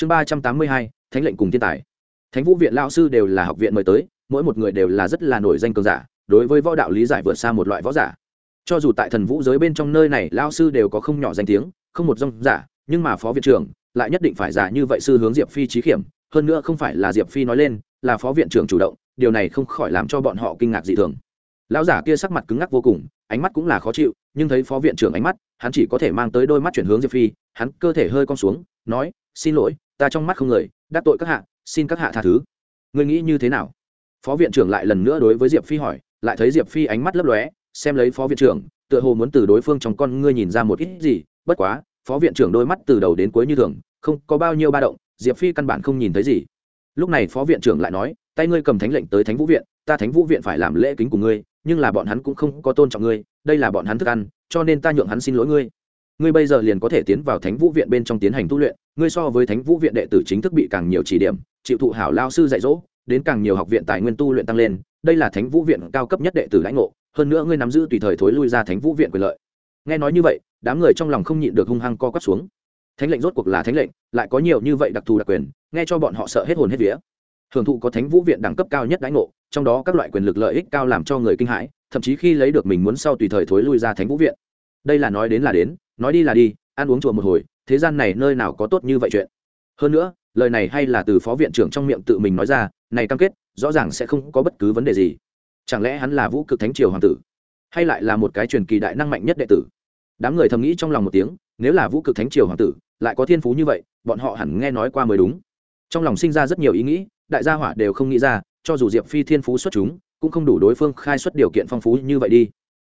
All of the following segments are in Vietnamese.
chương ba trăm tám mươi hai, thánh lệnh cùng thiên tài. Thánh vũ viện lao sư đều là học viện mời tới, mỗi một người đều là rất là nổi danh cường giả, đối với võ đạo lý giải vượt xa một loại võ giả. Cho dù tại thần vũ giới bên trong nơi này lao sư đều có không nhỏ danh tiếng, không một dòng giả, nhưng mà phó viện trưởng lại nhất định phải giả như vậy sư hướng diệp phi trí kiểm hơn nữa không phải là diệp phi nói lên, là phó viện trưởng chủ động, điều này không khỏi làm cho bọn họ kinh ngạc dị thường. Lão giả kia sắc mặt cứng ngắc vô cùng, ánh mắt cũng là khó chịu, nhưng thấy phó viện trưởng ánh mắt, hắn chỉ có thể mang tới đôi mắt chuyển hướng diệp phi, hắn cơ thể hơi cong xuống, nói, xin lỗi ta trong mắt không người, đắc tội các hạ, xin các hạ tha thứ. Ngươi nghĩ như thế nào? Phó viện trưởng lại lần nữa đối với diệp phi hỏi, lại thấy diệp phi ánh mắt lấp lóe, xem lấy phó viện trưởng, tựa hồ muốn từ đối phương trong con ngươi nhìn ra một ít gì, bất quá, phó viện trưởng đôi mắt từ đầu đến cuối như thường, không có bao nhiêu ba động, diệp phi căn bản không nhìn thấy gì. Lúc này phó viện trưởng lại nói, tay ngươi cầm thánh lệnh tới thánh vũ viện, ta thánh vũ viện phải làm lễ kính của ngươi, nhưng là bọn hắn cũng không có tôn trọng ngươi, đây là bọn hắn thức ăn, cho nên ta nhượng hắn xin lỗi ngươi ngươi bây giờ liền có thể tiến vào thánh vũ viện bên trong tiến hành tu luyện, ngươi so với thánh vũ viện đệ tử chính thức bị càng nhiều chỉ điểm, chịu thụ hảo lao sư dạy dỗ, đến càng nhiều học viện tài nguyên tu luyện tăng lên, đây là thánh vũ viện cao cấp nhất đệ tử lãnh ngộ, hơn nữa ngươi nắm giữ tùy thời thối lui ra thánh vũ viện quyền lợi. Nghe nói như vậy, đám người trong lòng không nhịn được hung hăng co quắp xuống. Thánh lệnh rốt cuộc là thánh lệnh, lại có nhiều như vậy đặc thù đặc quyền, nghe cho bọn họ sợ hết hồn hết vía. Hưởng thụ có thánh vũ viện đẳng cấp cao nhất lãnh ngộ, trong đó các loại quyền lực lợi ích cao làm cho người kinh hãi, thậm chí khi lấy được mình muốn sau tùy thời thối lui ra thánh vũ viện. Đây là nói đến là đến nói đi là đi, ăn uống chùa một hồi, thế gian này nơi nào có tốt như vậy chuyện? Hơn nữa, lời này hay là từ phó viện trưởng trong miệng tự mình nói ra, này cam kết, rõ ràng sẽ không có bất cứ vấn đề gì. Chẳng lẽ hắn là vũ cực thánh triều hoàng tử, hay lại là một cái truyền kỳ đại năng mạnh nhất đệ tử? Đám người thầm nghĩ trong lòng một tiếng, nếu là vũ cực thánh triều hoàng tử, lại có thiên phú như vậy, bọn họ hẳn nghe nói qua mới đúng. Trong lòng sinh ra rất nhiều ý nghĩ, đại gia hỏa đều không nghĩ ra, cho dù diệp phi thiên phú xuất chúng, cũng không đủ đối phương khai xuất điều kiện phong phú như vậy đi.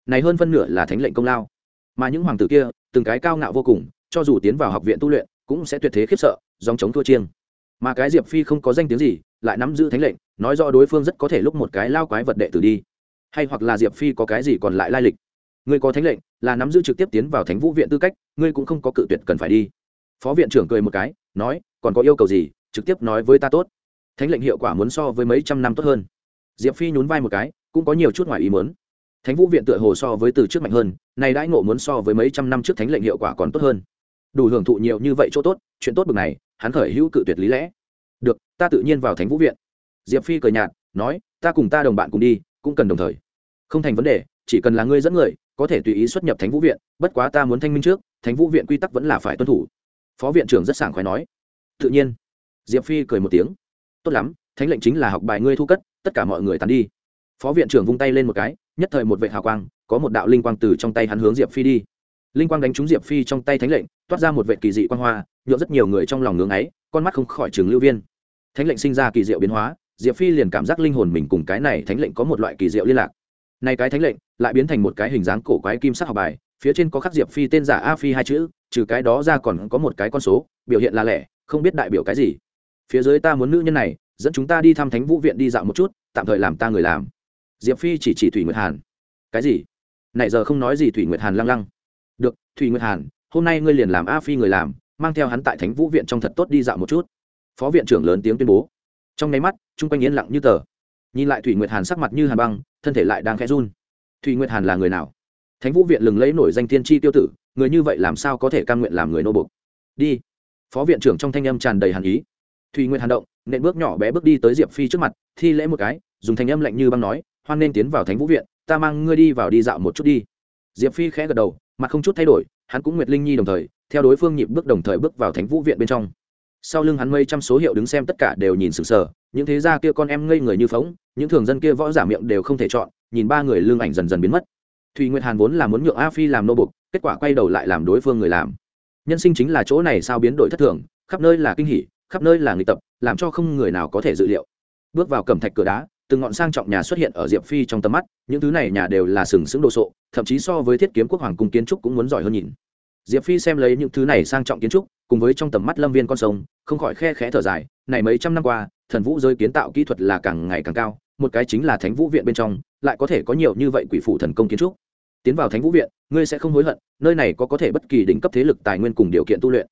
Này hơn phân nửa là thánh lệnh công lao mà những hoàng tử kia, từng cái cao ngạo vô cùng, cho dù tiến vào học viện tu luyện, cũng sẽ tuyệt thế khiếp sợ dòng chống thua chiêng. Mà cái diệp phi không có danh tiếng gì, lại nắm giữ thánh lệnh, nói rõ đối phương rất có thể lúc một cái lao quái vật đệ tử đi. Hay hoặc là diệp phi có cái gì còn lại lai lịch? Ngươi có thánh lệnh, là nắm giữ trực tiếp tiến vào thánh vũ viện tư cách, ngươi cũng không có cự tuyệt cần phải đi. Phó viện trưởng cười một cái, nói, còn có yêu cầu gì, trực tiếp nói với ta tốt. Thánh lệnh hiệu quả muốn so với mấy trăm năm tốt hơn. Diệp phi nhún vai một cái, cũng có nhiều chút ngoài ý muốn thánh vũ viện tựa hồ so với từ trước mạnh hơn này đãi ngộ muốn so với mấy trăm năm trước thánh lệnh hiệu quả còn tốt hơn. Đủ hưởng thụ nhiều như vậy chỗ tốt, chuyện tốt bực này, hắn khởi hữu cự tuyệt lý lẽ. Được, ta tự nhiên vào thánh vũ viện. Diệp phi cười nhạt, nói, ta cùng ta đồng bạn cùng đi, cũng cần đồng thời. Không thành vấn đề, chỉ cần là ngươi dẫn người, có thể tùy ý xuất nhập thánh vũ viện, bất quá ta muốn thanh minh trước, thánh vũ viện quy tắc vẫn là phải tuân thủ. Phó viện trưởng rất sảng khoái nói. Tự nhiên. Diệp phi cười một tiếng. Tốt lắm, thánh lệnh chính là học bài ngươi thu cất, tất cả mọi người tàn đi phó viện trưởng vung tay lên một cái, nhất thời một vệ hào quang, có một đạo linh quang từ trong tay hắn hướng diệp phi đi. Linh quang đánh trúng diệp phi trong tay thánh lệnh, toát ra một vệ kỳ dị quan hoa nhuộm rất nhiều người trong lòng ngưỡng ấy, con mắt không khỏi trường lưu viên. Thánh lệnh sinh ra kỳ diệu biến hóa, diệp phi liền cảm giác linh hồn mình cùng cái này thánh lệnh có một loại kỳ diệu liên lạc. Nay cái thánh lệnh, lại biến thành một cái hình dáng cổ quái kim sắc học bài, phía trên có khắc diệp phi tên giả a phi hai chữ, trừ cái đó ra còn có một cái con số, biểu hiện là lẻ, không biết đại biểu cái gì. Phía dưới ta muốn nữ nhân này, dẫn chúng ta đi thăm thánh vũ viện đi dạo một chút, tạm thời làm ta người làm diệp phi chỉ chỉ thủy nguyệt hàn. Cái gì? Nãy giờ không nói gì thủy nguyệt hàn lăng lăng. Được, thủy nguyệt hàn, hôm nay ngươi liền làm a phi người làm, mang theo hắn tại thánh vũ viện trong thật tốt đi dạo một chút. Phó viện trưởng lớn tiếng tuyên bố. Trong nháy mắt, chung quanh yên lặng như tờ. Nhìn lại thủy nguyệt hàn sắc mặt như hàn băng, thân thể lại đang khẽ run. Thủy nguyệt hàn là người nào? Thánh vũ viện lừng lấy nổi danh thiên tri tiêu tử, người như vậy làm sao có thể căn nguyện làm người nô bục đi. Phó viện trưởng trong thanh âm tràn đầy hàn ý. Thùy nguyệt hàn động, nện bước nhỏ bé bước đi tới diệp phi trước mặt, thi lễ một cái, dùng thanh âm lạnh như băng nói hoan nên tiến vào thánh vũ viện, ta mang ngươi đi vào đi dạo một chút đi. Diệp phi khẽ gật đầu, mặt không chút thay đổi, hắn cũng nguyệt linh nhi đồng thời, theo đối phương nhịp bước đồng thời bước vào thánh vũ viện bên trong. Sau lưng hắn mây trăm số hiệu đứng xem tất cả đều nhìn sừng sờ, những thế gia kia con em ngây người như phóng những thường dân kia võ giả miệng đều không thể chọn, nhìn ba người lương ảnh dần dần biến mất. Thùy nguyệt hàn vốn là muốn nhượng a phi làm nô bục, kết quả quay đầu lại làm đối phương người làm. Nhân sinh chính là chỗ này sao biến đổi thất thường, khắp nơi là kinh hỉ, khắp nơi là nghịch tập, làm cho không người nào có thể dự liệu. Bước vào cẩm thạch cửa đá từng ngọn sang trọng nhà xuất hiện ở diệp phi trong tầm mắt, những thứ này nhà đều là sừng sững đồ sộ, thậm chí so với thiết kiếm quốc hoàng cung kiến trúc cũng muốn giỏi hơn nhìn. Diệp phi xem lấy những thứ này sang trọng kiến trúc, cùng với trong tầm mắt lâm viên con sông, không khỏi khe khẽ thở dài, này mấy trăm năm qua, thần vũ giới kiến tạo kỹ thuật là càng ngày càng cao, một cái chính là thánh vũ viện bên trong, lại có thể có nhiều như vậy quỷ phủ thần công kiến trúc. Tiến vào thánh vũ viện, ngươi sẽ không hối hận, nơi này có có thể bất kỳ đỉnh cấp thế lực tài nguyên cùng điều kiện tu luyện.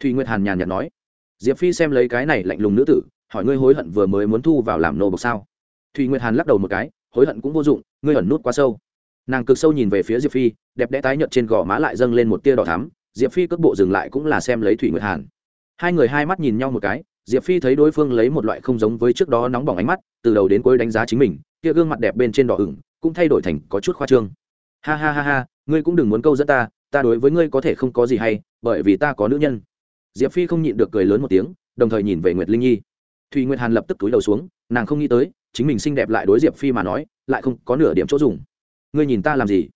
Thùy nguyệt hàn nhàn nhạt nói. Diệp phi xem lấy cái này lạnh lùng nữ tử, hỏi ngươi hối hận vừa mới muốn thu vào làm nô bộc sao? Thùy nguyệt hàn lắc đầu một cái, hối hận cũng vô dụng, ngươi ẩn nút quá sâu. Nàng cực sâu nhìn về phía diệp phi, đẹp đẽ tái nhợt trên gò má lại dâng lên một tia đỏ thắm, diệp phi cước bộ dừng lại cũng là xem lấy thủy nguyệt hàn. Hai người hai mắt nhìn nhau một cái, diệp phi thấy đối phương lấy một loại không giống với trước đó nóng bỏng ánh mắt, từ đầu đến cuối đánh giá chính mình, kia gương mặt đẹp bên trên đỏ ửng, cũng thay đổi thành có chút khoa trương. Ha ha ha ha, ngươi cũng đừng muốn câu dẫn ta ta đối với ngươi có thể không có gì hay, bởi vì ta có nữ nhân. Diệp phi không nhịn được cười lớn một tiếng, đồng thời nhìn về nguyệt linh nhi. Thùy nguyệt hàn lập tức túi đầu xuống, nàng không nghĩ tới chính mình xinh đẹp lại đối diệp phi mà nói, lại không có nửa điểm chỗ dùng. Ngươi nhìn ta làm gì?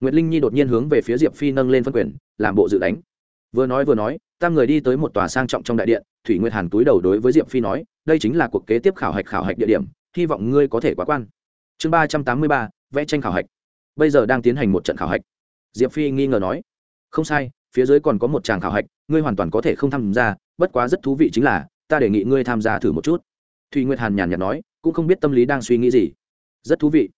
Nguyệt linh nhi đột nhiên hướng về phía diệp phi nâng lên phân quyền, làm bộ dự đánh. Vừa nói vừa nói, tam người đi tới một tòa sang trọng trong đại điện, thủy nguyệt hàn túi đầu đối với diệp phi nói, đây chính là cuộc kế tiếp khảo hạch khảo hạch địa điểm, hy vọng ngươi có thể quá quan. Chương ba trăm tám mươi ba, vẽ tranh khảo hạch. Bây giờ đang tiến hành một trận khảo hạch. Diệp phi nghi ngờ nói, không sai, phía dưới còn có một tràng khảo hạch, ngươi hoàn toàn có thể không tham gia, bất quá rất thú vị chính là, ta đề nghị ngươi tham gia thử một chút thùy nguyệt hàn nhàn nhạt nói, cũng không biết tâm lý đang suy nghĩ gì. Rất thú vị.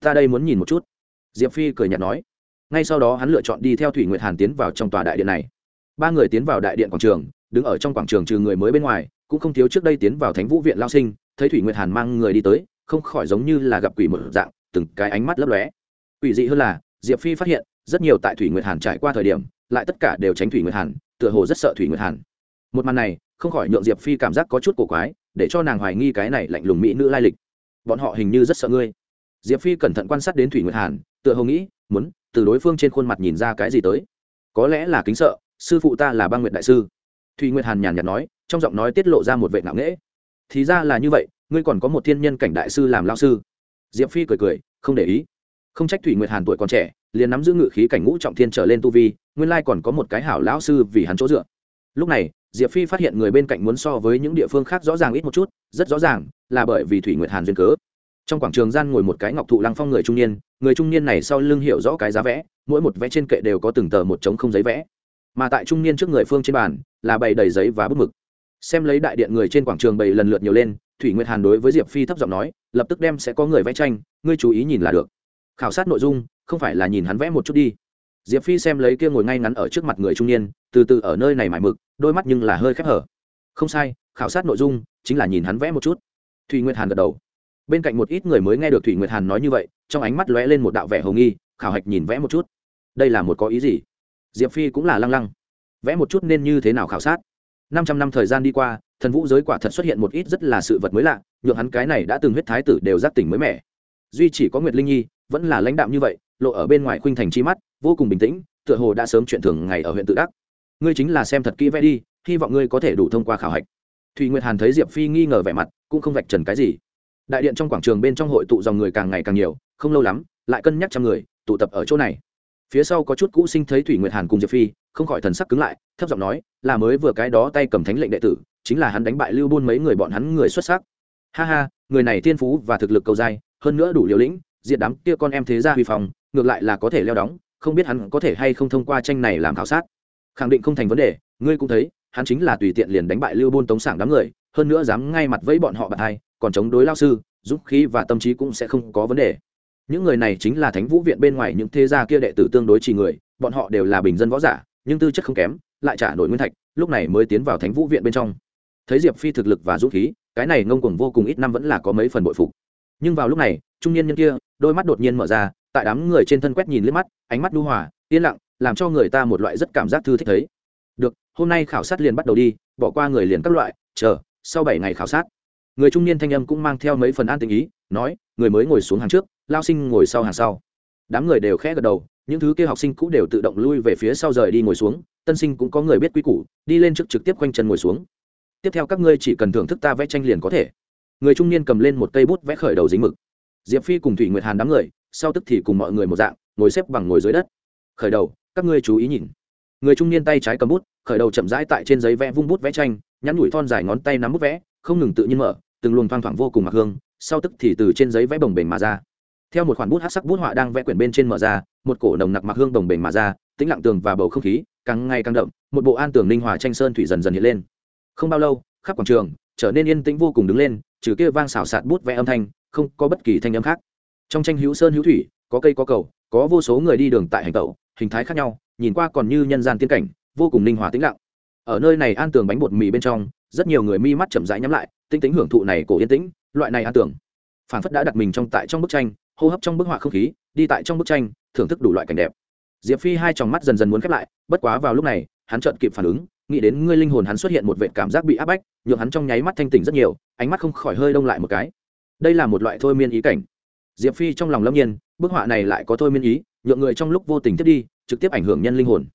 Ta đây muốn nhìn một chút. Diệp phi cười nhạt nói. Ngay sau đó hắn lựa chọn đi theo thủy nguyệt hàn tiến vào trong tòa đại điện này. Ba người tiến vào đại điện quảng trường, đứng ở trong quảng trường trừ người mới bên ngoài, cũng không thiếu trước đây tiến vào thánh vũ viện lao sinh, thấy thủy nguyệt hàn mang người đi tới, không khỏi giống như là gặp quỷ một dạng, từng cái ánh mắt lấp lóe. Quỷ dị hơn là, diệp phi phát hiện, rất nhiều tại thủy nguyệt hàn trải qua thời điểm, lại tất cả đều tránh thủy nguyệt hàn, tựa hồ rất sợ thủy nguyệt hàn. Một màn này, không khỏi nhượng diệp phi cảm giác có chút cổ quái để cho nàng hoài nghi cái này lạnh lùng mỹ nữ lai lịch. Bọn họ hình như rất sợ ngươi. Diệp phi cẩn thận quan sát đến thủy nguyệt hàn, tựa hồ nghĩ, muốn, từ đối phương trên khuôn mặt nhìn ra cái gì tới. Có lẽ là kính sợ, sư phụ ta là băng nguyệt đại sư. Thủy nguyệt hàn nhàn nhạt nói, trong giọng nói tiết lộ ra một vệ ngạo nghễ. Thì ra là như vậy, ngươi còn có một thiên nhân cảnh đại sư làm lao sư. Diệp phi cười cười, không để ý. Không trách thủy nguyệt hàn tuổi còn trẻ, liền nắm giữ ngự khí cảnh ngũ trọng thiên trở lên tu vi, nguyên lai còn có một cái hảo lão sư vì hắn chỗ dựa. Lúc này diệp phi phát hiện người bên cạnh muốn so với những địa phương khác rõ ràng ít một chút, rất rõ ràng là bởi vì thủy nguyệt hàn duyên cớ. Trong quảng trường gian ngồi một cái ngọc thụ lăng phong người trung niên, người trung niên này sau lưng hiểu rõ cái giá vẽ, mỗi một vẽ trên kệ đều có từng tờ một trống không giấy vẽ. Mà tại trung niên trước người phương trên bàn là bày đầy giấy và bút mực. Xem lấy đại điện người trên quảng trường bày lần lượt nhiều lên, thủy nguyệt hàn đối với diệp phi thấp giọng nói, lập tức đem sẽ có người vẽ tranh, ngươi chú ý nhìn là được. Khảo sát nội dung, không phải là nhìn hắn vẽ một chút đi diệp phi xem lấy kia ngồi ngay ngắn ở trước mặt người trung niên, từ từ ở nơi này mải mực, đôi mắt nhưng là hơi khép hở. Không sai, khảo sát nội dung, chính là nhìn hắn vẽ một chút. Thủy nguyệt hàn gật đầu. Bên cạnh một ít người mới nghe được thủy nguyệt hàn nói như vậy, trong ánh mắt lóe lên một đạo vẻ hồng nghi, khảo hạch nhìn vẽ một chút. Đây là một có ý gì? Diệp phi cũng là lăng lăng. Vẽ một chút nên như thế nào khảo sát? Năm trăm năm thời gian đi qua, thần vũ giới quả thật xuất hiện một ít rất là sự vật mới lạ, nhượng hắn cái này đã từng huyết thái tử đều giác tỉnh mới mẻ. Duy chỉ có nguyệt linh nhi, vẫn là lãnh đạm như vậy lộ ở bên ngoài khuynh thành chi mắt, vô cùng bình tĩnh, tựa hồ đã sớm chuyện thường ngày ở huyện tự đắc. Ngươi chính là xem thật kỹ vẽ đi, hy vọng ngươi có thể đủ thông qua khảo hạch. Thùy nguyệt hàn thấy diệp phi nghi ngờ vẻ mặt, cũng không vạch trần cái gì. Đại điện trong quảng trường bên trong hội tụ dòng người càng ngày càng nhiều, không lâu lắm, lại cân nhắc trăm người, tụ tập ở chỗ này. Phía sau có chút cũ sinh thấy thủy nguyệt hàn cùng diệp phi, không khỏi thần sắc cứng lại, thấp giọng nói, là mới vừa cái đó tay cầm thánh lệnh đệ tử, chính là hắn đánh bại lưu buôn mấy người bọn hắn người xuất sắc. Ha ha, người này thiên phú và thực lực cầu dai, hơn nữa đủ liều lĩnh, diệt đám kia con em thế gia huy phòng ngược lại là có thể leo đóng, không biết hắn có thể hay không thông qua tranh này làm khảo sát. Khẳng định không thành vấn đề, ngươi cũng thấy, hắn chính là tùy tiện liền đánh bại lưu buôn tống sảng đám người, hơn nữa dám ngay mặt với bọn họ bạc hai, còn chống đối lao sư, dũng khí và tâm trí cũng sẽ không có vấn đề. Những người này chính là thánh vũ viện bên ngoài những thế gia kia đệ tử tương đối trì người, bọn họ đều là bình dân võ giả, nhưng tư chất không kém, lại trả nổi nguyên thạch, lúc này mới tiến vào thánh vũ viện bên trong. Thấy diệp phi thực lực và dũng khí, cái này ngông cuồng vô cùng ít năm vẫn là có mấy phần bội phục. Nhưng vào lúc này, trung niên nhân kia, đôi mắt đột nhiên mở ra tại đám người trên thân quét nhìn liếc mắt, ánh mắt đu hòa, yên lặng, làm cho người ta một loại rất cảm giác thư thích thấy. Được, hôm nay khảo sát liền bắt đầu đi, bỏ qua người liền các loại, chờ, sau bảy ngày khảo sát. Người trung niên thanh âm cũng mang theo mấy phần an tình ý, nói, người mới ngồi xuống hàng trước, lao sinh ngồi sau hàng sau. Đám người đều khẽ gật đầu, những thứ kia học sinh cũ đều tự động lui về phía sau rời đi ngồi xuống, tân sinh cũng có người biết quy củ, đi lên trước trực tiếp quanh chân ngồi xuống. Tiếp theo các ngươi chỉ cần thưởng thức ta vẽ tranh liền có thể. Người trung niên cầm lên một cây bút vẽ khởi đầu dính mực. Diệp phi cùng thủy nguyệt hàn đám người sau tức thì cùng mọi người một dạng, ngồi xếp bằng ngồi dưới đất. Khởi đầu, các ngươi chú ý nhìn. Người trung niên tay trái cầm bút, khởi đầu chậm rãi tại trên giấy vẽ vung bút vẽ tranh, nhắn nhủi thon dài ngón tay nắm bút vẽ, không ngừng tự nhiên mở, từng luồng thoang thoảng vô cùng mặc hương, sau tức thì từ trên giấy vẽ bồng bềnh mà ra. Theo một khoản bút hát sắc bút họa đang vẽ quyển bên trên mở ra, một cổ nồng nặc mặc hương bồng bềnh mà ra, tĩnh lặng tường và bầu không khí, càng ngày càng đậm, một bộ an tường ninh hòa tranh sơn thủy dần dần hiện lên. Không bao lâu, khắp quảng trường, trở nên yên tĩnh vô cùng đứng lên, trừ kia vang xào sạt bút vẽ âm thanh, không có bất kỳ thanh âm khác trong tranh hữu sơn hữu thủy, có cây có cầu, có vô số người đi đường tại hành tẩu, hình thái khác nhau, nhìn qua còn như nhân gian tiên cảnh, vô cùng ninh hòa tĩnh lặng. Ở nơi này an tường bánh bột mì bên trong, rất nhiều người mi mắt chậm rãi nhắm lại, tinh tính hưởng thụ này cổ yên tĩnh, loại này an tường. Phản phất đã đặt mình trong tại trong bức tranh, hô hấp trong bức họa không khí, đi tại trong bức tranh, thưởng thức đủ loại cảnh đẹp. Diệp phi hai tròng mắt dần dần muốn khép lại, bất quá vào lúc này, hắn chợt kịp phản ứng, nghĩ đến ngươi linh hồn hắn xuất hiện một vệ cảm giác bị áp bách, nhượng hắn trong nháy mắt thanh tỉnh rất nhiều, ánh mắt không khỏi hơi đông lại một cái. Đây là một loại thôi miên ý cảnh diệp phi trong lòng lâm nhiên, bức họa này lại có thôi miên ý, nhượng người trong lúc vô tình thiết đi, trực tiếp ảnh hưởng nhân linh hồn.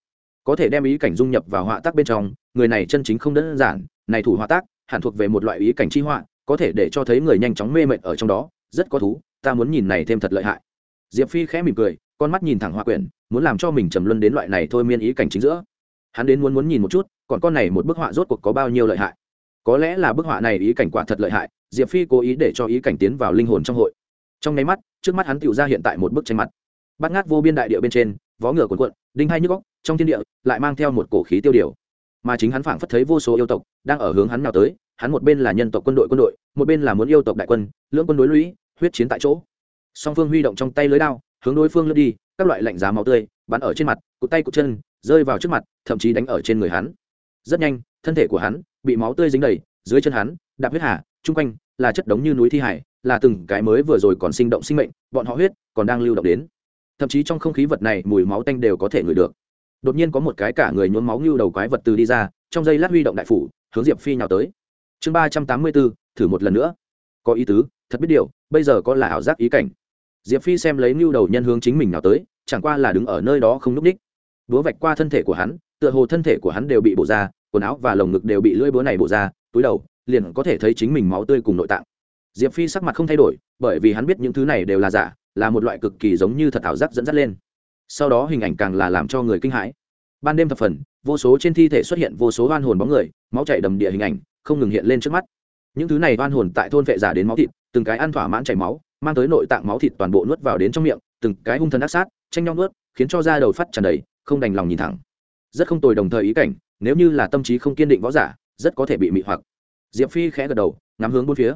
Có thể đem ý cảnh dung nhập vào họa tác bên trong, người này chân chính không đơn giản, này thủ họa tác, hẳn thuộc về một loại ý cảnh chi họa, có thể để cho thấy người nhanh chóng mê mệt ở trong đó, rất có thú, ta muốn nhìn này thêm thật lợi hại. Diệp phi khẽ mỉm cười, con mắt nhìn thẳng hoa quyển, muốn làm cho mình trầm luân đến loại này thôi miên ý cảnh chính giữa. Hắn đến muốn muốn nhìn một chút, còn con này một bức họa rốt cuộc có bao nhiêu lợi hại. Có lẽ là bức họa này ý cảnh quả thật lợi hại, diệp phi cố ý để cho ý cảnh tiến vào linh hồn trong hội trong nháy mắt, trước mắt hắn tựu ra hiện tại một bức tranh mặt. Bắt ngát vô biên đại địa bên trên, vó ngựa cuộn cuộn, đinh hai nhức góc trong thiên địa, lại mang theo một cổ khí tiêu điều. Mà chính hắn phảng phất thấy vô số yêu tộc, đang ở hướng hắn nào tới, hắn một bên là nhân tộc quân đội quân đội, một bên là muốn yêu tộc đại quân, lưỡng quân đối lũy, huyết chiến tại chỗ. Song phương huy động trong tay lưới đao, hướng đối phương lướt đi, các loại lạnh giá máu tươi, bắn ở trên mặt, cụt tay cụt chân, rơi vào trước mặt, thậm chí đánh ở trên người hắn. Rất nhanh, thân thể của hắn bị máu tươi dính đầy, dưới chân hắn, đạp huyết hà, chung quanh là chất đống như núi thi hải là từng cái mới vừa rồi còn sinh động sinh mệnh, bọn họ huyết còn đang lưu động đến. Thậm chí trong không khí vật này mùi máu tanh đều có thể ngửi được. Đột nhiên có một cái cả người nhuốm máu như đầu quái vật từ đi ra, trong giây lát huy động đại phủ, hướng diệp phi nhào tới. Chương ba trăm tám mươi bốn, thử một lần nữa. Có ý tứ, thật biết điều, bây giờ có là ảo giác ý cảnh. Diệp phi xem lấy mưu đầu nhân hướng chính mình nào tới, chẳng qua là đứng ở nơi đó không n ú c ních. Búa vạch qua thân thể của hắn, tựa hồ thân thể của hắn đều bị bổ ra, quần áo và lồng ngực đều bị lưỡi búa này bổ ra, túi đầu, liền có thể thấy chính mình máu tươi cùng nội tạng diệp phi sắc mặt không thay đổi, bởi vì hắn biết những thứ này đều là giả, là một loại cực kỳ giống như thật ảo giác dẫn dắt lên. Sau đó hình ảnh càng là làm cho người kinh hãi. Ban đêm thập phần, vô số trên thi thể xuất hiện vô số oan hồn bóng người, máu chảy đầm địa hình ảnh, không ngừng hiện lên trước mắt. Những thứ này oan hồn tại thôn vệ giả đến máu thịt, từng cái ăn thỏa mãn chảy máu, mang tới nội tạng máu thịt toàn bộ nuốt vào đến trong miệng, từng cái hung thần ác sát, tranh nhau nuốt, khiến cho da đầu phát tràn đầy, không đành lòng nhìn thẳng. Rất không tồi đồng thời ý cảnh, nếu như là tâm trí không kiên định võ giả, rất có thể bị mị hoặc. Diệp phi khẽ gật đầu, ngắm hướng bốn phía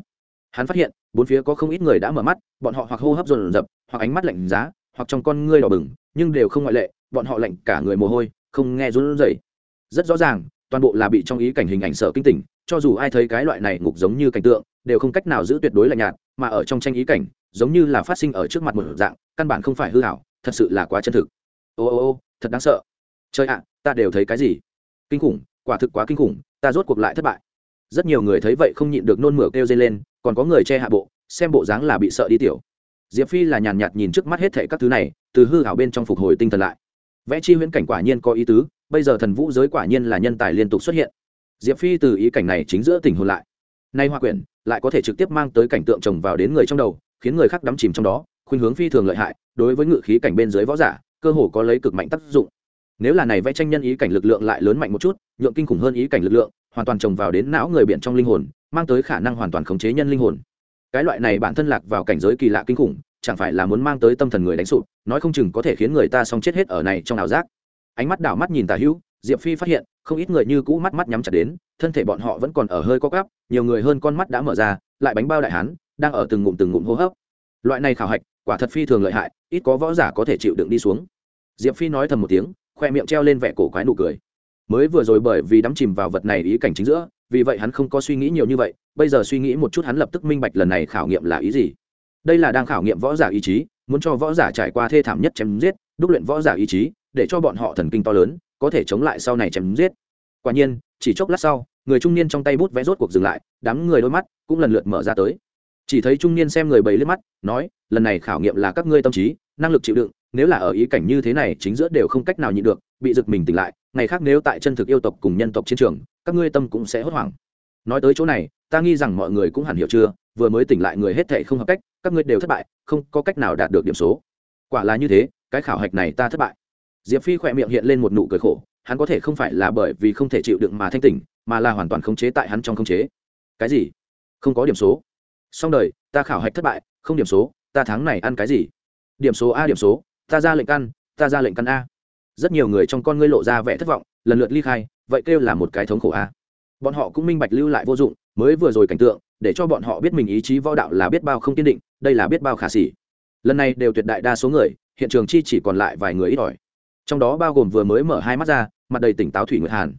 hắn phát hiện, bốn phía có không ít người đã mở mắt, bọn họ hoặc hô hấp dồn dập, hoặc ánh mắt lạnh giá, hoặc trong con ngươi đỏ bừng, nhưng đều không ngoại lệ, bọn họ lạnh cả người mồ hôi, không nghe run rẩy. Rất rõ ràng, toàn bộ là bị trong ý cảnh hình ảnh sợ kinh tỉnh, cho dù ai thấy cái loại này ngục giống như cảnh tượng, đều không cách nào giữ tuyệt đối lạnh nhạt, mà ở trong tranh ý cảnh, giống như là phát sinh ở trước mặt một dạng, căn bản không phải hư hảo thật sự là quá chân thực. Ô ô ô, thật đáng sợ. Chơi ạ, ta đều thấy cái gì? Kinh khủng, quả thực quá kinh khủng, ta rốt cuộc lại thất bại. Rất nhiều người thấy vậy không nhịn được nôn mửa kêu dây lên còn có người che hạ bộ, xem bộ dáng là bị sợ đi tiểu. Diệp phi là nhàn nhạt nhìn trước mắt hết thệ các thứ này, từ hư hảo bên trong phục hồi tinh thần lại. Vẽ chi huyễn cảnh quả nhiên có ý tứ, bây giờ thần vũ giới quả nhiên là nhân tài liên tục xuất hiện. Diệp phi từ ý cảnh này chính giữa tình hồn lại. Nay hoa quyển lại có thể trực tiếp mang tới cảnh tượng trồng vào đến người trong đầu, khiến người khác đắm chìm trong đó, khuynh hướng phi thường lợi hại, đối với ngự khí cảnh bên dưới võ giả, cơ hồ có lấy cực mạnh tác dụng. Nếu là này vẽ tranh nhân ý cảnh lực lượng lại lớn mạnh một chút, nhượng kinh khủng hơn ý cảnh lực lượng, hoàn toàn trồng vào đến não người biển trong linh hồn mang tới khả năng hoàn toàn khống chế nhân linh hồn. Cái loại này bản thân lạc vào cảnh giới kỳ lạ kinh khủng, chẳng phải là muốn mang tới tâm thần người đánh sụp, nói không chừng có thể khiến người ta xong chết hết ở này trong ảo giác. Ánh mắt đảo mắt nhìn tà hữu, diệp phi phát hiện, không ít người như cũ mắt mắt nhắm chặt đến, thân thể bọn họ vẫn còn ở hơi co cắp nhiều người hơn con mắt đã mở ra, lại bánh bao đại hán, đang ở từng ngụm từng ngụm hô hấp. Loại này khảo hạch, quả thật phi thường lợi hại, ít có võ giả có thể chịu đựng đi xuống. Diệp phi nói thầm một tiếng, khoe miệng treo lên vẻ cổ quái nụ cười. Mới vừa rồi bởi vì đắm chìm vào vật này ý cảnh chính giữa vì vậy hắn không có suy nghĩ nhiều như vậy, bây giờ suy nghĩ một chút hắn lập tức minh bạch lần này khảo nghiệm là ý gì. Đây là đang khảo nghiệm võ giả ý chí, muốn cho võ giả trải qua thê thảm nhất chém giết, đúc luyện võ giả ý chí, để cho bọn họ thần kinh to lớn, có thể chống lại sau này chém giết. Quả nhiên, chỉ chốc lát sau, người trung niên trong tay bút vẽ rốt cuộc dừng lại, đám người đôi mắt cũng lần lượt mở ra tới. Chỉ thấy trung niên xem người bầy liếc mắt, nói, lần này khảo nghiệm là các ngươi tâm trí, năng lực chịu đựng, nếu là ở ý cảnh như thế này, chính giữa đều không cách nào nhịn được, bị giật mình tỉnh lại, ngày khác nếu tại chân thực yêu tộc cùng nhân tộc chiến trường các ngươi tâm cũng sẽ hốt hoảng. Nói tới chỗ này, ta nghi rằng mọi người cũng hẳn hiểu chưa, vừa mới tỉnh lại người hết thệ không hợp cách, các ngươi đều thất bại, không có cách nào đạt được điểm số. Quả là như thế, cái khảo hạch này ta thất bại. Diệp phi khỏe miệng hiện lên một nụ cười khổ, hắn có thể không phải là bởi vì không thể chịu đựng mà thanh tỉnh, mà là hoàn toàn khống chế tại hắn trong khống chế. Cái gì? Không có điểm số. Xong đời, ta khảo hạch thất bại, không điểm số, ta tháng này ăn cái gì? Điểm số a, điểm số, ta ra lệnh căn, ta ra lệnh căn a. Rất nhiều người trong con ngươi lộ ra vẻ thất vọng, lần lượt ly khai vậy kêu là một cái thống khổ a. Bọn họ cũng minh bạch lưu lại vô dụng, mới vừa rồi cảnh tượng, để cho bọn họ biết mình ý chí võ đạo là biết bao không kiên định, đây là biết bao khả xỉ lần này đều tuyệt đại đa số người, hiện trường chi chỉ còn lại vài người ít ỏi. Trong đó bao gồm vừa mới mở hai mắt ra, mặt đầy tỉnh táo thủy nguyệt hàn.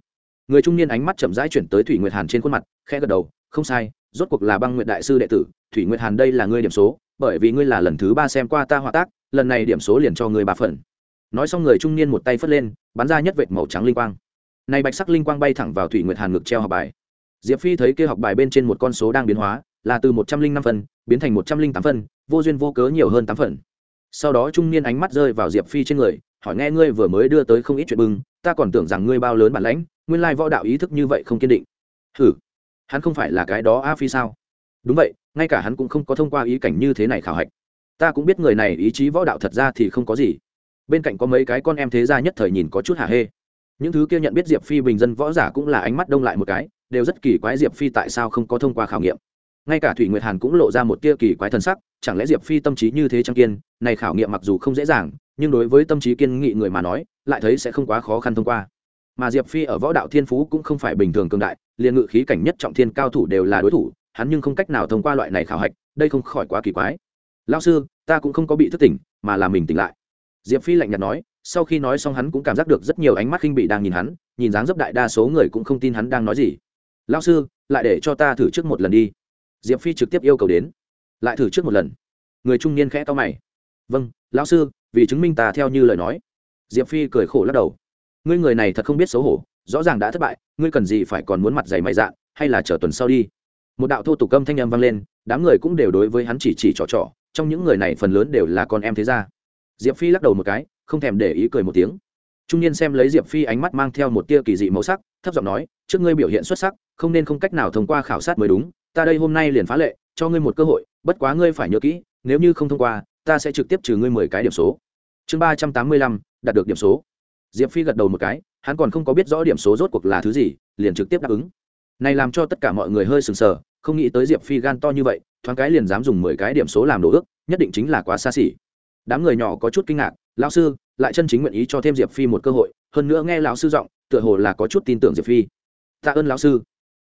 Người trung niên ánh mắt chậm rãi chuyển tới thủy nguyệt hàn trên khuôn mặt, khẽ gật đầu, không sai, rốt cuộc là băng nguyệt đại sư đệ tử, thủy nguyệt hàn đây là ngươi điểm số, bởi vì ngươi là lần thứ ba xem qua ta hòa tác, lần này điểm số liền cho ngươi ba phần. Nói xong người trung niên một tay phất lên, bắn ra nhất vệt màu trắng linh quang này bạch sắc linh quang bay thẳng vào thủy nguyệt hàn ngực treo học bài. Diệp phi thấy kia học bài bên trên một con số đang biến hóa, là từ một trăm linh năm phân, biến thành một trăm linh tám phân, vô duyên vô cớ nhiều hơn tám phần. Sau đó trung niên ánh mắt rơi vào diệp phi trên người, hỏi nghe ngươi vừa mới đưa tới không ít chuyện bưng ta còn tưởng rằng ngươi bao lớn bản lãnh, nguyên lai võ đạo ý thức như vậy không kiên định. Hử hắn không phải là cái đó a phi sao? Đúng vậy, ngay cả hắn cũng không có thông qua ý cảnh như thế này khảo hạch. Ta cũng biết người này ý chí võ đạo thật ra thì không có gì. Bên cạnh có mấy cái con em thế gia nhất thời nhìn có chút hả hê những thứ kia nhận biết diệp phi bình dân võ giả cũng là ánh mắt đông lại một cái, đều rất kỳ quái diệp phi tại sao không có thông qua khảo nghiệm. Ngay cả thủy nguyệt hàn cũng lộ ra một tia kỳ quái t sắc, chẳng lẽ diệp phi tâm trí như thế trang kiên, này khảo nghiệm mặc dù không dễ dàng, nhưng đối với tâm trí kiên nghị người mà nói, lại thấy sẽ không quá khó khăn thông qua. Mà diệp phi ở võ đạo thiên phú cũng không phải bình thường cường đại, liền ngự khí cảnh nhất trọng thiên cao thủ đều là đối thủ, hắn nhưng không cách nào thông qua loại này khảo hạch, đây không khỏi quá kỳ quái. Lao sư, ta cũng không có bị thức tỉnh, mà là mình tỉnh lại. Diệp phi lạnh nhạt nói sau khi nói xong hắn cũng cảm giác được rất nhiều ánh mắt khinh bị đang nhìn hắn, nhìn dáng dấp đại đa số người cũng không tin hắn đang nói gì. Lao sư, lại để cho ta thử trước một lần đi. Diệp phi trực tiếp yêu cầu đến. Lại thử trước một lần. Người trung niên khẽ to mày. Vâng lão sư, vì chứng minh ta theo như lời nói. Diệp phi cười khổ lắc đầu. Ngươi người này thật không biết xấu hổ, rõ ràng đã thất bại, ngươi cần gì phải còn muốn mặt dày mày dạ hay là chờ tuần sau đi? Một đạo thô tục âm thanh âm vang lên, đám người cũng đều đối với hắn chỉ chỉ trò trò, trong những người này phần lớn đều là con em thế gia. Diệp phi lắc đầu một cái không thèm để ý cười một tiếng. Trung niên xem lấy diệp phi ánh mắt mang theo một tia kỳ dị màu sắc, thấp giọng nói, trước ngươi biểu hiện xuất sắc, không nên không cách nào thông qua khảo sát mới đúng, ta đây hôm nay liền phá lệ, cho ngươi một cơ hội, bất quá ngươi phải nhớ kỹ, nếu như không thông qua, ta sẽ trực tiếp trừ ngươi mười cái điểm số. Chương ba trăm tám mươi lăm, đạt được điểm số. Diệp phi gật đầu một cái, hắn còn không có biết rõ điểm số rốt cuộc là thứ gì, liền trực tiếp đáp ứng. Này làm cho tất cả mọi người hơi sừng sờ, không nghĩ tới diệp phi gan to như vậy, thoáng cái liền dám dùng mười cái điểm số làm đồ ước, nhất định chính là quá xa xỉ đám người nhỏ có chút kinh ngạc, lão sư, lại chân chính nguyện ý cho thêm diệp phi một cơ hội, hơn nữa nghe lão sư giọng, tựa hồ là có chút tin tưởng diệp phi. Tạ ơn lão sư.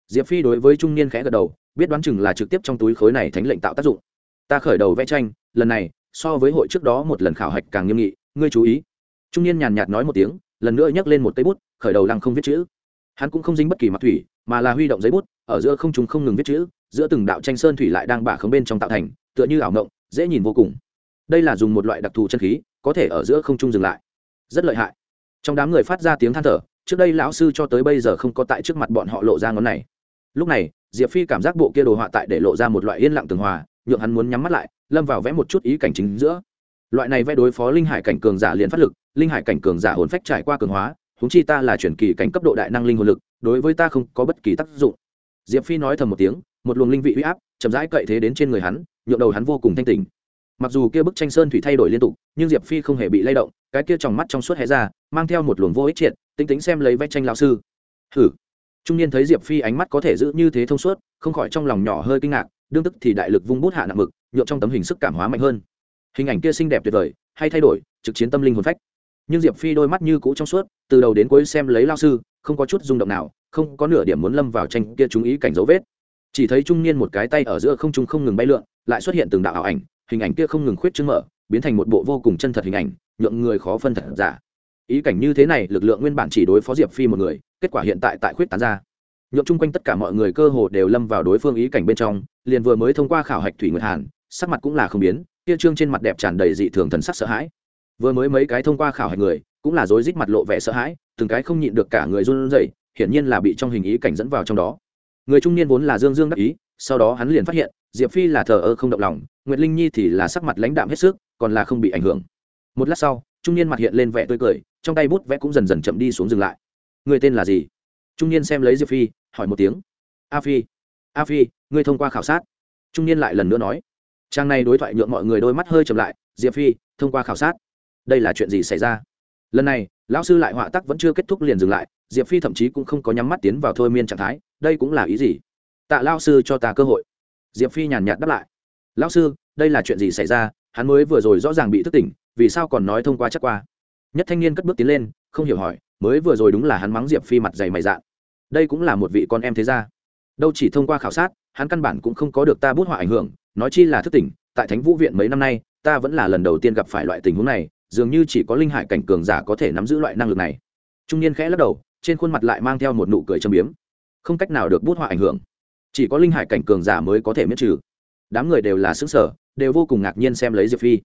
Diệp phi đối với trung niên khẽ gật đầu, biết đoán chừng là trực tiếp trong túi khối này thánh lệnh tạo tác dụng. Ta khởi đầu vẽ tranh, lần này, so với hội trước đó một lần khảo hạch càng nghiêm nghị, ngươi chú ý. Trung niên nhàn nhạt nói một tiếng, lần nữa nhấc lên một cây bút, khởi đầu lăng không viết chữ. Hắn cũng không dính bất kỳ mặt thủy, mà là huy động giấy bút, ở giữa không chúng không ngừng viết chữ, giữa từng đạo tranh sơn thủy lại đang bả khống bên trong tạo thành, tựa như ảo ngộng dễ nhìn vô cùng đây là dùng một loại đặc thù chân khí, có thể ở giữa không trung dừng lại. Rất lợi hại. Trong đám người phát ra tiếng than thở, trước đây lão sư cho tới bây giờ không có tại trước mặt bọn họ lộ ra ngón này. Lúc này, diệp phi cảm giác bộ kia đồ họa tại để lộ ra một loại yên lặng tường hòa, nhượng hắn muốn nhắm mắt lại, lâm vào vẽ một chút ý cảnh chính giữa. Loại này vẽ đối phó linh hải cảnh cường giả liền phát lực, linh hải cảnh cường giả hồn phách trải qua cường hóa húng chi ta là chuyển kỳ cảnh cấp độ đại năng linh hồn lực, đối với ta không có bất kỳ tác dụng. Diệp phi nói thầm một tiếng, một luồng linh vị huy áp, chậm rãi cậy thế đến trên người hắn, nhượng đầu hắn vô cùng thanh tình mặc dù kia bức tranh sơn thủy thay đổi liên tục, nhưng diệp phi không hề bị lay động, cái kia trong mắt trong suốt hé ra, mang theo một luồng vô ích triệt, tính tính xem lấy vẽ tranh lão sư. Hử? Trung niên thấy diệp phi ánh mắt có thể giữ như thế thông suốt, không khỏi trong lòng nhỏ hơi kinh ngạc, đương tức thì đại lực vung bút hạ nặng mực nhuộm trong tấm hình sức cảm hóa mạnh hơn. Hình ảnh kia xinh đẹp tuyệt vời, hay thay đổi, trực chiến tâm linh hồn phách. Nhưng diệp phi đôi mắt như cũ trong suốt, từ đầu đến cuối xem lấy lao sư, không có chút rung động nào, không có nửa điểm muốn lâm vào tranh kia chúng ý cảnh dấu vết. Chỉ thấy trung niên một cái tay ở giữa không trung không ngừng bay lượn, lại xuất hiện từng đạo ảo ảnh hình ảnh kia không ngừng khuyết chứng mở, biến thành một bộ vô cùng chân thật hình ảnh, nhượng người khó phân thật giả. Ý cảnh như thế này, lực lượng nguyên bản chỉ đối phó diệp phi một người, kết quả hiện tại tại khuyết tán ra. Nhượng chung quanh tất cả mọi người cơ hồ đều lâm vào đối phương ý cảnh bên trong, liền vừa mới thông qua khảo hạch thủy nguyệt hàn, sắc mặt cũng là không biến, kia trương trên mặt đẹp tràn đầy dị thường thần sắc sợ hãi. Vừa mới mấy cái thông qua khảo hạch người, cũng là rối rít mặt lộ vẻ sợ hãi, từng cái không nhịn được cả người run rẩy, hiển nhiên là bị trong hình ý cảnh dẫn vào trong đó. Người trung niên vốn là dương dương đắc ý, sau đó hắn liền phát hiện, diệp phi là thờ ơ không động lòng nguyệt linh nhi thì là sắc mặt lãnh đạm hết sức, còn là không bị ảnh hưởng. Một lát sau, trung niên mặt hiện lên vẻ tươi cười, trong tay bút vẽ cũng dần dần chậm đi xuống dừng lại. Người tên là gì? Trung niên xem lấy diệp phi, hỏi một tiếng. A phi a phi, ngươi thông qua khảo sát. Trung niên lại lần nữa nói. Trang này đối thoại nhượng mọi người đôi mắt hơi chậm lại, diệp phi, thông qua khảo sát. Đây là chuyện gì xảy ra? Lần này, lão sư lại họa tắc vẫn chưa kết thúc liền dừng lại, diệp phi thậm chí cũng không có nhắm mắt tiến vào thôi miên trạng thái, đây cũng là ý gì? Tạ lao sư cho ta cơ hội. Diệp phi nhàn nhạt đáp lại lão sư, đây là chuyện gì xảy ra? Hắn mới vừa rồi rõ ràng bị thức tỉnh, vì sao còn nói thông qua chắc qua? Nhất thanh niên cất bước tiến lên, không hiểu hỏi, mới vừa rồi đúng là hắn mắng diệp phi mặt dày mày dạn. Đây cũng là một vị con em thế gia. Đâu chỉ thông qua khảo sát, hắn căn bản cũng không có được ta bút họa ảnh hưởng, nói chi là thức tỉnh, tại thánh vũ viện mấy năm nay, ta vẫn là lần đầu tiên gặp phải loại tình huống này, dường như chỉ có linh hải cảnh cường giả có thể nắm giữ loại năng lực này. Trung niên khẽ lắc đầu, trên khuôn mặt lại mang theo một nụ cười châm biếm. Không cách nào được bút họa ảnh hưởng. Chỉ có linh hải cảnh cường giả mới có thể miễn trừ đám người đều là xứng sở, đều vô cùng ngạc nhiên xem lấy diệp phi.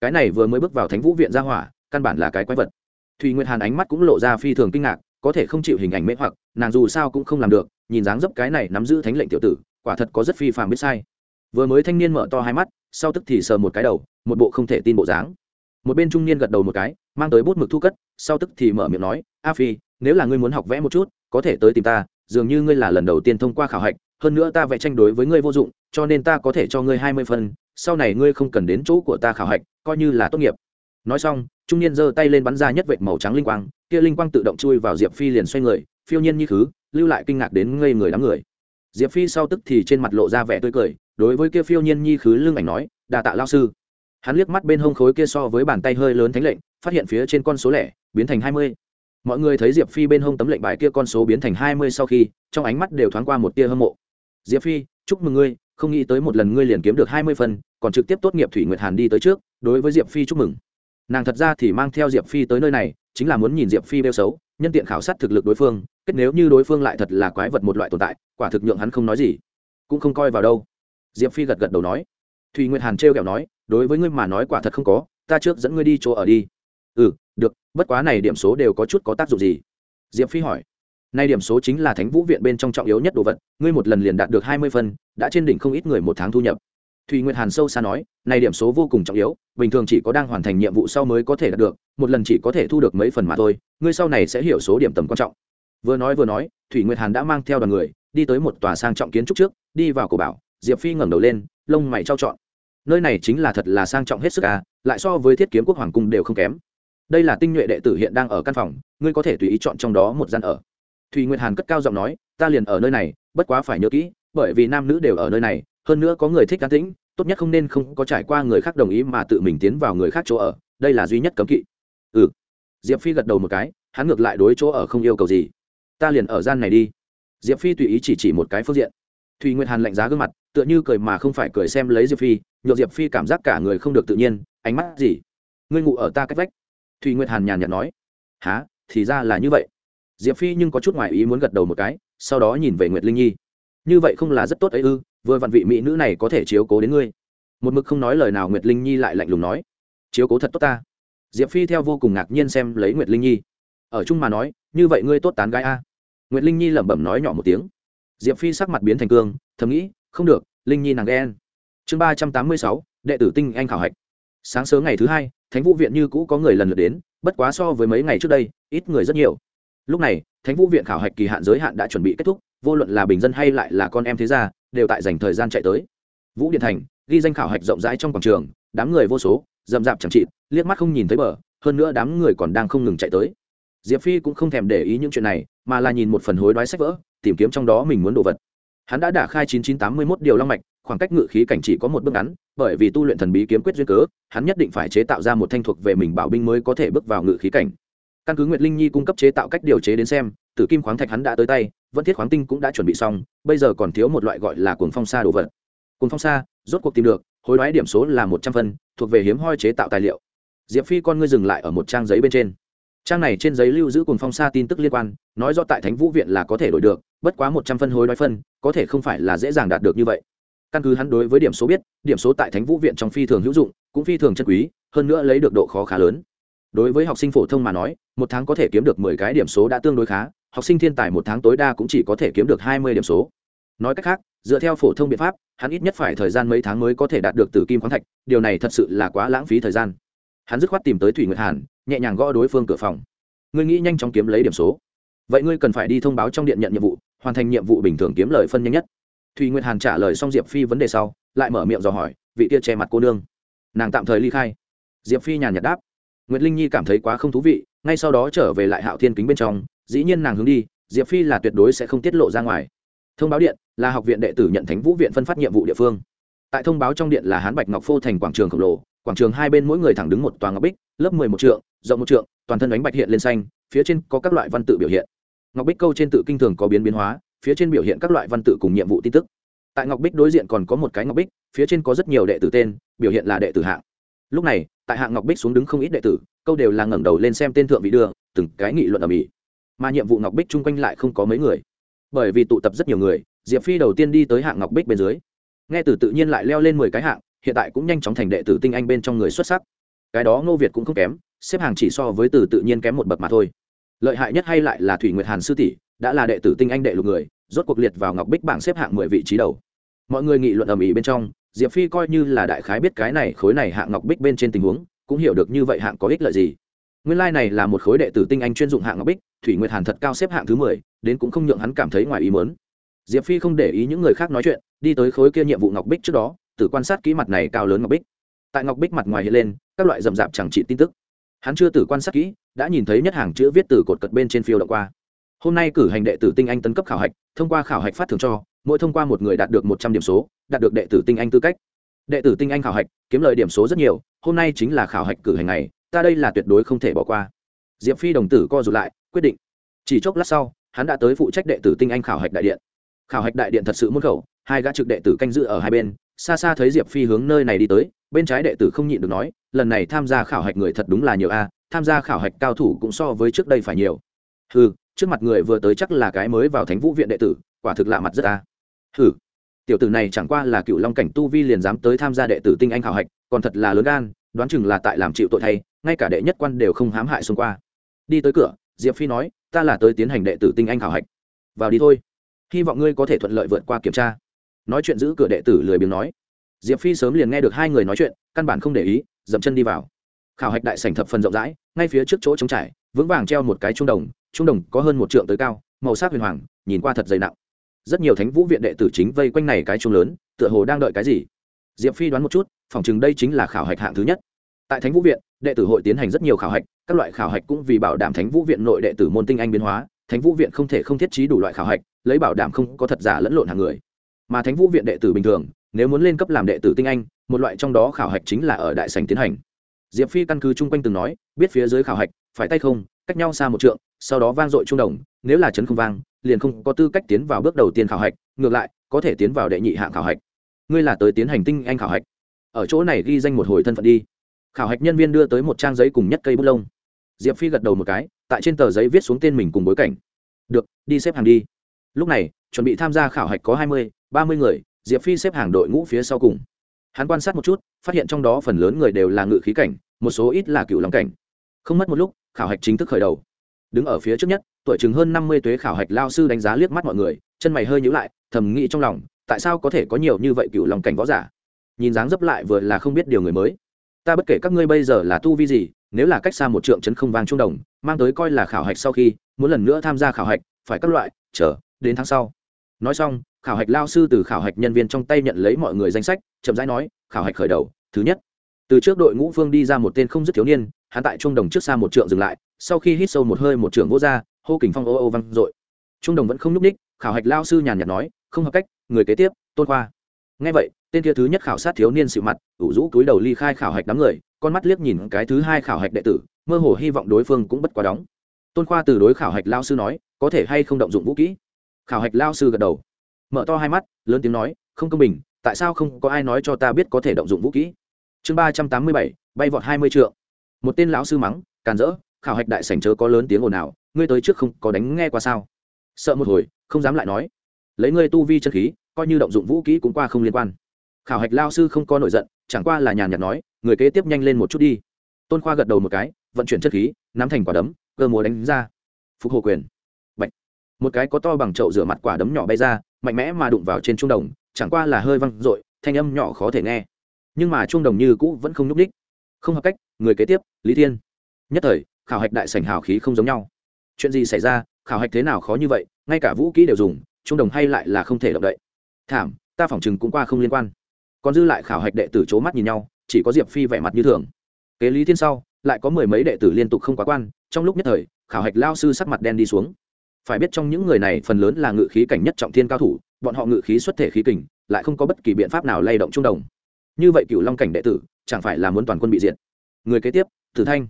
Cái này vừa mới bước vào thánh vũ viện ra hỏa, căn bản là cái quái vật. Thùy nguyệt hàn ánh mắt cũng lộ ra phi thường kinh ngạc, có thể không chịu hình ảnh mê hoặc, nàng dù sao cũng không làm được, nhìn dáng dấp cái này nắm giữ thánh lệnh tiểu tử, quả thật có rất phi phàm biết sai. Vừa mới thanh niên mở to hai mắt, sau tức thì sờ một cái đầu, một bộ không thể tin bộ dáng. Một bên trung niên gật đầu một cái, mang tới bút mực thu cất, sau tức thì mở miệng nói, a phi, nếu là ngươi muốn học vẽ một chút, có thể tới tìm ta dường như ngươi là lần đầu tiên thông qua khảo hạch, hơn nữa ta vẽ tranh đối với ngươi vô dụng, cho nên ta có thể cho ngươi hai mươi phân sau này ngươi không cần đến chỗ của ta khảo hạch, coi như là tốt nghiệp. Nói xong, trung niên giơ tay lên bắn ra nhất vệt màu trắng linh quang, kia linh quang tự động chui vào diệp phi liền xoay người, phiêu nhiên như khứ lưu lại kinh ngạc đến ngây người đám người. Diệp phi sau tức thì trên mặt lộ ra vẻ tươi cười, đối với kia phiêu nhiên nhi khứ lưng ảnh nói đà tạ lao sư. Hắn liếc mắt bên hông khối kia so với bàn tay hơi lớn thánh lệnh, phát hiện phía trên con số lẻ, biến thành hai mươi mọi người thấy diệp phi bên hông tấm lệnh bài kia con số biến thành hai mươi sau khi, trong ánh mắt đều thoáng qua một tia hâm mộ. Diệp phi, chúc mừng ngươi, không nghĩ tới một lần ngươi liền kiếm được hai mươi phần, còn trực tiếp tốt nghiệp thủy nguyệt hàn đi tới trước, đối với diệp phi chúc mừng. Nàng thật ra thì mang theo diệp phi tới nơi này, chính là muốn nhìn diệp phi đeo xấu, nhân tiện khảo sát thực lực đối phương, kết nếu như đối phương lại thật là quái vật một loại tồn tại, quả thực nhượng hắn không nói gì. Cũng không coi vào đâu. Diệp phi gật gật đầu nói. Thùy nguyệt hàn trêu kẹo nói, đối với ngươi mà nói quả thật không có, ta trước dẫn ngươi đi chỗ ở đi. Ừ được, bất quá này điểm số đều có chút có tác dụng gì? Diệp phi hỏi. Nay điểm số chính là thánh vũ viện bên trong trọng yếu nhất đồ vật, ngươi một lần liền đạt được hai mươi phân đã trên đỉnh không ít người một tháng thu nhập. Thùy nguyệt hàn sâu xa nói, này điểm số vô cùng trọng yếu, bình thường chỉ có đang hoàn thành nhiệm vụ sau mới có thể đạt được, một lần chỉ có thể thu được mấy phần mà thôi, ngươi sau này sẽ hiểu số điểm tầm quan trọng. Vừa nói vừa nói, thủy nguyệt hàn đã mang theo đoàn người, đi tới một tòa sang trọng kiến trúc trước, đi vào cổ bảo, diệp phi ngẩng đầu lên, lông mày trao trọn. Nơi này chính là thật là sang trọng hết sức à lại so với thiết kiếm quốc hoàng cung đều không kém đây là tinh nhuệ đệ tử hiện đang ở căn phòng, ngươi có thể tùy ý chọn trong đó một gian ở. Thùy nguyệt hàn cất cao giọng nói, ta liền ở nơi này, bất quá phải nhớ kỹ, bởi vì nam nữ đều ở nơi này, hơn nữa có người thích cá tĩnh, tốt nhất không nên không có trải qua người khác đồng ý mà tự mình tiến vào người khác chỗ ở, đây là duy nhất cấm kỵ. Ừ. Diệp phi gật đầu một cái, hắn ngược lại đối chỗ ở không yêu cầu gì. Ta liền ở gian này đi. Diệp phi tùy ý chỉ chỉ một cái phương diện. Thùy nguyệt hàn lạnh giá gương mặt, tựa như cười mà không phải cười xem lấy diệp phi nhộn diệp phi cảm giác cả người không được tự nhiên, ánh mắt gì? Ngươi ngủ ở ta cách vách thùy nguyệt hàn nhàn nhạt nói há thì ra là như vậy. Diệp phi nhưng có chút ngoài ý muốn gật đầu một cái, sau đó nhìn về nguyệt linh nhi. Như vậy không là rất tốt ấy ư, vừa vặn vị mỹ nữ này có thể chiếu cố đến ngươi. Một mực không nói lời nào nguyệt linh nhi lại lạnh lùng nói, chiếu cố thật tốt ta. Diệp phi theo vô cùng ngạc nhiên xem lấy nguyệt linh nhi. Ở chung mà nói, như vậy ngươi tốt tán gái a. Nguyệt linh nhi lẩm bẩm nói nhỏ một tiếng. Diệp phi sắc mặt biến thành cương, thầm nghĩ, không được, linh nhi nàng ghen. Chương ba trăm tám mươi sáu, đệ tử tinh anh khảo hạch. Sáng sớm ngày thứ hai thánh vũ viện như cũ có người lần lượt đến, bất quá so với mấy ngày trước đây, ít người rất nhiều. Lúc này, thánh vũ viện khảo hạch kỳ hạn giới hạn đã chuẩn bị kết thúc, vô luận là bình dân hay lại là con em thế gia, đều tại dành thời gian chạy tới. Vũ điện thành, ghi danh khảo hạch rộng rãi trong quảng trường, đám người vô số rậm rạp chẳng chịt, liếc mắt không nhìn thấy bờ, hơn nữa đám người còn đang không ngừng chạy tới. Diệp phi cũng không thèm để ý những chuyện này, mà là nhìn một phần hối đoái sách vỡ tìm kiếm trong đó mình muốn đồ vật. Hắn đã đả khai 9981 điều long mạch, khoảng cách ngự khí cảnh chỉ có một bước ngắn bởi vì tu luyện thần bí kiếm quyết duyên cớ, hắn nhất định phải chế tạo ra một thanh thuộc về mình bảo binh mới có thể bước vào ngự khí cảnh. Căn cứ nguyệt linh nhi cung cấp chế tạo cách điều chế đến xem, tử kim khoáng thạch hắn đã tới tay vẫn thiết khoáng tinh cũng đã chuẩn bị xong, bây giờ còn thiếu một loại gọi là cuồng phong sa đồ vật. Cuồng phong sa, rốt cuộc tìm được, hối đoái điểm số là một trăm phân, thuộc về hiếm hoi chế tạo tài liệu. Diệp phi con ngươi dừng lại ở một trang giấy bên trên. Trang này trên giấy lưu giữ cuồng phong sa tin tức liên quan, nói do tại thánh vũ viện là có thể đổi được, bất quá một trăm phân hối đoái phân, có thể không phải là dễ dàng đạt được như vậy căn cứ hắn đối với điểm số biết, điểm số tại thánh vũ viện trong phi thường hữu dụng, cũng phi thường chân quý, hơn nữa lấy được độ khó khá lớn. Đối với học sinh phổ thông mà nói, một tháng có thể kiếm được mười cái điểm số đã tương đối khá, học sinh thiên tài một tháng tối đa cũng chỉ có thể kiếm được hai mươi điểm số. Nói cách khác, dựa theo phổ thông biện pháp, hắn ít nhất phải thời gian mấy tháng mới có thể đạt được từ kim khoáng thạch, điều này thật sự là quá lãng phí thời gian. Hắn dứt khoát tìm tới thủy nguyệt hàn, nhẹ nhàng gõ đối phương cửa phòng. Ngươi nghĩ nhanh chóng kiếm lấy điểm số. Vậy ngươi cần phải đi thông báo trong điện nhận nhiệm vụ, hoàn thành nhiệm vụ bình thường kiếm lời phân nhanh nhất thùy nguyệt hàn trả lời xong diệp phi vấn đề sau, lại mở miệng dò hỏi, vị kia che mặt cô nương. Nàng tạm thời ly khai. Diệp phi nhàn nhạt đáp. Nguyệt linh nhi cảm thấy quá không thú vị, ngay sau đó trở về lại hạo thiên kính bên trong, dĩ nhiên nàng hướng đi, diệp phi là tuyệt đối sẽ không tiết lộ ra ngoài. Thông báo điện là học viện đệ tử nhận thánh vũ viện phân phát nhiệm vụ địa phương. Tại thông báo trong điện là hán bạch ngọc phô thành quảng trường khổng lồ, quảng trường hai bên mỗi người thẳng đứng một tòa ngọc bích, lớp mười một trượng, rộng một trượng, toàn thân đánh bạch hiện lên xanh, phía trên có các loại văn tự biểu hiện. Ngọc bích câu trên tự kinh thường có biến biến hóa phía trên biểu hiện các loại văn tự cùng nhiệm vụ tin tức. Tại ngọc bích đối diện còn có một cái ngọc bích, phía trên có rất nhiều đệ tử tên, biểu hiện là đệ tử hạng. Lúc này, tại hạng ngọc bích xuống đứng không ít đệ tử, câu đều là ngẩng đầu lên xem tên thượng vị đưa, từng cái nghị luận ở mỹ mà nhiệm vụ ngọc bích chung quanh lại không có mấy người. Bởi vì tụ tập rất nhiều người, diệp phi đầu tiên đi tới hạng ngọc bích bên dưới. Nghe từ tự nhiên lại leo lên mười cái hạng, hiện tại cũng nhanh chóng thành đệ tử tinh anh bên trong người xuất sắc. Cái đó ngô việt cũng không kém, xếp hàng chỉ so với từ tự nhiên kém một bậc mà thôi. Lợi hại nhất hay lại là thủy nguyệt hàn sư tỷ đã là đệ tử tinh anh đệ lục người, rốt cuộc liệt vào ngọc bích bảng xếp hạng mười vị trí đầu. Mọi người nghị luận ầm ĩ bên trong, diệp phi coi như là đại khái biết cái này khối này hạng ngọc bích bên trên tình huống, cũng hiểu được như vậy hạng có ích lợi gì. Nguyên lai、like、này là một khối đệ tử tinh anh chuyên dụng hạng ngọc bích, thủy nguyệt hàn thật cao xếp hạng thứ mười, đến cũng không nhượng hắn cảm thấy ngoài ý mớn diệp phi không để ý những người khác nói chuyện, đi tới khối kia nhiệm vụ ngọc bích trước đó, tự quan sát kỹ mặt này cao lớn ngọc bích. Tại ngọc bích mặt ngoài hiện lên, các loại rậm rạp chẳng trị tin tức. Hắn chưa tử quan sát kỹ, đã nhìn thấy nhất hàng chữ viết từ cột cật bên trên phiêu đ qua hôm nay cử hành đệ tử tinh anh tấn cấp khảo hạch, thông qua khảo hạch phát thưởng cho, mỗi thông qua một người đạt được một trăm điểm số, đạt được đệ tử tinh anh tư cách. Đệ tử tinh anh khảo hạch, kiếm lời điểm số rất nhiều, hôm nay chính là khảo hạch cử hành này ta đây là tuyệt đối không thể bỏ qua. Diệp phi đồng tử co rụt lại, quyết định. Chỉ chốc lát sau, hắn đã tới phụ trách đệ tử tinh anh khảo hạch đại điện. Khảo hạch đại điện thật sự môn khẩu, hai gã trực đệ tử canh giữ ở hai bên, xa xa thấy diệp phi hướng nơi này đi tới, bên trái đệ tử không nhịn được nói, lần này tham gia khảo hạch người thật đúng là nhiều a, tham gia khảo hạch cao thủ cũng so với trước đây phải nhiều. Ừ trước mặt người vừa tới chắc là cái mới vào thánh vũ viện đệ tử, quả thực lạ mặt rất a. Ừ tiểu tử này chẳng qua là cựu long cảnh tu vi liền dám tới tham gia đệ tử tinh anh khảo hạch, còn thật là lớn gan, đoán chừng là tại làm chịu tội thay, ngay cả đệ nhất quan đều không hám hại xung qua. Đi tới cửa, diệp phi nói, ta là tới tiến hành đệ tử tinh anh khảo hạch. Vào đi thôi. Hy vọng ngươi có thể thuận lợi vượt qua kiểm tra. Nói chuyện giữ cửa đệ tử lười biếng nói. Diệp phi sớm liền nghe được hai người nói chuyện, căn bản không để ý, dậm chân đi vào. Khảo hạch đại sảnh thập phần rộng rãi, ngay phía trước chỗ trống trải, vững vàng treo một cái trung đồng trung đồng có hơn một trượng tới cao, màu sắc huyền hoàng, nhìn qua thật dày nặng. Rất nhiều thánh vũ viện đệ tử chính vây quanh này cái trung lớn, tựa hồ đang đợi cái gì. Diệp phi đoán một chút phỏng chừng đây chính là khảo hạch hạng thứ nhất. Tại thánh vũ viện, đệ tử hội tiến hành rất nhiều khảo hạch, các loại khảo hạch cũng vì bảo đảm thánh vũ viện nội đệ tử môn tinh anh biến hóa, thánh vũ viện không thể không thiết trí đủ loại khảo hạch, lấy bảo đảm không có thật giả lẫn lộn hàng người. Mà thánh vũ viện đệ tử bình thường, nếu muốn lên cấp làm đệ tử tinh anh, một loại trong đó khảo hạch chính là ở đại sành tiến hành. Diệp phi căn cứ chung quanh từng nói, biết phía dưới khảo hạch, phải tay không cách nhau xa một trượng, sau đó vang dội trung đồng, nếu là chấn không vang, liền không có tư cách tiến vào bước đầu tiên khảo hạch, ngược lại, có thể tiến vào đệ nhị hạng khảo hạch. Ngươi là tới tiến hành tinh anh khảo hạch. Ở chỗ này ghi danh một hồi thân phận đi. Khảo hạch nhân viên đưa tới một trang giấy cùng nhất cây bút lông. Diệp phi gật đầu một cái, tại trên tờ giấy viết xuống tên mình cùng bối cảnh. Được, đi xếp hàng đi. Lúc này, chuẩn bị tham gia khảo hạch có hai mươi, ba mươi người, diệp phi xếp hàng đội ngũ phía sau cùng. Hắn quan sát một chút, phát hiện trong đó phần lớn người đều là ngự khí cảnh, một số ít là cựu lòng cảnh. Không mất một lúc khảo hạch chính thức khởi đầu. Đứng ở phía trước nhất, tuổi chừng hơn năm mươi tuế khảo hạch lao sư đánh giá liếc mắt mọi người, chân mày hơi nhữ lại, thầm nghĩ trong lòng, tại sao có thể có nhiều như vậy cựu lòng cảnh võ giả? Nhìn dáng dấp lại vừa là không biết điều người mới. Ta bất kể các ngươi bây giờ là tu vi gì, nếu là cách xa một trượng chấn không vang trung đồng, mang tới coi là khảo hạch sau khi, muốn lần nữa tham gia khảo hạch, phải các loại, chờ, đến tháng sau. Nói xong, khảo hạch lao sư từ khảo hạch nhân viên trong tay nhận lấy mọi người danh sách, chậm rãi nói, khảo hạch khởi đầu, thứ nhất. Từ trước đội ngũ phương đi ra một tên không dứt thiếu niên hắn tại trung đồng trước xa một trượng dừng lại, sau khi hít sâu một hơi một trượng vô ra hô kình phong ô ô văng dội. Trung đồng vẫn không núp ních khảo hạch lao sư nhàn nhạt nói, không hợp cách, người kế tiếp, tôn khoa. Ngay vậy, tên kia thứ nhất khảo sát thiếu niên sự mặt, ủ rũ túi đầu ly khai khảo hạch đám người, con mắt liếc nhìn cái thứ hai khảo hạch đệ tử, mơ hồ hy vọng đối phương cũng bất quá đóng. Tôn khoa từ đối khảo hạch lao sư nói, có thể hay không động dụng vũ kỹ? Khảo hạch lao sư gật đầu. Mở to hai mắt, lớn tiếng nói, không công bình, tại sao không có ai nói cho ta biết có thể động dụng vũ kỹ? Chương ba trăm tám mươi bảy, bay vọt hai mươi triệu một tên lão sư mắng, càn rỡ, khảo hạch đại sảnh chớ có lớn tiếng ồn nào ngươi tới trước không có đánh nghe qua sao? Sợ một hồi, không dám lại nói. Lấy ngươi tu vi chân khí, coi như động dụng vũ kỹ cũng qua không liên quan. Khảo hạch lao sư không có nổi giận, chẳng qua là nhàn nhạt nói, người kế tiếp nhanh lên một chút đi. Tôn khoa gật đầu một cái, vận chuyển chất khí, nắm thành quả đấm, cơ múa đánh ra. Phục hồ quyền. Bạch. một cái có to bằng chậu rửa mặt quả đấm nhỏ bay ra, mạnh mẽ mà đụng vào trên trung đồng, chẳng qua là hơi văng r ộ i thanh âm nhỏ khó thể nghe. Nhưng mà trung đồng như cũ vẫn không nhúc ních không hợp cách, người kế tiếp, lý thiên. Nhất thời, khảo hạch đại sảnh hào khí không giống nhau. Chuyện gì xảy ra, khảo hạch thế nào khó như vậy, ngay cả vũ kỹ đều dùng, trung đồng hay lại là không thể động đậy. Thảm, ta phỏng chừng cũng qua không liên quan. Còn dư lại khảo hạch đệ tử c h ố mắt nhìn nhau, chỉ có diệp phi vẻ mặt như thường. Kế lý thiên sau, lại có mười mấy đệ tử liên tục không quá quan, trong lúc nhất thời, khảo hạch lao sư sắc mặt đen đi xuống. Phải biết trong những người này phần lớn là ngự khí cảnh nhất trọng thiên cao thủ, bọn họ ngự khí xuất thể khí kình, lại không có bất kỳ biện pháp nào lay động trung đồng như vậy cựu long cảnh đệ tử, chẳng phải là muốn toàn quân bị diệt? Người kế tiếp, tử thanh.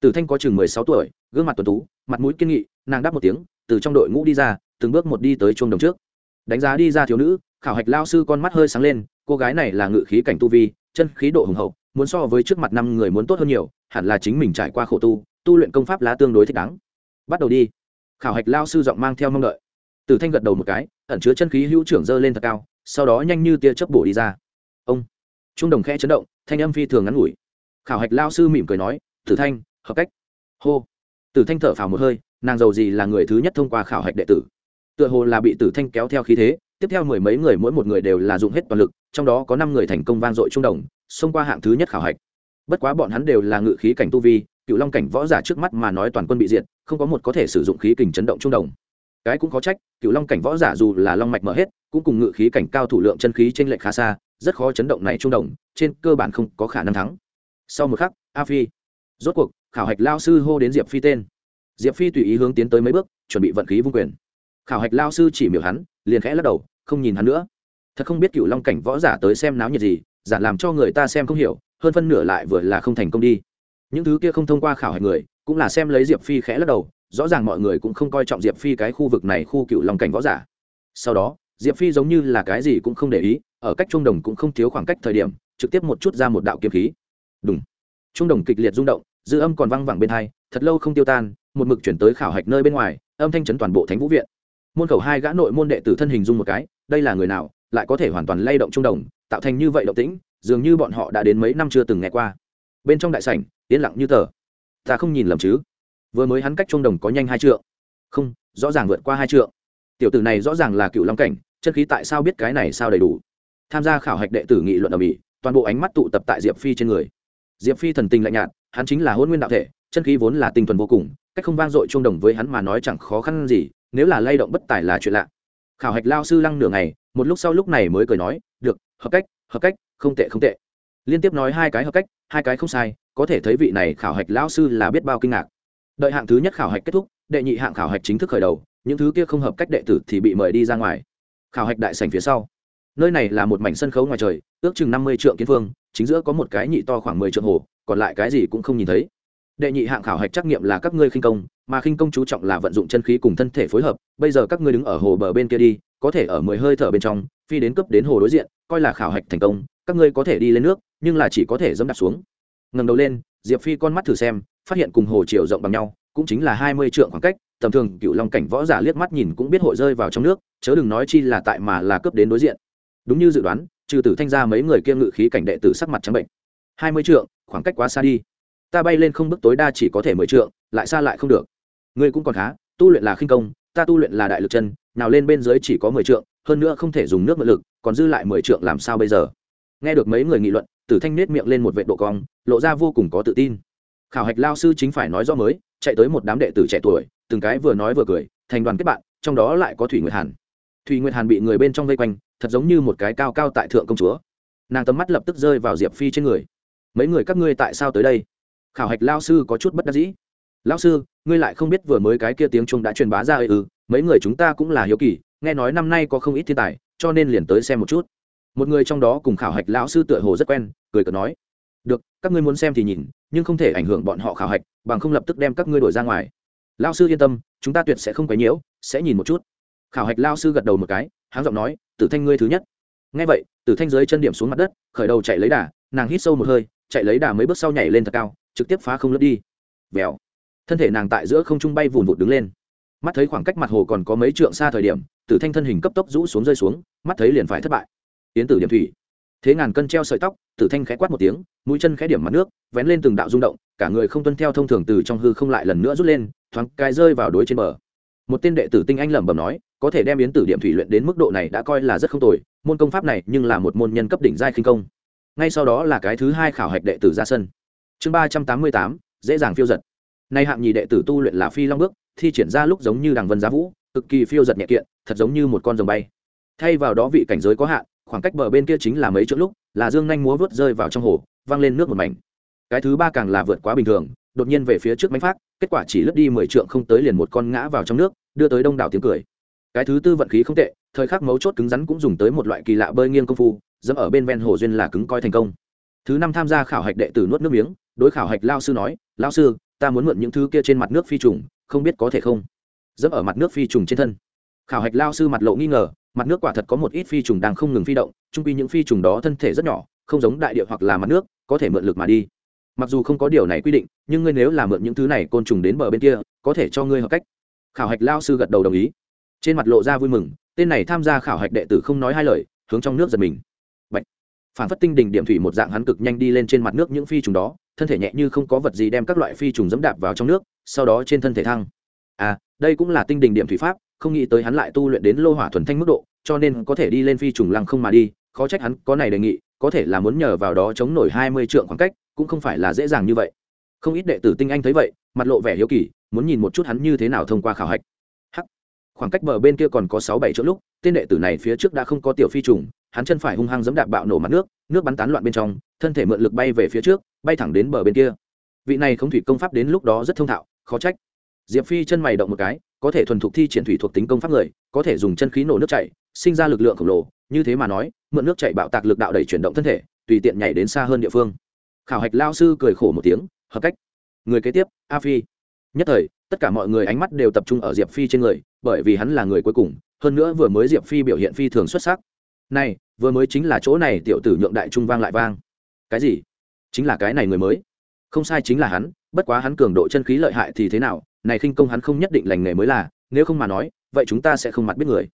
Tử thanh có chừng mười sáu tuổi, gương mặt tuần tú, mặt mũi kiên nghị, nàng đáp một tiếng, từ trong đội ngũ đi ra, từng bước một đi tới chuông đồng trước. Đánh giá đi ra thiếu nữ, khảo hạch lao sư con mắt hơi sáng lên, cô gái này là ngự khí cảnh tu vi, chân khí độ hùng hậu, muốn so với trước mặt năm người muốn tốt hơn nhiều, hẳn là chính mình trải qua khổ tu tu luyện công pháp lá tương đối thích đáng. Bắt đầu đi. Khảo hạch lao sư giọng mang theo mong đợi. Tử thanh gật đầu một cái, ẩn chứa chân khí hữu trưởng dơ lên thật cao, sau đó nhanh như tia chớp bổ đi ra. Ông trung đồng khẽ chấn động, thanh âm phi thường ngắn ngủi. Khảo hạch lao sư mỉm cười nói, tử thanh, hợp cách. Hô. Tử thanh thở phào một hơi, nàng giàu gì là người thứ nhất thông qua khảo hạch đệ tử. Tựa hồ là bị tử thanh kéo theo khí thế, tiếp theo mười mấy người mỗi một người đều là dùng hết toàn lực, trong đó có năm người thành công vang dội trung đồng, xông qua hạng thứ nhất khảo hạch. Bất quá bọn hắn đều là ngự khí cảnh tu vi cựu long cảnh võ giả trước mắt mà nói toàn quân bị diệt, không có một có thể sử dụng khí kình chấn động trung đồng cái cũng có trách cựu long cảnh võ giả dù là long mạch mở hết, cũng cùng ngự khí cảnh cao thủ lượng chân khí trên lệch khá xa, rất khó chấn động này trung đồng, trên cơ bản không có khả năng thắng. Sau một khắc, a phi. Rốt cuộc, khảo hạch lao sư hô đến diệp phi tên. Diệp phi tùy ý hướng tiến tới mấy bước, chuẩn bị vận khí vung quyền. Khảo hạch lao sư chỉ miểu hắn, liền khẽ lắc đầu, không nhìn hắn nữa. Thật không biết cựu long cảnh võ giả tới xem náo nhiệt gì, giả làm cho người ta xem không hiểu, hơn phân nửa lại vừa là không thành công đi. Những thứ kia không thông qua khảo hạch người, cũng là xem lấy diệp phi khẽ lắc đầu rõ ràng mọi người cũng không coi trọng diệp phi cái khu vực này khu cựu long cảnh võ giả. Sau đó, diệp phi giống như là cái gì cũng không để ý, ở cách trung đồng cũng không thiếu khoảng cách thời điểm, trực tiếp một chút ra một đạo kiếm khí. Đúng trung đồng kịch liệt rung động, dư âm còn văng vẳng bên hai, thật lâu không tiêu tan, một mực chuyển tới khảo hạch nơi bên ngoài, âm thanh chấn toàn bộ thánh vũ viện. Môn khẩu hai gã nội môn đệ tử thân hình dung một cái, đây là người nào, lại có thể hoàn toàn lay động trung đồng, tạo thành như vậy động tĩnh, dường như bọn họ đã đến mấy năm chưa từng nghe qua. Bên trong đại sảnh, yên lặng như tờ. Ta không nhìn lầm chứ? Vừa mới hắn cách trung đồng có nhanh hai trượng. Không, rõ ràng vượt qua hai trượng. Tiểu tử này rõ ràng là cựu long cảnh, chân khí tại sao biết cái này sao đầy đủ? Tham gia khảo hạch đệ tử nghị luận ở mỹ, toàn bộ ánh mắt tụ tập tại diệp phi trên người. Diệp phi thần tình lạnh nhạt, hắn chính là hôn nguyên đạo thể, chân khí vốn là tinh thuần vô cùng, cách không vang dội trung đồng với hắn mà nói chẳng khó khăn gì, nếu là lay động bất tài là chuyện lạ. Khảo hạch lao sư lăng nửa ngày, một lúc sau lúc này mới cười nói, được, hợp cách hợp cách, không tệ không tệ. Liên tiếp nói hai cái hợp cách, hai cái không sai, có thể thấy vị này khảo hạch lao sư là biết bao kinh ngạc đợi hạng thứ nhất khảo hạch kết thúc, đệ nhị hạng khảo hạch chính thức khởi đầu, những thứ kia không hợp cách đệ tử thì bị mời đi ra ngoài. Khảo hạch đại sảnh phía sau. Nơi này là một mảnh sân khấu ngoài trời, ước chừng năm mươi triệu kiến phương chính giữa có một cái nhị to khoảng mười triệu hồ, còn lại cái gì cũng không nhìn thấy. Đệ nhị hạng khảo hạch trắc nghiệm là các ngươi khinh công, mà khinh công chú trọng là vận dụng chân khí cùng thân thể phối hợp, bây giờ các ngươi đứng ở hồ bờ bên kia đi, có thể ở mười hơi thở bên trong, phi đến cấp đến hồ đối diện, coi là khảo hạch thành công, các ngươi có thể đi lên nước, nhưng là chỉ có thể dẫm đạp xuống. Ngầm đầu lên, diệp phi con mắt thử xem phát hiện cùng hồ chiều rộng bằng nhau, cũng chính là hai mươi trượng khoảng cách, tầm thường cựu long cảnh võ giả liếc mắt nhìn cũng biết hội rơi vào trong nước, chớ đừng nói chi là tại mà là cấp đến đối diện. Đúng như dự đoán, trừ tử thanh ra mấy người kia ngự khí cảnh đệ tử sắc mặt trắng bệnh. Hai mươi trượng, khoảng cách quá xa đi. Ta bay lên không bước tối đa chỉ có thể mười trượng, lại xa lại không được. Ngươi cũng còn khá, tu luyện là khinh công, ta tu luyện là đại lực chân, nào lên bên dưới chỉ có mười trượng, hơn nữa không thể dùng nước mượn lực, còn dư lại mười trượng làm sao bây giờ? Nghe được mấy người nghị luận, tử thanh nết miệng lên một vệ độ cong, lộ ra vô cùng có tự tin khảo hạch lao sư chính phải nói rõ mới, chạy tới một đám đệ tử trẻ tuổi, từng cái vừa nói vừa cười, thành đoàn kết bạn, trong đó lại có thủy nguyệt hàn. Thủy nguyệt hàn bị người bên trong vây quanh, thật giống như một cái cao cao tại thượng công chúa. Nàng tầm mắt lập tức rơi vào diệp phi trên người. Mấy người các ngươi tại sao tới đây? Khảo hạch lao sư có chút bất đắc dĩ. Lao sư, ngươi lại không biết vừa mới cái kia tiếng trung đã truyền bá ra ư? Ừ mấy người chúng ta cũng là hiếu kỳ, nghe nói năm nay có không ít thiên tài, cho nên liền tới xem một chút. Một người trong đó cùng khảo hạch lão sư tựa hồ rất quen, cười cợt nói. Được, các ngươi muốn xem thì nhìn nhưng không thể ảnh hưởng bọn họ khảo hạch, bằng không lập tức đem các ngươi đổi ra ngoài. Lao sư yên tâm, chúng ta tuyệt sẽ không quấy nhiễu, sẽ nhìn một chút. Khảo hạch lao sư gật đầu một cái, háng giọng nói, tử thanh ngươi thứ nhất. Ngay vậy, tử thanh dưới chân điểm xuống mặt đất, khởi đầu chạy lấy đà, nàng hít sâu một hơi, chạy lấy đà mấy bước sau nhảy lên thật cao, trực tiếp phá không lướt đi. Vèo. Thân thể nàng tại giữa không trung bay vùn vụt đứng lên. Mắt thấy khoảng cách mặt hồ còn có mấy trượng xa thời điểm, tử thanh thân hình cấp tốc rũ xuống rơi xuống, mắt thấy liền phải thất bại. Yến tử điểm thủy thế ngàn cân treo sợi tóc, tử thanh khẽ quát một tiếng, mũi chân khẽ điểm mặt nước, vén lên từng đạo rung động, cả người không tuân theo thông thường từ trong hư không lại lần nữa rút lên, thoáng cai rơi vào đối trên bờ. Một tên đệ tử tinh anh lẩm bẩm nói, có thể đem yến tử điểm thủy luyện đến mức độ này đã coi là rất không tồi, môn công pháp này nhưng là một môn nhân cấp đỉnh giai khinh công. Ngay sau đó là cái thứ hai khảo hạch đệ tử ra sân. Chương ba trăm tám mươi tám, dễ dàng phiêu giật. Nay hạng nhì đệ tử tu luyện là phi long bước, thi triển ra lúc giống như đằng vân giá vũ, cực kỳ phiêu giật nhẹ kiện, thật giống như một con rồng bay. Thay vào đó vị cảnh giới có hạn khoảng cách bờ bên kia chính là mấy chỗ lúc, là dương nhanh múa vớt rơi vào trong hồ văng lên nước một mảnh. Cái thứ ba càng là vượt quá bình thường, đột nhiên về phía trước mánh phát, kết quả chỉ lướt đi mười trượng không tới liền một con ngã vào trong nước, đưa tới đông đảo tiếng cười. Cái thứ tư vận khí không tệ, thời khắc mấu chốt cứng rắn cũng dùng tới một loại kỳ lạ bơi nghiêng công phu, dẫm ở bên ven hồ duyên là cứng coi thành công. Thứ năm tham gia khảo hạch đệ tử nuốt nước miếng, đối khảo hạch lao sư nói, lao sư, ta muốn mượn những thứ kia trên mặt nước phi trùng, không biết có thể không? Dẫm ở mặt nước phi trùng trên thân khảo hạch lao sư mặt lộ nghi ngờ, mặt nước quả thật có một ít phi trùng đang không ngừng phi động trung quy những phi trùng đó thân thể rất nhỏ, không giống đại địa hoặc là mặt nước, có thể mượn lực mà đi. Mặc dù không có điều này quy định, nhưng ngươi nếu là mượn những thứ này côn trùng đến bờ bên kia, có thể cho ngươi hợp cách. Khảo hạch lao sư gật đầu đồng ý. Trên mặt lộ ra vui mừng, tên này tham gia khảo hạch đệ tử không nói hai lời, hướng trong nước giật mình. Bạch. phản phất tinh đình điểm thủy một dạng hắn cực nhanh đi lên trên mặt nước những phi trùng đó, thân thể nhẹ như không có vật gì đem các loại phi trùng dẫm đạp vào trong nước, sau đó trên thân thể thăng. À đây cũng là tinh đình điểm thủy pháp không nghĩ tới hắn lại tu luyện đến lô hỏa thuần thanh mức độ, cho nên có thể đi lên phi trùng lăng không mà đi, khó trách hắn có này đề nghị, có thể là muốn nhờ vào đó chống nổi hai mươi trượng khoảng cách, cũng không phải là dễ dàng như vậy. Không ít đệ tử tinh anh thấy vậy, mặt lộ vẻ hiếu kỳ, muốn nhìn một chút hắn như thế nào thông qua khảo hạch. Hắc. Khoảng cách bờ bên kia còn có sáu bảy chỗ lúc, tên đệ tử này phía trước đã không có tiểu phi trùng, hắn chân phải hung hăng giẫm đạp bạo nổ mặt nước nước bắn tán loạn bên trong, thân thể mượn lực bay về phía trước, bay thẳng đến bờ bên kia. Vị này không thủy công pháp đến lúc đó rất thông thạo, khó trách diệp phi chân mày động một cái, có thể thuần thục thi triển thủy thuộc tính công pháp người, có thể dùng chân khí nổ nước chảy, sinh ra lực lượng khổng lồ, như thế mà nói, mượn nước chảy bạo tạc lực đạo đẩy chuyển động thân thể, tùy tiện nhảy đến xa hơn địa phương. Khảo hạch lao sư cười khổ một tiếng, hợp cách. Người kế tiếp, a phi. Nhất thời, tất cả mọi người ánh mắt đều tập trung ở diệp phi trên người, bởi vì hắn là người cuối cùng, hơn nữa vừa mới diệp phi biểu hiện phi thường xuất sắc. Này, vừa mới chính là chỗ này tiểu tử nhượng đại trung vang lại vang. Cái gì? Chính là cái này người mới. Không sai chính là hắn, bất quá hắn cường độ chân khí lợi hại thì thế nào này khinh công hắn không nhất định lành nghề mới là, nếu không mà nói, vậy chúng ta sẽ không mặt biết người.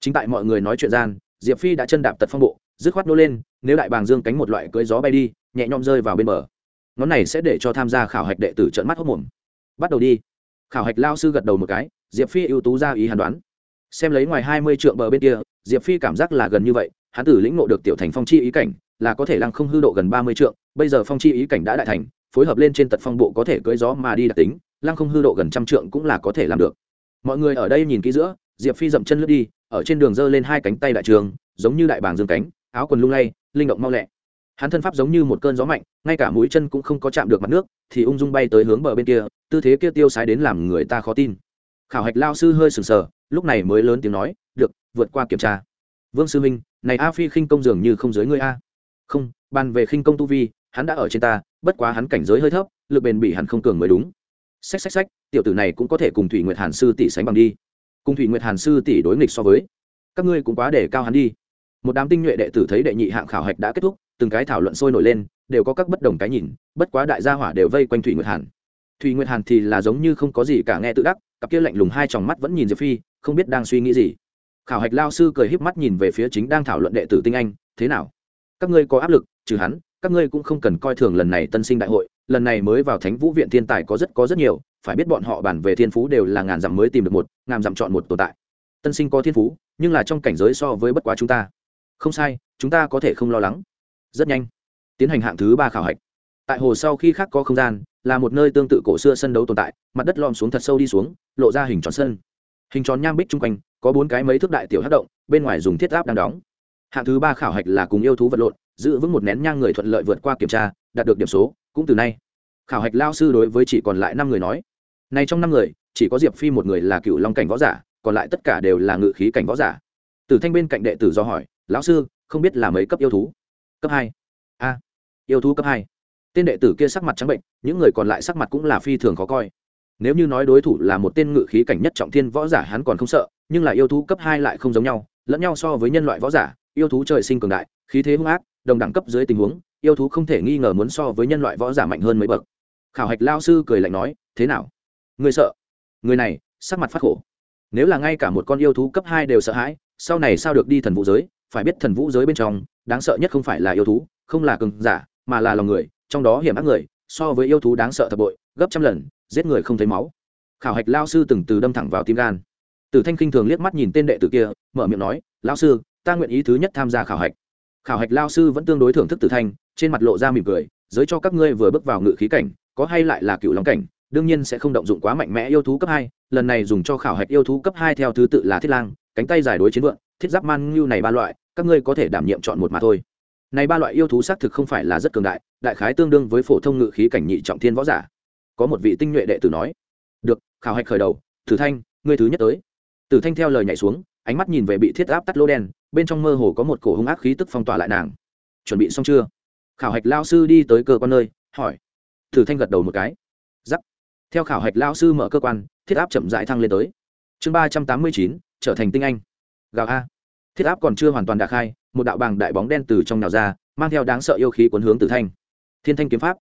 Chính tại mọi người nói chuyện gian, diệp phi đã chân đạp tật phong bộ, dứt khoát nô lên, nếu đại bàng dương cánh một loại cưỡi gió bay đi, nhẹ nhõm rơi vào bên bờ. Ngón này sẽ để cho tham gia khảo hạch đệ tử trợn mắt hốc mồm bắt đầu đi. Khảo hạch lao sư gật đầu một cái, diệp phi ưu tú ra ý hàn đoán. Xem lấy ngoài hai mươi trượng bờ bên kia, diệp phi cảm giác là gần như vậy, hắn tử lĩnh ngộ được tiểu thành phong chi ý cảnh, là có thể lăng không hư độ gần ba mươi trượng, bây giờ phong chi ý cảnh đã đại thành, phối hợp lên trên tật phong bộ có thể cưỡi gió mà đi đặc tính lăng không hư độ gần trăm trượng cũng là có thể làm được. Mọi người ở đây nhìn kỹ giữa, diệp phi dậm chân lướt đi, ở trên đường giơ lên hai cánh tay đại trường, giống như đại bàng dương cánh, áo quần lung lay, linh động mau lẹ. Hắn thân pháp giống như một cơn gió mạnh, ngay cả mũi chân cũng không có chạm được mặt nước, thì ung dung bay tới hướng bờ bên kia, tư thế kia tiêu sái đến làm người ta khó tin. Khảo hạch lao sư hơi sừng sờ, lúc này mới lớn tiếng nói, được, vượt qua kiểm tra. Vương sư minh này a phi khinh công dường như không giới ngươi a. Không, bàn về khinh công tu vi, hắn đã ở trên ta, bất quá hắn cảnh giới hơi thấp, lực bền bỉ hắn không cường mới đúng xách xách xách, tiểu tử này cũng có thể cùng thủy nguyệt hàn sư tỷ sánh bằng đi. Cùng thủy nguyệt hàn sư tỷ đối nghịch so với, các ngươi cũng quá để cao hắn đi. Một đám tinh nhuệ đệ tử thấy đệ nhị hạng khảo hạch đã kết thúc, từng cái thảo luận sôi nổi lên, đều có các bất đồng cái nhìn, bất quá đại gia hỏa đều vây quanh thủy nguyệt hàn. Thủy nguyệt hàn thì là giống như không có gì cả nghe tự đắc, cặp kia lạnh lùng hai tròng mắt vẫn nhìn diệp phi, không biết đang suy nghĩ gì. Khảo hạch lao sư cười híp mắt nhìn về phía chính đang thảo luận đệ tử tinh anh, thế nào? Các ngươi có áp lực, trừ hắn các ngươi cũng không cần coi thường lần này tân sinh đại hội, lần này mới vào thánh vũ viện thiên tài có rất có rất nhiều, phải biết bọn họ bản về thiên phú đều là ngàn dặm mới tìm được một, ngàn dặm chọn một tồn tại. Tân sinh có thiên phú, nhưng là trong cảnh giới so với bất quá chúng ta. Không sai, chúng ta có thể không lo lắng. Rất nhanh, tiến hành hạng thứ ba khảo hạch. Tại hồ sau khi khác có không gian, là một nơi tương tự cổ xưa sân đấu tồn tại, mặt đất lom xuống thật sâu đi xuống, lộ ra hình tròn sân. Hình tròn nham bích chung quanh, có bốn cái mấy thước đại tiểu hát động, bên ngoài dùng thiết áp đang đóng. Hạng thứ ba khảo hạch là cùng yêu thú vật lộn giữ vững một nén nhang người thuận lợi vượt qua kiểm tra, đạt được điểm số, cũng từ nay. Khảo hạch lao sư đối với chỉ còn lại năm người nói. Nay trong năm người, chỉ có diệp phi một người là cựu long cảnh võ giả, còn lại tất cả đều là ngự khí cảnh võ giả. Từ thanh bên cạnh đệ tử do hỏi, lão sư, không biết là mấy cấp yêu thú? Cấp hai. A, yêu thú cấp hai. Tên đệ tử kia sắc mặt trắng bệnh, những người còn lại sắc mặt cũng là phi thường khó coi. Nếu như nói đối thủ là một tên ngự khí cảnh nhất trọng thiên võ giả hắn còn không sợ, nhưng là yêu thú cấp hai lại không giống nhau, lẫn nhau so với nhân loại võ giả, yêu thú trời sinh cường đại, khí thế hung ác đồng đẳng cấp dưới tình huống, yêu thú không thể nghi ngờ muốn so với nhân loại võ giả mạnh hơn mấy bậc. Khảo hạch lao sư cười lạnh nói, thế nào? Người sợ? Người này, sắc mặt phát khổ. Nếu là ngay cả một con yêu thú cấp hai đều sợ hãi, sau này sao được đi thần vũ giới? Phải biết thần vũ giới bên trong, đáng sợ nhất không phải là yêu thú, không là cường giả, mà là lòng người, trong đó hiểm ác người, so với yêu thú đáng sợ thập bội, gấp trăm lần, giết người không thấy máu. Khảo hạch lao sư từng từ đâm thẳng vào tim gan. Tử thanh kinh thường liếc mắt nhìn tên đệ tử kia, mở miệng nói lao sư, ta nguyện ý thứ nhất tham gia khảo hạch khảo hạch lao sư vẫn tương đối thưởng thức tử thanh, trên mặt lộ ra mỉm cười, giới cho các ngươi vừa bước vào ngự khí cảnh, có hay lại là cựu long cảnh, đương nhiên sẽ không động dụng quá mạnh mẽ yêu thú cấp hai, lần này dùng cho khảo hạch yêu thú cấp hai theo thứ tự là thiết lang, cánh tay giải đối chiến vượng, thiết giáp man ngưu này ba loại, các ngươi có thể đảm nhiệm chọn một mà thôi. Này ba loại yêu thú xác thực không phải là rất cường đại đại khái tương đương với phổ thông ngự khí cảnh nhị trọng thiên võ giả. Có một vị tinh nhuệ đệ tử nói, được, khảo hạch khởi đầu, tử thanh, ngươi thứ nhất tới. Tử thanh theo lời nhảy xuống, ánh mắt nhìn về bị thiết áp tắt lô đen bên trong mơ hồ có một cổ hung ác khí tức phong tỏa lại nàng. Chuẩn bị xong chưa? Khảo hạch lao sư đi tới cơ quan nơi, hỏi. Tử thanh gật đầu một cái. Giắc. Theo khảo hạch lao sư mở cơ quan, thiết áp chậm rãi thăng lên tới. Chương ba trăm tám mươi chín, trở thành tinh anh. Gạo a. Thiết áp còn chưa hoàn toàn đà khai, một đạo bàng đại bóng đen từ trong nào ra, mang theo đáng sợ yêu khí cuốn hướng tử thanh. Thiên thanh kiếm pháp.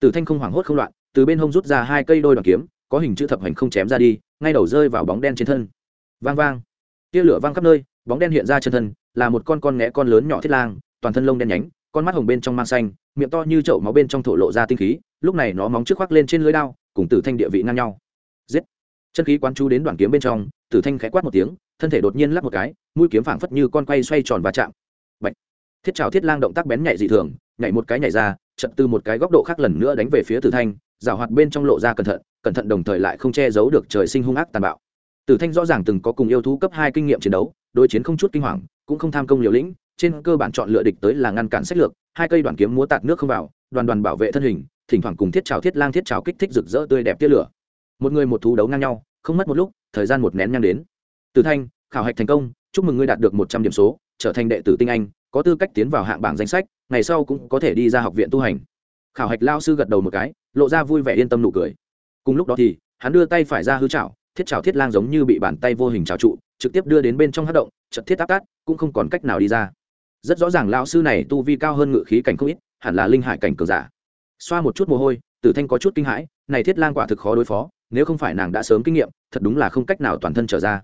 Tử thanh không hoảng hốt không loạn, từ bên hông rút ra hai cây đôi đoàn kiếm, có hình chữ thập hành không chém ra đi, ngay đầu rơi vào bóng đen trên thân. Vang vang. Tia lửa vang khắp nơi bóng đen hiện ra chân thân, là một con con nghẽ con lớn nhỏ thiết lang, toàn thân lông đen nhánh, con mắt hồng bên trong mang xanh, miệng to như chậu máu bên trong thổ lộ ra tinh khí, lúc này nó móng trước khoác lên trên lưới đao, cùng tử thanh địa vị ngang nhau. Giết! Chân khí quán chú đến đoạn kiếm bên trong, tử thanh khẽ quát một tiếng, thân thể đột nhiên lắc một cái, mũi kiếm phảng phất như con quay xoay tròn và chạm. Bạch. thiết trào thiết lang động tác bén nhạy dị thường, nhảy một cái nhảy ra trận từ một cái góc độ khác lần nữa đánh về phía tử thanh, rào hoạt bên trong lộ ra cẩn thận cẩn thận đồng thời lại không che giấu được trời sinh hung ác tàn bạo. Tử thanh rõ ràng từng có cùng yêu thú cấp hai kinh nghiệm chiến đấu đối chiến không chút kinh hoàng, cũng không tham công liều lĩnh, trên cơ bản chọn lựa địch tới là ngăn cản sách lược, hai cây đoàn kiếm múa tạt nước không vào, đoàn đoàn bảo vệ thân hình, thỉnh thoảng cùng thiết trào thiết lang thiết trào kích thích rực rỡ tươi đẹp tia lửa. Một người một thú đấu ngang nhau, không mất một lúc, thời gian một nén nhang đến. Từ thanh, khảo hạch thành công, chúc mừng ngươi đạt được một trăm điểm số, trở thành đệ tử tinh anh, có tư cách tiến vào hạng bảng danh sách, ngày sau cũng có thể đi ra học viện tu hành. Khảo hạch lao sư gật đầu một cái, lộ ra vui vẻ yên tâm nụ cười. Cùng lúc đó thì, hắn đưa tay phải ra hư trảo thiết trào thiết lang giống như bị bàn tay vô hình trào trụ, trực tiếp đưa đến bên trong hát động chật thiết áp tát cũng không còn cách nào đi ra. Rất rõ ràng lao sư này tu vi cao hơn ngự khí cảnh không ít, hẳn là linh hải cảnh cường giả. Xoa một chút mồ hôi, tử thanh có chút kinh hãi, này thiết lang quả thực khó đối phó, nếu không phải nàng đã sớm kinh nghiệm, thật đúng là không cách nào toàn thân trở ra.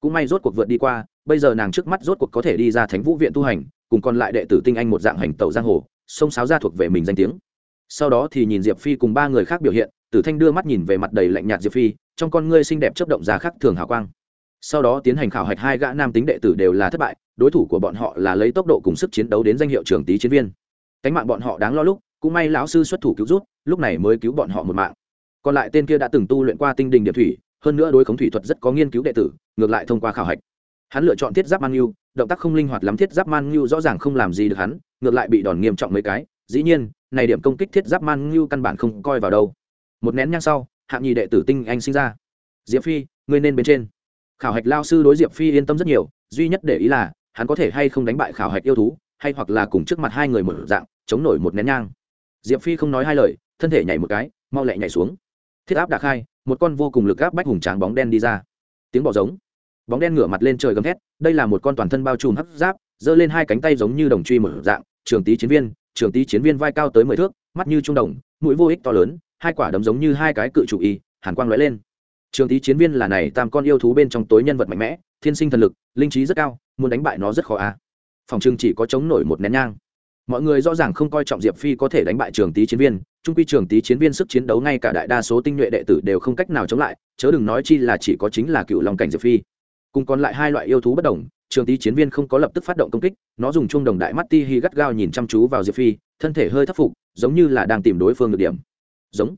Cũng may rốt cuộc vượt đi qua, bây giờ nàng trước mắt rốt cuộc có thể đi ra thánh vũ viện tu hành, cùng còn lại đệ tử tinh anh một dạng hành tẩu giang hồ, sông sáo ra thuộc về mình danh tiếng. Sau đó thì nhìn diệp phi cùng ba người khác biểu hiện, tử thanh đưa mắt nhìn về mặt đầy lạnh nhạt diệp phi trong con ngươi xinh đẹp chấp động ra khắc thường hào quang. Sau đó tiến hành khảo hạch hai gã nam tính đệ tử đều là thất bại, đối thủ của bọn họ là lấy tốc độ cùng sức chiến đấu đến danh hiệu trưởng tý chiến viên. Cánh mạng bọn họ đáng lo lúc, cũng may lão sư xuất thủ cứu rút, lúc này mới cứu bọn họ một mạng. Còn lại tên kia đã từng tu luyện qua tinh đình điệp thủy, hơn nữa đối khống thủy thuật rất có nghiên cứu đệ tử, ngược lại thông qua khảo hạch. Hắn lựa chọn thiết giáp man nhu, động tác không linh hoạt lắm, thiết giáp man nhu rõ ràng không làm gì được hắn, ngược lại bị đòn nghiêm trọng mấy cái. Dĩ nhiên, này điểm công kích thiết giáp man nhu căn bản không coi vào đâu. Một nén nhang sau hạng nhì đệ tử tinh anh sinh ra. Diệp phi, ngươi nên bên trên. Khảo hạch lao sư đối diệp phi yên tâm rất nhiều, duy nhất để ý là, hắn có thể hay không đánh bại khảo hạch yêu thú, hay hoặc là cùng trước mặt hai người một dạng, chống nổi một nén nhang. Diệp phi không nói hai lời, thân thể nhảy một cái, mau lẹ nhảy xuống. Thiết áp đạc khai một con vô cùng lực áp bách hùng tráng bóng đen đi ra. Tiếng bỏ giống. Bóng đen ngửa mặt lên trời gầm thét, đây là một con toàn thân bao trùm hấp giáp, giơ lên hai cánh tay giống như đồng truy mở dạng, trường tý chiến viên, trường tý chiến viên vai cao tới mười thước, mắt như trung đồng, mũi vô ích to lớn hai quả đấm giống như hai cái cự chủ y, hàn quang lóe lên. Trường tý chiến viên là này, tam con yêu thú bên trong tối nhân vật mạnh mẽ, thiên sinh thần lực, linh trí rất cao, muốn đánh bại nó rất khó a. À. phòng trường chỉ có chống nổi một nén nhang. Mọi người rõ ràng không coi trọng diệp phi có thể đánh bại trường tý chiến viên trung quy trường tý chiến viên sức chiến đấu ngay cả đại đa số tinh nhuệ đệ tử đều không cách nào chống lại, chớ đừng nói chi là chỉ có chính là cựu long cảnh diệp phi. Cùng còn lại hai loại yêu thú bất đồng, trường tý chiến viên không có lập tức phát động công kích, nó dùng chung đồng đại mắt ti hi gắt gao nhìn chăm chú vào diệp phi, thân thể hơi thấp phục, giống như là đang tìm đối phương được điểm giống.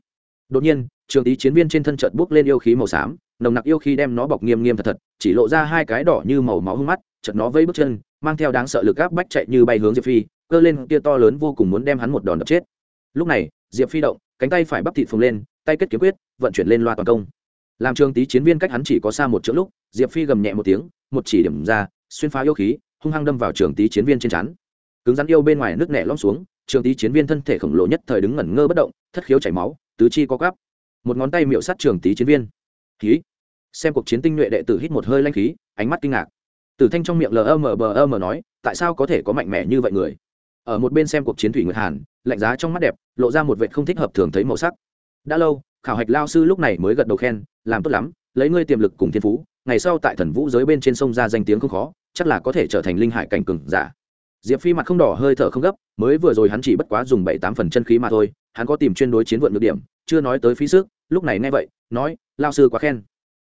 Đột nhiên, trường tý chiến viên trên thân trận buốc lên yêu khí màu xám, nồng nặc yêu khí đem nó bọc nghiêm nghiêm thật thật, chỉ lộ ra hai cái đỏ như màu máu hung mắt, chợt nó vây bước chân, mang theo đáng sợ lực áp bách chạy như bay hướng diệp phi, cơ lên kia to lớn vô cùng muốn đem hắn một đòn đập chết. Lúc này, diệp phi động, cánh tay phải bắp thịt phồng lên, tay kết kiếm quyết, vận chuyển lên loa toàn công. Làm trường tý chiến viên cách hắn chỉ có xa một chỗ lúc, diệp phi gầm nhẹ một tiếng, một chỉ điểm ra, xuyên phá yêu khí, hung hăng đâm vào trường tý chiến viên trên chắn cứng rắn yêu bên ngoài nước nẻ lom xuống, trường tý chiến viên thân thể khổng lồ nhất thời đứng ngẩn ngơ bất động thất khiếu chảy máu, tứ chi có gắp một ngón tay miệu sát trường tý chiến viên. Khí. Xem cuộc chiến tinh nhuệ đệ tử hít một hơi lanh khí, ánh mắt kinh ngạc. Tử thanh trong miệng lmbm nói, tại sao có thể có mạnh mẽ như vậy người? Ở một bên xem cuộc chiến thủy nguyệt hàn, lạnh giá trong mắt đẹp, lộ ra một vệ không thích hợp thường thấy màu sắc. Đã lâu, khảo hạch lao sư lúc này mới gật đầu khen, làm tốt lắm, lấy ngươi tiềm lực cùng thiên phú, ngày sau tại thần vũ giới bên trên sông ra danh tiếng không khó, chắc là có thể trở thành linh hải cảnh cường giả diệp phi mặt không đỏ, hơi thở không gấp, mới vừa rồi hắn chỉ bất quá dùng bảy tám phần chân khí mà thôi, hắn có tìm chuyên đối chiến vượt được điểm, chưa nói tới phí sức, lúc này nghe vậy, nói lao sư quá khen.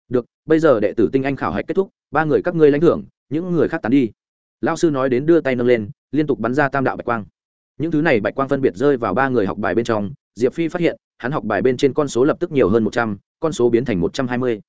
Được, bây giờ đệ tử tinh anh khảo hạch kết thúc, ba người các ngươi lãnh thưởng, những người khác tán đi. Lao sư nói đến đưa tay nâng lên, liên tục bắn ra tam đạo bạch quang. Những thứ này bạch quang phân biệt rơi vào ba người học bài bên trong, diệp phi phát hiện, hắn học bài bên trên con số lập tức nhiều hơn một trăm, con số biến thành một trăm hai mươi.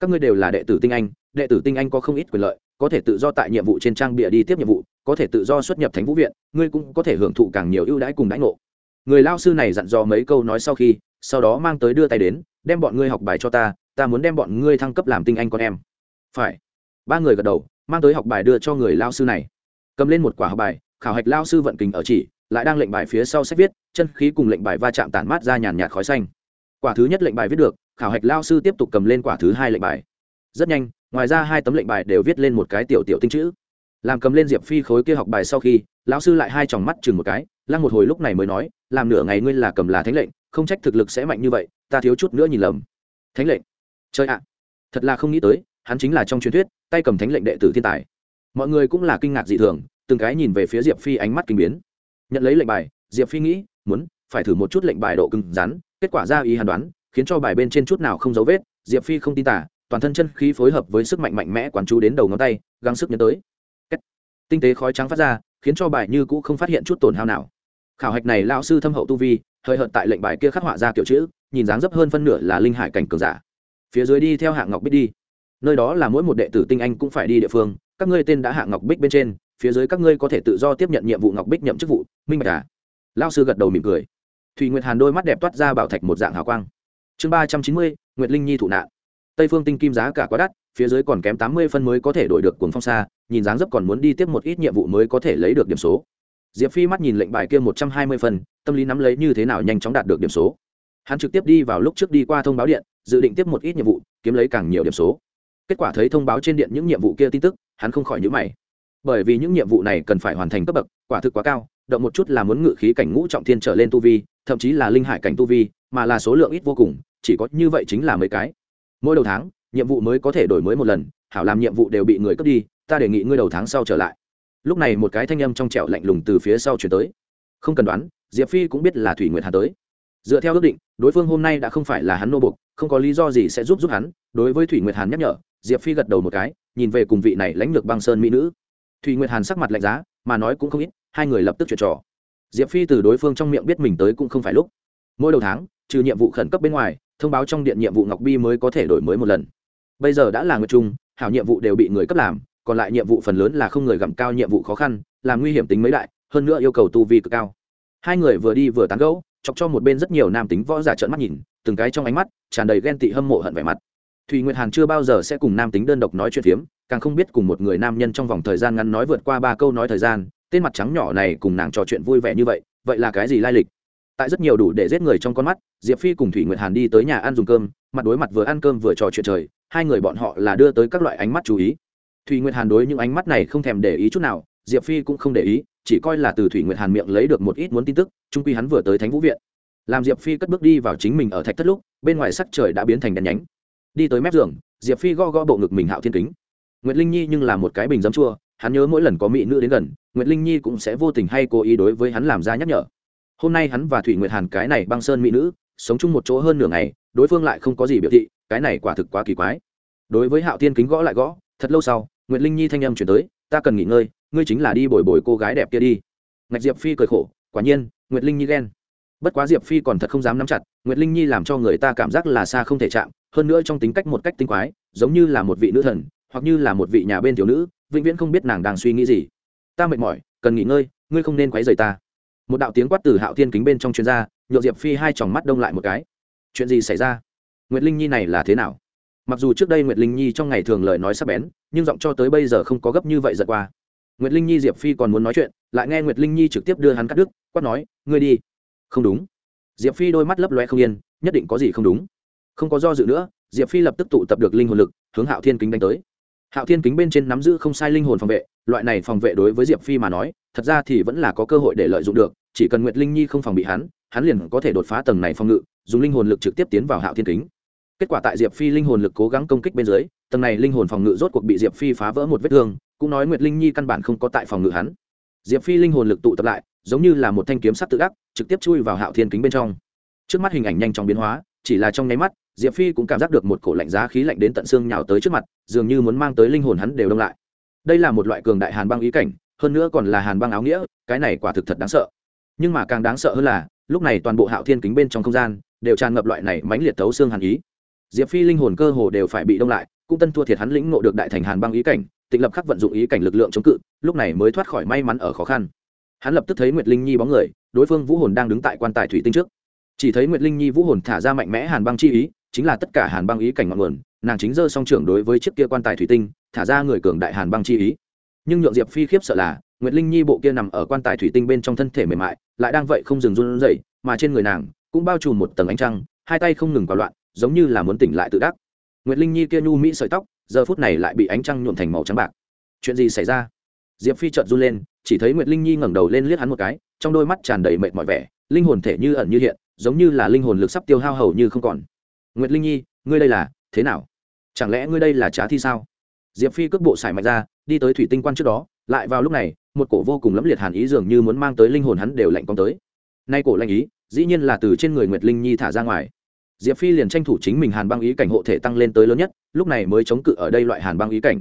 Các ngươi đều là đệ tử tinh anh, đệ tử tinh anh có không ít quyền lợi có thể tự do tại nhiệm vụ trên trang bịa đi tiếp nhiệm vụ, có thể tự do xuất nhập thánh vũ viện, ngươi cũng có thể hưởng thụ càng nhiều ưu đãi cùng đãi ngộ. Người lao sư này dặn dò mấy câu nói sau khi, sau đó mang tới đưa tay đến, đem bọn ngươi học bài cho ta ta muốn đem bọn ngươi thăng cấp làm tinh anh con em. Phải. Ba người gật đầu, mang tới học bài đưa cho người lao sư này. Cầm lên một quả học bài, khảo hạch lao sư vận kình ở chỉ, lại đang lệnh bài phía sau sách viết, chân khí cùng lệnh bài va chạm tản mát ra nhàn nhạt khói xanh. Quả thứ nhất lệnh bài viết được, khảo hạch lao sư tiếp tục cầm lên quả thứ hai lệnh bài. Rất nhanh ngoài ra hai tấm lệnh bài đều viết lên một cái tiểu tiểu tinh chữ. Làm cầm lên diệp phi khối kia học bài sau khi, lão sư lại hai tròng mắt chừng một cái, lăng một hồi lúc này mới nói, làm nửa ngày ngươi là cầm là thánh lệnh, không trách thực lực sẽ mạnh như vậy, ta thiếu chút nữa nhìn lầm. Thánh lệnh? Chơi ạ! Thật là không nghĩ tới, hắn chính là trong truyền thuyết, tay cầm thánh lệnh đệ tử thiên tài. Mọi người cũng là kinh ngạc dị thường, từng cái nhìn về phía diệp phi ánh mắt kinh biến. Nhận lấy lệnh bài, diệp phi nghĩ, muốn phải thử một chút lệnh bài độ cứng rắn, kết quả ra ý hàn đoán, khiến cho bài bên trên chút nào không dấu vết, diệp phi không tin tả toàn thân chân khí phối hợp với sức mạnh mạnh mẽ quán chú đến đầu ngón tay, gắng sức nhấn tới. Tinh tế khói trắng phát ra, khiến cho bài như cũ không phát hiện chút tổn hao nào. Khảo hạch này lão sư thâm hậu tu vi, hơi hợt tại lệnh bài kia khắc họa ra kiểu chữ, nhìn dáng dấp hơn phân nửa là linh hải cảnh cường giả. Phía dưới đi theo hạng ngọc bích đi. Nơi đó là mỗi một đệ tử tinh anh cũng phải đi địa phương, các ngươi tên đã hạng ngọc bích bên trên, phía dưới các ngươi có thể tự do tiếp nhận nhiệm vụ ngọc bích nhậm chức vụ, minh bạch à? Lao sư gật đầu mỉm cười. Thùy nguyệt hàn đôi mắt đẹp toát ra bảo thạch một dạng hào quang. Chương ba trăm chín mươi, nguyệt linh nhi thụ nạn tây phương tinh kim giá cả quá đắt, phía dưới còn kém tám mươi phân mới có thể đổi được cuồng phong xa, nhìn dáng dấp còn muốn đi tiếp một ít nhiệm vụ mới có thể lấy được điểm số. Diệp phi mắt nhìn lệnh bài kia một trăm hai mươi phân, tâm lý nắm lấy như thế nào nhanh chóng đạt được điểm số. Hắn trực tiếp đi vào lúc trước đi qua thông báo điện, dự định tiếp một ít nhiệm vụ, kiếm lấy càng nhiều điểm số. Kết quả thấy thông báo trên điện những nhiệm vụ kia tin tức, hắn không khỏi nhữ mày. Bởi vì những nhiệm vụ này cần phải hoàn thành cấp bậc, quả thực quá cao, động một chút là muốn ngự khí cảnh ngũ trọng thiên trở lên tu vi, thậm chí là linh hải cảnh tu vi, mà là số lượng ít vô cùng, chỉ có như vậy chính là mấy cái mỗi đầu tháng, nhiệm vụ mới có thể đổi mới một lần, hảo làm nhiệm vụ đều bị người cướp đi, ta đề nghị ngươi đầu tháng sau trở lại. Lúc này một cái thanh âm trong trẻo lạnh lùng từ phía sau chuyển tới. Không cần đoán, diệp phi cũng biết là thủy nguyệt hà tới. Dựa theo ước định, đối phương hôm nay đã không phải là hắn nô bục không có lý do gì sẽ giúp giúp hắn. Đối với thủy nguyệt hàn nhắc nhở, diệp phi gật đầu một cái, nhìn về cùng vị này lãnh lược băng sơn mỹ nữ. Thủy nguyệt hàn sắc mặt lạnh giá, mà nói cũng không ít, hai người lập tức chuyện trò. Diệp phi từ đối phương trong miệng biết mình tới cũng không phải lúc. Mỗi đầu tháng, trừ nhiệm vụ khẩn cấp bên ngoài thông báo trong điện nhiệm vụ ngọc bi mới có thể đổi mới một lần. Bây giờ đã là nguyệt trung, hảo nhiệm vụ đều bị người cấp làm, còn lại nhiệm vụ phần lớn là không người gặm cao nhiệm vụ khó khăn, làm nguy hiểm tính mấy đại, hơn nữa yêu cầu tu vi cực cao. Hai người vừa đi vừa tán gẫu, chọc cho một bên rất nhiều nam tính võ giả trợn mắt nhìn, từng cái trong ánh mắt tràn đầy ghen tị hâm mộ hận vẻ mặt. Thùy nguyệt hàn chưa bao giờ sẽ cùng nam tính đơn độc nói chuyện phiếm, càng không biết cùng một người nam nhân trong vòng thời gian ngắn nói vượt qua ba câu nói thời gian, tên mặt trắng nhỏ này cùng nàng trò chuyện vui vẻ như vậy vậy là cái gì lai lịch? Tại rất nhiều đủ để giết người trong con mắt, diệp phi cùng thủy nguyệt hàn đi tới nhà ăn dùng cơm, mặt đối mặt vừa ăn cơm vừa trò chuyện trời, hai người bọn họ là đưa tới các loại ánh mắt chú ý. Thủy nguyệt hàn đối những ánh mắt này không thèm để ý chút nào, diệp phi cũng không để ý, chỉ coi là từ thủy nguyệt hàn miệng lấy được một ít muốn tin tức trung quy hắn vừa tới thánh vũ viện. Làm diệp phi cất bước đi vào chính mình ở thạch thất lúc, bên ngoài sắc trời đã biến thành đèn nhánh. Đi tới mép giường, diệp phi go go bộ ngực mình hạo thiên kính. Nguyệt linh nhi nhưng là một cái bình dấm chua, hắn nhớ mỗi lần có mỹ nữ đến gần, nguyệt linh nhi cũng sẽ vô tình hay cố ý đối với hắn làm ra nhắc nhở hôm nay hắn và thủy nguyệt hàn cái này băng sơn mỹ nữ, sống chung một chỗ hơn nửa ngày, đối phương lại không có gì biểu thị, cái này quả thực quá kỳ quái. Đối với hạo thiên kính gõ lại gõ, thật lâu sau, nguyệt linh nhi thanh âm chuyển tới, ta cần nghỉ ngơi, ngươi chính là đi bồi bồi cô gái đẹp kia đi. Ngạch diệp phi cười khổ, quả nhiên, nguyệt linh nhi ghen. Bất quá diệp phi còn thật không dám nắm chặt, nguyệt linh nhi làm cho người ta cảm giác là xa không thể chạm, hơn nữa trong tính cách một cách tinh quái, giống như là một vị nữ thần, hoặc như là một vị nhà bên thiếu nữ, vĩnh viễn không biết nàng đang suy nghĩ gì. Ta mệt mỏi, cần nghỉ ngơi, ngươi không nên quấy rầy ta một đạo tiếng quát từ hạo thiên kính bên trong chuyên gia nhộn diệp phi hai tròng mắt đông lại một cái. Chuyện gì xảy ra? Nguyệt linh nhi này là thế nào? Mặc dù trước đây nguyệt linh nhi trong ngày thường lời nói sắp bén, nhưng giọng cho tới bây giờ không có gấp như vậy giật qua. Nguyệt linh nhi diệp phi còn muốn nói chuyện, lại nghe nguyệt linh nhi trực tiếp đưa hắn cắt đứt, quát nói, ngươi đi. Không đúng. Diệp phi đôi mắt lấp loe không yên, nhất định có gì không đúng. Không có do dự nữa, diệp phi lập tức tụ tập được linh hồn lực, hướng hạo thiên kính đánh tới. Hạo thiên kính bên trên nắm giữ không sai linh hồn phòng vệ, loại này phòng vệ đối với diệp phi mà nói, thật ra thì vẫn là có cơ hội để lợi dụng được chỉ cần nguyệt linh nhi không phòng bị hắn hắn liền có thể đột phá tầng này phòng ngự, dùng linh hồn lực trực tiếp tiến vào hạo thiên kính. Kết quả tại diệp phi linh hồn lực cố gắng công kích bên dưới, tầng này linh hồn phòng ngự rốt cuộc bị diệp phi phá vỡ một vết thương, cũng nói nguyệt linh nhi căn bản không có tại phòng ngự hắn. Diệp phi linh hồn lực tụ tập lại, giống như là một thanh kiếm sắc tự ác, trực tiếp chui vào hạo thiên kính bên trong. Trước mắt hình ảnh nhanh chóng biến hóa, chỉ là trong nháy mắt, diệp phi cũng cảm giác được một cổ lạnh giá khí lạnh đến tận xương nhào tới trước mặt, dường như muốn mang tới linh hồn hắn đều đông lại. Đây là một loại cường đại hàn băng ý cảnh, hơn nữa còn là hàn băng áo nghĩa, cái này quả thực thật đáng sợ nhưng mà càng đáng sợ hơn là, lúc này toàn bộ hạo thiên kính bên trong không gian đều tràn ngập loại này mãnh liệt thấu xương hàn ý. Diệp phi linh hồn cơ hồ đều phải bị đông lại, cũng tân thua thiệt hắn lĩnh ngộ được đại thành hàn băng ý cảnh, tịnh lập khắc vận dụng ý cảnh lực lượng chống cự, lúc này mới thoát khỏi may mắn ở khó khăn. Hắn lập tức thấy nguyệt linh nhi bóng người, đối phương vũ hồn đang đứng tại quan tài thủy tinh trước. Chỉ thấy nguyệt linh nhi vũ hồn thả ra mạnh mẽ hàn băng chi ý, chính là tất cả hàn băng ý cảnh ngọn nguồn, nàng chính giơ song trưởng đối với chiếc kia quan tài thủy tinh, thả ra người cường đại hàn băng chi ý. Nhưng nhượng diệp phi khiếp sợ là nguyệt linh nhi bộ kia nằm ở quan tài thủy tinh bên trong thân thể mềm mại, lại đang vậy không dừng run rẩy, mà trên người nàng cũng bao trùm một tầng ánh trăng, hai tay không ngừng vào loạn, giống như là muốn tỉnh lại tự đắc. Nguyệt linh nhi kia nhu mỹ sợi tóc, giờ phút này lại bị ánh trăng nhuộm thành màu trắng bạc. Chuyện gì xảy ra? Diệp phi chợt run lên, chỉ thấy nguyệt linh nhi ngẩng đầu lên liếc hắn một cái, trong đôi mắt tràn đầy mệt mỏi vẻ, linh hồn thể như ẩn như hiện, giống như là linh hồn lực sắp tiêu hao hầu như không còn. Nguyệt linh nhi, ngươi đây là, thế nào? Chẳng lẽ ngươi đây là trá thi sao? Diệp phi cước bộ xài mạnh ra, đi tới thủy tinh quan trước đó, lại vào lúc này một cổ vô cùng lẫm liệt hàn ý dường như muốn mang tới linh hồn hắn đều lạnh cong tới. Nay cổ lạnh ý, dĩ nhiên là từ trên người nguyệt linh nhi thả ra ngoài. Diệp phi liền tranh thủ chính mình hàn băng ý cảnh hộ thể tăng lên tới lớn nhất, lúc này mới chống cự ở đây loại hàn băng ý cảnh.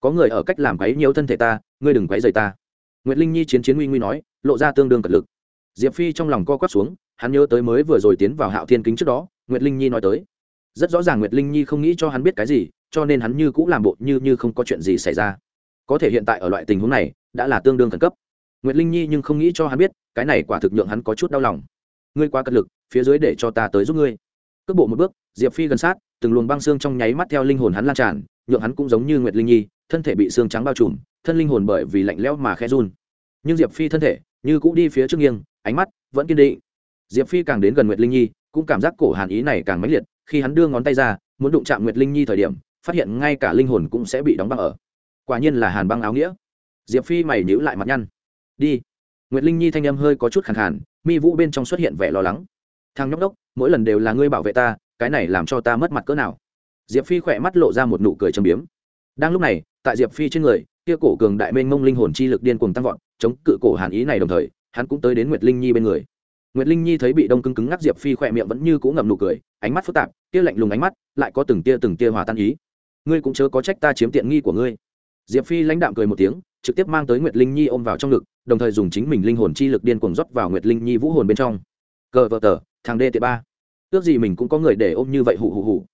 Có người ở cách làm quấy nhiều thân thể ta, ngươi đừng quấy rầy ta. Nguyệt linh nhi chiến chiến nguy nguy nói, lộ ra tương đương cật lực. Diệp phi trong lòng co quắp xuống, hắn nhớ tới mới vừa rồi tiến vào hạo thiên kính trước đó, nguyệt linh nhi nói tới. Rất rõ ràng nguyệt linh nhi không nghĩ cho hắn biết cái gì, cho nên hắn như cũng làm bộ như như không có chuyện gì xảy ra. Có thể hiện tại ở loại tình huống này đã là tương đương khẩn cấp. Nguyệt linh nhi nhưng không nghĩ cho hắn biết, cái này quả thực nhượng hắn có chút đau lòng. Ngươi quá cật lực, phía dưới để cho ta tới giúp ngươi. Cước bộ một bước, diệp phi gần sát, từng luồng băng xương trong nháy mắt theo linh hồn hắn lan tràn, nhượng hắn cũng giống như nguyệt linh nhi, thân thể bị xương trắng bao trùm, thân linh hồn bởi vì lạnh lẽo mà khẽ run. Nhưng diệp phi thân thể, như cũng đi phía trước nghiêng, ánh mắt vẫn kiên định. Diệp phi càng đến gần nguyệt linh nhi, cũng cảm giác cổ hàn ý này càng mãnh liệt, khi hắn đưa ngón tay ra, muốn đụng chạm nguyệt linh nhi thời điểm, phát hiện ngay cả linh hồn cũng sẽ bị đóng băng ở. Quả nhiên là hàn băng áo nghĩa diệp phi mày nhữ lại mặt nhăn. Đi. Nguyệt linh nhi thanh âm hơi có chút khàn khàn, mi vũ bên trong xuất hiện vẻ lo lắng. Thằng nhóc đốc, mỗi lần đều là ngươi bảo vệ ta, cái này làm cho ta mất mặt cỡ nào. Diệp phi khỏe mắt lộ ra một nụ cười châm biếm. Đang lúc này, tại diệp phi trên người, kia cổ cường đại mênh mông linh hồn chi lực điên cuồng tăng vọt, chống cự cổ hàn ý này đồng thời, hắn cũng tới đến nguyệt linh nhi bên người. Nguyệt linh nhi thấy bị đông cứng cứng ngắc diệp phi khỏe miệng vẫn như cũ ngậm nụ cười, ánh mắt phức tạp, kia lạnh lùng ánh mắt, lại có từng tia từng tia hòa tan ý. Ngươi cũng chớ có trách ta chiếm tiện nghi của ngươi. Diệp phi lãnh đạm cười một tiếng trực tiếp mang tới nguyệt linh nhi ôm vào trong ngực, đồng thời dùng chính mình linh hồn chi lực điên cuồng rót vào nguyệt linh nhi vũ hồn bên trong. Cờ vợ tờ, thằng đê tệ ba. Ước gì mình cũng có người để ôm như vậy hụ hụ hụ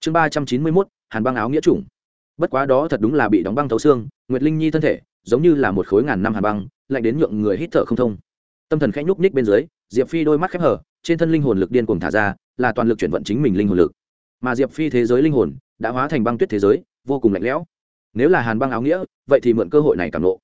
chương ba trăm chín mươi mốt, hàn băng áo nghĩa chủng. Bất quá đó thật đúng là bị đóng băng thấu xương, nguyệt linh nhi thân thể, giống như là một khối ngàn năm hàn băng, lạnh đến nhượng người hít thở không thông. Tâm thần khẽ nhúc ních bên dưới, diệp phi đôi mắt khép hở trên thân linh hồn lực điên cuồng thả ra, là toàn lực chuyển vận chính mình linh hồn lực. Mà diệp phi thế giới linh hồn, đã hóa thành băng tuyết thế giới, vô cùng lạnh lẽo nếu là hàn băng áo nghĩa, vậy thì mượn cơ hội này cảm nộ.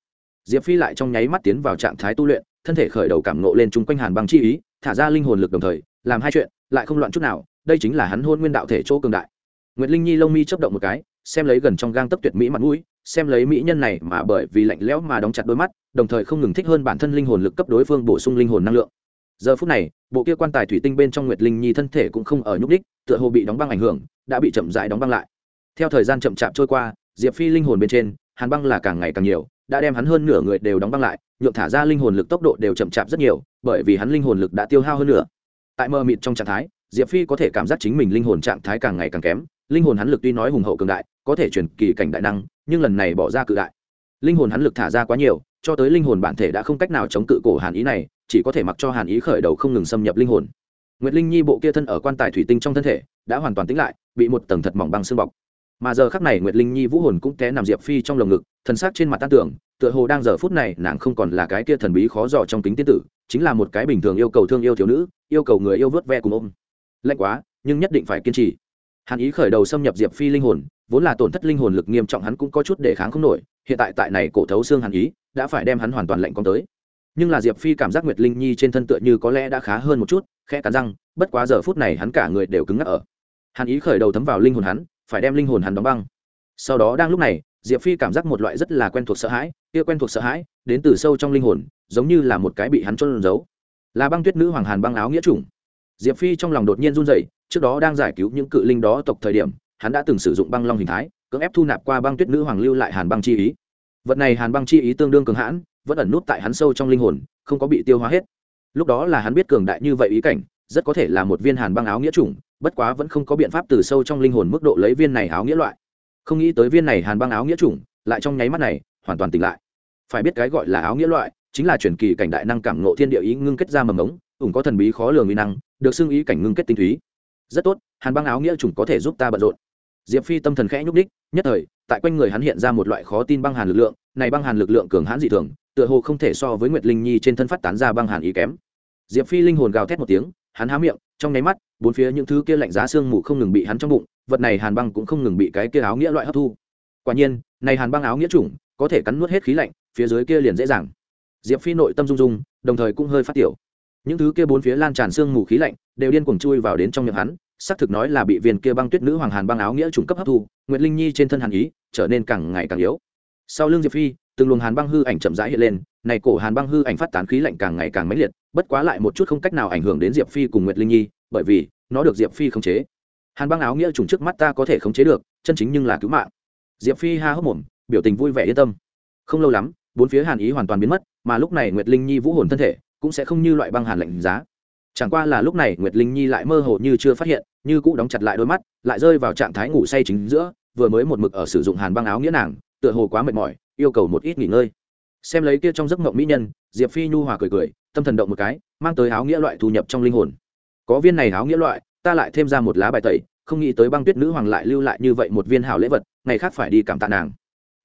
Diệp phi lại trong nháy mắt tiến vào trạng thái tu luyện, thân thể khởi đầu cảm nộ lên chung quanh hàn băng chi ý, thả ra linh hồn lực đồng thời, làm hai chuyện, lại không loạn chút nào, đây chính là hắn hôn nguyên đạo thể chỗ cường đại. Nguyệt linh nhi lông mi chấp động một cái, xem lấy gần trong gang tấp tuyệt mỹ mặt mũi, xem lấy mỹ nhân này mà bởi vì lạnh lẽo mà đóng chặt đôi mắt, đồng thời không ngừng thích hơn bản thân linh hồn lực cấp đối phương bổ sung linh hồn năng lượng. Giờ phút này, bộ kia quan tài thủy tinh bên trong nguyệt linh nhi thân thể cũng không ở nhúc đích tựa hồ bị đóng băng ảnh hưởng, đã bị chậm rãi đóng băng lại. Theo thời gian chậm chạp trôi qua diệp phi linh hồn bên trên, hàn băng là càng ngày càng nhiều, đã đem hắn hơn nửa người đều đóng băng lại, nhượng thả ra linh hồn lực tốc độ đều chậm chạp rất nhiều, bởi vì hắn linh hồn lực đã tiêu hao hơn nửa. tại mờ mịt trong trạng thái, diệp phi có thể cảm giác chính mình linh hồn trạng thái càng ngày càng kém, linh hồn hắn lực tuy nói hùng hậu cường đại, có thể chuyển kỳ cảnh đại năng, nhưng lần này bỏ ra cự đại. Linh hồn hắn lực thả ra quá nhiều, cho tới linh hồn bản thể đã không cách nào chống cự cổ hàn ý này, chỉ có thể mặc cho hàn ý khởi đầu không ngừng xâm nhập linh hồn. Nguyệt linh nhi bộ kia thân ở quan tài thủy tinh trong thân thể, đã hoàn toàn tĩnh lại, bị một tầng thật mỏng băng xương bọc mà giờ khắc này nguyệt linh nhi vũ hồn cũng té nằm diệp phi trong lồng ngực thân xác trên mặt tan tưởng tựa hồ đang giờ phút này nàng không còn là cái kia thần bí khó dò trong kính tiên tử, chính là một cái bình thường yêu cầu thương yêu thiếu nữ, yêu cầu người yêu vớt ve cùng ôm. Lạnh quá, nhưng nhất định phải kiên trì. Hàn ý khởi đầu xâm nhập diệp phi linh hồn, vốn là tổn thất linh hồn lực nghiêm trọng hắn cũng có chút để kháng không nổi, hiện tại tại này cổ thấu xương hàn ý, đã phải đem hắn hoàn toàn lạnh con tới. Nhưng là diệp phi cảm giác nguyệt linh nhi trên thân tựa như có lẽ đã khá hơn một chút, khẽ cắn răng, bất quá giờ phút này hắn cả người đều cứng ngắc ở. Hàn ý khởi đầu thấm vào linh hồn hắn phải đem linh hồn hắn đóng băng. Sau đó đang lúc này, diệp phi cảm giác một loại rất là quen thuộc sợ hãi, kia quen thuộc sợ hãi đến từ sâu trong linh hồn, giống như là một cái bị hắn trôn giấu. Là băng tuyết nữ hoàng hàn băng áo nghĩa chủng. Diệp phi trong lòng đột nhiên run dậy trước đó đang giải cứu những cự linh đó tộc thời điểm, hắn đã từng sử dụng băng long hình thái, cưỡng ép thu nạp qua băng tuyết nữ hoàng lưu lại hàn băng chi ý. Vật này hàn băng chi ý tương đương cường hãn, vẫn ẩn nút tại hắn sâu trong linh hồn, không có bị tiêu hóa hết. Lúc đó là hắn biết cường đại như vậy ý cảnh, rất có thể là một viên hàn băng áo nghĩa chủng bất quá vẫn không có biện pháp từ sâu trong linh hồn mức độ lấy viên này áo nghĩa loại. Không nghĩ tới viên này hàn băng áo nghĩa chủng, lại trong nháy mắt này, hoàn toàn tỉnh lại. Phải biết cái gọi là áo nghĩa loại, chính là chuyển kỳ cảnh đại năng cảm ngộ thiên địa ý ngưng kết ra mầm ống ủng có thần bí khó lường uy năng, được xưng ý cảnh ngưng kết tinh túy. Rất tốt, hàn băng áo nghĩa chủng có thể giúp ta bận rộn. Diệp phi tâm thần khẽ nhúc đích nhất thời, tại quanh người hắn hiện ra một loại khó tin băng hàn lực lượng, này băng hàn lực lượng cường hãn dị thường, tựa hồ không thể so với nguyệt linh nhi trên thân phát tán ra băng hàn ý kém. Diệp phi linh hồn gào thét một tiếng, hắn há miệng, trong nháy mắt bốn phía những thứ kia lạnh giá xương mù không ngừng bị hắn trong bụng, vật này hàn băng cũng không ngừng bị cái kia áo nghĩa loại hấp thu. Quả nhiên, này hàn băng áo nghĩa chủng, có thể cắn nuốt hết khí lạnh, phía dưới kia liền dễ dàng. Diệp phi nội tâm rung rung, đồng thời cũng hơi phát tiểu. Những thứ kia bốn phía lan tràn xương mù khí lạnh, đều điên cuồng chui vào đến trong miệng hắn, xác thực nói là bị viên kia băng tuyết nữ hoàng hàn băng áo nghĩa chủng cấp hấp thu, nguyệt linh nhi trên thân hàn ý, trở nên càng ngày càng yếu. Sau lưng diệp phi, từng luồng hàn băng hư ảnh chậm rãi hiện lên, này cổ hàn băng hư ảnh phát tán khí lạnh càng ngày càng mãnh liệt, bất quá lại một chút không cách nào ảnh hưởng đến diệp phi cùng nguyệt linh nhi bởi vì nó được diệp phi khống chế hàn băng áo nghĩa trùng trước mắt ta có thể khống chế được chân chính nhưng là cứu mạng diệp phi ha hốc mồm biểu tình vui vẻ yên tâm không lâu lắm bốn phía hàn ý hoàn toàn biến mất mà lúc này nguyệt linh nhi vũ hồn thân thể cũng sẽ không như loại băng hàn lạnh giá chẳng qua là lúc này nguyệt linh nhi lại mơ hồ như chưa phát hiện như cũ đóng chặt lại đôi mắt lại rơi vào trạng thái ngủ say chính giữa vừa mới một mực ở sử dụng hàn băng áo nghĩa nàng tựa hồ quá mệt mỏi yêu cầu một ít nghỉ ngơi xem lấy kia trong giấc mộng mỹ nhân diệp phi nhu hòa cười cười tâm thần động một cái mang tới áo nghĩa loại thu nhập trong linh hồn có viên này áo nghĩa loại, ta lại thêm ra một lá bài tẩy, không nghĩ tới băng tuyết nữ hoàng lại lưu lại như vậy một viên hảo lễ vật, ngày khác phải đi cảm tạ nàng.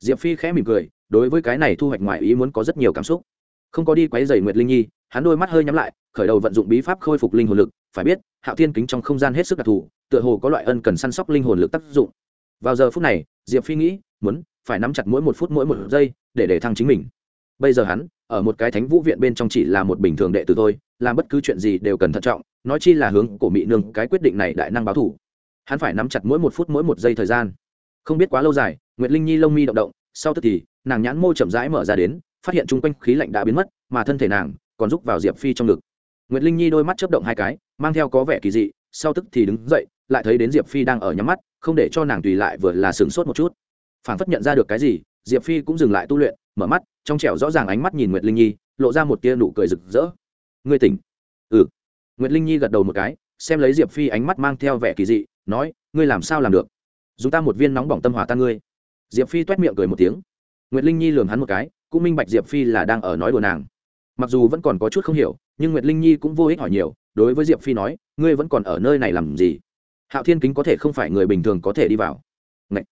Diệp phi khẽ mỉm cười, đối với cái này thu hoạch ngoài ý muốn có rất nhiều cảm xúc. Không có đi quấy dày nguyệt linh nhi, hắn đôi mắt hơi nhắm lại, khởi đầu vận dụng bí pháp khôi phục linh hồn lực, phải biết, hạo thiên kính trong không gian hết sức đặc thù, tựa hồ có loại ân cần săn sóc linh hồn lực tác dụng. Vào giờ phút này, diệp phi nghĩ, muốn phải nắm chặt mỗi một phút mỗi một giây để để thăng chính mình. Bây giờ hắn, ở một cái thánh vũ viện bên trong chỉ là một bình thường đệ tử thôi, làm bất cứ chuyện gì đều cần thận trọng nói chi là hướng cổ mị nương cái quyết định này đại năng báo thủ. Hắn phải nắm chặt mỗi một phút mỗi một giây thời gian. Không biết quá lâu dài, nguyệt linh nhi lông mi động động, sau tức thì, nàng nhãn môi chậm rãi mở ra đến, phát hiện chung quanh khí lạnh đã biến mất, mà thân thể nàng còn rúc vào diệp phi trong ngực. Nguyệt linh nhi đôi mắt chớp động hai cái, mang theo có vẻ kỳ dị, sau tức thì đứng dậy, lại thấy đến diệp phi đang ở nhắm mắt, không để cho nàng tùy lại vừa là sửng sốt một chút. Phản phất nhận ra được cái gì, diệp phi cũng dừng lại tu luyện, mở mắt, trong trẻo rõ ràng ánh mắt nhìn nguyệt linh nhi, lộ ra một tia nụ cười rực rỡ. Ngươi tỉnh. Ừ nguyệt linh nhi gật đầu một cái, xem lấy diệp phi ánh mắt mang theo vẻ kỳ dị, nói, ngươi làm sao làm được? Dùng ta một viên nóng bỏng tâm hòa ta ngươi. Diệp phi t u é t miệng cười một tiếng. Nguyệt linh nhi lường hắn một cái, cũng minh bạch diệp phi là đang ở nói đùa nàng. Mặc dù vẫn còn có chút không hiểu, nhưng nguyệt linh nhi cũng vô ích hỏi nhiều, đối với diệp phi nói, ngươi vẫn còn ở nơi này làm gì? Hạo thiên kính có thể không phải người bình thường có thể đi vào. Ngậy!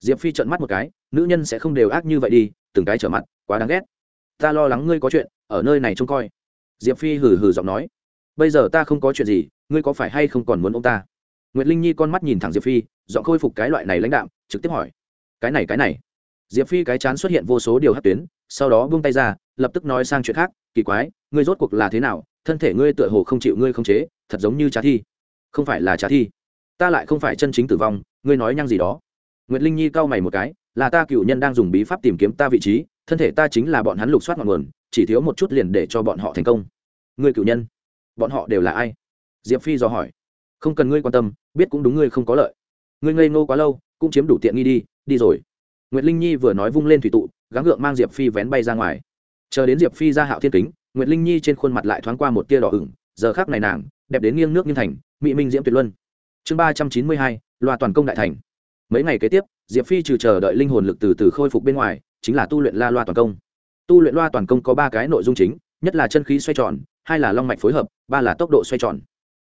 diệp phi trợn mắt một cái, nữ nhân sẽ không đều ác như vậy đi, từng cái trở mặt, quá đáng ghét. Ta lo lắng ngươi có chuyện, ở nơi này trông coi. Diệp phi hừ hừ giọng nói bây giờ ta không có chuyện gì, ngươi có phải hay không còn muốn ông ta? Nguyệt linh nhi con mắt nhìn thẳng diệp phi, giọng khôi phục cái loại này lãnh đạm, trực tiếp hỏi. Cái này cái này. Diệp phi cái chán xuất hiện vô số điều hát tuyến, sau đó buông tay ra, lập tức nói sang chuyện khác, kỳ quái, ngươi rốt cuộc là thế nào, thân thể ngươi tựa hồ không chịu ngươi không chế, thật giống như trả thi. Không phải là trả thi. Ta lại không phải chân chính tử vong, ngươi nói nhăng gì đó. Nguyệt linh nhi cau mày một cái, là ta cựu nhân đang dùng bí pháp tìm kiếm ta vị trí, thân thể ta chính là bọn hắn lục soát ngọn nguồn, chỉ thiếu một chút liền để cho bọn họ thành công. Ngươi cựu nhân bọn họ đều là ai? Diệp phi dò hỏi. Không cần ngươi quan tâm, biết cũng đúng ngươi không có lợi. Ngươi ngây ngô quá lâu, cũng chiếm đủ tiện nghi đi đi rồi. N g u y ệ t linh nhi vừa nói vung lên thủy tụ, gắng gượng mang diệp phi vén bay ra ngoài. Chờ đến diệp phi ra hạo thiên kính n g u y ệ t linh nhi trên khuôn mặt lại thoáng qua một tia đỏ ửng, giờ khác này nàng đẹp đến nghiêng nước nghiêng thành, mỹ minh diễm tuyệt luân. Chương ba trăm chín mươi hai, loa toàn công đại thành. Mấy ngày kế tiếp, diệp phi trừ chờ đợi linh hồn lực từ từ khôi phục bên ngoài, chính là tu luyện la loa toàn công. Tu luyện loa toàn công có ba cái nội dung chính, nhất là chân khí xoay tròn hai là long mạch phối hợp, ba là tốc độ xoay tròn.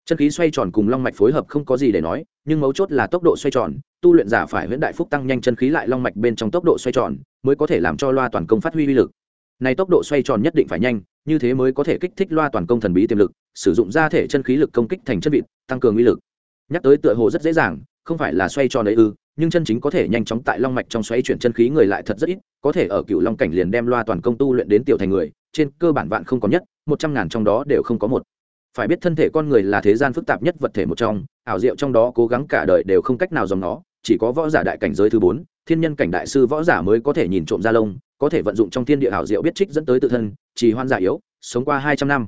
Chân khí xoay tròn cùng long mạch phối hợp không có gì để nói, nhưng mấu chốt là tốc độ xoay tròn, tu luyện giả phải huyễn đại phúc tăng nhanh chân khí lại long mạch bên trong tốc độ xoay tròn, mới có thể làm cho loa toàn công phát huy uy lực. Này tốc độ xoay tròn nhất định phải nhanh, như thế mới có thể kích thích loa toàn công thần bí tiềm lực, sử dụng ra thể chân khí lực công kích thành chân vịt, tăng cường uy lực. Nhắc tới tựa hồ rất dễ dàng, không phải là xoay tròn đấy ư nhưng chân chính có thể nhanh chóng tại long mạch trong xoay chuyển chân khí người lại thật rất ít, có thể ở cựu long cảnh liền đem loa toàn công tu luyện đến tiểu thành người, trên cơ bản vạn không có nhất, một trăm ngàn trong đó đều không có một. Phải biết thân thể con người là thế gian phức tạp nhất vật thể một trong, ảo diệu trong đó cố gắng cả đời đều không cách nào dòng nó, chỉ có võ giả đại cảnh giới thứ bốn, thiên nhân cảnh đại sư võ giả mới có thể nhìn trộm ra lông, có thể vận dụng trong thiên địa ảo diệu biết trích dẫn tới tự thân, chỉ hoan giả yếu, sống qua hai trăm năm.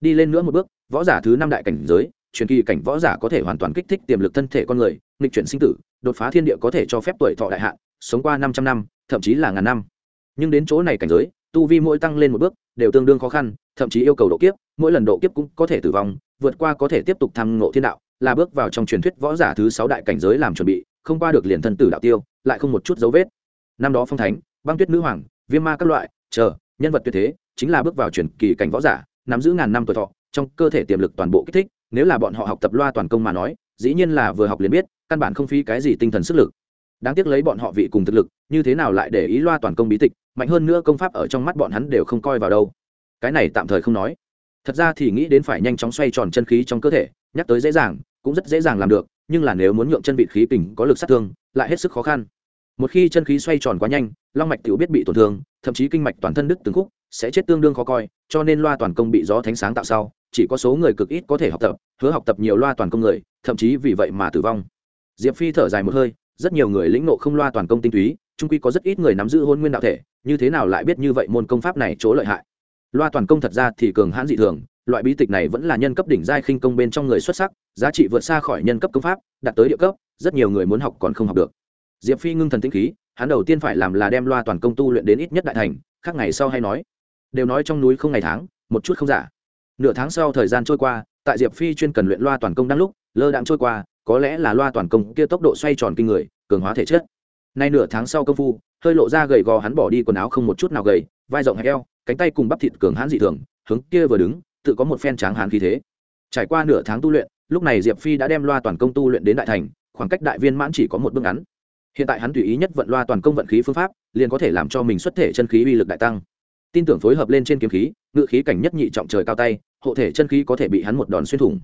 Đi lên nữa một bước, võ giả thứ năm đại cảnh giới truyền kỳ cảnh võ giả có thể hoàn toàn kích thích tiềm lực thân thể con người, nghịch chuyển sinh tử, đột phá thiên địa có thể cho phép tuổi thọ đại hạn, sống qua năm trăm năm, thậm chí là ngàn năm. Nhưng đến chỗ này cảnh giới, tu vi mỗi tăng lên một bước, đều tương đương khó khăn, thậm chí yêu cầu độ kiếp, mỗi lần độ kiếp cũng có thể tử vong, vượt qua có thể tiếp tục thăng ngộ thiên đạo, là bước vào trong truyền thuyết võ giả thứ sáu đại cảnh giới làm chuẩn bị, không qua được liền thân tử đạo tiêu, lại không một chút dấu vết. Năm đó phong thánh, băng tuyết nữ hoàng, viêm ma các loại, chờ, nhân vật tuyệt thế, chính là bước vào truyền kỳ cảnh võ giả, nắm giữ ngàn năm tuổi thọ, trong cơ thể tiềm lực toàn bộ kích thích nếu là bọn họ học tập loa toàn công mà nói, dĩ nhiên là vừa học liền biết, căn bản không phí cái gì tinh thần sức lực. Đáng tiếc lấy bọn họ vị cùng thực lực, như thế nào lại để ý loa toàn công bí tịch, mạnh hơn nữa công pháp ở trong mắt bọn hắn đều không coi vào đâu. Cái này tạm thời không nói. Thật ra thì nghĩ đến phải nhanh chóng xoay tròn chân khí trong cơ thể, nhắc tới dễ dàng, cũng rất dễ dàng làm được, nhưng là nếu muốn nhượng chân vị khí kình có lực sát thương, lại hết sức khó khăn. Một khi chân khí xoay tròn quá nhanh, long mạch tiểu biết bị tổn thương, thậm chí kinh mạch toàn thân đứt từng khúc sẽ chết tương đương khó coi, cho nên loa toàn công bị gió thánh sáng tạo sau, chỉ có số người cực ít có thể học tập, hứa học tập nhiều loa toàn công người, thậm chí vì vậy mà tử vong. Diệp phi thở dài một hơi, rất nhiều người lĩnh nộ không loa toàn công tinh túy trung quy có rất ít người nắm giữ hôn nguyên đạo thể, như thế nào lại biết như vậy môn công pháp này chỗ lợi hại? Loa toàn công thật ra thì cường hãn dị thường, loại bí tịch này vẫn là nhân cấp đỉnh giai khinh công bên trong người xuất sắc, giá trị vượt xa khỏi nhân cấp công pháp, đạt tới địa cấp, rất nhiều người muốn học còn không học được. Diệp phi ngưng thần tinh khí, hắn đầu tiên phải làm là đem loa toàn công tu luyện đến ít nhất đại thành, khác ngày sau hay nói đều nói trong núi không ngày tháng, một chút không giả. Nửa tháng sau thời gian trôi qua, tại diệp phi chuyên cần luyện loa toàn công đang lúc, lơ đãng trôi qua, có lẽ là loa toàn công kia tốc độ xoay tròn kinh người, cường hóa thể chất. Nay nửa tháng sau công phu, hơi lộ ra gầy gò hắn bỏ đi quần áo không một chút nào gầy, vai rộng hẹp eo, cánh tay cùng bắp thịt cường hãn dị thường, hướng kia vừa đứng, tự có một phen tráng hán khí thế. Trải qua nửa tháng tu luyện, lúc này diệp phi đã đem loa toàn công tu luyện đến đại thành, khoảng cách đại viên mãn chỉ có một bước ngắn. Hiện tại hắn tùy ý nhất vận loa toàn công vận khí phương pháp, liền có thể làm cho mình xuất thể chân khí uy lực đại tăng tin tưởng phối hợp lên trên kiếm khí, ngự khí cảnh nhất nhị trọng trời cao tay, hộ thể chân khí có thể bị hắn một đòn xuyên thủng.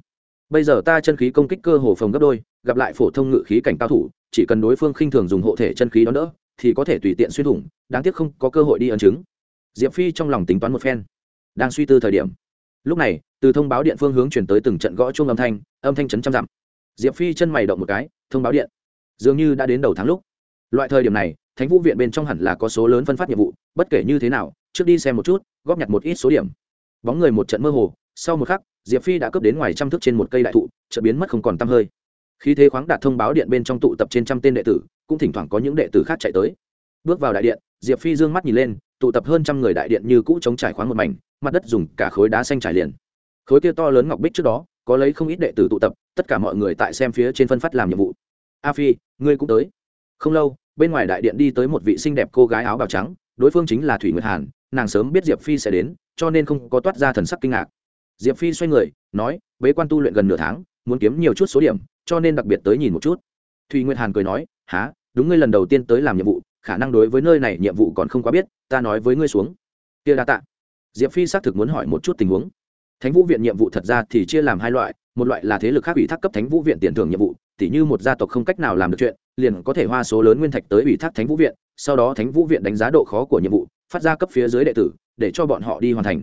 Bây giờ ta chân khí công kích cơ hồ phồng gấp đôi, gặp lại phổ thông ngự khí cảnh cao thủ, chỉ cần đối phương khinh thường dùng hộ thể chân khí đón đỡ thì có thể tùy tiện xuyên thủng, đáng tiếc không có cơ hội đi ấn chứng. Diệp phi trong lòng tính toán một phen, đang suy tư thời điểm. Lúc này, từ thông báo điện phương hướng chuyển tới từng trận gõ chung âm thanh âm thanh chấn trăm dặm. Diệp phi chân mày động một cái, thông báo điện. Dường như đã đến đầu tháng lúc. Loại thời điểm này, thánh vũ viện bên trong hẳn là có số lớn phân phát nhiệm vụ, bất kể như thế nào trước đi xem một chút, góp nhặt một ít số điểm. Bóng người một trận mơ hồ, sau một khắc, diệp phi đã cướp đến ngoài trăm thước trên một cây đại thụ chợ biến mất không còn tăm hơi. Khi thế khoáng đạt thông báo điện bên trong tụ tập trên trăm tên đệ tử, cũng thỉnh thoảng có những đệ tử khác chạy tới. Bước vào đại điện, diệp phi d ư ơ n g mắt nhìn lên, tụ tập hơn trăm người đại điện như cũ chống trải khoáng một mảnh, mặt đất dùng cả khối đá xanh trải liền. Khối kia to lớn ngọc bích trước đó, có lấy không ít đệ tử tụ tập, tất cả mọi người tại xem phía trên phân phát làm nhiệm vụ. A phi, ngươi cũng tới. Không lâu, bên ngoài đại điện đi tới một vị xinh đẹp cô gái áo bào trắng đối phương chính là thủy nguyệt hàn nàng sớm biết diệp phi sẽ đến cho nên không có toát ra thần sắc kinh ngạc diệp phi xoay người nói bế quan tu luyện gần nửa tháng muốn kiếm nhiều chút số điểm cho nên đặc biệt tới nhìn một chút thùy nguyệt hàn cười nói há đúng ngươi lần đầu tiên tới làm nhiệm vụ khả năng đối với nơi này nhiệm vụ còn không quá biết ta nói với ngươi xuống kia đa tạ diệp phi xác thực muốn hỏi một chút tình huống thánh vũ viện nhiệm vụ thật ra thì chia làm hai loại một loại là thế lực khác ủy thác cấp thánh vũ viện tiền thưởng nhiệm vụ tỉ như một gia tộc không cách nào làm được chuyện liền có thể hoa số lớn nguyên thạch tới ủy thác thánh vũ viện, sau đó thánh vũ viện đánh giá độ khó của nhiệm vụ, phát ra cấp phía dưới đệ tử, để cho bọn họ đi hoàn thành.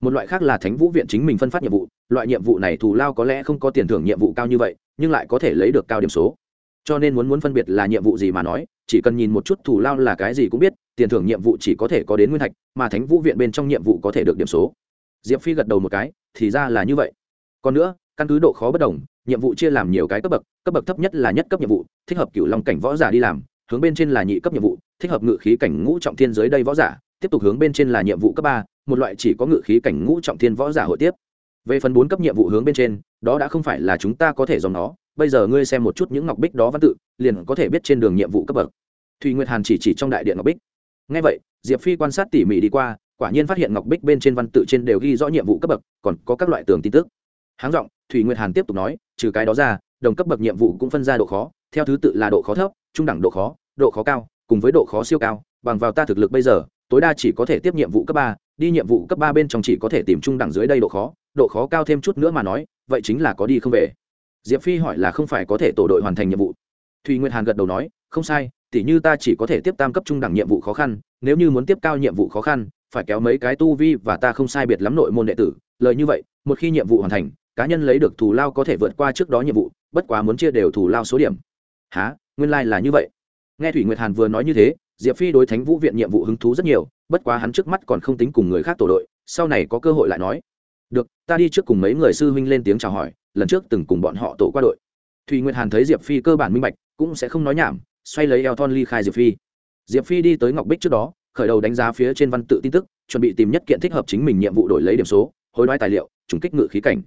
Một loại khác là thánh vũ viện chính mình phân phát nhiệm vụ, loại nhiệm vụ này thù lao có lẽ không có tiền thưởng nhiệm vụ cao như vậy, nhưng lại có thể lấy được cao điểm số. Cho nên muốn muốn phân biệt là nhiệm vụ gì mà nói, chỉ cần nhìn một chút thù lao là cái gì cũng biết, tiền thưởng nhiệm vụ chỉ có thể có đến nguyên thạch, mà thánh vũ viện bên trong nhiệm vụ có thể được điểm số. Diệp phi gật đầu một cái, thì ra là như vậy. Còn nữa, căn cứ độ khó bất đồng nhiệm vụ chia làm nhiều cái cấp bậc cấp bậc thấp nhất là nhất cấp nhiệm vụ, thích hợp cựu long cảnh võ giả đi làm, hướng bên trên là nhị cấp nhiệm vụ, thích hợp ngự khí cảnh ngũ trọng thiên giới đây võ giả, tiếp tục hướng bên trên là nhiệm vụ cấp ba, một loại chỉ có ngự khí cảnh ngũ trọng thiên võ giả hội tiếp. Về phần bốn cấp nhiệm vụ hướng bên trên, đó đã không phải là chúng ta có thể dòng nó, bây giờ ngươi xem một chút những ngọc bích đó văn tự, liền có thể biết trên đường nhiệm vụ cấp bậc. Thùy nguyệt hàn chỉ chỉ trong đại điện ngọc bích. Ngay vậy, diệp phi quan sát tỉ mỉ đi qua, quả nhiên phát hiện ngọc bích bên trên văn tự trên đều ghi rõ nhiệm vụ cấp bậc, còn có các loại tường tin tức. Háng giọng, thùy nguyệt hàn tiếp tục nói trừ cái đó ra, đồng cấp bậc nhiệm vụ cũng phân ra độ khó, theo thứ tự là độ khó thấp, trung đẳng độ khó độ khó cao, cùng với độ khó siêu cao, bằng vào ta thực lực bây giờ, tối đa chỉ có thể tiếp nhiệm vụ cấp ba, đi nhiệm vụ cấp ba bên trong chỉ có thể tìm trung đẳng dưới đây độ khó độ khó cao thêm chút nữa mà nói, vậy chính là có đi không về. Diệp phi hỏi là không phải có thể tổ đội hoàn thành nhiệm vụ. Thùy nguyệt hàn gật đầu nói, không sai, tỉ như ta chỉ có thể tiếp tam cấp trung đẳng nhiệm vụ khó khăn, nếu như muốn tiếp cao nhiệm vụ khó khăn, phải kéo mấy cái tu vi và ta không sai biệt lắm nội môn đệ tử, lời như vậy, một khi nhiệm vụ hoàn thành cá nhân lấy được thù lao có thể vượt qua trước đó nhiệm vụ, bất quá muốn chia đều thù lao số điểm. Há nguyên lai、like、là như vậy. Nghe thủy nguyệt hàn vừa nói như thế, diệp phi đối thánh vũ viện nhiệm vụ hứng thú rất nhiều, bất quá hắn trước mắt còn không tính cùng người khác tổ đội, sau này có cơ hội lại nói. Được, ta đi trước cùng mấy người sư huynh lên tiếng chào hỏi, lần trước từng cùng bọn họ tổ qua đội. Thùy nguyệt hàn thấy diệp phi cơ bản minh bạch, cũng sẽ không nói nhảm, xoay lấy eo thon ly khai diệp phi. Diệp phi đi tới ngọc bích trước đó, khởi đầu đánh giá phía trên văn tự tin tức, chuẩn bị tìm nhất kiện thích hợp chính mình nhiệm vụ đổi lấy điểm số, hối đoái tài liệu, trùng kích ngự khí cảnh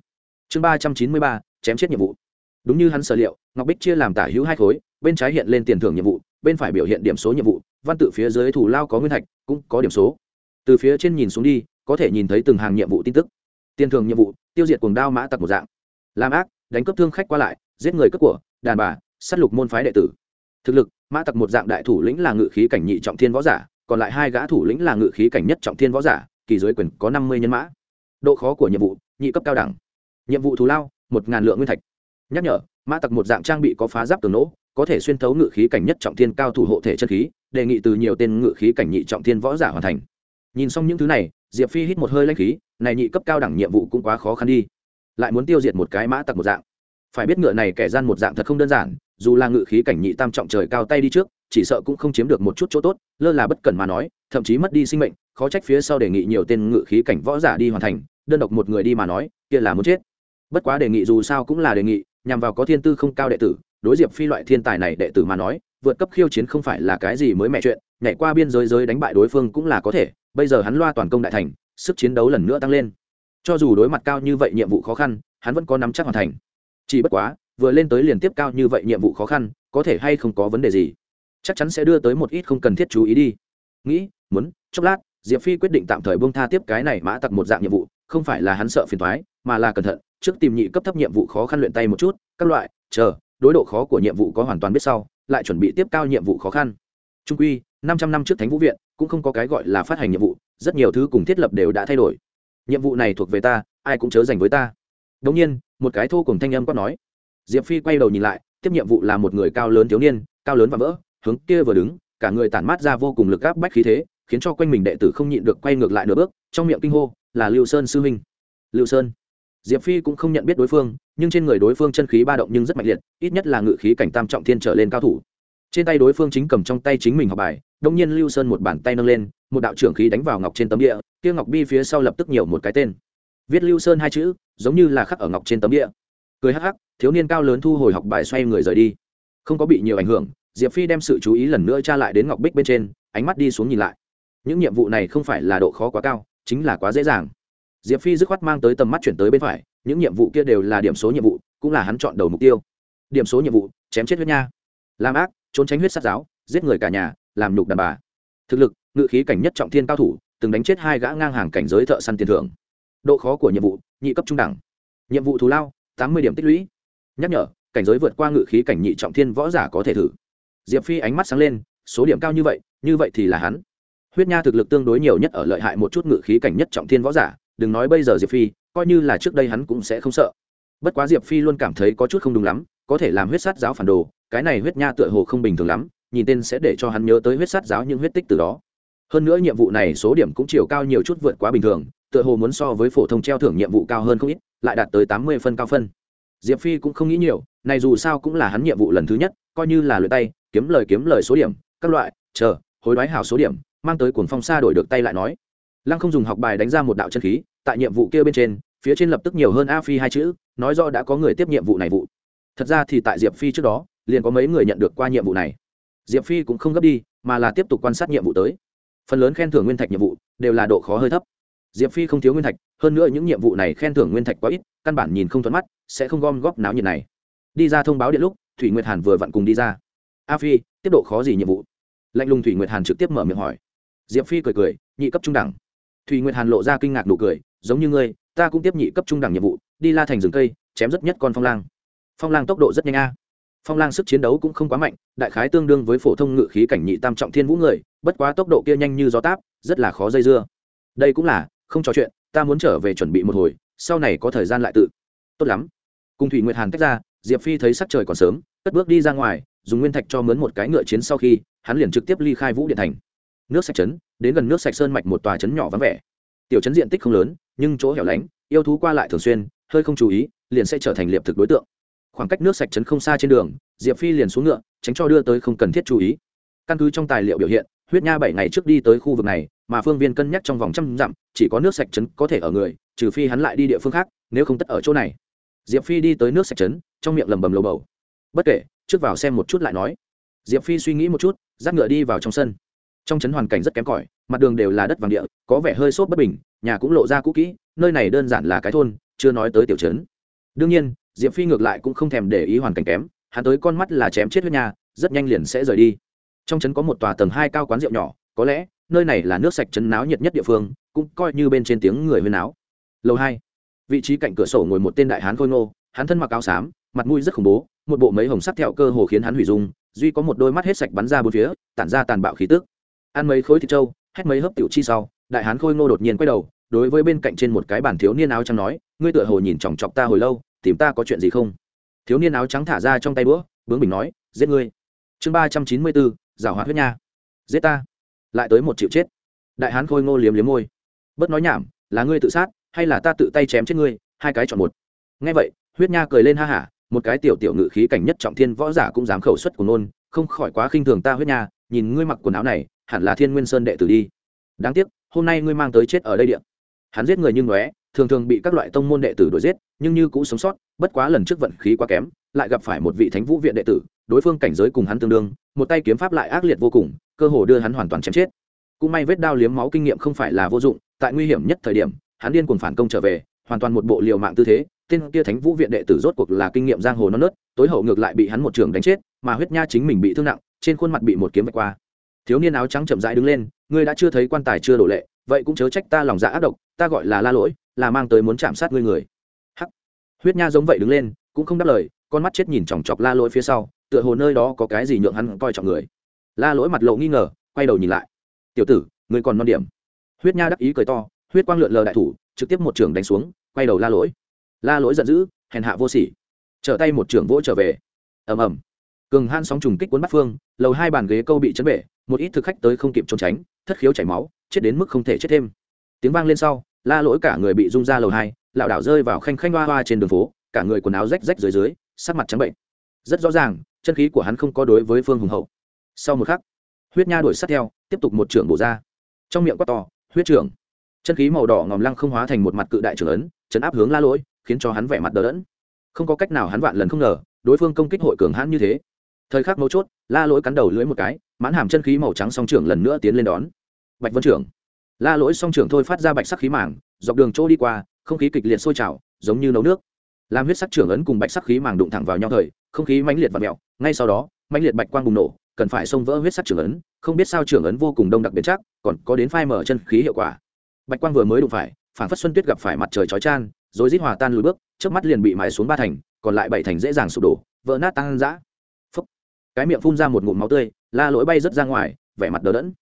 chương ba trăm chín mươi ba, chém chết nhiệm vụ. Đúng như hắn sở liệu, ngọc bích chia làm tả hữu hai khối, bên trái hiện lên tiền thưởng nhiệm vụ, bên phải biểu hiện điểm số nhiệm vụ, văn tự phía dưới thủ lao có nguyên thạch, cũng có điểm số. Từ phía trên nhìn xuống đi, có thể nhìn thấy từng hàng nhiệm vụ tin tức. Tiền thưởng nhiệm vụ, tiêu diệt cuồng đao mã tặc một dạng. Làm ác, đánh cướp thương khách qua lại, giết người cướp của, đàn bà, sát lục môn phái đệ tử. Thực lực, mã tặc một dạng đại thủ lĩnh là ngự khí cảnh nhị trọng thiên võ giả, còn lại hai gã thủ lĩnh là ngự khí cảnh nhất trọng thiên võ giả, kỳ giới quyền có năm mươi nhân mã. Độ khó của nhiệm vụ, nhị cấp cao đẳng nhiệm vụ thù lao, một ngàn lượng nguyên thạch. Nhắc nhở, mã tặc một dạng trang bị có phá giáp tường nỗ có thể xuyên thấu ngự khí cảnh nhất trọng thiên cao thủ hộ thể chân khí, đề nghị từ nhiều tên ngự khí cảnh nhị trọng thiên võ giả hoàn thành. Nhìn xong những thứ này, diệp phi hít một hơi lanh khí, này nhị cấp cao đẳng nhiệm vụ cũng quá khó khăn đi. Lại muốn tiêu diệt một cái mã tặc một dạng. Phải biết ngựa này kẻ gian một dạng thật không đơn giản, dù là ngự khí cảnh nhị tam trọng trời cao tay đi trước, chỉ sợ cũng không chiếm được một chút chỗ tốt, lơ là bất cẩn mà nói, thậm chí mất đi sinh mệnh, khó trách phía sau đề nghị nhiều tên ngự khí cảnh võ giả đi hoàn thành, đơn độc một người đi mà nói, kia là muốn chết bất quá đề nghị dù sao cũng là đề nghị, nhằm vào có thiên tư không cao đệ tử, đối diệp phi loại thiên tài này đệ tử mà nói, vượt cấp khiêu chiến không phải là cái gì mới mẹ chuyện, nhảy qua biên giới giới đánh bại đối phương cũng là có thể, bây giờ hắn loa toàn công đại thành, sức chiến đấu lần nữa tăng lên. Cho dù đối mặt cao như vậy nhiệm vụ khó khăn, hắn vẫn có nắm chắc hoàn thành. Chỉ bất quá, vừa lên tới liền tiếp cao như vậy nhiệm vụ khó khăn, có thể hay không có vấn đề gì? Chắc chắn sẽ đưa tới một ít không cần thiết chú ý đi. Nghĩ, muốn, chốc lát, diệp phi quyết định tạm thời buông tha tiếp cái này mã tặc một dạng nhiệm vụ, không phải là hắn sợ phiền thoái mà là cẩn thận trước tìm nhị cấp thấp nhiệm vụ khó khăn luyện tay một chút, các loại, chờ, đối độ khó của nhiệm vụ có hoàn toàn biết sau, lại chuẩn bị tiếp cao nhiệm vụ khó khăn. Trung quy, năm trăm năm trước thánh vũ viện, cũng không có cái gọi là phát hành nhiệm vụ, rất nhiều thứ cùng thiết lập đều đã thay đổi. Nhiệm vụ này thuộc về ta, ai cũng chớ dành với ta. Đống nhiên, một cái thô cùng thanh âm quát nói. Diệp phi quay đầu nhìn lại, tiếp nhiệm vụ là một người cao lớn thiếu niên, cao lớn và vỡ, hướng kia vừa đứng, cả người tản mát ra vô cùng lực áp bách khí thế, khiến cho quanh mình đệ tử không nhịn được quay ngược lại nửa bước, trong miệng kinh hô, là lưu sơn sư huynh. Lưu sơn diệp phi cũng không nhận biết đối phương, nhưng trên người đối phương chân khí ba động nhưng rất mạnh liệt, ít nhất là ngự khí cảnh tam trọng thiên trở lên cao thủ. Trên tay đối phương chính cầm trong tay chính mình học bài đông nhiên lưu sơn một bàn tay nâng lên, một đạo trưởng khí đánh vào ngọc trên tấm địa, kia ngọc bi phía sau lập tức nhiều một cái tên. Viết lưu sơn hai chữ, giống như là khắc ở ngọc trên tấm địa. Cười hắc hắc, thiếu niên cao lớn thu hồi học bài xoay người rời đi. Không có bị nhiều ảnh hưởng, diệp phi đem sự chú ý lần nữa tra lại đến ngọc bích bên trên, ánh mắt đi xuống nhìn lại. Những nhiệm vụ này không phải là độ khó quá cao, chính là quá dễ dàng diệp phi dứt khoát mang tới tầm mắt chuyển tới bên phải, những nhiệm vụ kia đều là điểm số nhiệm vụ, cũng là hắn chọn đầu mục tiêu. Điểm số nhiệm vụ, chém chết huyết nha. Làm ác, trốn tránh huyết sát giáo, giết người cả nhà, làm nhục đàn bà. Thực lực, ngự khí cảnh nhất trọng thiên cao thủ, từng đánh chết hai gã ngang hàng cảnh giới thợ săn tiền thưởng. Độ khó của nhiệm vụ, nhị cấp trung đẳng. Nhiệm vụ thù lao, tám mươi điểm tích lũy. Nhắc nhở, cảnh giới vượt qua ngự khí cảnh nhị trọng thiên võ giả có thể thử. Diệp phi ánh mắt sáng lên, số điểm cao như vậy như vậy thì là hắn. Huyết nha thực lực tương đối nhiều nhất ở lợi hại một chút ngự khí cảnh nhất trọng thiên võ giả đừng nói bây giờ diệp phi, coi như là trước đây hắn cũng sẽ không sợ. Bất quá diệp phi luôn cảm thấy có chút không đúng lắm, có thể làm huyết sát giáo phản đồ, cái này huyết nha tựa hồ không bình thường lắm, nhìn tên sẽ để cho hắn nhớ tới huyết sát giáo những huyết tích từ đó. Hơn nữa nhiệm vụ này số điểm cũng chiều cao nhiều chút vượt quá bình thường, tựa hồ muốn so với phổ thông treo thưởng nhiệm vụ cao hơn không ít, lại đạt tới tám mươi phân cao phân. Diệp phi cũng không nghĩ nhiều, này dù sao cũng là hắn nhiệm vụ lần thứ nhất, coi như là lượt tay, kiếm lời kiếm lời số điểm, các loại, chờ, hối đoái hảo số điểm, mang tới cuồng phong xa đổi được tay lại nói lăng không dùng học bài đánh ra một đạo chân khí, tại nhiệm vụ kia bên trên, phía trên lập tức nhiều hơn a phi hai chữ, nói rõ đã có người tiếp nhiệm vụ này vụ. Thật ra thì tại diệp phi trước đó, liền có mấy người nhận được qua nhiệm vụ này. Diệp phi cũng không gấp đi, mà là tiếp tục quan sát nhiệm vụ tới. Phần lớn khen thưởng nguyên thạch nhiệm vụ đều là độ khó hơi thấp. Diệp phi không thiếu nguyên thạch, hơn nữa những nhiệm vụ này khen thưởng nguyên thạch quá ít, căn bản nhìn không thuận mắt, sẽ không gom góp náo nhiệt này. Đi ra thông báo điện lúc, thủy nguyệt hàn vừa vặn cùng đi ra. A phi, tiếp độ khó gì nhiệm vụ? Lạnh lùng thủy nguyệt hàn trực tiếp mở miệng hỏi. Diệp phi cười cười, nhị cấp trung đẳng thủy nguyệt hàn lộ ra kinh ngạc nụ cười, giống như ngươi, ta cũng tiếp nhị cấp trung đẳng nhiệm vụ, đi la thành rừng cây, chém rất nhất con phong lang. Phong lang tốc độ rất nhanh a. Phong lang sức chiến đấu cũng không quá mạnh, đại khái tương đương với phổ thông ngự khí cảnh nhị tam trọng thiên vũ người, bất quá tốc độ kia nhanh như gió táp, rất là khó dây dưa. Đây cũng là, không trò chuyện, ta muốn trở về chuẩn bị một hồi, sau này có thời gian lại tự. Tốt lắm. Cùng thủy nguyệt hàn tách ra, diệp phi thấy sắc trời còn sớm, cất bước đi ra ngoài, dùng nguyên thạch cho mướn một cái ngựa chiến sau khi, hắn liền trực tiếp ly khai vũ điện thành nước sạch trấn, đến gần nước sạch sơn mạch một tòa trấn nhỏ vắng vẻ. Tiểu trấn diện tích không lớn, nhưng chỗ hẻo lánh, yêu thú qua lại thường xuyên, hơi không chú ý, liền sẽ trở thành liệp thực đối tượng. Khoảng cách nước sạch trấn không xa trên đường, diệp phi liền xuống ngựa, tránh cho đưa tới không cần thiết chú ý. Căn cứ trong tài liệu biểu hiện, huyết nha bảy ngày trước đi tới khu vực này, mà phương viên cân nhắc trong vòng trăm dặm, chỉ có nước sạch trấn có thể ở người, trừ phi hắn lại đi địa phương khác, nếu không tất ở chỗ này. Diệp phi đi tới nước sạch trấn, trong miệng lầm bầm lầu bầu. Bất kể, trước vào xem một chút lại nói. Diệp phi suy nghĩ một chút, dắt ngựa đi vào trong sân trong trấn hoàn cảnh rất kém cỏi, mặt đường đều là đất vàng địa, có vẻ hơi xốp bất bình, nhà cũng lộ ra cũ kỹ, nơi này đơn giản là cái thôn, chưa nói tới tiểu trấn đương nhiên, diệp phi ngược lại cũng không thèm để ý hoàn cảnh kém, hắn tới con mắt là chém chết huyết nhà rất nhanh liền sẽ rời đi. Trong trấn có một tòa tầng hai cao quán rượu nhỏ, có lẽ, nơi này là nước sạch trấn náo nhiệt nhất địa phương, cũng coi như bên trên tiếng người huyên náo. Lầu hai, vị trí cạnh cửa sổ ngồi một tên đại hán khôi ngô, hắn thân mặc áo xám, mặt mũi rất khủng bố, một bộ mấy hồng sắc thẹo cơ hồ khiến hắn hủy dung, duy có một đôi mắt hết sạch bắn ra bốn phía, tản ra tàn bạo khí tức ăn mấy khối thịt trâu, hét mấy hớp tiểu chi sau, đại hán khôi ngô đột nhiên quay đầu, đối với bên cạnh trên một cái bàn thiếu niên áo trắng nói, ngươi tựa hồ nhìn chòng chọc ta hồi lâu, tìm ta có chuyện gì không? Thiếu niên áo trắng thả ra trong tay bữa bướng bình nói, giết ngươi. Chương ba trăm chín mươi bốn, giảo hoạt huyết nha. Giết ta. Lại tới một triệu chết. Đại hán khôi ngô liếm liếm môi. Bớt nói nhảm, là ngươi tự sát, hay là ta tự tay chém chết ngươi, hai cái chọn một. Ngay vậy, huyết nha cười lên ha hả, một cái tiểu tiểu ngự khí cảnh nhất trọng thiên võ giả cũng dám khẩu xuất của nôn, không khỏi quá khinh thường ta huyết nha, nhìn ngươi mặc quần áo này hẳn là thiên nguyên sơn đệ tử đi. Đáng tiếc, hôm nay ngươi mang tới chết ở đây điện hắn giết người như ngóe, thường thường bị các loại tông môn đệ tử đuổi giết, nhưng như cũ sống sót, bất quá lần trước vận khí quá kém, lại gặp phải một vị thánh vũ viện đệ tử, đối phương cảnh giới cùng hắn tương đương, một tay kiếm pháp lại ác liệt vô cùng, cơ hồ đưa hắn hoàn toàn chém chết. Cũng may vết đao liếm máu kinh nghiệm không phải là vô dụng, tại nguy hiểm nhất thời điểm, hắn điên cuồng phản công trở về, hoàn toàn một bộ liều mạng tư thế, tên kia thánh vũ viện đệ tử rốt cuộc là kinh nghiệm giang hồ non nớt, tối hậu ngược lại bị hắn một trường đánh chết, mà huyết nha chính mình bị thương nặng, trên khuôn mặt bị một kiếm vạch qua thiếu niên áo trắng chậm rãi đứng lên, ngươi đã chưa thấy quan tài chưa đổ lệ, vậy cũng chớ trách ta lòng dạ ác độc, ta gọi là la lỗi, là mang tới muốn chạm sát ngươi người. Hắc. Huyết nha giống vậy đứng lên, cũng không đáp lời, con mắt chết nhìn chòng chọc la lỗi phía sau, tựa hồ nơi đó có cái gì nhượng hắn coi trọng người. La lỗi mặt lộ nghi ngờ, quay đầu nhìn lại. Tiểu tử, ngươi còn non điểm. Huyết nha đắc ý cười to, huyết quang lượn lờ đại thủ, trực tiếp một trường đánh xuống, quay đầu la lỗi. La lỗi giận dữ, hèn hạ vô sỉ. Trở tay một trường vỗ trở về. Ầm ầm. Cường han sóng trùng kích cuốn bắt phương, lầu hai bàn ghế câu bị chấn bể một ít thực khách tới không kịp trốn tránh, thất khiếu chảy máu, chết đến mức không thể chết thêm. Tiếng vang lên sau, la lỗi cả người bị rung ra lầu hai, lảo đảo rơi vào khanh khanh hoa hoa trên đường phố, cả người quần áo rách rách dưới dưới, sắc mặt trắng bệnh. Rất rõ ràng, chân khí của hắn không có đối với phương hùng hậu. Sau một khắc, huyết nha đuổi sát theo, tiếp tục một trưởng bổ ra. Trong miệng quát to, huyết trưởng! Chân khí màu đỏ ngòm lăng không hóa thành một mặt cự đại trưởng ấn, chấn áp hướng la lỗi, khiến cho hắn vẻ mặt đờ đẫn. Không có cách nào hắn vạn lần không ngờ, đối phương công kích hội cường hãn như thế thời khắc mấu chốt, la lỗi cắn đầu lưỡi một cái, mãn hàm chân khí màu trắng song trưởng lần nữa tiến lên đón. Bạch vân trưởng. La lỗi song trưởng thôi phát ra bạch sắc khí mảng dọc đường chỗ đi qua, không khí kịch liệt sôi trào, giống như nấu nước. Làm huyết sắc trưởng ấn cùng bạch sắc khí mảng đụng thẳng vào nhau thời, không khí mãnh liệt và mẹo. Ngay sau đó, mãnh liệt bạch quang bùng nổ, cần phải xông vỡ huyết sắc trưởng ấn, không biết sao trưởng ấn vô cùng đông đặc biệt chắc, còn có đến phai mở chân khí hiệu quả. Bạch quang vừa mới đụng phải phản phất xuân tuyết gặp phải mặt trời chói chan rồi rít hòa tan lùi bước trước mắt liền bị mài xuống ba thành, còn lại bảy thành dễ dàng sụp đổ, vỡ nát tan dã cái miệng phun ra một ngụm máu tươi, la lỗi bay rất ra ngoài, vẻ mặt đờ đẫn.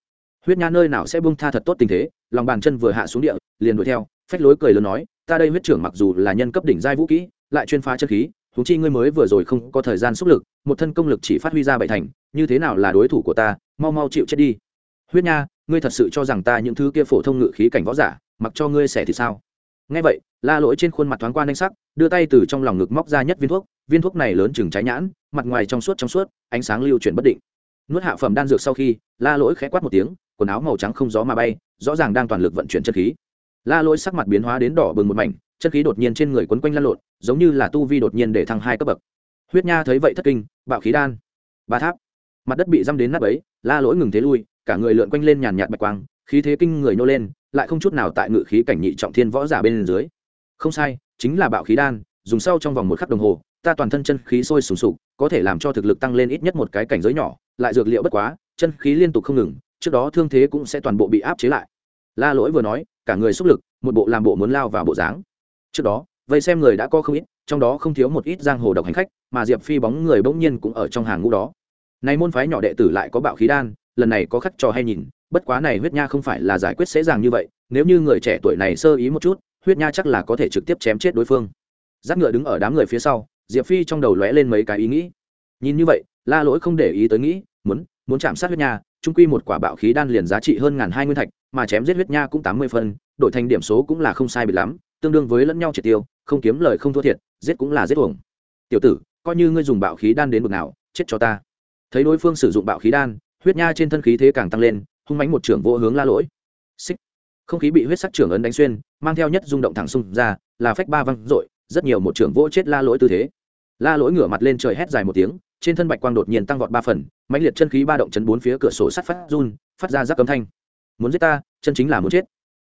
Huyết nha nơi nào sẽ buông tha thật tốt tình thế, lòng bàn chân vừa hạ xuống địa, liền đuổi theo, phách lối cười lớn nói, ta đây huyết trưởng mặc dù là nhân cấp đỉnh giai vũ kỹ, lại chuyên phá chân khí húng chi ngươi mới vừa rồi không có thời gian xúc lực, một thân công lực chỉ phát huy ra bảy thành, như thế nào là đối thủ của ta, mau mau chịu chết đi. Huyết nha, ngươi thật sự cho rằng ta những thứ kia phổ thông ngự khí cảnh võ giả, mặc cho ngươi xẻ thì sao? Nghe vậy, la lỗi trên khuôn mặt thoáng qua nhanh sắc, đưa tay từ trong lòng ngực móc ra nhất viên thuốc viên thuốc này lớn chừng trái nhãn mặt ngoài trong suốt trong suốt, ánh sáng lưu chuyển bất định. Nuốt hạ phẩm đan dược sau khi, la lỗi khẽ quát một tiếng, quần áo màu trắng không gió mà bay, rõ ràng đang toàn lực vận chuyển chân khí. La lỗi sắc mặt biến hóa đến đỏ bừng một mảnh, chân khí đột nhiên trên người quấn quanh lan lộn, giống như là tu vi đột nhiên để thăng hai cấp bậc. Huyết nha thấy vậy thất kinh, bạo khí đan. Ba tháp. Mặt đất bị dăm đến nắp ấy la lỗi ngừng thế lui, cả người lượn quanh lên nhàn nhạt bạch quang, khí thế kinh người nô lên, lại không chút nào tại ngự khí cảnh nhị trọng thiên võ giả bên dưới. Không sai, chính là bạo khí đan, dùng sau trong vòng một khắc đồng hồ, ta toàn thân chân khí sôi sùng sục có thể làm cho thực lực tăng lên ít nhất một cái cảnh giới nhỏ, lại dược liệu bất quá, chân khí liên tục không ngừng, trước đó thương thế cũng sẽ toàn bộ bị áp chế lại. La lỗi vừa nói, cả người xúc lực, một bộ làm bộ muốn lao vào bộ dáng. Trước đó vậy xem người đã có không ít, trong đó không thiếu một ít giang hồ độc hành khách, mà diệp phi bóng người bỗng nhiên cũng ở trong hàng ngũ đó. Này môn phái nhỏ đệ tử lại có bạo khí đan, lần này có khắc trò hay nhìn, bất quá này huyết nha không phải là giải quyết dễ dàng như vậy, nếu như người trẻ tuổi này sơ ý một chút, huyết nha chắc là có thể trực tiếp chém chết đối phương. Giáp ngựa đứng ở đám người phía sau diệp phi trong đầu lóe lên mấy cái ý nghĩ. Nhìn như vậy, la lỗi không để ý tới nghĩ, muốn muốn chạm sát huyết nha trung quy một quả bạo khí đan liền giá trị hơn ngàn hai nguyên thạch, mà chém giết huyết nha cũng tám mươi phân, đổi thành điểm số cũng là không sai bị lắm, tương đương với lẫn nhau triệt tiêu, không kiếm lời không thua thiệt, giết cũng là giết uổng. Tiểu tử, coi như ngươi dùng bạo khí đan đến bực nào, chết cho ta. Thấy đối phương sử dụng bạo khí đan, huyết nha trên thân khí thế càng tăng lên, hung mánh một trưởng vô hướng la lỗi. Xích. Không khí bị huyết sắc trưởng ấn đánh xuyên, mang theo nhất rung động thẳng xung ra, là phách ba văng dội rất nhiều một trưởng vô chết la lỗi tư thế. La lỗi ngửa mặt lên trời hét dài một tiếng, trên thân bạch quang đột nhiên tăng vọt ba phần, mãnh liệt chân khí ba động chấn bốn phía cửa sổ sắt phát run, phát ra rắc cấm thanh. Muốn giết ta, chân chính là muốn chết.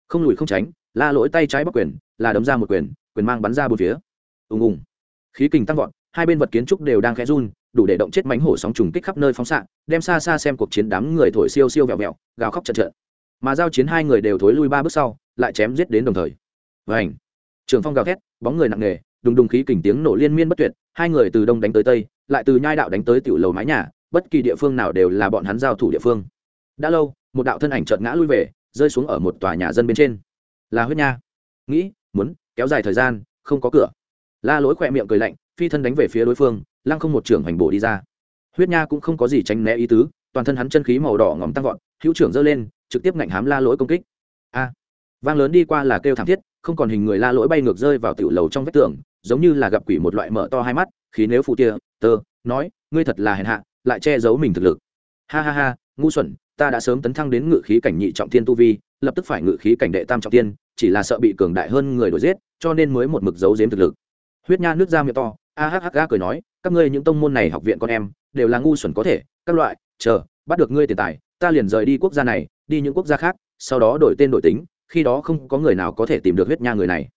Không lùi không tránh, la lỗi tay trái bắc quyền, là đấm ra một quyền quyền mang bắn ra bốn phía. Ùng ùng. Khí kình tăng vọt, hai bên vật kiến trúc đều đang khẽ run, đủ để động chết mánh hổ sóng trùng kích khắp nơi phóng xạ, đem xa xa xem cuộc chiến đám người thổi siêu siêu vẹo vẹo, gào khóc chật trợn mà giao chiến hai người đều thối lui ba bước sau, lại chém giết đến đồng thời. Vảnh trường phong gào thét bóng người nặng nề, đùng đùng khí kình tiếng nổ liên miên bất tuyệt, hai người từ đông đánh tới tây, lại từ nhai đạo đánh tới tiểu lầu mái nhà, bất kỳ địa phương nào đều là bọn hắn giao thủ địa phương. Đã lâu, một đạo thân ảnh chợt ngã lui về, rơi xuống ở một tòa nhà dân bên trên. Là huyết nha. Nghĩ, muốn, kéo dài thời gian, không có cửa. La lối khỏe miệng cười lạnh, phi thân đánh về phía đối phương, lăng không một trưởng hành bộ đi ra. Huyết nha cũng không có gì tránh né ý tứ, toàn thân hắn chân khí màu đỏ ngòm tăng vọt, hữu trưởng giơ lên, trực tiếp ngạnh hám la lối công kích. A. Vang lớn đi qua là kêu thảm thiết không còn hình người la lỗi bay ngược rơi vào tiểu lầu trong vách tường, giống như là gặp quỷ một loại mở to hai mắt, khí nếu phụ tia tơ, nói, ngươi thật là hèn hạ, lại che giấu mình thực lực. Ha ha ha, ngu xuẩn, ta đã sớm tấn thăng đến ngự khí cảnh nhị trọng thiên tu vi, lập tức phải ngự khí cảnh đệ tam trọng thiên, chỉ là sợ bị cường đại hơn người đuổi giết, cho nên mới một mực giấu giếm thực lực. Huyết nha nước ra miệng to, a h ga cười nói, các ngươi những tông môn này học viện con em, đều là ngu xuẩn có thể, các loại, chờ, bắt được ngươi tiền tài, ta liền rời đi quốc gia này, đi những quốc gia khác, sau đó đổi tên đổi tính khi đó không có người nào có thể tìm được huyết nha người này.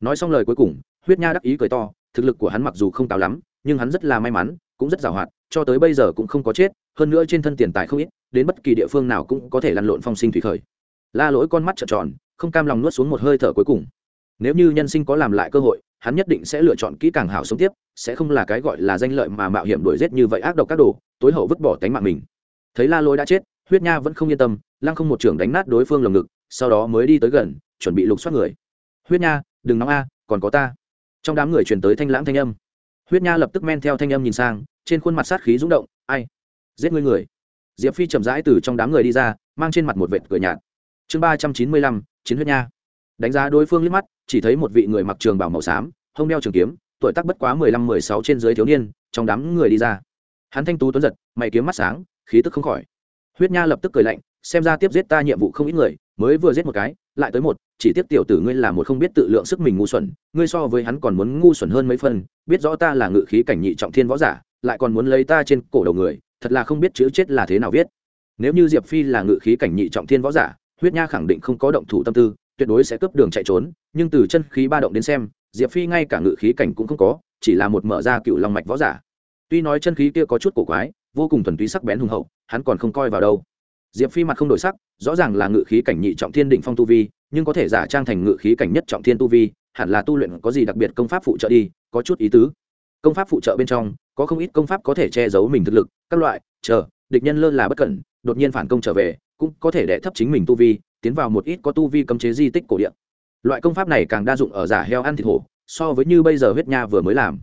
Nói xong lời cuối cùng, huyết nha đắc ý cười to, thực lực của hắn mặc dù không cao lắm, nhưng hắn rất là may mắn, cũng rất giàu hoạt cho tới bây giờ cũng không có chết, hơn nữa trên thân tiền tài không ít, đến bất kỳ địa phương nào cũng có thể lăn lộn phong sinh thủy khởi. La lỗi con mắt trợn tròn, không cam lòng nuốt xuống một hơi thở cuối cùng. Nếu như nhân sinh có làm lại cơ hội, hắn nhất định sẽ lựa chọn kỹ càng hảo sống tiếp, sẽ không là cái gọi là danh lợi mà mạo hiểm đuổi giết như vậy ác độc các đồ, tối hậu vứt bỏ tánh mạng mình. Thấy la lỗi đã chết huyết nha vẫn không yên tâm, lăng không một trưởng đánh nát đối phương lồng ngực, sau đó mới đi tới gần, chuẩn bị lục soát người. Huyết nha, đừng nóng a, còn có ta. Trong đám người truyền tới thanh lãng thanh âm. Huyết nha lập tức men theo thanh âm nhìn sang, trên khuôn mặt sát khí rúng động, ai, giết ngươi người. Diệp phi chậm rãi từ trong đám người đi ra, mang trên mặt một vệt cười nhạt. Chương ba trăm chín mươi lăm, chiến huyết nha. Đánh giá đối phương liếc mắt, chỉ thấy một vị người mặc trường bảo màu xám, hông đeo trường kiếm, tuổi tác bất quá mười lăm mười sáu trên dưới thiếu niên, trong đám người đi ra. Hắn thanh tú tuấn giật, mày kiếm mắt sáng, khí tức không khỏi huyết nha lập tức cười lạnh, xem ra tiếp giết ta nhiệm vụ không ít người, mới vừa giết một cái, lại tới một, chỉ tiếc tiểu tử ngươi là một không biết tự lượng sức mình ngu xuẩn, ngươi so với hắn còn muốn ngu xuẩn hơn mấy phân biết rõ ta là ngự khí cảnh nhị trọng thiên võ giả, lại còn muốn lấy ta trên cổ đầu người, thật là không biết chữ chết là thế nào viết. Nếu như diệp phi là ngự khí cảnh nhị trọng thiên võ giả, huyết nha khẳng định không có động thủ tâm tư, tuyệt đối sẽ cướp đường chạy trốn, nhưng từ chân khí ba động đến xem, diệp phi ngay cả ngự khí cảnh cũng không có, chỉ là một mở ra cựu long mạch võ giả. Tuy nói chân khí kia có chút cổ quái vô cùng thuần túy sắc bén hùng hậu, hắn còn không coi vào đâu. Diệp phi mặt không đổi sắc, rõ ràng là ngự khí cảnh nhị trọng thiên đỉnh phong tu vi, nhưng có thể giả trang thành ngự khí cảnh nhất trọng thiên tu vi, hẳn là tu luyện có gì đặc biệt công pháp phụ trợ đi, có chút ý tứ. Công pháp phụ trợ bên trong, có không ít công pháp có thể che giấu mình thực lực, các loại, chờ, địch nhân lơ là bất cẩn, đột nhiên phản công trở về, cũng có thể đẻ thấp chính mình tu vi, tiến vào một ít có tu vi cấm chế di tích cổ điện loại công pháp này càng đa dụng ở giả heo ăn thịt hổ, so với như bây giờ huyết nha vừa mới làm.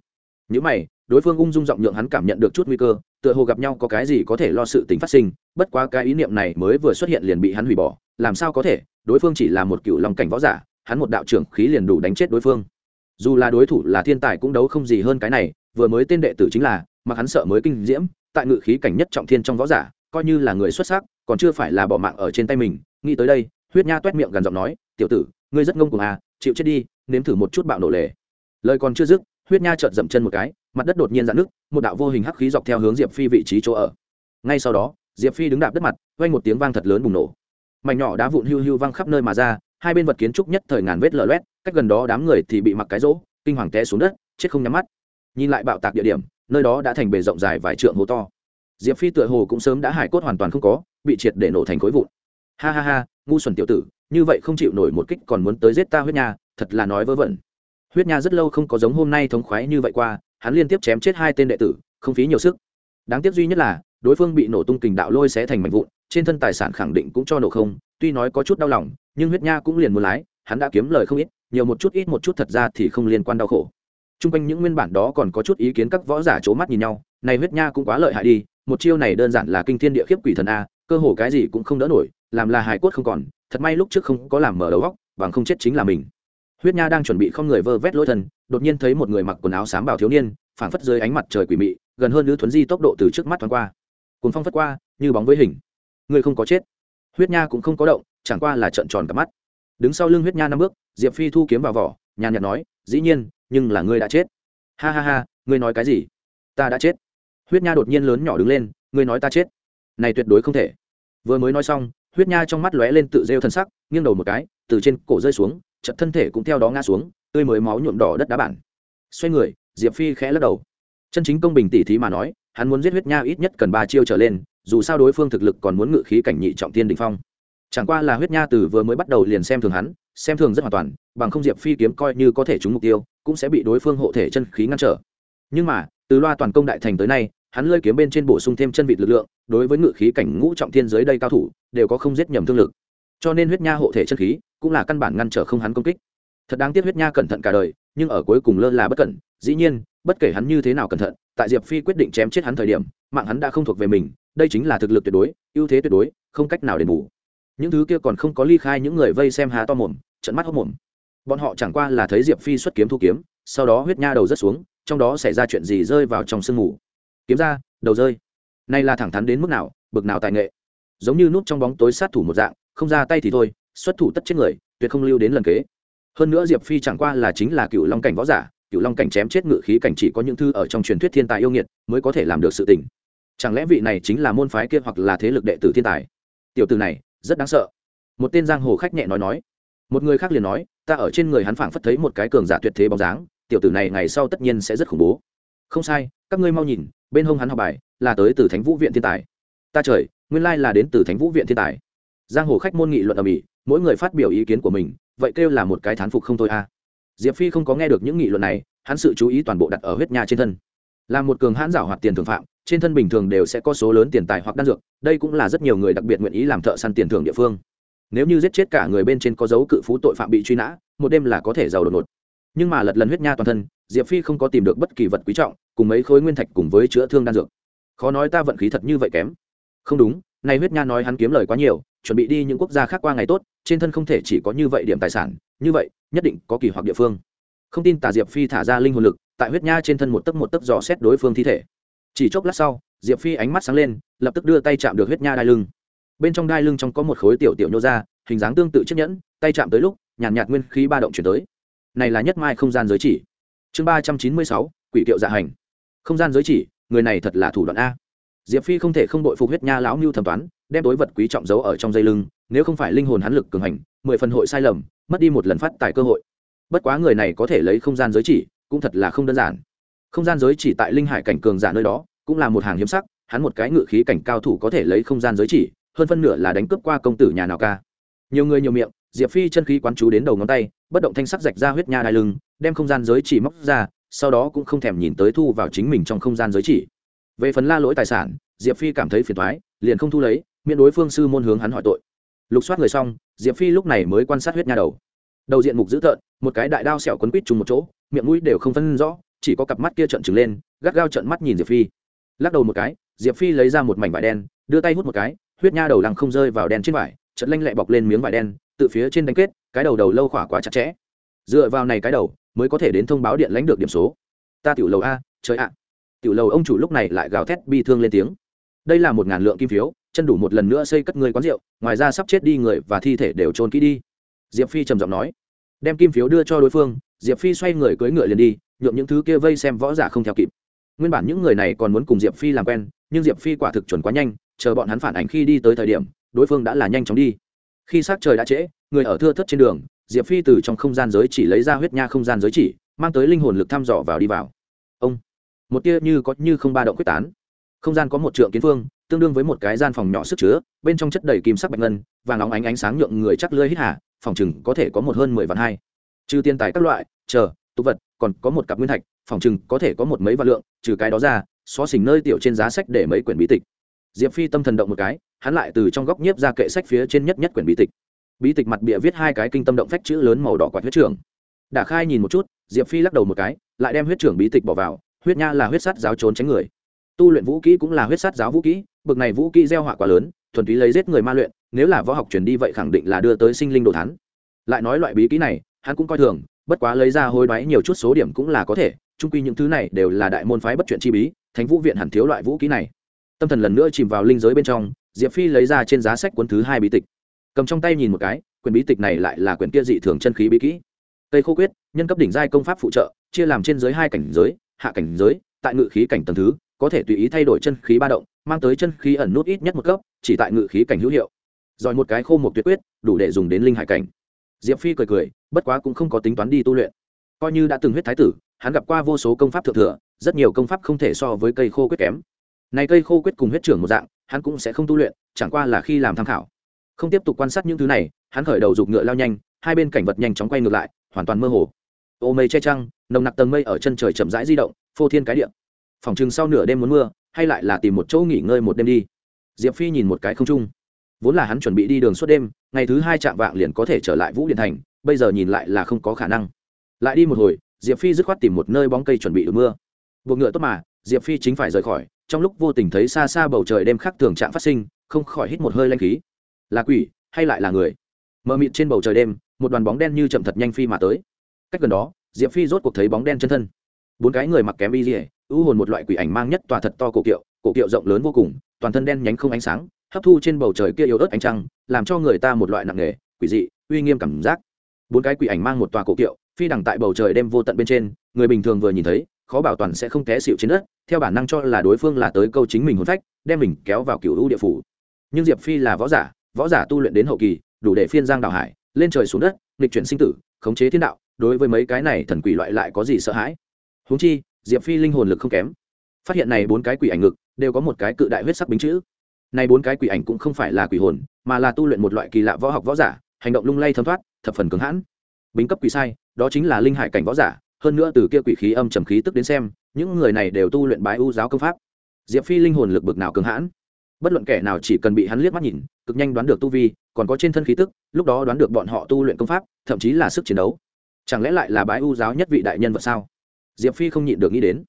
Những mày đối phương ung dung giọng nhượng hắn cảm nhận được chút nguy cơ, tựa hồ gặp nhau có cái gì có thể lo sự tình phát sinh, bất quá cái ý niệm này mới vừa xuất hiện liền bị hắn hủy bỏ, làm sao có thể, đối phương chỉ là một cựu lòng cảnh võ giả, hắn một đạo trưởng khí liền đủ đánh chết đối phương. Dù là đối thủ là thiên tài cũng đấu không gì hơn cái này, vừa mới tên đệ tử chính là, mà hắn sợ mới kinh diễm, tại ngự khí cảnh nhất trọng thiên trong võ giả, coi như là người xuất sắc, còn chưa phải là bỏ mạng ở trên tay mình, nghĩ tới đây, huyết nha toét miệng gần giọng nói, tiểu tử, ngươi rất ngông cuồng à chịu chết đi, nếm thử một chút bạo nổ lề lời còn chưa dứt, huyết nha chợt dậm chân một cái mặt đất đột nhiên dạn nước một đạo vô hình hắc khí dọc theo hướng diệp phi vị trí chỗ ở. Ngay sau đó, diệp phi đứng đạp đất mặt, vang một tiếng vang thật lớn bùng nổ. Mảnh nhỏ đá vụn hưu hưu văng khắp nơi mà ra, hai bên vật kiến trúc nhất thời ngàn vết lở loét, cách gần đó đám người thì bị mặc cái rỗ, kinh hoàng té xuống đất, chết không nhắm mắt. Nhìn lại bạo tạc địa điểm, nơi đó đã thành bề rộng dài vài trượng hố to. Diệp phi tựa hồ cũng sớm đã hải cốt hoàn toàn không có, bị triệt để nổ thành khối vụn. Ha ha ha, ngu xuẩn tiểu tử, như vậy không chịu nổi một kích còn muốn tới giết ta huyết nha, thật là nói vớ vẩn. Huyết nha rất lâu không có giống hôm nay thống khoái như vậy qua hắn liên tiếp chém chết hai tên đệ tử, không phí nhiều sức. Đáng tiếc duy nhất là, đối phương bị nổ tung kình đạo lôi xé thành mảnh vụn, trên thân tài sản khẳng định cũng cho nổ không, tuy nói có chút đau lòng, nhưng huyết nha cũng liền muốn lái, hắn đã kiếm lời không ít, nhiều một chút ít một chút thật ra thì không liên quan đau khổ. T r u n g quanh những nguyên bản đó còn có chút ý kiến các võ giả c h ố mắt nhìn nhau, này huyết nha cũng quá lợi hại đi, một chiêu này đơn giản là kinh thiên địa khiếp quỷ thần a, cơ hồ cái gì cũng không đỡ nổi, làm là hài cốt không còn, thật may lúc trước không có làm mở đầu góc bằng không chết chính là mình huyết nha đang chuẩn bị không người vơ vét lôi thần, đột nhiên thấy một người mặc quần áo xám bảo thiếu niên, phảng phất dưới ánh mặt trời quỷ mị, gần hơn nữ thuấn di tốc độ từ trước mắt thoáng qua. Cuốn phong phất qua, như bóng với hình. Người không có chết. Huyết nha cũng không có động, chẳng qua là trợn tròn cả mắt. Đứng sau lưng huyết nha năm bước, diệp phi thu kiếm vào vỏ, nhàn nhạt nói, dĩ nhiên, nhưng là ngươi đã chết. Ha ha ha, ngươi nói cái gì? Ta đã chết. Huyết nha đột nhiên lớn nhỏ đứng lên, ngươi nói ta chết. Này tuyệt đối không thể. Vừa mới nói xong, huyết nha trong mắt lóe lên tự rêu thân sắc, nghiêng đầu một cái, từ trên cổ rơi xuống chật thân thể cũng theo đó ngã xuống, tươi mới máu nhuộm đỏ đất đá bản. Xoay người, diệp phi khẽ lắc đầu. Chân chính công bình tỉ thí mà nói, hắn muốn giết huyết nha ít nhất cần ba chiêu trở lên, dù sao đối phương thực lực còn muốn ngự khí cảnh nhị trọng tiên đình phong. Chẳng qua là huyết nha từ vừa mới bắt đầu liền xem thường hắn, xem thường rất hoàn toàn, bằng không diệp phi kiếm coi như có thể trúng mục tiêu, cũng sẽ bị đối phương hộ thể chân khí ngăn trở. Nhưng mà, từ loa toàn công đại thành tới nay, hắn lơi kiếm bên trên bổ sung thêm chân vịt lực lượng, đối với ngự khí cảnh ngũ trọng thiên giới đây cao thủ, đều có không giết nhầm thương lực cho nên huyết nha hộ thể chân khí cũng là căn bản ngăn trở không hắn công kích. Thật đáng tiếc huyết nha cẩn thận cả đời, nhưng ở cuối cùng lơ là bất cẩn, dĩ nhiên, bất kể hắn như thế nào cẩn thận, tại diệp phi quyết định chém chết hắn thời điểm, mạng hắn đã không thuộc về mình, đây chính là thực lực tuyệt đối, ưu thế tuyệt đối, không cách nào đền bù. Những thứ kia còn không có ly khai những người vây xem há to mồm trận mắt hốc mồm. Bọn họ chẳng qua là thấy diệp phi xuất kiếm thu kiếm, sau đó huyết nha đầu rất xuống, trong đó xảy ra chuyện gì rơi vào trong sương mù. Kiếm ra, đầu rơi. Nay là thẳng thắn đến mức nào, bực nào tài nghệ. Giống như nút trong bóng tối sát thủ một dạng không ra tay thì thôi, xuất thủ tất chết người, tuyệt không lưu đến lần kế. Hơn nữa diệp phi chẳng qua là chính là cựu long cảnh võ giả cựu long cảnh chém chết ngự khí cảnh chỉ có những thư ở trong truyền thuyết thiên tài yêu nghiệt mới có thể làm được sự tình. Chẳng lẽ vị này chính là môn phái kia hoặc là thế lực đệ tử thiên tài? Tiểu tử này, rất đáng sợ. Một tên giang hồ khách nhẹ nói nói. Một người khác liền nói, ta ở trên người hắn phảng phất thấy một cái cường giả tuyệt thế bóng dáng, tiểu tử này ngày sau tất nhiên sẽ rất khủng bố. Không sai, các ngươi mau nhìn, bên hông hắn học bài là tới từ thánh vũ viện thiên tài. Ta trời, nguyên lai là đến từ thánh vũ viện thiên tài giang hồ khách môn nghị luận ở mỹ, mỗi người phát biểu ý kiến của mình, vậy kêu là một cái thán phục không thôi a. Diệp phi không có nghe được những nghị luận này, hắn sự chú ý toàn bộ đặt ở huyết nha trên thân. Là một cường hãn giảo hoạt tiền thường phạm, trên thân bình thường đều sẽ có số lớn tiền tài hoặc đan dược, đây cũng là rất nhiều người đặc biệt nguyện ý làm thợ săn tiền thưởng địa phương. Nếu như giết chết cả người bên trên có dấu cự phú tội phạm bị truy nã, một đêm là có thể giàu đột ngột. Nhưng mà lật lần huyết nha toàn thân, diệp phi không có tìm được bất kỳ vật quý trọng, cùng mấy khối nguyên thạch cùng với chữa thương đan dược. Khó nói ta vận khí thật như vậy kém. Không đúng nay huyết nha nói hắn kiếm lời quá nhiều chuẩn bị đi những quốc gia khác qua ngày tốt trên thân không thể chỉ có như vậy điểm tài sản như vậy nhất định có kỳ hoặc địa phương. Không tin tà diệp phi thả ra linh hồn lực tại huyết nha trên thân một tấc một tấc dò xét đối phương thi thể. Chỉ chốc lát sau diệp phi ánh mắt sáng lên lập tức đưa tay chạm được huyết nha đai lưng. Bên trong đai lưng trong có một khối tiểu tiểu nhô ra hình dáng tương tự chiếc nhẫn tay chạm tới lúc nhàn nhạt, nhạt nguyên khí ba động chuyển tới. Này là nhất mai không gian giới chỉ. Chương ba trăm chín mươi sáu quỷ kiệu dạ hành. Không gian giới chỉ người này thật là thủ đoạn a diệp phi không thể không đội phục huyết nha lão mưu thẩm toán, đem đối vật quý trọng giấu ở trong dây lưng, nếu không phải linh hồn hắn lực cường hành, mười phần hội sai lầm, mất đi một lần phát tài cơ hội. Bất quá người này có thể lấy không gian giới chỉ, cũng thật là không đơn giản. Không gian giới chỉ tại linh hải cảnh cường giả nơi đó, cũng là một hàng hiếm sắc, hắn một cái ngự khí cảnh cao thủ có thể lấy không gian giới chỉ, hơn phân nửa là đánh cướp qua công tử nhà nào ca. Nhiều người nhiều miệng, diệp phi chân khí quán chú đến đầu ngón tay, bất động thanh sắc rạch ra huyết nha đai lưng, đem không gian giới chỉ móc ra, sau đó cũng không thèm nhìn tới thu vào chính mình trong không gian giới chỉ về phần la lỗi tài sản, diệp phi cảm thấy phiền thoái liền không thu lấy, miễn đối phương sư môn hướng hắn hỏi tội. Lục soát người xong, diệp phi lúc này mới quan sát huyết nha đầu. Đầu diện mục dữ tợn, một cái đại đao sẹo quấn quít trùng một chỗ, miệng mũi đều không phân rõ, chỉ có cặp mắt kia trợn trừng lên, gắt gao trợn mắt nhìn diệp phi. Lắc đầu một cái, diệp phi lấy ra một mảnh vải đen, đưa tay hút một cái, huyết nha đầu lăng không rơi vào đen trên vải trận lanh lẹ bọc lên miếng vải đen, tự phía trên đánh kết, cái đầu đầu lâu khỏa quá chặt chẽ. Dựa vào này cái đầu, mới có thể đến thông báo điện lãnh được điểm số. Ta tiểu lầu a, trời ạ tiểu lầu ông chủ lúc này lại gào thét bi thương lên tiếng. Đây là một ngàn lượng kim phiếu, chân đủ một lần nữa xây cất người quán rượu, ngoài ra sắp chết đi người và thi thể đều trôn kỹ đi. Diệp phi trầm giọng nói. Đem kim phiếu đưa cho đối phương, diệp phi xoay người cưỡi ngựa liền đi nhuộm những thứ kia vây xem võ giả không theo kịp. Nguyên bản những người này còn muốn cùng diệp phi làm quen, nhưng diệp phi quả thực chuẩn quá nhanh, chờ bọn hắn phản ánh khi đi tới thời điểm, đối phương đã là nhanh chóng đi. Khi s trời đã trễ, người ở thưa thất trên đường, diệp phi từ trong không gian giới chỉ lấy ra huyết nha không gian giới chỉ, mang tới linh hồn lực thăm dò vào đi vào. Ông! Một tia như có như không ba động quyết tán. Không gian có một trượng kiến phương, tương đương với một cái gian phòng nhỏ sức chứa, bên trong chất đầy kim sắc bạch ngân và óng ánh ánh sáng nhượng người chắc lưới hít hà, phòng chừng có thể có một hơn mười vạn hai. Trừ tiền tài các loại, chờ, tục vật, còn có một cặp nguyên thạch, phòng chừng có thể có một mấy vạn lượng, trừ cái đó ra, xó xỉnh nơi tiểu trên giá sách để mấy quyển bí tịch. Diệp phi tâm thần động một cái, hắn lại từ trong góc nhiếp ra kệ sách phía trên nhất nhất quyển bí tịch. Bí tịch mặt bịa viết hai cái kinh tâm động phách chữ lớn màu đỏ quạt huyết trưởng. Đả khai nhìn một chút, diệp phi lắc đầu một cái, lại đem huyết trưởng bí tịch bỏ vào huyết nha là huyết sắt giáo trốn tránh người. Tu luyện vũ kỹ cũng là huyết sắt giáo vũ kỹ, bực này vũ kỹ gieo họa quá lớn, thuần túy lấy giết người ma luyện, nếu là võ học truyền đi vậy khẳng định là đưa tới sinh linh đồ thắn lại nói loại bí kỹ này, hắn cũng coi thường, bất quá lấy ra hối đoái nhiều chút số điểm cũng là có thể trung quy những thứ này đều là đại môn phái bất chuyện chi bí, thánh vũ viện hẳn thiếu loại vũ kỹ này. Tâm thần lần nữa chìm vào linh giới bên trong, diệp phi lấy ra trên giá sách cuốn thứ hai bí tịch. Cầm trong tay nhìn một cái, quyển bí tịch này lại là quyển kia dị thường chân khí bí kỹ. Cây khô quyết, nhân cấp đỉnh giai công pháp phụ trợ, chia làm trên giới hai cảnh giới hạ cảnh giới, tại ngự khí cảnh tầng thứ, có thể tùy ý thay đổi chân khí ba động, mang tới chân khí ẩn nút ít nhất một cấp, chỉ tại ngự khí cảnh hữu hiệu. Rồi một cái khô một tuyệt quyết, đủ để dùng đến linh hải cảnh. Diệp phi cười cười, bất quá cũng không có tính toán đi tu luyện. Coi như đã từng huyết thái tử, hắn gặp qua vô số công pháp thượng thừa, rất nhiều công pháp không thể so với cây khô quyết kém. Này cây khô quyết cùng huyết trưởng một dạng, hắn cũng sẽ không tu luyện, chẳng qua là khi làm tham khảo. Không tiếp tục quan sát những thứ này, hắn khởi đầu giục ngựa lao nhanh, hai bên cảnh vật nhanh chóng quay ngược lại, hoàn toàn mơ hồ ô mây che trăng, nồng nặc tầng mây ở chân trời chậm rãi di động, phô thiên cái điện phòng chừng sau nửa đêm muốn mưa, hay lại là tìm một chỗ nghỉ ngơi một đêm đi. Diệp phi nhìn một cái không trung. Vốn là hắn chuẩn bị đi đường suốt đêm, ngày thứ hai chạm vạng liền có thể trở lại vũ điện thành, bây giờ nhìn lại là không có khả năng. Lại đi một hồi, diệp phi dứt khoát tìm một nơi bóng cây chuẩn bị được mưa. Buộc ngựa tốt mà, diệp phi chính phải rời khỏi, trong lúc vô tình thấy xa xa bầu trời đêm khác thường trạng phát sinh, không khỏi hít một hơi lanh khí. Là quỷ, hay lại là người? Mờ mịt trên bầu trời đêm, một đoàn bóng đen như chậm thật nhanh phi mà tới cách gần đó, diệp phi rốt cuộc thấy bóng đen chân thân. Bốn cái người mặc kém y dỉa ưu hồn một loại quỷ ảnh mang nhất tòa thật to cổ kiệu cổ kiệu rộng lớn vô cùng, toàn thân đen nhánh không ánh sáng, hấp thu trên bầu trời kia yếu ớt ánh trăng, làm cho người ta một loại nặng nề, quỷ dị, uy nghiêm cảm giác. Bốn cái quỷ ảnh mang một tòa cổ kiệu, phi đằng tại bầu trời đêm vô tận bên trên, người bình thường vừa nhìn thấy, khó bảo toàn sẽ không té xịu trên đất, theo bản năng cho là đối phương là tới câu chính mình hôn phách, đem mình kéo vào cựu hữu địa phủ. Nhưng diệp phi là võ giả võ giả tu luyện đến hậu kỳ, đủ để phiên giang đào hải, lên trời xuống đất, nghịch chuyển sinh tử, khống chế thiên đạo đối với mấy cái này thần quỷ loại lại có gì sợ hãi? Húng chi, diệp phi linh hồn lực không kém. Phát hiện này bốn cái quỷ ảnh ngực, đều có một cái cự đại huyết sắc bính chữ. Này bốn cái quỷ ảnh cũng không phải là quỷ hồn, mà là tu luyện một loại kỳ lạ võ học võ giả, hành động lung lay thấm thoát, thập phần cứng hãn. Bính cấp quỷ sai, đó chính là linh hải cảnh võ giả, hơn nữa từ kia quỷ khí âm trầm khí tức đến xem, những người này đều tu luyện bái u giáo công pháp. Diệp phi linh hồn lực bực nào cứng hãn? Bất luận kẻ nào chỉ cần bị hắn liếc mắt nhìn, cực nhanh đoán được tu vi, còn có trên thân khí tức, lúc đó đoán được bọn họ tu luyện công pháp, thậm chí là sức chiến đấu chẳng lẽ lại là bái u giáo nhất vị đại nhân vật sao? Diệp phi không nhịn được nghĩ đến.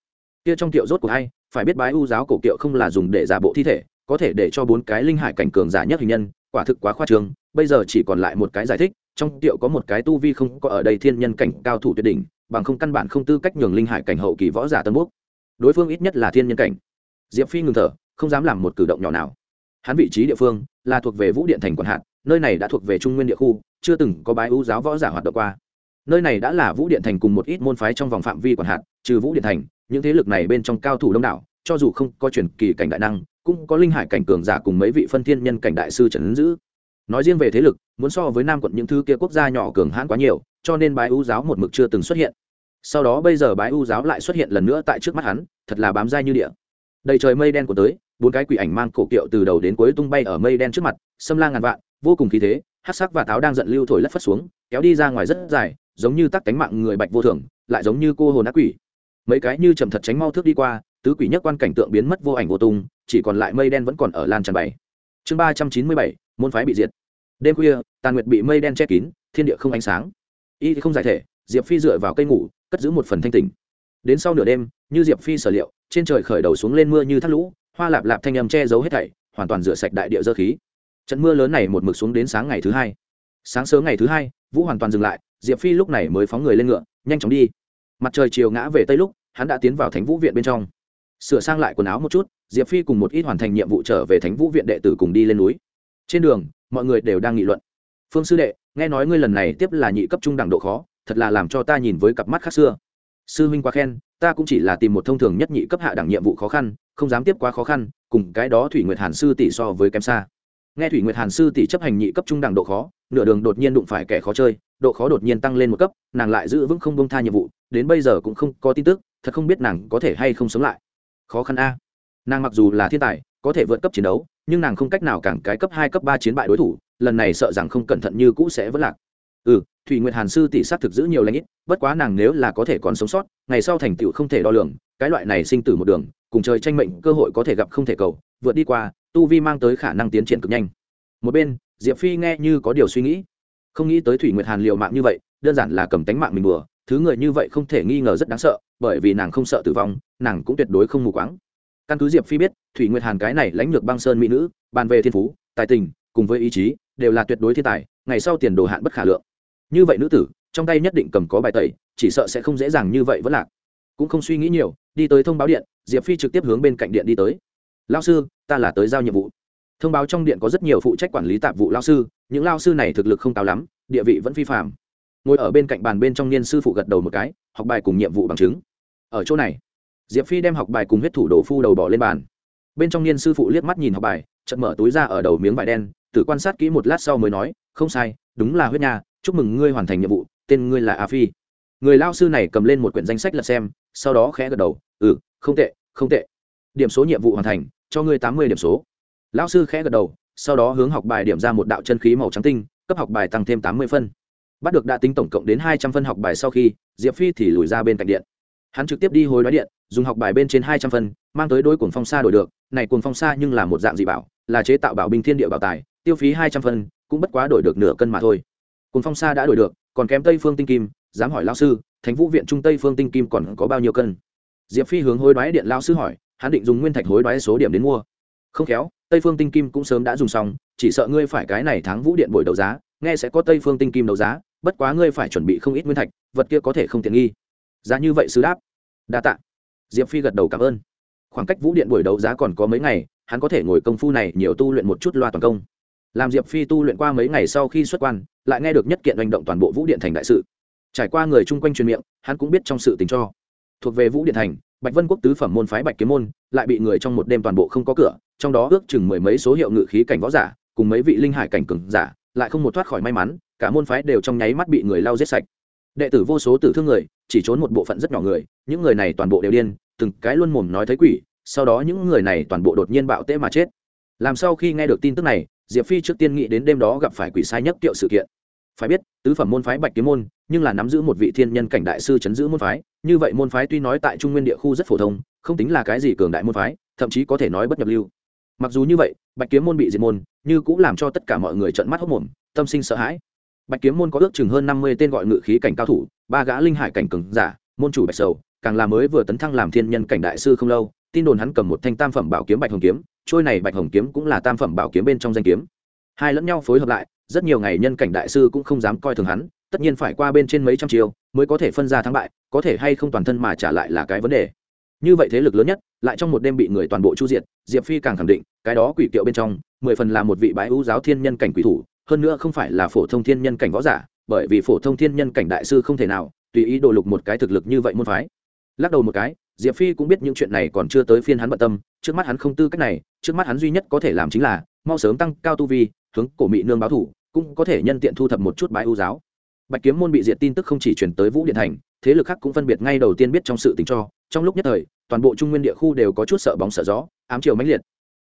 Kia trong kiệu rốt của hay phải biết bái u giáo cổ kiệu không là dùng để giả bộ thi thể, có thể để cho bốn cái linh hải cảnh cường giả nhất hình nhân, quả thực quá khoa trương. Bây giờ chỉ còn lại một cái giải thích, trong kiệu có một cái tu vi không có ở đây thiên nhân cảnh cao thủ tuyệt đỉnh, bằng không căn bản không tư cách nhường linh hải cảnh hậu kỳ võ giả tân quốc đối phương ít nhất là thiên nhân cảnh. Diệp phi ngừng thở, không dám làm một cử động nhỏ nào. Hắn vị trí địa phương là thuộc về vũ điện thành quản hạt, nơi này đã thuộc về trung nguyên địa khu, chưa từng có bái ưu giáo võ giả hoạt động qua nơi này đã là vũ điện thành cùng một ít môn phái trong vòng phạm vi quản hạt, trừ vũ điện thành, những thế lực này bên trong cao thủ đông đảo, cho dù không có truyền kỳ cảnh đại năng, cũng có linh hải cảnh cường giả cùng mấy vị phân thiên nhân cảnh đại sư trần ứng dữ. nói riêng về thế lực, muốn so với nam quận những thứ kia quốc gia nhỏ cường hãn quá nhiều, cho nên bái ưu giáo một mực chưa từng xuất hiện sau đó bây giờ bái ưu giáo lại xuất hiện lần nữa tại trước mắt hắn, thật là bám dai như địa đầy trời mây đen của tới, bốn cái quỷ ảnh mang cổ kiệu từ đầu đến cuối tung bay ở mây đen trước mặt, xâm la ngàn vạn, vô cùng khí thế hát sắc và táo đang giận lưu thổi lất phất xuống, kéo đi ra ngoài rất dài giống như tắc cánh mạng người bạch vô thường, lại giống như cô hồn ác quỷ. Mấy cái như chậm thật tránh mau thước đi qua, tứ quỷ nhất quan cảnh tượng biến mất vô ảnh vô tung, chỉ còn lại mây đen vẫn còn ở lan tràn bày. Chương ba trăm chín mươi bảy, môn phái bị diệt. Đêm khuya, tàn nguyệt bị mây đen che kín, thiên địa không ánh sáng. Y không giải thể, diệp phi dựa vào cây ngủ, cất giữ một phần thanh tỉnh đến sau nửa đêm, như diệp phi sở liệu, trên trời khởi đầu xuống lên mưa như thác lũ, hoa lạp lạp thanh âm che giấu hết thảy, hoàn toàn rửa sạch đại địa dơ khí. Trận mưa lớn này một mực xuống đến sáng ngày thứ hai sáng sớm ngày thứ hai, vũ hoàn toàn dừng lại, diệp phi lúc này mới phóng người lên ngựa, nhanh chóng đi. Mặt trời chiều ngã về tây lúc, hắn đã tiến vào thánh vũ viện bên trong. Sửa sang lại quần áo một chút, diệp phi cùng một ít hoàn thành nhiệm vụ trở về thánh vũ viện đệ tử cùng đi lên núi. Trên đường, mọi người đều đang nghị luận. Phương sư đệ, nghe nói ngươi lần này tiếp là nhị cấp trung đẳng độ khó, thật là làm cho ta nhìn với cặp mắt khác xưa. Sư huynh quá khen, ta cũng chỉ là tìm một thông thường nhất nhị cấp hạ đẳng nhiệm vụ khó khăn, không dám tiếp quá khó khăn, cùng cái đó thủy nguyệt hàn sư tỷ so với kém xa nghe thủy nguyệt hàn sư tỷ chấp hành nhị cấp trung đẳng độ khó, nửa đường đột nhiên đụng phải kẻ khó chơi, độ khó đột nhiên tăng lên một cấp, nàng lại giữ vững không bông tha nhiệm vụ, đến bây giờ cũng không có tin tức, thật không biết nàng có thể hay không sống lại. Khó khăn a. Nàng mặc dù là thiên tài, có thể vượt cấp chiến đấu, nhưng nàng không cách nào cản cái cấp hai, cấp ba chiến bại đối thủ, lần này sợ rằng không cẩn thận như cũ sẽ vẫn lạc. Ừ thủy nguyệt hàn sư tỷ sát thực giữ nhiều lãnh ít, bất quá nàng nếu là có thể còn sống sót, ngày sau thành tựu không thể đo lường, cái loại này sinh tử một đường, cùng trời tranh mệnh cơ hội có thể gặp không thể cầu, vượt đi qua tu vi mang tới khả năng tiến triển cực nhanh. Một bên, diệp phi nghe như có điều suy nghĩ. Không nghĩ tới thủy nguyệt hàn liều mạng như vậy, đơn giản là cầm tánh mạng mình bừa thứ người như vậy không thể nghi ngờ rất đáng sợ, bởi vì nàng không sợ tử vong, nàng cũng tuyệt đối không mù quáng. Căn cứ diệp phi biết, thủy nguyệt hàn cái này lãnh lược băng sơn mỹ nữ, bàn về thiên phú, tài tình, cùng với ý chí, đều là tuyệt đối thiên tài, ngày sau tiền đồ hạn bất khả lượng. Như vậy nữ tử, trong tay nhất định cầm có bài tẩy, chỉ sợ sẽ không dễ dàng như vậy vẫn lạc. Cũng không suy nghĩ nhiều, đi tới thông báo điện, diệp phi trực tiếp hướng bên cạnh điện đi tới lao sư, ta là tới giao nhiệm vụ. Thông báo trong điện có rất nhiều phụ trách quản lý tạp vụ lao sư, những lao sư này thực lực không cao lắm, địa vị vẫn phi phạm ngồi ở bên cạnh bàn bên trong niên sư phụ gật đầu một cái, học bài cùng nhiệm vụ bằng chứng. Ở chỗ này, diệp phi đem học bài cùng huyết thủ đồ phu đầu bỏ lên bàn. Bên trong niên sư phụ liếc mắt nhìn học bài chật mở túi ra ở đầu miếng vải đen tự quan sát kỹ một lát sau mới nói, không sai, đúng là huyết nha, chúc mừng ngươi hoàn thành nhiệm vụ, tên ngươi là a phi. Người lao sư này cầm lên một quyển danh sách lật xem, sau đó khẽ gật đầu ừ không tệ không tệ. Điểm số nhiệm vụ hoàn thành cho ngươi tám mươi điểm số. Lão sư khẽ gật đầu, sau đó hướng học bài điểm ra một đạo chân khí màu trắng tinh, cấp học bài tăng thêm tám mươi phân. Bắt được đã tính tổng cộng đến hai trăm phân học bài sau khi, diệp phi thì lùi ra bên cạnh điện. Hắn trực tiếp đi hối đoái điện, dùng học bài bên trên hai trăm phân, mang tới đối cuồng phong xa đổi được. Này cuồng phong xa nhưng là một dạng dị bảo, là chế tạo bảo binh thiên địa bảo tài, tiêu phí hai trăm phân, cũng bất quá đổi được nửa cân mà thôi. Cuồng phong xa đã đổi được, còn kém tây phương tinh kim, dám hỏi lao sư, thánh vũ viện trung tây phương tinh kim còn có bao nhiêu cân? Diệp phi hướng hối đoái điện lao sư hỏi hắn định dùng nguyên thạch hối đoái số điểm đến mua. Không khéo, tây phương tinh kim cũng sớm đã dùng xong, chỉ sợ ngươi phải cái này tháng vũ điện buổi đấu giá, nghe sẽ có tây phương tinh kim đấu giá, bất quá ngươi phải chuẩn bị không ít nguyên thạch, vật kia có thể không tiện nghi. Giá như vậy sư đáp. Đa tạ. Diệp phi gật đầu cảm ơn. Khoảng cách vũ điện buổi đấu giá còn có mấy ngày, hắn có thể ngồi công phu này nhiều tu luyện một chút loa toàn công. Làm diệp phi tu luyện qua mấy ngày sau khi xuất quan, lại nghe được nhất kiện hành động toàn bộ vũ điện thành đại sự. Trải qua người chung quanh truyền miệng, hắn cũng biết trong sự tình cho. Thuộc về vũ điện thành bạch vân quốc tứ phẩm môn phái bạch kiếm môn, lại bị người trong một đêm toàn bộ không có cửa, trong đó ước chừng mười mấy số hiệu ngự khí cảnh võ giả, cùng mấy vị linh hải cảnh cường giả, lại không một thoát khỏi may mắn, cả môn phái đều trong nháy mắt bị người lao giết sạch. Đệ tử vô số tử thương người, chỉ trốn một bộ phận rất nhỏ người, những người này toàn bộ đều điên, từng cái luôn mồm nói thấy quỷ, sau đó những người này toàn bộ đột nhiên bạo tễ mà chết. Làm sau khi nghe được tin tức này, diệp phi trước tiên nghĩ đến đêm đó gặp phải quỷ sai nhất kiệu sự kiện phải biết, tứ phẩm môn phái bạch kiếm môn, nhưng là nắm giữ một vị thiên nhân cảnh đại sư chấn giữ môn phái, như vậy môn phái tuy nói tại trung nguyên địa khu rất phổ thông, không tính là cái gì cường đại môn phái, thậm chí có thể nói bất nhập lưu. Mặc dù như vậy, bạch kiếm môn bị diệt môn, như cũng làm cho tất cả mọi người trợn mắt hốc mồm, tâm sinh sợ hãi. Bạch kiếm môn có ước chừng hơn năm mươi tên gọi ngự khí cảnh cao thủ, ba gã linh hải cảnh cường giả, môn chủ bạch sầu, càng là mới vừa tấn thăng làm thiên nhân cảnh đại sư không lâu, tin đồn hắn cầm một thanh tam phẩm bảo kiếm bạch hồng kiếm, trôi này bạch hồng kiếm cũng là tam phẩm bảo kiếm bên trong danh kiếm. Hai lẫn nhau phối hợp lại rất nhiều ngày nhân cảnh đại sư cũng không dám coi thường hắn, tất nhiên phải qua bên trên mấy trăm chiều mới có thể phân ra thắng bại, có thể hay không toàn thân mà trả lại là cái vấn đề. Như vậy thế lực lớn nhất, lại trong một đêm bị người toàn bộ chu diệt, diệp phi càng khẳng định, cái đó quỷ kiệu bên trong, mười phần là một vị bái ưu giáo thiên nhân cảnh quỷ thủ, hơn nữa không phải là phổ thông thiên nhân cảnh võ giả, bởi vì phổ thông thiên nhân cảnh đại sư không thể nào tùy ý đồ lục một cái thực lực như vậy môn phái. Lắc đầu một cái, diệp phi cũng biết những chuyện này còn chưa tới phiên hắn bận tâm, trước mắt hắn không tư cách này, trước mắt hắn duy nhất có thể làm chính là mau sớm tăng cao tu vi hướng cổ mị nương báo thủ, cũng có thể nhân tiện thu thập một chút bái ưu giáo. Bạch kiếm môn bị diệt tin tức không chỉ chuyển tới vũ điện thành, thế lực khác cũng phân biệt ngay đầu tiên biết trong sự tình cho. Trong lúc nhất thời, toàn bộ trung nguyên địa khu đều có chút sợ bóng sợ gió, ám chiều mãnh liệt.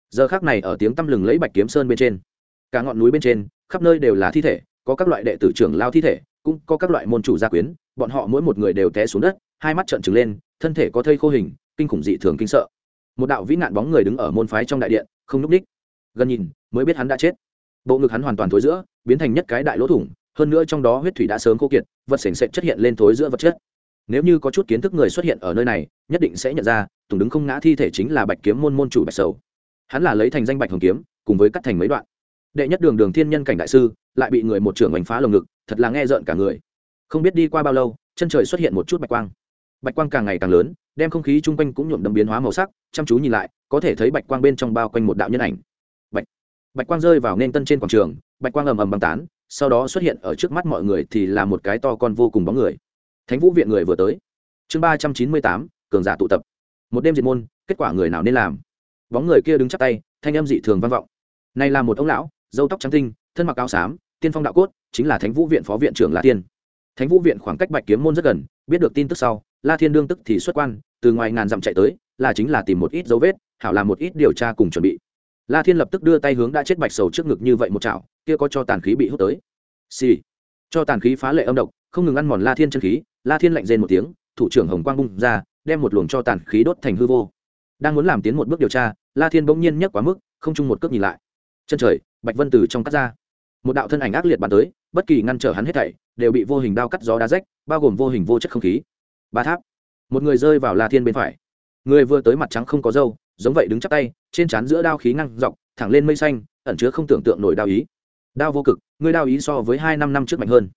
Giờ khác này ở tiếng tăm lừng lấy bạch kiếm sơn bên trên, cả ngọn núi bên trên, khắp nơi đều là thi thể, có các loại đệ tử trưởng lao thi thể, cũng có các loại môn chủ gia quyến, bọn họ mỗi một người đều té xuống đất, hai mắt trợn trừng lên, thân thể có thây khô hình, kinh khủng dị thường kinh sợ. Một đạo vĩ nạn bóng người đứng ở môn phái trong đại điện, không núp ních gần nhìn, mới biết hắn đã chết bộ ngực hắn hoàn toàn thối giữa, biến thành nhất cái đại lỗ thủng, hơn nữa trong đó huyết thủy đã sớm khô kiệt, vật sền sệt chất hiện lên thối giữa vật chất. Nếu như có chút kiến thức người xuất hiện ở nơi này, nhất định sẽ nhận ra, tùng đứng không ngã thi thể chính là bạch kiếm môn môn chủ bạch sầu. Hắn là lấy thành danh bạch hồng kiếm, cùng với cắt thành mấy đoạn. Đệ nhất đường đường thiên nhân cảnh đại sư, lại bị người một trưởng đánh phá lồng ngực, thật là nghe rợn cả người. Không biết đi qua bao lâu, chân trời xuất hiện một chút bạch quang. Bạch quang càng ngày càng lớn, đem không khí chung quanh cũng nhuộm đấm biến hóa màu sắc, chăm chú nhìn lại, có thể thấy bạch quang bên trong bao quanh một đạo nhân ảnh bạch quang rơi vào nên tân trên quảng trường, bạch quang ầm ầm băng tán, sau đó xuất hiện ở trước mắt mọi người thì là một cái to con vô cùng bóng người. Thánh vũ viện người vừa tới. Chương ba trăm chín mươi tám, cường giả tụ tập. Một đêm diệt môn, kết quả người nào nên làm? Bóng người kia đứng chắp tay, thanh âm dị thường vang vọng. Này là một ông lão dâu tóc trắng tinh, thân mặc áo xám, tiên phong đạo cốt, chính là thánh vũ viện phó viện trưởng la tiên thánh vũ viện khoảng cách bạch kiếm môn rất gần, biết được tin tức sau, la thiên đương tức thì xuất quan, từ ngoài ngàn dặm chạy tới, là chính là tìm một ít dấu vết, hảo làm một ít điều tra cùng chuẩn bị la thiên lập tức đưa tay hướng đã chết bạch sầu trước ngực như vậy một chảo, kia có cho tàn khí bị hút tới. Xì、sì. cho tàn khí phá lệ âm độc, không ngừng ăn mòn la thiên chân khí, la thiên lạnh rên một tiếng, thủ trưởng hồng quang bung ra, đem một luồng cho tàn khí đốt thành hư vô. Đang muốn làm tiến một bước điều tra, la thiên bỗng nhiên nhấc quá mức, không chung một cước nhìn lại. Chân trời, bạch vân từ trong cắt ra. Một đạo thân ảnh ác liệt bắn tới, bất kỳ ngăn trở hắn hết thảy, đều bị vô hình đao cắt gió đá rách, bao gồm vô hình vô chất không khí. Ba tháp. Một người rơi vào la thiên bên phải. Người vừa tới mặt trắng không có râu giống vậy đứng chắp tay, trên trán giữa đao khí ngăn dọc, thẳng lên mây xanh, ẩn chứa không tưởng tượng nổi đao ý. Đao vô cực, ngươi đao ý so với hai năm năm trước mạnh hơn.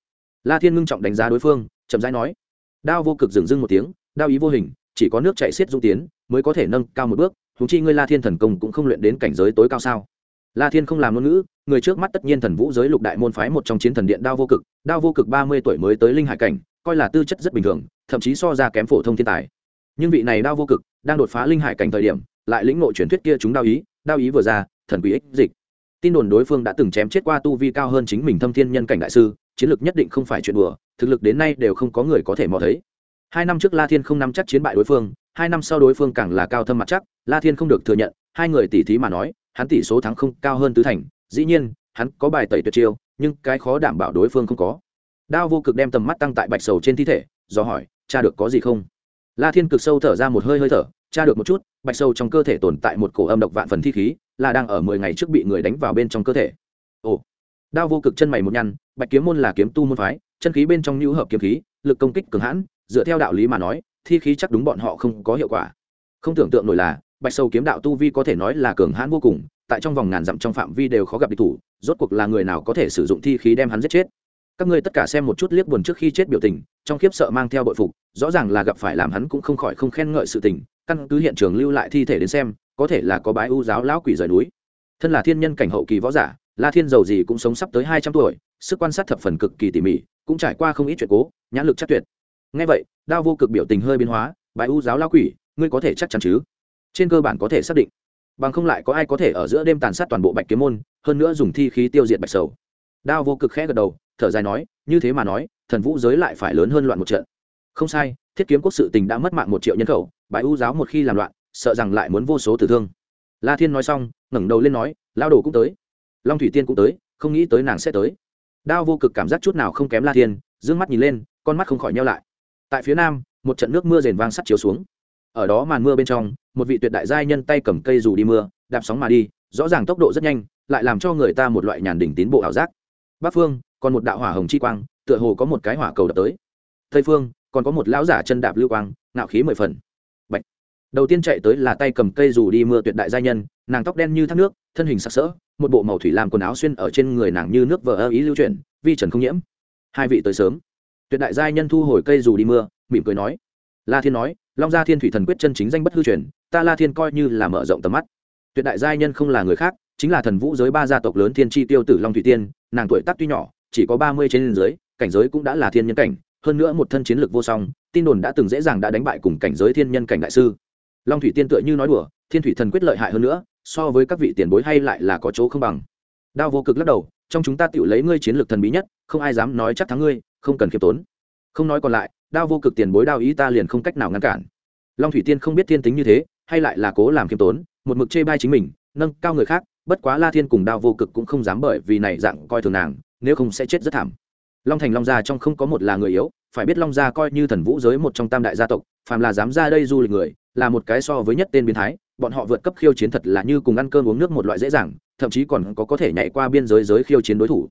La thiên ngưng trọng đánh giá đối phương, chậm rãi nói. Đao vô cực dừng dưng một tiếng, đao ý vô hình, chỉ có nước chạy xiết dung tiến, mới có thể nâng cao một bước thúng chi ngươi la thiên thần công cũng không luyện đến cảnh giới tối cao sao? La thiên không làm ngôn ngữ, người trước mắt tất nhiên thần vũ giới lục đại môn phái một trong chiến thần điện đao vô cực, đao vô cực ba mươi tuổi mới tới linh hải cảnh, coi là tư chất rất bình thường, thậm chí so ra kém phổ thông thiên tài. Nhưng vị này đao vô cực đang đột phá linh hải cảnh thời điểm lại lĩnh ngộ truyền thuyết kia chúng đao ý đao ý vừa ra, thần quỷ ích dịch. Tin đồn đối phương đã từng chém chết qua tu vi cao hơn chính mình thâm thiên nhân cảnh đại sư, chiến lược nhất định không phải chuyện đùa, thực lực đến nay đều không có người có thể mò thấy. Hai năm trước la thiên không nắm chắc chiến bại đối phương, hai năm sau đối phương càng là cao thâm mặt chắc, la thiên không được thừa nhận, hai người tỷ thí mà nói, hắn tỷ số thắng không cao hơn tứ thành, dĩ nhiên, hắn có bài tẩy tuyệt chiêu, nhưng cái khó đảm bảo đối phương không có. Đao vô cực đem tầm mắt tăng tại bạch sầu trên thi thể, do hỏi, cha được có gì không? La thiên cực sâu thở ra một hơi hơi thở tra được một chút, bạch sâu trong cơ thể tồn tại một cổ âm độc vạn phần thi khí, là đang ở mười ngày trước bị người đánh vào bên trong cơ thể. Ồ. Đao vô cực chân mày một nhăn, bạch kiếm môn là kiếm tu môn phái, chân khí bên trong nhũ hợp kiếm khí, lực công kích cường hãn, dựa theo đạo lý mà nói, thi khí chắc đúng bọn họ không có hiệu quả. Không tưởng tượng nổi là, bạch sâu kiếm đạo tu vi có thể nói là cường hãn vô cùng, tại trong vòng ngàn dặm trong phạm vi đều khó gặp địch thủ, rốt cuộc là người nào có thể sử dụng thi khí đem hắn giết chết. Các ngươi tất cả xem một chút liếc buồn trước khi chết biểu tình, trong khiếp sợ mang theo bội phục, rõ ràng là gặp phải làm hắn cũng không khỏi không khen ngợi sự tình căn cứ hiện trường lưu lại thi thể đến xem, có thể là có bái ưu giáo lão quỷ rời núi. Thân là thiên nhân cảnh hậu kỳ võ giả, la thiên giàu gì cũng sống sắp tới hai trăm tuổi, sức quan sát thập phần cực kỳ tỉ mỉ, cũng trải qua không ít chuyện cố, nhãn lực chắc tuyệt. Ngay vậy, đao vô cực biểu tình hơi biến hóa, bái ưu giáo lão quỷ, ngươi có thể chắc chắn chứ? Trên cơ bản có thể xác định. Bằng không lại có ai có thể ở giữa đêm tàn sát toàn bộ bạch kiếm môn, hơn nữa dùng thi khí tiêu diệt bạch sầu. Đao vô cực khẽ gật đầu, thở dài nói, như thế mà nói, thần vũ giới lại phải lớn hơn loạn một trận. Không sai, thiết kiếm quốc sự tình đã mất mạng một triệu nhân khẩu bài u giáo một khi làm loạn, sợ rằng lại muốn vô số tử thương. La thiên nói xong, ngẩng đầu lên nói lao đồ cũng tới. Long thủy tiên cũng tới, không nghĩ tới nàng sẽ tới. Đao vô cực cảm giác chút nào không kém la thiên d ư ơ n g mắt nhìn lên, con mắt không khỏi nhau lại. Tại phía nam, một trận nước mưa rền vang sắt chiếu xuống. Ở đó màn mưa bên trong, một vị tuyệt đại giai nhân tay cầm cây dù đi mưa, đạp sóng mà đi, rõ ràng tốc độ rất nhanh, lại làm cho người ta một loại nhàn đỉnh tín bộ ảo giác. Bắc phương, còn một đạo hỏa hồng chi quang, tựa hồ có một cái hỏa cầu đập tới. Tây phương, còn có một lão giả chân đạp lưu quang, ngạo khí mười phần đầu tiên chạy tới là tay cầm cây dù đi mưa tuyệt đại gia nhân, nàng tóc đen như thác nước, thân hình sặc sỡ, một bộ màu thủy làm quần áo xuyên ở trên người nàng như nước vờ ơ ý lưu chuyển, vi trần không nhiễm. Hai vị tới sớm. Tuyệt đại gia nhân thu hồi cây dù đi mưa, mỉm cười nói. La thiên nói, long gia thiên thủy thần quyết chân chính danh bất hư truyền, ta la thiên coi như là mở rộng tầm mắt. Tuyệt đại gia nhân không là người khác, chính là thần vũ giới ba gia tộc lớn thiên tri tiêu tử long thủy tiên, nàng tuổi tác tuy nhỏ, chỉ có ba mươi trên dưới, cảnh giới cũng đã là thiên nhân cảnh, hơn nữa một thân chiến lược vô song, tin đồn đã từng dễ dàng đã đánh bại cùng cảnh giới thiên nhân cảnh đại sư long thủy tiên tựa như nói đùa, thiên thủy thần quyết lợi hại hơn nữa, so với các vị tiền bối hay lại là có chỗ không bằng. Đao vô cực lắc đầu, trong chúng ta tự lấy ngươi chiến lược thần bí nhất, không ai dám nói chắc thắng ngươi, không cần khiêm tốn. Không nói còn lại, đao vô cực tiền bối đao ý ta liền không cách nào ngăn cản. Long thủy tiên không biết thiên tính như thế, hay lại là cố làm khiêm tốn, một mực chê bai chính mình, nâng cao người khác, bất quá la thiên cùng đao vô cực cũng không dám bởi vì này dạng coi thường nàng, nếu không sẽ chết rất thảm. Long thành long gia trong không có một là người yếu phải biết long gia coi như thần vũ giới một trong tam đại gia tộc, phàm là dám ra đây du lịch người, là một cái so với nhất tên biến thái, bọn họ vượt cấp khiêu chiến thật là như cùng ăn cơm uống nước một loại dễ dàng, thậm chí còn có có thể nhảy qua biên giới giới khiêu chiến đối thủ.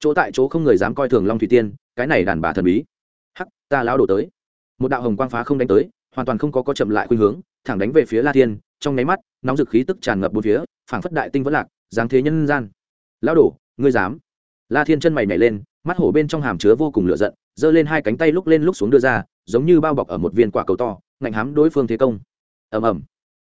Chỗ tại chỗ không người dám coi thường long thủy tiên, cái này đàn bà thần bí. Hắc, ta lão đổ tới. Một đạo hồng quang phá không đánh tới, hoàn toàn không có có chậm lại khuynh hướng, thẳng đánh về phía la thiên, trong nháy mắt, nóng dực khí tức tràn ngập bốn phía, phảng phất đại tinh vẫn lạc dáng thế nhân gian. Lão đổ, ngươi dám? La thiên chân mày nhảy lên, mắt hổ bên trong hàm chứa vô cùng lửa giận giơ lên hai cánh tay lúc lên lúc xuống đưa ra, giống như bao bọc ở một viên quả cầu to, ngạnh hám đối phương thế công. Ầm ầm.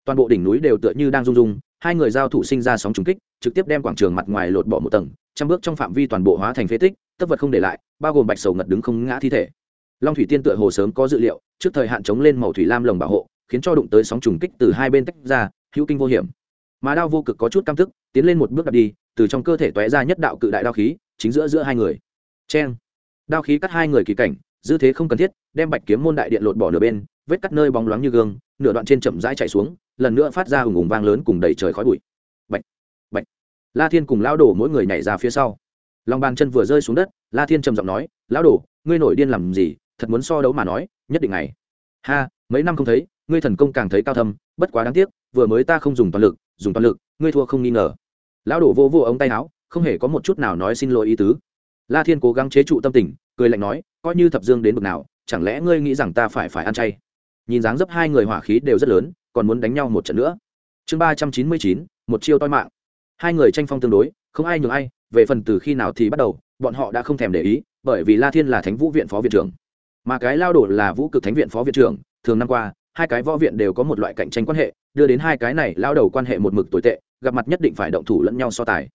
Toàn bộ đỉnh núi đều tựa như đang rung rung, hai người giao thủ sinh ra sóng trùng kích, trực tiếp đem quảng trường mặt ngoài lột bỏ một tầng, trăm bước trong phạm vi toàn bộ hóa thành phế tích, tất vật không để lại, bao gồm bạch sầu ngật đứng không ngã thi thể. Long thủy tiên tựa hồ sớm có dự liệu, trước thời hạn chống lên màu thủy lam lồng bảo hộ, khiến cho đụng tới sóng trùng kích từ hai bên tách ra, hữu kinh vô hiểm. Mà đao vô cực có chút cam thức tiến lên một bước đặt đi, từ trong cơ thể tóe ra nhất đạo cự đại đao khí, chính giữa giữa hai người. Cheng đao khí cắt hai người kỳ cảnh, dư thế không cần thiết, đem bạch kiếm môn đại điện lột bỏ nửa bên, vết cắt nơi bóng loáng như gương, nửa đoạn trên chậm rãi chạy xuống, lần nữa phát ra hùng hùng vang lớn cùng đầy trời khói bụi. Bạch bạch. La thiên cùng lão đổ mỗi người nhảy ra phía sau. Lòng bàn chân vừa rơi xuống đất, la thiên trầm giọng nói, lão đổ ngươi nổi điên làm gì? Thật muốn so đấu mà nói, nhất định ngày. Ha, mấy năm không thấy, ngươi thần công càng thấy cao thâm, bất quá đáng tiếc, vừa mới ta không dùng toàn lực, dùng toàn lực, ngươi thua không nghi ngờ. Lão đổ vô vô ống tay áo, không hề có một chút nào nói xin lỗi ý tứ la thiên cố gắng chế trụ tâm tình, cười lạnh nói, coi như thập dương đến bực nào, chẳng lẽ ngươi nghĩ rằng ta phải phải ăn chay? Nhìn dáng dấp hai người hỏa khí đều rất lớn, còn muốn đánh nhau một trận nữa. Chương ba trăm chín mươi chín, một chiêu toi mạng. Hai người tranh phong tương đối, không ai nhường ai, về phần từ khi nào thì bắt đầu, bọn họ đã không thèm để ý, bởi vì la thiên là thánh vũ viện phó viện trưởng. Mà cái lao đổ là vũ cực thánh viện phó viện trưởng, thường năm qua, hai cái võ viện đều có một loại cạnh tranh quan hệ, đưa đến hai cái này lao đầu quan hệ một mực tồi tệ, gặp mặt nhất định phải động thủ lẫn nhau so tài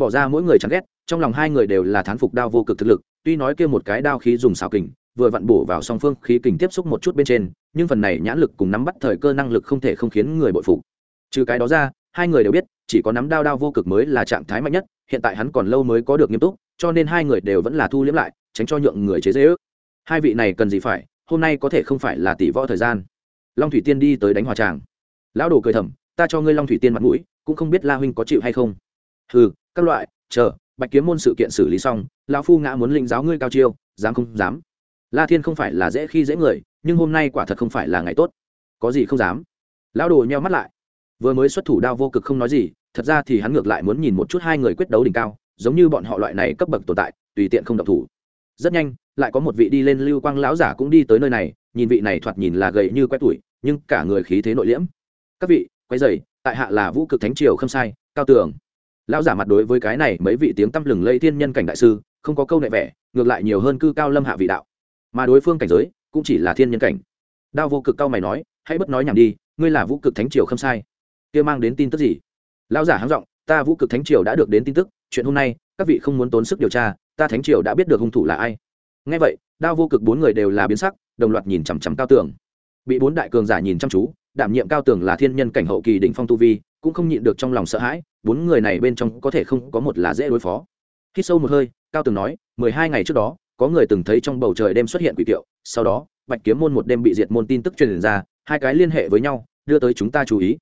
bỏ ra mỗi người chẳng ghét, trong lòng hai người đều là thán phục đao vô cực thực lực, tuy nói kia một cái đao khí dùng xào kình, vừa vặn bổ vào song phương khí kình tiếp xúc một chút bên trên, nhưng phần này nhãn lực cùng nắm bắt thời cơ năng lực không thể không khiến người bội phục. Trừ cái đó ra, hai người đều biết, chỉ có nắm đao đao vô cực mới là trạng thái mạnh nhất, hiện tại hắn còn lâu mới có được nghiêm túc, cho nên hai người đều vẫn là thu liếm lại, tránh cho nhượng người chế dễ ước. Hai vị này cần gì phải, hôm nay có thể không phải là tỷ võ thời gian. Long thủy tiên đi tới đánh hòa tràng. Lão đồ cười thầm, ta cho ngươi long thủy tiên mặt mũi, cũng không biết la huynh có chịu hay không. Ừ các loại, chờ, bạch kiếm môn sự kiện xử lý xong, lão phu ngã muốn linh giáo ngươi cao chiêu, dám không dám? La thiên không phải là dễ khi dễ người, nhưng hôm nay quả thật không phải là ngày tốt. Có gì không dám? Lão đồ nheo mắt lại. Vừa mới xuất thủ đao vô cực không nói gì, thật ra thì hắn ngược lại muốn nhìn một chút hai người quyết đấu đỉnh cao, giống như bọn họ loại này cấp bậc tồn tại, tùy tiện không độc thủ. Rất nhanh, lại có một vị đi lên lưu quang lão giả cũng đi tới nơi này, nhìn vị này thoạt nhìn là gầy như quét tuổi, nhưng cả người khí thế nội liễm. Các vị quay dày tại hạ là vũ cực thánh triều không sai, cao tường lão giả mặt đối với cái này mấy vị tiếng tăm lừng lây thiên nhân cảnh đại sư, không có câu nệ vẻ, ngược lại nhiều hơn cư cao lâm hạ vị đạo. Mà đối phương cảnh giới, cũng chỉ là thiên nhân cảnh. Đao vô cực cao mày nói, hãy bất nói nhảm đi, ngươi là vũ cực thánh triều không sai. Kia mang đến tin tức gì? Lão giả háng giọng, ta vũ cực thánh triều đã được đến tin tức, chuyện hôm nay, các vị không muốn tốn sức điều tra, ta thánh triều đã biết được hung thủ là ai. Ngay vậy, đao vô cực bốn người đều là biến sắc, đồng loạt nhìn chằm chằm cao tường. Bị bốn đại cường giả nhìn chăm chú, đảm nhiệm cao tường là thiên nhân cảnh hậu kỳ đỉnh phong tu vi cũng không nhịn được trong lòng sợ hãi, bốn người này bên trong có thể không có một là dễ đối phó. Khi sâu một hơi, cao tường nói, mười hai ngày trước đó, có người từng thấy trong bầu trời đêm xuất hiện quỷ tiệu, sau đó, bạch kiếm môn một đêm bị diệt môn tin tức truyền ra, hai cái liên hệ với nhau, đưa tới chúng ta chú ý.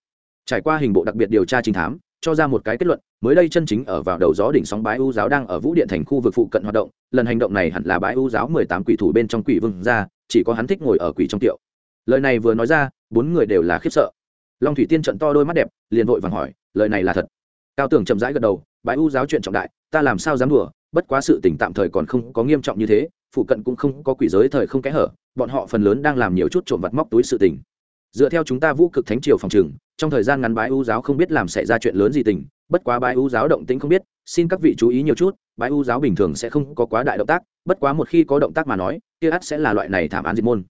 Trải qua hình bộ đặc biệt điều tra trinh thám, cho ra một cái kết luận, mới đây chân chính ở vào đầu gió đỉnh sóng bái u giáo đang ở vũ điện thành khu vực phụ cận hoạt động, lần hành động này hẳn là bái u giáo mười tám quỷ thủ bên trong quỷ vương ra, chỉ có hắn thích ngồi ở quỷ trong tiệu. Lời này vừa nói ra, bốn người đều là khiếp sợ long thủy tiên trận to đôi mắt đẹp, liền vội vàng hỏi, lời này là thật? Cao tường chậm rãi gật đầu, bái u giáo chuyện trọng đại, ta làm sao dám đùa, bất quá sự tỉnh tạm thời còn không có nghiêm trọng như thế, phụ cận cũng không có quỷ giới thời không kẽ hở, bọn họ phần lớn đang làm nhiều chút trộm vặt móc túi sự tình. Dựa theo chúng ta vũ cực thánh triều phòng trừng trong thời gian ngắn bái u giáo không biết làm xảy ra chuyện lớn gì tình, bất quá bái u giáo động tĩnh không biết, xin các vị chú ý nhiều chút, bái u giáo bình thường sẽ không có quá đại động tác, bất quá một khi có động tác mà nói, kia ắt sẽ là loại này thảm án diệt môn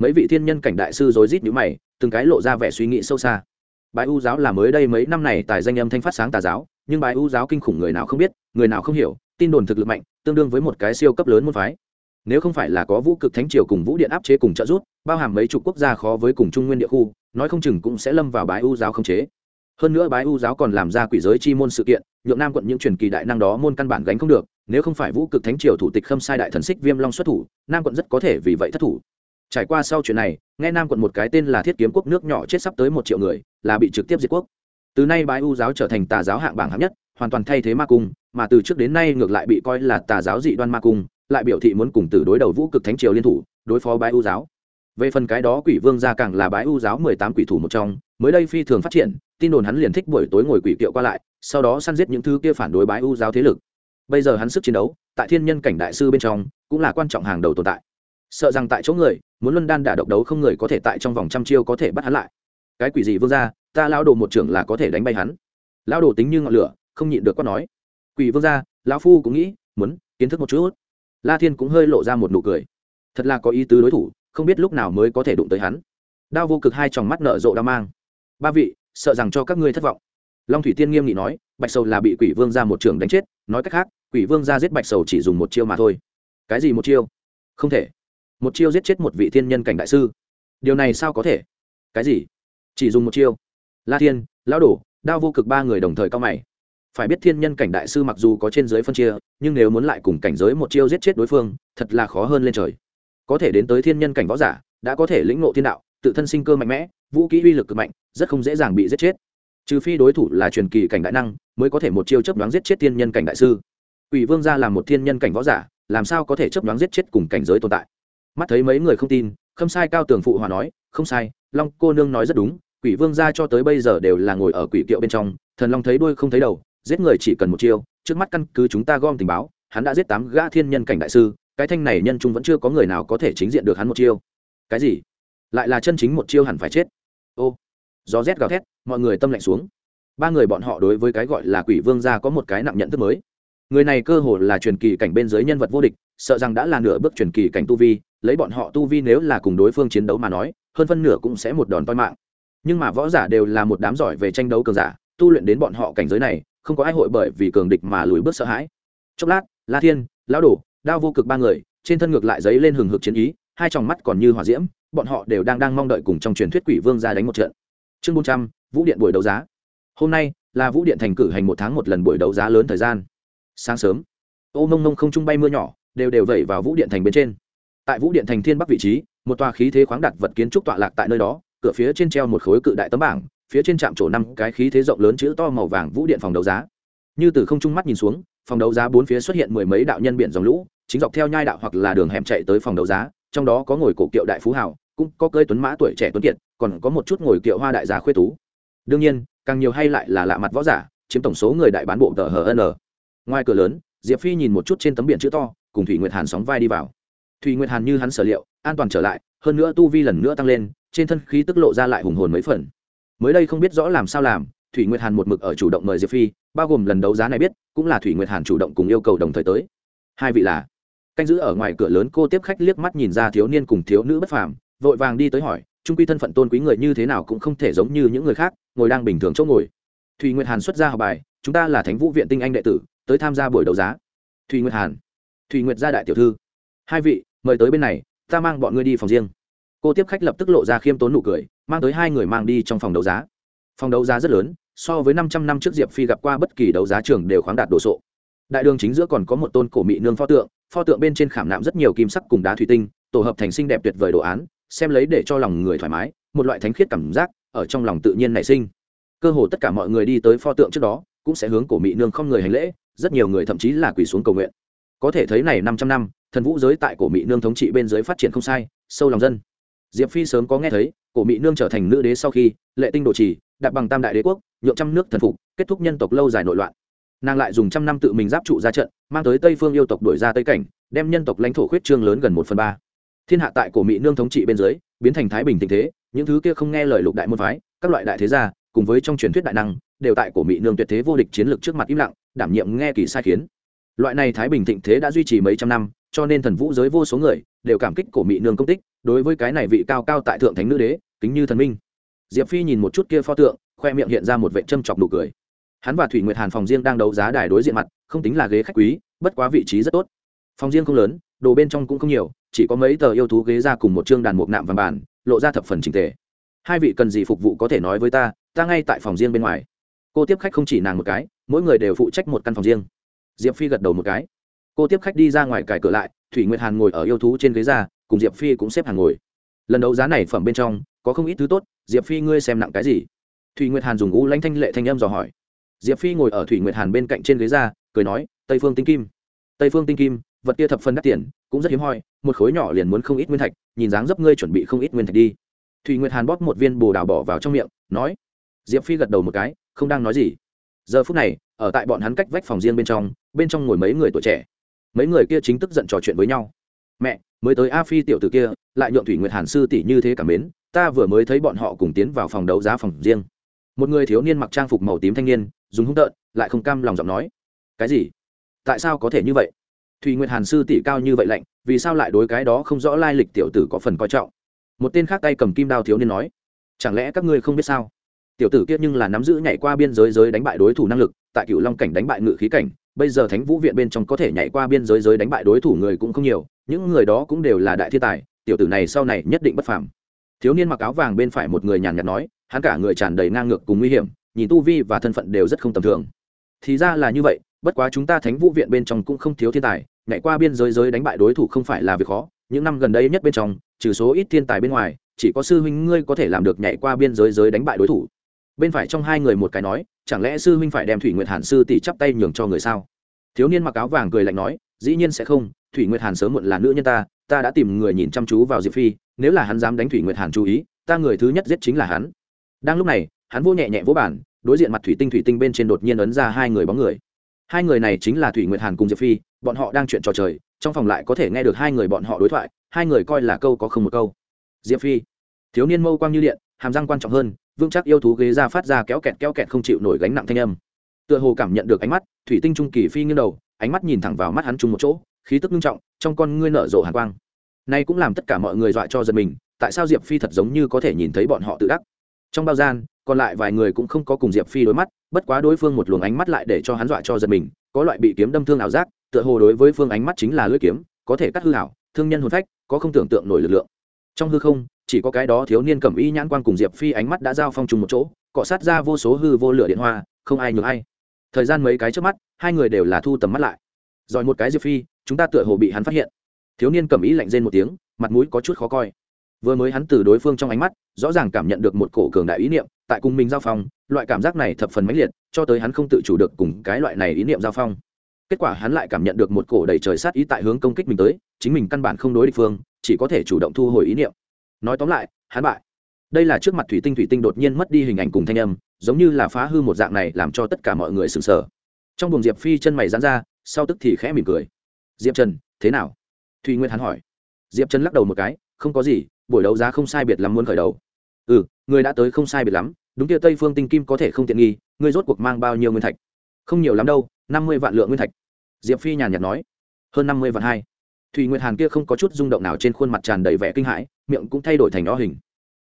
mấy vị thiên nhân cảnh đại sư rối rít nhíu mày, từng cái lộ ra vẻ suy nghĩ sâu xa. Bái u giáo là mới đây mấy năm này tài danh âm thanh phát sáng tà giáo, nhưng bái u giáo kinh khủng người nào không biết, người nào không hiểu, tin đồn thực lực mạnh, tương đương với một cái siêu cấp lớn môn phái. Nếu không phải là có vũ cực thánh triều cùng vũ điện áp chế cùng trợ giúp, bao hàm mấy chục quốc gia khó với cùng trung nguyên địa khu, nói không chừng cũng sẽ lâm vào bái u giáo không chế. Hơn nữa bái u giáo còn làm ra quỷ giới chi môn sự kiện, nhượng nam quận những truyền kỳ đại năng đó môn căn bản gánh không được, nếu không phải vũ cực thánh triều thủ tịch khâm sai đại thần xích viêm long xuất thủ, nam quận rất có thể vì vậy thất thủ trải qua sau chuyện này, nghe nam quận một cái tên là thiết kiếm quốc nước nhỏ chết sắp tới một triệu người, là bị trực tiếp diệt quốc. Từ nay bái u giáo trở thành tà giáo hạng bảng hạng nhất, hoàn toàn thay thế ma cung, mà từ trước đến nay ngược lại bị coi là tà giáo dị đoan ma cung, lại biểu thị muốn cùng từ đối đầu vũ cực thánh triều liên thủ, đối phó bái u giáo. Về phần cái đó quỷ vương gia càng là bái u giáo mười tám quỷ thủ một trong, mới đây phi thường phát triển, tin đồn hắn liền thích buổi tối ngồi quỷ kiệu qua lại, sau đó săn giết những thứ kia phản đối bái u giáo thế lực. Bây giờ hắn sức chiến đấu, tại thiên nhân cảnh đại sư bên trong, cũng là quan trọng hàng đầu tồn tại sợ rằng tại chỗ người, muốn luân đan đả độc đấu không người có thể tại trong vòng trăm chiêu có thể bắt hắn lại. Cái quỷ gì vương gia, ta lao đồ một trưởng là có thể đánh bay hắn. Lao đồ tính như ngọn lửa, không nhịn được quát nói. Quỷ vương gia, lão phu cũng nghĩ, muốn, kiến thức một chút. La thiên cũng hơi lộ ra một nụ cười. Thật là có ý tứ đối thủ, không biết lúc nào mới có thể đụng tới hắn. Đao vô cực hai tròng mắt nở rộ đao mang. Ba vị, sợ rằng cho các ngươi thất vọng. Long thủy tiên nghiêm nghị nói, bạch sầu là bị quỷ vương ra một trường đánh chết, nói cách khác, quỷ vương ra giết bạch sầu chỉ dùng một chiêu mà thôi. Cái gì một chiêu? Không thể một chiêu giết chết một vị thiên nhân cảnh đại sư. Điều này sao có thể? Cái gì? Chỉ dùng một chiêu. La thiên lão đổ đao vô cực ba người đồng thời cao mày. Phải biết thiên nhân cảnh đại sư mặc dù có trên giới phân chia nhưng nếu muốn lại cùng cảnh giới một chiêu giết chết đối phương thật là khó hơn lên trời. Có thể đến tới thiên nhân cảnh võ giả đã có thể lĩnh ngộ thiên đạo tự thân sinh cơ mạnh mẽ vũ kỹ uy lực cực mạnh rất không dễ dàng bị giết chết. Trừ phi đối thủ là truyền kỳ cảnh đại năng mới có thể một chiêu chấp đoán giết chết thiên nhân cảnh đại sư. Quỷ Vương gia làm một thiên nhân cảnh võ giả, làm sao có thể chấp đoán giết chết cùng cảnh giới tồn tại. Mắt thấy mấy người không tin, Khâm Sai cao tường phụ hòa nói, "Không sai, Long cô nương nói rất đúng, Quỷ Vương gia cho tới bây giờ đều là ngồi ở quỷ kiệu bên trong, thần long thấy đuôi không thấy đầu, giết người chỉ cần một chiêu, trước mắt căn cứ chúng ta gom tình báo, hắn đã giết tám gã thiên nhân cảnh đại sư, cái thanh này nhân trung vẫn chưa có người nào có thể chính diện được hắn một chiêu. Cái gì? Lại là chân chính một chiêu hẳn phải chết. Ô gió rét gào thét mọi người tâm lạnh xuống. Ba người bọn họ đối với cái gọi là quỷ vương gia có một cái nặng nhận thức mới. Người này cơ hồ là truyền kỳ cảnh bên dưới nhân vật vô địch sợ rằng đã là nửa bước truyền kỳ cảnh tu vi lấy bọn họ tu vi nếu là cùng đối phương chiến đấu mà nói, hơn phân nửa cũng sẽ một đòn toi mạng. Nhưng mà võ giả đều là một đám giỏi về tranh đấu cường giả, tu luyện đến bọn họ cảnh giới này, không có ai hội bởi vì cường địch mà lùi bước sợ hãi. Chốc lát, la thiên, lão đổ, đao vô cực ba người, trên thân ngược lại giấy lên hừng hực chiến ý, hai tròng mắt còn như hỏa diễm, bọn họ đều đang đang mong đợi cùng trong truyền thuyết quỷ vương ra đánh một trận. Chương bốn trăm, vũ điện buổi đấu giá. Hôm nay là vũ điện thành cử hành một tháng một lần buổi đấu giá lớn thời gian. Sáng sớm, ô mông mông không trung bay mưa nhỏ, đều đều vẩy vào vũ điện thành bên trên tại vũ điện thành thiên bắc vị trí, một tòa khí thế khoáng đặt vật kiến trúc tọa lạc tại nơi đó, cửa phía trên treo một khối cự đại tấm bảng, phía trên trạm trổ năm cái khí thế rộng lớn chữ to màu vàng vũ điện phòng đấu giá. Như từ không trung mắt nhìn xuống, phòng đấu giá bốn phía xuất hiện mười mấy đạo nhân biển dòng lũ, chính dọc theo nhai đạo hoặc là đường hẻm chạy tới phòng đấu giá, trong đó có ngồi cổ kiệu đại phú hào, cũng có cơi tuấn mã tuổi trẻ tuấn kiệt, còn có một chút ngồi kiệu hoa đại gia khuê tú. Đương nhiên, càng nhiều hay lại là lạ mặt võ giả, chiếm tổng số người đại bán bộ tờ hn ngoài cửa lớn, diệp phi nhìn một chút trên tấm biển chữ to, cùng thủy nguyệt hàn sóng vai đi vào thủy nguyệt hàn như hắn sở liệu, an toàn trở lại, hơn nữa tu vi lần nữa tăng lên, trên thân khí tức lộ ra lại hùng hồn mấy phần. Mới đây không biết rõ làm sao làm, thủy nguyệt hàn một mực ở chủ động mời diệp phi, bao gồm lần đấu giá này biết, cũng là thủy nguyệt hàn chủ động cùng yêu cầu đồng thời tới. Hai vị là, canh giữ ở ngoài cửa lớn cô tiếp khách liếc mắt nhìn ra thiếu niên cùng thiếu nữ bất phàm, vội vàng đi tới hỏi, trung quy thân phận tôn quý người như thế nào cũng không thể giống như những người khác, ngồi đang bình thường chỗ ngồi. Thùy nguyệt hàn xuất ra học bài, chúng ta là thánh vũ viện tinh anh đệ tử, tới tham gia buổi đấu giá. Thùy nguyệt hàn thùy nguyệt gia đại tiểu thư. Hai vị mời tới bên này, ta mang bọn ngươi đi phòng riêng. Cô tiếp khách lập tức lộ ra khiêm tốn nụ cười, mang tới hai người mang đi trong phòng đấu giá. Phòng đấu giá rất lớn, so với năm trăm năm trước diệp phi gặp qua bất kỳ đấu giá trường đều khoáng đạt đồ sộ. Đại đường chính giữa còn có một tôn cổ mị nương pho tượng pho tượng bên trên khảm nạm rất nhiều kim sắc cùng đá thủy tinh, tổ hợp thành xinh đẹp tuyệt vời đồ án, xem lấy để cho lòng người thoải mái, một loại thánh khiết cảm giác ở trong lòng tự nhiên nảy sinh. Cơ hồ tất cả mọi người đi tới pho tượng trước đó, cũng sẽ hướng cổ mỹ nương không người hành lễ, rất nhiều người thậm chí là quỳ xuống cầu nguyện có thể thấy này năm trăm năm, thần vũ giới tại cổ mỹ nương thống trị bên dưới phát triển không sai, sâu lòng dân. Diệp phi sớm có nghe thấy, cổ mỹ nương trở thành nữ đế sau khi, lệ tinh đồ trì, đặt bằng tam đại đế quốc, nhượng trăm nước thần phục, kết thúc nhân tộc lâu dài nội loạn. Nàng lại dùng trăm năm tự mình giáp trụ ra trận, mang tới tây phương yêu tộc đổi ra tây cảnh, đem nhân tộc lãnh thổ khuyết trương lớn gần một phần ba. Thiên hạ tại cổ mỹ nương thống trị bên dưới, biến thành thái bình tình thế, những thứ kia không nghe lời lục đại môn phái, các loại đại thế gia, cùng với trong truyền thuyết đại năng, đều tại cổ mỹ nương tuyệt thế vô địch chiến lược trước mặt im lặng, đảm nhiệm nghe kỳ sai khiến loại này thái bình thịnh thế đã duy trì mấy trăm năm, cho nên thần vũ giới vô số người đều cảm kích cổ mỹ nương công tích, đối với cái này vị cao cao tại thượng thánh nữ đế, kính như thần minh. Diệp phi nhìn một chút kia pho tượng, khoe miệng hiện ra một vệ châm chọc nụ cười. Hắn và thủy nguyệt hàn phòng riêng đang đấu giá đài đối diện mặt, không tính là ghế khách quý, bất quá vị trí rất tốt. Phòng riêng không lớn, đồ bên trong cũng không nhiều, chỉ có mấy tờ yêu thú ghế ra cùng một chương đàn mục nạm vàng bàn, lộ ra thập phần trình tề. Hai vị cần gì phục vụ có thể nói với ta ta ngay tại phòng riêng bên ngoài. Cô tiếp khách không chỉ nàng một cái, mỗi người đều phụ trách một căn phòng riêng diệp phi gật đầu một cái. Cô tiếp khách đi ra ngoài cài cửa lại, thủy nguyệt hàn ngồi ở yêu thú trên ghế ra, cùng diệp phi cũng xếp hàng ngồi. Lần đấu giá này phẩm bên trong, có không ít thứ tốt, diệp phi ngươi xem nặng cái gì? Thủy nguyệt hàn dùng u lãnh thanh lệ thanh âm dò hỏi. Diệp phi ngồi ở thủy nguyệt hàn bên cạnh trên ghế ra, cười nói, tây phương tinh kim. Tây phương tinh kim, vật kia thập phân đắt tiền, cũng rất hiếm hoi, một khối nhỏ liền muốn không ít nguyên thạch, nhìn dáng dấp ngươi chuẩn bị không ít nguyên thạch đi. Thủy nguyệt hàn bóp một viên bồ đào bỏ vào trong miệng, nói. Diệp phi gật đầu một cái, không đang nói gì. Giờ phút này, ở tại bọn hắn cách vách phòng riêng bên trong bên trong ngồi mấy người tuổi trẻ. Mấy người kia chính tức giận trò chuyện với nhau. Mẹ, mới tới a phi tiểu t ử kia, lại nhượng thủy nguyệt hàn sư tỷ như thế cảm mến, ta vừa mới thấy bọn họ cùng tiến vào phòng đấu giá phòng riêng. Một người thiếu niên mặc trang phục màu tím thanh niên, dùng hung tợn, lại không cam lòng giọng nói. Cái gì? Tại sao có thể như vậy? Thùy nguyệt hàn sư tỷ cao như vậy lạnh, vì sao lại đối cái đó không rõ lai lịch tiểu tử có phần coi trọng? Một tên khác tay cầm kim đao thiếu niên nói. Chẳng lẽ các ngươi không biết sao? Tiểu tử kia nhưng là nắm giữ nhảy qua biên giới giới đánh bại đối thủ năng lực, tại cựu long cảnh đánh bại ngự khí cảnh bây giờ thánh vũ viện bên trong có thể nhảy qua biên giới giới đánh bại đối thủ người cũng không nhiều, những người đó cũng đều là đại thiên tài, tiểu tử này sau này nhất định bất phàm. Thiếu niên mặc áo vàng bên phải một người nhàn nhạt nói, hắn cả người tràn đầy ngang ngược cùng nguy hiểm, nhìn tu vi và thân phận đều rất không tầm thường. Thì ra là như vậy, bất quá chúng ta thánh vũ viện bên trong cũng không thiếu thiên tài, nhảy qua biên giới giới đánh bại đối thủ không phải là việc khó, những năm gần đây nhất bên trong, trừ số ít thiên tài bên ngoài, chỉ có sư huynh ngươi có thể làm được nhảy qua biên giới giới đánh bại đối thủ bên phải trong hai người một cái nói, chẳng lẽ sư huynh phải đem thủy nguyệt hàn sư tỷ chắp tay nhường cho người sao? Thiếu niên mặc áo vàng cười lạnh nói, dĩ nhiên sẽ không, thủy nguyệt hàn sớm muộn là nữ nhân ta ta đã tìm người nhìn chăm chú vào diệp phi, nếu là hắn dám đánh thủy nguyệt hàn chú ý, ta người thứ nhất giết chính là hắn. Đang lúc này, hắn vô nhẹ nhẹ vỗ bản đối diện mặt thủy tinh thủy tinh bên trên đột nhiên ấn ra hai người bóng người. Hai người này chính là thủy nguyệt hàn cùng diệp phi, bọn họ đang chuyện trò trời, trong phòng lại có thể nghe được hai người bọn họ đối thoại, hai người coi là câu có không một câu. Diệp phi, thiếu niên mâu quang như điện, hàm răng quan trọng hơn vững chắc yêu thú ghế ra phát ra kéo kẹt kéo kẹt không chịu nổi gánh nặng thanh âm. Tựa hồ cảm nhận được ánh mắt, thủy tinh trung kỳ phi nghiêng đầu, ánh mắt nhìn thẳng vào mắt hắn chung một chỗ, khí tức nghiêm trọng, trong con ngươi nở rộ hàn quang. Nay cũng làm tất cả mọi người dọa cho giật mình, tại sao diệp phi thật giống như có thể nhìn thấy bọn họ tự đắc? Trong bao gian, còn lại vài người cũng không có cùng diệp phi đối mắt, bất quá đối phương một luồng ánh mắt lại để cho hắn dọa cho giật mình, có loại bị kiếm đâm thương ảo giác, tựa hồ đối với phương ánh mắt chính là lưỡi kiếm, có thể cắt hư hảo thương nhân hồn phách, có không tưởng tượng nổi lực lượng. Trong hư không chỉ có cái đó thiếu niên cẩm y nhãn quan cùng diệp phi ánh mắt đã giao phong trùng một chỗ, cọ sát ra vô số hư vô lửa điện hoa, không ai nhường ai. Thời gian mấy cái trước mắt, hai người đều là thu tầm mắt lại. Rồi một cái diệp phi, chúng ta tựa hồ bị hắn phát hiện. Thiếu niên cẩm y lạnh rên một tiếng, mặt mũi có chút khó coi. Vừa mới hắn từ đối phương trong ánh mắt, rõ ràng cảm nhận được một cổ cường đại ý niệm, tại cùng mình giao phong, loại cảm giác này thập phần mãnh liệt, cho tới hắn không tự chủ được cùng cái loại này ý niệm giao phong. Kết quả hắn lại cảm nhận được một cổ đầy trời sát ý tại hướng công kích mình tới, chính mình căn bản không đối địch phương, chỉ có thể chủ động thu hồi ý niệm nói tóm lại, hắn bại. Đây là trước mặt thủy tinh thủy tinh đột nhiên mất đi hình ảnh cùng thanh âm, giống như là phá hư một dạng này làm cho tất cả mọi người sừng sờ. Trong buồng diệp phi chân mày dán ra, sau tức thì khẽ mỉm cười. Diệp trần, thế nào? Thùy nguyên hắn hỏi. Diệp trần lắc đầu một cái, không có gì, buổi đấu giá không sai biệt lắm muốn khởi đầu. Ừ người đã tới không sai biệt lắm, đúng kia tây phương tinh kim có thể không tiện nghi, ngươi rốt cuộc mang bao nhiêu nguyên thạch? Không nhiều lắm đâu, năm mươi vạn lượng nguyên thạch. Diệp phi nhàn nhạt nói. Hơn năm mươi vạn hai thùy nguyệt hàn kia không có chút rung động nào trên khuôn mặt tràn đầy vẻ kinh hãi, miệng cũng thay đổi thành o hình.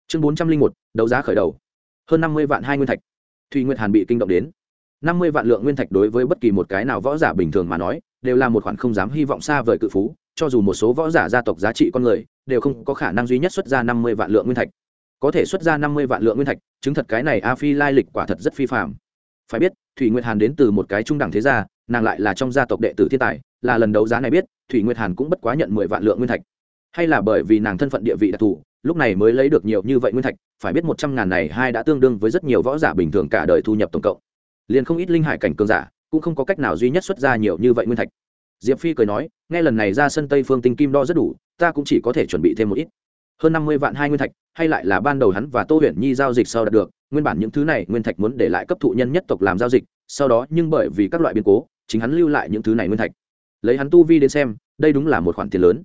Chương bốn trăm linh một, đấu giá khởi đầu. Hơn năm mươi vạn hai nguyên thạch. Thùy nguyệt hàn bị kinh động đến. Năm mươi vạn lượng nguyên thạch đối với bất kỳ một cái nào võ giả bình thường mà nói, đều là một khoản không dám hy vọng xa vời cự phú, cho dù một số võ giả gia tộc giá trị con người, đều không có khả năng duy nhất xuất ra năm mươi vạn lượng nguyên thạch. Có thể xuất ra năm mươi vạn lượng nguyên thạch, chứng thật cái này a phi lai lịch quả thật rất phi phạm phải biết, thủy nguyệt hàn đến từ một cái trung đẳng thế gia, nàng lại là trong gia tộc đệ tử thiên tài, là lần đấu giá này biết thủy nguyệt hàn cũng bất quá nhận mười vạn lượng nguyên thạch. Hay là bởi vì nàng thân phận địa vị đặc thù, lúc này mới lấy được nhiều như vậy nguyên thạch, phải biết một trăm ngàn này hai đã tương đương với rất nhiều võ giả bình thường cả đời thu nhập tổng cộng. Liền không ít linh hải cảnh cường giả, cũng không có cách nào duy nhất xuất ra nhiều như vậy nguyên thạch. Diệp phi cười nói, nghe lần này ra sân tây phương tinh kim đo rất đủ, ta cũng chỉ có thể chuẩn bị thêm một ít. Hơn năm mươi vạn hai nguyên thạch, hay lại là ban đầu hắn và tô huyền nhi giao dịch sau đạt được, nguyên bản những thứ này nguyên thạch muốn để lại cấp thụ nhân nhất tộc làm giao dịch, sau đó nhưng bởi vì các loại biến cố, chính hắn lưu lại những thứ này nguyên thạch lấy hắn tu vi đến xem, đây đúng là một khoản tiền lớn.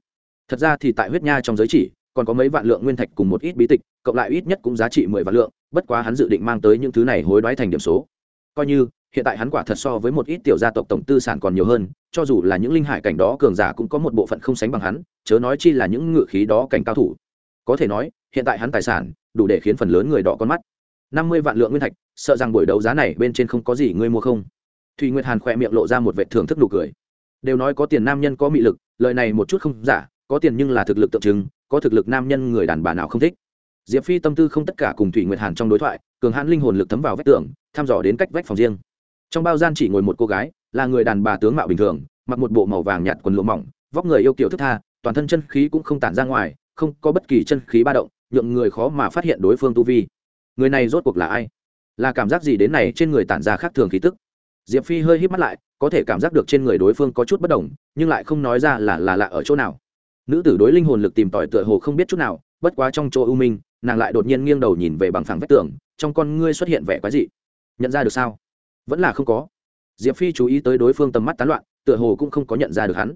Thật ra thì tại huyết nha trong giới chỉ, còn có mấy vạn lượng nguyên thạch cùng một ít bí tịch, cộng lại ít nhất cũng giá trị mười vạn lượng, bất quá hắn dự định mang tới những thứ này hối đoái thành điểm số. Coi như, hiện tại hắn quả thật so với một ít tiểu gia tộc tổng tư sản còn nhiều hơn, cho dù là những linh hải cảnh đó cường giả cũng có một bộ phận không sánh bằng hắn, chớ nói chi là những ngự khí đó cảnh cao thủ. Có thể nói, hiện tại hắn tài sản, đủ để khiến phần lớn người đỏ con mắt. Năm mươi vạn lượng nguyên thạch, sợ rằng buổi đấu giá này bên trên không có gì ngươi mua không. Thùy nguyệt hàn khỏe miệng lộ ra một vệ thưởng thức nụ cười đều nói có tiền nam nhân có mị lực, lời này một chút không giả, có tiền nhưng là thực lực tượng trưng, có thực lực nam nhân người đàn bà nào không thích. Diệp phi tâm tư không tất cả cùng thủy nguyệt hàn trong đối thoại, cường hãn linh hồn lực thấm vào vách tường thăm dò đến cách vách phòng riêng. Trong bao gian chỉ ngồi một cô gái, là người đàn bà tướng mạo bình thường, mặc một bộ màu vàng nhạt quần lụa mỏng, vóc người yêu kiểu thức tha, toàn thân chân khí cũng không tản ra ngoài, không có bất kỳ chân khí ba động, nhượng người khó mà phát hiện đối phương tu vi. Người này rốt cuộc là ai? Là cảm giác gì đến này trên người tản ra khác thường khí tức? Diệp phi hơi hít mắt lại, có thể cảm giác được trên người đối phương có chút bất đồng, nhưng lại không nói ra là là lạ ở chỗ nào. Nữ tử đối linh hồn lực tìm tòi tựa hồ không biết chút nào, bất quá trong chỗ ưu minh, nàng lại đột nhiên nghiêng đầu nhìn về bằng phẳng vách tường, trong con ngươi xuất hiện vẻ quái dị. Nhận ra được sao? Vẫn là không có. Diệp phi chú ý tới đối phương tầm mắt tán loạn, tựa hồ cũng không có nhận ra được hắn.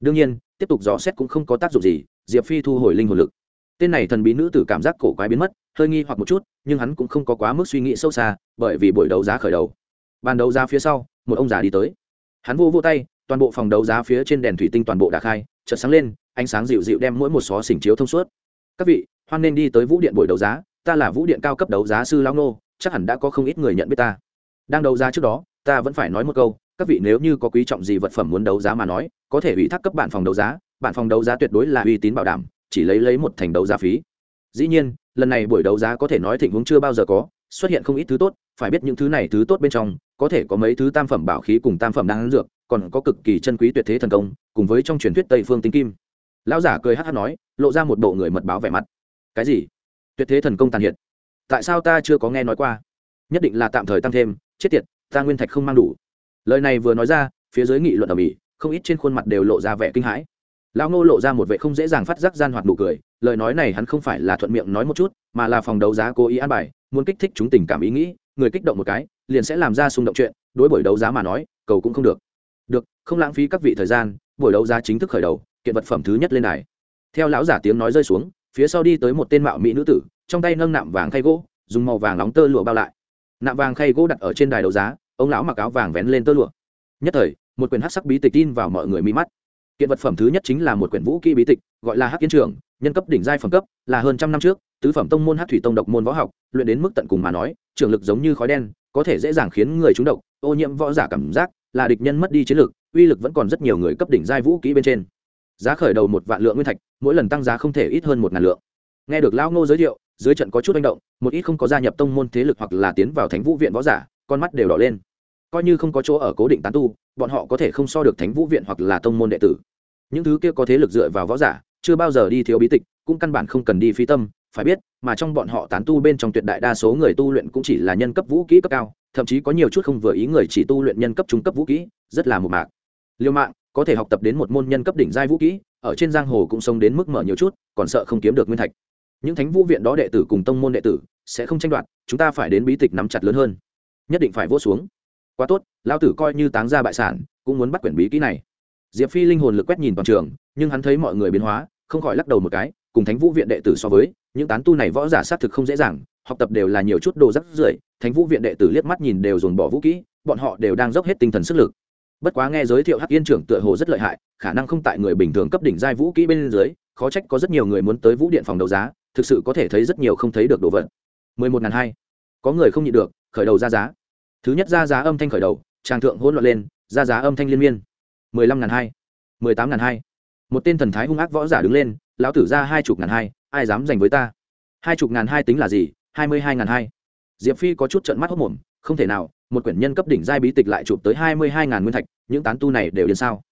Đương nhiên, tiếp tục dò xét cũng không có tác dụng gì, diệp phi thu hồi linh hồn lực. Tên này thần bí nữ tử cảm giác cổ quái biến mất, hơi nghi hoặc một chút, nhưng hắn cũng không có quá mức suy nghĩ sâu xa, bởi vì buổi đấu giá khởi đầu ban đấu giá phía sau, một ông già đi tới. Hắn vô vô tay, toàn bộ phòng đấu giá phía trên đèn thủy tinh toàn bộ đã khai, chợt sáng lên, ánh sáng dịu dịu đem mỗi một xó xỉnh chiếu thông suốt. Các vị, hoan nên đi tới vũ điện buổi đấu giá, ta là vũ điện cao cấp đấu giá sư lao nô, chắc hẳn đã có không ít người nhận biết ta. Đang đấu giá trước đó, ta vẫn phải nói một câu, các vị nếu như có quý trọng gì vật phẩm muốn đấu giá mà nói, có thể ủy thác cấp bản phòng đấu giá bản phòng đấu giá tuyệt đối là uy tín bảo đảm, chỉ lấy lấy một thành đấu giá phí. Dĩ nhiên, lần này buổi đấu giá có thể nói thịnh vốn chưa bao giờ có xuất hiện không ít thứ tốt, phải biết những thứ này thứ tốt bên trong, có thể có mấy thứ tam phẩm bảo khí cùng tam phẩm đang dược, còn có cực kỳ chân quý tuyệt thế thần công, cùng với trong truyền thuyết tây phương tinh kim. Lão giả cười hát hát nói, lộ ra một bộ người mật báo vẻ mặt. Cái gì? Tuyệt thế thần công tàn hiện. Tại sao ta chưa có nghe nói qua? Nhất định là tạm thời tăng thêm, chết tiệt, ta nguyên thạch không mang đủ. Lời này vừa nói ra, phía dưới nghị luận ở mỹ, không ít trên khuôn mặt đều lộ ra vẻ kinh hãi. Lão ngô lộ ra một vệ không dễ dàng phát giác gian hoạt nụ cười lời nói này hắn không phải là thuận miệng nói một chút, mà là phòng đấu giá cố ý an bài, muốn kích thích chúng tình cảm ý nghĩ, người kích động một cái, liền sẽ làm ra xung động chuyện, đối buổi đấu giá mà nói, cầu cũng không được. Được, không lãng phí các vị thời gian, buổi đấu giá chính thức khởi đầu, kiện vật phẩm thứ nhất lên này. theo lão giả tiếng nói rơi xuống, phía sau đi tới một tên mạo mỹ nữ tử, trong tay nâng nạm vàng khay gỗ, dùng màu vàng nóng tơ lụa bao lại. Nạm vàng khay gỗ đặt ở trên đài đấu giá, ông lão mặc áo vàng vén lên tơ lụa. Nhất thời, một quyền hắc sắc bí tịch tin vào mọi người mi mắt kiện vật phẩm thứ nhất chính là một quyển vũ kỹ bí tịch, gọi là hắc kiến trường, nhân cấp đỉnh giai phẩm cấp, là hơn trăm năm trước, tứ phẩm tông môn hát thủy tông độc môn võ học, luyện đến mức tận cùng mà nói, trường lực giống như khói đen, có thể dễ dàng khiến người trúng độc, ô nhiễm võ giả cảm giác, là địch nhân mất đi chiến lực, uy lực vẫn còn rất nhiều người cấp đỉnh giai vũ kỹ bên trên. Giá khởi đầu một vạn lượng nguyên thạch, mỗi lần tăng giá không thể ít hơn một ngàn lượng. Nghe được lão ngô giới thiệu, dưới trận có chút manh động, một ít không có gia nhập tông môn thế lực hoặc là tiến vào thánh vũ viện võ giả, con mắt đều đỏ lên coi như không có chỗ ở cố định tán tu, bọn họ có thể không so được thánh vũ viện hoặc là tông môn đệ tử. Những thứ kia có thế lực dựa vào võ giả, chưa bao giờ đi thiếu bí tịch, cũng căn bản không cần đi phí tâm, phải biết, mà trong bọn họ tán tu bên trong tuyệt đại đa số người tu luyện cũng chỉ là nhân cấp vũ kỹ cấp cao, thậm chí có nhiều chút không vừa ý người chỉ tu luyện nhân cấp trung cấp vũ kỹ, rất là một mạc. Liêu mạng, có thể học tập đến một môn nhân cấp đỉnh giai vũ kỹ, ở trên giang hồ cũng sống đến mức mở nhiều chút, còn sợ không kiếm được nguyên thạch. Những thánh vũ viện đó đệ tử cùng tông môn đệ tử sẽ không tranh đoạt, chúng ta phải đến bí tịch nắm chặt lớn hơn. Nhất định phải vô xuống quá tốt, lão tử coi như táng ra bại sản, cũng muốn bắt quyển bí kỹ này. Diệp phi linh hồn lực quét nhìn toàn trường, nhưng hắn thấy mọi người biến hóa, không khỏi lắc đầu một cái, cùng thánh vũ viện đệ tử so với, những tán tu này võ giả xác thực không dễ dàng, học tập đều là nhiều chút đồ rắc rưởi, thánh vũ viện đệ tử liếc mắt nhìn đều dồn bỏ vũ kỹ, bọn họ đều đang dốc hết tinh thần sức lực. Bất quá nghe giới thiệu hắc yên trưởng tựa hồ rất lợi hại, khả năng không tại người bình thường cấp đỉnh giai vũ kỹ bên dưới, khó trách có rất nhiều người muốn tới vũ điện phòng đấu giá, thực sự có thể thấy rất nhiều không thấy được đồ vật. Mười một ngàn hai, có người không nhịn được, khởi đầu ra giá thứ nhất ra giá âm thanh khởi đầu, tràng thượng hỗn loạn lên, ra giá âm thanh liên miên. mười lăm ngàn hai, mười tám ngàn hai. Một tên thần thái hung ác võ giả đứng lên, lão tử ra hai chục ngàn hai, ai dám giành với ta? hai chục ngàn hai tính là gì? hai mươi hai ngàn hai. Diệp phi có chút trận mắt hốc mồm, không thể nào, một quyển nhân cấp đỉnh giai bí tịch lại chụp tới hai mươi hai ngàn nguyên thạch, những tán tu này đều đến sao?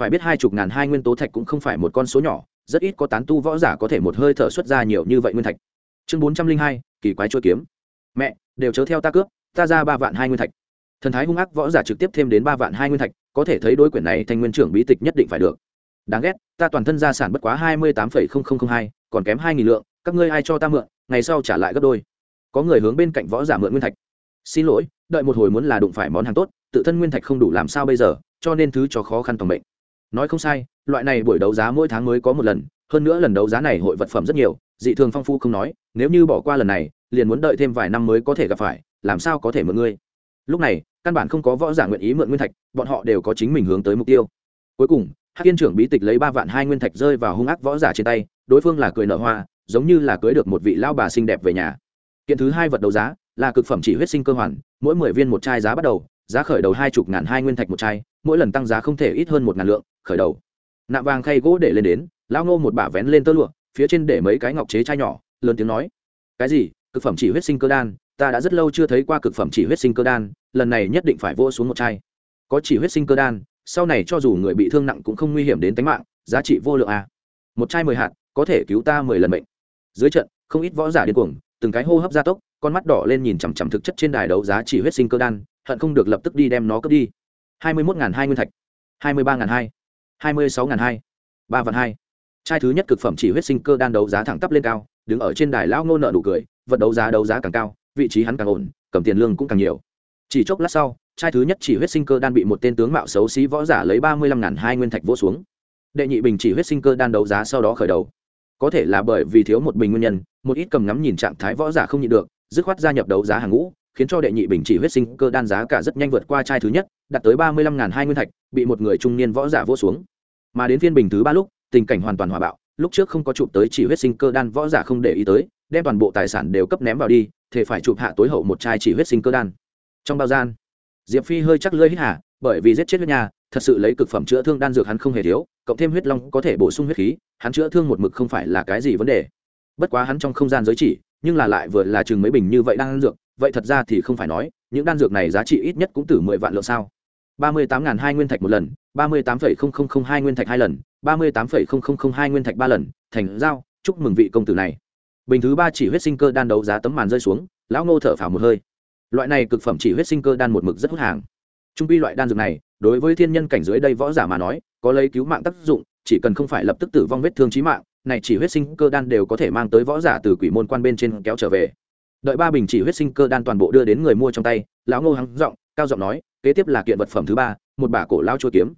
Phải biết hai chục ngàn hai nguyên tố thạch cũng không phải một con số nhỏ, rất ít có tán tu võ giả có thể một hơi thở xuất ra nhiều như vậy nguyên thạch. Chương bốn trăm linh hai, kỳ quái trôi kiếm. Mẹ, đều chớ theo ta cướp ta ra ba vạn hai nguyên thạch. Thần thái hung ác võ giả trực tiếp thêm đến ba vạn hai nguyên thạch, có thể thấy đối quyển này thành nguyên trưởng bí tịch nhất định phải được. Đáng ghét, ta toàn thân gia sản bất quá hai mươi tám phẩy không không không hai, còn kém hai nghìn lượng, các ngươi ai cho ta mượn, ngày sau trả lại gấp đôi. Có người hướng bên cạnh võ giả mượn nguyên thạch. Xin lỗi, đợi một hồi muốn là đụng phải món hàng tốt, tự thân nguyên thạch không đủ làm sao bây giờ, cho nên thứ cho khó khăn tòng bệnh nói không sai, loại này buổi đấu giá mỗi tháng mới có một lần, hơn nữa lần đấu giá này hội vật phẩm rất nhiều, dị thường phong phú không nói, nếu như bỏ qua lần này, liền muốn đợi thêm vài năm mới có thể gặp phải làm sao có thể mượn ngươi? Lúc này, căn bản không có võ giả nguyện ý mượn nguyên thạch, bọn họ đều có chính mình hướng tới mục tiêu. Cuối cùng, hắc yên trưởng bí tịch lấy ba vạn hai nguyên thạch rơi vào hung ác võ giả trên tay, đối phương là cười nở hoa, giống như là cưới được một vị lao bà xinh đẹp về nhà. Kiện thứ hai vật đấu giá, là cực phẩm chỉ huyết sinh cơ hoàn, mỗi mười viên một chai giá bắt đầu, giá khởi đầu hai chục ngàn hai nguyên thạch một chai, mỗi lần tăng giá không thể ít hơn một ngàn lượng, khởi đầu. Nạm vàng khay gỗ để lên đến lao ngô một bả vén lên tơ lụa, phía trên để mấy cái ngọc chế chai nhỏ, lớn tiếng nói, cái gì? Cực phẩm chỉ huyết sinh cơ đan ta đã rất lâu chưa thấy qua cực phẩm chỉ huyết sinh cơ đan, lần này nhất định phải vô xuống một chai. Có chỉ huyết sinh cơ đan, sau này cho dù người bị thương nặng cũng không nguy hiểm đến tính mạng, giá trị vô lượng a một chai mười hạt, có thể cứu ta mười lần bệnh dưới trận, không ít võ giả điên cuồng, từng cái hô hấp gia tốc, con mắt đỏ lên nhìn chằm chằm thực chất trên đài đấu giá chỉ huyết sinh cơ đan, hận không được lập tức đi đem nó cướp đi. hai mươi một hai nguyên thạch, hai mươi ba hai hai mươi sáu hai, ba vạn hai. Trai thứ nhất cực phẩm chỉ huyết sinh cơ đan đấu giá thẳng tắp lên cao, đứng ở trên đài lão ngô nợ nụ cười, vật đấu giá đấu giá càng cao vị trí hắn càng ổn, cầm tiền lương cũng càng nhiều. Chỉ chốc lát sau, trai thứ nhất chỉ huyết sinh cơ đan bị một tên tướng mạo xấu xí võ giả lấy ba mươi lăm ngàn hai nguyên thạch vỗ xuống. Đệ nhị bình chỉ huyết sinh cơ đan đấu giá sau đó khởi đầu. Có thể là bởi vì thiếu một bình nguyên nhân, một ít cầm ngắm nhìn trạng thái võ giả không nhịn được, dứt khoát gia nhập đấu giá hàng ngũ, khiến cho đệ nhị bình chỉ huyết sinh cơ đan giá cả rất nhanh vượt qua trai thứ nhất, đạt tới ba mươi lăm ngàn hai nguyên thạch, bị một người trung niên võ giả vỗ xuống. Mà đến phiên bình thứ ba lúc, tình cảnh hoàn toàn hòa bạo, lúc trước không có chụp tới chỉ huyết sinh cơ đan võ giả không để ý tới, đem toàn bộ tài sản đều cấp ném vào đi thể phải chụp hạ tối hậu một chai chỉ huyết sinh cơ đan. Trong bao gian, diệp phi hơi chắc lơi hít hà, bởi vì giết chết huyết nhà thật sự lấy cực phẩm chữa thương đan dược hắn không hề thiếu, cộng thêm huyết long có thể bổ sung huyết khí, hắn chữa thương một mực không phải là cái gì vấn đề. Bất quá hắn trong không gian giới chỉ, nhưng là lại vừa là chừng mấy bình như vậy đan dược, vậy thật ra thì không phải nói, những đan dược này giá trị ít nhất cũng từ mười vạn lượng sao. ba mươi tám hai nguyên thạch một lần, ba mươi tám hai nguyên thạch hai lần, ba mươi tám hai nguyên thạch ba lần, thành giao, chúc mừng vị công tử này bình thứ ba chỉ huyết sinh cơ đan đấu giá tấm màn rơi xuống, lão ngô thở phào một hơi. Loại này cực phẩm chỉ huyết sinh cơ đan một mực rất hút hàng. Trung quy loại đan dược này, đối với thiên nhân cảnh dưới đây võ giả mà nói, có lấy cứu mạng tác dụng, chỉ cần không phải lập tức tử vong vết thương trí mạng, này chỉ huyết sinh cơ đan đều có thể mang tới võ giả từ quỷ môn quan bên trên kéo trở về. Đợi ba bình chỉ huyết sinh cơ đan toàn bộ đưa đến người mua trong tay, lão ngô hắng giọng, cao giọng nói, kế tiếp là kiện vật phẩm thứ ba, một bả cổ lao chua kiếm.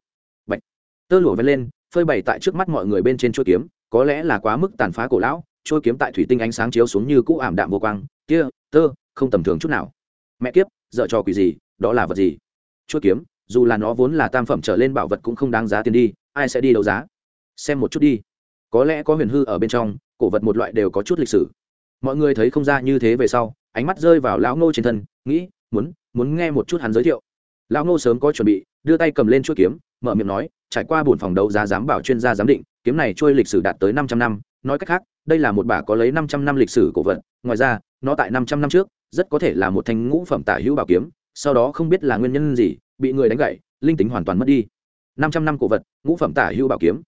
Bạch. tơ lụa vén lên, phơi bày tại trước mắt mọi người bên trên chua kiếm, có lẽ là quá mức tàn phá cổ lão trôi kiếm tại thủy tinh ánh sáng chiếu xuống như cũ ảm đạm vô quang. Kia, tơ, không tầm thường chút nào. Mẹ kiếp dợ trò quỷ gì, đó là vật gì? Chuôi kiếm, dù là nó vốn là tam phẩm trở lên bảo vật cũng không đáng giá tiền đi, ai sẽ đi đấu giá? Xem một chút đi. Có lẽ có huyền hư ở bên trong, cổ vật một loại đều có chút lịch sử. Mọi người thấy không ra như thế về sau, ánh mắt rơi vào lão ngô trên thân, nghĩ, muốn muốn nghe một chút hắn giới thiệu. Lão ngô sớm có chuẩn bị, đưa tay cầm lên chuỗi kiếm, mở miệng nói, trải qua bổn phòng đấu giá giám bảo chuyên gia giám định, kiếm này trôi lịch sử đạt tới 500 năm nói cách khác, đây là một bả có lấy 500 năm lịch sử cổ vật, ngoài ra, nó tại 500 năm trước, rất có thể là một thanh ngũ phẩm tả hữu bảo kiếm, sau đó không biết là nguyên nhân gì, bị người đánh gãy, linh tính hoàn toàn mất đi. 500 năm cổ vật, ngũ phẩm tả hữu bảo kiếm.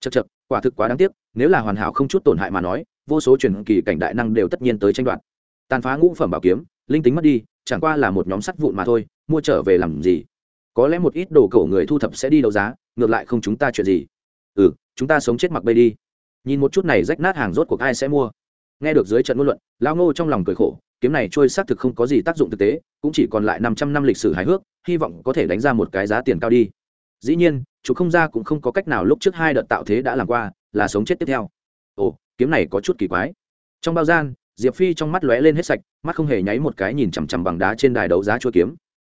Chật chật quả thực quá đáng tiếc, nếu là hoàn hảo không chút tổn hại mà nói, vô số truyền kỳ cảnh đại năng đều tất nhiên tới tranh đoạt. Tàn phá ngũ phẩm bảo kiếm, linh tính mất đi, chẳng qua là một nhóm sắt vụn mà thôi, mua trở về làm gì? Có lẽ một ít đồ cổ người thu thập sẽ đi đấu giá, ngược lại không chúng ta chuyện gì. Ừ chúng ta sống chết mặc bây đi nhìn một chút này rách nát hàng rốt cuộc ai sẽ mua. Nghe được dưới trận ngôn luận, lão ngô trong lòng cười khổ, kiếm này trôi xác thực không có gì tác dụng thực tế, cũng chỉ còn lại năm trăm năm lịch sử hài hước, hy vọng có thể đánh ra một cái giá tiền cao đi. Dĩ nhiên chú không ra cũng không có cách nào lúc trước hai đợt tạo thế đã làm qua, là sống chết tiếp theo. Ồ, kiếm này có chút kỳ quái. Trong bao gian, diệp phi trong mắt lóe lên hết sạch, mắt không hề nháy một cái nhìn chằm chằm bằng đá trên đài đấu giá chuôi kiếm.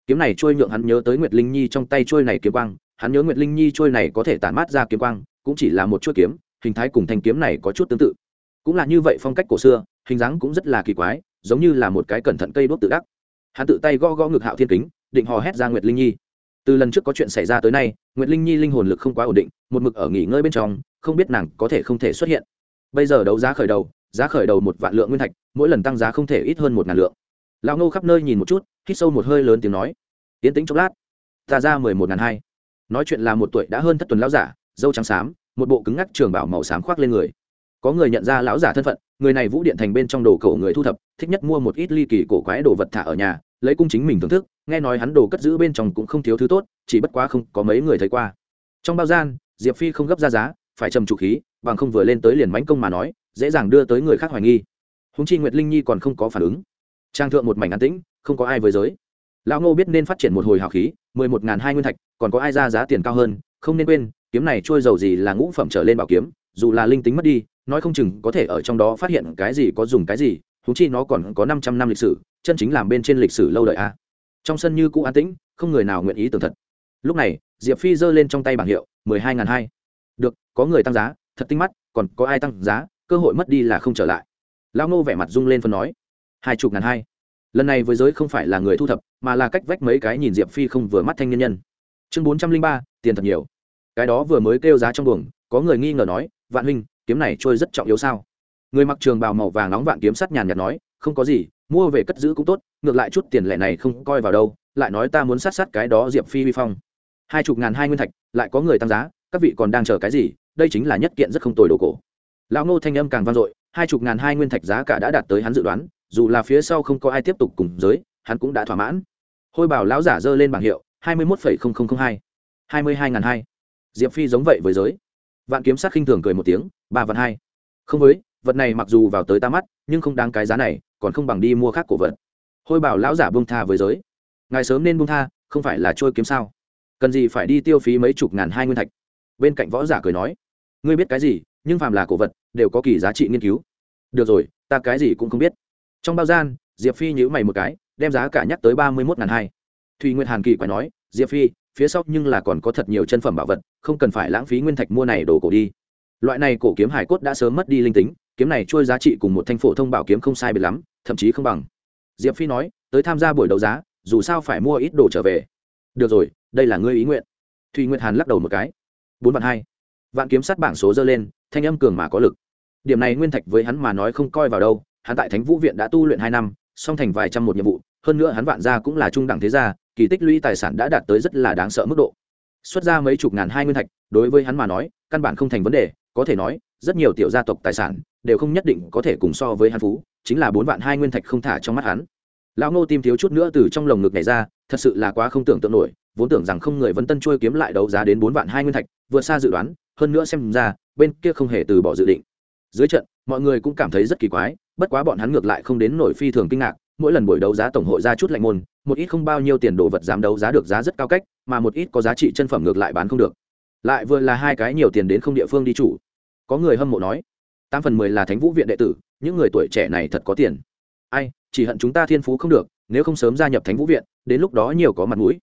Kiếm này trôi nhượng hắn nhớ tới nguyệt linh nhi trong tay trôi này kiếm quang, hắn nhớ nguyệt linh nhi trôi này có thể tản mát ra kiếm quang, cũng chỉ là một chuôi kiếm hình thái cùng thanh kiếm này có chút tương tự. Cũng là như vậy phong cách cổ xưa, hình dáng cũng rất là kỳ quái, giống như là một cái cẩn thận cây đuốc tự đắc. Hắn tự tay gõ gõ ngực hạo thiên kính, định hò hét ra nguyệt linh nhi. Từ lần trước có chuyện xảy ra tới nay, nguyệt linh nhi linh hồn lực không quá ổn định, một mực ở nghỉ ngơi bên trong, không biết nàng có thể không thể xuất hiện. Bây giờ đấu giá khởi đầu, giá khởi đầu một vạn lượng nguyên thạch, mỗi lần tăng giá không thể ít hơn một ngàn lượng. Lão ngô khắp nơi nhìn một chút, hít sâu một hơi lớn tiếng nói tiến tính chốc lát, ta ra mười một ngàn hai. Nói chuyện là một tuổi đã hơn thất tuần lão giả, dâu trắng xám một bộ cứng ngắc trường bảo màu xám khoác lên người. Có người nhận ra lão giả thân phận, người này vũ điện thành bên trong đồ cổ người thu thập, thích nhất mua một ít ly kỳ cổ quái đồ vật thả ở nhà, lấy cung chính mình thưởng thức, nghe nói hắn đồ cất giữ bên trong cũng không thiếu thứ tốt, chỉ bất quá không có mấy người thấy qua. Trong bao gian, diệp phi không gấp ra giá, phải trầm trụ khí, bằng không vừa lên tới liền mánh công mà nói, dễ dàng đưa tới người khác hoài nghi. Húng chi nguyệt linh nhi còn không có phản ứng. Trang thượng một mảnh an tĩnh, không có ai với giới. Lão ngô biết nên phát triển một hồi hào khí, mười một n g h n hai nguyên thạch, còn có ai ra giá tiền cao hơn, không nên quên kiếm này trôi dầu gì là ngũ phẩm trở lên bảo kiếm, dù là linh tính mất đi, nói không chừng có thể ở trong đó phát hiện cái gì có dùng cái gì thú chi nó còn có năm trăm năm lịch sử, chân chính làm bên trên lịch sử lâu đời a. Trong sân như cũ an tĩnh, không người nào nguyện ý tưởng thật. Lúc này, diệp phi giơ lên trong tay bảng hiệu, mười hai ngàn hai. Được, có người tăng giá, thật tinh mắt, còn có ai tăng giá, cơ hội mất đi là không trở lại. Lão Ngô vẻ mặt rung lên phân nói, hai chục ngàn hai. Lần này với giới không phải là người thu thập, mà là cách vách mấy cái nhìn diệp phi không vừa mắt thanh niên nhân. Chương bốn trăm linh ba, tiền thật nhiều cái đó vừa mới kêu giá trong buồng, có người nghi ngờ nói, vạn huynh, kiếm này trôi rất trọng yếu sao? Người mặc trường bào màu vàng nóng vạn kiếm sắt nhàn nhạt nói, không có gì, mua về cất giữ cũng tốt, ngược lại chút tiền lẻ này không coi vào đâu, lại nói ta muốn sát sát cái đó diệp phi vi phong. Hai chục ngàn hai nguyên thạch, lại có người tăng giá, các vị còn đang chờ cái gì? Đây chính là nhất kiện rất không tồi đồ cổ. Lão ngô thanh âm càng vang dội, hai chục ngàn hai nguyên thạch giá cả đã đạt tới hắn dự đoán, dù là phía sau không có ai tiếp tục cùng giới, hắn cũng đã thỏa mãn. Hôi bảo lão giả dơ lên bảng hiệu, hai mươi một hai. Hai mươi hai ngàn hai diệp phi giống vậy với giới. Vạn kiếm sát khinh thường cười một tiếng, ba vạn hai. Không với, vật này mặc dù vào tới ta mắt, nhưng không đáng cái giá này, còn không bằng đi mua khác cổ vật. Hôi bảo lão giả bông tha với giới. Ngài sớm nên bông tha, không phải là trôi kiếm sao? Cần gì phải đi tiêu phí mấy chục ngàn hai nguyên thạch? Bên cạnh võ giả cười nói, ngươi biết cái gì, nhưng phàm là cổ vật, đều có kỳ giá trị nghiên cứu. Được rồi, ta cái gì cũng không biết. Trong bao gian, diệp phi nhữ mày một cái, đem giá cả nhắc tới ba mươi một ngàn hai. Thùy nguyệt hàn kỳ quái nói, diệp phi phía sau nhưng là còn có thật nhiều chân phẩm bảo vật, không cần phải lãng phí nguyên thạch mua này đồ cổ đi. Loại này cổ kiếm hải cốt đã sớm mất đi linh tính, kiếm này trôi giá trị cùng một thanh phổ thông bảo kiếm không sai biệt lắm, thậm chí không bằng. Diệp phi nói, tới tham gia buổi đấu giá, dù sao phải mua ít đồ trở về. Được rồi, đây là ngươi ý nguyện. Thùy nguyệt hàn lắc đầu một cái. Bốn vạn hai. Vạn kiếm sát bảng số dơ lên, thanh âm cường mà có lực. Điểm này nguyên thạch với hắn mà nói không coi vào đâu, hắn tại thánh vũ viện đã tu luyện hai năm, song thành vài trăm một nhiệm vụ, hơn nữa hắn vạn gia cũng là trung đẳng thế gia kỳ tích lũy tài sản đã đạt tới rất là đáng sợ mức độ. Xuất ra mấy chục ngàn hai nguyên thạch, đối với hắn mà nói, căn bản không thành vấn đề, có thể nói, rất nhiều tiểu gia tộc tài sản đều không nhất định có thể cùng so với hắn phú, chính là bốn vạn hai nguyên thạch không thả trong mắt hắn. Lão ngô tim thiếu chút nữa từ trong lồng ngực này ra, thật sự là quá không tưởng tượng nổi, vốn tưởng rằng không người vấn tân trôi kiếm lại đấu giá đến bốn vạn hai nguyên thạch, vượt xa dự đoán, hơn nữa xem ra, bên kia không hề từ bỏ dự định. Dưới trận, mọi người cũng cảm thấy rất kỳ quái, bất quá bọn hắn ngược lại không đến nổi phi thường kinh ngạc mỗi lần buổi đấu giá tổng hội ra chút lạnh môn, một ít không bao nhiêu tiền đồ vật dám đấu giá được giá rất cao cách, mà một ít có giá trị chân phẩm ngược lại bán không được. Lại vừa là hai cái nhiều tiền đến không địa phương đi chủ. Có người hâm mộ nói, tám phần mười là thánh vũ viện đệ tử, những người tuổi trẻ này thật có tiền. Ai, chỉ hận chúng ta thiên phú không được, nếu không sớm gia nhập thánh vũ viện, đến lúc đó nhiều có mặt mũi.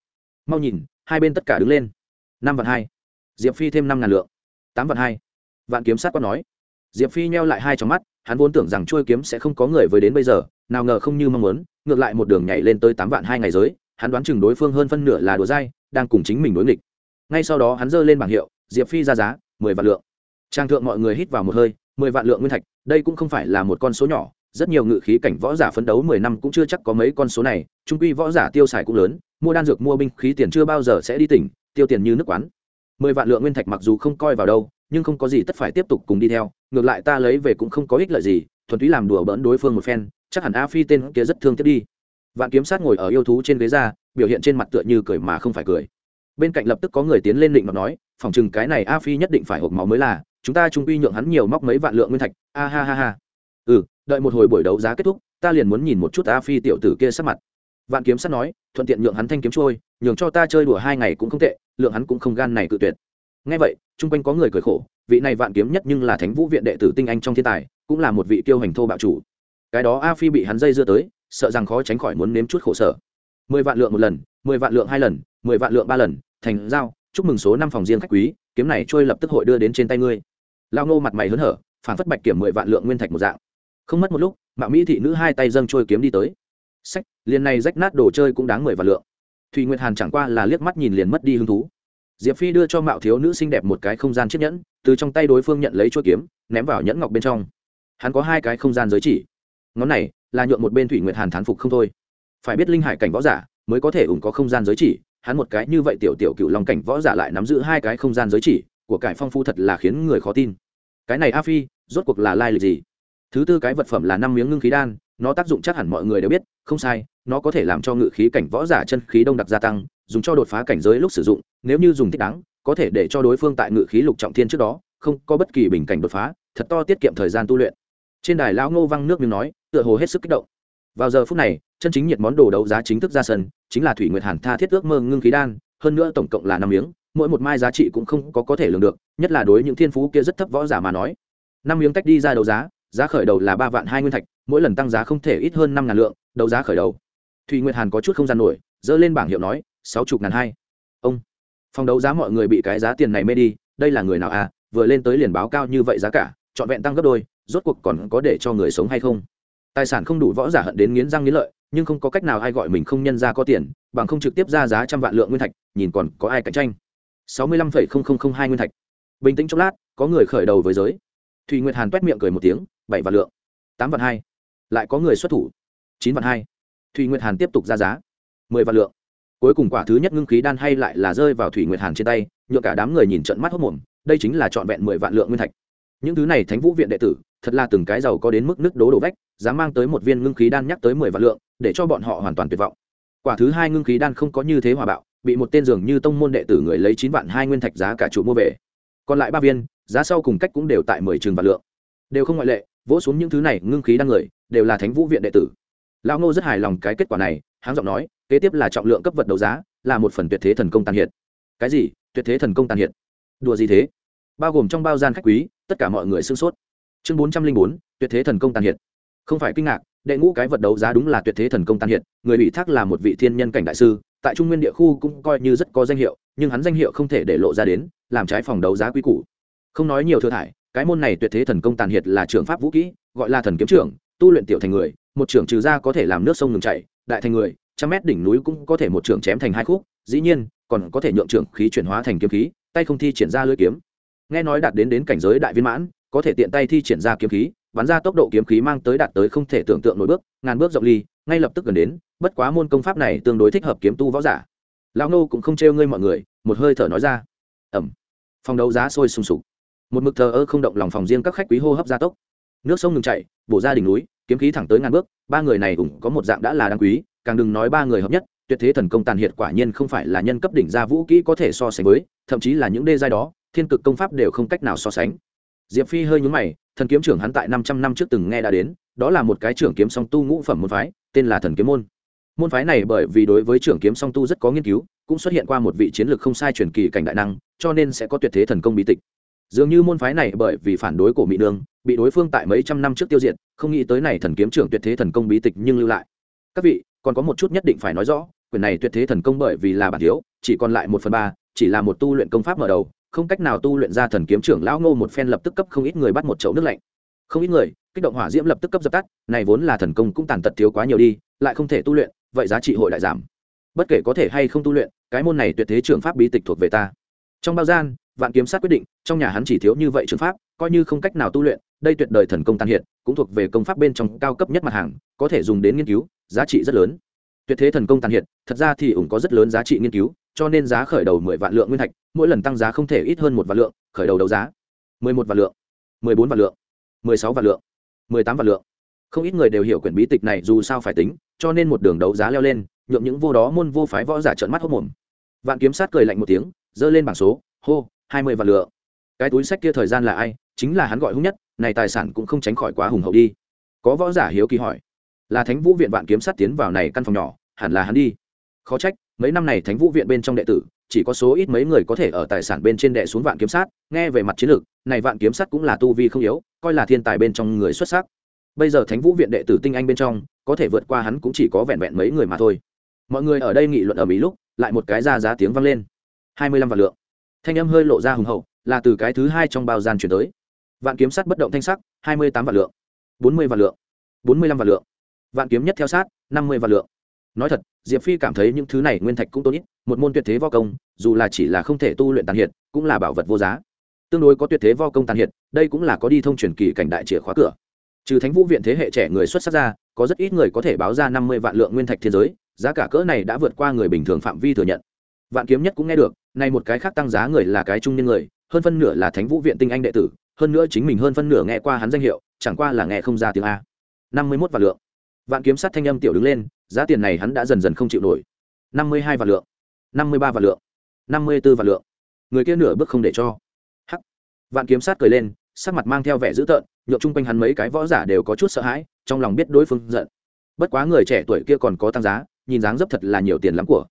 Mau nhìn, hai bên tất cả đứng lên. Năm vạn hai. Diệp phi thêm năm ngàn lượng. Tám vạn hai. Vạn kiếm sát quát nói. Diệp phi nheo lại hai trong mắt, hắn vốn tưởng rằng trôi kiếm sẽ không có người với đến bây giờ nào ngờ không như mong muốn, ngược lại một đường nhảy lên tới tám vạn hai ngày giới, hắn đoán chừng đối phương hơn phân nửa là đùa dai, đang cùng chính mình đối nghịch. Ngay sau đó hắn giơ lên bảng hiệu, diệp phi ra giá, mười vạn lượng. Trang thượng mọi người hít vào một hơi, mười vạn lượng nguyên thạch, đây cũng không phải là một con số nhỏ, rất nhiều ngự khí cảnh võ giả phấn đấu mười năm cũng chưa chắc có mấy con số này, trung quy võ giả tiêu xài cũng lớn, mua đan dược, mua binh khí tiền chưa bao giờ sẽ đi tỉnh, tiêu tiền như nước quán. Mười vạn lượng nguyên thạch mặc dù không coi vào đâu, nhưng không có gì tất phải tiếp tục cùng đi theo, ngược lại ta lấy về cũng không có ích lợi gì, thuần túy làm đùa bỡn đối phương một phen chắc hẳn a phi tên kia rất thương tiếc đi. Vạn kiếm sát ngồi ở yêu thú trên ghế ra, biểu hiện trên mặt tựa như cười mà không phải cười. Bên cạnh lập tức có người tiến lên định mà nói, phòng chừng cái này a phi nhất định phải hộp máu mới là, chúng ta trung quy nhượng hắn nhiều móc mấy vạn lượng nguyên thạch. A ha ha ha. Ừ đợi một hồi buổi đấu giá kết thúc, ta liền muốn nhìn một chút a phi tiểu tử kia sắc mặt. Vạn kiếm sát nói, thuận tiện nhượng hắn thanh kiếm trôi, nhường cho ta chơi đùa hai ngày cũng không tệ, lượng hắn cũng không gan này cự tuyệt. Ngay vậy, chung quanh có người cười khổ, vị này vạn kiếm nhất nhưng là thánh vũ viện đệ tử tinh anh trong thiên tài, cũng là một vị tiêu hành thô bạo chủ cái đó a phi bị hắn dây dưa tới, sợ rằng khó tránh khỏi muốn nếm chút khổ sở. Mười vạn lượng một lần, mười vạn lượng hai lần, mười vạn lượng ba lần, thành giao, chúc mừng số năm phòng riêng khách quý, kiếm này trôi lập tức hội đưa đến trên tay ngươi. Lao ngô mặt mày hớn hở, phản phất bạch kiểm mười vạn lượng nguyên thạch một dạng. Không mất một lúc, mạo mỹ thị nữ hai tay dâng trôi kiếm đi tới. Sách, liền này rách nát đồ chơi cũng đáng mười vạn lượng. Thùy nguyệt hàn chẳng qua là liếc mắt nhìn liền mất đi hứng thú. Diệp phi đưa cho mạo thiếu nữ xinh đẹp một cái không gian chiếc nhẫn, từ trong tay đối phương nhận lấy chuỗi kiếm, ném vào nhẫn ngọc bên trong. Hắn có hai cái không gian giới chỉ ngón này là nhuộm một bên thủy nguyệt hàn thán phục không thôi. Phải biết linh hải cảnh võ giả mới có thể ủng có không gian giới chỉ, hắn một cái như vậy tiểu tiểu cựu long cảnh võ giả lại nắm giữ hai cái không gian giới chỉ, của cải phong phu thật là khiến người khó tin. Cái này a phi, rốt cuộc là lai lịch gì? Thứ tư cái vật phẩm là năm miếng ngưng khí đan, nó tác dụng chắc hẳn mọi người đều biết, không sai, nó có thể làm cho ngự khí cảnh võ giả chân khí đông đặc gia tăng, dùng cho đột phá cảnh giới lúc sử dụng, nếu như dùng thích đáng, có thể để cho đối phương tại ngự khí lục trọng thiên trước đó, không có bất kỳ bình cảnh đột phá, thật to tiết kiệm thời gian tu luyện. Trên đài lão ngô văng nước miếng nói tựa hồ hết sức kích động. Vào giờ phút này, chân chính nhiệt món đồ đấu giá chính thức ra sân, chính là thủy nguyệt hàn tha thiết ước mơ ngưng khí đan, hơn nữa tổng cộng là năm miếng, mỗi một mai giá trị cũng không có có thể lường được, nhất là đối những thiên phú kia rất thấp võ giả mà nói. Năm miếng tách đi ra đấu giá giá khởi đầu là ba vạn hai nguyên thạch, mỗi lần tăng giá không thể ít hơn năm ngàn lượng, đấu giá khởi đầu. Thùy nguyệt hàn có chút không gian nổi dơ lên bảng hiệu nói, sáu chục ngàn hai. Ông, phòng đấu giá mọi người bị cái giá tiền này mê đi, đây là người nào à vừa lên tới liền báo cao như vậy giá cả, trọn vẹn tăng gấp đôi, rốt cuộc còn có để cho người sống hay không? Tài sản không đủ võ giả hận đến nghiến răng nghiến lợi, nhưng không có cách nào ai gọi mình không nhân ra có tiền, bằng không trực tiếp ra giá trăm vạn lượng nguyên thạch, nhìn còn có ai cạnh tranh. Sáu mươi lăm phẩy không không không hai nguyên thạch. Bình tĩnh chốc lát, có người khởi đầu với giới. Thùy nguyệt hàn t miệng cười một tiếng, bảy vạn lượng. Tám vạn hai. Lại có người xuất thủ. Chín vạn hai. Thùy nguyệt hàn tiếp tục ra giá. Mười vạn lượng. Cuối cùng quả thứ nhất ngưng khí đan hay lại là rơi vào thủy nguyệt hàn trên tay nhựa cả đám người nhìn trận mắt hốc mồm đây chính là trọn vẹn mười vạn lượng nguyên thạch. Những thứ này thánh vũ viện đệ tử thật là từng cái giàu có đến mức nước đố đổ vách, dám mang tới một viên ngưng khí đan nhắc tới mười vạn lượng, để cho bọn họ hoàn toàn tuyệt vọng. Quả thứ hai ngưng khí đan không có như thế hòa bạo, bị một tên dường như tông môn đệ tử người lấy chín vạn hai nguyên thạch giá cả chủ mua về. Còn lại ba viên, giá sau cùng cách cũng đều tại mười trường vạn lượng. Đều không ngoại lệ, vỗ xuống những thứ này, ngưng khí đan người, đều là thánh vũ viện đệ tử. Lão ngô rất hài lòng cái kết quả này, háng giọng nói, kế tiếp là trọng lượng cấp vật đấu giá, là một phần tuyệt thế thần công tàn hiện. Cái gì? Tuyệt thế thần công tàn hiện? Đùa gì thế? Bao gồm trong bao gian khách quý, tất cả mọi người sưng sốt chương bốn trăm linh bốn, tuyệt thế thần công tàn hiện không phải kinh ngạc, đệ ngũ cái vật đấu giá đúng là tuyệt thế thần công tàn hiện người bị thác là một vị thiên nhân cảnh đại sư, tại trung nguyên địa khu cũng coi như rất có danh hiệu, nhưng hắn danh hiệu không thể để lộ ra đến, làm trái phòng đấu giá quý cũ không nói nhiều thừa thải, cái môn này tuyệt thế thần công tàn hiệt là trường pháp vũ kỹ, gọi là thần kiếm trưởng, tu luyện tiểu thành người, một trưởng trừ ra có thể làm nước sông ngừng chảy, đại thành người, trăm mét đỉnh núi cũng có thể một trưởng chém thành hai khúc, dĩ nhiên, còn có thể nhượng trưởng khí chuyển hóa thành kiếm khí, tay không thi triển ra lưỡi kiếm. Nghe nói đạt đến đến cảnh giới đại viên mãn có thể tiện tay thi triển ra kiếm khí, bắn ra tốc độ kiếm khí mang tới đạt tới không thể tưởng tượng nổi bước, ngàn bước rộng ly, ngay lập tức gần đến, bất quá môn công pháp này tương đối thích hợp kiếm tu võ giả. Lão nô cũng không trêu ngươi mọi người, một hơi thở nói ra. Ẩm phòng đấu giá sôi sùng sục. Một mực thờ ơ không động lòng phòng riêng các khách quý hô hấp gia tốc. Nước sông ngừng chạy bổ ra đỉnh núi, kiếm khí thẳng tới ngàn bước, ba người này cũng có một dạng đã là đáng quý, càng đừng nói ba người hợp nhất, tuyệt thế thần công tàn hiệt quả nhiên không phải là nhân cấp đỉnh gia vũ kỹ có thể so sánh với, thậm chí là những đê giai đó, thiên cực công pháp đều không cách nào so sánh diệp phi hơi nhúng mày, thần kiếm trưởng hắn tại năm trăm năm trước từng nghe đã đến, đó là một cái trưởng kiếm song tu ngũ phẩm môn phái, tên là thần kiếm môn. Môn phái này bởi vì đối với trưởng kiếm song tu rất có nghiên cứu, cũng xuất hiện qua một vị chiến lược không sai truyền kỳ cảnh đại năng, cho nên sẽ có tuyệt thế thần công bí tịch. Dường như môn phái này bởi vì phản đối cổ mỹ nương bị đối phương tại mấy trăm năm trước tiêu diệt, không nghĩ tới này thần kiếm trưởng tuyệt thế thần công bí tịch nhưng lưu lại. Các vị, còn có một chút nhất định phải nói rõ quyền này tuyệt thế thần công bởi vì là bản thiếu, chỉ còn lại một phần ba, chỉ là một tu luyện công pháp mở đầu không cách nào tu luyện ra thần kiếm trưởng lão ngô một phen lập tức cấp không ít người bắt một chậu nước lạnh. Không ít người, kích động hỏa diễm lập tức cấp dập tắt, này vốn là thần công cũng tàn tật thiếu quá nhiều đi, lại không thể tu luyện, vậy giá trị hội lại giảm. Bất kể có thể hay không tu luyện, cái môn này tuyệt thế trưởng pháp bí tịch thuộc về ta. Trong bao gian, vạn kiếm sát quyết định, trong nhà hắn chỉ thiếu như vậy trường pháp, coi như không cách nào tu luyện, đây tuyệt đời thần công tàn hiện, cũng thuộc về công pháp bên trong cao cấp nhất mặt hàng, có thể dùng đến nghiên cứu, giá trị rất lớn. Tuyệt thế thần công tàn hiện, thật ra thì ủng có rất lớn giá trị nghiên cứu cho nên giá khởi đầu mười vạn lượng nguyên thạch, mỗi lần tăng giá không thể ít hơn một vạn lượng, khởi đầu đấu giá. mười một vạn lượng, mười bốn vạn lượng, mười sáu vạn lượng, mười tám vạn lượng. Không ít người đều hiểu quyển bí tịch này dù sao phải tính, cho nên một đường đấu giá leo lên, nhượng những vô đó môn vô phái võ giả trợn mắt hốc mồm. Vạn kiếm sát cười lạnh một tiếng, giơ lên bảng số, hô, hai mươi vạn lượng. Cái túi sách kia thời gian là ai, chính là hắn gọi hung nhất, này tài sản cũng không tránh khỏi quá hùng hậu đi. Có võ giả hiếu kỳ hỏi, là thánh vũ viện vạn kiếm sát tiến vào này căn phòng nhỏ, hẳn là hắn đi. Khó trách mấy năm này thánh vũ viện bên trong đệ tử, chỉ có số ít mấy người có thể ở tài sản bên trên đệ xuống vạn kiếm sát, nghe về mặt chiến lược, này vạn kiếm sát cũng là tu vi không yếu, coi là thiên tài bên trong người xuất sắc. Bây giờ thánh vũ viện đệ tử tinh anh bên trong, có thể vượt qua hắn cũng chỉ có vẹn vẹn mấy người mà thôi. Mọi người ở đây nghị luận ở mỹ lúc, lại một cái ra giá tiếng vang lên. Hai mươi lăm vạn lượng. Thanh âm hơi lộ ra hùng hậu, là từ cái thứ hai trong bao gian chuyển tới. Vạn kiếm sắt bất động thanh sắc, hai mươi tám vạn lượng. Bốn mươi vạn lượng. Bốn mươi lăm vạn lượng. Vạn kiếm nhất theo sát, năm mươi vạn lượng nói thật diệp phi cảm thấy những thứ này nguyên thạch cũng tốt ít một môn tuyệt thế vo công dù là chỉ là không thể tu luyện tàn hiện, cũng là bảo vật vô giá. Tương đối có tuyệt thế vo công tàn hiện, đây cũng là có đi thông truyền kỳ cảnh đại chìa khóa cửa. Trừ thánh vũ viện thế hệ trẻ người xuất sắc ra có rất ít người có thể báo ra năm mươi vạn lượng nguyên thạch thiên giới giá cả cỡ này đã vượt qua người bình thường phạm vi thừa nhận. Vạn kiếm nhất cũng nghe được nay một cái khác tăng giá người là cái trung niên người hơn phân nửa là thánh vũ viện tinh anh đệ tử hơn nữa chính mình hơn phân nửa nghe qua hắn danh hiệu chẳng qua là nghe không ra tiếng a. năm mươi mốt vạn lượng vạn kiếm sát thanh âm tiểu đứng lên, giá tiền này hắn đã dần dần không chịu nổi. Năm mươi hai vạn lượng, năm mươi ba vạn lượng, năm mươi b ố vạn lượng. Người kia nửa bước không để cho. Hắc. Vạn kiếm sát cười lên, sắc mặt mang theo vẻ dữ tợn nhộn chung quanh hắn mấy cái võ giả đều có chút sợ hãi, trong lòng biết đối phương giận. Bất quá người trẻ tuổi kia còn có tăng giá, nhìn dáng dấp thật là nhiều tiền lắm của.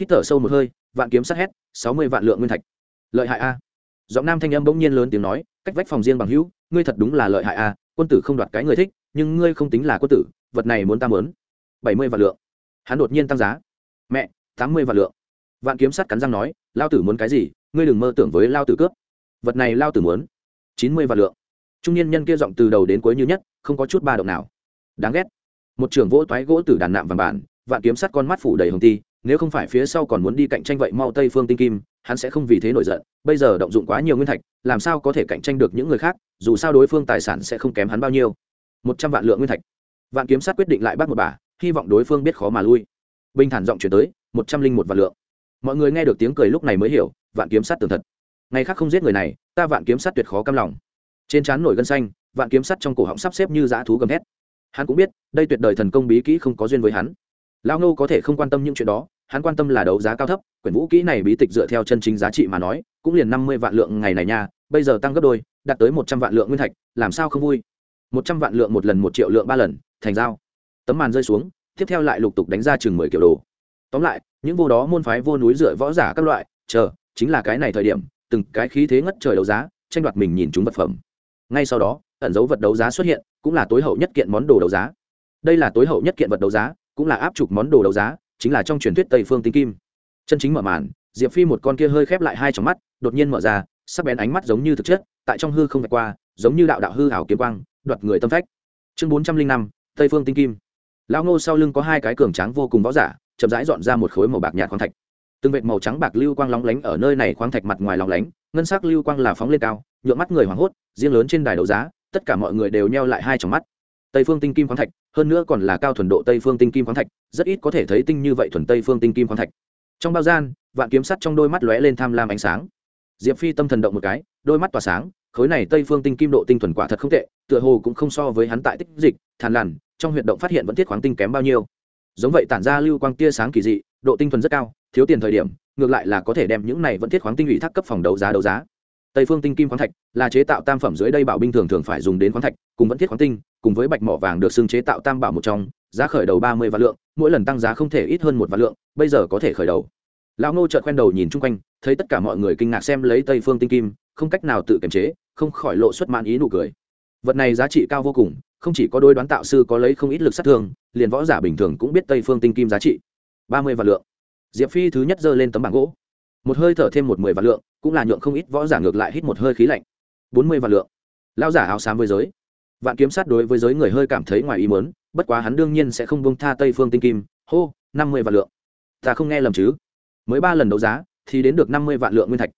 Hít thở sâu một hơi, vạn kiếm sát hét, sáu mươi vạn lượng nguyên thạch. Lợi hại a. Giọng nam thanh âm bỗng nhiên lớn tiếng nói, cách vách phòng riêng bằng hữu, ngươi thật đúng là lợi hại a, quân tử không đoạt cái người thích, nhưng ngươi không tính là quân tử vật này muốn ta mớn. Bảy mươi vạn lượng. Hắn đột nhiên tăng giá. Mẹ, tám mươi vạn lượng. Vạn kiếm sắt cắn răng nói, lao tử muốn cái gì, ngươi đừng mơ tưởng với lao tử cướp. Vật này lao tử muốn. Chín mươi vạn lượng. Trung niên nhân kia giọng từ đầu đến cuối như nhất, không có chút ba động nào. Đáng ghét. Một trưởng vỗ toái gỗ từ đàn nạm vàng bản, vạn kiếm sắt con mắt phủ đầy hồng ti, nếu không phải phía sau còn muốn đi cạnh tranh vậy mau tây phương tinh kim, hắn sẽ không vì thế nổi giận, bây giờ động dụng quá nhiều nguyên thạch, làm sao có thể cạnh tranh được những người khác, dù sao đối phương tài sản sẽ không kém hắn bao nhiêu. Một trăm vạn lượng nguyên thạch vạn kiếm sát quyết định lại bắt một bà, hy vọng đối phương biết khó mà lui. Bình thản giọng chuyển tới, một trăm linh một vạn lượng. Mọi người nghe được tiếng cười lúc này mới hiểu, vạn kiếm sát tường thật. Ngày khác không giết người này, ta vạn kiếm sát tuyệt khó cam lòng. Trên trán nổi gân xanh, vạn kiếm sắt trong cổ họng sắp xếp như dã thú gầm thét. Hắn cũng biết, đây tuyệt đời thần công bí kỹ không có duyên với hắn. Lao nô có thể không quan tâm những chuyện đó, hắn quan tâm là đấu giá cao thấp, quyển vũ kỹ này bí tịch dựa theo chân chính giá trị mà nói, cũng liền năm mươi vạn lượng ngày này nha, bây giờ tăng gấp đôi, đạt tới một trăm vạn lượng nguyên thạch, làm sao không vui? Một trăm vạn lượng một lần, một triệu lượng ba lần thành giao tấm màn rơi xuống, tiếp theo lại lục tục đánh ra chừng mười kiểu đồ. Tóm lại, những vô đó môn phái vô núi dựa võ giả các loại, chờ, chính là cái này thời điểm, từng cái khí thế ngất trời đấu giá, tranh đoạt mình nhìn chúng vật phẩm. Ngay sau đó, ẩn dấu vật đấu giá xuất hiện, cũng là tối hậu nhất kiện món đồ đấu giá. Đây là tối hậu nhất kiện vật đấu giá, cũng là áp chụp món đồ đấu giá, chính là trong truyền thuyết tây phương tinh kim. Chân chính mở màn, diệp phi một con kia hơi khép lại hai trong mắt, đột nhiên mở ra, sắc bén ánh mắt giống như thực chất, tại trong hư không vạch qua, giống như đạo đạo hư ảo kiếm quang, đoạt người tâm phách. Chương bốn trăm linh năm tây phương tinh kim lão ngô sau lưng có hai cái cường tráng vô cùng võ giả chậm rãi dọn ra một khối màu bạc nhạt khoáng thạch từng vệt màu trắng bạc lưu quang lóng lánh ở nơi này khoáng thạch mặt ngoài lóng lánh ngân sắc lưu quang là phóng lên cao nhuộm mắt người hoảng hốt riêng lớn trên đài đấu giá tất cả mọi người đều nheo lại hai trong mắt tây phương tinh kim khoáng thạch hơn nữa còn là cao thuần độ tây phương tinh kim khoáng thạch rất ít có thể thấy tinh như vậy thuần tây phương tinh kim khoáng thạch trong bao gian vạn kiếm sắt trong đôi mắt lóe lên tham lam ánh sáng diệp phi tâm thần động một cái đôi mắt tỏa sáng khối này tây phương tinh kim độ tinh thuần quả thật không tệ tựa hồ cũng không so với hắn tại tích dịch thàn lằn trong huyệt động phát hiện vẫn thiết khoáng tinh kém bao nhiêu. Giống vậy tản ra lưu quang tia sáng kỳ dị, độ tinh thuần rất cao, thiếu tiền thời điểm, ngược lại là có thể đem những này vẫn thiết khoáng tinh ủy thác cấp phòng đấu giá đấu giá. Tây phương tinh kim khoáng thạch là chế tạo tam phẩm dưới đây bảo binh thường thường phải dùng đến khoáng thạch, cùng vẫn thiết khoáng tinh, cùng với bạch mỏ vàng được xưng chế tạo tam bảo một trong, giá khởi đầu ba mươi vạn lượng, mỗi lần tăng giá không thể ít hơn một vạn lượng, bây giờ có thể khởi đầu. Lão ngô chợt quen đầu nhìn chung quanh, thấy tất cả mọi người kinh ngạc xem lấy tây phương tinh kim, không cách nào tự kiềm chế, không khỏi lộ xuất mãn ý nụ cười vật này giá trị cao vô cùng, không chỉ có đôi đoán tạo sư có lấy không ít lực sát thương, liền võ giả bình thường cũng biết tây phương tinh kim giá trị. Ba mươi vạn lượng. Diệp phi thứ nhất giơ lên tấm bảng gỗ. Một hơi thở thêm một mười vạn lượng, cũng là nhượng không ít võ giả ngược lại hít một hơi khí lạnh. Bốn mươi vạn lượng. Lao giả áo xám với giới. Vạn kiếm sát đối với giới người hơi cảm thấy ngoài ý mớn bất quá hắn đương nhiên sẽ không bông tha tây phương tinh kim. Hô, năm mươi vạn lượng. Ta không nghe lầm chứ. Mới ba lần đấu giá, thì đến được năm mươi vạn lượng nguyên thạch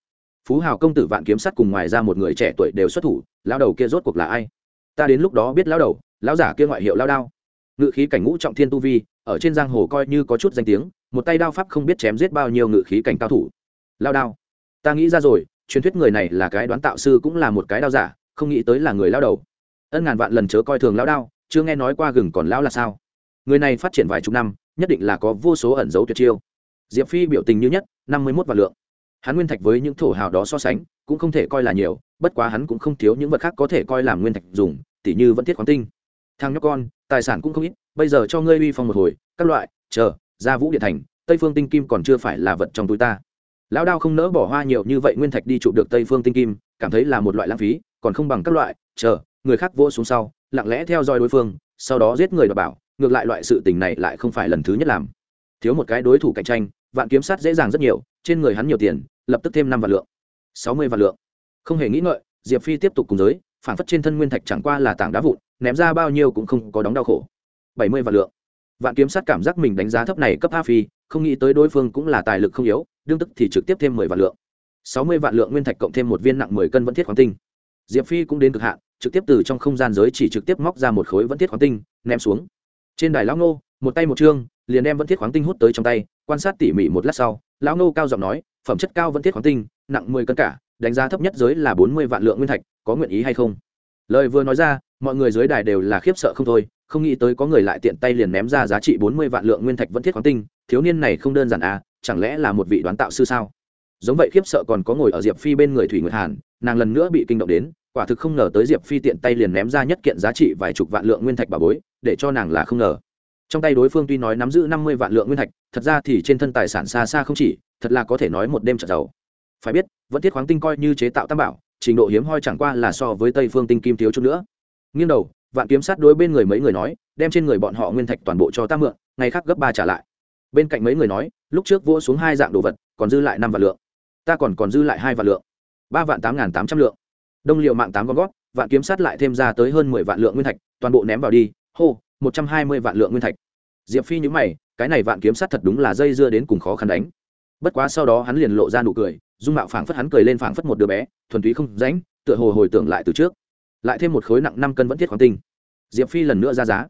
phú hào công tử vạn kiếm sắt cùng ngoài ra một người trẻ tuổi đều xuất thủ lao đầu kia rốt cuộc là ai? Ta đến lúc đó biết lao đầu lao giả kia ngoại hiệu lao đao. Ngự khí cảnh ngũ trọng thiên tu vi, ở trên giang hồ coi như có chút danh tiếng, một tay đao pháp không biết chém giết bao nhiêu ngự khí cảnh cao thủ. Lao đao, ta nghĩ ra rồi, truyền thuyết người này là cái đoán tạo sư cũng là một cái đao giả, không nghĩ tới là người lao đầu. Ân ngàn vạn lần chớ coi thường lao đao, chưa nghe nói qua gừng còn lão là sao? Người này phát triển vài chục năm, nhất định là có vô số ẩn dấu tuyệt chiêu. Diệp phi biểu tình như nhất, năm mươi mốt vạn lượng hắn nguyên thạch với những thổ hào đó so sánh, cũng không thể coi là nhiều, bất quá hắn cũng không thiếu những vật khác có thể coi là nguyên thạch dùng, tỉ như vẫn thiết khoáng tinh. Thằng nhóc con, tài sản cũng không ít, bây giờ cho ngươi uy phong một hồi, các loại, chờ, ra vũ điện thành, tây phương tinh kim còn chưa phải là vật trong túi ta. Lão đao không nỡ bỏ hoa nhiều như vậy nguyên thạch đi trụ được tây phương tinh kim, cảm thấy là một loại lãng phí, còn không bằng các loại, chờ, người khác vô xuống sau, lặng lẽ theo dõi đối phương, sau đó giết người đ bảo, ngược lại loại sự tình này lại không phải lần thứ nhất làm. Thiếu một cái đối thủ cạnh tranh, vạn kiếm sát dễ dàng rất nhiều, trên người hắn nhiều tiền lập tức thêm năm vạn lượng. Sáu mươi vạn lượng. Không hề nghĩ ngợi, diệp phi tiếp tục cùng giới phản phất trên thân nguyên thạch chẳng qua là tảng đá vụn, ném ra bao nhiêu cũng không có đóng đau khổ. Bảy mươi vạn lượng. Vạn kiếm sát cảm giác mình đánh giá thấp này cấp a phi không nghĩ tới đối phương cũng là tài lực không yếu, đương tức thì trực tiếp thêm mười vạn lượng. Sáu mươi vạn lượng nguyên thạch cộng thêm một viên nặng mười cân vẫn thiết khoáng tinh. Diệp phi cũng đến cực hạn, trực tiếp từ trong không gian giới chỉ trực tiếp móc ra một khối vẫn thiết khoáng tinh, ném xuống. Trên đài lão ngô, một tay một chương liền đem vẫn thiết khoáng tinh hút tới trong tay, quan sát tỉ mỉ một lát sau, lão nô cao giọng nói phẩm chất cao vẫn thiết khoáng tinh, nặng mười cân cả, đánh giá thấp nhất giới là bốn mươi vạn lượng nguyên thạch, có nguyện ý hay không? Lời vừa nói ra, mọi người dưới đài đều là khiếp sợ không thôi, không nghĩ tới có người lại tiện tay liền ném ra giá trị bốn mươi vạn lượng nguyên thạch vẫn thiết khoáng tinh, thiếu niên này không đơn giản à chẳng lẽ là một vị đoán tạo sư sao? Giống vậy khiếp sợ còn có ngồi ở diệp phi bên người thủy nguyệt hàn, nàng lần nữa bị kinh động đến, quả thực không ngờ tới diệp phi tiện tay liền ném ra nhất kiện giá trị vài chục vạn lượng nguyên thạch bà bối, để cho nàng là không ngờ. Trong tay đối phương tuy nói nắm giữ năm mươi vạn lượng nguyên thạch, thật ra thì trên thân tài sản xa xa không chỉ thật là có thể nói một đêm trở giàu. Phải biết, vẫn thiết khoáng tinh coi như chế tạo tam bảo, trình độ hiếm hoi chẳng qua là so với tây phương tinh kim thiếu chút nữa. Nghiêng đầu, vạn kiếm sát đối bên người mấy người nói, đem trên người bọn họ nguyên thạch toàn bộ cho ta mượn, ngày khác gấp ba trả lại. Bên cạnh mấy người nói, lúc trước vỗ xuống hai dạng đồ vật, còn dư lại năm vạn lượng. Ta còn còn dư lại hai vạn lượng. Ba vạn tám n g h n tám trăm lượng. Đông liệu mạng tám con gót, vạn kiếm sát lại thêm ra tới hơn mười vạn lượng nguyên thạch, toàn bộ ném vào đi, hô, một trăm hai mươi vạn lượng nguyên thạch. Diệp phi nhữ mày, cái này vạn kiếm sát thật đúng là dây dưa đến cùng khó khăn đánh bất quá sau đó hắn liền lộ ra nụ cười, dung mạo phảng phất hắn cười lên phảng phất một đứa bé, thuần túy không ránh tựa hồ hồi tưởng lại từ trước. Lại thêm một khối nặng năm cân vẫn thiết khoáng tinh. Diệp phi lần nữa ra giá.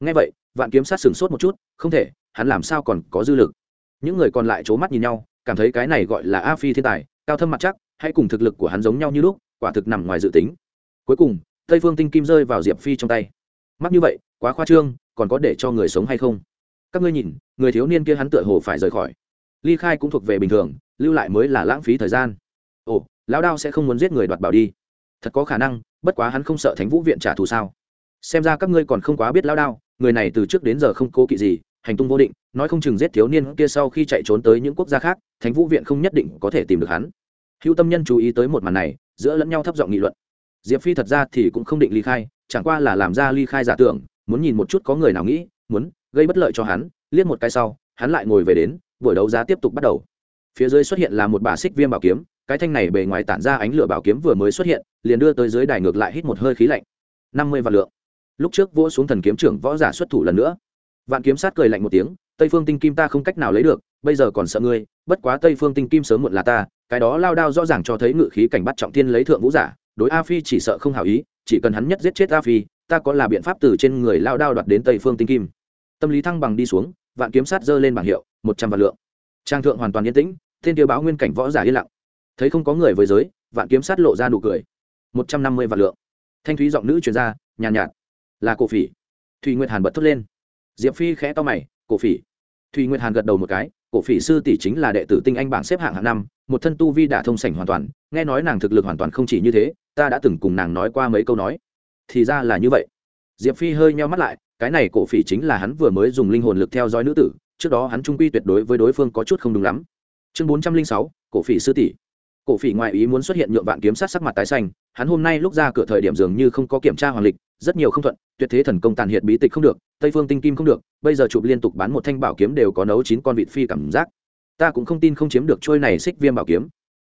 Ngay vậy, vạn kiếm sát sửng sốt một chút, không thể, hắn làm sao còn có dư lực? Những người còn lại c h ố mắt nhìn nhau, cảm thấy cái này gọi là a phi thiên tài, cao thâm mặt chắc, hay cùng thực lực của hắn giống nhau như lúc, quả thực nằm ngoài dự tính. Cuối cùng, tây phương tinh kim rơi vào diệp phi trong tay. Mắc như vậy, quá khoa trương, còn có để cho người sống hay không? Các ngươi nhìn, người thiếu niên kia hắn tựa hồ phải rời khỏi ly khai cũng thuộc về bình thường, lưu lại mới là lãng phí thời gian. Ồ, lão đao sẽ không muốn giết người đoạt bảo đi. Thật có khả năng, bất quá hắn không sợ thánh vũ viện trả thù sao? Xem ra các ngươi còn không quá biết lão đao, người này từ trước đến giờ không cố kỵ gì, hành tung vô định, nói không chừng giết thiếu niên kia sau khi chạy trốn tới những quốc gia khác, thánh vũ viện không nhất định có thể tìm được hắn. Hữu tâm nhân chú ý tới một màn này, giữa lẫn nhau thấp giọng nghị luận. Diệp phi thật ra thì cũng không định ly khai, chẳng qua là làm ra ly khai giả tưởng, muốn nhìn một chút có người nào nghĩ, muốn gây bất lợi cho hắn, liếc một cái sau, hắn lại ngồi về đến buổi đấu giá tiếp tục bắt đầu. Phía dưới xuất hiện là một bà xích viêm bảo kiếm, cái thanh này bề ngoài tản ra ánh lửa bảo kiếm vừa mới xuất hiện, liền đưa tới dưới đài ngược lại hít một hơi khí lạnh. Năm mươi vạn lượng. Lúc trước vỗ xuống thần kiếm trưởng võ giả xuất thủ lần nữa. Vạn kiếm sát cười lạnh một tiếng, tây phương tinh kim ta không cách nào lấy được, bây giờ còn sợ ngươi, bất quá tây phương tinh kim sớm muộn là ta, cái đó lao đao rõ ràng cho thấy ngự khí cảnh bắt trọng thiên lấy thượng vũ giả, đối a phi chỉ sợ không hảo ý, chỉ cần hắn nhất giết chết a phi, ta có là biện pháp từ trên người lao đao đoạt đến tây phương tinh kim. Tâm lý thăng bằng đi xuống, vạn kiếm sát giơ lên bảng hiệu một trăm vạn lượng. Trang thượng hoàn toàn yên tĩnh thiên tiêu báo nguyên cảnh võ giả yên lặng. Thấy không có người với giới vạn kiếm sát lộ ra nụ cười. một trăm năm mươi vạn lượng. Thanh thúy giọng nữ truyền ra nhàn nhạt, nhạt là cổ phỉ. Thùy nguyệt hàn bật thốt lên. Diệp phi khẽ to mày cổ phỉ. Thùy nguyệt hàn gật đầu một cái cổ phỉ sư tỷ chính là đệ tử tinh anh bảng xếp hạng hạng năm một thân tu vi đã thông sảnh hoàn toàn nghe nói nàng thực lực hoàn toàn không chỉ như thế ta đã từng cùng nàng nói qua mấy câu nói. Thì ra là như vậy. Diệp phi hơi nheo mắt lại cái này cổ phỉ chính là hắn vừa mới dùng linh hồn lực theo dõi nữ tử trước đó hắn trung quy tuyệt đối với đối phương có chút không đúng lắm. Chương bốn trăm linh sáu, cổ phỉ sư tỷ. Cổ phỉ ngoại ý muốn xuất hiện nhượng vạn kiếm sát sắc mặt tái xanh, hắn hôm nay lúc ra cửa thời điểm dường như không có kiểm tra hoàng lịch, rất nhiều không thuận, tuyệt thế thần công tàn hiện bí tịch không được, tây phương tinh kim không được, bây giờ chụp liên tục bán một thanh bảo kiếm đều có nấu chín con vịt phi cảm giác. Ta cũng không tin không chiếm được trôi này xích viêm bảo kiếm.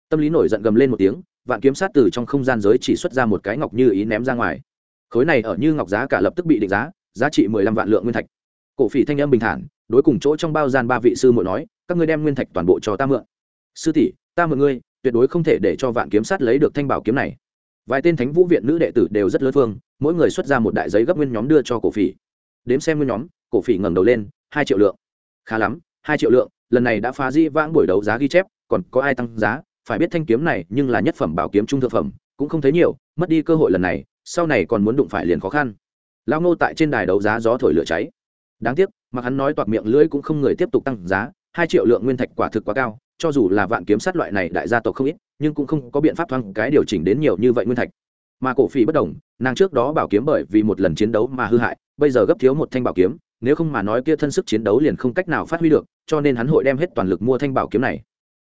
Tâm lý nổi giận gầm lên một tiếng, vạn kiếm sát từ trong không gian giới chỉ xuất ra một cái ngọc như ý ném ra ngoài. Khối này ở như ngọc giá cả lập tức bị định giá giá trị mười lăm vạn lượng nguyên thạch. Cổ phỉ thanh âm bình thản đối cùng chỗ trong bao gian ba vị sư muội nói, các ngươi đem nguyên thạch toàn bộ cho ta mượn. Sư tỷ, ta mượn ngươi, tuyệt đối không thể để cho vạn kiếm sát lấy được thanh bảo kiếm này. Vài tên thánh vũ viện nữ đệ tử đều rất lớn phương, mỗi người xuất ra một đại giấy gấp nguyên nhóm đưa cho cổ phỉ. Đếm xem nguyên nhóm, cổ phỉ ngẩng đầu lên, hai triệu lượng. Khá lắm, hai triệu lượng, lần này đã phá di vãng buổi đấu giá ghi chép, còn có ai tăng giá, phải biết thanh kiếm này nhưng là nhất phẩm bảo kiếm trung thượng phẩm, cũng không thấy nhiều, mất đi cơ hội lần này, sau này còn muốn đụng phải liền khó khăn. Lao ngô tại trên đài đấu giá gió thổi lửa cháy. Đáng tiếc mà hắn nói toạc miệng lưỡi cũng không người tiếp tục tăng giá, hai triệu lượng nguyên thạch quả thực quá cao, cho dù là vạn kiếm sát loại này đại gia tộc không ít, nhưng cũng không có biện pháp thoáng cái điều chỉnh đến nhiều như vậy nguyên thạch. Mà cổ phỉ bất đồng, nàng trước đó bảo kiếm bởi vì một lần chiến đấu mà hư hại, bây giờ gấp thiếu một thanh bảo kiếm, nếu không mà nói kia thân sức chiến đấu liền không cách nào phát huy được, cho nên hắn hội đem hết toàn lực mua thanh bảo kiếm này.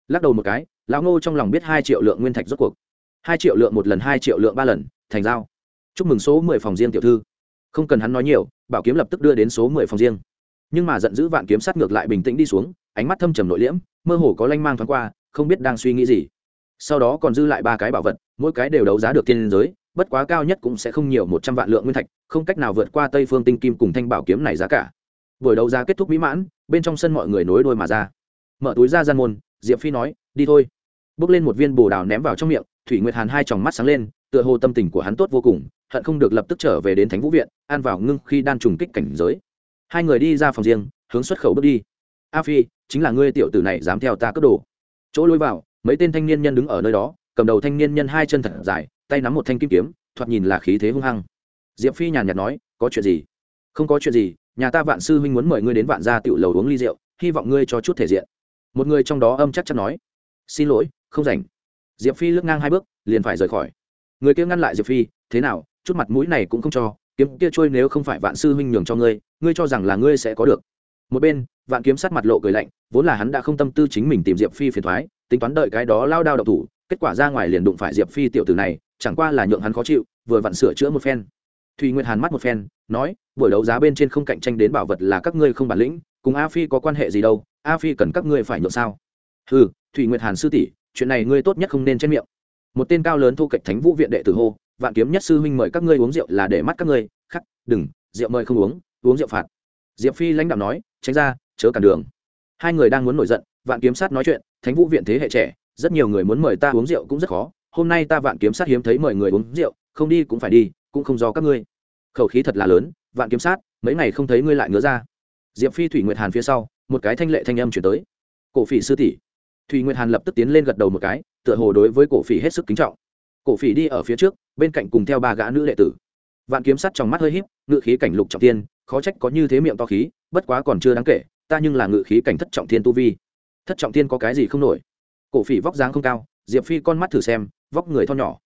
Lắc đầu một cái, lão ngô trong lòng biết hai triệu lượng nguyên thạch rốt cuộc. Hai triệu lượng một lần, hai triệu lượng ba lần, thành giao. Chúc mừng số mười phòng riêng tiểu thư. Không cần hắn nói nhiều, bảo kiếm lập tức đưa đến số mười phòng riêng nhưng mà giận dữ vạn kiếm sát ngược lại bình tĩnh đi xuống, ánh mắt thâm trầm nội liễm, mơ hồ có lanh mang thoáng qua, không biết đang suy nghĩ gì. Sau đó còn dư lại ba cái bảo vật, mỗi cái đều đấu giá được tiên giới, bất quá cao nhất cũng sẽ không nhiều một trăm vạn lượng nguyên thạch, không cách nào vượt qua tây phương tinh kim cùng thanh bảo kiếm này giá cả. Buổi đấu giá kết thúc mỹ mãn, bên trong sân mọi người nối đôi mà ra. Mở túi ra gian môn, diệp phi nói, đi thôi. Bước lên một viên bồ đào ném vào trong miệng, thủy nguyệt hàn hai tròng mắt sáng lên, tựa hồ tâm tình của hắn tốt vô cùng, hận không được lập tức trở về đến thánh vũ viện, an vào ngưng khi đan trùng kích cảnh giới hai người đi ra phòng riêng, hướng xuất khẩu bước đi. A phi, chính là ngươi tiểu tử này dám theo ta cất đồ. Chỗ lối vào, mấy tên thanh niên nhân đứng ở nơi đó, cầm đầu thanh niên nhân hai chân thật dài, tay nắm một thanh kim kiếm, thoạt nhìn là khí thế hung hăng. Diệp phi nhàn nhạt nói, có chuyện gì? Không có chuyện gì, nhà ta vạn sư huynh muốn mời ngươi đến vạn gia tiểu lầu uống ly rượu, hy vọng ngươi cho chút thể diện. Một người trong đó âm chắc chắn nói, xin lỗi, không rảnh. Diệp phi lướt ngang hai bước, liền phải rời khỏi. Người kia ngăn lại diệp phi, thế nào, chút mặt mũi này cũng không cho kiếm kia trôi nếu không phải vạn sư huynh nhường cho ngươi ngươi cho rằng là ngươi sẽ có được. Một bên, vạn kiếm sát mặt lộ cười lạnh, vốn là hắn đã không tâm tư chính mình tìm diệp phi phiền thoái, tính toán đợi cái đó lao đao độc thủ, kết quả ra ngoài liền đụng phải diệp phi tiểu tử này, chẳng qua là nhượng hắn khó chịu, vừa vặn sửa chữa một phen. Thùy nguyệt hàn mắt một phen, nói, buổi đấu giá bên trên không cạnh tranh đến bảo vật là các ngươi không bản lĩnh, cùng a phi có quan hệ gì đâu, a phi cần các ngươi phải nhượng sao? Ừ thùy nguyệt hàn sư tỷ, chuyện này ngươi tốt nhất không nên trên miệng. Một tên cao lớn thu cạnh thánh vũ viện đệ tử hô vạn kiếm nhất sư huynh mời các ngươi uống rượu là để mắt các ngươi. Khắc, đừng, rượu mời không uống uống rượu phạt. Diệp phi lãnh đạo nói, tránh ra, chớ cản đường. Hai người đang muốn nổi giận, vạn kiếm sát nói chuyện, thánh vũ viện thế hệ trẻ, rất nhiều người muốn mời ta uống rượu cũng rất khó. Hôm nay ta vạn kiếm sát hiếm thấy mời người uống rượu, không đi cũng phải đi, cũng không do các ngươi. Khẩu khí thật là lớn, vạn kiếm sát, mấy ngày không thấy ngươi lại ngứa ra. Diệp phi thủy nguyệt hàn phía sau, một cái thanh lệ thanh âm chuyển tới. Cổ phỉ sư tỷ. Thủy nguyệt hàn lập tức tiến lên gật đầu một cái, tựa hồ đối với cổ phỉ hết sức kính trọng cổ phỉ đi ở phía trước, bên cạnh cùng theo ba gã nữ đệ tử. Vạn kiếm sắt trong mắt hơi híp, ngự khí cảnh lục trọng tiên khó trách có như thế miệng to khí, bất quá còn chưa đáng kể, ta nhưng là ngự khí cảnh thất trọng thiên tu vi. Thất trọng thiên có cái gì không nổi? Cổ phỉ vóc dáng không cao, diệp phi con mắt thử xem, vóc người thon nhỏ.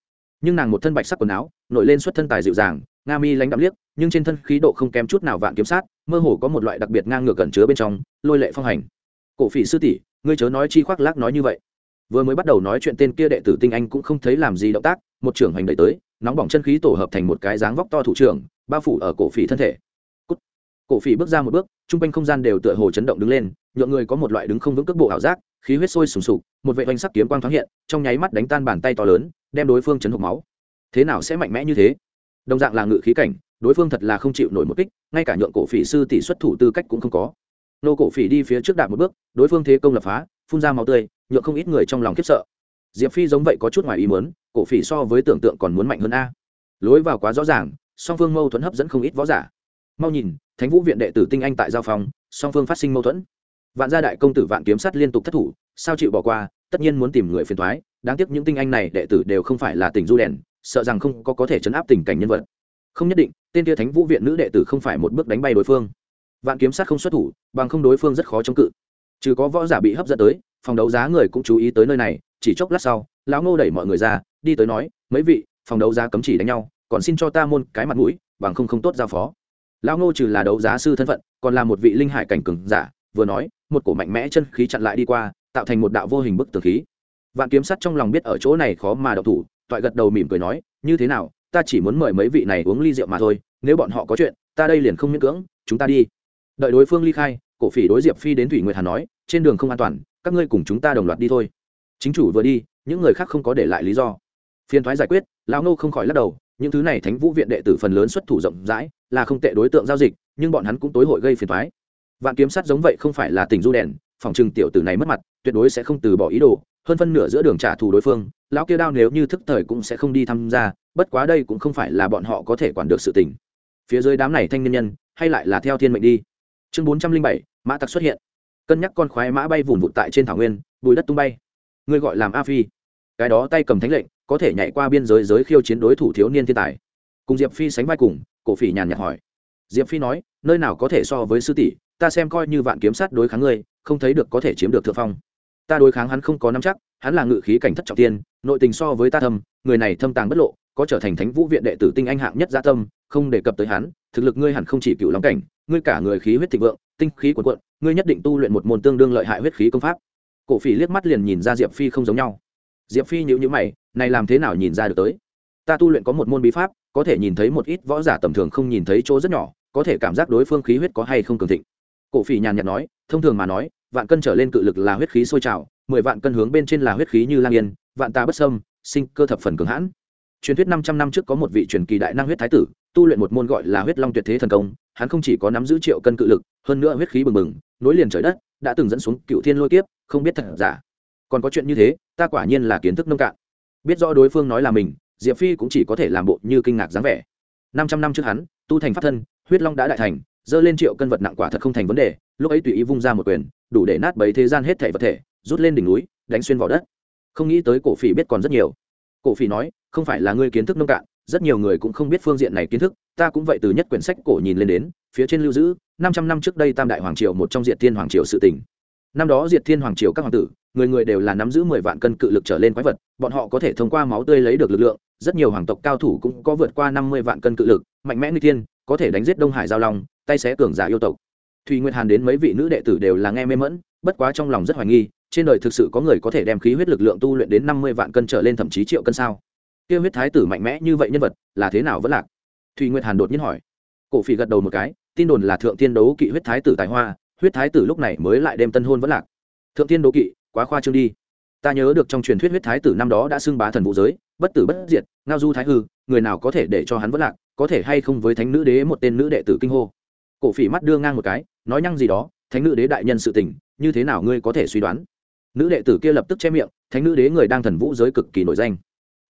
Nhưng nàng một thân bạch sắc quần áo, nổi lên xuất thân tài dịu dàng, nga mi lánh đạm liếc, nhưng trên thân khí độ không kém chút nào vạn kiếm sát, mơ hồ có một loại đặc biệt ngang ngược cẩn chứa bên trong, lôi lệ phong hành. Cổ phỉ sư tỷ, ngươi chớ nói chi khoác lác nói như vậy vừa mới bắt đầu nói chuyện tên kia đệ tử tinh anh cũng không thấy làm gì động tác, một trưởng hành đẩy tới, nóng bỏng chân khí tổ hợp thành một cái dáng vóc to thủ trưởng, bao phủ ở cổ phỉ thân thể. Cút. cổ phỉ bước ra một bước, trung quanh không gian đều tựa hồ chấn động đứng lên, nhượng người có một loại đứng không vững cước bộ ảo giác, khí huyết sôi sùng sục, một vệ oanh sắc kiếm quang thoáng hiện, trong nháy mắt đánh tan bàn tay to lớn, đem đối phương chấn hộp máu. Thế nào sẽ mạnh mẽ như thế? Đồng dạng là ngự khí cảnh, đối phương thật là không chịu nổi một kích, ngay cả nhượng cổ phỉ sư tỷ xuất thủ tư cách cũng không có. Nô cổ phỉ đi phía trước đạp một bước, đối phương thế công lập phá, phun ra máu tươi nhượng không ít người trong lòng khiếp sợ. Diệp phi giống vậy có chút ngoài ý muốn, cổ phỉ so với tưởng tượng còn muốn mạnh hơn a. Lối vào quá rõ ràng, song phương mâu thuẫn hấp dẫn không ít võ giả. Mau nhìn, thánh vũ viện đệ tử tinh anh tại giao phòng, song phương phát sinh mâu thuẫn. Vạn gia đại công tử vạn kiếm sắt liên tục thất thủ, sao chịu bỏ qua, tất nhiên muốn tìm người phiền thoái đáng tiếc những tinh anh này đệ tử đều không phải là tỉnh du đèn, sợ rằng không có có thể chấn áp tình cảnh nhân vật. Không nhất định, tên tia thánh vũ viện nữ đệ tử không phải một bước đánh bay đối phương. Vạn kiếm sát không xuất thủ, bằng không đối phương rất khó chống cự. Trừ có võ giả bị hấp dẫn tới phòng đấu giá người cũng chú ý tới nơi này, chỉ chốc lát sau, lão ngô đẩy mọi người ra, đi tới nói, mấy vị, phòng đấu giá cấm chỉ đánh nhau, còn xin cho ta môn cái mặt mũi, bằng không không tốt giao phó. Lão ngô trừ là đấu giá sư thân phận, còn là một vị linh hải cảnh cường giả, vừa nói, một cổ mạnh mẽ chân khí chặn lại đi qua, tạo thành một đạo vô hình bức tường khí. Vạn kiếm sắt trong lòng biết ở chỗ này khó mà độc thủ, toại gật đầu mỉm cười nói, như thế nào, ta chỉ muốn mời mấy vị này uống ly rượu mà thôi, nếu bọn họ có chuyện, ta đây liền không miễn cưỡng, chúng ta đi. Đợi đối phương ly khai, cổ phỉ đối diệp phi đến thủy nguyệt hà nói, trên đường không an toàn các ngươi cùng chúng ta đồng loạt đi thôi. Chính chủ vừa đi, những người khác không có để lại lý do. Phiền thoái giải quyết, lão nô không khỏi lắc đầu, những thứ này thánh vũ viện đệ tử phần lớn xuất thủ rộng rãi, là không tệ đối tượng giao dịch, nhưng bọn hắn cũng tối hội gây phiền thoái. Vạn kiếm sát giống vậy không phải là tình du đèn, phòng trừng tiểu tử này mất mặt, tuyệt đối sẽ không từ bỏ ý đồ, hơn phân nửa giữa đường trả thù đối phương, lão kia đao nếu như thức thời cũng sẽ không đi tham gia, bất quá đây cũng không phải là bọn họ có thể quản được sự tình. Phía dưới đám này thanh niên nhân, hay lại là theo thiên mệnh đi. Chương bốn trăm linh bảy, mã tặc xuất hiện cân nhắc con khoái mã bay vùn vụt tại trên thảo nguyên, bùi đất tung bay. Ngươi gọi làm a phi. Cái đó tay cầm thánh lệnh, có thể nhảy qua biên giới giới khiêu chiến đối thủ thiếu niên thiên tài. Cùng diệp phi sánh vai cùng, cổ phỉ nhàn nhạt hỏi. Diệp phi nói, nơi nào có thể so với sư tỷ, ta xem coi như vạn kiếm sát đối kháng ngươi, không thấy được có thể chiếm được thượng phong. Ta đối kháng hắn không có nắm chắc, hắn là ngự khí cảnh thất trọng tiên, nội tình so với ta thâm, người này thâm tàng bất lộ, có trở thành thánh vũ viện đệ tử tinh anh hạng nhất gia tâm, không đề cập tới hắn, thực lực ngươi hẳn không chỉ cựu lắm cảnh, ngươi cả người khí huyết thịnh vượng, tinh khí quần quận ngươi nhất định tu luyện một môn tương đương lợi hại huyết khí công pháp. Cổ phỉ liếc mắt liền nhìn ra diệp phi không giống nhau. Diệp phi nhữ nhữ mày, này làm thế nào nhìn ra được tới? Ta tu luyện có một môn bí pháp, có thể nhìn thấy một ít võ giả tầm thường không nhìn thấy chỗ rất nhỏ, có thể cảm giác đối phương khí huyết có hay không cường thịnh. Cổ phỉ nhàn nhạt nói, thông thường mà nói, vạn cân trở lên cự lực là huyết khí sôi trào, mười vạn cân hướng bên trên là huyết khí như lang yên, vạn ta bất sâm sinh cơ thập phần cường hãn. Truyền thuyết năm trăm năm trước có một vị truyền kỳ đại năng huyết thái tử tu luyện một môn gọi là huyết long tuyệt thế thần công, hắn không chỉ có nắm giữ triệu cân cự lực, hơn nữa huyết khí bừng bừng, nối liền trời đất, đã từng dẫn xuống cựu thiên lôi kiếp, không biết thật giả. Còn có chuyện như thế, ta quả nhiên là kiến thức nông cạn. Biết rõ đối phương nói là mình, diệp phi cũng chỉ có thể làm bộ như kinh ngạc dáng vẻ. Năm trăm năm trước hắn, tu thành pháp thân, huyết long đã đại thành dơ lên triệu cân vật nặng quả thật không thành vấn đề, lúc ấy tùy ý vung ra một quyền, đủ để nát bấy thế gian hết thể vật thể, rút lên đỉnh núi, đánh xuyên vào đất. Không nghĩ tới cổ phỉ biết còn rất nhiều. Cổ phỉ nói, không phải là ngươi kiến thức nông cạn rất nhiều người cũng không biết phương diện này kiến thức, ta cũng vậy từ nhất quyển sách cổ nhìn lên đến, phía trên lưu giữ, năm trăm năm trước đây tam đại hoàng triều một trong diệt thiên hoàng triều sự tỉnh năm đó diệt thiên hoàng triều các hoàng tử, người người đều là nắm giữ mười vạn cân cự lực trở lên quái vật, bọn họ có thể thông qua máu tươi lấy được lực lượng, rất nhiều hoàng tộc cao thủ cũng có vượt qua năm mươi vạn cân cự lực, mạnh mẽ như thiên, có thể đánh giết đông hải giao long, tay xé cường giả yêu tộc. Thùy nguyệt hàn đến mấy vị nữ đệ tử đều là nghe mê mẫn bất quá trong lòng rất hoài nghi, trên đời thực sự có người có thể đem khí huyết lực lượng tu luyện đến năm mươi vạn cân trở lên thậm chí triệu cân sao? Kia huyết thái tử mạnh mẽ như vậy nhân vật, là thế nào vẫn lạc? Thùy nguyệt hàn đột nhiên hỏi. Cổ phỉ gật đầu một cái, tin đồn là thượng tiên đấu kỵ huyết thái tử tài hoa, huyết thái tử lúc này mới lại đem tân hôn vẫn lạc. Thượng tiên đấu kỵ, quá khoa trương đi. Ta nhớ được trong truyền thuyết huyết thái tử năm đó đã xưng bá thần vũ giới, bất tử bất diệt, ngao du thái hư, người nào có thể để cho hắn vẫn lạc, có thể hay không với thánh nữ đế một tên nữ đệ tử kinh hô? Cổ phỉ mắt đưa ngang một cái, nói nhăng gì đó, thánh nữ đế đại nhân sự tình, như thế nào ngươi có thể suy đoán? Nữ đệ tử kia lập tức che miệng, thánh nữ đế người đang thần vũ giới cực kỳ nổi danh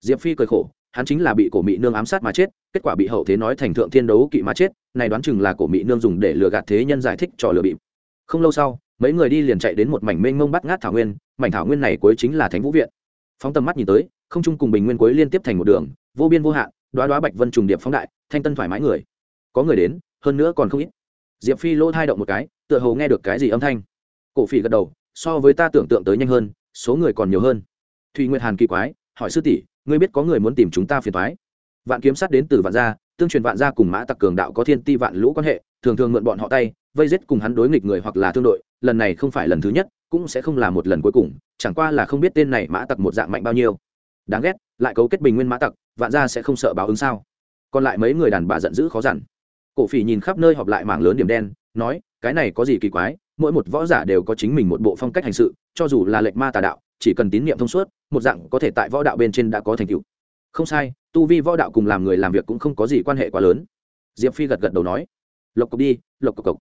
diệp phi cười khổ, hắn chính là bị cổ mị nương ám sát mà chết, kết quả bị hậu thế nói thành thượng thiên đấu kỵ mà chết, này đoán chừng là cổ mị nương dùng để lừa gạt thế nhân giải thích trò lừa bịp. Không lâu sau, mấy người đi liền chạy đến một mảnh mênh mông bắt ngát thảo nguyên, mảnh thảo nguyên này cuối chính là thánh vũ viện. Phóng tầm mắt nhìn tới, không trung cùng bình nguyên cuối liên tiếp thành một đường, vô biên vô hạn đoá đoá bạch vân trùng điệp phóng đại, thanh tân thoải mái người. Có người đến, hơn nữa còn không ít. Diệp phi lỗ thai động một cái, tựa hồ nghe được cái gì âm thanh. Cổ phỉ gật đầu, so với ta tưởng tượng tới nhanh hơn, số người còn nhiều hơn. Thùy nguyệt hàn kỳ quái, hỏi sư tỷ ngươi biết có người muốn tìm chúng ta phiền thoái. Vạn kiếm sát đến từ vạn gia, tương truyền vạn gia cùng mã tặc cường đạo có thiên ti vạn lũ quan hệ, thường thường mượn bọn họ tay, vây giết cùng hắn đối nghịch người hoặc là thương đội, lần này không phải lần thứ nhất, cũng sẽ không là một lần cuối cùng, chẳng qua là không biết tên này mã tặc một dạng mạnh bao nhiêu. Đáng ghét, lại cấu kết bình nguyên mã tặc, vạn gia sẽ không sợ báo ứng sao? Còn lại mấy người đàn bà giận dữ khó dằn. Cổ phỉ nhìn khắp nơi họp lại mảng lớn điểm đen, nói, cái này có gì kỳ quái, mỗi một võ giả đều có chính mình một bộ phong cách hành sự, cho dù là lệnh ma tà đạo chỉ cần tín niệm thông suốt, một dạng có thể tại võ đạo bên trên đã có thành tựu. Không sai, tu vi võ đạo cùng làm người làm việc cũng không có gì quan hệ quá lớn. Diệp phi gật gật đầu nói, lộc cộc đi, lộc cộc cộc.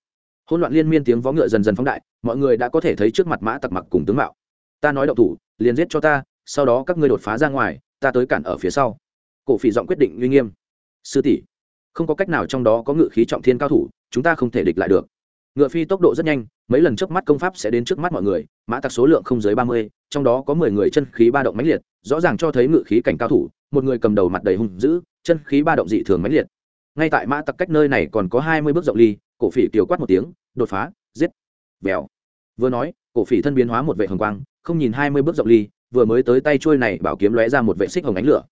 Hỗn loạn liên miên tiếng võ ngựa dần dần phóng đại, mọi người đã có thể thấy trước mặt mã tặc mặc cùng tướng mạo. Ta nói đậu thủ, liền giết cho ta, sau đó các ngươi đột phá ra ngoài, ta tới cản ở phía sau. Cổ phỉ giọng quyết định uy nghiêm. Sư tỷ, không có cách nào trong đó có ngự khí trọng thiên cao thủ, chúng ta không thể địch lại được. Ngựa phi tốc độ rất nhanh mấy lần trước mắt công pháp sẽ đến trước mắt mọi người, mã tặc số lượng không dưới ba mươi, trong đó có mười người chân khí ba động mãnh liệt, rõ ràng cho thấy ngự khí cảnh cao thủ, một người cầm đầu mặt đầy hung dữ, chân khí ba động dị thường mãnh liệt. Ngay tại mã tặc cách nơi này còn có hai mươi bước rộng ly, cổ phỉ kiều quát một tiếng, đột phá, giết, vèo. Vừa nói, cổ phỉ thân biến hóa một vệ hồng quang, không nhìn hai mươi bước rộng ly, vừa mới tới tay trôi này bảo kiếm lóe ra một vệ xích hồng ánh lửa.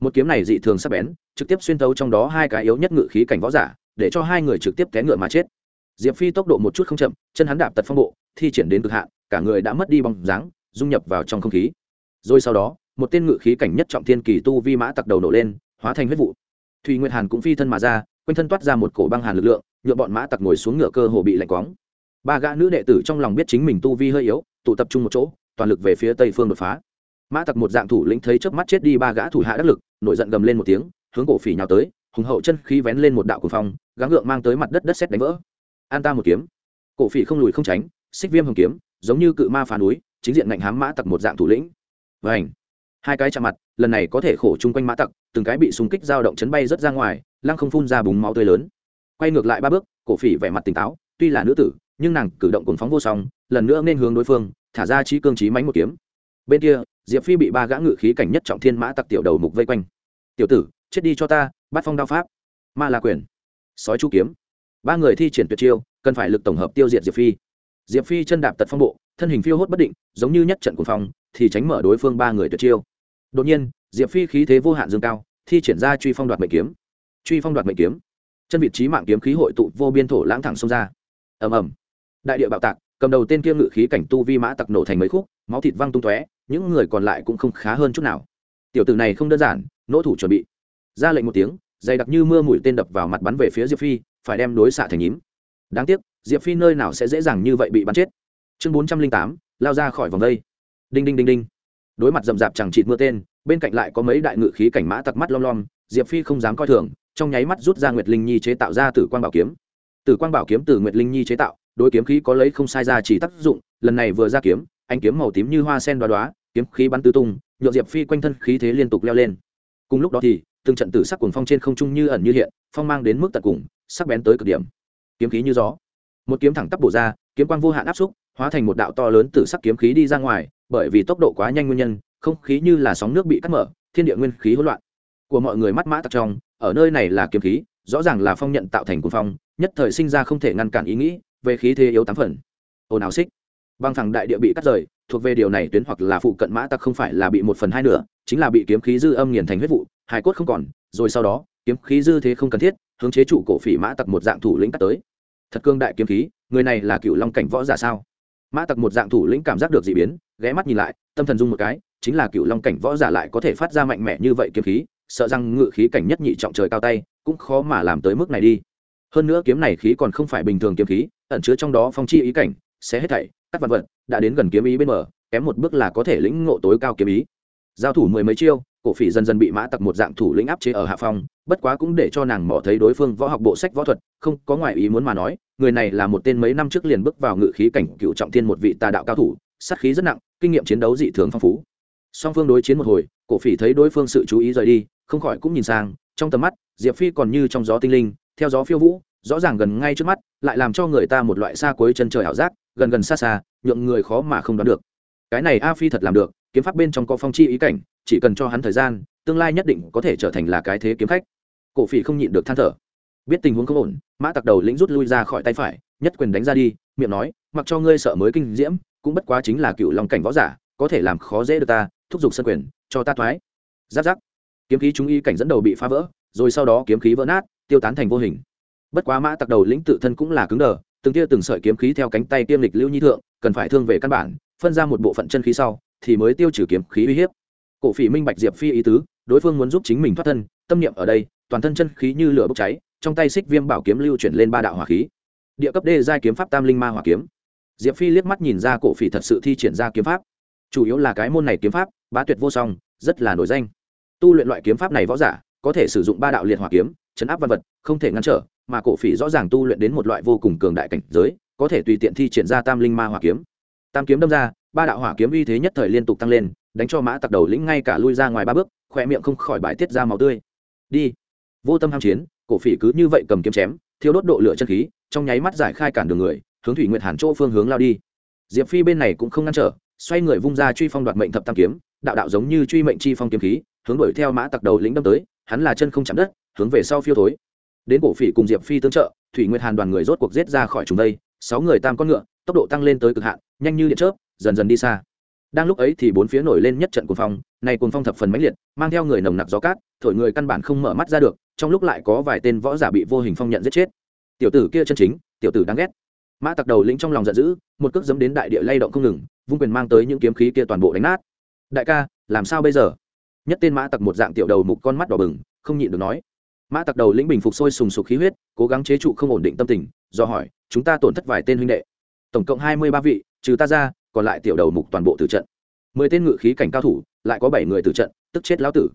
Một kiếm này dị thường sắc bén, trực tiếp xuyên tấu trong đó hai cái yếu nhất ngự khí cảnh võ giả, để cho hai người trực tiếp té ngựa mà chết diệp phi tốc độ một chút không chậm, chân hắn đạp tật phong bộ, thi triển đến cực hạn, cả người đã mất đi bóng dáng, dung nhập vào trong không khí. Rồi sau đó, một tên ngự khí cảnh nhất trọng thiên kỳ tu vi mã tặc đầu nổ lên, hóa thành huyết vụ. Thùy nguyệt hàn cũng phi thân mà ra, quanh thân toát ra một cổ băng hàn lực lượng nhựa bọn mã tặc ngồi xuống ngựa cơ hồ bị lạnh quóng. Ba gã nữ đệ tử trong lòng biết chính mình tu vi hơi yếu, tụ tập trung một chỗ, toàn lực về phía tây phương đột phá. Mã tặc một dạng thủ lĩnh thấy trước mắt chết đi ba gã thủ hạ đắc lực, nổi giận gầm lên một tiếng, hướng cổ phỉ nhào tới, hùng hậu chân khí vén lên một đạo cuồng phong, gắng gượng mang tới mặt đất đất xét đánh vỡ an ta một kiếm. Cổ phỉ không lùi không tránh, xích viêm hồng kiếm, giống như cự ma phá núi, chính diện ngạnh hám mã tặc một dạng thủ lĩnh. Và ảnh hai cái chạm mặt, lần này có thể khổ chung quanh mã tặc, từng cái bị súng kích dao động chấn bay rớt ra ngoài, lăng không phun ra búng máu tươi lớn. Quay ngược lại ba bước, cổ phỉ vẻ mặt tỉnh táo, tuy là nữ tử, nhưng nàng cử động cồn phóng vô song, lần nữa nên hướng đối phương, thả ra trí cương trí mánh một kiếm. Bên kia, diệp phi bị ba gã ngự khí cảnh nhất trọng thiên mã tặc tiểu đầu mục vây quanh. Tiểu tử, chết đi cho ta, bắt phong đao pháp. Ma la quyền. Sói chu kiếm ba người thi triển tuyệt chiêu, cần phải lực tổng hợp tiêu diệt diệp phi. Diệp phi chân đạp tật phong bộ, thân hình phiêu hốt bất định, giống như nhất trận cuồng phong, thì tránh mở đối phương ba người tuyệt chiêu. Đột nhiên, diệp phi khí thế vô hạn dương cao, thi triển ra truy phong đoạt mệnh kiếm. Truy phong đoạt mệnh kiếm. Chân vị trí mạng kiếm khí hội tụ vô biên thổ lãng thẳng xông ra. Ầm ầm. Đại địa bạo tạc, cầm đầu tên kia ngự khí cảnh tu vi mã tặc nổ thành mấy khúc, máu thịt văng tung tóe, những người còn lại cũng không khá hơn chút nào. Tiểu tử này không đơn giản, nỗ thủ chuẩn bị. Ra lệnh một tiếng, dày đặc như mưa mũi tên đập vào mặt bắn về phía diệp phi phải đem đối xạ thành nhím. Đáng tiếc, diệp phi nơi nào sẽ dễ dàng như vậy bị bắn chết. Chương bốn trăm linh tám, lao ra khỏi vòng đây. Đinh đinh đinh đinh. Đối mặt rậm rạp chẳng chịt mưa tên, bên cạnh lại có mấy đại ngự khí cảnh mã tặc mắt lom lom, diệp phi không dám coi thường, trong nháy mắt rút ra nguyệt linh nhi chế tạo ra tử quang bảo kiếm. Tử quang bảo kiếm từ nguyệt linh nhi chế tạo, đối kiếm khí có lấy không sai ra chỉ tác dụng, lần này vừa ra kiếm anh kiếm màu tím như hoa sen đoá đoá kiếm khí bắn tứ tung nhộn diệp phi quanh thân khí thế liên tục leo lên. Cùng lúc đó thì, từng trận tử sắc cuồng phong trên không trung như ẩn như hiện, phong mang đến mức tận cùng sắc bén tới cực điểm. Kiếm khí như gió. Một kiếm thẳng tắp bổ ra, kiếm quang vô hạn áp xúc, hóa thành một đạo to lớn từ sắc kiếm khí đi ra ngoài, bởi vì tốc độ quá nhanh nguyên nhân, không khí như là sóng nước bị cắt mở, thiên địa nguyên khí hỗn loạn. Của mọi người mắt mã tặc trong, ở nơi này là kiếm khí, rõ ràng là phong nhận tạo thành quân phong, nhất thời sinh ra không thể ngăn cản ý nghĩ, về khí thế yếu tám phần. Ồn ào xích. Băng thẳng đại địa bị cắt rời, thuộc về điều này tuyến hoặc là phụ cận mã tặc không phải là bị một phần hai nửa, chính là bị kiếm khí dư âm nghiền thành huyết vụ, hài cốt không còn, rồi sau đó, kiếm khí dư thế không cần thiết hướng chế trụ cổ phỉ mã tặc một dạng thủ lĩnh cắt tới. Thật cương đại kiếm khí, người này là cựu long cảnh võ giả sao? Mã tặc một dạng thủ lĩnh cảm giác được d ị biến, ghé mắt nhìn lại, tâm thần dung một cái, chính là cựu long cảnh võ giả lại có thể phát ra mạnh mẽ như vậy kiếm khí, sợ rằng ngự khí cảnh nhất nhị trọng trời cao tay, cũng khó mà làm tới mức này đi. Hơn nữa kiếm này khí còn không phải bình thường kiếm khí, ẩn chứa trong đó phong chi ý cảnh, sẽ hết thảy, cắt vật vật, đã đến gần kiếm ý bên mở kém một bước là có thể lĩnh ngộ tối cao kiếm ý. Giao thủ mười mấy chiêu cổ phỉ dần dần bị mã tặc một dạng thủ lĩnh áp chế ở hạ phong, bất quá cũng để cho nàng mỏ thấy đối phương võ học bộ sách võ thuật, không có ngoại ý muốn mà nói, người này là một tên mấy năm trước liền bước vào ngự khí cảnh cựu trọng thiên một vị tà đạo cao thủ, sát khí rất nặng, kinh nghiệm chiến đấu dị thường phong phú. Song phương đối chiến một hồi, cổ phỉ thấy đối phương sự chú ý rời đi, không khỏi cũng nhìn sang, trong tầm mắt, diệp phi còn như trong gió tinh linh, theo gió phiêu vũ, rõ ràng gần ngay trước mắt, lại làm cho người ta một loại xa cuối chân trời ảo giác, gần gần xa xa, nhượng người khó mà không đoán được. Cái này a phi thật làm được, kiếm pháp bên trong có phong chi ý cảnh chỉ cần cho hắn thời gian, tương lai nhất định có thể trở thành là cái thế kiếm khách. Cổ phỉ không nhịn được than thở. Biết tình huống không ổn, mã tặc đầu lĩnh rút lui ra khỏi tay phải, nhất quyền đánh ra đi, miệng nói, mặc cho ngươi sợ mới kinh diễm, cũng bất quá chính là cựu lòng cảnh võ giả, có thể làm khó dễ được ta, thúc giục sân quyền, cho ta thoái. Giáp giáp. Kiếm khí chúng y cảnh dẫn đầu bị phá vỡ, rồi sau đó kiếm khí vỡ nát, tiêu tán thành vô hình. Bất quá mã tặc đầu lĩnh tự thân cũng là cứng đờ, từng tia từng sợi kiếm khí theo cánh tay tiêm lịch lưu nhi thượng, cần phải thương về căn bản, phân ra một bộ phận chân khí sau, thì mới tiêu trừ kiếm khí uy hiếp cổ phỉ minh bạch diệp phi ý tứ, đối phương muốn giúp chính mình thoát thân, tâm niệm ở đây, toàn thân chân khí như lửa bốc cháy, trong tay xích viêm bảo kiếm lưu chuyển lên ba đạo hỏa khí. Địa cấp đê giai kiếm pháp tam linh ma hỏa kiếm. Diệp phi liếc mắt nhìn ra cổ phỉ thật sự thi triển ra kiếm pháp. Chủ yếu là cái môn này kiếm pháp, bá tuyệt vô song, rất là nổi danh. Tu luyện loại kiếm pháp này võ giả, có thể sử dụng ba đạo liệt hỏa kiếm, chấn áp văn vật, không thể ngăn trở, mà cổ phỉ rõ ràng tu luyện đến một loại vô cùng cường đại cảnh giới, có thể tùy tiện thi triển ra tam linh ma hỏa kiếm. Tam kiếm đâm ra, ba đạo hỏa kiếm uy thế nhất thời liên tục tăng lên đánh cho mã tặc đầu lĩnh ngay cả lui ra ngoài ba bước, khỏe miệng không khỏi bài tiết ra màu tươi. Đi. Vô tâm ham chiến, cổ phỉ cứ như vậy cầm kiếm chém thiếu đốt độ lửa chân khí, trong nháy mắt giải khai cản đường người, hướng thủy nguyện hàn chỗ phương hướng lao đi. Diệp phi bên này cũng không ngăn trở, xoay người vung ra truy phong đoạt mệnh thập tam kiếm, đạo đạo giống như truy mệnh chi phong kiếm khí, hướng đuổi theo mã tặc đầu lĩnh đâm tới, hắn là chân không chạm đất, hướng về sau phiêu thối. Đến cổ phỉ cùng diệp phi tương trợ, thủy nguyệt hàn đoàn người rốt cuộc giết ra khỏi chúng đây, sáu người tam con ngựa, tốc độ tăng lên tới cực hạn, nhanh như điện chớp, dần dần đi xa đang lúc ấy thì bốn phía nổi lên nhất trận cuồng phong, này cuồng phong thập phần mãnh liệt, mang theo người nồng nặc gió cát, thổi người căn bản không mở mắt ra được, trong lúc lại có vài tên võ giả bị vô hình phong nhận giết chết. Tiểu tử kia chân chính, tiểu tử đáng ghét. Mã tặc đầu lĩnh trong lòng giận dữ, một cước dấm đến đại địa lay động không ngừng, vung quyền mang tới những kiếm khí kia toàn bộ đánh nát. Đại ca, làm sao bây giờ? Nhất tên mã tặc một dạng tiểu đầu mục con mắt đỏ bừng, không nhịn được nói. Mã tặc đầu lĩnh bình phục sôi sùng sục khí huyết, cố gắng chế trụ không ổn định tâm tình, do hỏi, chúng ta tổn thất vài tên huynh đệ? Tổng cộng hai mươi ba vị, trừ ta ra còn lại tiểu đầu mục toàn bộ tử trận. Mười tên ngự khí cảnh cao thủ, lại có bảy người tử trận, tức chết lão tử.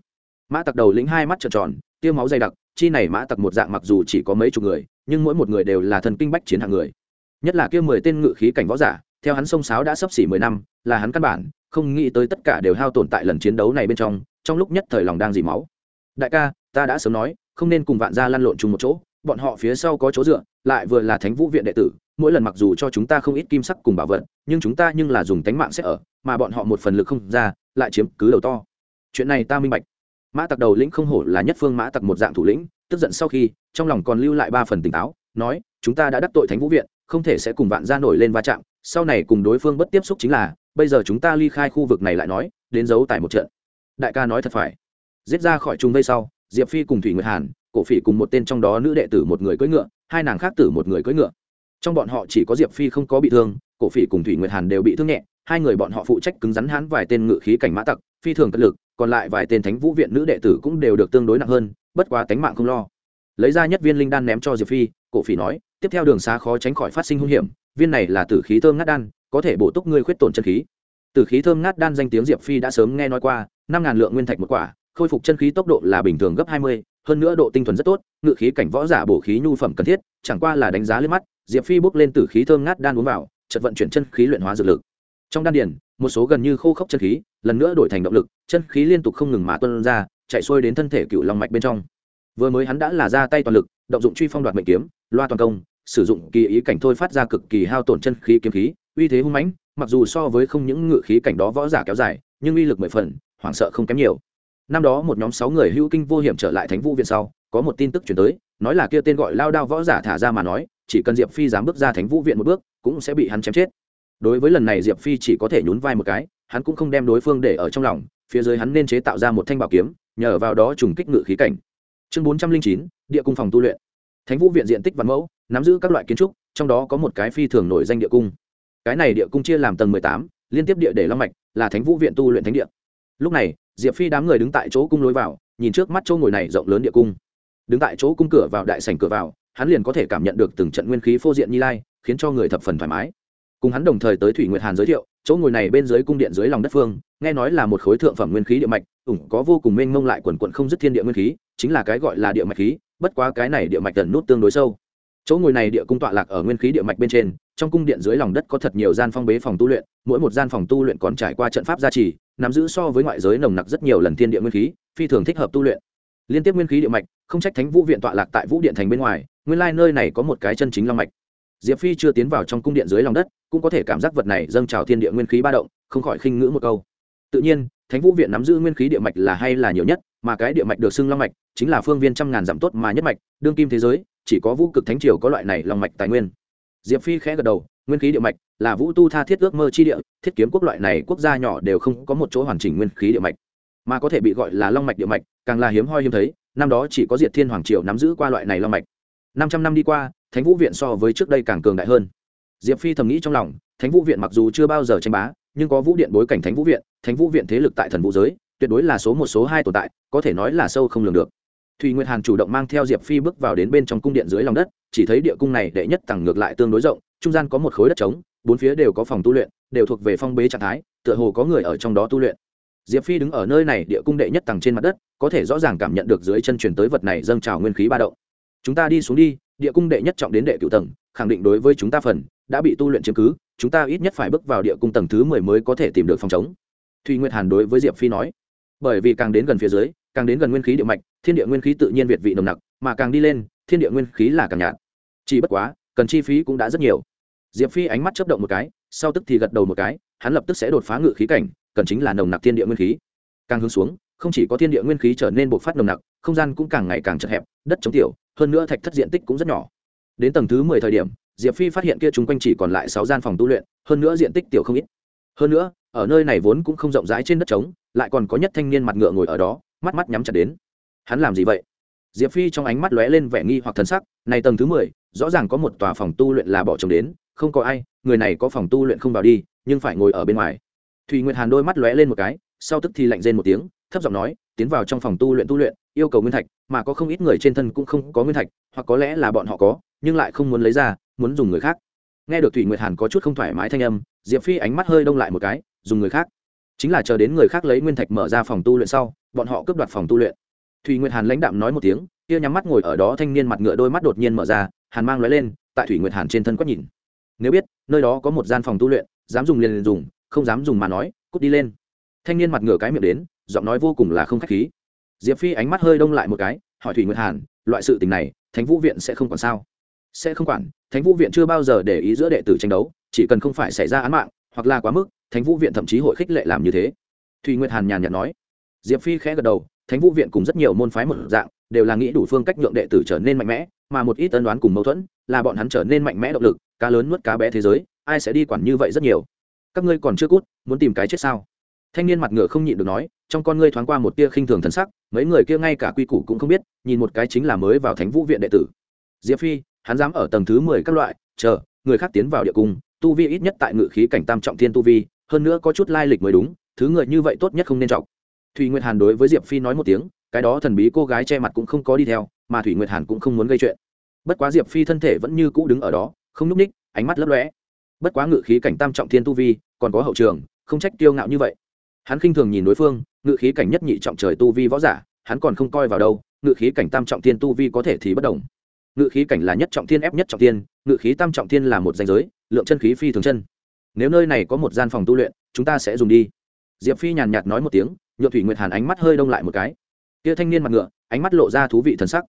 Mã tặc đầu lĩnh hai mắt trợn tròn tiêu máu dày đặc, chi này mã tặc một dạng mặc dù chỉ có mấy chục người, nhưng mỗi một người đều là thần kinh bách chiến hạng người. Nhất là kia mười tên ngự khí cảnh võ giả, theo hắn sông sáo đã sấp xỉ mười năm, là hắn căn bản không nghĩ tới tất cả đều hao tổn tại lần chiến đấu này bên trong trong lúc nhất thời lòng đang dì máu. Đại ca, ta đã sớm nói, không nên cùng vạn gia lăn lộn chung một chỗ, bọn họ phía sau có chỗ dựa, lại vừa là thánh vũ viện đệ tử mỗi lần mặc dù cho chúng ta không ít kim sắc cùng bảo vật, nhưng chúng ta nhưng là dùng tánh mạng sẽ ở, mà bọn họ một phần lực không ra, lại chiếm cứ đầu to. Chuyện này ta minh bạch. Mã tặc đầu lĩnh không hổ là nhất phương mã tặc một dạng thủ lĩnh, tức giận sau khi, trong lòng còn lưu lại ba phần tỉnh táo, nói, chúng ta đã đắc tội thánh vũ viện, không thể sẽ cùng vạn gia nổi lên va chạm, sau này cùng đối phương bất tiếp xúc chính là, bây giờ chúng ta ly khai khu vực này lại nói, đến giấu tại một trận. Đại ca nói thật phải. Giết ra khỏi chúng vây sau, diệp phi cùng thủy nguyệt hàn, cổ phỉ cùng một tên trong đó nữ đệ tử một người cưỡi ngựa, hai nàng khác tử một người cưỡi ngựa trong bọn họ chỉ có diệp phi không có bị thương, cổ phỉ cùng thủy nguyệt hàn đều bị thương nhẹ, hai người bọn họ phụ trách cứng rắn hãn vài tên ngự khí cảnh mã tặc, phi thường cất lực, còn lại vài tên thánh vũ viện nữ đệ tử cũng đều được tương đối nặng hơn, bất quá tánh mạng không lo. Lấy ra nhất viên linh đan ném cho diệp phi, cổ phỉ nói, tiếp theo đường xa khó tránh khỏi phát sinh hung hiểm, viên này là tử khí thơm ngát đan, có thể bổ túc ngươi khuyết tổn chân khí. Tử khí thơm ngát đan danh tiếng diệp phi đã sớm nghe nói qua, năm ngàn lượng nguyên thạch một quả, khôi phục chân khí tốc độ là bình thường gấp hai mươi hơn nữa độ tinh thuần rất tốt, ngự khí cảnh võ giả bổ khí nhu phẩm cần thiết, chẳng qua là đánh giá lên mắt, diệp phi bốc lên tử khí thơm ngát đan uống vào chật vận chuyển chân khí luyện hóa dược lực. Trong đan điền, một số gần như khô khốc chân khí, lần nữa đổi thành động lực, chân khí liên tục không ngừng mà tuân ra, chạy xuôi đến thân thể cựu long mạch bên trong. Vừa mới hắn đã là ra tay toàn lực, động dụng truy phong đoạt mệnh kiếm, loa toàn công, sử dụng kỳ ý cảnh thôi phát ra cực kỳ hao tổn chân khí kiếm khí, uy thế hung mãnh, mặc dù so với không những ngự khí cảnh đó võ giả kéo dài, nhưng uy lực mười phần, hoảng sợ không kém nhiều năm đó một nhóm sáu người hữu kinh vô hiểm trở lại thánh vũ viện sau, có một tin tức chuyển tới, nói là kia tên gọi lao đao võ giả thả ra mà nói, chỉ cần diệp phi dám bước ra thánh vũ viện một bước, cũng sẽ bị hắn chém chết. Đối với lần này diệp phi chỉ có thể nhún vai một cái, hắn cũng không đem đối phương để ở trong lòng, phía dưới hắn nên chế tạo ra một thanh bảo kiếm, nhờ vào đó trùng kích ngự khí cảnh. Chương bốn trăm linh chín, địa cung phòng tu luyện. Thánh vũ viện diện tích văn mẫu, nắm giữ các loại kiến trúc, trong đó có một cái phi thường nổi danh địa cung. Cái này địa cung chia làm tầng mười tám, liên tiếp địa để long mạch, là thánh vũ viện tu luyện thánh địa lúc này, diệp phi đám người đứng tại chỗ cung lối vào, nhìn trước mắt chỗ ngồi này rộng lớn địa cung. Đứng tại chỗ cung cửa vào, đại sảnh cửa vào, hắn liền có thể cảm nhận được từng trận nguyên khí phô diện như lai, khiến cho người thập phần thoải mái. Cùng hắn đồng thời tới thủy nguyệt hàn giới thiệu, chỗ ngồi này bên dưới cung điện dưới lòng đất phương, nghe nói là một khối thượng phẩm nguyên khí địa mạch, ủng có vô cùng mênh mông lại quần quận không dứt thiên địa nguyên khí, chính là cái gọi là địa mạch khí, bất quá cái này địa mạch tần nút tương đối sâu chỗ ngồi này địa cung tọa lạc ở nguyên khí địa mạch bên trên, trong cung điện dưới lòng đất có thật nhiều gian phong bế phòng tu luyện, mỗi một gian phòng tu luyện còn trải qua trận pháp gia trì, nắm giữ so với ngoại giới nồng nặc rất nhiều lần thiên địa nguyên khí, phi thường thích hợp tu luyện. Liên tiếp nguyên khí địa mạch, không trách thánh vũ viện tọa lạc tại vũ điện thành bên ngoài, nguyên lai nơi này có một cái chân chính long mạch. Diệp phi chưa tiến vào trong cung điện dưới lòng đất, cũng có thể cảm giác vật này dâng trào thiên địa nguyên khí ba động, không khỏi khinh ngữ một câu. Tự nhiên, thánh vũ viện nắm giữ nguyên khí địa mạch là hay là nhiều nhất, mà cái địa mạch được xưng long mạch, chính là phương viên trăm ngàn dặm tốt mà nhất mạch, đương kim thế giới chỉ có vũ cực thánh triều có loại này long mạch tài nguyên. Diệp phi khẽ gật đầu, nguyên khí địa mạch là vũ tu tha thiết ước mơ chi địa, thiết kiếm quốc loại này quốc gia nhỏ đều không có một chỗ hoàn chỉnh nguyên khí địa mạch. Mà có thể bị gọi là long mạch địa mạch, càng là hiếm hoi hiếm thấy, năm đó chỉ có diệt thiên hoàng triều nắm giữ qua loại này long mạch. Năm trăm năm đi qua, thánh vũ viện so với trước đây càng cường đại hơn. Diệp phi thầm nghĩ trong lòng, thánh vũ viện mặc dù chưa bao giờ tranh bá, nhưng có vũ điện bối cảnh thánh vũ viện, thánh vũ viện thế lực tại thần vũ giới, tuyệt đối là số một, số hai tồn tại, có thể nói là sâu không lường được thùy nguyệt hàn chủ động mang theo diệp phi bước vào đến bên trong cung điện dưới lòng đất, chỉ thấy địa cung này đệ nhất tầng ngược lại tương đối rộng, trung gian có một khối đất trống, bốn phía đều có phòng tu luyện, đều thuộc về phong bế trạng thái, tựa hồ có người ở trong đó tu luyện. Diệp phi đứng ở nơi này, địa cung đệ nhất tầng trên mặt đất, có thể rõ ràng cảm nhận được dưới chân truyền tới vật này dâng trào nguyên khí ba động. Chúng ta đi xuống đi, địa cung đệ nhất trọng đến đệ cựu tầng, khẳng định đối với chúng ta phần, đã bị tu luyện chiếm cứ, chúng ta ít nhất phải bước vào địa cung tầng thứ mười mới có thể tìm được phòng chống. Thùy nguyệt hàn đối với diệp phi nói, bởi vì càng đến gần phía dưới, càng đến gần nguyên khí địa mạch thiên địa nguyên khí tự nhiên việt vị nồng nặc, mà càng đi lên, thiên địa nguyên khí là càng nhạt. Chỉ bất quá, cần chi phí cũng đã rất nhiều. Diệp phi ánh mắt chấp động một cái, sau tức thì gật đầu một cái, hắn lập tức sẽ đột phá ngự khí cảnh, cần chính là nồng nặc thiên địa nguyên khí. Càng hướng xuống, không chỉ có thiên địa nguyên khí trở nên bộc phát nồng nặc, không gian cũng càng ngày càng chật hẹp, đất chống tiểu, hơn nữa thạch thất diện tích cũng rất nhỏ. Đến tầng thứ mười thời điểm, diệp phi phát hiện kia chung quanh chỉ còn lại sáu gian phòng tu luyện, hơn nữa diện tích tiểu không ít. Hơn nữa, ở nơi này vốn cũng không rộng rãi trên đất trống, lại còn có nhất thanh niên mặt ngựa ngồi ở đó, mắt mắt nhắm chặt đến hắn làm gì vậy? Diệp phi trong ánh mắt lóe lên vẻ nghi hoặc thần sắc, này tầng thứ mười, rõ ràng có một tòa phòng tu luyện là bỏ chồng đến, không có ai, người này có phòng tu luyện không vào đi, nhưng phải ngồi ở bên ngoài. Thùy nguyệt hàn đôi mắt lóe lên một cái, sau tức thì lạnh rên một tiếng, thấp giọng nói, tiến vào trong phòng tu luyện tu luyện, yêu cầu nguyên thạch, mà có không ít người trên thân cũng không có nguyên thạch, hoặc có lẽ là bọn họ có, nhưng lại không muốn lấy ra, muốn dùng người khác. Nghe được thủy nguyệt hàn có chút không thoải mái thanh âm, diệp phi ánh mắt hơi đông lại một cái, dùng người khác. Chính là chờ đến người khác lấy nguyên thạch mở ra phòng tu luyện sau, bọn họ cướp đoạt phòng tu luyện thủy nguyệt hàn lãnh đạm nói một tiếng, kia nhắm mắt ngồi ở đó thanh niên mặt ngựa đôi mắt đột nhiên mở ra, hàn mang lóe lên, tại thủy nguyệt hàn trên thân quét nhìn. Nếu biết, nơi đó có một gian phòng tu luyện, dám dùng liền liền dùng, không dám dùng mà nói, cút đi lên. Thanh niên mặt ngựa cái miệng đến, giọng nói vô cùng là không khách khí. Diệp phi ánh mắt hơi đông lại một cái, hỏi thủy nguyệt hàn, loại sự tình này, thánh vũ viện sẽ không còn sao? Sẽ không quản, thánh vũ viện chưa bao giờ để ý giữa đệ tử tranh đấu, chỉ cần không phải xảy ra án mạng, hoặc là quá mức, thánh vũ viện thậm chí hội khích lệ làm như thế. Thùy nguyệt hàn nhàn nhạt nói. Diệp phi khẽ gật đầu thánh vũ viện cùng rất nhiều môn phái một dạng, đều là nghĩ đủ phương cách nhượng đệ tử trở nên mạnh mẽ, mà một ít tân đoán cùng mâu thuẫn, là bọn hắn trở nên mạnh mẽ động lực, cá lớn nuốt cá bé thế giới, ai sẽ đi quản như vậy rất nhiều. Các ngươi còn chưa cút, muốn tìm cái chết sao? Thanh niên mặt ngựa không nhịn được nói, trong con ngươi thoáng qua một tia khinh thường thần sắc, mấy người kia ngay cả quy củ cũng không biết, nhìn một cái chính là mới vào thánh vũ viện đệ tử. Diệp phi, hắn dám ở tầng thứ mười các loại, chờ, người khác tiến vào địa cung, tu vi ít nhất tại ngự khí cảnh tam trọng thiên tu vi, hơn nữa có chút lai lịch mới đúng, thứ người như vậy tốt nhất không nên trọng thùy nguyệt hàn đối với diệp phi nói một tiếng, cái đó thần bí cô gái che mặt cũng không có đi theo, mà thủy nguyệt hàn cũng không muốn gây chuyện. Bất quá diệp phi thân thể vẫn như cũ đứng ở đó, không nhúc ních ánh mắt lấp lóe. Bất quá ngự khí cảnh tam trọng thiên tu vi, còn có hậu trường, không trách tiêu ngạo như vậy. Hắn khinh thường nhìn đối phương, ngự khí cảnh nhất nhị trọng trời tu vi võ giả, hắn còn không coi vào đâu, ngự khí cảnh tam trọng thiên tu vi có thể thì bất đồng. Ngự khí cảnh là nhất trọng thiên ép nhất trọng thiên, ngự khí tam trọng thiên là một danh giới, lượng chân khí phi thường chân. Nếu nơi này có một gian phòng tu luyện, chúng ta sẽ dùng đi. Diệp phi nhàn nhạt nói một tiếng nhựa thủy nguyệt hàn ánh mắt hơi đông lại một cái. Kia thanh niên mặt ngựa, ánh mắt lộ ra thú vị thần sắc.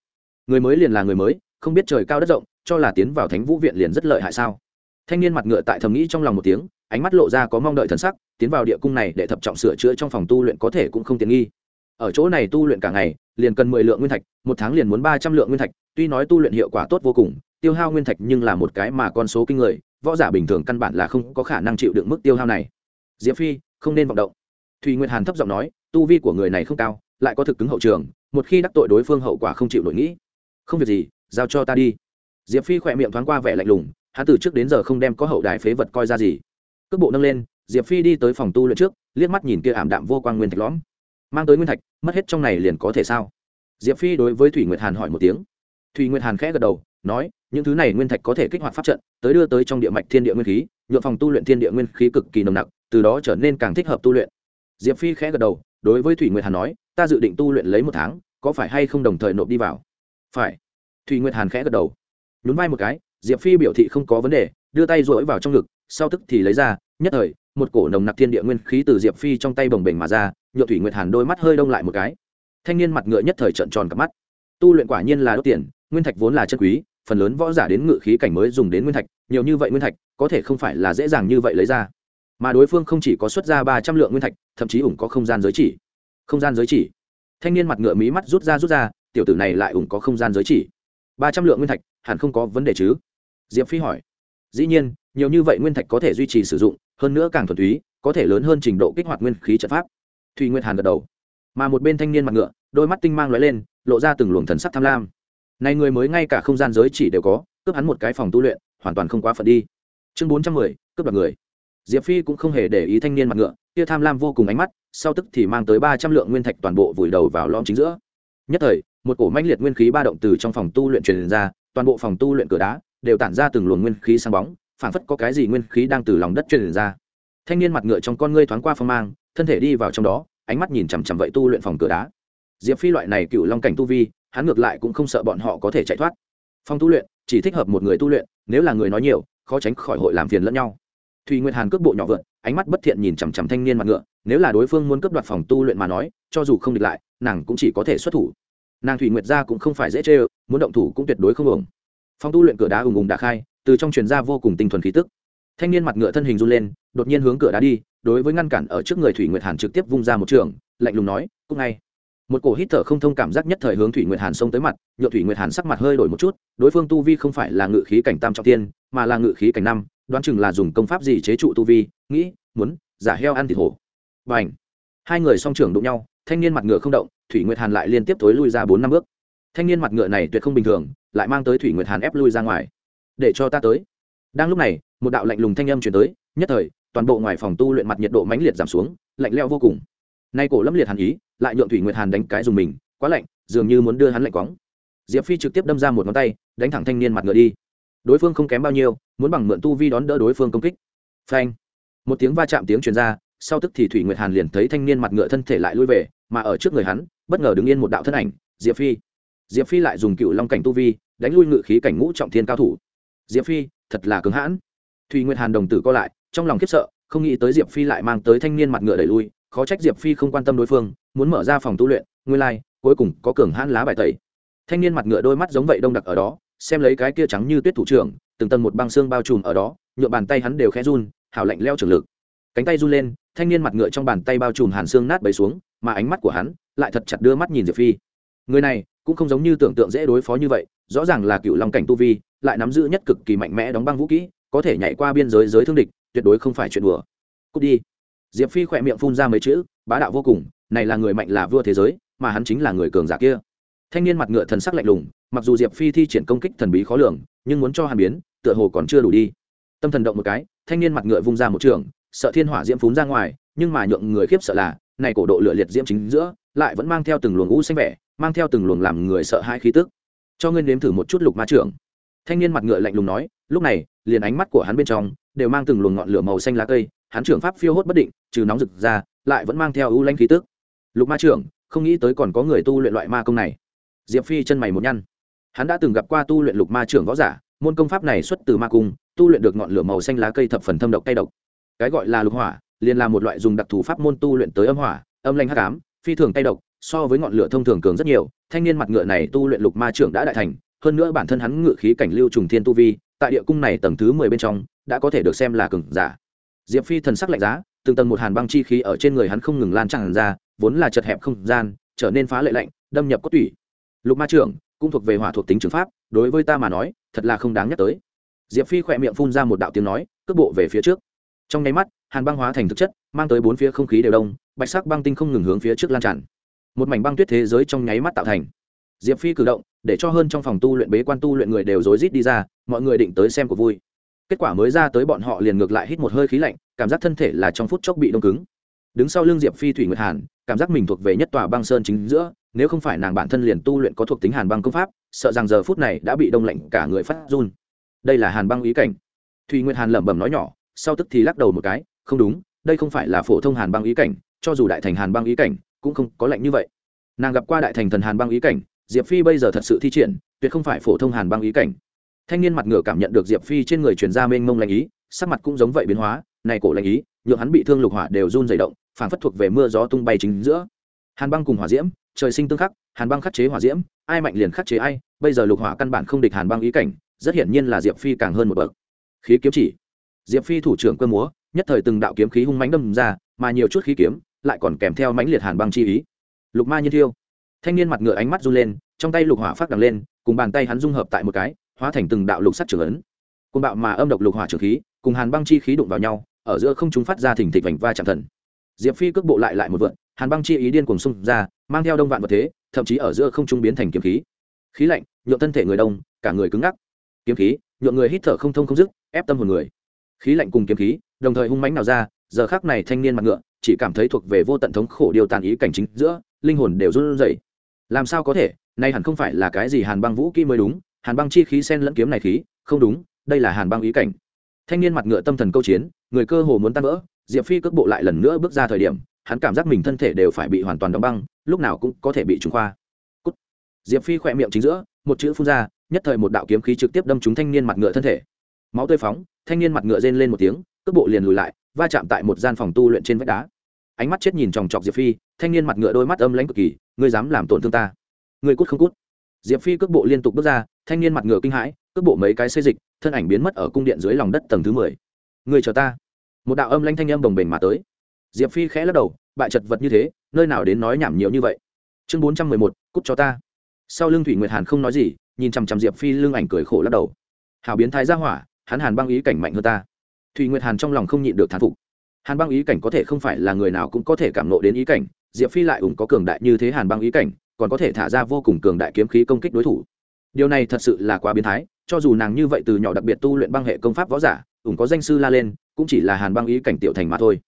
Người mới liền là người mới, không biết trời cao đất rộng, cho là tiến vào thánh vũ viện liền rất lợi hại sao? Thanh niên mặt ngựa tại thầm nghĩ trong lòng một tiếng, ánh mắt lộ ra có mong đợi thần sắc, tiến vào địa cung này để thập trọng sửa chữa trong phòng tu luyện có thể cũng không tiện nghi. Ở chỗ này tu luyện cả ngày, liền cần mười lượng nguyên thạch, một tháng liền muốn ba trăm lượng nguyên thạch, tuy nói tu luyện hiệu quả tốt vô cùng, tiêu hao nguyên thạch nhưng là một cái mà con số kinh người, võ giả bình thường căn bản là không có khả năng chịu đựng mức tiêu hao này. Diễm phi, không nên vọng động thùy nguyệt hàn thấp giọng nói, tu vi của người này không cao, lại có thực cứng hậu trường, một khi đắc tội đối phương hậu quả không chịu nổi nghĩ. Không việc gì, giao cho ta đi. Diệp phi khỏe miệng thoáng qua vẻ lạnh lùng, hắn từ trước đến giờ không đem có hậu đài phế vật coi ra gì. Cước bộ nâng lên, diệp phi đi tới phòng tu luyện trước, liếc mắt nhìn kia ảm đạm vô quang nguyên thạch lõm. Mang tới nguyên thạch, mất hết trong này liền có thể sao? Diệp phi đối với thủy nguyệt hàn hỏi một tiếng. Thủy nguyệt hàn khẽ gật đầu, nói, những thứ này nguyên thạch có thể kích hoạt pháp trận, tới đưa tới trong địa mạch thiên địa nguyên khí nhuộm phòng tu luyện thiên địa nguyên khí cực kỳ nồng nặc, từ đó trở nên càng thích hợp tu luyện diệp phi khẽ gật đầu, đối với thủy nguyệt hàn nói, ta dự định tu luyện lấy một tháng, có phải hay không đồng thời nộp đi vào? Phải. Thủy nguyệt hàn khẽ gật đầu. Nhún vai một cái, diệp phi biểu thị không có vấn đề, đưa tay rỗi vào trong ngực, sau tức thì lấy ra, nhất thời, một cổ nồng nặc thiên địa nguyên khí từ diệp phi trong tay bồng bềnh mà ra nhựa thủy nguyệt hàn đôi mắt hơi đông lại một cái. Thanh niên mặt ngựa nhất thời trợn tròn cặp mắt. Tu luyện quả nhiên là đốt tiền, nguyên thạch vốn là chân quý, phần lớn võ giả đến ngự khí cảnh mới dùng đến nguyên thạch, nhiều như vậy nguyên thạch, có thể không phải là dễ dàng như vậy lấy ra mà đối phương không chỉ có xuất ra ba trăm lượng nguyên thạch, thậm chí ủng có không gian giới chỉ. Không gian giới chỉ. Thanh niên mặt ngựa mí mắt rút ra rút ra, tiểu tử này lại ủng có không gian giới chỉ. Ba trăm lượng nguyên thạch, hẳn không có vấn đề chứ? Diệp phi hỏi. Dĩ nhiên, nhiều như vậy nguyên thạch có thể duy trì sử dụng, hơn nữa càng thuần túy, có thể lớn hơn trình độ kích hoạt nguyên khí trận pháp. Thùy nguyệt hàn gật đầu. Mà một bên thanh niên mặt ngựa, đôi mắt tinh mang lóe lên, lộ ra từng luồng thần sắc tham lam. Này người mới ngay cả không gian giới chỉ đều có, cướp hắn một cái phòng tu luyện, hoàn toàn không quá phận đi. Chương bốn trăm mười, cướp đoạt người diệp phi cũng không hề để ý thanh niên mặt ngựa, kia tham lam vô cùng ánh mắt, sau tức thì mang tới ba trăm lượng nguyên thạch toàn bộ vùi đầu vào lõm chính giữa. Nhất thời, một cổ mãnh liệt nguyên khí ba động từ trong phòng tu luyện truyền ra, toàn bộ phòng tu luyện cửa đá đều tản ra từng luồng nguyên khí sáng bóng, phảng phất có cái gì nguyên khí đang từ lòng đất truyền ra. Thanh niên mặt ngựa trong con ngươi thoáng qua phong mang, thân thể đi vào trong đó, ánh mắt nhìn chằm chằm vậy tu luyện phòng cửa đá. Diệp phi loại này cựu long cảnh tu vi, hắn ngược lại cũng không sợ bọn họ có thể chạy thoát. Phòng tu luyện, chỉ thích hợp một người tu luyện, nếu là người nói nhiều, khó tránh khỏi hội làm phiền lẫn nhau thùy nguyệt hàn cước bộ nhỏ vượn, ánh mắt bất thiện nhìn chằm chằm thanh niên mặt ngựa nếu là đối phương muốn cướp đoạt phòng tu luyện mà nói cho dù không địch lại nàng cũng chỉ có thể xuất thủ. Nàng thủy nguyệt ra cũng không phải dễ chê muốn động thủ cũng tuyệt đối không ổng phòng tu luyện cửa đá ùng ùng đã khai từ trong truyền ra vô cùng tinh thuần khí tức. Thanh niên mặt ngựa thân hình run lên đột nhiên hướng cửa đá đi đối với ngăn cản ở trước người thủy nguyệt hàn trực tiếp vung ra một trường lạnh lùng nói cúc ngay. Một cổ hít thở không thông cảm giác nhất thời hướng thủy nguyệt hàn xông tới mặt nhựa thủy nguyệt hàn sắc mặt hơi đổi một chút đối phương tu vi không phải là ngự khí cảnh tam trọng tiên mà là ngự khí cảnh năm đoán chừng là dùng công pháp gì chế trụ tu vi, nghĩ, muốn, giả heo ăn thịt hổ. B à n h hai người song trưởng đụng nhau, thanh niên mặt ngựa không động, thủy nguyệt hàn lại liên tiếp tối lui ra bốn năm bước. Thanh niên mặt ngựa này tuyệt không bình thường, lại mang tới thủy nguyệt hàn ép lui ra ngoài. Để cho ta tới. Đang lúc này, một đạo lạnh lùng thanh âm chuyển tới, nhất thời, toàn bộ ngoài phòng tu luyện mặt nhiệt độ mãnh liệt giảm xuống, lạnh leo vô cùng. Nay cổ lâm liệt hàn ý, lại nhuộn thủy nguyệt hàn đánh cái dùng mình, quá lạnh, dường như muốn đưa hắn lạnh quóng diệp phi trực tiếp đâm ra một ngón tay, đánh thẳng thanh niên mặt ngựa đi đối phương không kém bao nhiêu muốn bằng mượn tu vi đón đỡ đối phương công kích. Phanh. Một tiếng va chạm tiếng truyền ra sau tức thì thủy nguyệt hàn liền thấy thanh niên mặt ngựa thân thể lại lui về mà ở trước người hắn bất ngờ đứng yên một đạo thân ảnh diệp phi. Diệp phi lại dùng cựu long cảnh tu vi đánh lui ngự khí cảnh ngũ trọng thiên cao thủ. Diệp phi thật là cứng hãn. Thủy nguyệt hàn đồng tử co lại trong lòng khiếp sợ không nghĩ tới diệp phi lại mang tới thanh niên mặt ngựa đẩy lui khó trách diệp phi không quan tâm đối phương muốn mở ra phòng tu luyện nguyên lai、like, cuối cùng có cường hãn lá bài tẩy. Thanh niên mặt ngựa đôi mắt giống vậy đông đặc ở đó xem lấy cái kia trắng như tuyết thủ trưởng, từng tầng một băng xương bao trùm ở đó nhựa bàn tay hắn đều khẽ run, hảo lạnh leo trường lực. Cánh tay run lên, thanh niên mặt ngựa trong bàn tay bao trùm hàn xương nát bấy xuống, mà ánh mắt của hắn lại thật chặt đưa mắt nhìn diệp phi. Người này cũng không giống như tưởng tượng dễ đối phó như vậy, rõ ràng là cựu long cảnh tu vi, lại nắm giữ nhất cực kỳ mạnh mẽ đóng băng vũ kỹ, có thể nhảy qua biên giới giới thương địch, tuyệt đối không phải chuyện đùa. Cút đi. Diệp phi khỏe miệng phun ra mấy chữ, bá đạo vô cùng, này là người mạnh là vua thế giới, mà hắn chính là người cường giả kia thanh niên mặt ngựa thần sắc lạnh lùng, mặc dù diệp phi thi triển công kích thần bí khó lường, nhưng muốn cho hàn biến, tựa hồ còn chưa đủ đi. Tâm thần động một cái, thanh niên mặt ngựa vung ra một trường, sợ thiên hỏa diễm phún ra ngoài, nhưng mà nhượng người khiếp sợ là, này cổ độ lửa liệt diễm chính giữa, lại vẫn mang theo từng luồng u xanh vẻ, mang theo từng luồng làm người sợ hai khí tức. Cho ngươi nếm thử một chút lục ma trưởng. Thanh niên mặt ngựa lạnh lùng nói, lúc này, liền ánh mắt của hắn bên trong, đều mang từng luồng ngọn lửa màu xanh lá cây, hắn trưởng pháp phiêu hốt bất định, trừ nóng rực ra, lại vẫn mang theo u lanh khí tức. Lục ma trưởng, không nghĩ tới còn có người tu luyện loại ma công này diệp phi chân mày một nhăn. Hắn đã từng gặp qua tu luyện lục ma trưởng võ giả, môn công pháp này xuất từ ma cung, tu luyện được ngọn lửa màu xanh lá cây thập phần thâm độc tay độc. Cái gọi là lục hỏa, liền là một loại dùng đặc thù pháp môn tu luyện tới âm hỏa, âm lanh hắc ám, phi thường tay độc, so với ngọn lửa thông thường cường rất nhiều. Thanh niên mặt ngựa này tu luyện lục ma trưởng đã đại thành, hơn nữa bản thân hắn ngự khí cảnh lưu trùng thiên tu vi, tại địa cung này tầng thứ mười bên trong, đã có thể được xem là cường giả. Diệp phi thần sắc lạnh giá, từng tầng một hàn băng chi khí ở trên người hắn không ngừng lan tràn ra, vốn là chật hẹp không gian, trở nên phá lệ lạnh, đâm nhập cốt tủy lục ma trưởng, cũng thuộc về hỏa thuộc tính trường pháp, đối với ta mà nói, thật là không đáng nhắc tới. Diệp phi khỏe miệng phun ra một đạo tiếng nói, cước bộ về phía trước. Trong nháy mắt, hàn băng hóa thành thực chất, mang tới bốn phía không khí đều đông, bạch sắc băng tinh không ngừng hướng phía trước lan tràn. Một mảnh băng tuyết thế giới trong nháy mắt tạo thành. Diệp phi cử động, để cho hơn trong phòng tu luyện bế quan tu luyện người đều rối rít đi ra, mọi người định tới xem của vui. Kết quả mới ra tới bọn họ liền ngược lại hít một hơi khí lạnh, cảm giác thân thể là trong phút chốc bị đông cứng. Đứng sau lưng diệp phi thủy nguyệt hàn cảm giác mình thuộc về nhất tòa băng sơn chính giữa, nếu không phải nàng bản thân liền tu luyện có thuộc tính hàn băng công pháp, sợ rằng giờ phút này đã bị đông lạnh cả người phát run. Đây là hàn băng ý cảnh. Thùy nguyệt hàn lẩm bẩm nói nhỏ, sau tức thì lắc đầu một cái, không đúng, đây không phải là phổ thông hàn băng ý cảnh, cho dù đại thành hàn băng ý cảnh, cũng không có lạnh như vậy. Nàng gặp qua đại thành thần hàn băng ý cảnh, diệp phi bây giờ thật sự thi triển, tuyệt không phải phổ thông hàn băng ý cảnh. Thanh niên mặt ngựa cảm nhận được diệp phi trên người truyền ra mênh mông lạnh ý, sắc mặt cũng giống vậy biến hóa, này cổ lạnh ý, nhượng hắn bị thương lục hỏa đều run dày động phản phất thuộc về mưa gió tung bay chính giữa. Hàn băng cùng hỏa diễm, trời sinh tương khắc, hàn băng khắc chế hỏa diễm, ai mạnh liền khắc chế ai, bây giờ lục hỏa căn bản không địch hàn băng ý cảnh, rất hiển nhiên là diệp phi càng hơn một bậc. Khí kiếm chỉ. Diệp phi thủ trưởng cơ múa, nhất thời từng đạo kiếm khí hung mãnh đâm ra, mà nhiều chút khí kiếm lại còn kèm theo mãnh liệt hàn băng chi ý. Lục ma nhiên thiêu. Thanh niên mặt ngựa ánh mắt run lên, trong tay lục hỏa phát đằng lên, cùng bàn tay hắn dung hợp tại một cái, hóa thành từng đạo lục sắt trưởng ấn. Côn bạo mà âm độc lục hỏa trưởng khí, cùng hàn băng chi khí đụng vào nhau, ở giữa không chúng phát ra thình thịch vành va chạm thần diệp phi cước bộ lại lại một vượn, hàn băng chi ý điên cùng xung ra, mang theo đông vạn vật thế, thậm chí ở giữa không trung biến thành kiếm khí. Khí lạnh nhuộm thân thể người đông, cả người cứng ngắc. Kiếm khí nhuộm người hít thở không thông không dứt, ép tâm hồn người. Khí lạnh cùng kiếm khí, đồng thời hung mãnh nào ra, giờ khác này thanh niên mặt ngựa, chỉ cảm thấy thuộc về vô tận thống khổ điều tàn ý cảnh chính giữa, linh hồn đều run rẩy. Làm sao có thể, nay hẳn không phải là cái gì hàn băng vũ kỹ mới đúng, hàn băng chi khí sen lẫn kiếm này khí, không đúng, đây là hàn băng ý cảnh. Thanh niên mặt ngựa tâm thần câu chiến, người cơ hồ muốn tan vỡ diệp phi cước bộ lại lần nữa bước ra thời điểm, hắn cảm giác mình thân thể đều phải bị hoàn toàn đóng băng, lúc nào cũng có thể bị trúng khoa. Cút. diệp phi khỏe miệng chính giữa, một chữ phun ra, nhất thời một đạo kiếm khí trực tiếp đâm trúng thanh niên mặt ngựa thân thể. Máu tươi phóng, thanh niên mặt ngựa rên lên một tiếng, cước bộ liền lùi lại, va chạm tại một gian phòng tu luyện trên vách đá. Ánh mắt chết nhìn chòng chọc diệp phi, thanh niên mặt ngựa đôi mắt âm lãnh cực kỳ, ngươi dám làm tổn thương ta? Ngươi cút không cút? Diệp phi cước bộ liên tục bước ra, thanh niên mặt ngựa kinh hãi, cước bộ mấy cái xây dịch, thân ảnh biến mất ở cung điện dưới lòng đất tầng thứ mười. Người chờ ta một đạo âm lanh thanh âm bồng bềnh mà tới. Diệp phi khẽ lắc đầu, bại chật vật như thế, nơi nào đến nói nhảm nhiều như vậy. Chương bốn trăm mười một, cút cho ta. Sau lưng thủy nguyệt hàn không nói gì, nhìn chằm chằm diệp phi lưng ảnh cười khổ lắc đầu. Hào biến thái ra hỏa, hắn hàn băng ý cảnh mạnh hơn ta. Thủy nguyệt hàn trong lòng không nhịn được thán phục. Hàn băng ý cảnh có thể không phải là người nào cũng có thể cảm nộ đến ý cảnh, diệp phi lại ủng có cường đại như thế hàn băng ý cảnh, còn có thể thả ra vô cùng cường đại kiếm khí công kích đối thủ. Điều này thật sự là quá biến thái, cho dù nàng như vậy từ nhỏ đặc biệt tu luyện băng hệ công pháp võ giả, ủng có danh sư la lên cũng chỉ là hàn băng ý cảnh tiểu thành mà thôi.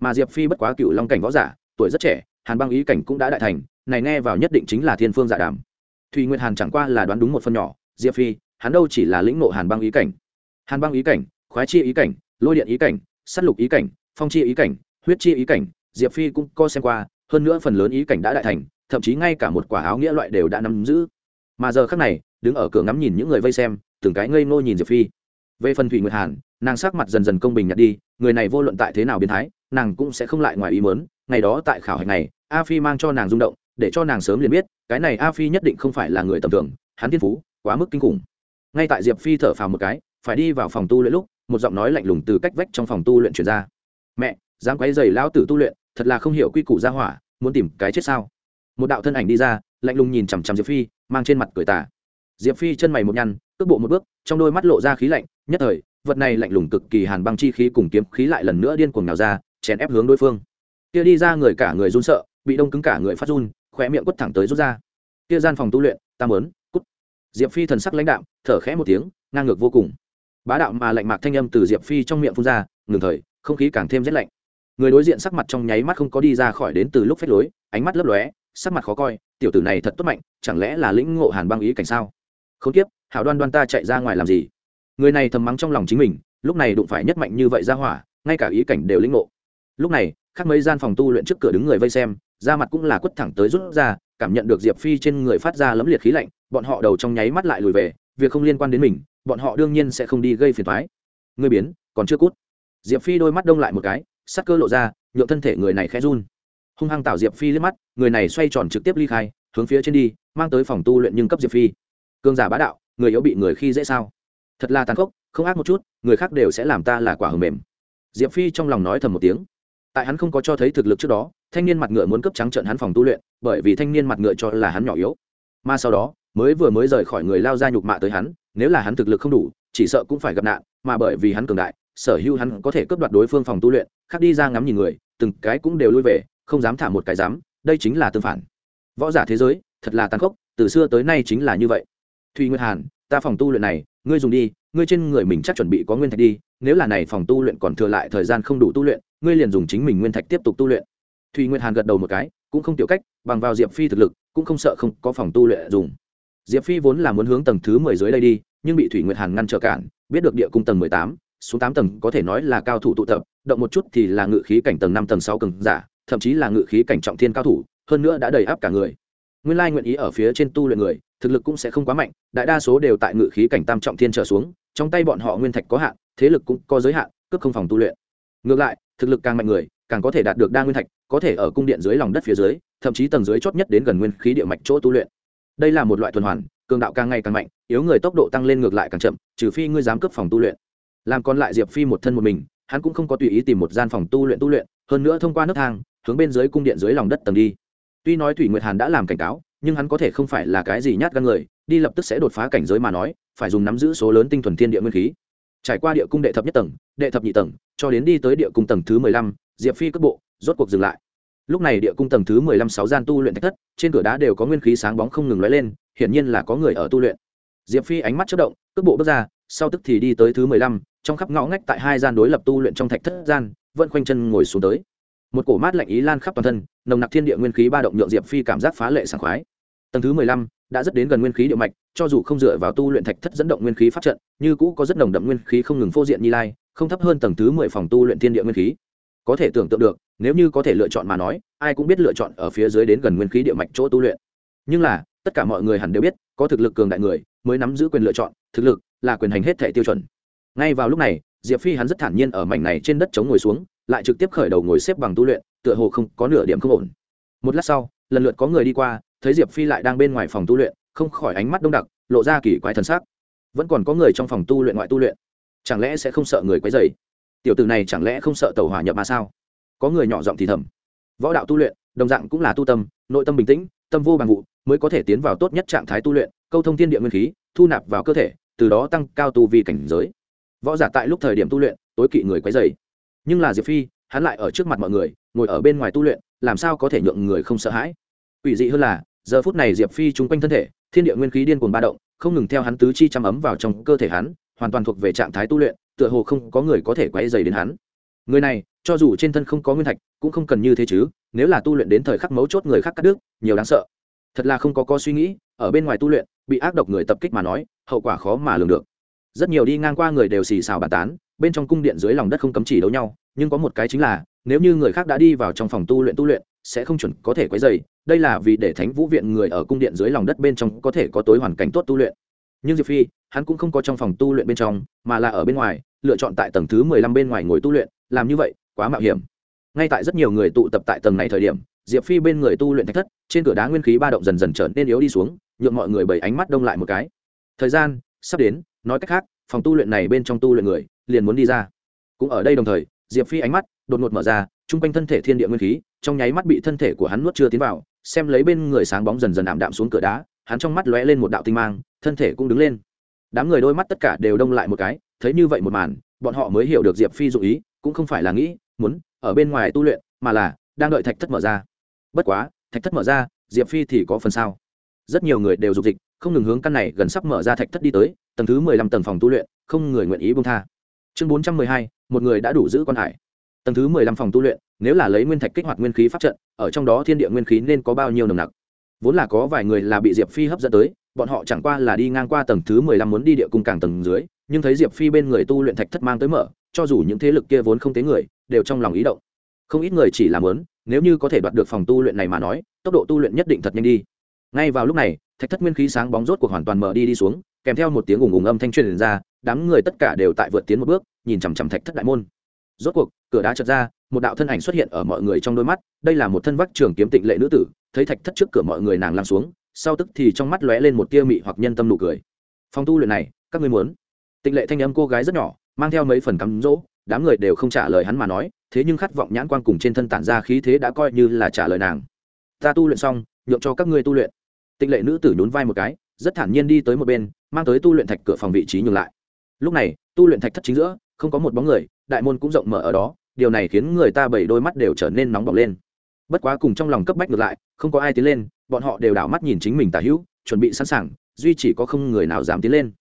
Mà diệp phi bất quá cựu long cảnh võ giả, tuổi rất trẻ, hàn băng ý cảnh cũng đã đại thành, này nghe vào nhất định chính là thiên phương giả đàm. Thùy nguyệt hàn chẳng qua là đoán đúng một phần nhỏ, diệp phi, hắn đâu chỉ là lĩnh nộ hàn băng ý cảnh. Hàn băng ý cảnh, khoái chi ý cảnh, lôi điện ý cảnh s á t lục ý cảnh, phong chi ý cảnh, huyết chi ý cảnh, diệp phi cũng co xem qua, hơn nữa phần lớn ý cảnh đã đại thành, thậm chí ngay cả một quả áo nghĩa loại đều đã nắm giữ. Mà giờ khác này, đứng ở cửa ngắm nhìn những người vây xem, từng cái ngây ngô nhìn diệp phi về phần thủy nguyệt hàn, nàng sắc mặt dần dần công bình nhặt đi, người này vô luận tại thế nào biến thái, nàng cũng sẽ không lại ngoài ý mớn ngày đó tại khảo hạch này, a phi mang cho nàng rung động, để cho nàng sớm liền biết, cái này a phi nhất định không phải là người tầm thường, hắn thiên phú, quá mức kinh khủng. Ngay tại diệp phi thở phào một cái, phải đi vào phòng tu luyện lúc, một giọng nói lạnh lùng từ cách vách trong phòng tu luyện chuyển ra. Mẹ, dám quấy giày lão tử tu luyện, thật là không hiểu quy củ ra hỏa, muốn tìm cái chết sao? Một đạo thân ảnh đi ra, lạnh lùng nhìn chằm chằm diệp phi, mang trên mặt cười tả diệp phi chân mày một nhăn, cước bộ một bước, trong đôi mắt lộ ra khí lạnh, nhất thời, vật này lạnh lùng cực kỳ hàn băng chi khí cùng kiếm khí lại lần nữa điên cuồng nào ra, chèn ép hướng đối phương. Kia đi ra người cả người run sợ, bị đông cứng cả người phát run, khóe miệng quất thẳng tới rút ra. Kia gian phòng tu luyện ta mớn cút. Diệp phi thần sắc lãnh đạo thở khẽ một tiếng, ngang ngược vô cùng. Bá đạo mà lạnh mạc thanh âm từ diệp phi trong miệng phun ra, ngừng thời, không khí càng thêm rét lạnh. Người đối diện sắc mặt trong nháy mắt không có đi ra khỏi đến từ lúc phách lối, ánh mắt lấp lóe, sắc mặt khó coi, tiểu tử này thật tốt mạnh, chẳng lẽ là lĩnh ngộ hàn băng ý cảnh sao? Không tiếp, hảo đoan đoan ta chạy ra ngoài làm gì? Người này thầm mắng trong lòng chính mình, lúc này đụng phải nhất mạnh như vậy ra hỏa, ngay cả ý cảnh đều lĩnh ngộ. Lúc này, khác mấy gian phòng tu luyện trước cửa đứng người vây xem, da mặt cũng là quất thẳng tới rút ra, cảm nhận được diệp phi trên người phát ra lấm liệt khí lạnh, bọn họ đầu trong nháy mắt lại lùi về, việc không liên quan đến mình, bọn họ đương nhiên sẽ không đi gây phiền thoái người biến, còn chưa cút. Diệp phi đôi mắt đông lại một cái, sắc cơ lộ ra, nhượng thân thể người này khẽ run. Hung hăng tạo diệp phi liếc mắt, người này xoay tròn trực tiếp ly khai, hướng phía trên đi, mang tới phòng tu luyện nhưng cấp diệp phi cương giả bá đạo, người yếu bị người khi dễ sao? Thật là tàn khốc, không ác một chút, người khác đều sẽ làm ta là quả hầm mềm. Diệp phi trong lòng nói thầm một tiếng. Tại hắn không có cho thấy thực lực trước đó, thanh niên mặt ngựa muốn cấp trắng trận hắn phòng tu luyện, bởi vì thanh niên mặt ngựa cho là hắn nhỏ yếu. Mà sau đó, mới vừa mới rời khỏi người lao ra nhục mạ tới hắn, nếu là hắn thực lực không đủ, chỉ sợ cũng phải gặp nạn, mà bởi vì hắn cường đại, sở hữu hắn có thể cướp đoạt đối phương phòng tu luyện, khác đi ra ngắm nhìn người, từng cái cũng đều lui về, không dám thả một cái dám, đây chính là tương phản. Võ giả thế giới, thật là tàn khốc, từ xưa tới nay chính là như vậy thùy nguyệt hàn, ta phòng tu luyện này, ngươi dùng đi, ngươi trên người mình chắc chuẩn bị có nguyên thạch đi, nếu là này phòng tu luyện còn thừa lại thời gian không đủ tu luyện, ngươi liền dùng chính mình nguyên thạch tiếp tục tu luyện. Thùy nguyệt hàn gật đầu một cái, cũng không tiểu cách, bằng vào diệp phi thực lực, cũng không sợ không có phòng tu luyện dùng. Diệp phi vốn là muốn hướng tầng thứ mười dưới đây đi, nhưng bị thủy nguyệt hàn ngăn trở cản, biết được địa cung tầng mười tám, xuống tám tầng có thể nói là cao thủ tụ tập, động một chút thì là ngự khí cảnh tầng năm tầng sáu cường giả, thậm chí là ngự khí cảnh trọng thiên cao thủ, hơn nữa đã đầy áp cả người. Nguyên lai nguyện ý ở phía trên tu luyện người thực lực cũng sẽ không quá mạnh, đại đa số đều tại ngự khí cảnh tam trọng thiên trở xuống, trong tay bọn họ nguyên thạch có hạn, thế lực cũng có giới hạn, cướp không phòng tu luyện. Ngược lại, thực lực càng mạnh người, càng có thể đạt được đa nguyên thạch, có thể ở cung điện dưới lòng đất phía dưới, thậm chí tầng dưới chót nhất đến gần nguyên khí địa mạch chỗ tu luyện. Đây là một loại tuần hoàn, cường đạo càng ngày càng mạnh, yếu người tốc độ tăng lên ngược lại càng chậm, trừ phi ngươi dám cướp phòng tu luyện. Làm còn lại diệp phi một thân một mình, hắn cũng không có tùy ý tìm một gian phòng tu luyện tu luyện, hơn nữa thông qua nước thang, hướng bên dưới cung điện dưới lòng đất tầng đi. Tuy nói thủy nguyệt hàn đã làm cảnh cáo nhưng hắn có thể không phải là cái gì nhát gan người, đi lập tức sẽ đột phá cảnh giới mà nói, phải dùng nắm giữ số lớn tinh thuần thiên địa nguyên khí. Trải qua địa cung đệ thập nhất tầng, đệ thập nhị tầng, cho đến đi tới địa cung tầng thứ mười lăm, diệp phi cất bộ, rốt cuộc dừng lại. Lúc này địa cung tầng thứ mười lăm sáu gian tu luyện thạch thất, trên cửa đá đều có nguyên khí sáng bóng không ngừng lóe lên, hiển nhiên là có người ở tu luyện. Diệp phi ánh mắt chất động, cước bộ bước ra, sau tức thì đi tới thứ mười lăm, trong khắp ngõ ngách tại hai gian đối lập tu luyện trong thạch thất gian, vẫn khoanh chân ngồi xuống tới một cổ mát lạnh ý lan khắp toàn thân, nồng nặc thiên địa nguyên khí ba động nhượng diệp phi cảm giác phá lệ sảng khoái. Tầng thứ mười lăm đã rất đến gần nguyên khí địa mạch, cho dù không dựa vào tu luyện thạch thất dẫn động nguyên khí phát trận, như cũ có rất nồng đậm nguyên khí không ngừng phô diện như lai, không thấp hơn tầng thứ mười phòng tu luyện thiên địa nguyên khí. Có thể tưởng tượng được, nếu như có thể lựa chọn mà nói, ai cũng biết lựa chọn ở phía dưới đến gần nguyên khí địa mạch chỗ tu luyện. Nhưng là, tất cả mọi người hẳn đều biết, có thực lực cường đại người mới nắm giữ quyền lựa chọn, thực lực là quyền hành hết thể tiêu chuẩn. Ngay vào lúc này diệp phi hắn rất thản nhiên ở mảnh này trên đất chống ngồi xuống, lại trực tiếp khởi đầu ngồi xếp bằng tu luyện, tựa hồ không có nửa điểm không ổn. Một lát sau, lần lượt có người đi qua, thấy diệp phi lại đang bên ngoài phòng tu luyện, không khỏi ánh mắt đông đặc, lộ ra kỳ quái thần sắc. Vẫn còn có người trong phòng tu luyện ngoại tu luyện. Chẳng lẽ sẽ không sợ người quấy dày tiểu tử này chẳng lẽ không sợ tàu hỏa nhập mà sao? Có người nhỏ giọng thì thầm. Võ đạo tu luyện, đồng dạng cũng là tu tâm, nội tâm bình tĩnh, tâm vô bằng vụ, mới có thể tiến vào tốt nhất trạng thái tu luyện, câu thông thiên địa nguyên khí, thu nạp vào cơ thể, từ đó tăng cao tu vi cảnh giới võ giả tại lúc thời điểm tu luyện, tối kỵ người quấy dày nhưng là diệp phi, hắn lại ở trước mặt mọi người, ngồi ở bên ngoài tu luyện, làm sao có thể nhượng người không sợ hãi? Ủy dị hơn là, giờ phút này diệp phi chung quanh thân thể, thiên địa nguyên khí điên cuồng ba động, không ngừng theo hắn tứ chi chăm ấm vào trong cơ thể hắn, hoàn toàn thuộc về trạng thái tu luyện, tựa hồ không có người có thể quấy dày đến hắn. Người này, cho dù trên thân không có nguyên thạch, cũng không cần như thế chứ, nếu là tu luyện đến thời khắc mấu chốt người khác cắt đứt, nhiều đáng sợ. Thật là không có có suy nghĩ, ở bên ngoài tu luyện, bị ác độc người tập kích mà nói, hậu quả khó mà lường được rất nhiều đi ngang qua người đều xì xào bàn tán, bên trong cung điện dưới lòng đất không cấm chỉ đấu nhau, nhưng có một cái chính là, nếu như người khác đã đi vào trong phòng tu luyện tu luyện, sẽ không chuẩn có thể quấy dày đây là vì để thánh vũ viện người ở cung điện dưới lòng đất bên trong có thể có tối hoàn cảnh tốt tu luyện. Nhưng diệp phi, hắn cũng không có trong phòng tu luyện bên trong, mà là ở bên ngoài, lựa chọn tại tầng thứ mười lăm bên ngoài ngồi tu luyện, làm như vậy, quá mạo hiểm. Ngay tại rất nhiều người tụ tập tại tầng này thời điểm, diệp phi bên người tu luyện thạch thất, trên cửa đá nguyên khí ba động dần dần trở nên yếu đi xuống nhuộm mọi người bởi ánh mắt đông lại một cái. Thời gian sắp đến nói cách khác, phòng tu luyện này bên trong tu luyện người, liền muốn đi ra. Cũng ở đây đồng thời, diệp phi ánh mắt đột ngột mở ra, chung quanh thân thể thiên địa nguyên khí, trong nháy mắt bị thân thể của hắn nuốt chưa tiến vào, xem lấy bên người sáng bóng dần dần ảm đạm xuống cửa đá, hắn trong mắt lóe lên một đạo tinh mang, thân thể cũng đứng lên. Đám người đôi mắt tất cả đều đông lại một cái, thấy như vậy một màn, bọn họ mới hiểu được diệp phi dụ ý, cũng không phải là nghĩ, muốn ở bên ngoài tu luyện, mà là đang đợi thạch thất mở ra. Bất quá, thạch thất mở ra, diệp phi thì có phần sao. Rất nhiều người đều dục dịch, không ngừng hướng căn này gần sắp mở ra thạch thất đi tới tầng thứ mười lăm tầng phòng tu luyện, không người nguyện ý bông tha. Chương bốn trăm mười hai, một người đã đủ giữ quan hải. Tầng thứ mười lăm phòng tu luyện, nếu là lấy nguyên thạch kích hoạt nguyên khí pháp trận, ở trong đó thiên địa nguyên khí nên có bao nhiêu nồng nặc? Vốn là có vài người là bị diệp phi hấp dẫn tới, bọn họ chẳng qua là đi ngang qua tầng thứ mười lăm muốn đi địa cung càng tầng dưới, nhưng thấy diệp phi bên người tu luyện thạch thất mang tới mở, cho dù những thế lực kia vốn không tế người, đều trong lòng ý động. Không ít người chỉ làm lớn nếu như có thể đoạt được phòng tu luyện này mà nói, tốc độ tu luyện nhất định thật nhanh đi. Ngay vào lúc này, thạch thất nguyên khí sáng bóng rốt cuộc hoàn toàn mở đi đi xuống kèm theo một tiếng ùng ùng âm thanh truyền ra, đám người tất cả đều tại vượt tiến một bước, nhìn chằm chằm thạch thất đại môn. Rốt cuộc, cửa đá chật ra, một đạo thân ảnh xuất hiện ở mọi người trong đôi mắt, đây là một thân vắc trường kiếm tịnh lệ nữ tử, thấy thạch thất trước cửa mọi người nàng lăn xuống, sau tức thì trong mắt lóe lên một tia mị hoặc nhân tâm nụ cười. Phong tu luyện này, các ngươi muốn? Tịnh lệ thanh âm cô gái rất nhỏ, mang theo mấy phần cắm rỗ đám người đều không trả lời hắn mà nói, thế nhưng khát vọng nhãn quan cùng trên thân tản ra khí thế đã coi như là trả lời nàng. Ta tu luyện xong, nhượng cho các ngươi tu luyện. Tịnh lệ nữ tử nhún vai một cái, rất thản nhiên đi tới một bên mang tới tu luyện thạch cửa phòng vị trí nhường lại. Lúc này, tu luyện thạch thất chính giữa, không có một bóng người, đại môn cũng rộng mở ở đó, điều này khiến người ta bảy đôi mắt đều trở nên nóng bỏng lên. Bất quá cùng trong lòng cấp bách ngược lại, không có ai tiến lên, bọn họ đều đảo mắt nhìn chính mình tả hữu, chuẩn bị sẵn sàng, duy chỉ có không người nào dám tiến lên.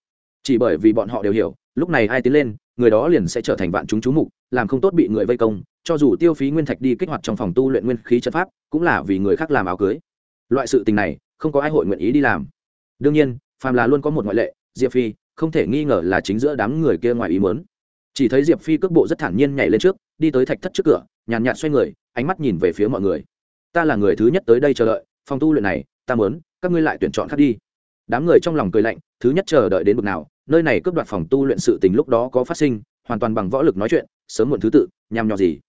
Chỉ bởi vì bọn họ đều hiểu, lúc này ai tiến lên, người đó liền sẽ trở thành vạn chúng chú mục, làm không tốt bị người vây công, cho dù tiêu phí nguyên thạch đi kích hoạt trong phòng tu luyện nguyên khí trận pháp, cũng là vì người khác làm áo cưới. Loại sự tình này, không có ai hội nguyện ý đi làm. Đương nhiên phàm là luôn có một ngoại lệ, diệp phi không thể nghi ngờ là chính giữa đám người kia ngoài ý muốn. Chỉ thấy diệp phi cước bộ rất thản nhiên nhảy lên trước, đi tới thạch thất trước cửa, nhàn nhạt xoay người, ánh mắt nhìn về phía mọi người. Ta là người thứ nhất tới đây chờ đợi, phòng tu luyện này, ta muốn, các ngươi lại tuyển chọn khác đi. Đám người trong lòng cười lạnh, thứ nhất chờ đợi đến bực nào, nơi này cướp đoạt phòng tu luyện sự tình lúc đó có phát sinh, hoàn toàn bằng võ lực nói chuyện, sớm muộn thứ tự, nhằm nhò gì.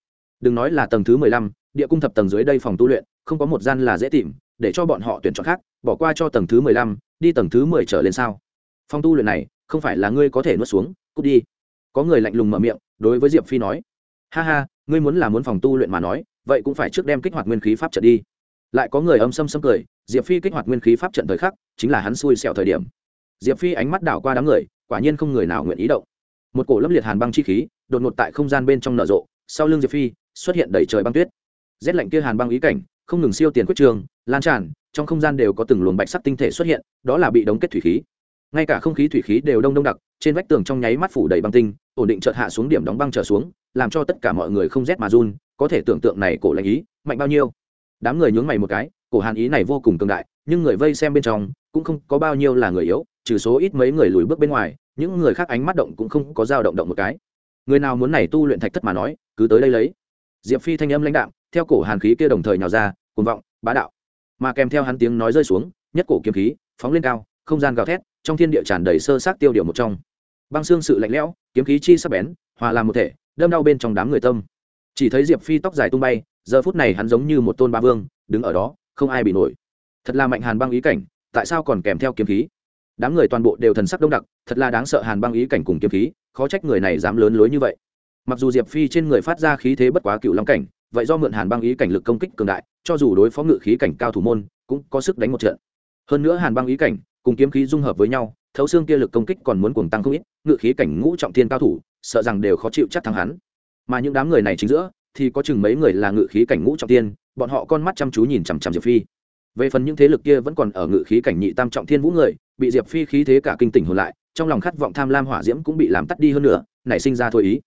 Đừng nói là tầng thứ mười lăm, địa cung thập tầng dưới đây phòng tu luyện, không có một gian là dễ tìm để cho bọn họ tuyển chọn khác, bỏ qua cho tầng thứ mười lăm, đi tầng thứ mười trở lên sao? Phong tu luyện này, không phải là ngươi có thể nuốt xuống, cút đi. Có người lạnh lùng mở miệng, đối với diệp phi nói. Ha ha, ngươi muốn là muốn phòng tu luyện mà nói, vậy cũng phải trước đem kích hoạt nguyên khí pháp trận đi. Lại có người âm xâm xâm cười, diệp phi kích hoạt nguyên khí pháp trận thời khắc, chính là hắn xui xẻo thời điểm. Diệp phi ánh mắt đảo qua đám người, quả nhiên không người nào nguyện ý động. Một cổ lâm liệt hàn băng chi khí, đột ngột tại không gian bên trong nở rộ, sau lưng diệp phi, xuất hiện đầy trời băng tuyết. Rét lạnh kia hàn băng ý cảnh không ngừng siêu tiền quyết trường, lan tràn, trong không gian đều có từng luồng bạch sắc tinh thể xuất hiện, đó là bị đóng kết thủy khí. Ngay cả không khí thủy khí đều đông đông đặc, trên vách tường trong nháy mắt phủ đầy băng tinh, ổn định chợt hạ xuống điểm đóng băng trở xuống, làm cho tất cả mọi người không rét mà run, có thể tưởng tượng này cổ lạnh ý, mạnh bao nhiêu. Đám người nhướng mày một cái, cổ hàn ý này vô cùng cường đại, nhưng người vây xem bên trong, cũng không có bao nhiêu là người yếu, trừ số ít mấy người lùi bước bên ngoài, những người khác ánh mắt động cũng không có dao động động một cái. Người nào muốn này tu luyện thạch thất mà nói, cứ tới đây lấy. Diệp phi thanh âm lãnh đạm theo cổ hàn khí kia đồng thời nhào ra, cuồng vọng, bá đạo. Mà kèm theo hắn tiếng nói rơi xuống, nhất cổ kiếm khí phóng lên cao, không gian gào thét, trong thiên địa tràn đầy sơ sát tiêu điều một trong. Băng xương sự lạnh lẽo, kiếm khí chi sắc bén, hòa làm một thể, đâm đau bên trong đám người tâm. Chỉ thấy diệp phi tóc dài tung bay, giờ phút này hắn giống như một tôn ba vương, đứng ở đó, không ai bị nổi. Thật là mạnh hàn băng ý cảnh, tại sao còn kèm theo kiếm khí? Đám người toàn bộ đều thần sắc đông đặc, thật là đáng sợ hàn băng ý cảnh cùng kiếm khí, khó trách người này dám lớn lối như vậy. Mặc dù diệp phi trên người phát ra khí thế bất quá cựu long cảnh vậy do mượn hàn băng ý cảnh lực công kích cường đại, cho dù đối phó ngự khí cảnh cao thủ môn, cũng có sức đánh một trận. Hơn nữa hàn băng ý cảnh cùng kiếm khí dung hợp với nhau, thấu xương kia lực công kích còn muốn cuồng tăng không ít, ngự khí cảnh ngũ trọng thiên cao thủ, sợ rằng đều khó chịu chắc thắng hắn. Mà những đám người này chính giữa, thì có chừng mấy người là ngự khí cảnh ngũ trọng thiên, bọn họ con mắt chăm chú nhìn chằm chằm diệp phi. Về phần những thế lực kia vẫn còn ở ngự khí cảnh nhị tam trọng thiên vũ người, bị diệp phi khí thế cả kinh tỉnh hồn lại, trong lòng khát vọng tham lam hỏa diễm cũng bị làm tắt đi hơn nữa, nảy sinh ra thôi ý.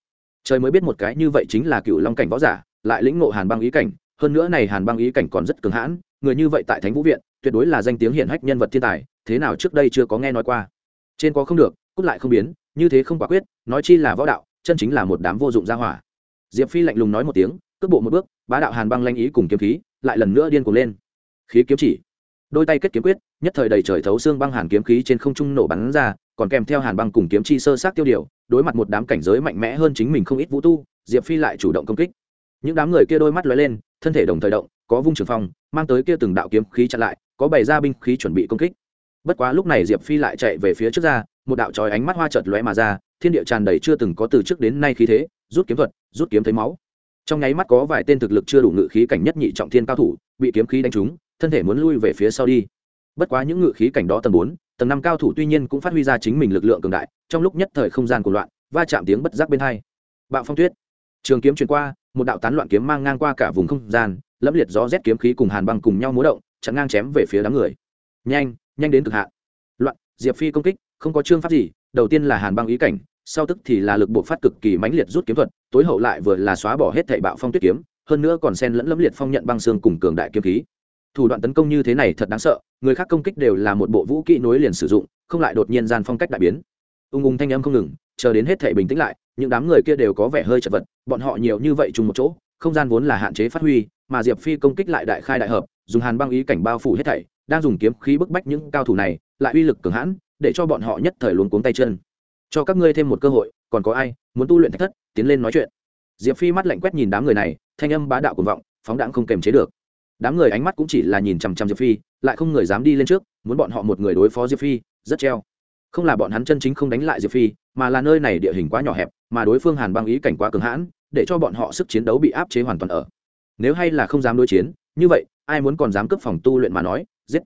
Trời mới biết một cái như vậy chính là cựu long cảnh võ giả lại lĩnh ngộ hàn băng ý cảnh, hơn nữa này hàn băng ý cảnh còn rất cường hãn, người như vậy tại thánh vũ viện, tuyệt đối là danh tiếng hiển hách nhân vật thiên tài, thế nào trước đây chưa có nghe nói qua. Trên có không được, cút lại không biến, như thế không quả quyết, nói chi là võ đạo, chân chính là một đám vô dụng gia hỏa. Diệp phi lạnh lùng nói một tiếng, cước bộ một bước, bá đạo hàn băng lanh ý cùng kiếm khí, lại lần nữa điên cuồng lên. Khí kiếm chỉ. Đôi tay kết kiếm quyết, nhất thời đầy trời thấu xương băng hàn kiếm khí trên không trung nổ bắn ra, còn kèm theo hàn băng cùng kiếm chi sơ sát tiêu điều, đối mặt một đám cảnh giới mạnh mẽ hơn chính mình không ít vũ tu, diệp phi lại chủ động công kích những đám người kia đôi mắt lóe lên, thân thể đồng thời động, có vung trường phong, mang tới kia từng đạo kiếm khí chặn lại, có bày ra binh khí chuẩn bị công kích. Bất quá lúc này diệp phi lại chạy về phía trước ra, một đạo trói ánh mắt hoa chợt lóe mà ra, thiên địa tràn đầy chưa từng có từ trước đến nay khí thế, rút kiếm thuật, rút kiếm thấy máu. Trong nháy mắt có vài tên thực lực chưa đủ ngự khí cảnh nhất nhị trọng thiên cao thủ, bị kiếm khí đánh trúng, thân thể muốn lui về phía sau đi. Bất quá những ngự khí cảnh đó tầng bốn, tầng năm cao thủ tuy nhiên cũng phát huy ra chính mình lực lượng cường đại, trong lúc nhất thời không gian của loạn, va chạm tiếng bất giác bên hai. Bạo phong tuyết trường kiếm chuyển qua, một đạo tán loạn kiếm mang ngang qua cả vùng không gian, lẫm liệt gió rét kiếm khí cùng hàn băng cùng nhau múa động, chặn ngang chém về phía đám người. Nhanh nhanh đến cực hạn. Loạn, diệp phi công kích, không có chương pháp gì, đầu tiên là hàn băng ý cảnh, sau tức thì là lực buộc phát cực kỳ mãnh liệt rút kiếm thuật, tối hậu lại vừa là xóa bỏ hết thảy bạo phong tuyết kiếm, hơn nữa còn xen lẫn lẫm liệt phong nhận băng xương cùng cường đại kiếm khí. Thủ đoạn tấn công như thế này thật đáng sợ, người khác công kích đều là một bộ vũ kỹ nối liền sử dụng, không lại đột nhiên gian phong cách đại biến. Ung ung thanh âm không ngừng chờ đến hết thể bình tĩnh lại, những đám người kia đều có vẻ hơi chật vật, bọn họ nhiều như vậy chung một chỗ, không gian vốn là hạn chế phát huy, mà diệp phi công kích lại đại khai đại hợp, dùng hàn băng ý cảnh bao phủ hết thảy, đang dùng kiếm khí bức bách những cao thủ này, lại uy lực cường hãn, để cho bọn họ nhất thời luống cuống tay chân. Cho các ngươi thêm một cơ hội, còn có ai muốn tu luyện thách thất, tiến lên nói chuyện. Diệp phi mắt lạnh quét nhìn đám người này, thanh âm bá đạo cuồng vọng, phóng đãng không kềm chế được. Đám người ánh mắt cũng chỉ là nhìn chằm chằm diệp phi, lại không người dám đi lên trước, muốn bọn họ một người đối phó diệp phi, rất treo không là bọn hắn chân chính không đánh lại diệp phi, mà là nơi này địa hình quá nhỏ hẹp, mà đối phương hàn băng ý cảnh quá cường hãn, để cho bọn họ sức chiến đấu bị áp chế hoàn toàn ở. Nếu hay là không dám đối chiến, như vậy, ai muốn còn dám cướp phòng tu luyện mà nói, giết.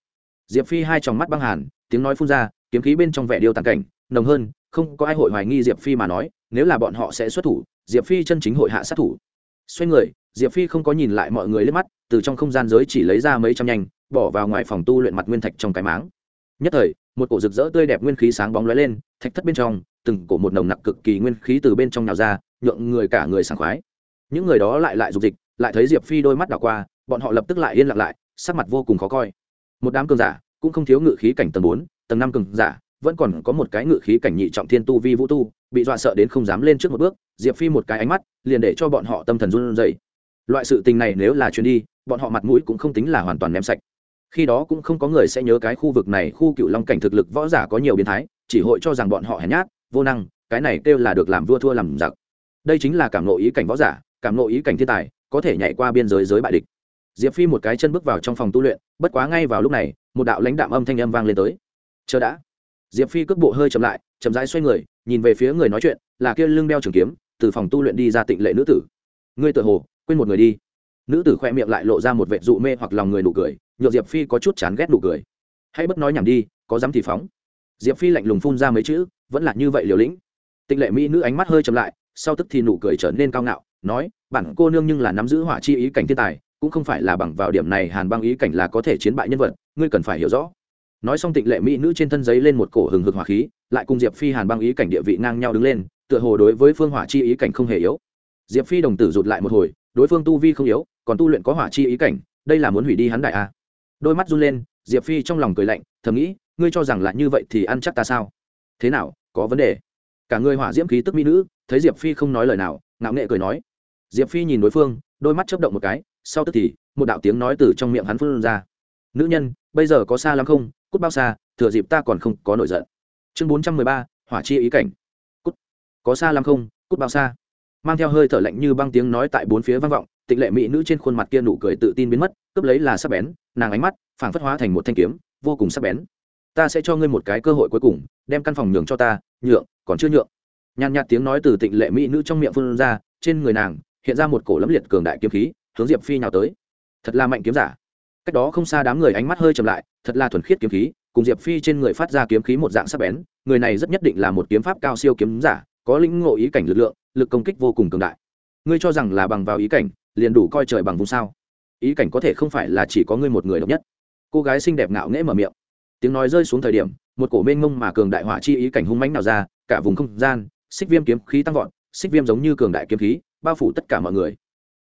Diệp phi hai tròng mắt băng hàn, tiếng nói phun ra, kiếm khí bên trong vẻ điêu tàn cảnh, nồng hơn, không có ai hội hoài nghi diệp phi mà nói, nếu là bọn họ sẽ xuất thủ, diệp phi chân chính hội hạ sát thủ. Xoay người, diệp phi không có nhìn lại mọi người lên mắt, từ trong không gian giới chỉ lấy ra mấy trăm nhanh, bỏ vào ngoài phòng tu luyện mặt nguyên thạch trong cái máng. Nhất thời một cổ rực rỡ tươi đẹp nguyên khí sáng bóng lóe lên, thạch thất bên trong, từng cổ một nồng nặc cực kỳ nguyên khí từ bên trong nhào ra, nhượng người cả người sảng khoái. Những người đó lại lại dục dịch, lại thấy diệp phi đôi mắt đảo qua, bọn họ lập tức lại yên lặng lại, sắc mặt vô cùng khó coi. Một đám cường giả, cũng không thiếu ngự khí cảnh tầng bốn, tầng năm cường giả, vẫn còn có một cái ngự khí cảnh nhị trọng thiên tu vi vũ tu, bị dọa sợ đến không dám lên trước một bước, diệp phi một cái ánh mắt, liền để cho bọn họ tâm thần run rẩy. Loại sự tình này nếu là chuyến đi, bọn họ mặt mũi cũng không tính là hoàn toàn ném sạch khi đó cũng không có người sẽ nhớ cái khu vực này, khu cựu long cảnh thực lực võ giả có nhiều biến thái, chỉ hội cho rằng bọn họ hèn nhát, vô năng, cái này kêu là được làm vua thua làm giặc. Đây chính là cảm nộ ý cảnh võ giả, cảm nộ ý cảnh thiên tài, có thể nhảy qua biên giới giới bại địch. Diệp phi một cái chân bước vào trong phòng tu luyện, bất quá ngay vào lúc này, một đạo lãnh đạm âm thanh âm vang lên tới. Chờ đã. Diệp phi cước bộ hơi chậm lại, chậm rãi xoay người, nhìn về phía người nói chuyện, là kia lưng đeo trường kiếm, từ phòng tu luyện đi ra tịnh lệ nữ tử. Ngươi tự hồ, quên một người đi nữ tử khoe miệng lại lộ ra một vệ dụ mê hoặc lòng người nụ cười nhựa diệp phi có chút chán ghét nụ cười. Hãy bất nói nhảm đi, có dám thì phóng. Diệp phi lạnh lùng phun ra mấy chữ, vẫn là như vậy liều lĩnh. Tịnh lệ mỹ nữ ánh mắt hơi chậm lại, sau tức thì nụ cười trở nên cao ngạo, nói, bản cô nương nhưng là nắm giữ hỏa chi ý cảnh thiên tài, cũng không phải là bằng vào điểm này hàn băng ý cảnh là có thể chiến bại nhân vật, ngươi cần phải hiểu rõ. Nói xong tịnh lệ mỹ nữ trên thân giấy lên một cổ hừng hực hỏa khí, lại cùng diệp phi hàn băng ý cảnh địa vị ngang nhau đứng lên, tựa hồ đối với phương hỏa chi ý cảnh không hề yếu. Diệp phi đồng tử rụt lại một hồi, đối phương tu vi không yếu còn tu luyện có hỏa chi ý cảnh, đây là muốn hủy đi hắn đại a. Đôi mắt run lên, diệp phi trong lòng cười lạnh, thầm nghĩ, ngươi cho rằng là như vậy thì ăn chắc ta sao? Thế nào, có vấn đề? Cả người hỏa diễm khí tức mỹ nữ, thấy diệp phi không nói lời nào, ngạo nghệ cười nói. Diệp phi nhìn đối phương, đôi mắt chấp động một cái, sau tức thì, một đạo tiếng nói từ trong miệng hắn phun ra. Nữ nhân, bây giờ có xa lắm không? Cút bao xa, thừa dịp ta còn không có nổi giận. Chương bốn trăm mười ba, hỏa chi ý cảnh. Cút. Có xa lắm không? Cút bao xa. Mang theo hơi thở lạnh như băng tiếng nói tại bốn phía vang vọng tịnh lệ mỹ nữ trên khuôn mặt kia nụ cười tự tin biến mất, cướp lấy là sắc bén, nàng ánh mắt phảng phất hóa thành một thanh kiếm, vô cùng sắc bén. Ta sẽ cho ngươi một cái cơ hội cuối cùng, đem căn phòng nhường cho ta, nhượng, còn chưa nhượng. Nhàn nhạt tiếng nói từ tịnh lệ mỹ nữ trong miệng phun ra, trên người nàng hiện ra một cổ lẫm liệt cường đại kiếm khí, hướng diệp phi nhào tới. Thật là mạnh kiếm giả. Cách đó không xa đám người ánh mắt hơi chậm lại, thật là thuần khiết kiếm khí, cùng diệp phi trên người phát ra kiếm khí một dạng sắc bén, người này rất nhất định là một kiếm pháp cao siêu kiếm giả, có lĩnh ngộ ý cảnh lực lượng, lực công kích vô cùng cường đại. Ngươi cho rằng là bằng vào ý cảnh liền đủ coi trời bằng vùng sao. Ý cảnh có thể không phải là chỉ có ngươi một người độc nhất. Cô gái xinh đẹp ngạo nghễ mở miệng. Tiếng nói rơi xuống thời điểm, một cổ mênh mông mà cường đại hỏa chi ý cảnh hung mãnh nào ra, cả vùng không gian, xích viêm kiếm khí tăng vọt, xích viêm giống như cường đại kiếm khí, bao phủ tất cả mọi người.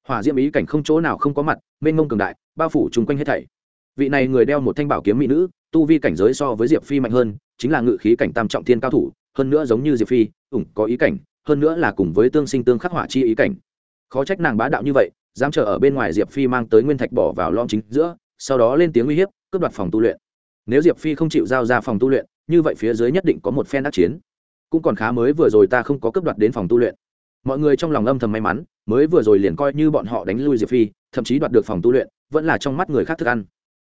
Hỏa diễm ý cảnh không chỗ nào không có mặt, mênh mông cường đại, bao phủ chung quanh hết thảy. Vị này người đeo một thanh bảo kiếm mỹ nữ, tu vi cảnh giới so với diệp phi mạnh hơn, chính là ngự khí cảnh tam trọng thiên cao thủ, hơn nữa giống như diệp phi, ủng có ý cảnh, hơn nữa là cùng với tương sinh tương khắc hỏa chi ý cảnh. Khó trách nàng bá đạo như vậy dám chờ ở bên ngoài diệp phi mang tới nguyên thạch bỏ vào lom chính giữa, sau đó lên tiếng uy hiếp, cướp đoạt phòng tu luyện. Nếu diệp phi không chịu giao ra phòng tu luyện, như vậy phía dưới nhất định có một phen đắc chiến. Cũng còn khá mới vừa rồi ta không có cướp đoạt đến phòng tu luyện. Mọi người trong lòng âm thầm may mắn, mới vừa rồi liền coi như bọn họ đánh lui diệp phi, thậm chí đoạt được phòng tu luyện, vẫn là trong mắt người khác thức ăn.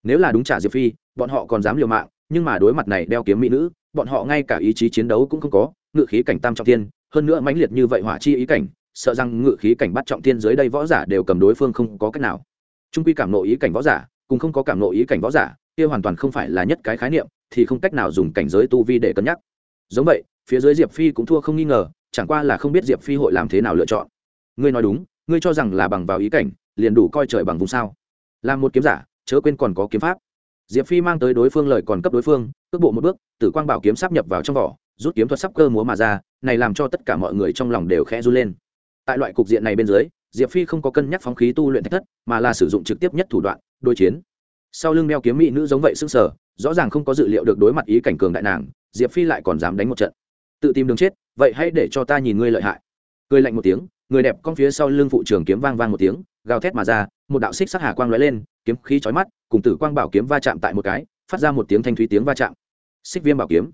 Nếu là đúng trả diệp phi, bọn họ còn dám liều mạng, nhưng mà đối mặt này đeo kiếm mỹ nữ, bọn họ ngay cả ý chí chiến đấu cũng không có, ngự khí cảnh tam trọng tiên hơn nữa mãnh liệt như vậy hỏa chi ý cảnh sợ rằng ngự khí cảnh bắt trọng tiên dưới đây võ giả đều cầm đối phương không có cách nào. Trung quy cảm nội ý cảnh võ giả, cùng không có cảm nội ý cảnh võ giả, kia hoàn toàn không phải là nhất cái khái niệm, thì không cách nào dùng cảnh giới tu vi để cân nhắc. Giống vậy, phía dưới diệp phi cũng thua không nghi ngờ, chẳng qua là không biết diệp phi hội làm thế nào lựa chọn. Ngươi nói đúng, ngươi cho rằng là bằng vào ý cảnh, liền đủ coi trời bằng vùng sao. Làm một kiếm giả, chớ quên còn có kiếm pháp. Diệp phi mang tới đối phương lời còn cấp đối phương, cước bộ một bước, tử quang bảo kiếm sắp nhập vào trong vỏ, rút kiếm thuật sắp cơ múa mà ra, này làm cho tất cả mọi người trong lòng đều khẽ run lên tại loại cục diện này bên dưới, diệp phi không có cân nhắc phóng khí tu luyện thách thất, mà là sử dụng trực tiếp nhất thủ đoạn, đối chiến. Sau lưng đeo kiếm mỹ nữ giống vậy s ư sở rõ ràng không có dự liệu được đối mặt ý cảnh cường đại nàng, diệp phi lại còn dám đánh một trận. Tự tìm đường chết, vậy hãy để cho ta nhìn ngươi lợi hại. Cười lạnh một tiếng, người đẹp con phía sau lưng phụ trường kiếm vang vang một tiếng, gào thét mà ra, một đạo xích sắc hà quang lóe lên, kiếm khí chói mắt, cùng tử quang bảo kiếm va chạm tại một cái, phát ra một tiếng thanh thúy tiếng va chạm. Xích viêm bảo kiếm.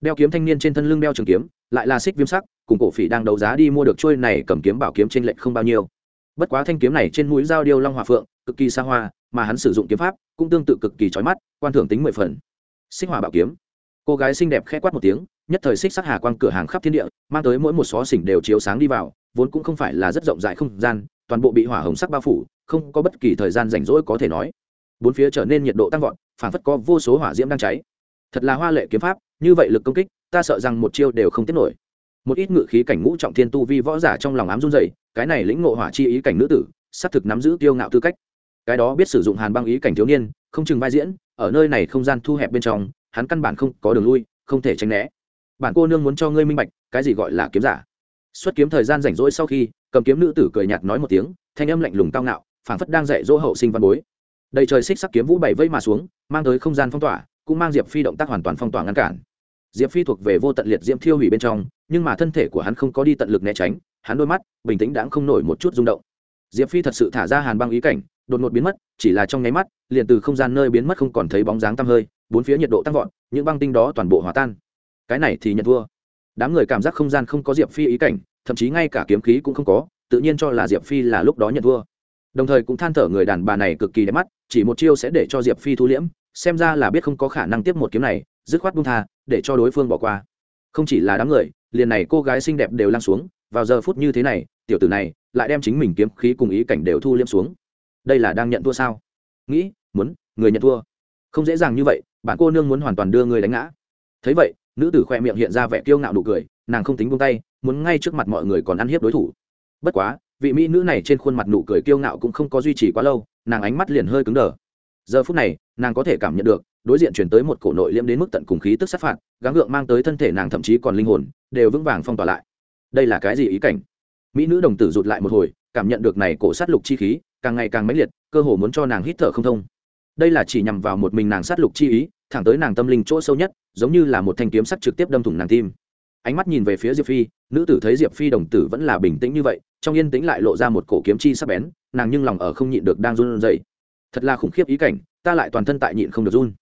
Đeo kiếm thanh niên trên thân lưng đeo trường kiếm, lại là xích viêm sắc cùng cổ phỉ đang đấu giá đi mua được trôi này cầm kiếm bảo kiếm trên lệnh không bao nhiêu. Bất quá thanh kiếm này trên mũi dao điêu long hòa phượng, cực kỳ xa hoa, mà hắn sử dụng kiếm pháp cũng tương tự cực kỳ chói mắt, quan thưởng tính mười phần. Xích hỏa bảo kiếm. Cô gái xinh đẹp khẽ quát một tiếng, nhất thời xích sắc hà quang cửa hàng khắp thiên địa, mang tới mỗi một xó xỉnh đều chiếu sáng đi vào, vốn cũng không phải là rất rộng rãi không gian, toàn bộ bị hỏa hồng sắc bao phủ, không có bất kỳ thời gian rảnh rỗi có thể nói. Bốn phía trở nên nhiệt độ tăng vọt phản phất có vô số hỏa diễm đang cháy. Thật là hoa lệ kiếm pháp, như vậy lực công kích, ta sợ rằng một chiêu đều không tiết nổi một ít ngự khí cảnh ngũ trọng thiên tu vi võ giả trong lòng ám run dậy cái này lĩnh ngộ hỏa chi ý cảnh nữ tử, xác thực nắm giữ tiêu ngạo tư cách. Cái đó biết sử dụng hàn băng ý cảnh thiếu niên, không chừng vai diễn, ở nơi này không gian thu hẹp bên trong, hắn căn bản không có đường lui, không thể tránh né. Bản cô nương muốn cho ngươi minh bạch, cái gì gọi là kiếm giả. Xuất kiếm thời gian rảnh rỗi sau khi, cầm kiếm nữ tử cười nhạt nói một tiếng, thanh âm lạnh lùng cao ngạo, phảng phất đang dạy dỗ hậu sinh văn bối. Đầy trời xích sắc kiếm vũ bảy vây mà xuống, mang tới không gian phong tỏa, cũng mang diệp phi động tác hoàn toàn phong tỏa ngăn cản. Diệp phi thuộc về vô tận liệt diễm thiêu hủy bên trong nhưng mà thân thể của hắn không có đi tận lực né tránh, hắn đôi mắt bình tĩnh đã không nổi một chút rung động. Diệp phi thật sự thả ra hàn băng ý cảnh, đột ngột biến mất, chỉ là trong nháy mắt, liền từ không gian nơi biến mất không còn thấy bóng dáng tăm hơi, bốn phía nhiệt độ tăng vọt, những băng tinh đó toàn bộ hòa tan. Cái này thì nhận thua. Đám người cảm giác không gian không có diệp phi ý cảnh, thậm chí ngay cả kiếm khí cũng không có, tự nhiên cho là diệp phi là lúc đó nhận thua. Đồng thời cũng than thở người đàn bà này cực kỳ đẹp mắt, chỉ một chiêu sẽ để cho diệp phi thu liễm, xem ra là biết không có khả năng tiếp một kiếm này, dứt khoát buông tha, để cho đối phương bỏ qua không chỉ là đám người, liền này cô gái xinh đẹp đều lăn xuống, vào giờ phút như thế này, tiểu tử này lại đem chính mình kiếm khí cùng ý cảnh đều thu liêm xuống. Đây là đang nhận thua sao? Nghĩ, muốn, người nhận thua. Không dễ dàng như vậy, bạn cô nương muốn hoàn toàn đưa người đánh ngã. Thấy vậy, nữ tử khoe miệng hiện ra vẻ kiêu ngạo nụ cười, nàng không tính buông tay, muốn ngay trước mặt mọi người còn ăn hiếp đối thủ. Bất quá, vị mỹ nữ này trên khuôn mặt nụ cười kiêu ngạo cũng không có duy trì quá lâu, nàng ánh mắt liền hơi cứng đờ. Giờ phút này, nàng có thể cảm nhận được đối diện chuyển tới một cổ nội liễm đến mức tận cùng khí tức sát phạt, gắng gượng mang tới thân thể nàng thậm chí còn linh hồn, đều vững vàng phong tỏa lại. Đây là cái gì ý cảnh? Mỹ nữ đồng tử rụt lại một hồi, cảm nhận được này cổ sát lục chi khí, càng ngày càng mãnh liệt, cơ hồ muốn cho nàng hít thở không thông. Đây là chỉ nhằm vào một mình nàng sát lục chi ý, thẳng tới nàng tâm linh chỗ sâu nhất, giống như là một thanh kiếm sắt trực tiếp đâm thủng nàng tim. Ánh mắt nhìn về phía diệp phi, nữ tử thấy diệp phi đồng tử vẫn là bình tĩnh như vậy, trong yên tĩnh lại lộ ra một cổ kiếm chi sắc bén, nàng nhưng lòng ở không nhịn được đang run rẩy. Thật là khủng khiếp ý cảnh, ta lại toàn thân tại nhịn không được run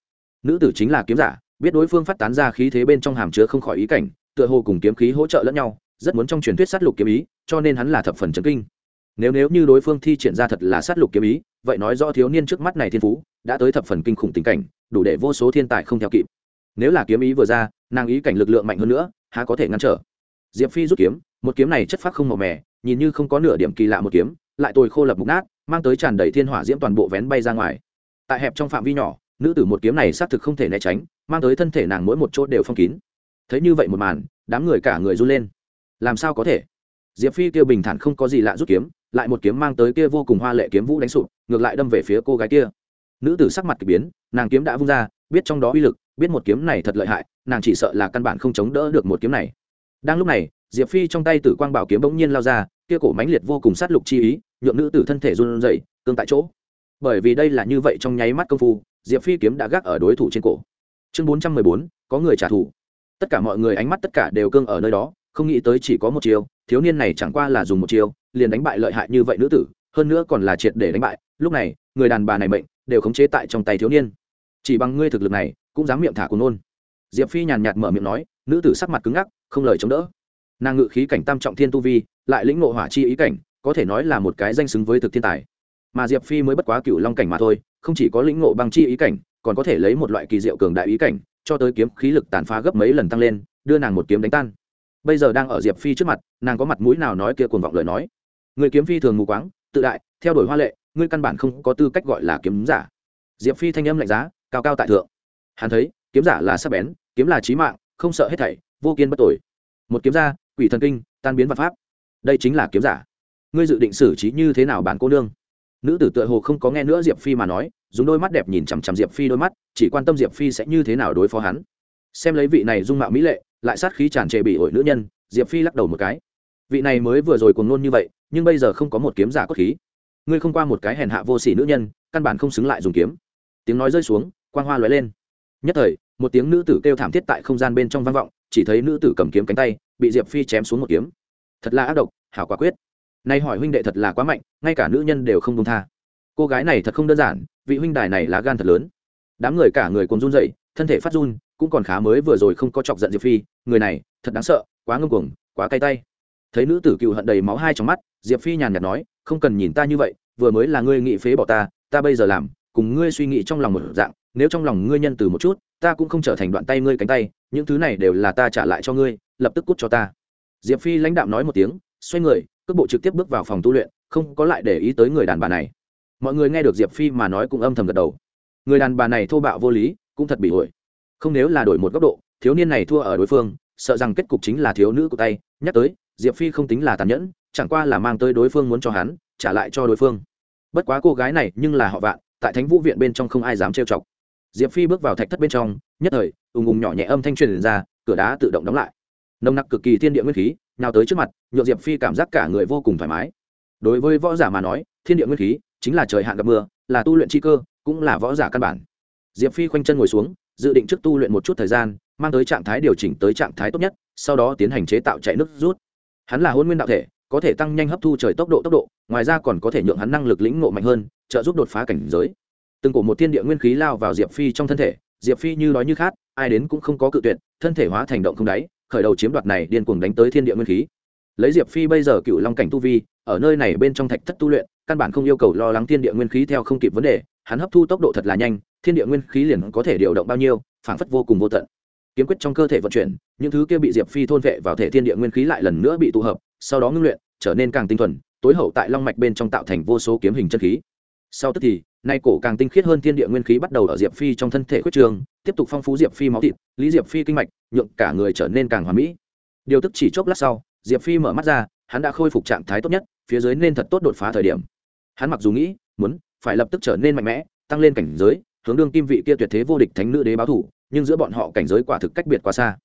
nữ tử chính là kiếm giả, biết đối phương phát tán ra khí thế bên trong hàm chứa không khỏi ý cảnh, tựa hồ cùng kiếm khí hỗ trợ lẫn nhau, rất muốn trong truyền thuyết sát lục kiếm ý, cho nên hắn là thập phần chấn kinh. Nếu nếu như đối phương thi triển ra thật là sát lục kiếm ý, vậy nói rõ thiếu niên trước mắt này thiên phú, đã tới thập phần kinh khủng tình cảnh, đủ để vô số thiên tài không theo kịp. Nếu là kiếm ý vừa ra, nàng ý cảnh lực lượng mạnh hơn nữa, há có thể ngăn trở. Diệp phi rút kiếm, một kiếm này chất phát không màu mè, nhìn như không có nửa điểm kỳ lạ một kiếm, lại tồi khô lập mục nát, mang tới tràn đầy thiên hỏa diễm toàn bộ vén bay ra ngoài. Tại hẹp trong phạm vi nhỏ nữ tử một kiếm này xác thực không thể né tránh, mang tới thân thể nàng mỗi một chỗ đều phong kín. Thấy như vậy một màn, đám người cả người run lên. Làm sao có thể? Diệp phi kia bình thản không có gì lạ rút kiếm, lại một kiếm mang tới kia vô cùng hoa lệ kiếm vũ đánh sụp, ngược lại đâm về phía cô gái kia. Nữ tử sắc mặt k ỳ biến, nàng kiếm đã vung ra, biết trong đó uy lực, biết một kiếm này thật lợi hại, nàng chỉ sợ là căn bản không chống đỡ được một kiếm này. Đang lúc này, diệp phi trong tay tử quang bảo kiếm bỗng nhiên lao ra, kia cổ mãnh liệt vô cùng sát lục chi ý, nhượng nữ tử thân thể run rẩy, cương tại chỗ. Bởi vì đây là như vậy trong nháy mắt công phu diệp phi kiếm đã gác ở đối thủ trên cổ. Chương bốn trăm mười bốn, có người trả thù. Tất cả mọi người ánh mắt tất cả đều cương ở nơi đó, không nghĩ tới chỉ có một chiều thiếu niên này chẳng qua là dùng một chiều liền đánh bại lợi hại như vậy nữ tử, hơn nữa còn là triệt để đánh bại, lúc này, người đàn bà này mệnh đều khống chế tại trong tay thiếu niên. Chỉ bằng ngươi thực lực này, cũng dám miệng thả cuốn nôn. Diệp phi nhàn nhạt mở miệng nói, nữ tử sắc mặt cứng ngắc, không lời chống đỡ. Nàng ngự khí cảnh tam trọng thiên tu vi, lại lĩnh ngộ hỏa chi ý cảnh, có thể nói là một cái danh xứng với thực thiên tài mà diệp phi mới bất quá cựu long cảnh mà thôi, không chỉ có lĩnh ngộ băng chi ý cảnh, còn có thể lấy một loại kỳ diệu cường đại ý cảnh, cho tới kiếm khí lực tàn phá gấp mấy lần tăng lên, đưa nàng một kiếm đánh tan. Bây giờ đang ở diệp phi trước mặt, nàng có mặt mũi nào nói kia cuồng vọng lời nói? Người kiếm phi thường mù quáng, tự đại, theo đuổi hoa lệ, ngươi căn bản không có tư cách gọi là kiếm giả. Diệp phi thanh âm lạnh giá, cao cao tại thượng. Hắn thấy, kiếm giả là sắc bén, kiếm là trí mạng, không sợ hết thảy, vô kiên bất tội một kiếm ra, quỷ thần kinh, tan biến vật pháp. Đây chính là kiếm giả. Ngươi dự định xử trí như thế nào bản cô nương? Nữ tử tựa hồ không có nghe nữa diệp phi mà nói, dùng đôi mắt đẹp nhìn chằm chằm diệp phi đôi mắt, chỉ quan tâm diệp phi sẽ như thế nào đối phó hắn. Xem lấy vị này dung mạo mỹ lệ, lại sát khí tràn trề bị ổi nữ nhân, diệp phi lắc đầu một cái. Vị này mới vừa rồi cuồng nôn như vậy, nhưng bây giờ không có một kiếm giả cốt khí. Ngươi không qua một cái hèn hạ vô sỉ nữ nhân, căn bản không xứng lại dùng kiếm. Tiếng nói rơi xuống, quang hoa lóe lên. Nhất thời, một tiếng nữ tử kêu thảm thiết tại không gian bên trong vang vọng, chỉ thấy nữ tử cầm kiếm cánh tay, bị diệp phi chém xuống một kiếm. Thật là ác độc, hảo quả quyết nay hỏi huynh đệ thật là quá mạnh, ngay cả nữ nhân đều không công tha. Cô gái này thật không đơn giản, vị huynh đài này lá gan thật lớn. Đám người cả người cùng run dậy thân thể phát run, cũng còn khá mới vừa rồi không có chọc giận diệp phi, người này thật đáng sợ, quá ngông cuồng, quá cay tay. Thấy nữ tử cựu hận đầy máu hai trong mắt, diệp phi nhàn nhạt nói, không cần nhìn ta như vậy, vừa mới là ngươi nghị phế bỏ ta ta bây giờ làm, cùng ngươi suy nghĩ trong lòng một dạng, nếu trong lòng ngươi nhân từ một chút, ta cũng không trở thành đoạn tay ngươi cánh tay, những thứ này đều là ta trả lại cho ngươi, lập tức cút cho ta. Diệp phi lãnh đạo nói một tiếng, xoay người cước bộ trực tiếp bước vào phòng tu luyện, không có lại để ý tới người đàn bà này. Mọi người nghe được diệp phi mà nói cũng âm thầm gật đầu. Người đàn bà này thô bạo vô lý, cũng thật bị ổi không nếu là đổi một góc độ, thiếu niên này thua ở đối phương, sợ rằng kết cục chính là thiếu nữ của tay. Nhắc tới, diệp phi không tính là tàn nhẫn, chẳng qua là mang tới đối phương muốn cho hắn, trả lại cho đối phương. Bất quá cô gái này nhưng là họ vạn, tại thánh vũ viện bên trong không ai dám trêu chọc. Diệp phi bước vào thạch thất bên trong, nhất thời, ùng ùng nhỏ nhẹ âm thanh truyền ra, cửa đá tự động đóng lại. Nồng nặc cực kỳ thiên địa nguyên khí nào tới trước mặt nhộn diệp phi cảm giác cả người vô cùng thoải mái. Đối với võ giả mà nói, thiên địa nguyên khí chính là trời hạn gặp mưa, là tu luyện chi cơ, cũng là võ giả căn bản. Diệp phi khoanh chân ngồi xuống, dự định trước tu luyện một chút thời gian, mang tới trạng thái điều chỉnh tới trạng thái tốt nhất, sau đó tiến hành chế tạo chạy nước rút. Hắn là hôn nguyên đạo thể, có thể tăng nhanh hấp thu trời tốc độ tốc độ, ngoài ra còn có thể nhượng hắn năng lực lĩnh ngộ mạnh hơn, trợ giúp đột phá cảnh giới. Từng cổ một thiên địa nguyên khí lao vào diệp phi trong thân thể, diệp phi như nói như khát ai đến cũng không có cự tuyệt, thân thể hóa thành động không đáy khởi đầu chiếm đoạt này điên cuồng đánh tới thiên địa nguyên khí. Lấy diệp phi bây giờ cựu long cảnh tu vi, ở nơi này bên trong thạch thất tu luyện, căn bản không yêu cầu lo lắng thiên địa nguyên khí theo không kịp vấn đề, hắn hấp thu tốc độ thật là nhanh, thiên địa nguyên khí liền có thể điều động bao nhiêu, phảng phất vô cùng vô tận. Kiếm quyết trong cơ thể vận chuyển, những thứ kia bị diệp phi thôn vệ vào thể thiên địa nguyên khí lại lần nữa bị tụ hợp, sau đó ngưng luyện, trở nên càng tinh thuần, tối hậu tại long mạch bên trong tạo thành vô số kiếm hình chân khí. Sau tức thì nay cổ càng tinh khiết hơn thiên địa nguyên khí bắt đầu ở diệp phi trong thân thể khuyết trường, tiếp tục phong phú diệp phi máu thịt, lý diệp phi kinh mạch, nhượng cả người trở nên càng hoà mỹ. Điều tức chỉ chốc lát sau, diệp phi mở mắt ra, hắn đã khôi phục trạng thái tốt nhất, phía dưới nên thật tốt đột phá thời điểm. Hắn mặc dù nghĩ, muốn, phải lập tức trở nên mạnh mẽ, tăng lên cảnh giới, hướng đương kim vị kia tuyệt thế vô địch thánh nữ đế báo thủ, nhưng giữa bọn họ cảnh giới quả thực cách biệt quá xa.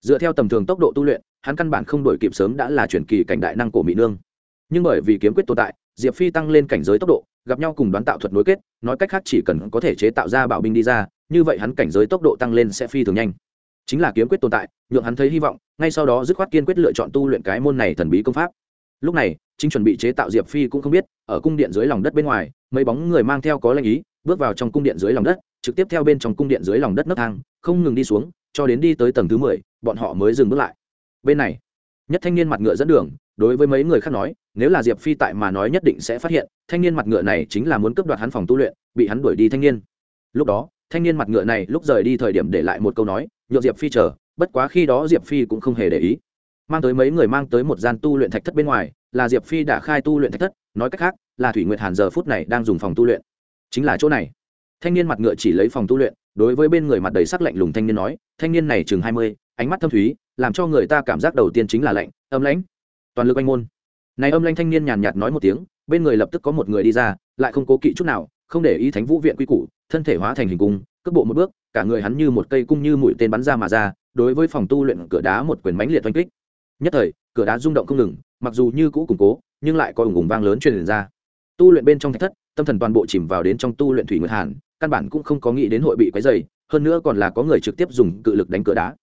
Dựa theo tầm thường tốc độ tu luyện, hắn căn bản không đổi kịp sớm đã là chuyển kỳ cảnh đại năng cổ mỹ nương. Nhưng bởi vì kiếm quyết tồn tại, diệp phi tăng lên cảnh giới tốc độ gặp nhau cùng đoán tạo thuật nối kết, nói cách khác chỉ cần có thể chế tạo ra bảo binh đi ra, như vậy hắn cảnh giới tốc độ tăng lên sẽ phi thường nhanh. Chính là kiếm quyết tồn tại, nhượng hắn thấy hy vọng, ngay sau đó dứt khoát kiên quyết lựa chọn tu luyện cái môn này thần bí công pháp. Lúc này, chính chuẩn bị chế tạo diệp phi cũng không biết, ở cung điện dưới lòng đất bên ngoài, mấy bóng người mang theo có lệnh ý, bước vào trong cung điện dưới lòng đất, trực tiếp theo bên trong cung điện dưới lòng đất nấc thang, không ngừng đi xuống, cho đến đi tới tầng thứ mười, bọn họ mới dừng bước lại. Bên này, nhất thanh niên mặt ngựa dẫn đường đối với mấy người khác nói, nếu là diệp phi tại mà nói nhất định sẽ phát hiện, thanh niên mặt ngựa này chính là muốn cướp đoạt hắn phòng tu luyện, bị hắn đuổi đi thanh niên. Lúc đó, thanh niên mặt ngựa này lúc rời đi thời điểm để lại một câu nói nhộn diệp phi chờ, bất quá khi đó diệp phi cũng không hề để ý. Mang tới mấy người mang tới một gian tu luyện thạch thất bên ngoài, là diệp phi đã khai tu luyện thạch thất, nói cách khác, là thủy nguyệt hàn giờ phút này đang dùng phòng tu luyện. Chính là chỗ này. Thanh niên mặt ngựa chỉ lấy phòng tu luyện, đối với bên người mặt đầy sắc lạnh lùng thanh niên nói, thanh niên này chừng hai mươi, ánh mắt thâm thúy, làm cho người ta cảm giác đầu tiên chính là lạnh, âm lãnh toàn lực anh môn. Này âm lanh thanh niên nhàn nhạt nói một tiếng, bên người lập tức có một người đi ra, lại không cố kỵ chút nào, không để ý thánh vũ viện quy củ, thân thể hóa thành hình cung, cước bộ một bước, cả người hắn như một cây cung như mũi tên bắn ra mà ra, đối với phòng tu luyện cửa đá một quyền mãnh liệt oanh kích. Nhất thời, cửa đá rung động không ngừng, mặc dù như cũ củng cố, nhưng lại có ủng ủng vang lớn truyền ra. Tu luyện bên trong thạch thất, tâm thần toàn bộ chìm vào đến trong tu luyện thủy nguyệt hàn, căn bản cũng không có nghĩ đến hội bị quấy dày hơn nữa còn là có người trực tiếp dùng cự lực đánh cửa đá.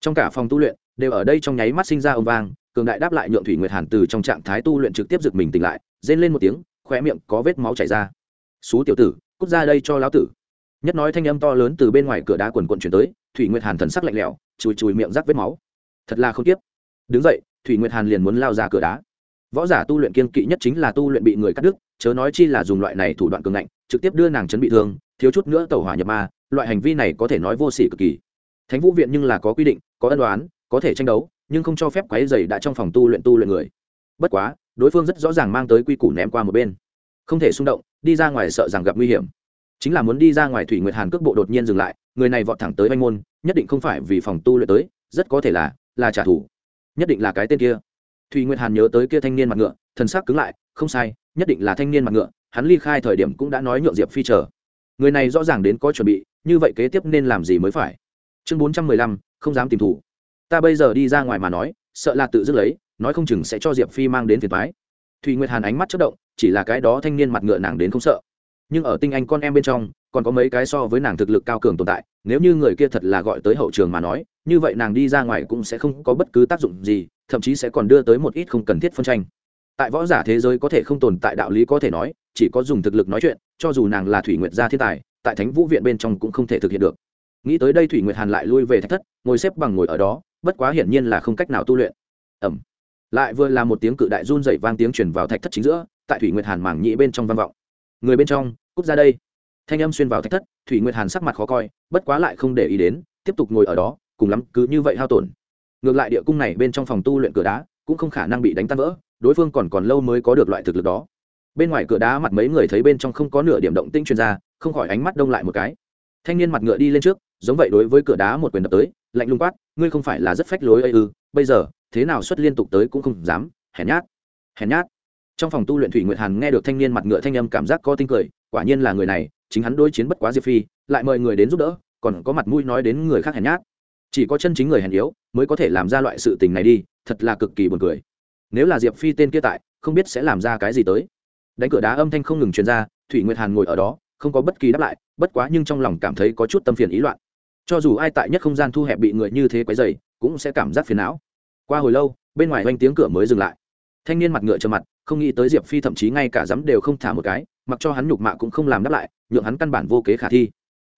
Trong cả phòng tu luyện, đều ở đây trong nháy mắt sinh ra âm vang cường đại đáp lại nhượng thủy nguyệt hàn từ trong trạng thái tu luyện trực tiếp giật mình tỉnh lại, rên lên một tiếng, khóe miệng có vết máu chảy ra. Xú tiểu tử, cút ra đây cho lão tử. Nhất nói thanh âm to lớn từ bên ngoài cửa đá quần quận chuyển tới, thủy nguyệt hàn thần sắc lạnh lẽo, chùi chùi miệng rắc vết máu. Thật là không tiếp đứng dậy, thủy nguyệt hàn liền muốn lao ra cửa đá. Võ giả tu luyện kiên kỵ nhất chính là tu luyện bị người cắt đứt, chớ nói chi là dùng loại này thủ đoạn cường ngạnh, trực tiếp đưa nàng chấn bị thương, thiếu chút nữa tẩu hỏa nhập ma, loại hành vi này có thể nói vô sỉ cực kỳ. Thánh vũ viện nhưng là có quy định, có ân đoán, có thể tranh đấu nhưng không cho phép quấy dày đã trong phòng tu luyện tu luyện người. Bất quá, đối phương rất rõ ràng mang tới quy củ ném qua một bên. Không thể xung động, đi ra ngoài sợ rằng gặp nguy hiểm. Chính là muốn đi ra ngoài thủy nguyệt hàn cước bộ đột nhiên dừng lại, người này vọt thẳng tới oanh môn, nhất định không phải vì phòng tu luyện tới, rất có thể là là trả thù. Nhất định là cái tên kia. Thủy nguyệt hàn nhớ tới kia thanh niên mặt ngựa, thần sắc cứng lại, không sai, nhất định là thanh niên mặt ngựa, hắn ly khai thời điểm cũng đã nói nhượng diệp phi chờ. Người này rõ ràng đến có chuẩn bị, như vậy kế tiếp nên làm gì mới phải? Chương bốn trăm mười lăm, không dám tìm thủ ta bây giờ đi ra ngoài mà nói, sợ là tự dứt lấy, nói không chừng sẽ cho diệp phi mang đến phiền thoái thùy nguyệt hàn ánh mắt chất động, chỉ là cái đó thanh niên mặt ngựa nàng đến không sợ. Nhưng ở tinh anh con em bên trong, còn có mấy cái so với nàng thực lực cao cường tồn tại, nếu như người kia thật là gọi tới hậu trường mà nói, như vậy nàng đi ra ngoài cũng sẽ không có bất cứ tác dụng gì, thậm chí sẽ còn đưa tới một ít không cần thiết phân tranh. Tại võ giả thế giới có thể không tồn tại đạo lý có thể nói, chỉ có dùng thực lực nói chuyện, cho dù nàng là thủy nguyệt gia thiên tài, tại thánh vũ viện bên trong cũng không thể thực hiện được. Nghĩ tới đây thủy nguyệt hàn lại lui về thạch thất, ngồi xếp bằng ngồi ở đó bất quá hiển nhiên là không cách nào tu luyện. Ẩm. Lại vừa là một tiếng cự đại run dậy vang tiếng chuyển vào thạch thất chính giữa, tại thủy nguyệt hàn mảng nhĩ bên trong vang vọng. Người bên trong, cút ra đây. Thanh âm xuyên vào thạch thất, thủy nguyệt hàn sắc mặt khó coi, bất quá lại không để ý đến, tiếp tục ngồi ở đó, cùng lắm, cứ như vậy hao tổn. Ngược lại địa cung này bên trong phòng tu luyện cửa đá, cũng không khả năng bị đánh tan vỡ, đối phương còn còn lâu mới có được loại thực lực đó. Bên ngoài cửa đá mặt mấy người thấy bên trong không có nửa điểm động tĩnh chuyên ra, không khỏi ánh mắt đông lại một cái. Thanh niên mặt ngựa đi lên trước, giống vậy đối với cửa đá một quyền đập tới, lạnh lùng quát ngươi không phải là rất phách lối ấy ư, bây giờ, thế nào xuất liên tục tới cũng không dám, hèn nhát hèn nhát. Trong phòng tu luyện thủy nguyệt hàn nghe được thanh niên mặt ngựa thanh âm cảm giác có tinh cười, quả nhiên là người này, chính hắn đối chiến bất quá diệp phi, lại mời người đến giúp đỡ, còn có mặt mũi nói đến người khác hèn nhát. Chỉ có chân chính người hèn yếu mới có thể làm ra loại sự tình này đi, thật là cực kỳ buồn cười. Nếu là diệp phi tên kia tại, không biết sẽ làm ra cái gì tới. Đánh cửa đá âm thanh không ngừng truyền ra, thủy nguyệt hàn ngồi ở đó, không có bất kỳ đáp lại, bất quá nhưng trong lòng cảm thấy có chút tâm phiền ý loạn cho dù ai tại nhất không gian thu hẹp bị người như thế quấy dày cũng sẽ cảm giác phiền não. Qua hồi lâu, bên ngoài oanh tiếng cửa mới dừng lại. Thanh niên mặt ngựa trơ mặt, không nghĩ tới diệp phi thậm chí ngay cả dám đều không thả một cái, mặc cho hắn nhục mạ cũng không làm đáp lại, nhượng hắn căn bản vô kế khả thi.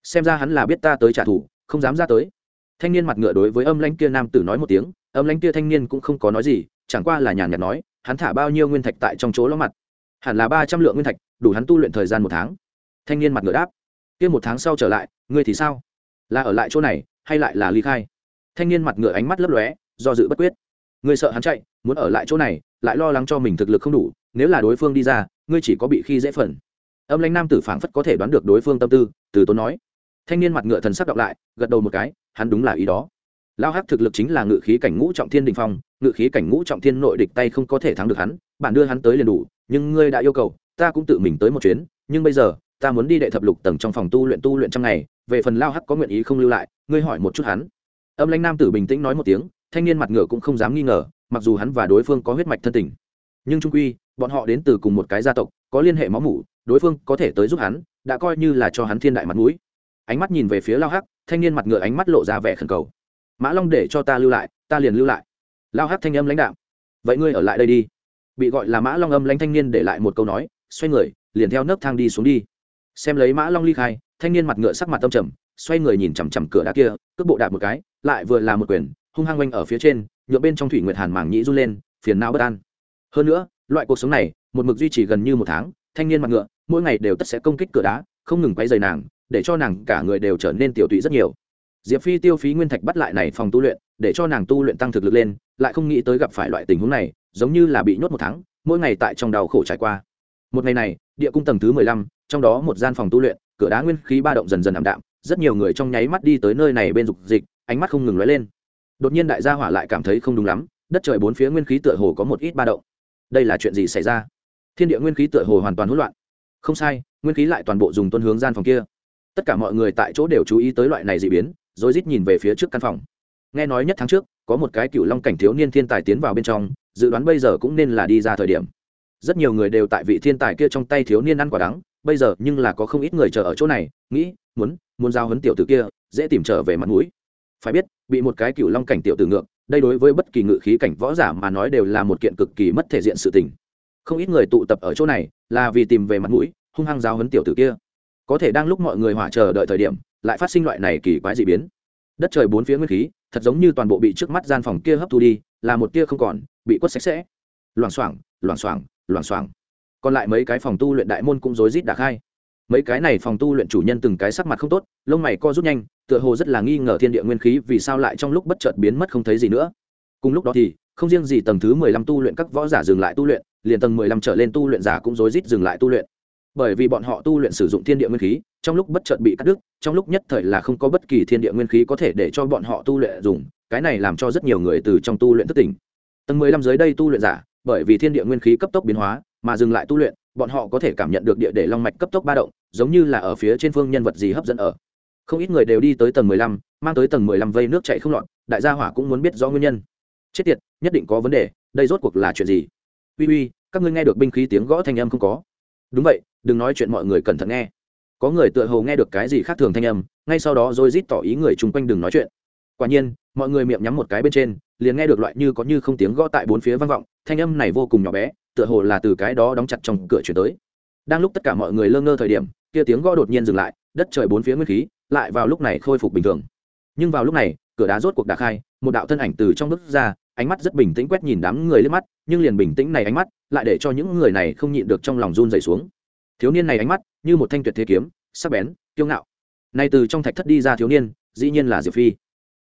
Xem ra hắn là biết ta tới trả thù, không dám ra tới. Thanh niên mặt ngựa đối với âm lãnh kia nam tử nói một tiếng, âm lãnh kia thanh niên cũng không có nói gì, chẳng qua là nhàn nhạt nói, hắn thả bao nhiêu nguyên thạch tại trong chỗ ló mặt? Hẳn là ba trăm lượng nguyên thạch, đủ hắn tu luyện thời gian một tháng. Thanh niên mặt ngựa đáp, kia một tháng sau trở lại, ngươi thì sao? Là ở lại chỗ này hay lại là ly khai? Thanh niên mặt ngựa ánh mắt lấp lóe, do dự bất quyết. Ngươi sợ hắn chạy, muốn ở lại chỗ này, lại lo lắng cho mình thực lực không đủ, nếu là đối phương đi ra, ngươi chỉ có bị khi dễ phần. Âm lãnh nam tử phảng phất có thể đoán được đối phương tâm tư, từ tốn nói. Thanh niên mặt ngựa thần sắc đọc lại, gật đầu một cái, hắn đúng là ý đó. Lao hắc thực lực chính là ngự khí cảnh ngũ trọng thiên đình phong, ngự khí cảnh ngũ trọng thiên nội địch tay không có thể thắng được hắn bạn đưa hắn tới liền đủ, nhưng ngươi đã yêu cầu, ta cũng tự mình tới một chuyến, nhưng bây giờ, ta muốn đi đệ thập lục tầng trong phòng tu luyện tu luyện trong ngày về phần lao hắc có nguyện ý không lưu lại, ngươi hỏi một chút hắn. Âm lãnh nam tử bình tĩnh nói một tiếng, thanh niên mặt ngựa cũng không dám nghi ngờ, mặc dù hắn và đối phương có huyết mạch thân tình. Nhưng trung quy, bọn họ đến từ cùng một cái gia tộc, có liên hệ máu mủ, đối phương có thể tới giúp hắn, đã coi như là cho hắn thiên đại mặt mũi. Ánh mắt nhìn về phía lao hắc, thanh niên mặt ngựa ánh mắt lộ ra vẻ khẩn cầu. Mã long để cho ta lưu lại, ta liền lưu lại. Lao hắc thanh âm lãnh đạo vậy ngươi ở lại đây đi. Bị gọi là mã long âm lãnh thanh niên để lại một câu nói, xoay người, liền theo nấc thang đi xuống đi xem lấy mã long ly khai, thanh niên mặt ngựa sắc mặt tâm trầm, xoay người nhìn chằm chằm cửa đá kia, cước bộ đạp một cái, lại vừa là một quyền, hung hăng oanh ở phía trên nhựa bên trong thủy nguyệt hàn mảng nhĩ run lên, phiền não bất an. Hơn nữa, loại cuộc sống này, một mực duy trì gần như một tháng, thanh niên mặt ngựa, mỗi ngày đều tất sẽ công kích cửa đá, không ngừng quay dày nàng, để cho nàng cả người đều trở nên tiểu tụy rất nhiều. Diệp phi tiêu phí nguyên thạch bắt lại này phòng tu luyện, để cho nàng tu luyện tăng thực lực lên, lại không nghĩ tới gặp phải loại tình huống này, giống như là bị nhốt một tháng, mỗi ngày tại trong đau khổ trải qua. Một ngày này địa cung tầng thứ mười lăm, trong đó một gian phòng tu luyện, cửa đá nguyên khí ba động dần dần ảm đạm, rất nhiều người trong nháy mắt đi tới nơi này bên dục dịch, ánh mắt không ngừng lóe lên. Đột nhiên đại gia hỏa lại cảm thấy không đúng lắm, đất trời bốn phía nguyên khí tựa hồ có một ít ba động. Đây là chuyện gì xảy ra? Thiên địa nguyên khí tựa hồ hoàn toàn hỗn loạn. Không sai, nguyên khí lại toàn bộ dùng tuân hướng gian phòng kia. Tất cả mọi người tại chỗ đều chú ý tới loại này dị biến, rồi rít nhìn về phía trước căn phòng. Nghe nói nhất tháng trước, có một cái cựu long cảnh thiếu niên thiên tài tiến vào bên trong, dự đoán bây giờ cũng nên là đi ra thời điểm rất nhiều người đều tại vị thiên tài kia trong tay thiếu niên ăn quả đắng, bây giờ nhưng là có không ít người chờ ở chỗ này, nghĩ, muốn muốn giao hấn tiểu tử kia, dễ tìm trở về mặt mũi. Phải biết, bị một cái cựu long cảnh tiểu tử ngược, đây đối với bất kỳ ngự khí cảnh võ giả mà nói đều là một kiện cực kỳ mất thể diện sự tình. Không ít người tụ tập ở chỗ này, là vì tìm về mặt mũi, hung hăng giáo hấn tiểu tử kia. Có thể đang lúc mọi người hỏa chờ đợi thời điểm, lại phát sinh loại này kỳ quái dị biến. Đất trời bốn phía nguyên khí, thật giống như toàn bộ bị trước mắt gian phòng kia hấp thu đi, là một tia không còn, bị quất sạch sẽ. Loảng xoảng loảng xoảng loảng xoảng. Còn lại mấy cái phòng tu luyện đại môn cũng rối rít đạc khai. Mấy cái này phòng tu luyện chủ nhân từng cái sắc mặt không tốt, lông mày co rút nhanh, tựa hồ rất là nghi ngờ thiên địa nguyên khí vì sao lại trong lúc bất chợt biến mất không thấy gì nữa. Cùng lúc đó thì, không riêng gì tầng thứ mười lăm tu luyện các võ giả dừng lại tu luyện, liền tầng mười lăm trở lên tu luyện giả cũng rối rít dừng lại tu luyện. Bởi vì bọn họ tu luyện sử dụng thiên địa nguyên khí, trong lúc bất chợt bị cắt đứt, trong lúc nhất thời là không có bất kỳ thiên địa nguyên khí có thể để cho bọn họ tu luyện dùng, cái này làm cho rất nhiều người từ trong tu luyện thất tỉnh. Tầng mười lăm dưới đây tu luyện giả bởi vì thiên địa nguyên khí cấp tốc biến hóa, mà dừng lại tu luyện, bọn họ có thể cảm nhận được địa để long mạch cấp tốc ba động, giống như là ở phía trên phương nhân vật gì hấp dẫn ở. Không ít người đều đi tới tầng mười lăm, mang tới tầng mười lăm vây nước chạy không lọt, đại gia hỏa cũng muốn biết rõ nguyên nhân. Chết tiệt, nhất định có vấn đề, đây rốt cuộc là chuyện gì? Uy uy, các ngươi nghe được binh khí tiếng gõ thanh âm không có? Đúng vậy, đừng nói chuyện mọi người cẩn thận nghe. Có người tựa hồ nghe được cái gì khác thường thanh âm, ngay sau đó rồi rít tỏ ý người chung quanh đừng nói chuyện. Quả nhiên, mọi người miệng nhắm một cái bên trên liền nghe được loại như có như không tiếng gõ tại bốn phía vang vọng, thanh âm này vô cùng nhỏ bé, tựa hồ là từ cái đó đóng chặt trong cửa chuyển tới. Đang lúc tất cả mọi người lơ ngơ thời điểm, kia tiếng gõ đột nhiên dừng lại, đất trời bốn phía nguyên khí lại vào lúc này khôi phục bình thường. Nhưng vào lúc này, cửa đá rốt cuộc đà khai, một đạo thân ảnh từ trong bước ra, ánh mắt rất bình tĩnh quét nhìn đám người lên mắt, nhưng liền bình tĩnh này ánh mắt lại để cho những người này không nhịn được trong lòng run dày xuống. Thiếu niên này ánh mắt như một thanh tuyệt thế kiếm, sắc bén, kiêu ngạo. Nay từ trong thạch thất đi ra thiếu niên, dĩ nhiên là diệp phi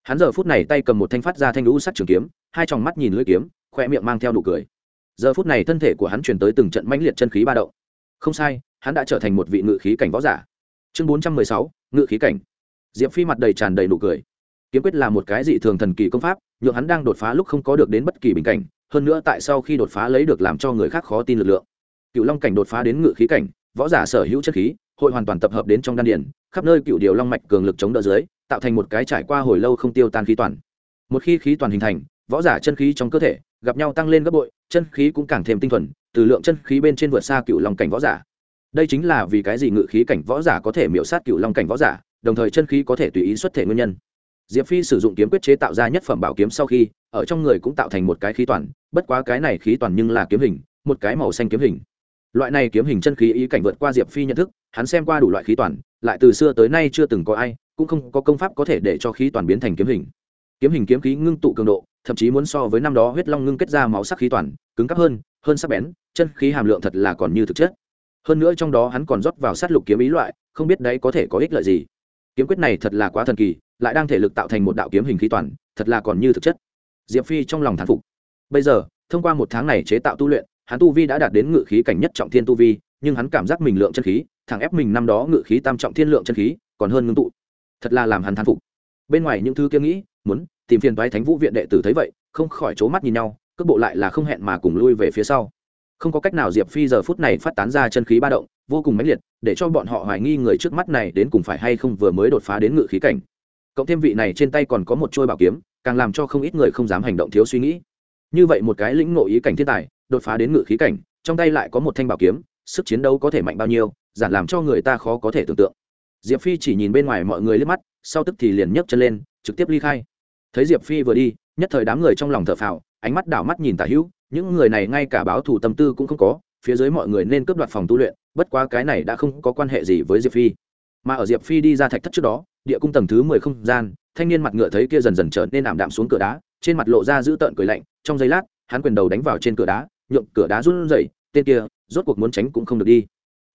hắn giờ phút này tay cầm một thanh phát ra thanh lũ sắc trường kiếm, hai tròng mắt nhìn lưỡi kiếm khoe miệng mang theo nụ cười. Giờ phút này thân thể của hắn chuyển tới từng trận mãnh liệt chân khí ba động. Không sai, hắn đã trở thành một vị ngự khí cảnh võ giả. Chương bốn trăm mười sáu, ngự khí cảnh. Diệp phi mặt đầy tràn đầy nụ cười. Kiếm quyết là một cái dị thường thần kỳ công pháp, nhượng hắn đang đột phá lúc không có được đến bất kỳ bình cảnh, hơn nữa tại sau khi đột phá lấy được làm cho người khác khó tin lực lượng. Cựu long cảnh đột phá đến ngự khí cảnh, võ giả sở hữu chất khí, hội hoàn toàn tập hợp đến trong đan điển khắp nơi cựu điều long mạch cường lực chống đỡ dưới tạo thành một cái trải qua hồi lâu không tiêu tan khí toàn. Một khi khí toàn hình thành, võ giả chân khí trong cơ thể gặp nhau tăng lên gấp bội, chân khí cũng càng thêm tinh thuần, từ lượng chân khí bên trên vượt xa cựu long cảnh võ giả. Đây chính là vì cái gì ngự khí cảnh võ giả có thể miễu sát cựu long cảnh võ giả, đồng thời chân khí có thể tùy ý xuất thể nguyên nhân. Diệp phi sử dụng kiếm quyết chế tạo ra nhất phẩm bảo kiếm sau khi, ở trong người cũng tạo thành một cái khí toàn, bất quá cái này khí toàn nhưng là kiếm hình, một cái màu xanh kiếm hình. Loại này kiếm hình chân khí ý cảnh vượt qua diệp phi nhận thức, hắn xem qua đủ loại khí toàn, lại từ xưa tới nay chưa từng có ai cũng không có công pháp có thể để cho khí toàn biến thành kiếm hình. Kiếm hình kiếm khí ngưng tụ cường độ, thậm chí muốn so với năm đó huyết long ngưng kết ra máu sắc khí toàn, cứng cắp hơn hơn sắc bén, chân khí hàm lượng thật là còn như thực chất. Hơn nữa trong đó hắn còn rót vào sát lục kiếm ý loại, không biết đấy có thể có ích lợi gì. Kiếm quyết này thật là quá thần kỳ, lại đang thể lực tạo thành một đạo kiếm hình khí toàn, thật là còn như thực chất. Diệp phi trong lòng thán phục. Bây giờ, thông qua một tháng này chế tạo tu luyện, hắn tu vi đã đạt đến ngự khí cảnh nhất trọng thiên tu vi, nhưng hắn cảm giác mình lượng chân khí thẳng ép mình năm đó ngự khí tam trọng thiên lượng chân khí, còn hơn ngưng tụ thật là làm hắn thán phục. Bên ngoài những thứ kia nghĩ, muốn tìm phiền toái thánh vũ viện đệ tử thấy vậy, không khỏi c mắt nhìn nhau, cước bộ lại là không hẹn mà cùng lui về phía sau. Không có cách nào diệp phi giờ phút này phát tán ra chân khí ba động, vô cùng mãnh liệt, để cho bọn họ hoài nghi người trước mắt này đến cùng phải hay không vừa mới đột phá đến ngự khí cảnh. Cộng thêm vị này trên tay còn có một trôi bảo kiếm, càng làm cho không ít người không dám hành động thiếu suy nghĩ. Như vậy một cái lĩnh ngộ ý cảnh thiên tài, đột phá đến ngự khí cảnh, trong tay lại có một thanh bảo kiếm, sức chiến đấu có thể mạnh bao nhiêu, giản làm cho người ta khó có thể tưởng tượng diệp phi chỉ nhìn bên ngoài mọi người liếc mắt, sau tức thì liền nhấc chân lên, trực tiếp ly khai. Thấy diệp phi vừa đi, nhất thời đám người trong lòng thở phào, ánh mắt đảo mắt nhìn tả hữu, những người này ngay cả báo thủ tâm tư cũng không có, phía dưới mọi người nên cướp đoạt phòng tu luyện, bất quá cái này đã không có quan hệ gì với diệp phi. Mà ở diệp phi đi ra thạch thất trước đó, địa cung tầng thứ mười không gian, thanh niên mặt ngựa thấy kia dần dần trở nên ảm đạm xuống cửa đá, trên mặt lộ ra giữ tợn cười lạnh, trong giây lát, hắn quyền đầu đánh vào trên cửa đá, nhượng cửa đá run rẩy, tên kia, rốt cuộc muốn tránh cũng không được đi.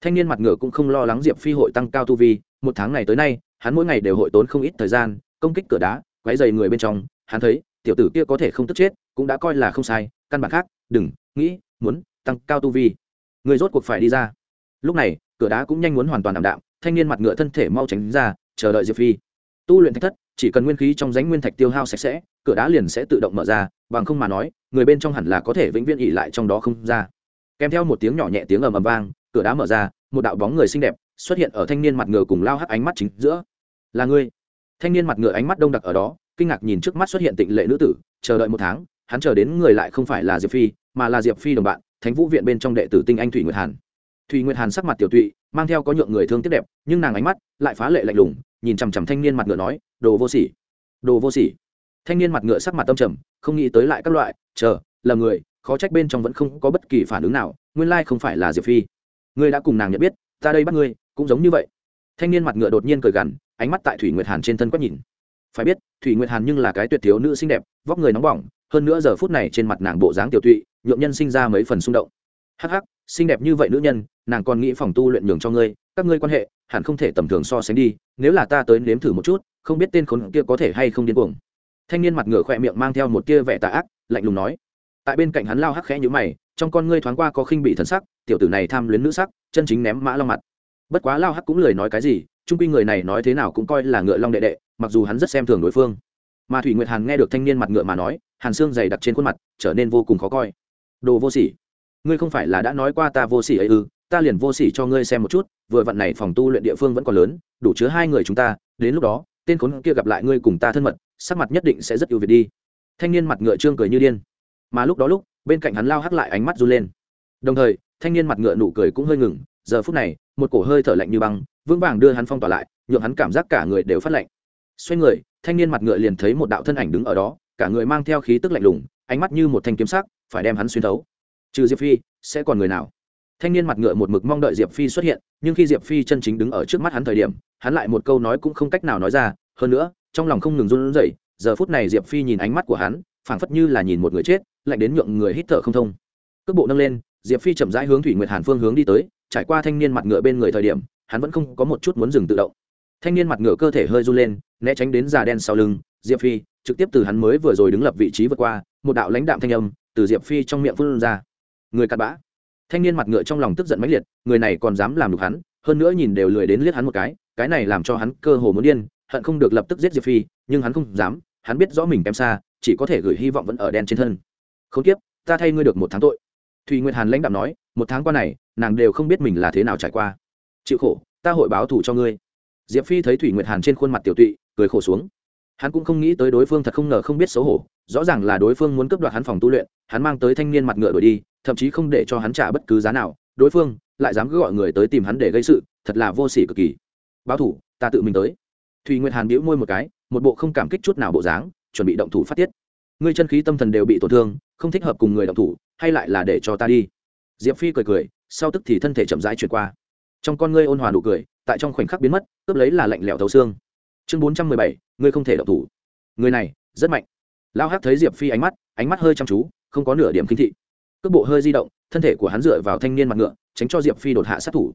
Thanh niên mặt ngựa cũng không lo lắng diệp phi hội tăng cao tu vi một tháng này tới nay, hắn mỗi ngày đều hội tốn không ít thời gian, công kích cửa đá, quấy dày người bên trong. Hắn thấy, tiểu tử kia có thể không tức chết, cũng đã coi là không sai, căn bản khác, đừng, nghĩ, muốn, tăng cao tu vi. Người rốt cuộc phải đi ra. Lúc này, cửa đá cũng nhanh muốn hoàn toàn ảm đạm, thanh niên mặt ngựa thân thể mau tránh ra, chờ đợi diệp phi. Tu luyện thạch thất, chỉ cần nguyên khí trong ránh nguyên thạch tiêu hao sạch sẽ, cửa đá liền sẽ tự động mở ra, bằng không mà nói, người bên trong hẳn là có thể vĩnh viễn ỉ lại trong đó không ra. Kèm theo một tiếng nhỏ nhẹ tiếng ầm ầm vang, cửa đá mở ra, một đạo bóng người xinh đẹp xuất hiện ở thanh niên mặt ngựa cùng lao hắc ánh mắt chính giữa. Là ngươi? Thanh niên mặt ngựa ánh mắt đông đặc ở đó, kinh ngạc nhìn trước mắt xuất hiện tịnh lệ nữ tử, chờ đợi một tháng, hắn chờ đến người lại không phải là diệp phi, mà là diệp phi đồng bạn, thánh vũ viện bên trong đệ tử tinh anh thủy nguyệt hàn. Thủy nguyệt hàn sắc mặt tiểu tụy, mang theo có nhượng người thương tiếc đẹp, nhưng nàng ánh mắt lại phá lệ lạnh lùng, nhìn chằm chằm thanh niên mặt ngựa nói, đồ vô sỉ, đồ vô sỉ. Thanh niên mặt ngựa sắc mặt tâm trầm, không nghĩ tới lại các loại, chờ, lầm người, khó trách bên trong vẫn không có bất kỳ phản ứng nào, nguyên lai không phải là diệp phi. Ngươi đã cùng nàng nhận biết, ta đây bắt ngươi cũng giống như vậy. Thanh niên mặt ngựa đột nhiên cười gằn, ánh mắt tại thủy nguyệt hàn trên thân quét nhìn. Phải biết, thủy nguyệt hàn nhưng là cái tuyệt thiếu nữ xinh đẹp, vóc người nóng bỏng, hơn nữa giờ phút này trên mặt nàng bộ dáng tiểu tụy nhuộm nhân sinh ra mấy phần xung động. Hắc hắc, xinh đẹp như vậy nữ nhân, nàng còn nghĩ phòng tu luyện nhường cho ngươi, các ngươi quan hệ, hẳn không thể tầm thường so sánh đi, nếu là ta tới nếm thử một chút, không biết tên khốn kia có thể hay không điên cuồng. Thanh niên mặt ngựa khỏe miệng mang theo một tia vẻ tà ác, lạnh lùng nói. Tại bên cạnh hắn lao hắc khẽ nhữ mày, trong con ngươi thoáng qua có khinh bị thần sắc, tiểu tử này tham luyến nữ sắc, chân chính ném mã long mặt bất quá lao hắc cũng lười nói cái gì trung quy người này nói thế nào cũng coi là ngựa long đệ đệ, mặc dù hắn rất xem thường đối phương. Mà thủy nguyệt hàn nghe được thanh niên mặt ngựa mà nói, hàn xương dày đặc trên khuôn mặt, trở nên vô cùng khó coi. Đồ vô sỉ, ngươi không phải là đã nói qua ta vô sỉ ấy ư, ta liền vô sỉ cho ngươi xem một chút, vừa vặn này phòng tu luyện địa phương vẫn còn lớn, đủ chứa hai người chúng ta, đến lúc đó, tên khốn kia gặp lại ngươi cùng ta thân mật, sắc mặt nhất định sẽ rất ưu việt đi. Thanh niên mặt ngựa trương cười như điên. Mà lúc đó lúc, bên cạnh hắn lao hắc lại ánh mắt run lên. Đồng thời, thanh niên mặt ngựa nụ cười cũng hơi ngừng, giờ phút này một cổ hơi thở lạnh như băng, vững vàng đưa hắn phong tỏa lại, nhượng hắn cảm giác cả người đều phát lạnh. Xoay người, thanh niên mặt ngựa liền thấy một đạo thân ảnh đứng ở đó, cả người mang theo khí tức lạnh lùng, ánh mắt như một thanh kiếm sắc, phải đem hắn xuyên thấu. Trừ diệp phi, sẽ còn người nào? Thanh niên mặt ngựa một mực mong đợi diệp phi xuất hiện, nhưng khi diệp phi chân chính đứng ở trước mắt hắn thời điểm, hắn lại một câu nói cũng không cách nào nói ra, hơn nữa, trong lòng không ngừng run rẩy, giờ phút này diệp phi nhìn ánh mắt của hắn, phảng phất như là nhìn một người chết, lạnh đến nhượng người hít thở không thông. Cước bộ nâng lên, diệp phi chậm rãi hướng thủy nguyệt hàn phương hướng đi tới trải qua thanh niên mặt ngựa bên người thời điểm, hắn vẫn không có một chút muốn dừng tự động. Thanh niên mặt ngựa cơ thể hơi run lên, né tránh đến già đen sau lưng, diệp phi trực tiếp từ hắn mới vừa rồi đứng lập vị trí vượt qua, một đạo lãnh đạm thanh âm từ diệp phi trong miệng phun ra. Người cặn bã. Thanh niên mặt ngựa trong lòng tức giận mãnh liệt, người này còn dám làm được hắn, hơn nữa nhìn đều lười đến liếc hắn một cái cái này làm cho hắn cơ hồ muốn điên, hận không được lập tức giết diệp phi, nhưng hắn không dám, hắn biết rõ mình kém xa, chỉ có thể gửi hy vọng vẫn ở đen trên thân. Không tiếp ta thay ngươi được một tháng tội. Thùy nguyệt hàn lãnh đạm nói một tháng qua này, nàng đều không biết mình là thế nào trải qua. Chịu khổ, ta hội báo thù cho ngươi. Diệp phi thấy thủy nguyệt hàn trên khuôn mặt tiểu tụy, cười khổ xuống. Hắn cũng không nghĩ tới đối phương thật không ngờ không biết xấu hổ, rõ ràng là đối phương muốn cướp đoạt hắn phòng tu luyện, hắn mang tới thanh niên mặt ngựa đổi đi, thậm chí không để cho hắn trả bất cứ giá nào, đối phương lại dám cứ gọi người tới tìm hắn để gây sự, thật là vô sỉ cực kỳ. Báo thủ ta tự mình tới. Thùy nguyệt hàn bĩu môi một cái, một bộ không cảm kích chút nào bộ dáng, chuẩn bị động thủ phát tiết. Ngươi chân khí tâm thần đều bị tổn thương, không thích hợp cùng người động thủ, hay lại là để cho ta đi diệp phi cười cười, sau tức thì thân thể chậm rãi chuyển qua. Trong con ngươi ôn hòa nụ cười, tại trong khoảnh khắc biến mất, cướp lấy là lạnh lẽo thấu xương. Chương bốn trăm mười bảy, ngươi không thể đậu thủ. Người này, rất mạnh. Lao hắc thấy diệp phi ánh mắt ánh mắt hơi chăm chú, không có nửa điểm kinh thị. Cước bộ hơi di động, thân thể của hắn dựa vào thanh niên mặt ngựa, tránh cho diệp phi đột hạ sát thủ.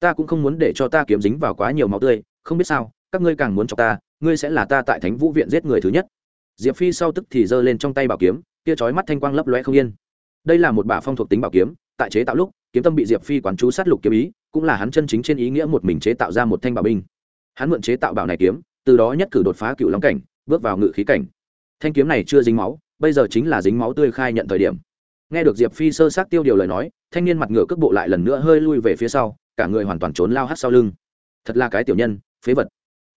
Ta cũng không muốn để cho ta kiếm dính vào quá nhiều máu tươi, không biết sao, các ngươi càng muốn cho ta, ngươi sẽ là ta tại thánh vũ viện giết người thứ nhất. Diệp phi sau tức thì giơ lên trong tay bảo kiếm kia chói mắt thanh quang lấp loe không yên. Đây là một bả phong thuộc tính bảo kiếm tại chế tạo lúc, kiếm tâm bị diệp phi quán chú sát lục kiếm ý, cũng là hắn chân chính trên ý nghĩa một mình chế tạo ra một thanh bảo binh. Hắn mượn chế tạo bảo này kiếm, từ đó nhất cử đột phá cựu long cảnh, bước vào ngự khí cảnh. Thanh kiếm này chưa dính máu, bây giờ chính là dính máu tươi khai nhận thời điểm. Nghe được diệp phi sơ sát tiêu điều lời nói, thanh niên mặt ngựa cước bộ lại lần nữa hơi lui về phía sau, cả người hoàn toàn trốn lao hắt sau lưng. Thật là cái tiểu nhân, phế vật.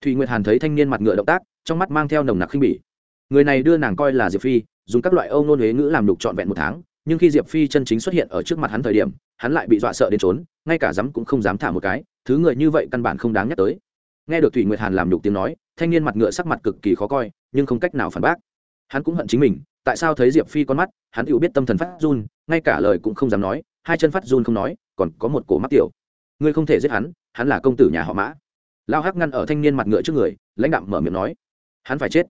Thùy nguyệt hàn thấy thanh niên mặt ngựa động tác, trong mắt mang theo nồng nặc khinh bỉ. Người này đưa nàng coi là diệp phi, dùng các loại âu nôn huế ngữ làm đục trọn vẹn một tháng nhưng khi diệp phi chân chính xuất hiện ở trước mặt hắn thời điểm, hắn lại bị dọa sợ đến trốn, ngay cả dám cũng không dám thả một cái, thứ người như vậy căn bản không đáng nhắc tới. Nghe được thủy nguyệt hàn làm nhục tiếng nói, thanh niên mặt ngựa sắc mặt cực kỳ khó coi, nhưng không cách nào phản bác. Hắn cũng hận chính mình, tại sao thấy diệp phi con mắt, hắn tự biết tâm thần phát run, ngay cả lời cũng không dám nói, hai chân phát run không nói, còn có một cổ mắt tiểu. Ngươi không thể giết hắn hắn là công tử nhà họ mã. Lao hắc ngăn ở thanh niên mặt ngựa trước người, lãnh đạm mở miệng nói, hắn phải chết.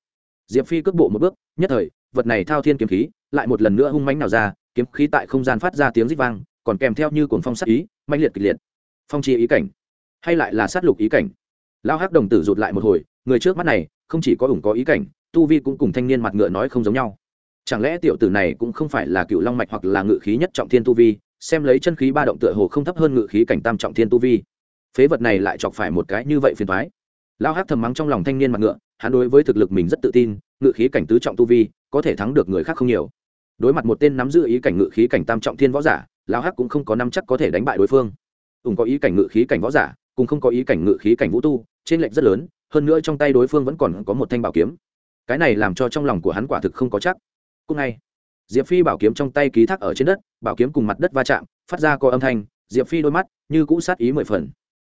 Diệp phi cước bộ một bước, nhất thời, vật này thao thiên kiếm khí, lại một lần nữa hung mánh nào ra kiếm khí tại không gian phát ra tiếng rít vang, còn kèm theo như cuồng phong sát ý, mãnh liệt kịch liệt. Phong chi ý cảnh, hay lại là sát lục ý cảnh. Lao hắc đồng tử rụt lại một hồi, người trước mắt này, không chỉ có ủng có ý cảnh, tu vi cũng cùng thanh niên mặt ngựa nói không giống nhau. Chẳng lẽ tiểu tử này cũng không phải là cựu long mạch hoặc là ngự khí nhất trọng thiên tu vi, xem lấy chân khí ba động tựa hồ không thấp hơn ngự khí cảnh tam trọng thiên tu vi. Phế vật này lại chọc phải một cái như vậy phiền thoái lao hắc thầm mắng trong lòng thanh niên mặt ngựa, hắn đối với thực lực mình rất tự tin, ngự khí cảnh tứ trọng tu vi, có thể thắng được người khác không nhiều đối mặt một tên nắm giữ ý cảnh ngự khí cảnh tam trọng thiên võ giả, lão hắc cũng không có năm chắc có thể đánh bại đối phương. Ủng có ý cảnh ngự khí cảnh võ giả, cùng không có ý cảnh ngự khí cảnh vũ tu, trên lệnh rất lớn, hơn nữa trong tay đối phương vẫn còn có một thanh bảo kiếm. Cái này làm cho trong lòng của hắn quả thực không có chắc. Cũng ngay, diệp phi bảo kiếm trong tay ký thác ở trên đất, bảo kiếm cùng mặt đất va chạm, phát ra có âm thanh, diệp phi đôi mắt như cũ sát ý mười phần.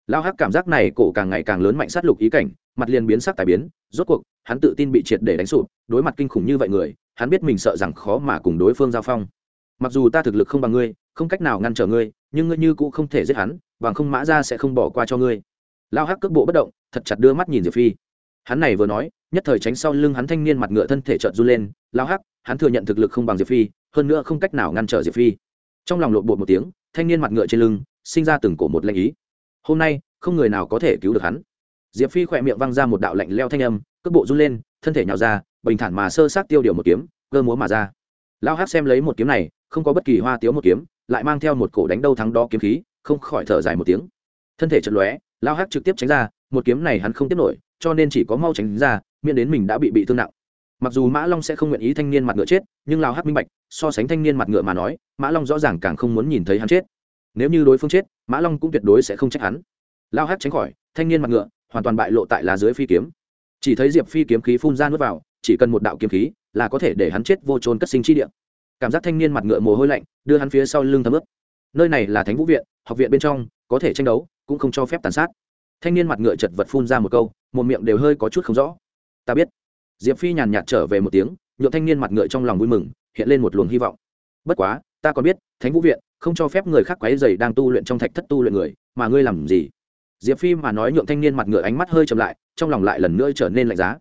Lao hắc cảm giác này cổ càng ngày càng lớn mạnh sát lục ý cảnh, mặt liền biến sắc tài biến, rốt cuộc, hắn tự tin bị triệt để đánh sụp, đối mặt kinh khủng như vậy người hắn biết mình sợ rằng khó mà cùng đối phương giao phong. Mặc dù ta thực lực không bằng ngươi, không cách nào ngăn trở ngươi, nhưng ngươi như cũng không thể giết hắn và không mã ra sẽ không bỏ qua cho ngươi. Lao hắc cước bộ bất động, thật chặt đưa mắt nhìn diệp phi. Hắn này vừa nói, nhất thời tránh sau lưng hắn thanh niên mặt ngựa thân thể trợn run lên. Lao hắc, hắn thừa nhận thực lực không bằng diệp phi, hơn nữa không cách nào ngăn trở diệp phi. Trong lòng lộn bột một tiếng, thanh niên mặt ngựa trên lưng, sinh ra từng cổ một lệnh ý. Hôm nay, không người nào có thể cứu được hắn. Diệp phi khỏe miệng văng ra một đạo lạnh leo thanh âm, cước bộ run lên, thân thể nhào ra bình thản mà sơ sát tiêu điều một kiếm, cơ múa mà ra. Lao hát xem lấy một kiếm này, không có bất kỳ hoa tiếu một kiếm, lại mang theo một cổ đánh đâu thắng đó kiếm khí, không khỏi thở dài một tiếng. Thân thể chật lóe lao hát trực tiếp tránh ra, một kiếm này hắn không tiếp nổi, cho nên chỉ có mau tránh ra, miễn đến mình đã bị bị thương nặng. Mặc dù mã long sẽ không nguyện ý thanh niên mặt ngựa chết, nhưng lao hát minh bạch, so sánh thanh niên mặt ngựa mà nói, mã long rõ ràng càng không muốn nhìn thấy hắn chết. Nếu như đối phương chết, mã long cũng tuyệt đối sẽ không trách hắn. Lao hát tránh khỏi, thanh niên mặt ngựa hoàn toàn bại lộ tại lá dưới phi kiếm. Chỉ thấy diệp phi kiếm khí phun ra nuốt vào chỉ cần một đạo kiếm khí là có thể để hắn chết vô trôn cất sinh chi địa. Cảm giác thanh niên mặt ngựa mồ hôi lạnh, đưa hắn phía sau lưng thấm ướt. Nơi này là thánh vũ viện, học viện bên trong, có thể tranh đấu, cũng không cho phép tàn sát. Thanh niên mặt ngựa chật vật phun ra một câu, một miệng đều hơi có chút không rõ. Ta biết. Diệp phi nhàn nhạt trở về một tiếng nhộn thanh niên mặt ngựa trong lòng vui mừng, hiện lên một luồng hy vọng. Bất quá, ta còn biết, thánh vũ viện không cho phép người khác quấy dày đang tu luyện trong thạch thất tu luyện người, mà ngươi làm gì? Diệp phi mà nói nhượng thanh niên mặt ngựa ánh mắt hơi chậm lại, trong lòng lại lần nữa trở nên lạnh giá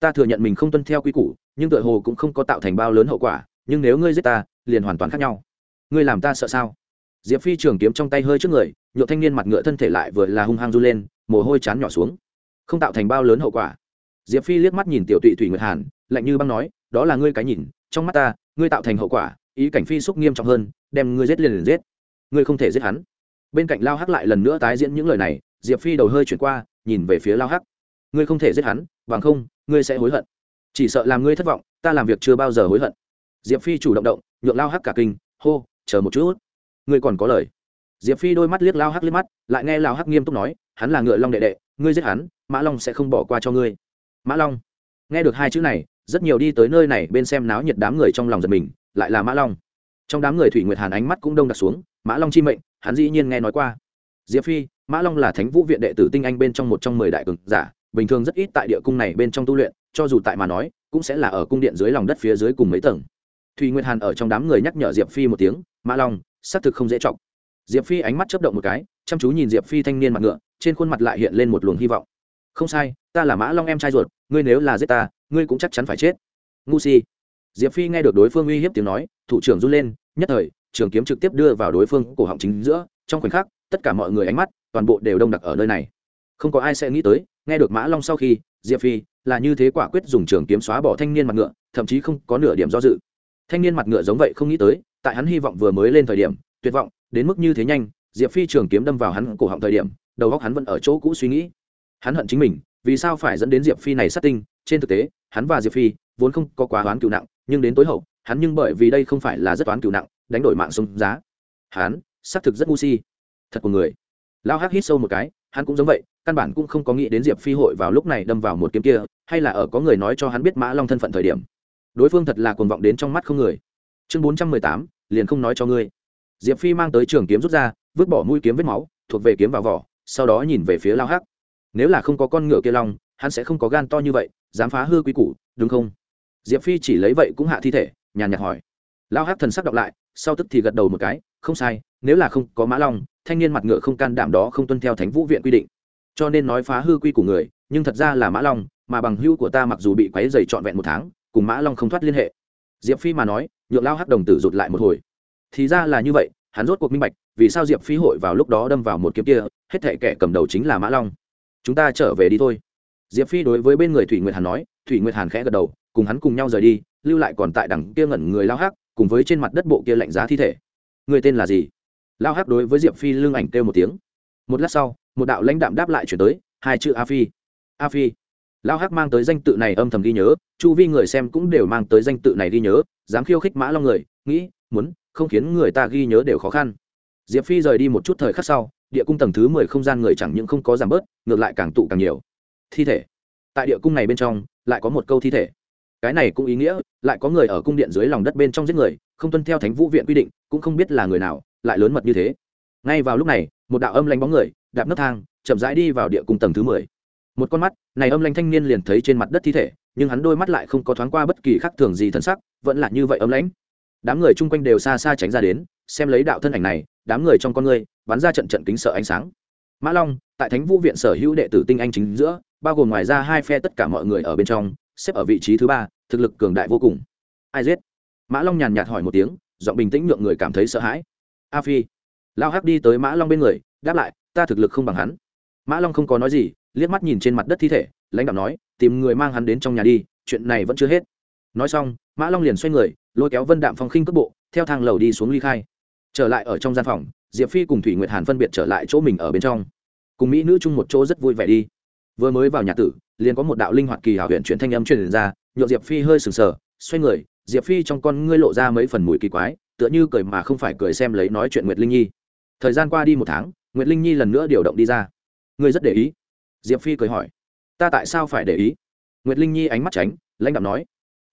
ta thừa nhận mình không tuân theo quy củ, nhưng tựa hồ cũng không có tạo thành bao lớn hậu quả, nhưng nếu ngươi giết ta, liền hoàn toàn khác nhau. Ngươi làm ta sợ sao? Diệp phi trường kiếm trong tay hơi trước người nhựa thanh niên mặt ngựa thân thể lại vừa là hung hăng r u lên, mồ hôi chán nhỏ xuống. Không tạo thành bao lớn hậu quả. Diệp phi liếc mắt nhìn tiểu tụy thủy nguyệt hàn, lạnh như băng nói, đó là ngươi cái nhìn, trong mắt ta, ngươi tạo thành hậu quả, ý cảnh phi xúc nghiêm trọng hơn, đem ngươi giết liền liền giết. Ngươi không thể giết hắn. Bên cạnh lao hắc lại lần nữa tái diễn những lời này, diệp phi đầu hơi chuyển qua, nhìn về phía lao hắc. Ngươi không thể giết hắn bằng không, ngươi sẽ hối hận. Chỉ sợ làm ngươi thất vọng, ta làm việc chưa bao giờ hối hận. Diệp phi chủ động động, nhượng lao hắc cả kinh, hô, chờ một chút. Ngươi còn có lời. Diệp phi đôi mắt liếc lao hắc liếc mắt, lại nghe lao hắc nghiêm túc nói, hắn là ngựa long đệ đệ, ngươi giết hắn, mã long sẽ không bỏ qua cho ngươi. Mã long. Nghe được hai chữ này, rất nhiều đi tới nơi này bên xem náo nhiệt đám người trong lòng giật mình, lại là mã long. Trong đám người thủy nguyệt hàn ánh mắt cũng đông đặt xuống, mã long chi mệnh, hắn dĩ nhiên nghe nói qua. Diệp phi, mã long là thánh vũ viện đệ tử tinh anh bên trong một trong mười đại cường giả bình thường rất ít tại địa cung này bên trong tu luyện, cho dù tại mà nói, cũng sẽ là ở cung điện dưới lòng đất phía dưới cùng mấy tầng. Thùy nguyệt hàn ở trong đám người nhắc nhở diệp phi một tiếng, mã long, xác thực không dễ chọc. Diệp phi ánh mắt chấp động một cái, chăm chú nhìn diệp phi thanh niên mặt ngựa, trên khuôn mặt lại hiện lên một luồng hy vọng. Không sai, ta là mã long em trai ruột, ngươi nếu là giết ta, ngươi cũng chắc chắn phải chết. Ngu si. Diệp phi nghe được đối phương uy hiếp tiếng nói, thủ trưởng run lên, nhất thời, trường kiếm trực tiếp đưa vào đối phương cổ họng chính giữa, trong khoảnh khắc, tất cả mọi người ánh mắt, toàn bộ đều đông đặc ở nơi này. Không có ai sẽ nghĩ tới nghe được mã long sau khi, diệp phi, là như thế quả quyết dùng trường kiếm xóa bỏ thanh niên mặt ngựa, thậm chí không có nửa điểm do dự. Thanh niên mặt ngựa giống vậy không nghĩ tới, tại hắn hy vọng vừa mới lên thời điểm, tuyệt vọng, đến mức như thế nhanh, diệp phi trường kiếm đâm vào hắn cổ họng thời điểm, đầu góc hắn vẫn ở chỗ cũ suy nghĩ. Hắn hận chính mình, vì sao phải dẫn đến diệp phi này sát tinh? Trên thực tế, hắn và diệp phi vốn không có quá oán cựu nặng, nhưng đến tối hậu, hắn nhưng bởi vì đây không phải là rất oán cựu nặng, đánh đổi mạng sống giá. Hắn, xác thực rất ngu si. Thật của người. Lao hắc hít sâu một cái, hắn cũng giống vậy căn bản cũng không có nghĩ đến diệp phi hội vào lúc này đâm vào một kiếm kia, hay là ở có người nói cho hắn biết mã long thân phận thời điểm. Đối phương thật là cuồng vọng đến trong mắt không người. Chương bốn trăm mười tám, liền không nói cho ngươi. Diệp phi mang tới trường kiếm rút ra, vứt bỏ mũi kiếm vết máu, thuộc về kiếm vào vỏ, sau đó nhìn về phía lao hắc. Nếu là không có con ngựa kia long, hắn sẽ không có gan to như vậy, dám phá hư quý củ, đúng không? Diệp phi chỉ lấy vậy cũng hạ thi thể, nhàn nhạt hỏi. Lao hắc thần sắc đọc lại, sau tức thì gật đầu một cái, không sai, nếu là không có mã long, thanh niên mặt ngựa không can đảm đó không tuân theo thánh vũ viện quy định cho nên nói phá hư quy của người, nhưng thật ra là mã long, mà bằng hưu của ta mặc dù bị quấy dày trọn vẹn một tháng, cùng mã long không thoát liên hệ. Diệp phi mà nói, nhượng lao hắc đồng tử rụt lại một hồi. Thì ra là như vậy, hắn rốt cuộc minh bạch, vì sao diệp phi hội vào lúc đó đâm vào một kiếm kia, hết thệ kẻ cầm đầu chính là mã long. Chúng ta trở về đi thôi. Diệp phi đối với bên người thủy nguyệt hàn nói, thủy nguyệt hàn khẽ gật đầu, cùng hắn cùng nhau rời đi, lưu lại còn tại đằng kia ngẩn người lao hắc, cùng với trên mặt đất bộ kia lạnh giá thi thể. Người tên là gì? Lao hắc đối với diệp phi lưng ảnh kêu một tiếng. Một lát sau một đạo lãnh đạm đáp lại chuyển tới, hai chữ a phi. A phi. Lao hắc mang tới danh tự này âm thầm ghi nhớ, chu vi người xem cũng đều mang tới danh tự này ghi nhớ, dám khiêu khích mã long người, nghĩ, muốn, không khiến người ta ghi nhớ đều khó khăn. Diệp phi rời đi một chút thời khắc sau, địa cung tầng thứ mười không gian người chẳng những không có giảm bớt, ngược lại càng tụ càng nhiều. Thi thể. Tại địa cung này bên trong, lại có một câu thi thể. Cái này cũng ý nghĩa, lại có người ở cung điện dưới lòng đất bên trong giết người, không tuân theo thánh vũ viện quy định, cũng không biết là người nào, lại lớn mật như thế. Ngay vào lúc này, một đạo âm lánh bóng người đạp nấc thang, chậm rãi đi vào địa cung tầng thứ mười. Một con mắt, này âm lanh thanh niên liền thấy trên mặt đất thi thể, nhưng hắn đôi mắt lại không có thoáng qua bất kỳ khác thường gì thân sắc, vẫn là như vậy âm lãnh. Đám người chung quanh đều xa xa tránh ra đến, xem lấy đạo thân ảnh này, đám người trong con người, bắn ra trận trận kính sợ ánh sáng. Mã long, tại thánh vũ viện sở hữu đệ tử tinh anh chính giữa, bao gồm ngoài ra hai phe tất cả mọi người ở bên trong, xếp ở vị trí thứ ba, thực lực cường đại vô cùng. Ai giết? Mã long nhàn nhạt hỏi một tiếng, giọng bình tĩnh nhượng người cảm thấy sợ hãi. A phi. Lao hắc đi tới mã long bên người, đáp lại ta thực lực không bằng hắn. Mã long không có nói gì, liếc mắt nhìn trên mặt đất thi thể, lãnh đạo nói, tìm người mang hắn đến trong nhà đi, chuyện này vẫn chưa hết. Nói xong, mã long liền xoay người, lôi kéo vân đạm phong khinh cước bộ, theo thang lầu đi xuống ly khai. Trở lại ở trong gian phòng, diệp phi cùng thủy nguyệt hàn phân biệt trở lại chỗ mình ở bên trong. Cùng mỹ nữ chung một chỗ rất vui vẻ đi. Vừa mới vào nhà tử, liền có một đạo linh hoạt kỳ hảo huyện chuyển thanh âm truyền ra nhộn diệp phi hơi sừng sờ, xoay người, diệp phi trong con ngươi lộ ra mấy phần mùi kỳ quái, tựa như cười mà không phải cười xem lấy nói chuyện nguyệt linh nhi. Thời gian qua đi một tháng nguyệt linh nhi lần nữa điều động đi ra ngươi rất để ý diệp phi cười hỏi ta tại sao phải để ý nguyệt linh nhi ánh mắt tránh lãnh đạo nói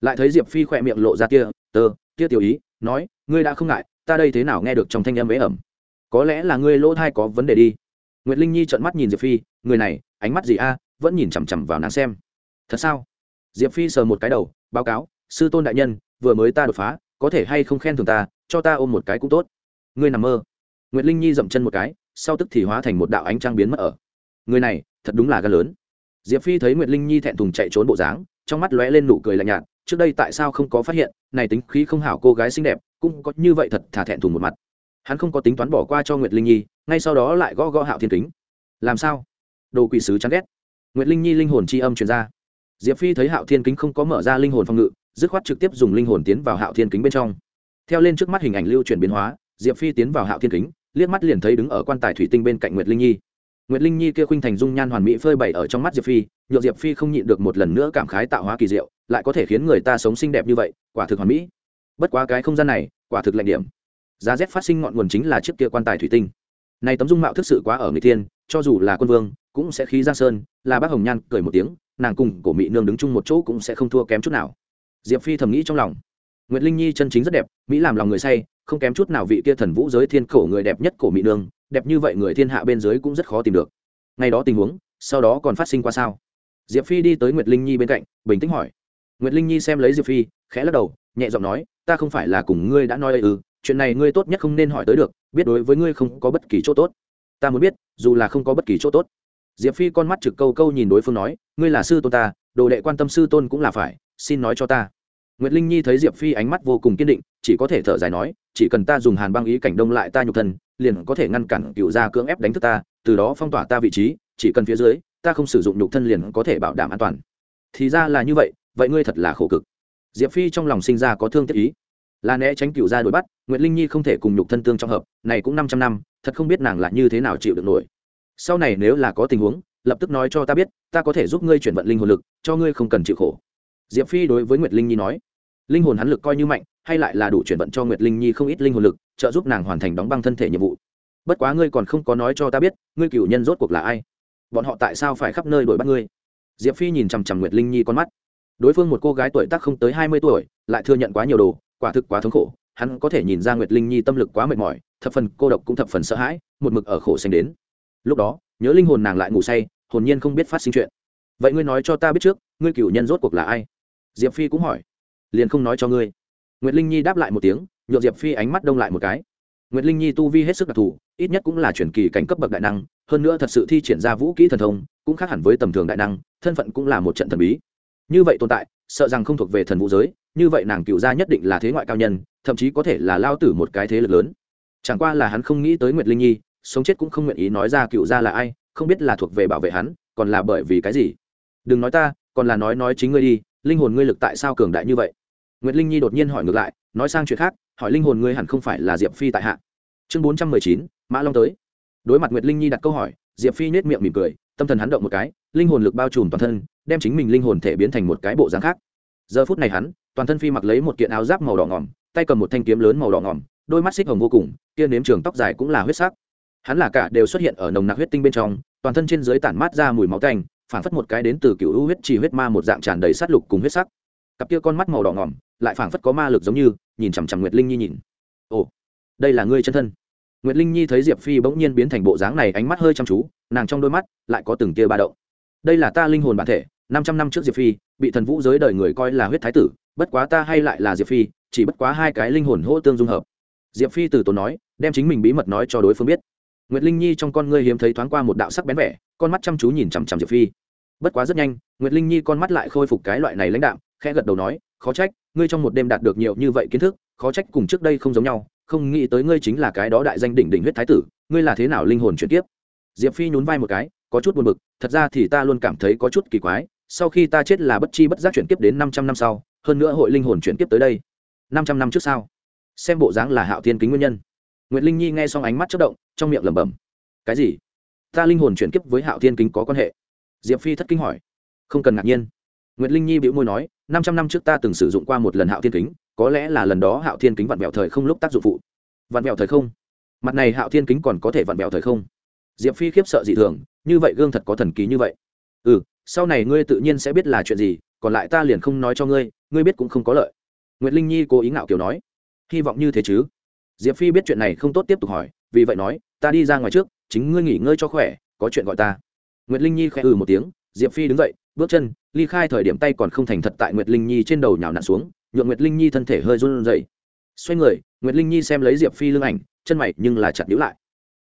lại thấy diệp phi khỏe miệng lộ ra tia tơ tia tiểu ý nói ngươi đã không ngại ta đây thế nào nghe được trong thanh âm ế ẩm có lẽ là ngươi lỗ thai có vấn đề đi nguyệt linh nhi trợn mắt nhìn diệp phi người này ánh mắt gì a vẫn nhìn chằm chằm vào nàng xem thật sao diệp phi sờ một cái đầu báo cáo sư tôn đại nhân vừa mới ta đột phá có thể hay không khen thường ta cho ta ôm một cái cũng tốt ngươi nằm mơ nguyệt linh nhi dậm chân một cái sau tức thì hóa thành một đạo ánh trăng biến mất ở. Người này, thật đúng là gan lớn. Diệp phi thấy nguyệt linh nhi thẹn thùng chạy trốn bộ dáng, trong mắt lóe lên nụ cười lạnh nhạt, trước đây tại sao không có phát hiện, này tính khí không hảo cô gái xinh đẹp, cũng có như vậy thật thà thẹn thùng một mặt. Hắn không có tính toán bỏ qua cho nguyệt linh nhi, ngay sau đó lại gõ gõ hạo thiên kính. Làm sao? Đồ quỷ sứ chán ghét. Nguyệt linh nhi linh hồn chi âm truyền ra. Diệp phi thấy hạo thiên kính không có mở ra linh hồn phòng ngự, dứt khoát trực tiếp dùng linh hồn tiến vào hạo thiên kính bên trong. Theo lên trước mắt hình ảnh lưu chuyển biến hóa, diệp phi tiến vào hạo thiên kính liếc mắt liền thấy đứng ở quan tài thủy tinh bên cạnh nguyệt linh nhi. Nguyệt linh nhi kia khuynh thành dung nhan hoàn mỹ phơi bày ở trong mắt diệp phi nhựa diệp phi không nhịn được một lần nữa cảm khái tạo hóa kỳ diệu, lại có thể khiến người ta sống xinh đẹp như vậy, quả thực hoàn mỹ. Bất quá cái không gian này, quả thực lạnh điểm. Giá rét phát sinh ngọn nguồn chính là chiếc kia quan tài thủy tinh. Này tấm dung mạo thực sự quá ở người thiên cho dù là quân vương, cũng sẽ khí giang sơn, là bác hồng nhan cười một tiếng, nàng cùng cổ mỹ nương đứng chung một chỗ cũng sẽ không thua kém chút nào. Diệp phi thầm nghĩ trong lòng nguyệt linh nhi chân chính rất đẹp, mỹ làm lòng người say, không kém chút nào vị kia thần vũ giới thiên cổ người đẹp nhất cổ mỹ nương, đẹp như vậy người thiên hạ bên dưới cũng rất khó tìm được. Ngày đó tình huống, sau đó còn phát sinh qua sao? Diệp phi đi tới nguyệt linh nhi bên cạnh, bình tĩnh hỏi. Nguyệt linh nhi xem lấy diệp phi, khẽ lắc đầu, nhẹ giọng nói, ta không phải là cùng ngươi đã nói ư ừ, chuyện này ngươi tốt nhất không nên hỏi tới được, biết đối với ngươi không có bất kỳ chỗ tốt. Ta muốn biết, dù là không có bất kỳ chỗ tốt. Diệp phi con mắt trực câu câu nhìn đối phương nói, ngươi là sư tôn ta, đồ đệ quan tâm sư tôn cũng là phải, xin nói cho ta nguyệt linh nhi thấy diệp phi ánh mắt vô cùng kiên định, chỉ có thể thở dài nói, chỉ cần ta dùng hàn băng ý cảnh đông lại ta nhục thân, liền có thể ngăn cản cựu gia cưỡng ép đánh thức ta, từ đó phong tỏa ta vị trí, chỉ cần phía dưới, ta không sử dụng nhục thân liền có thể bảo đảm an toàn. Thì ra là như vậy vậy ngươi thật là khổ cực. Diệp phi trong lòng sinh ra có thương tiếc ý. Là né tránh cựu gia đuổi bắt, nguyệt linh nhi không thể cùng nhục thân tương trong hợp, này cũng năm trăm năm, thật không biết nàng là như thế nào chịu được nổi. Sau này nếu là có tình huống, lập tức nói cho ta biết, ta có thể giúp ngươi chuyển vận linh hồn lực, cho ngươi không cần chịu khổ diệp phi đối với nguyệt linh nhi nói, linh hồn hắn lực coi như mạnh, hay lại là đủ chuyển vận cho nguyệt linh nhi không ít linh hồn lực, trợ giúp nàng hoàn thành đóng băng thân thể nhiệm vụ. Bất quá ngươi còn không có nói cho ta biết, ngươi cựu nhân rốt cuộc là ai? Bọn họ tại sao phải khắp nơi đuổi bắt ngươi? Diệp phi nhìn chằm chằm nguyệt linh nhi con mắt. Đối phương một cô gái tuổi tác không tới hai mươi tuổi, lại thừa nhận quá nhiều đồ, quả thực quá thống khổ. Hắn có thể nhìn ra nguyệt linh nhi tâm lực quá mệt mỏi, thập phần cô độc cũng thập phần sợ hãi, một mực ở khổ xanh đến. Lúc đó, nhớ linh hồn nàng lại ngủ say, hồn nhiên không biết phát sinh chuyện. Vậy ngươi nói cho ta biết trước, ngươi cựu nhân rốt cuộc là ai? Diệp phi cũng hỏi. Liền không nói cho ngươi. Nguyệt linh nhi đáp lại một tiếng nhuộm diệp phi ánh mắt đông lại một cái. Nguyệt linh nhi tu vi hết sức đặc thù, ít nhất cũng là chuyển kỳ cảnh cấp bậc đại năng, hơn nữa thật sự thi triển ra vũ kỹ thần thông, cũng khác hẳn với tầm thường đại năng, thân phận cũng là một trận thần bí. Như vậy tồn tại, sợ rằng không thuộc về thần vũ giới, như vậy nàng cựu gia nhất định là thế ngoại cao nhân, thậm chí có thể là lao tử một cái thế lực lớn. Chẳng qua là hắn không nghĩ tới nguyệt linh nhi, sống chết cũng không nguyện ý nói ra cựu gia là ai, không biết là thuộc về bảo vệ hắn, còn là bởi vì cái gì. Đừng nói ta, còn là nói nói chính ngươi đi linh hồn ngươi lực tại sao cường đại như vậy? Nguyệt linh nhi đột nhiên hỏi ngược lại, nói sang chuyện khác, hỏi linh hồn ngươi hẳn không phải là diệp phi tại hạ. Chương bốn trăm mười chín, mã long tới. Đối mặt nguyệt linh nhi đặt câu hỏi, diệp phi nết miệng mỉm cười, tâm thần hắn động một cái, linh hồn lực bao trùm toàn thân, đem chính mình linh hồn thể biến thành một cái bộ dáng khác. Giờ phút này hắn, toàn thân phi mặc lấy một kiện áo giáp màu đỏ ngỏm, tay cầm một thanh kiếm lớn màu đỏ ngỏm, đôi mắt xích hồng vô cùng, kia nếm trường tóc dài cũng là huyết sắc. Hắn là cả đều xuất hiện ở nồng nặc huyết tinh bên trong, toàn thân trên dưới tản mát ra mùi máu canh phản phất một cái đến từ cựu u huyết trì huyết ma một dạng tràn đầy sát lục cùng huyết sắc. Cặp kia con mắt màu đỏ ngỏm, lại phảng phất có ma lực giống như, nhìn chằm chằm nguyệt linh nhi nhìn. Ồ, đây là ngươi chân thân. Nguyệt linh nhi thấy diệp phi bỗng nhiên biến thành bộ dáng này, ánh mắt hơi chăm chú, nàng trong đôi mắt lại có từng tia ba động. Đây là ta linh hồn bản thể, năm trăm năm trước diệp phi, bị thần vũ giới đời người coi là huyết thái tử, bất quá ta hay lại là diệp phi, chỉ bất quá hai cái linh hồn hỗ tương dung hợp. Diệp phi từ tốn nói, đem chính mình bí mật nói cho đối phương biết nguyệt linh nhi trong con ngươi hiếm thấy thoáng qua một đạo sắc bén vẻ, con mắt chăm chú nhìn chằm chằm diệp phi. Bất quá rất nhanh, nguyệt linh nhi con mắt lại khôi phục cái loại này lãnh đạm, khẽ gật đầu nói, khó trách, ngươi trong một đêm đạt được nhiều như vậy kiến thức, khó trách cùng trước đây không giống nhau, không nghĩ tới ngươi chính là cái đó đại danh đỉnh đỉnh huyết thái tử, ngươi là thế nào linh hồn chuyển tiếp diệp phi nhún vai một cái, có chút buồn bực, thật ra thì ta luôn cảm thấy có chút kỳ quái, sau khi ta chết là bất chi bất giác chuyển tiếp đến năm trăm năm sau, hơn nữa hội linh hồn chuyển tiếp tới đây, năm trăm năm trước sau xem bộ dáng là hạo thiên kính nguyên nhân. Nguyệt linh nhi nghe xong ánh mắt chớp động, trong miệng lẩm bẩm, cái gì? Ta linh hồn chuyển kiếp với hạo thiên kính có quan hệ? Diệp phi thất kinh hỏi. Không cần ngạc nhiên. Nguyệt linh nhi bĩu môi nói, năm trăm năm trước ta từng sử dụng qua một lần hạo thiên kính, có lẽ là lần đó hạo thiên kính vặn vẹo thời không lúc tác dụng phụ. Vặn vẹo thời không? Mặt này hạo thiên kính còn có thể vặn vẹo thời không? Diệp phi khiếp sợ dị thường, như vậy gương thật có thần ký như vậy. Ừ sau này ngươi tự nhiên sẽ biết là chuyện gì, còn lại ta liền không nói cho ngươi ngươi biết cũng không có lợi. Nguyệt linh nhi cố ý ngạo kiểu nói. Hy vọng như thế chứ? Diệp phi biết chuyện này không tốt tiếp tục hỏi, vì vậy nói, ta đi ra ngoài trước, chính ngươi nghỉ ngơi cho khỏe, có chuyện gọi ta. N g u y ệ t linh nhi khẽ ừ một tiếng, diệp phi đứng dậy, bước chân, ly khai thời điểm tay còn không thành thật tại nguyệt linh nhi trên đầu nhào nặn xuống nhuộm nguyệt linh nhi thân thể hơi run rẩy. Xoay người, nguyệt linh nhi xem lấy diệp phi lưng ảnh, chân mày nhưng là chặt nhữ lại.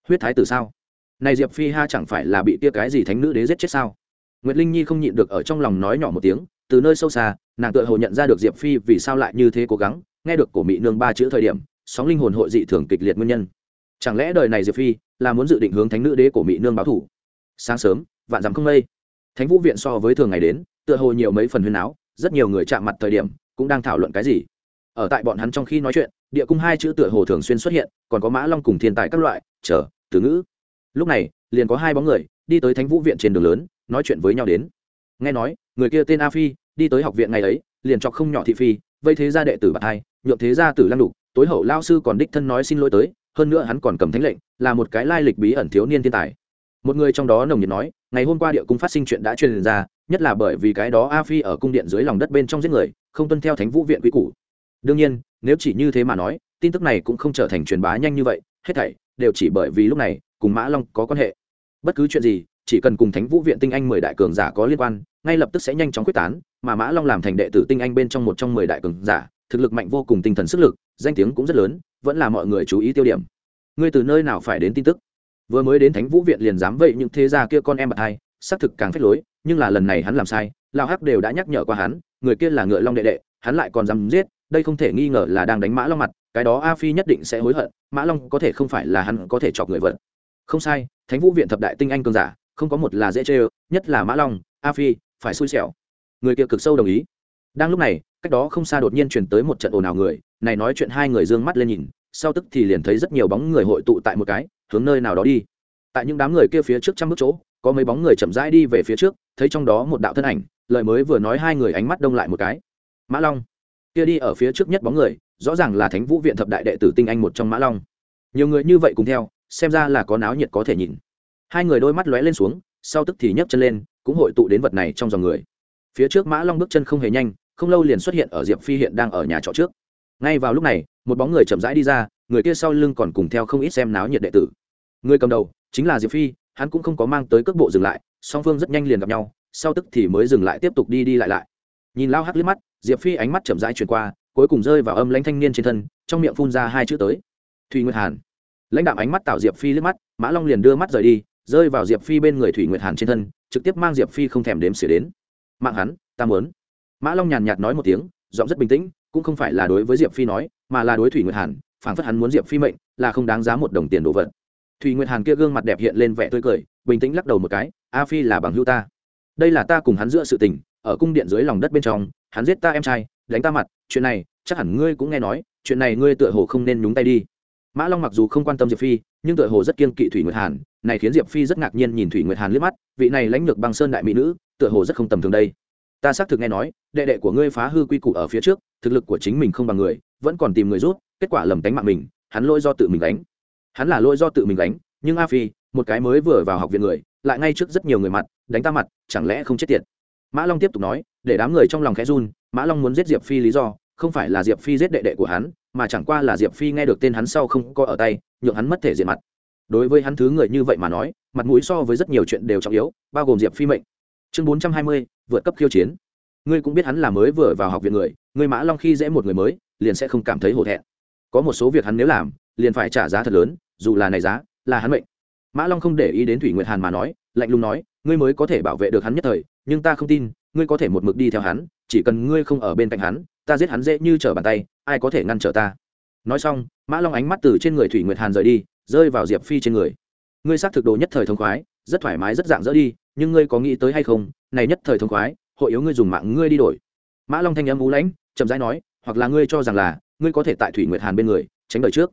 Huyết thái tử sao? Này diệp phi ha chẳng phải là bị tia cái gì thánh nữ đế giết chết sao? Nguyệt linh nhi không nhịn được ở trong lòng nói nhỏ một tiếng, từ nơi sâu xa, nàng tự hồ nhận ra được diệp phi vì sao lại như thế cố gắng, nghe được cổ mỹ nương ba chữ thời điểm sóng linh hồn hội dị thường kịch liệt nguyên nhân. Chẳng lẽ đời này diệp phi là muốn dự định hướng thánh nữ đế của mỹ nương báo thủ? Sáng sớm, vạn dặm không mây. Thánh vũ viện so với thường ngày đến, tựa hồ nhiều mấy phần huyên áo rất nhiều người chạm mặt thời điểm cũng đang thảo luận cái gì. Ở tại bọn hắn trong khi nói chuyện, địa cung hai chữ tựa hồ thường xuyên xuất hiện, còn có mã long cùng thiên tài các loại, chờ, từ ngữ. Lúc này, liền có hai bóng người đi tới thánh vũ viện trên đường lớn, nói chuyện với nhau đến. Nghe nói, người kia tên a phi đi tới học viện ngày ấy, liền chọc không nhỏ thị phi, vây thế gia đệ tử bạc hai nhượng thế gia tử lăng đục tối hậu lao sư còn đích thân nói xin lỗi tới, hơn nữa hắn còn cầm thánh lệnh, là một cái lai lịch bí ẩn thiếu niên thiên tài. Một người trong đó nồng nhiệt nói, ngày hôm qua địa cung phát sinh chuyện đã truyền ra, nhất là bởi vì cái đó a phi ở cung điện dưới lòng đất bên trong giết người, không tuân theo thánh vũ viện quy củ. Đương nhiên, nếu chỉ như thế mà nói, tin tức này cũng không trở thành truyền bá nhanh như vậy, hết thảy đều chỉ bởi vì lúc này, cùng mã long có quan hệ. Bất cứ chuyện gì, chỉ cần cùng thánh vũ viện tinh anh mười đại cường giả có liên quan, ngay lập tức sẽ nhanh chóng quyết tán, mà mã long làm thành đệ tử tinh anh bên trong một trong mười đại cường giả thực lực mạnh vô cùng tinh thần sức lực, danh tiếng cũng rất lớn, vẫn là mọi người chú ý tiêu điểm. Ngươi từ nơi nào phải đến tin tức? Vừa mới đến thánh vũ viện liền dám vậy những thế gia kia con em bạc hai, xác thực càng phết lối, nhưng là lần này hắn làm sai lao hắc đều đã nhắc nhở qua hắn, người kia là ngựa long đệ đệ, hắn lại còn dám giết, đây không thể nghi ngờ là đang đánh mã long mặt, cái đó a phi nhất định sẽ hối hận, mã long có thể không phải là hắn có thể chọc người vật không sai, thánh vũ viện thập đại tinh anh cường giả, không có một là dễ chơi, nhất là mã long, a phi, phải xui xẻo. Người kia cực sâu đồng ý đang lúc này, cách đó không xa đột nhiên chuyển tới một trận ồn ào người, này nói chuyện hai người d ư ơ n g mắt lên nhìn, sau tức thì liền thấy rất nhiều bóng người hội tụ tại một cái, hướng nơi nào đó đi. Tại những đám người kia phía trước trăm bước chỗ, có mấy bóng người chậm rãi đi về phía trước, thấy trong đó một đạo thân ảnh, lời mới vừa nói hai người ánh mắt đông lại một cái. Mã long. Kia đi ở phía trước nhất bóng người, rõ ràng là thánh vũ viện thập đại đệ tử tinh anh một trong mã long. Nhiều người như vậy cùng theo, xem ra là có náo nhiệt có thể nhìn. Hai người đôi mắt lóe lên xuống, sau tức thì nhấc chân lên, cũng hội tụ đến vật này trong dòng người. Phía trước mã long bước chân không hề nhanh không lâu liền xuất hiện ở diệp phi hiện đang ở nhà trọ trước. Ngay vào lúc này, một bóng người chậm rãi đi ra, người kia sau lưng còn cùng theo không ít xem náo nhiệt đệ tử. Người cầm đầu chính là diệp phi, hắn cũng không có mang tới cước bộ dừng lại, song phương rất nhanh liền gặp nhau, sau tức thì mới dừng lại tiếp tục đi đi lại lại. Nhìn lao hắc liếc mắt, diệp phi ánh mắt chậm rãi chuyển qua, cuối cùng rơi vào âm lãnh thanh niên trên thân, trong miệng phun ra hai chữ tới. Thùy nguyệt hàn. Lãnh đạo ánh mắt tạo diệp phi liếc mắt, mã long liền đưa mắt rời đi, rơi vào diệp phi bên người thủy nguyệt hàn trên thân, trực tiếp mang diệp phi không thèm đếm xỉa đến. Mạng hắn, ta muốn mã long nhàn nhạt nói một tiếng, giọng rất bình tĩnh, cũng không phải là đối với diệp phi nói, mà là đối thủy nguyệt hàn, phảng phất hắn muốn diệp phi mệnh, là không đáng giá một đồng tiền đồ vật. Thủy nguyệt hàn kia gương mặt đẹp hiện lên vẻ tươi cười, bình tĩnh lắc đầu một cái, a phi là bằng hữu ta. Đây là ta cùng hắn giữa sự tình, ở cung điện dưới lòng đất bên trong, hắn giết ta em trai, đánh ta mặt, chuyện này, chắc hẳn ngươi cũng nghe nói, chuyện này ngươi tựa hồ không nên nhúng tay đi. Mã long mặc dù không quan tâm diệp phi, nhưng tựa hồ rất kiên kỵ thủy nguyệt hàn, này khiến diệp phi rất ngạc nhiên nhìn thủy nguyệt hàn liếc mắt, vị này lãnh lược băng sơn đại mỹ nữ, tựa hồ rất không tầm thường đây ta xác thực nghe nói, đệ đệ của ngươi phá hư quy củ ở phía trước, thực lực của chính mình không bằng người, vẫn còn tìm người rút kết quả lầm đánh mạng mình, hắn lỗi do tự mình đánh hắn là lỗi do tự mình đánh nhưng a phi, một cái mới vừa vào học viện người, lại ngay trước rất nhiều người mặt, đánh ta mặt, chẳng lẽ không chết tiệt? Mã long tiếp tục nói, để đám người trong lòng khẽ run, mã long muốn giết diệp phi lý do, không phải là diệp phi giết đệ đệ của hắn, mà chẳng qua là diệp phi nghe được tên hắn sau không có ở tay, nhượng hắn mất thể diện mặt. Đối với hắn thứ người như vậy mà nói, mặt mũi so với rất nhiều chuyện đều trọng yếu, bao gồm diệp phi mệnh chương bốn trăm hai mươi, vượt cấp khiêu chiến. Ngươi cũng biết hắn là mới vừa vào học viện người, ngươi mã long khi dễ một người mới, liền sẽ không cảm thấy hổ thẹn. Có một số việc hắn nếu làm, liền phải trả giá thật lớn, dù là này giá, là hắn mệnh. Mã long không để ý đến thủy nguyệt hàn mà nói, lạnh lùng nói, ngươi mới có thể bảo vệ được hắn nhất thời, nhưng ta không tin, ngươi có thể một mực đi theo hắn, chỉ cần ngươi không ở bên cạnh hắn, ta giết hắn dễ như trở bàn tay, ai có thể ngăn trở ta? Nói xong, mã long ánh mắt từ trên người thủy nguyệt hàn rời đi, rơi vào diệp phi trên người. Ngươi xác thực đồ nhất thời thông khoái, rất thoải mái, rất dạng dỡ đi nhưng ngươi có nghĩ tới hay không, này nhất thời thông khoái, hội yếu ngươi dùng mạng ngươi đi đổi. Mã long thanh âm ú lãnh, chậm rãi nói, hoặc là ngươi cho rằng là, ngươi có thể tại thủy nguyệt hàn bên người, tránh đợi trước.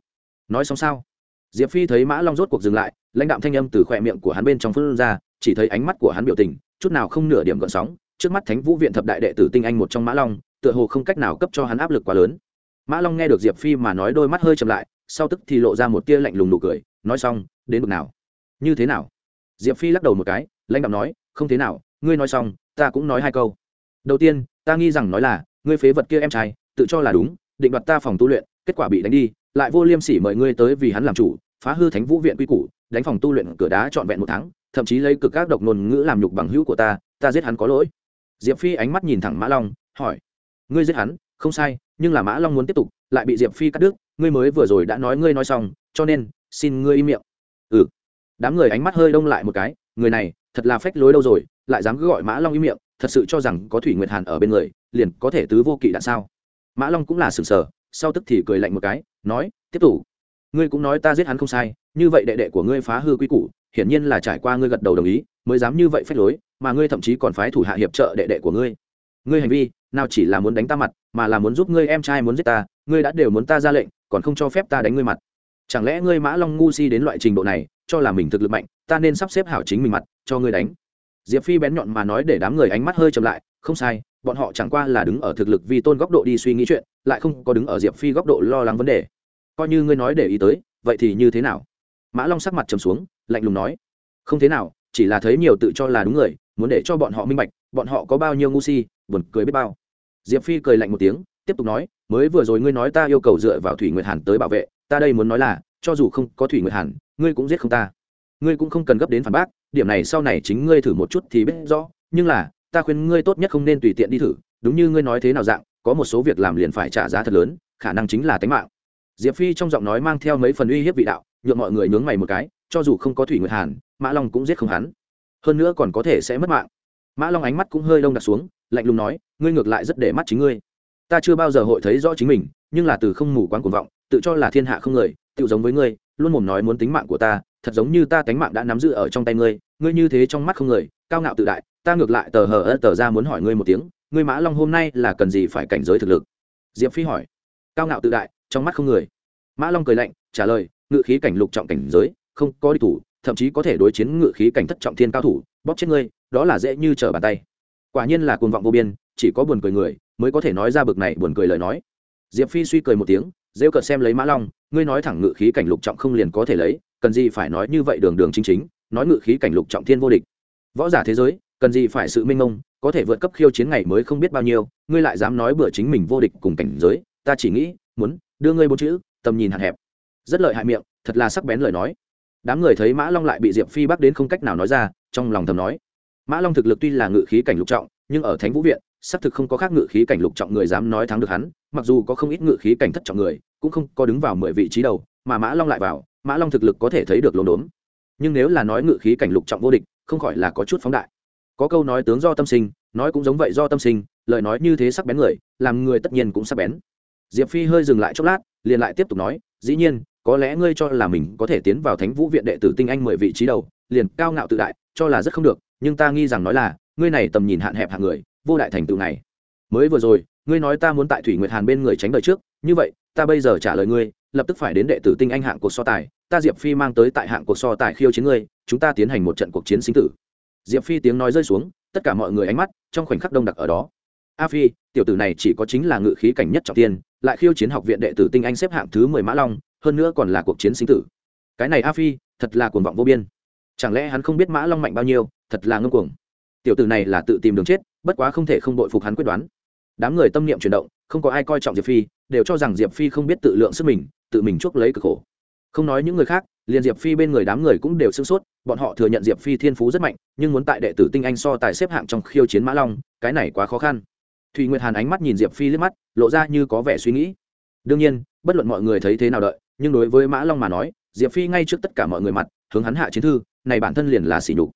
Nói xong sao? Diệp phi thấy mã long rốt cuộc dừng lại, lãnh đạm thanh âm từ khỏe miệng của hắn bên trong phương ra, chỉ thấy ánh mắt của hắn biểu tình, chút nào không nửa điểm gợn sóng. Trước mắt thánh vũ viện thập đại đệ tử tinh anh một trong mã long, tựa hồ không cách nào cấp cho hắn áp lực quá lớn. Mã long nghe được diệp phi mà nói đôi mắt hơi chậm lại, sau tức thì lộ ra một tia lạnh lùng nụ cười, nói xong, đến bực nào? Như thế nào? Diệp phi lắc đầu một cái lãnh đạo nói, không thế nào, ngươi nói xong, ta cũng nói hai câu. Đầu tiên, ta nghi rằng nói là, ngươi phế vật kia em trai, tự cho là đúng, định đoạt ta phòng tu luyện, kết quả bị đánh đi, lại vô liêm sỉ mời ngươi tới vì hắn làm chủ, phá hư thánh vũ viện quy củ, đánh phòng tu luyện cửa đá trọn vẹn một tháng, thậm chí lấy cực các độc ngôn ngữ làm nhục bằng hữu của ta ta giết hắn có lỗi. Diệp phi ánh mắt nhìn thẳng mã long, hỏi, ngươi giết hắn, không sai, nhưng là mã long muốn tiếp tục, lại bị diệp phi cắt đứt, ngươi mới vừa rồi đã nói ngươi nói xong, cho nên, xin ngươi im miệng. Ừ. Đám người ánh mắt hơi đông lại một cái, người này thật là phách lối đâu rồi, lại dám cứ gọi mã long im miệng, thật sự cho rằng có thủy nguyệt hàn ở bên người, liền có thể tứ vô kỵ đạn sao? Mã long cũng là sừng sờ, sau tức thì cười lạnh một cái, nói, tiếp tục, ngươi cũng nói ta giết hắn không sai, như vậy đệ đệ của ngươi phá hư quy củ, hiển nhiên là trải qua ngươi gật đầu đồng ý, mới dám như vậy phách lối, mà ngươi thậm chí còn phái thủ hạ hiệp trợ đệ đệ của ngươi. Ngươi hành vi, nào chỉ là muốn đánh ta mặt, mà là muốn giúp ngươi em trai muốn giết ta, ngươi đã đều muốn ta ra lệnh, còn không cho phép ta đánh ngươi mặt chẳng lẽ ngươi mã long ngu si đến loại trình độ này, cho là mình thực lực mạnh, ta nên sắp xếp hảo chính mình mặt, cho ngươi đánh. Diệp phi bén nhọn mà nói để đám người ánh mắt hơi chậm lại, không sai, bọn họ chẳng qua là đứng ở thực lực vi tôn góc độ đi suy nghĩ chuyện, lại không có đứng ở diệp phi góc độ lo lắng vấn đề. Coi như ngươi nói để ý tới, vậy thì như thế nào? Mã long sắc mặt trầm xuống, lạnh lùng nói. Không thế nào, chỉ là thấy nhiều tự cho là đúng người, muốn để cho bọn họ minh bạch, bọn họ có bao nhiêu ngu si, buồn cười biết bao. Diệp phi cười lạnh một tiếng, tiếp tục nói, mới vừa rồi ngươi nói ta yêu cầu dựa vào thủy nguyệt hàn tới bảo vệ ta đây muốn nói là, cho dù không có thủy nguyệt hàn, ngươi cũng giết không ta. Ngươi cũng không cần gấp đến phản bác, điểm này sau này chính ngươi thử một chút thì biết rõ, nhưng là, ta khuyên ngươi tốt nhất không nên tùy tiện đi thử, đúng như ngươi nói thế nào dạng, có một số việc làm liền phải trả giá thật lớn, khả năng chính là tính mạng. Diệp phi trong giọng nói mang theo mấy phần uy hiếp vị đạo nhuộm mọi người nhướng mày một cái, cho dù không có thủy nguyệt hàn, mã long cũng giết không hắn. Hơn nữa còn có thể sẽ mất mạng. Mã long ánh mắt cũng hơi đông đặt xuống, lạnh lùng nói, ngươi ngược lại rất để mắt chính ngươi. Ta chưa bao giờ hội thấy rõ chính mình, nhưng là từ không mù quán cuồng vọng tự cho là thiên hạ không người tự giống với ngươi, luôn mồm nói muốn tính mạng của ta, thật giống như ta tánh mạng đã nắm giữ ở trong tay ngươi ngươi như thế trong mắt không người, cao ngạo tự đại, ta ngược lại tờ hờ ơ tờ ra muốn hỏi ngươi một tiếng, ngươi mã long hôm nay là cần gì phải cảnh giới thực lực? Diệp phi hỏi. Cao ngạo tự đại, trong mắt không người. Mã long cười lạnh, trả lời, ngự khí cảnh lục trọng cảnh giới, không có đi thủ, thậm chí có thể đối chiến ngự khí cảnh thất trọng thiên cao thủ, bóp chết ngươi, đó là dễ như trở bàn tay. Quả nhiên là cuồng vọng vô biên, chỉ có buồn cười người, mới có thể nói ra bực này buồn cười lời nói diệp phi suy cười một tiếng, rêu cợt xem lấy mã long, ngươi nói thẳng ngự khí cảnh lục trọng không liền có thể lấy, cần gì phải nói như vậy đường đường chính chính, nói ngự khí cảnh lục trọng thiên vô địch. Võ giả thế giới, cần gì phải sự minh mông, có thể vượt cấp khiêu chiến ngày mới không biết bao nhiêu, ngươi lại dám nói bữa chính mình vô địch cùng cảnh giới, ta chỉ nghĩ, muốn đưa ngươi bốn chữ, tầm nhìn hạn hẹp. Rất lợi hại miệng, thật là sắc bén lời nói. Đám người thấy mã long lại bị diệp phi bắt đến không cách nào nói ra, trong lòng thầm nói. Mã long thực lực tuy là ngự khí cảnh lục trọng, nhưng ở thánh vũ viện xác thực không có khác ngự khí cảnh lục trọng người dám nói thắng được hắn, mặc dù có không ít ngự khí cảnh thất trọng người, cũng không có đứng vào mười vị trí đầu, mà mã long lại vào, mã long thực lực có thể thấy được lồn đốn nhưng nếu là nói ngự khí cảnh lục trọng vô địch, không khỏi là có chút phóng đại. Có câu nói tướng do tâm sinh, nói cũng giống vậy do tâm sinh, lời nói như thế sắc bén người, làm người tất nhiên cũng sắc bén. Diệp phi hơi dừng lại chốc lát, liền lại tiếp tục nói, dĩ nhiên, có lẽ ngươi cho là mình có thể tiến vào thánh vũ viện đệ tử tinh anh mười vị trí đầu, liền cao ngạo tự đại, cho là rất không được, nhưng ta nghi rằng nói là, ngươi này tầm nhìn hạn hẹp hạng người vô đại thành tựu này. Mới vừa rồi, ngươi nói ta muốn tại thủy nguyệt hàn bên người tránh đời trước, như vậy, ta bây giờ trả lời ngươi, lập tức phải đến đệ tử tinh anh hạng cuộc so tài, ta diệp phi mang tới tại hạng cuộc so tài khiêu chiến ngươi, chúng ta tiến hành một trận cuộc chiến sinh tử. Diệp phi tiếng nói rơi xuống, tất cả mọi người ánh mắt trong khoảnh khắc đông đặc ở đó. A phi, tiểu tử này chỉ có chính là ngự khí cảnh nhất trọng tiên, lại khiêu chiến học viện đệ tử tinh anh xếp hạng thứ mười mã long, hơn nữa còn là cuộc chiến sinh tử. Cái này a phi, thật là cuồng vọng vô biên. Chẳng lẽ hắn không biết mã long mạnh bao nhiêu, thật là ngông cuồng. Tiểu tử này là tự tìm đường chết bất quá không thể không đội phục hắn quyết đoán. Đám người tâm niệm chuyển động, không có ai coi trọng diệp phi, đều cho rằng diệp phi không biết tự lượng sức mình, tự mình chuốc lấy cực khổ. Không nói những người khác, liền diệp phi bên người đám người cũng đều sưng sốt, bọn họ thừa nhận diệp phi thiên phú rất mạnh, nhưng muốn tại đệ tử tinh anh so tài xếp hạng trong khiêu chiến mã long, cái này quá khó khăn. Thùy nguyệt hàn ánh mắt nhìn diệp phi liếc mắt, lộ ra như có vẻ suy nghĩ. Đương nhiên, bất luận mọi người thấy thế nào đợi, nhưng đối với mã long mà nói, diệp phi ngay trước tất cả mọi người mặt, hướng hắn hạ chiến thư, này bản thân liền là xỉ nhục.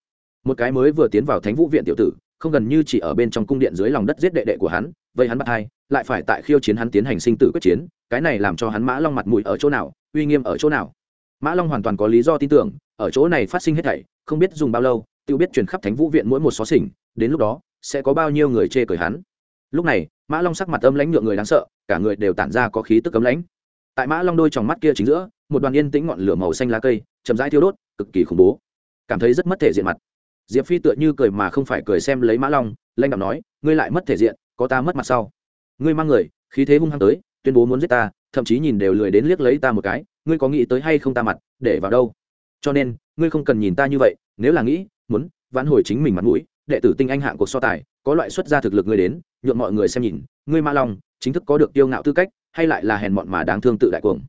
Một cái mới vừa tiến vào thánh vũ viện tiểu tử không gần như chỉ ở bên trong cung điện dưới lòng đất giết đệ đệ của hắn vậy hắn bắt hai, lại phải tại khiêu chiến hắn tiến hành sinh tử quyết chiến, cái này làm cho hắn mã long mặt mũi ở chỗ nào, uy nghiêm ở chỗ nào? Mã long hoàn toàn có lý do tin tưởng, ở chỗ này phát sinh hết thảy, không biết dùng bao lâu tự biết truyền khắp thánh vũ viện mỗi một xó xỉnh, đến lúc đó, sẽ có bao nhiêu người chê cười hắn. Lúc này, mã long sắc mặt âm lãnh nhượng người đáng sợ, cả người đều tản ra có khí tức cấm lãnh. Tại mã long đôi tròng mắt kia chính giữa, một đoàn yên tĩnh ngọn lửa màu xanh lá cây, chậm rãi thiêu đốt, cực kỳ khủng bố. Cảm thấy rất mất thể diện mặt diệp phi tựa như cười mà không phải cười xem lấy mã long, lanh đạm nói, ngươi lại mất thể diện, có ta mất mặt sau. Ngươi mang người, khí thế hung hăng tới, tuyên bố muốn giết ta, thậm chí nhìn đều lười đến liếc lấy ta một cái, ngươi có nghĩ tới hay không ta mặt, để vào đâu? Cho nên, ngươi không cần nhìn ta như vậy, nếu là nghĩ, muốn vãn hồi chính mình mặt mũi, đệ tử tinh anh hạng cuộc so tài, có loại xuất gia thực lực ngươi đến nhuộm mọi người xem nhìn, ngươi ma long, chính thức có được tiêu ngạo tư cách, hay lại là hèn mọn mà đáng thương tự đại cuồng.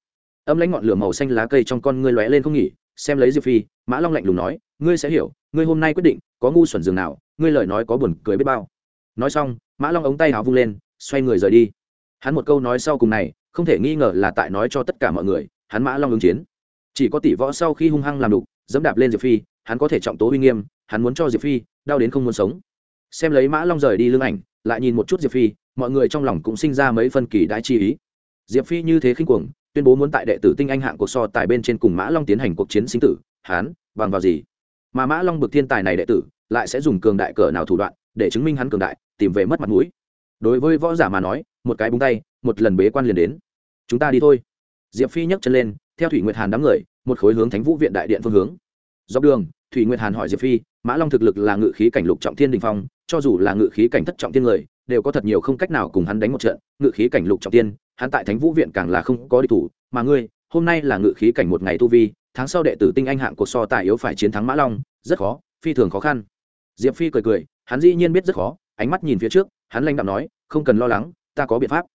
Âm lãnh ngọn lửa màu xanh lá cây trong con ngươi lóe lên không nghỉ xem lấy diệp phi, mã long lạnh lùng nói, ngươi sẽ hiểu, ngươi hôm nay quyết định, có ngu xuẩn dường nào, ngươi lời nói có buồn cười biết bao. Nói xong, mã long ống tay áo vung lên, xoay người rời đi. Hắn một câu nói sau cùng này, không thể nghi ngờ là tại nói cho tất cả mọi người, hắn mã long ứng chiến. Chỉ có tỷ võ sau khi hung hăng làm đục, dẫm đạp lên diệp phi, hắn có thể trọng tố uy nghiêm, hắn muốn cho diệp phi, đau đến không muốn sống. Xem lấy mã long rời đi lưng ảnh, lại nhìn một chút diệp phi, mọi người trong lòng cũng sinh ra mấy phân kỳ đãi chi ý. Diệp phi như thế khinh cuồng tuyên bố muốn tại đệ tử tinh anh hạng cuộc so tài bên trên cùng mã long tiến hành cuộc chiến sinh tử, hán, bằng vào gì? Mà mã long bực thiên tài này đệ tử lại sẽ dùng cường đại cỡ nào thủ đoạn để chứng minh hắn cường đại, tìm về mất mặt mũi. Đối với võ giả mà nói, một cái búng tay, một lần bế quan liền đến. Chúng ta đi thôi. Diệp phi nhấc chân lên, theo thủy nguyệt hàn đám người, một khối hướng thánh vũ viện đại điện phương hướng. Dọc đường, thủy nguyệt hàn hỏi diệp phi, mã long thực lực là ngự khí cảnh lục trọng thiên đình phong, cho dù là ngự khí cảnh thất trọng thiên người, đều có thật nhiều không cách nào cùng hắn đánh một trận, ngự khí cảnh lục trọng thiên hắn tại thánh vũ viện càng là không có địch thủ, mà ngươi, hôm nay là ngự khí cảnh một ngày tu vi, tháng sau đệ tử tinh anh hạng cuộc so tài yếu phải chiến thắng mã long, rất khó, phi thường khó khăn. Diệp phi cười cười, hắn dĩ nhiên biết rất khó, ánh mắt nhìn phía trước, hắn lanh đạo nói, không cần lo lắng, ta có biện pháp.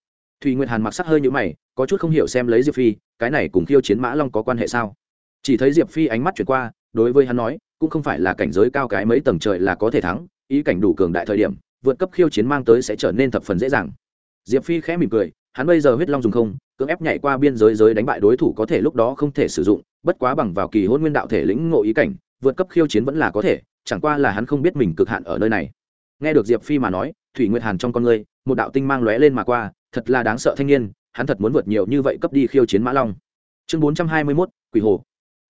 Thùy nguyệt hàn mặc sắc hơi như mày, có chút không hiểu xem lấy diệp phi, cái này cùng khiêu chiến mã long có quan hệ sao? Chỉ thấy diệp phi ánh mắt chuyển qua, đối với hắn nói, cũng không phải là cảnh giới cao cái mấy tầng trời là có thể thắng, ý cảnh đủ cường đại thời điểm, vượt cấp khiêu chiến mang tới sẽ trở nên thập phần dễ dàng. Diệp phi khẽ mỉm cười hắn bây giờ huyết long dùng không, cưỡng ép nhảy qua biên giới giới đánh bại đối thủ có thể lúc đó không thể sử dụng, bất quá bằng vào kỳ hôn nguyên đạo thể lĩnh ngộ ý cảnh, vượt cấp khiêu chiến vẫn là có thể, chẳng qua là hắn không biết mình cực hạn ở nơi này. Nghe được diệp phi mà nói, thủy nguyệt hàn trong con người, một đạo tinh mang lóe lên mà qua, thật là đáng sợ thanh niên, hắn thật muốn vượt nhiều như vậy cấp đi khiêu chiến mã long. Chương bốn trăm hai mươi mốt, quỷ hồ.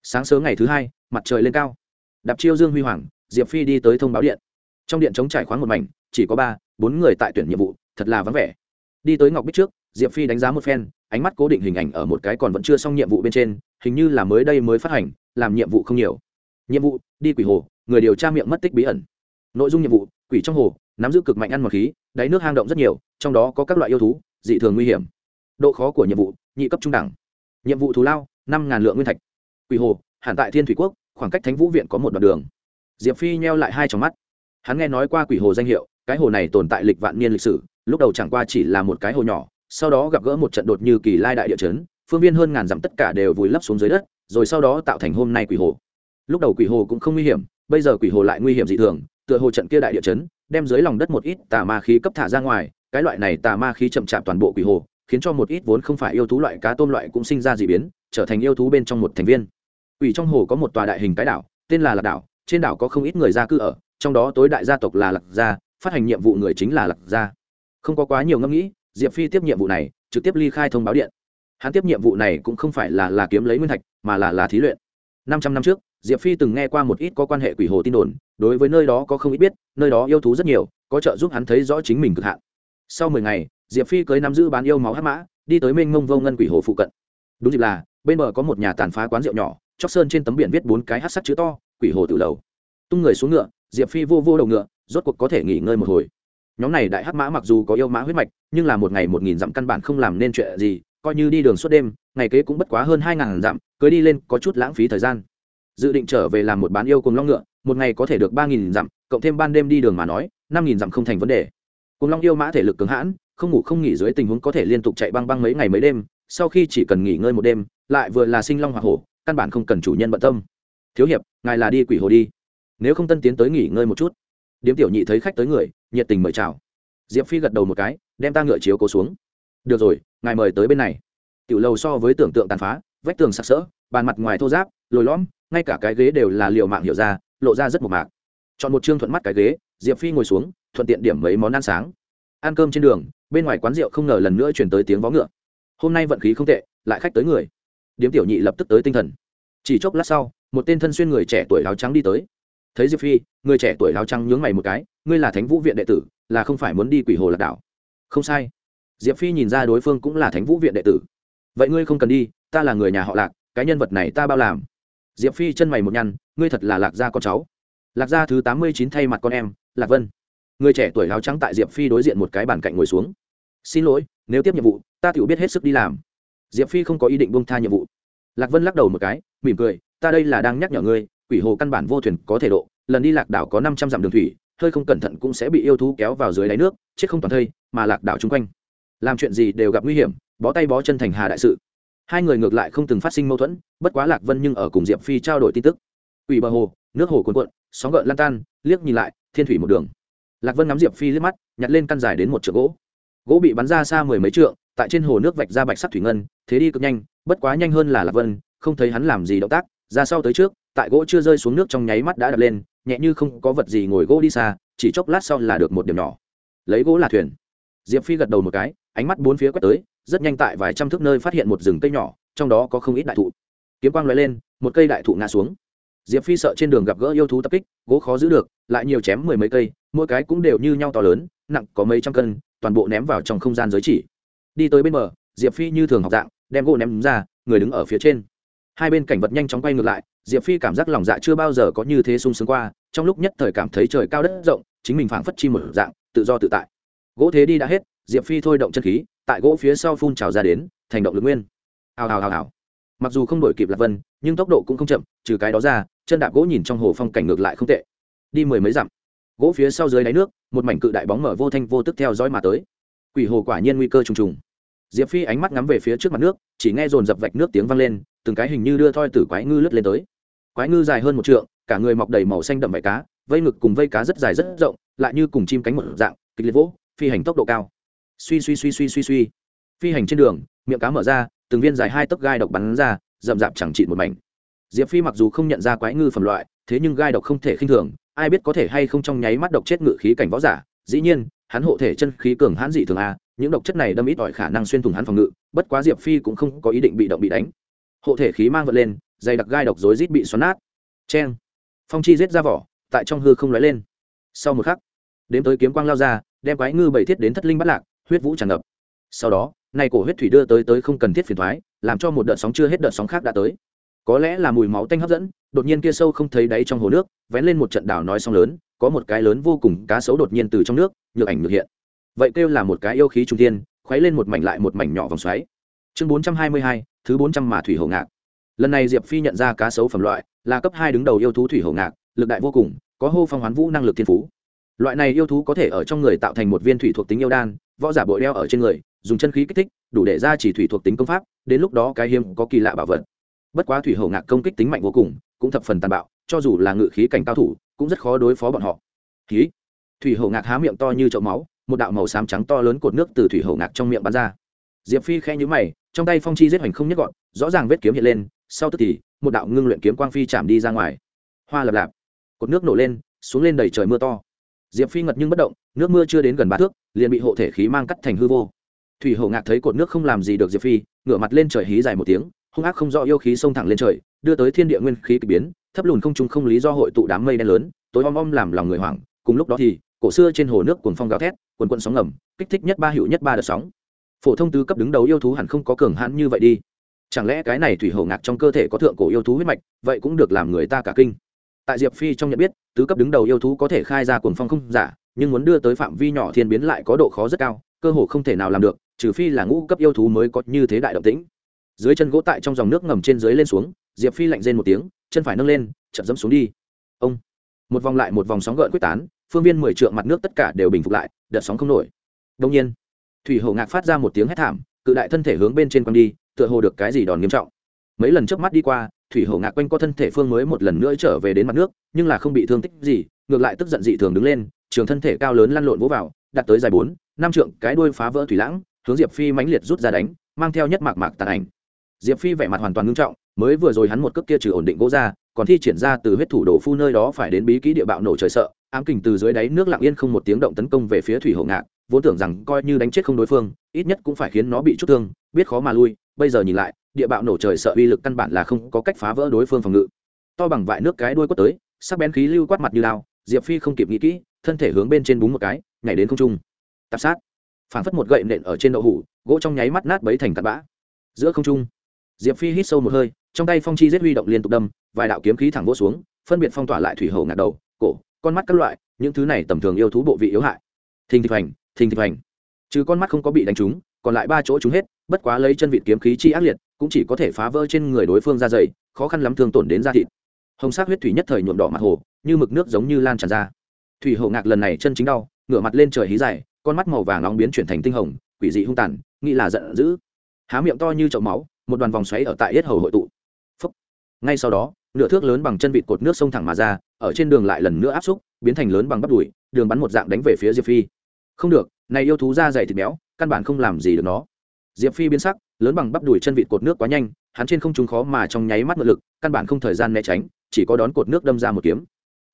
Sáng sớm ngày thứ hai, mặt trời lên cao. Đạp chiêu dương huy hoàng, diệp phi đi tới thông báo điện. Trong điện chống trải khoáng một mảnh, chỉ có ba, bốn người tại tuyển nhiệm vụ, thật là vắng vẻ. Đi tới ngọc bích trước diệp phi đánh giá một phen, ánh mắt cố định hình ảnh ở một cái còn vẫn chưa xong nhiệm vụ bên trên, hình như là mới đây mới phát hành, làm nhiệm vụ không nhiều. Nhiệm vụ, đi quỷ hồ, người điều tra miệng mất tích bí ẩn. Nội dung nhiệm vụ, quỷ trong hồ, nắm giữ cực mạnh ăn mật khí, đáy nước hang động rất nhiều, trong đó có các loại yêu thú, dị thường nguy hiểm. Độ khó của nhiệm vụ, nhị cấp trung đẳng. Nhiệm vụ thù lao, năm ngàn lượng nguyên thạch. Quỷ hồ, hẳn tại thiên thủy quốc, khoảng cách thánh vũ viện có một đoạn đường. Diệp phi nheo lại hai trong mắt. Hắn nghe nói qua quỷ hồ danh hiệu, cái hồ này tồn tại lịch vạn niên lịch sử, lúc đầu chẳng qua chỉ là một cái hồ nhỏ sau đó gặp gỡ một trận đột như kỳ lai đại địa chấn, phương viên hơn ngàn dặm tất cả đều vùi lấp xuống dưới đất, rồi sau đó tạo thành hôm nay quỷ hồ. Lúc đầu quỷ hồ cũng không nguy hiểm, bây giờ quỷ hồ lại nguy hiểm dị thường, tựa hồ trận kia đại địa chấn đem dưới lòng đất một ít tà ma khí cấp thả ra ngoài, cái loại này tà ma khí chậm chạp toàn bộ quỷ hồ, khiến cho một ít vốn không phải yêu thú loại cá tôm loại cũng sinh ra dị biến, trở thành yêu thú bên trong một thành viên. Quỷ trong hồ có một tòa đại hình cái đảo, tên là lạc đảo, trên đảo có không ít người gia cư ở, trong đó tối đại gia tộc là lạc gia, phát hành nhiệm vụ người chính là lạc gia. Không có quá nhiều ngẫm nghĩ diệp phi tiếp nhiệm vụ này, trực tiếp ly khai thông báo điện. Hắn tiếp nhiệm vụ này cũng không phải là là kiếm lấy nguyên thạch, mà là là thí luyện. Năm trăm năm trước, diệp phi từng nghe qua một ít có quan hệ quỷ hồ tin đồn, đối với nơi đó có không ít biết, nơi đó yêu thú rất nhiều, có trợ giúp hắn thấy rõ chính mình cực hạn. Sau mười ngày, diệp phi cưới nắm giữ bán yêu máu hát mã, đi tới mênh mông vô ngân quỷ hồ phụ cận. Đúng dịp là, bên bờ có một nhà tàn phá quán rượu nhỏ, chóc sơn trên tấm biển viết bốn cái hát sắt chữ to, quỷ hồ tự lầu. Tung người xuống ngựa, diệp phi vô vô đầu ngựa, rốt cuộc có thể nghỉ ngơi một hồi nhóm này đại hắc mã mặc dù có yêu mã huyết mạch, nhưng là một ngày một nghìn dặm căn bản không làm nên chuyện gì, coi như đi đường suốt đêm, ngày kế cũng bất quá hơn hai ngàn dặm, cưới đi lên có chút lãng phí thời gian. Dự định trở về làm một bán yêu cùng long ngựa, một ngày có thể được ba nghìn dặm, cộng thêm ban đêm đi đường mà nói, năm nghìn dặm không thành vấn đề. Cùng long yêu mã thể lực cứng hãn, không ngủ không nghỉ dưới tình huống có thể liên tục chạy băng băng mấy ngày mấy đêm, sau khi chỉ cần nghỉ ngơi một đêm, lại vừa là sinh long hoặc hổ, căn bản không cần chủ nhân bận tâm. Thiếu hiệp, ngài là đi quỷ hồ đi. Nếu không tân tiến tới nghỉ ngơi một chút điếm tiểu nhị thấy khách tới người, nhiệt tình mời chào. Diệp phi gật đầu một cái, đem ta ngựa chiếu cố xuống. Được rồi, ngài mời tới bên này. Tiểu lầu so với tưởng tượng tàn phá, vách tường sặc sỡ, bàn mặt ngoài thô giáp lồi lõm, ngay cả cái ghế đều là liệu mạng hiểu ra, lộ ra rất một mạc. Chọn một chương thuận mắt cái ghế, diệp phi ngồi xuống, thuận tiện điểm mấy món ăn sáng. Ăn cơm trên đường, bên ngoài quán rượu không ngờ lần nữa chuyển tới tiếng vó ngựa. Hôm nay vận khí không tệ, lại khách tới người. Điếm tiểu nhị lập tức tới tinh thần. Chỉ chốc lát sau, một tên thân xuyên người trẻ tuổi áo trắng đi tới thấy diệp phi, người trẻ tuổi áo trắng nhướng mày một cái, ngươi là thánh vũ viện đệ tử, là không phải muốn đi quỷ hồ lạc đảo? Không sai. Diệp phi nhìn ra đối phương cũng là thánh vũ viện đệ tử. Vậy ngươi không cần đi, ta là người nhà họ lạc, cái nhân vật này ta bao làm. Diệp phi chân mày một nhăn, ngươi thật là lạc gia con cháu. Lạc gia thứ tám mươi chín thay mặt con em, lạc vân. Người trẻ tuổi áo trắng tại diệp phi đối diện một cái bàn cạnh ngồi xuống. Xin lỗi, nếu tiếp nhiệm vụ, ta tự biết hết sức đi làm. Diệp phi không có ý định buông tha nhiệm vụ. Lạc vân lắc đầu một cái, mỉm cười, ta đây là đang nhắc nhở ngươi quỷ hồ căn bản vô thuyền có thể độ, lần đi lạc đảo có năm trăm dặm đường thủy, hơi không cẩn thận cũng sẽ bị yêu thú kéo vào dưới đáy nước, chết không toàn thây, mà lạc đảo chung quanh. Làm chuyện gì đều gặp nguy hiểm, bó tay bó chân thành hà đại sự. Hai người ngược lại không từng phát sinh mâu thuẫn, bất quá lạc vân nhưng ở cùng diệp phi trao đổi tin tức. Ủy bờ hồ, nước hồ cuồn cuộn, sóng gợn lan tan, liếc nhìn lại, thiên thủy một đường. Lạc vân ngắm diệp phi liếc mắt, nhặt lên căn dài đến một trượng gỗ. Gỗ bị bắn ra xa mười mấy trượng, tại trên hồ nước vạch ra bạch sắc thủy ngân, thế đi cực nhanh, bất quá nhanh hơn là lạc vân, không thấy hắn làm gì động tác, ra sau tới trước tại gỗ chưa rơi xuống nước trong nháy mắt đã đập lên, nhẹ như không có vật gì ngồi gỗ đi xa, chỉ chốc lát sau là được một điểm nhỏ. Lấy gỗ là thuyền. Diệp phi gật đầu một cái, ánh mắt bốn phía quét tới, rất nhanh tại vài trăm thước nơi phát hiện một rừng cây nhỏ, trong đó có không ít đại thụ. Kiếm quang lóe lên, một cây đại thụ ngã xuống. Diệp phi sợ trên đường gặp gỡ yêu thú tập kích, gỗ khó giữ được, lại nhiều chém mười mấy cây, mỗi cái cũng đều như nhau to lớn, nặng có mấy trăm cân, toàn bộ ném vào trong không gian giới chỉ. Đi tới bên bờ, diệp phi như thường học dạng, đem gỗ ném ra, người đứng ở phía trên hai bên cảnh vật nhanh chóng quay ngược lại, diệp phi cảm giác lòng dạ chưa bao giờ có như thế sung sướng qua, trong lúc nhất thời cảm thấy trời cao đất rộng, chính mình phảng phất chi một dạng, tự do tự tại. Gỗ thế đi đã hết, diệp phi thôi động chân khí, tại gỗ phía sau phun trào ra đến, thành động lực nguyên. Hào hào hào hào. Mặc dù không đổi kịp lạc vân, nhưng tốc độ cũng không chậm, trừ cái đó ra, chân đạp gỗ nhìn trong hồ phong cảnh ngược lại không tệ. Đi mười mấy dặm, gỗ phía sau dưới đáy nước, một mảnh cự đại bóng mở vô thanh vô tức theo dõi mà tới. Quỷ hồ quả nhiên nguy cơ trùng trùng. Diệp phi ánh mắt ngắm về phía trước mặt nước, chỉ nghe dồn dập vạch nước tiếng vang lên từng cái hình như đưa thoi tử quái ngư lướt lên tới. Quái ngư dài hơn một trượng, cả người mọc đầy màu xanh đậm vải cá, vây ngực cùng vây cá rất dài rất rộng, lại như cùng chim cánh một dạng, kịch liệt vỗ, phi hành tốc độ cao. Suy suy suy suy suy suy. Phi hành trên đường, miệng cá mở ra, từng viên dài hai tấc gai độc bắn ra, rậm rạp chẳng trị một mảnh. Diệp phi mặc dù không nhận ra quái ngư phẩm loại, thế nhưng gai độc không thể khinh thường, ai biết có thể hay không trong nháy mắt độc chết ngự khí cảnh võ giả. Dĩ nhiên, hắn hộ thể chân khí cường hãn dị thường a, những độc chất này đâm ít ỏi khả năng xuyên thủng hắn phòng ngự, bất quá diệp phi cũng không có ý định bị động bị đánh hộ thể khí mang vật lên, dày đặc gai độc rối rít bị xoắn nát. Cheng. Phong chi giết ra vỏ, tại trong hư không lóe lên. Sau một khắc, đếm tới kiếm quang lao ra, đem quái ngư bảy thiết đến thất linh bắt lạc, huyết vũ tràn ngập. Sau đó nay cổ huyết thủy đưa tới tới không cần thiết phiền thoái, làm cho một đợt sóng chưa hết đợt sóng khác đã tới. Có lẽ là mùi máu tanh hấp dẫn, đột nhiên kia sâu không thấy đáy trong hồ nước, vén lên một trận đảo nói sóng lớn, có một cái lớn vô cùng cá sấu đột nhiên từ trong nước, nhược ảnh nhược hiện. Vậy kêu là một cái yêu khí trung thiên, khuấy lên một mảnh lại một mảnh nhỏ vòng xoáy. Chương bốn trăm hai mươi hai thứ bốn trăm mà thủy hổ ngạc. Lần này diệp phi nhận ra cá sấu phẩm loại, là cấp hai đứng đầu yêu thú thủy hổ ngạc, lực đại vô cùng, có hô phong hoán vũ năng lực thiên phú. Loại này yêu thú có thể ở trong người tạo thành một viên thủy thuộc tính yêu đan, võ giả bội đeo ở trên người, dùng chân khí kích thích, đủ để ra chỉ thủy thuộc tính công pháp, đến lúc đó cái hiếm có kỳ lạ bảo vật. Bất quá thủy hổ ngạc công kích tính mạnh vô cùng, cũng thập phần tàn bạo, cho dù là ngự khí cảnh cao thủ, cũng rất khó đối phó bọn họ. Khí thủy hổ ngạc há miệng to như chậu máu, một đạo màu xám trắng to lớn cột nước từ thủy hổ ngạc trong miệng bắn ra diệp phi khẽ nhíu mày, trong tay phong chi giết hoành không nhất gọn, rõ ràng vết kiếm hiện lên, sau tức thì, một đạo ngưng luyện kiếm quang phi chạm đi ra ngoài. Hoa lập lạp. Cột nước nổ lên, xuống lên đầy trời mưa to. Diệp phi ngật nhưng bất động, nước mưa chưa đến gần ba thước, liền bị hộ thể khí mang cắt thành hư vô. Thủy hổ ngạc thấy cột nước không làm gì được diệp phi, ngửa mặt lên trời hí dài một tiếng, hung ác không rõ yêu khí xông thẳng lên trời, đưa tới thiên địa nguyên khí k ỳ biến, thấp lùn không trung không lý do hội tụ đám mây đen lớn, tối om om làm lòng người hoảng, cùng lúc đó thì, cổ xưa trên hồ nước cuồng phong gào thét, quần quận sóng ngầm, kích thích nhất ba hiệu nhất ba đợt sóng phổ thông tứ cấp đứng đầu yêu thú hẳn không có cường hãn như vậy đi. Chẳng lẽ cái này thủy hầu ngạc trong cơ thể có thượng cổ yêu thú huyết mạch, vậy cũng được làm người ta cả kinh. Tại diệp phi trong nhận biết, tứ cấp đứng đầu yêu thú có thể khai ra cuồng phong không giả, nhưng muốn đưa tới phạm vi nhỏ thiên biến lại có độ khó rất cao, cơ hồ không thể nào làm được, trừ phi là ngũ cấp yêu thú mới có như thế đại động tĩnh. Dưới chân gỗ tại trong dòng nước ngầm trên dưới lên xuống, diệp phi lạnh rên một tiếng, chân phải nâng lên, chậm dẫm xuống đi. Ông! Một vòng lại một vòng sóng gợn quyết tán, phương viên mười trượng mặt nước tất cả đều bình phục lại, đợt sóng không nổi. Đông nhiên thủy hổ ngạc phát ra một tiếng hét thảm, cự đại thân thể hướng bên trên quăng đi, tựa hồ được cái gì đòn nghiêm trọng. Mấy lần trước mắt đi qua, thủy hổ ngạc quanh co thân thể phương mới một lần nữa trở về đến mặt nước, nhưng là không bị thương tích gì, ngược lại tức giận dị thường đứng lên, trường thân thể cao lớn lăn lộn vỗ vào, đặt tới dài bốn, năm trượng, cái đuôi phá vỡ thủy lãng, hướng diệp phi mãnh liệt rút ra đánh, mang theo nhất mạc mạc tàn ảnh. Diệp phi vẻ mặt hoàn toàn ngưng trọng, mới vừa rồi hắn một cước kia trừ ổn định gỗ ra, còn thi triển ra từ huyết thủ đồ phu nơi đó phải đến bí kỹ địa bạo nổ trời sợ, ám kình từ dưới đáy nước lặng yên không một tiếng động tấn công về phía thủy hổ ngạc vốn tưởng rằng coi như đánh chết không đối phương, ít nhất cũng phải khiến nó bị chút thương, biết khó mà lui. Bây giờ nhìn lại, địa bạo nổ trời sợ uy lực căn bản là không có cách phá vỡ đối phương phòng ngự. To bằng vại nước cái đuôi quất tới, sắc bén khí lưu quát mặt như lao, diệp phi không kịp nghĩ kỹ, thân thể hướng bên trên búng một cái, nhảy đến không trung. Tạp sát. Phản phất một gậy nện ở trên đậu hủ, gỗ trong nháy mắt nát bấy thành tạt bã. Giữa không trung, diệp phi hít sâu một hơi, trong tay phong chi giết huy động liên tục đâm, vài đạo kiếm khí thẳng vỗ xuống, phân biệt phong tỏa lại thủy hầu ngạt đầu, cổ, con mắt các loại, những thứ này tầm thường yêu thú bộ vị yếu hại. Thình thịch hành thình thịch hành trừ con mắt không có bị đánh trúng, còn lại ba chỗ trúng hết, bất quá lấy chân vịt kiếm khí chi ác liệt, cũng chỉ có thể phá vỡ trên người đối phương ra dày khó khăn lắm thương tổn đến da thịt. Hồng sắc huyết thủy nhất thời nhuộm đỏ mặt hồ, như mực nước giống như lan tràn ra. Thủy hậu ngạc lần này chân chính đau, ngửa mặt lên trời hí dài, con mắt màu vàng nóng biến chuyển thành tinh hồng, quỷ dị hung tàn, nghĩ là giận dữ. Há miệng to như chậu máu, một đoàn vòng xoáy ở tại yết hầu hội tụ. Phúc. ngay sau đó, nửa thước lớn bằng chân vịt cột nước sông thẳng mà ra, ở trên đường lại lần nữa áp xúc, biến thành lớn bằng bắp đùi, đường bắn một dạng đánh về phía diệp phi không được, này yêu thú da dày thịt béo, căn bản không làm gì được nó. Diệp phi biến sắc, lớn bằng bắp đùi chân vịt cột nước quá nhanh, hắn trên không trung khó mà trong nháy mắt ngự lực, căn bản không thời gian né tránh, chỉ có đón cột nước đâm ra một kiếm.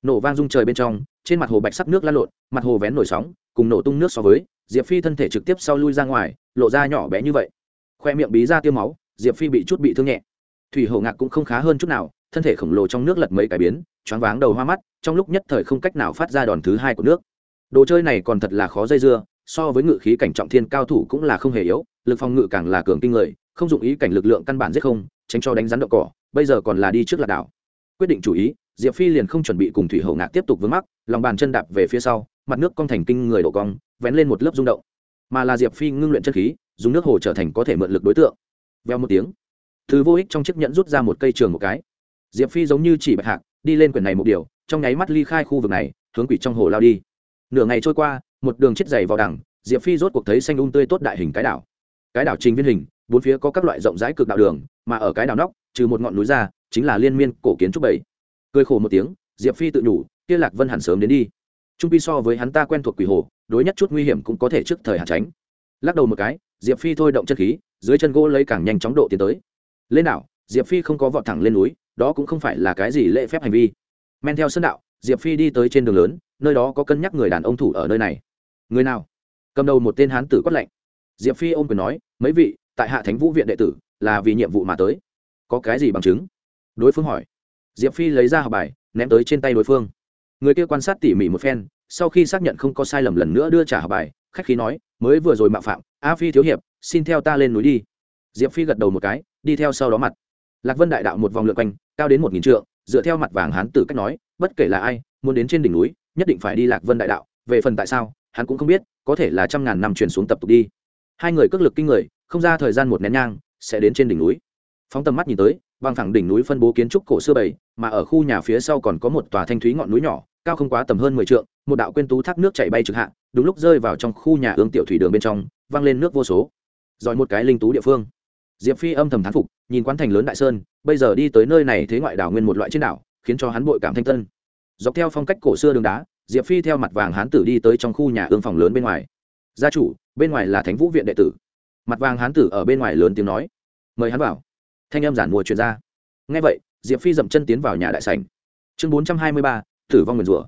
Nổ vang rung trời bên trong, trên mặt hồ bạch sắc nước lan lộn, mặt hồ vén nổi sóng, cùng nổ tung nước so với, diệp phi thân thể trực tiếp sau lui ra ngoài, lộ ra nhỏ bé như vậy. Khoe miệng bí ra tiêu máu, diệp phi bị chút bị thương nhẹ. Thủy hổ ngạc cũng không khá hơn chút nào, thân thể khổng lồ trong nước lật mấy cái biến, choáng váng đầu hoa mắt, trong lúc nhất thời không cách nào phát ra đòn thứ hai của nước đồ chơi này còn thật là khó dây dưa, so với ngự khí cảnh trọng thiên cao thủ cũng là không hề yếu, lực phòng ngự càng là cường kinh người, không dụng ý cảnh lực lượng căn bản giết không, tránh cho đánh rắn đậu cỏ, bây giờ còn là đi trước lạc đảo. Quyết định chủ ý, diệp phi liền không chuẩn bị cùng thủy hậu ngạc tiếp tục vướng mắc, lòng bàn chân đạp về phía sau, mặt nước cong thành kinh người đổ cong, vén lên một lớp rung động. Mà là diệp phi ngưng luyện chân khí, dùng nước hồ trở thành có thể mượn lực đối tượng. Veo một tiếng, thứ vô ích trong chiếc nhẫn rút ra một cây trường một cái. Diệp phi giống như chỉ bạch hạc, đi lên quyển này một điều, trong nháy mắt ly khai khu vực này, hướng quỷ trong hồ lao đi nửa ngày trôi qua, một đường chết dày vào đằng, diệp phi rốt cuộc thấy xanh un tươi tốt đại hình cái đảo. Cái đảo trình viên hình, bốn phía có các loại rộng rãi cực đạo đường, mà ở cái đảo nóc, trừ một ngọn núi ra, chính là liên miên cổ kiến trúc bảy. Cười khổ một tiếng, diệp phi tự nhủ, kia lạc vân hẳn sớm đến đi. Trung pi so với hắn ta quen thuộc quỷ hồ, đối nhất chút nguy hiểm cũng có thể trước thời hạn tránh. Lắc đầu một cái, diệp phi thôi động chân khí, dưới chân gỗ lấy càng nhanh chóng độ tiến tới. Lên đảo, diệp phi không có vọt thẳng lên núi, đó cũng không phải là cái gì lễ phép hành vi. Men theo sân đạo, diệp phi đi tới trên đường lớn nơi đó có cân nhắc người đàn ông thủ ở nơi này. Người nào? Cầm đầu một tên hán tử quát lệnh diệp phi ôm quyền nói, mấy vị, tại hạ thánh vũ viện đệ tử, là vì nhiệm vụ mà tới. Có cái gì bằng chứng? Đối phương hỏi. Diệp phi lấy ra học bài, ném tới trên tay đối phương. Người kia quan sát tỉ mỉ một phen, sau khi xác nhận không có sai lầm lần nữa đưa trả học bài, khách khí nói, mới vừa rồi mạo phạm, a phi thiếu hiệp, xin theo ta lên núi đi. Diệp phi gật đầu một cái, đi theo sau đó mặt. Lạc vân đại đạo một vòng lượt quanh, cao đến một nghìn trượng, dựa theo mặt vàng hán tử cách nói, bất kể là ai, muốn đến trên đỉnh núi nhất định phải đi lạc vân đại đạo, về phần tại sao, hắn cũng không biết, có thể là trăm ngàn năm truyền xuống tập tục đi. Hai người cước lực kinh người, không ra thời gian một nén nhang, sẽ đến trên đỉnh núi. Phóng tầm mắt nhìn tới, bằng thẳng đỉnh núi phân bố kiến trúc cổ xưa bầy mà ở khu nhà phía sau còn có một tòa thanh thúy ngọn núi nhỏ, cao không quá tầm hơn mười trượng, một đạo quên tú thác nước chảy bay trực hạ, đúng lúc rơi vào trong khu nhà ương tiểu thủy đường bên trong văng lên nước vô số. Giỏi một cái linh tú địa phương. Diệp phi âm thầm thán phục, nhìn quán thành lớn đại sơn, bây giờ đi tới nơi này thế ngoại đảo nguyên một loại trên đảo, khiến cho hắn bội cảm thanh tân dọc theo phong cách cổ xưa đường đá, diệp phi theo mặt vàng hán tử đi tới trong khu nhà ương phòng lớn bên ngoài. Gia chủ, bên ngoài là thánh vũ viện đệ tử. Mặt vàng hán tử ở bên ngoài lớn tiếng nói. Mời hắn vào. Thanh em giản mùa truyền ra. Ngay vậy, diệp phi dậm chân tiến vào nhà đại sảnh. Chương bốn trăm hai mươi ba, tử vong nguyền rủa.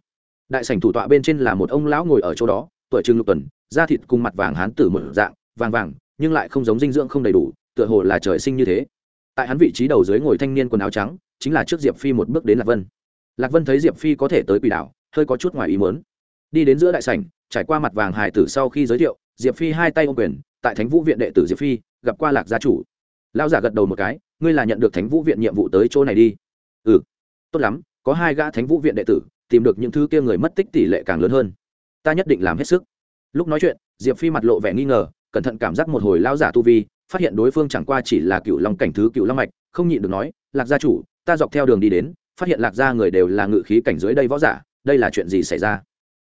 Đại sảnh thủ tọa bên trên là một ông lão ngồi ở chỗ đó, tuổi trưng lục tuần, da thịt cùng mặt vàng hán tử một dạng, vàng vàng, nhưng lại không giống dinh dưỡng không đầy đủ, tựa hồ là trời sinh như thế. Tại hắn vị trí đầu dưới ngồi thanh niên quần áo trắng, chính là trước diệp phi một bước đến lạc vân lạc vân thấy diệp phi có thể tới quỷ đảo, hơi có chút ngoài ý muốn. Đi đến giữa đại sảnh, trải qua mặt vàng hài tử sau khi giới thiệu, diệp phi hai tay ô quyền, tại thánh vũ viện đệ tử diệp phi, gặp qua lạc gia chủ. Lão giả gật đầu một cái, ngươi là nhận được thánh vũ viện nhiệm vụ tới chỗ này đi. Ừ tốt lắm, có hai gã thánh vũ viện đệ tử, tìm được những thứ kia người mất tích tỷ lệ càng lớn hơn. Ta nhất định làm hết sức. Lúc nói chuyện, diệp phi mặt lộ vẻ nghi ngờ, cẩn thận cảm giác một hồi lão giả tu vi, phát hiện đối phương chẳng qua chỉ là cựu long cảnh thứ cựu long mạch, không nhịn được nói, lạc gia chủ, ta dọc theo đường đi đến phát hiện lạc gia người đều là ngự khí cảnh dưới đây võ giả, đây là chuyện gì xảy ra?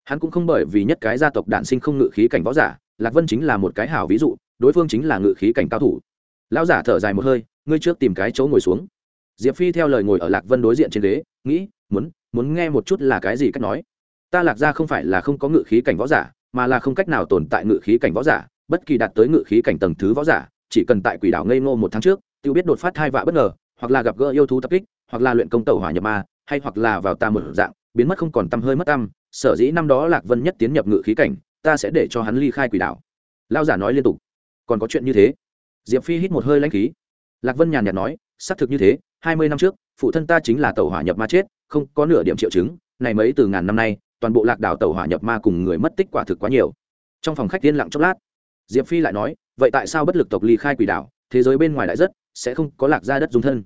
Hắn cũng không bởi vì nhất cái gia tộc đản sinh không ngự khí cảnh võ giả, lạc vân chính là một cái hảo ví dụ, đối phương chính là ngự khí cảnh cao thủ. Lão giả thở dài một hơi, ngươi trước tìm cái chỗ ngồi xuống. Diệp phi theo lời ngồi ở lạc vân đối diện trên ghế, nghĩ, muốn muốn nghe một chút là cái gì cách nói. Ta lạc gia không phải là không có ngự khí cảnh võ giả, mà là không cách nào tồn tại ngự khí cảnh võ giả, bất kỳ đạt tới ngự khí cảnh tầng thứ võ giả, chỉ cần tại quỷ đảo ngây ngô một tháng trước tự biết đột phát hai vạ bất ngờ, hoặc là gặp gỡ yêu thú tập kích hoặc là luyện công tẩu hỏa nhập ma, hay hoặc là vào ta một dạng, biến mất không còn tâm hơi mất tâm sở dĩ năm đó lạc vân nhất tiến nhập ngự khí cảnh, ta sẽ để cho hắn ly khai quỷ đảo lao giả nói liên tục. Còn có chuyện như thế. Diệp phi hít một hơi lãnh khí. Lạc vân nhàn nhạt nói, xác thực như thế, hai mươi năm trước, phụ thân ta chính là tàu hỏa nhập ma chết, không có nửa điểm triệu chứng, này mấy từ ngàn năm nay, toàn bộ lạc đảo tàu hỏa nhập ma cùng người mất tích quả thực quá nhiều. Trong phòng khách tiên lặng chốc lát, diệp phi lại nói, vậy tại sao bất lực tộc ly khai quỷ đảo thế giới bên ngoài đại rất, sẽ không có lạc ra đất dung thân?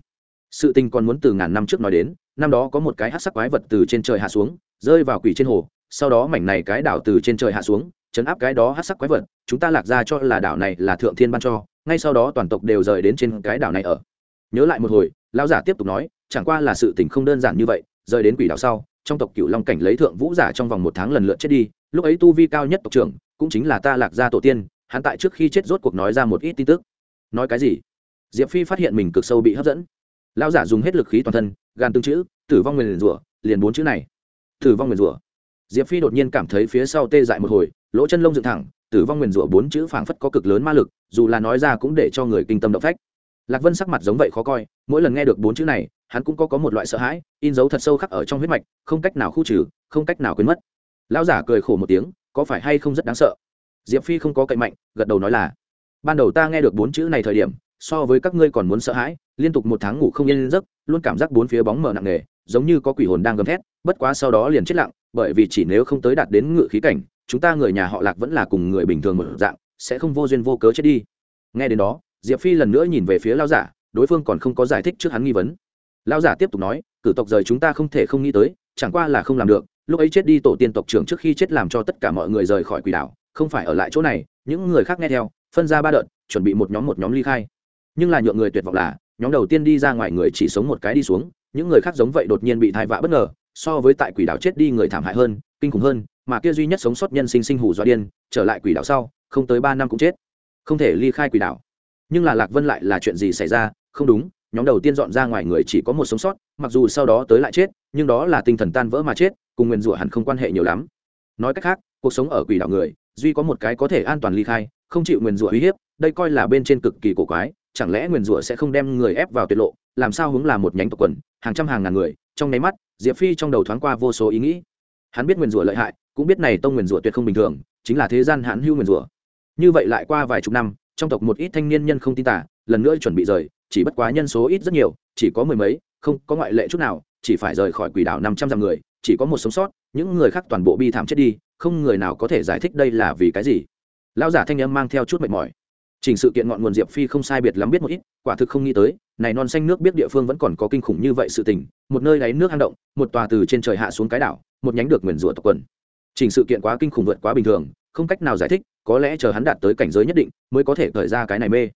Sự tình còn muốn từ ngàn năm trước nói đến, năm đó có một cái hát sắc quái vật từ trên trời hạ xuống, rơi vào quỷ trên hồ, sau đó mảnh này cái đảo từ trên trời hạ xuống, chấn áp cái đó hát sắc quái vật, chúng ta lạc ra cho là đảo này là thượng thiên ban cho, ngay sau đó toàn tộc đều rời đến trên cái đảo này ở. Nhớ lại một hồi, lão giả tiếp tục nói, chẳng qua là sự tình không đơn giản như vậy, rời đến quỷ đảo sau, trong tộc cựu long cảnh lấy thượng vũ giả trong vòng một tháng lần lượt chết đi, lúc ấy tu vi cao nhất tộc trưởng, cũng chính là ta lạc gia tổ tiên, hắn tại trước khi chết rốt cuộc nói ra một ít tin tức. Nói cái gì? Diệp phi phát hiện mình cực sâu bị hấp dẫn lão giả dùng hết lực khí toàn thân gan tương chữ, tử vong nguyền rủa, liền bốn chữ này. Tử vong nguyền rủa. Diệp phi đột nhiên cảm thấy phía sau tê dại một hồi, lỗ chân lông dựng thẳng, tử vong nguyền rủa bốn chữ phảng phất có cực lớn ma lực, dù là nói ra cũng để cho người kinh tâm động phách. Lạc vân sắc mặt giống vậy khó coi, mỗi lần nghe được bốn chữ này, hắn cũng có có một loại sợ hãi, in dấu thật sâu khắc ở trong huyết mạch, không cách nào khu trừ, không cách nào quên mất. Lão giả cười khổ một tiếng, có phải hay không rất đáng sợ? Diệp phi không có cậy mạnh, gật đầu nói là, ban đầu ta nghe được bốn chữ này thời điểm so với các ngươi còn muốn sợ hãi, liên tục một tháng ngủ không yên giấc, luôn cảm giác bốn phía bóng mờ nặng nề, giống như có quỷ hồn đang gầm thét, bất quá sau đó liền chết lặng, bởi vì chỉ nếu không tới đạt đến ngự khí cảnh, chúng ta người nhà họ lạc vẫn là cùng người bình thường một dạng, sẽ không vô duyên vô cớ chết đi. Nghe đến đó, diệp phi lần nữa nhìn về phía lao giả, đối phương còn không có giải thích trước hắn nghi vấn. Lao giả tiếp tục nói, cử tộc rời chúng ta không thể không nghĩ tới, chẳng qua là không làm được, lúc ấy chết đi tổ tiên tộc trưởng trước khi chết làm cho tất cả mọi người rời khỏi quỷ đảo, không phải ở lại chỗ này, những người khác nghe theo, phân ra ba đợt, chuẩn bị một nhóm một nhóm ly khai nhưng là nhượng người tuyệt vọng là, nhóm đầu tiên đi ra ngoài người chỉ sống một cái đi xuống, những người khác giống vậy đột nhiên bị thai vạ bất ngờ, so với tại quỷ đảo chết đi người thảm hại hơn, kinh khủng hơn, mà kia duy nhất sống sót nhân sinh sinh hủ do điên, trở lại quỷ đảo sau, không tới ba năm cũng chết. Không thể ly khai quỷ đảo. Nhưng là lạc vân lại là chuyện gì xảy ra, không đúng, nhóm đầu tiên dọn ra ngoài người chỉ có một sống sót, mặc dù sau đó tới lại chết, nhưng đó là tinh thần tan vỡ mà chết, cùng nguyền rủa hẳn không quan hệ nhiều lắm. Nói cách khác, cuộc sống ở quỷ đảo người, duy có một cái có thể an toàn ly khai, không chịu nguyền rủa uy hiếp, đây coi là bên trên cực kỳ cổ quái chẳng lẽ nguyền rủa sẽ không đem người ép vào tuyệt lộ, làm sao hướng là một nhánh tộc quần, hàng trăm hàng ngàn người, trong nháy mắt, diệp phi trong đầu thoáng qua vô số ý nghĩ. Hắn biết nguyền rủa lợi hại, cũng biết này tông nguyền rủa tuyệt không bình thường, chính là thế gian hãn hưu nguyền rủa. Như vậy lại qua vài chục năm, trong tộc một ít thanh niên nhân không tin tả, lần nữa chuẩn bị rời, chỉ bất quá nhân số ít rất nhiều, chỉ có mười mấy, không có ngoại lệ chút nào, chỉ phải rời khỏi quỷ đảo năm trăm dặm người, chỉ có một sống sót, những người khác toàn bộ bi thảm chết đi, không người nào có thể giải thích đây là vì cái gì. Lão giả thanh âm mang theo chút mệt mỏi. Trình sự kiện ngọn nguồn Diệp Phi không sai biệt lắm biết một ít, quả thực không nghĩ tới, này non xanh nước biết địa phương vẫn còn có kinh khủng như vậy sự tình, một nơi đáy nước hang động, một tòa từ trên trời hạ xuống cái đảo, một nhánh được nguyền rủa tộc quần. Trình sự kiện quá kinh khủng vượt quá bình thường, không cách nào giải thích, có lẽ chờ hắn đạt tới cảnh giới nhất định, mới có thể khởi ra cái này mê.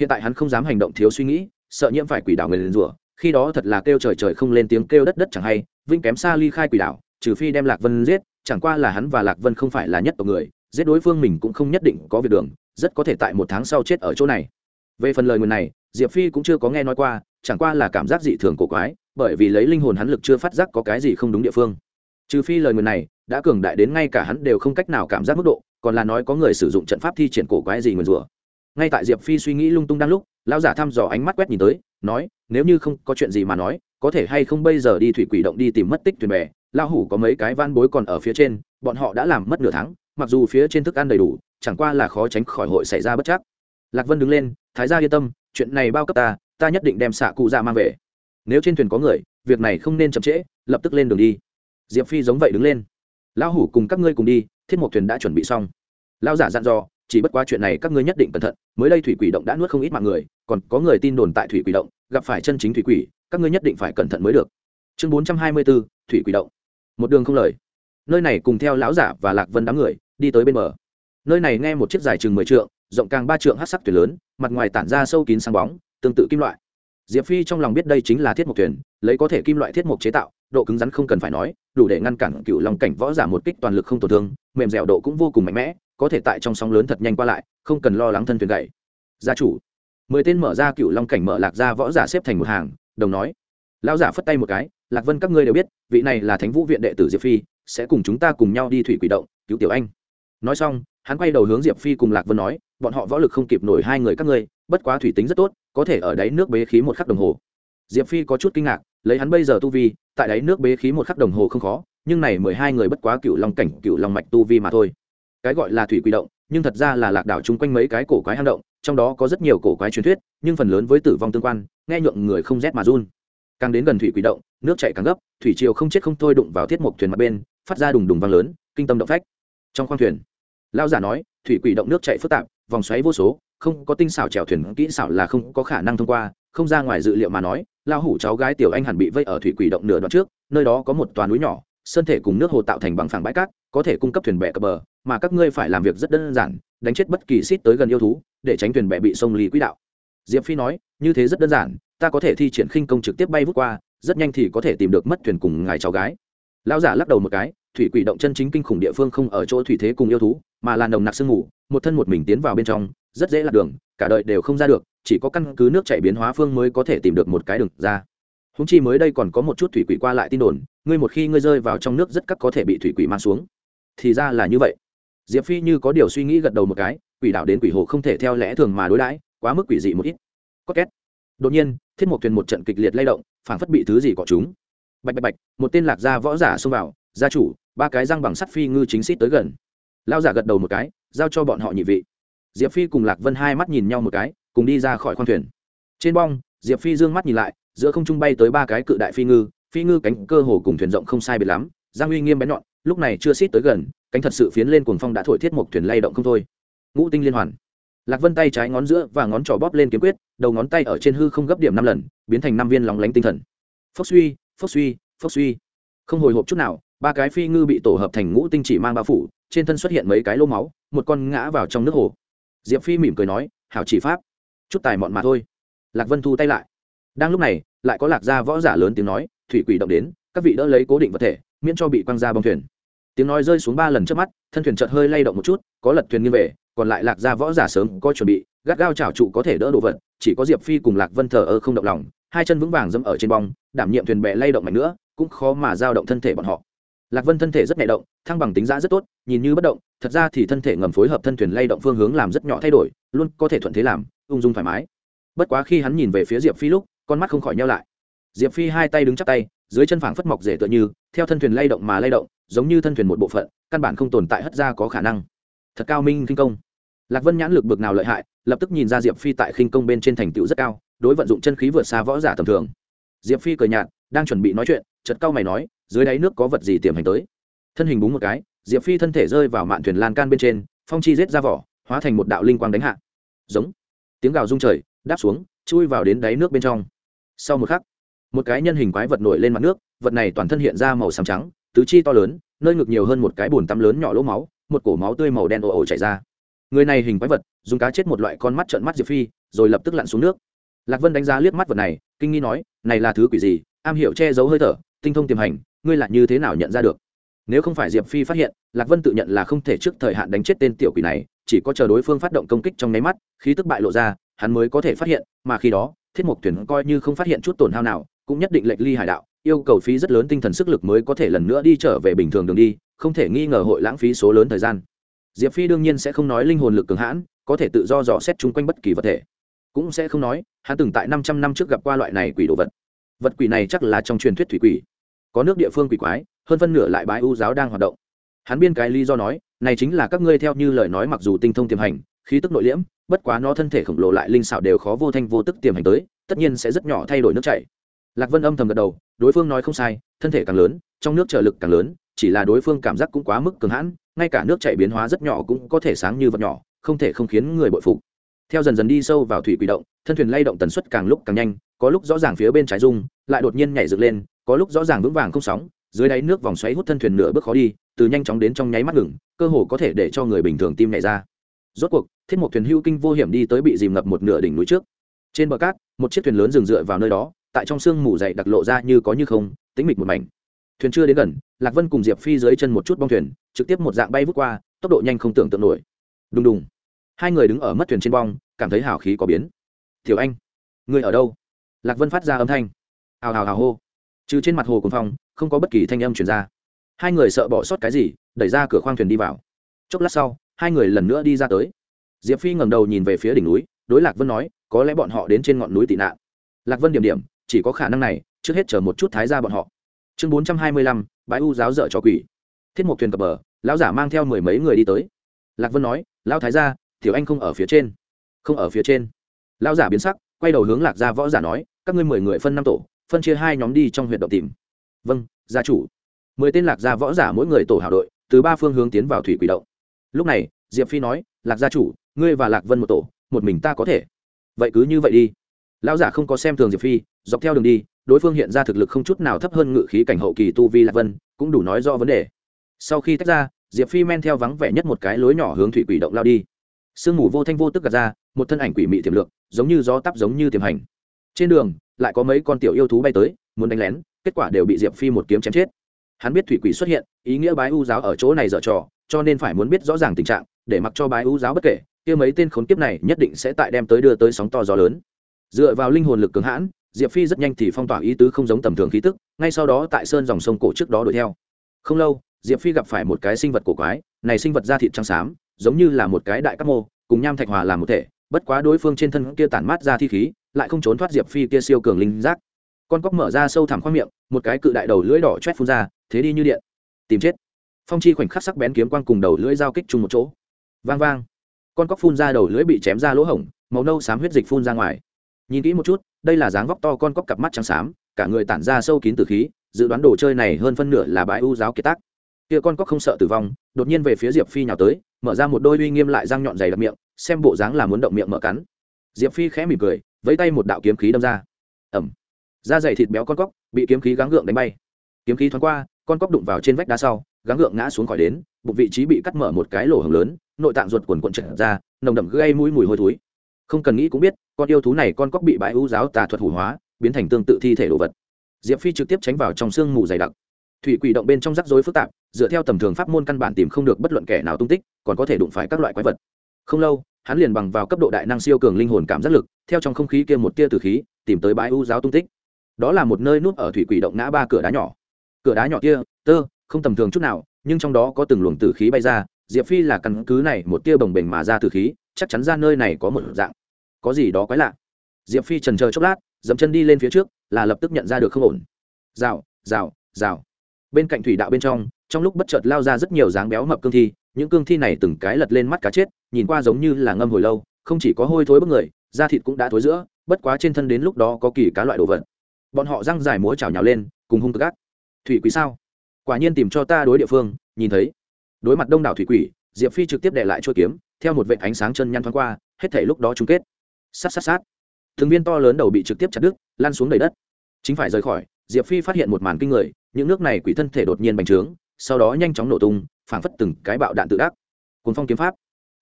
Hiện tại hắn không dám hành động thiếu suy nghĩ, sợ nhiễm phải quỷ đảo nguyền rủa, khi đó thật là kêu trời trời không lên tiếng kêu đất đất chẳng hay, vinh kém xa ly khai quỷ đảo, trừ phi đem Lạc Vân giết, chẳng qua là hắn và Lạc Vân không phải là nhất tộc người, giết đối phương mình cũng không nhất định có việc đường, rất có thể tại một tháng sau chết ở chỗ này. Về phần lời nguồn này diệp phi cũng chưa có nghe nói qua chẳng qua là cảm giác dị thường cổ quái bởi vì lấy linh hồn hắn lực chưa phát giác có cái gì không đúng địa phương. Trừ phi lời nguồn này đã cường đại đến ngay cả hắn đều không cách nào cảm giác mức độ còn là nói có người sử dụng trận pháp thi triển cổ quái gì nguyền rủa. Ngay tại diệp phi suy nghĩ lung tung đang lúc lão giả thăm dò ánh mắt quét nhìn tới nói nếu như không có chuyện gì mà nói có thể hay không bây giờ đi thủy quỷ động đi tìm mất tích thuyền bè lão hủ có mấy cái van bối còn ở phía trên bọn họ đã làm mất nửa tháng mặc dù phía trên thức ăn đầy đủ, chẳng qua là khó tránh khỏi hội xảy ra bất chắc. Lạc vân đứng lên, thái gia yên tâm, chuyện này bao cấp ta ta nhất định đem xạ cụ dạ mang về. Nếu trên thuyền có người, việc này không nên chậm trễ, lập tức lên đường đi. Diệp phi giống vậy đứng lên. Lão hủ cùng các ngươi cùng đi, thiết mộc thuyền đã chuẩn bị xong. Lão giả dặn dò, chỉ bất quá chuyện này các ngươi nhất định cẩn thận, mới đây thủy quỷ động đã nuốt không ít mạng người, còn có người tin đồn tại thủy quỷ động, gặp phải chân chính thủy quỷ, các ngươi nhất định phải cẩn thận mới được. Chương bốn trăm hai mươi bốn, thủy quỷ động. Một đường không lời nơi này cùng theo lão giả và lạc vân đám người, đi tới bên bờ. Nơi này nghe một chiếc dài chừng mười trượng, rộng càng ba trượng hát sắc thuyền lớn, mặt ngoài tản ra sâu kín sáng bóng, tương tự kim loại. Diệp phi trong lòng biết đây chính là thiết mộc thuyền, lấy có thể kim loại thiết mộc chế tạo, độ cứng rắn không cần phải nói, đủ để ngăn cản cựu lòng cảnh võ giả một kích toàn lực không tổn thương, mềm dẻo độ cũng vô cùng mạnh mẽ, có thể tại trong sóng lớn thật nhanh qua lại, không cần lo lắng thân thuyền gậy gia chủ. Mười tên mở ra cựu long cảnh mở lạc ra võ giả xếp thành một hàng, đồng nói. Lão giả phất tay một cái, lạc vân các ngươi đều biết, vị này là thánh vũ viện đệ tử diệp phi sẽ cùng chúng ta cùng nhau đi thủy quỷ động, cứu tiểu anh. Nói xong, hắn quay đầu hướng diệp phi cùng lạc vân nói, bọn họ võ lực không kịp nổi hai người các ngươi, bất quá thủy tính rất tốt, có thể ở đáy nước bế khí một khắc đồng hồ. Diệp phi có chút kinh ngạc, lấy hắn bây giờ tu vi, tại đáy nước bế khí một khắc đồng hồ không khó, nhưng này mười hai người bất quá cựu long cảnh, cựu long mạch tu vi mà thôi. Cái gọi là thủy quỷ động, nhưng thật ra là lạc đảo chung quanh mấy cái cổ quái hang động, trong đó có rất nhiều cổ quái truyền thuyết, nhưng phần lớn với tử vong tương quan, nghe nhượng người không rét mà run. Càng đến gần thủy quỷ động, nước chạy càng gấp, thủy triều không chết không thôi đụng vào thiết mộc thuyền mặt bên phát ra đùng đùng vang lớn, kinh tâm động phách. Trong khoang thuyền lao giả nói, thủy quỷ động nước chạy phức tạp, vòng xoáy vô số, không có tinh xảo chèo thuyền, kỹ xảo là không có khả năng thông qua. Không ra ngoài dự liệu mà nói lao hủ cháu gái tiểu anh hẳn bị vây ở thủy quỷ động nửa đoạn trước, nơi đó có một toàn núi nhỏ, sơn thể cùng nước hồ tạo thành bằng phẳng bãi cát, có thể cung cấp thuyền bè cập bờ, mà các ngươi phải làm việc rất đơn giản, đánh chết bất kỳ xít tới gần yêu thú, để tránh thuyền bè bị sông lý quỹ đạo. Diệp phi nói, như thế rất đơn giản, ta có thể thi triển khinh công trực tiếp bay vút qua, rất nhanh thì có thể tìm được mất thuyền cùng ngài cháu gái lão giả lắc đầu một cái, thủy quỷ động chân chính kinh khủng địa phương không ở chỗ thủy thế cùng yêu thú, mà là nồng nặc sương mù, một thân một mình tiến vào bên trong, rất dễ lạc đường, cả đời đều không ra được, chỉ có căn cứ nước chảy biến hóa phương mới có thể tìm được một cái đường ra. Húng chi mới đây còn có một chút thủy quỷ qua lại tin đồn, ngươi một khi ngươi rơi vào trong nước rất cắt có thể bị thủy quỷ mang xuống. Thì ra là như vậy. Diệp phi như có điều suy nghĩ gật đầu một cái, quỷ đạo đến quỷ hồ không thể theo lẽ thường mà đối đãi, quá mức quỷ dị một ít. Có két. Đột nhiên, thiết một thuyền một trận kịch liệt lay động, phảng phất bị thứ gì cọ chúng bạch bạch bạch, một tên lạc gia võ giả xông vào, gia chủ, ba cái răng bằng sắt phi ngư chính xít tới gần. Lao giả gật đầu một cái, giao cho bọn họ nhị vị. Diệp phi cùng lạc vân hai mắt nhìn nhau một cái, cùng đi ra khỏi khoang thuyền. Trên bong, diệp phi dương mắt nhìn lại, giữa không trung bay tới ba cái cự đại phi ngư phi ngư cánh cơ hồ cùng thuyền rộng không sai biệt lắm giang uy nghiêm bén nhọn, lúc này chưa xít tới gần, cánh thật sự phiến lên cuồng phong đã thổi thiết một thuyền lay động không thôi. Ngũ tinh liên hoàn. Lạc vân tay trái ngón giữa và ngón trỏ bóp lên kiếm quyết, đầu ngón tay ở trên hư không gấp điểm năm lần, biến thành năm viên lóng lánh tinh thần. Phốc suy phốc suy phốc suy. Không hồi hộp chút nào, ba cái phi ngư bị tổ hợp thành ngũ tinh chỉ mang bao phủ, trên thân xuất hiện mấy cái lô máu, một con ngã vào trong nước hồ. Diệp phi mỉm cười nói, hảo chỉ pháp. Chút tài mọn mà thôi. Lạc vân thu tay lại. Đang lúc này, lại có lạc gia võ giả lớn tiếng nói, thủy quỷ động đến, các vị đỡ lấy cố định vật thể, miễn cho bị quăng ra bông thuyền. Tiếng nói rơi xuống ba lần trước mắt, thân thuyền chợt hơi lay động một chút, có lật thuyền nghiêng về, còn lại lạc gia võ giả sớm có chuẩn bị, gắt gao chảo trụ có thể đỡ đồ vật, chỉ có diệp phi cùng lạc vân thờ ơ không động lòng hai chân vững vàng dẫm ở trên bong, đảm nhiệm thuyền bè lay động mạnh nữa, cũng khó mà giao động thân thể bọn họ. Lạc vân thân thể rất nhẹ động, thăng bằng tính giá rất tốt, nhìn như bất động, thật ra thì thân thể ngầm phối hợp thân thuyền lay động phương hướng làm rất nhỏ thay đổi, luôn có thể thuận thế làm, ung dung thoải mái. Bất quá khi hắn nhìn về phía diệp phi lúc, con mắt không khỏi nhau lại. Diệp phi hai tay đứng chắp tay, dưới chân phảng phất mọc rể tựa như, theo thân thuyền lay động mà lay động, giống như thân thuyền một bộ phận, căn bản không tồn tại hất ra có khả năng. Thật cao minh kinh công. Lạc vân nhãn lực bực nào lợi hại, lập tức nhìn ra diệp phi tại khinh công bên trên thành tựu rất cao đối vận dụng chân khí vượt xa võ giả tầm thường. Diệp phi cười nhạt, đang chuẩn bị nói chuyện chật cao mày nói, dưới đáy nước có vật gì tiềm hành tới? Thân hình búng một cái, diệp phi thân thể rơi vào mạn thuyền lan can bên trên, phong chi rết ra vỏ, hóa thành một đạo linh quang đánh hạ. Giống. Tiếng gào rung trời, đáp xuống, chui vào đến đáy nước bên trong. Sau một khắc, một cái nhân hình quái vật nổi lên mặt nước, vật này toàn thân hiện ra màu xám trắng, tứ chi to lớn, nơi ngực nhiều hơn một cái bồn tắm lớn nhỏ lỗ máu, một cổ máu tươi màu đen ồ ồ chảy ra. Người này hình quái vật, dùng cá chết một loại con mắt trợn mắt diệp phi, rồi lập tức lặn xuống nước lạc vân đánh giá liếc mắt vật này, kinh nghi nói, này là thứ quỷ gì? Am hiểu che giấu hơi thở, tinh thông tiềm hành, ngươi là như thế nào nhận ra được? Nếu không phải diệp phi phát hiện, lạc vân tự nhận là không thể trước thời hạn đánh chết tên tiểu quỷ này, chỉ có chờ đối phương phát động công kích trong nháy mắt, khí tức bại lộ ra, hắn mới có thể phát hiện, mà khi đó, thiết mục thuyền coi như không phát hiện chút tổn hao nào, cũng nhất định lệnh ly hải đạo, yêu cầu phí rất lớn tinh thần sức lực mới có thể lần nữa đi trở về bình thường đường đi, không thể nghi ngờ hội lãng phí số lớn thời gian. Diệp phi đương nhiên sẽ không nói linh hồn lực cường hãn, có thể tự do dò xét chung quanh bất kỳ vật thể cũng sẽ không nói, hắn từng tại năm trăm năm trước gặp qua loại này quỷ đồ vật. Vật quỷ này chắc là trong truyền thuyết thủy quỷ. Có nước địa phương quỷ quái, hơn phân nửa lại bái ưu giáo đang hoạt động. Hắn biên cái lý do nói, này chính là các ngươi theo như lời nói mặc dù tinh thông tiềm hành, khí tức nội liễm, bất quá nó thân thể khổng lồ lại linh xảo đều khó vô thanh vô tức tiềm hành tới, tất nhiên sẽ rất nhỏ thay đổi nước chảy. Lạc vân âm thầm gật đầu, đối phương nói không sai, thân thể càng lớn, trong nước trở lực càng lớn, chỉ là đối phương cảm giác cũng quá mức cường hãn, ngay cả nước chảy biến hóa rất nhỏ cũng có thể sáng như vật nhỏ, không thể không khiến người bội phục theo dần dần đi sâu vào thủy quỷ động, thân thuyền lay động tần suất càng lúc càng nhanh, có lúc rõ ràng phía bên trái rung, lại đột nhiên nhảy dựng lên, có lúc rõ ràng vững vàng không sóng, dưới đáy nước vòng xoáy hút thân thuyền nửa bước khó đi, từ nhanh chóng đến trong nháy mắt ngừng, cơ hồ có thể để cho người bình thường tim nhảy ra. Rốt cuộc, thiết một thuyền hưu kinh vô hiểm đi tới bị dìm ngập một nửa đỉnh núi trước. Trên bờ cát, một chiếc thuyền lớn dừng dựa vào nơi đó, tại trong sương mù dậy đặc lộ ra như có như không tính mịch một mảnh. Thuyền chưa đến gần, lạc vân cùng diệp phi dưới chân một chút bong thuyền, trực tiếp một dạng bay vút qua, tốc độ nhanh không tưởng tượng nổi. Đùng đùng hai người đứng ở mất thuyền trên bong, cảm thấy hào khí có biến. Thiểu anh người ở đâu? Lạc vân phát ra âm thanh. Hào hào hào hô. Trừ trên mặt hồ cùng phong, không có bất kỳ thanh âm chuyển ra. Hai người sợ bỏ sót cái gì, đẩy ra cửa khoang thuyền đi vào. Chốc lát sau, hai người lần nữa đi ra tới. Diệp phi ngẩng đầu nhìn về phía đỉnh núi, đối lạc vân nói, có lẽ bọn họ đến trên ngọn núi tị nạn. Lạc vân điểm điểm, chỉ có khả năng này, trước hết chờ một chút thái ra bọn họ. Chương bốn trăm hai mươi lăm bãi u giáo dở cho quỷ. Thiết một thuyền cập bờ, lão giả mang theo mười mấy người đi tới. Lạc vân nói, lão thái gia tiểu anh không ở phía trên. Không ở phía trên. Lão giả biến sắc, quay đầu hướng lạc gia võ giả nói, các ngươi mười người phân năm tổ, phân chia hai nhóm đi trong huyện động tìm. Vâng gia chủ. Mười tên lạc gia võ giả mỗi người tổ hảo đội, từ ba phương hướng tiến vào thủy quỷ động. Lúc này, diệp phi nói, lạc gia chủ, ngươi và lạc vân một tổ, một mình ta có thể. Vậy cứ như vậy đi. Lão giả không có xem thường diệp phi, dọc theo đường đi, đối phương hiện ra thực lực không chút nào thấp hơn ngự khí cảnh hậu kỳ tu vi lạc vân, cũng đủ nói rõ vấn đề. Sau khi tách ra, diệp phi men theo vắng vẻ nhất một cái lối nhỏ hướng thủy quỷ động lao đi sương mù vô thanh vô tức gạt ra, một thân ảnh quỷ mị tiềm lượng giống như gió tắp giống như tiềm hành. Trên đường, lại có mấy con tiểu yêu thú bay tới, muốn đánh lén, kết quả đều bị diệp phi một kiếm chém chết. Hắn biết thủy quỷ xuất hiện, ý nghĩa bái u giáo ở chỗ này dở trò, cho nên phải muốn biết rõ ràng tình trạng, để mặc cho bái u giáo bất kể, kia mấy tên khốn kiếp này nhất định sẽ tại đem tới đưa tới sóng to gió lớn. Dựa vào linh hồn lực cứng hãn, diệp phi rất nhanh thì phong tỏa ý tứ không giống tầm thường khí tức, ngay sau đó tại sơn dòng sông cổ trước đó đuổi theo. Không lâu, diệp phi gặp phải một cái sinh vật cổ quái, này sinh vật da thịt trắng xám giống như là một cái đại các mô, cùng nham thạch hòa làm một thể, bất quá đối phương trên thân kia tản mát ra thi khí, lại không trốn thoát diệp phi kia siêu cường linh giác. Con cóc mở ra sâu thẳm khoang miệng, một cái cự đại đầu lưỡi đỏ chét phun ra, thế đi như điện. Tìm chết. Phong chi khoảnh khắc sắc bén kiếm quang cùng đầu lưỡi giao kích chung một chỗ. Vang vang. Con cóc phun ra đầu lưỡi bị chém ra lỗ hổng, màu nâu xám huyết dịch phun ra ngoài. Nhìn kỹ một chút, đây là dáng vóc to con cóc cặp mắt trắng xám, cả người tản ra sâu kín từ khí, dự đoán đồ chơi này hơn phân nửa là bãi u giáo kiệt tác kia con cóc không sợ tử vong, đột nhiên về phía diệp phi nhào tới, mở ra một đôi uy nghiêm lại răng nhọn dày đặc miệng, xem bộ dáng là muốn động miệng mở cắn. Diệp phi khẽ mỉm cười, vẫy tay một đạo kiếm khí đâm ra. Ẩm da dày thịt béo con cóc bị kiếm khí gắng gượng đánh bay. Kiếm khí thoáng qua, con cóc đụng vào trên vách đá sau, gắng gượng ngã xuống khỏi đến, bụng vị trí bị cắt mở một cái lỗ hồng lớn, nội tạng ruột quần quần trượt ra, nồng đậm gây mũi mùi hôi thối. Không cần nghĩ cũng biết, con yêu thú này con cóc bị bãi u giáo tà thuật hủ hóa, biến thành tương tự thi thể đồ vật. Diệp phi trực tiếp tránh vào trong sương mù dày đặc thủy quỷ động bên trong rắc rối phức tạp, dựa theo tầm thường pháp môn căn bản tìm không được bất luận kẻ nào tung tích, còn có thể đụng phải các loại quái vật. Không lâu, hắn liền bằng vào cấp độ đại năng siêu cường linh hồn cảm giác lực, theo trong không khí kia một tia tử khí, tìm tới bãi u giáo tung tích. Đó là một nơi núp ở thủy quỷ động ngã ba cửa đá nhỏ. Cửa đá nhỏ kia, tơ, không tầm thường chút nào, nhưng trong đó có từng luồng tử khí bay ra, diệp phi là căn cứ này một tia bồng bềnh mà ra tử khí, chắc chắn ra nơi này có một dạng. Có gì đó quái lạ. Diệp phi trần chờ chốc lát, dậm chân đi lên phía trước, là lập tức nhận ra được không ổn. Rào rào rào bên cạnh thủy đạo bên trong trong lúc bất chợt lao ra rất nhiều dáng béo mập cương thi, những cương thi này từng cái lật lên mắt cá chết, nhìn qua giống như là ngâm hồi lâu, không chỉ có hôi thối bức người, da thịt cũng đã thối giữa, bất quá trên thân đến lúc đó có kỳ cá loại đồ vật. Bọn họ răng dài múa chảo nhào lên, cùng hung cực ác. Thủy quỷ sao? Quả nhiên tìm cho ta đối địa phương, nhìn thấy. Đối mặt đông đảo thủy quỷ, diệp phi trực tiếp đệ lại chuôi kiếm, theo một vệ ánh sáng chân nhăn thoáng qua, hết thể lúc đó chung kết. Sát sát sát. Thường viên to lớn đầu bị trực tiếp chặt đứt lan xuống đầy đất. Chính phải rời khỏi diệp phi phát hiện một màn kinh người, những nước này quỷ thân thể đột nhiên bành trướng, sau đó nhanh chóng nổ tung, phảng phất từng cái bạo đạn tự đắc. Cuốn phong kiếm pháp.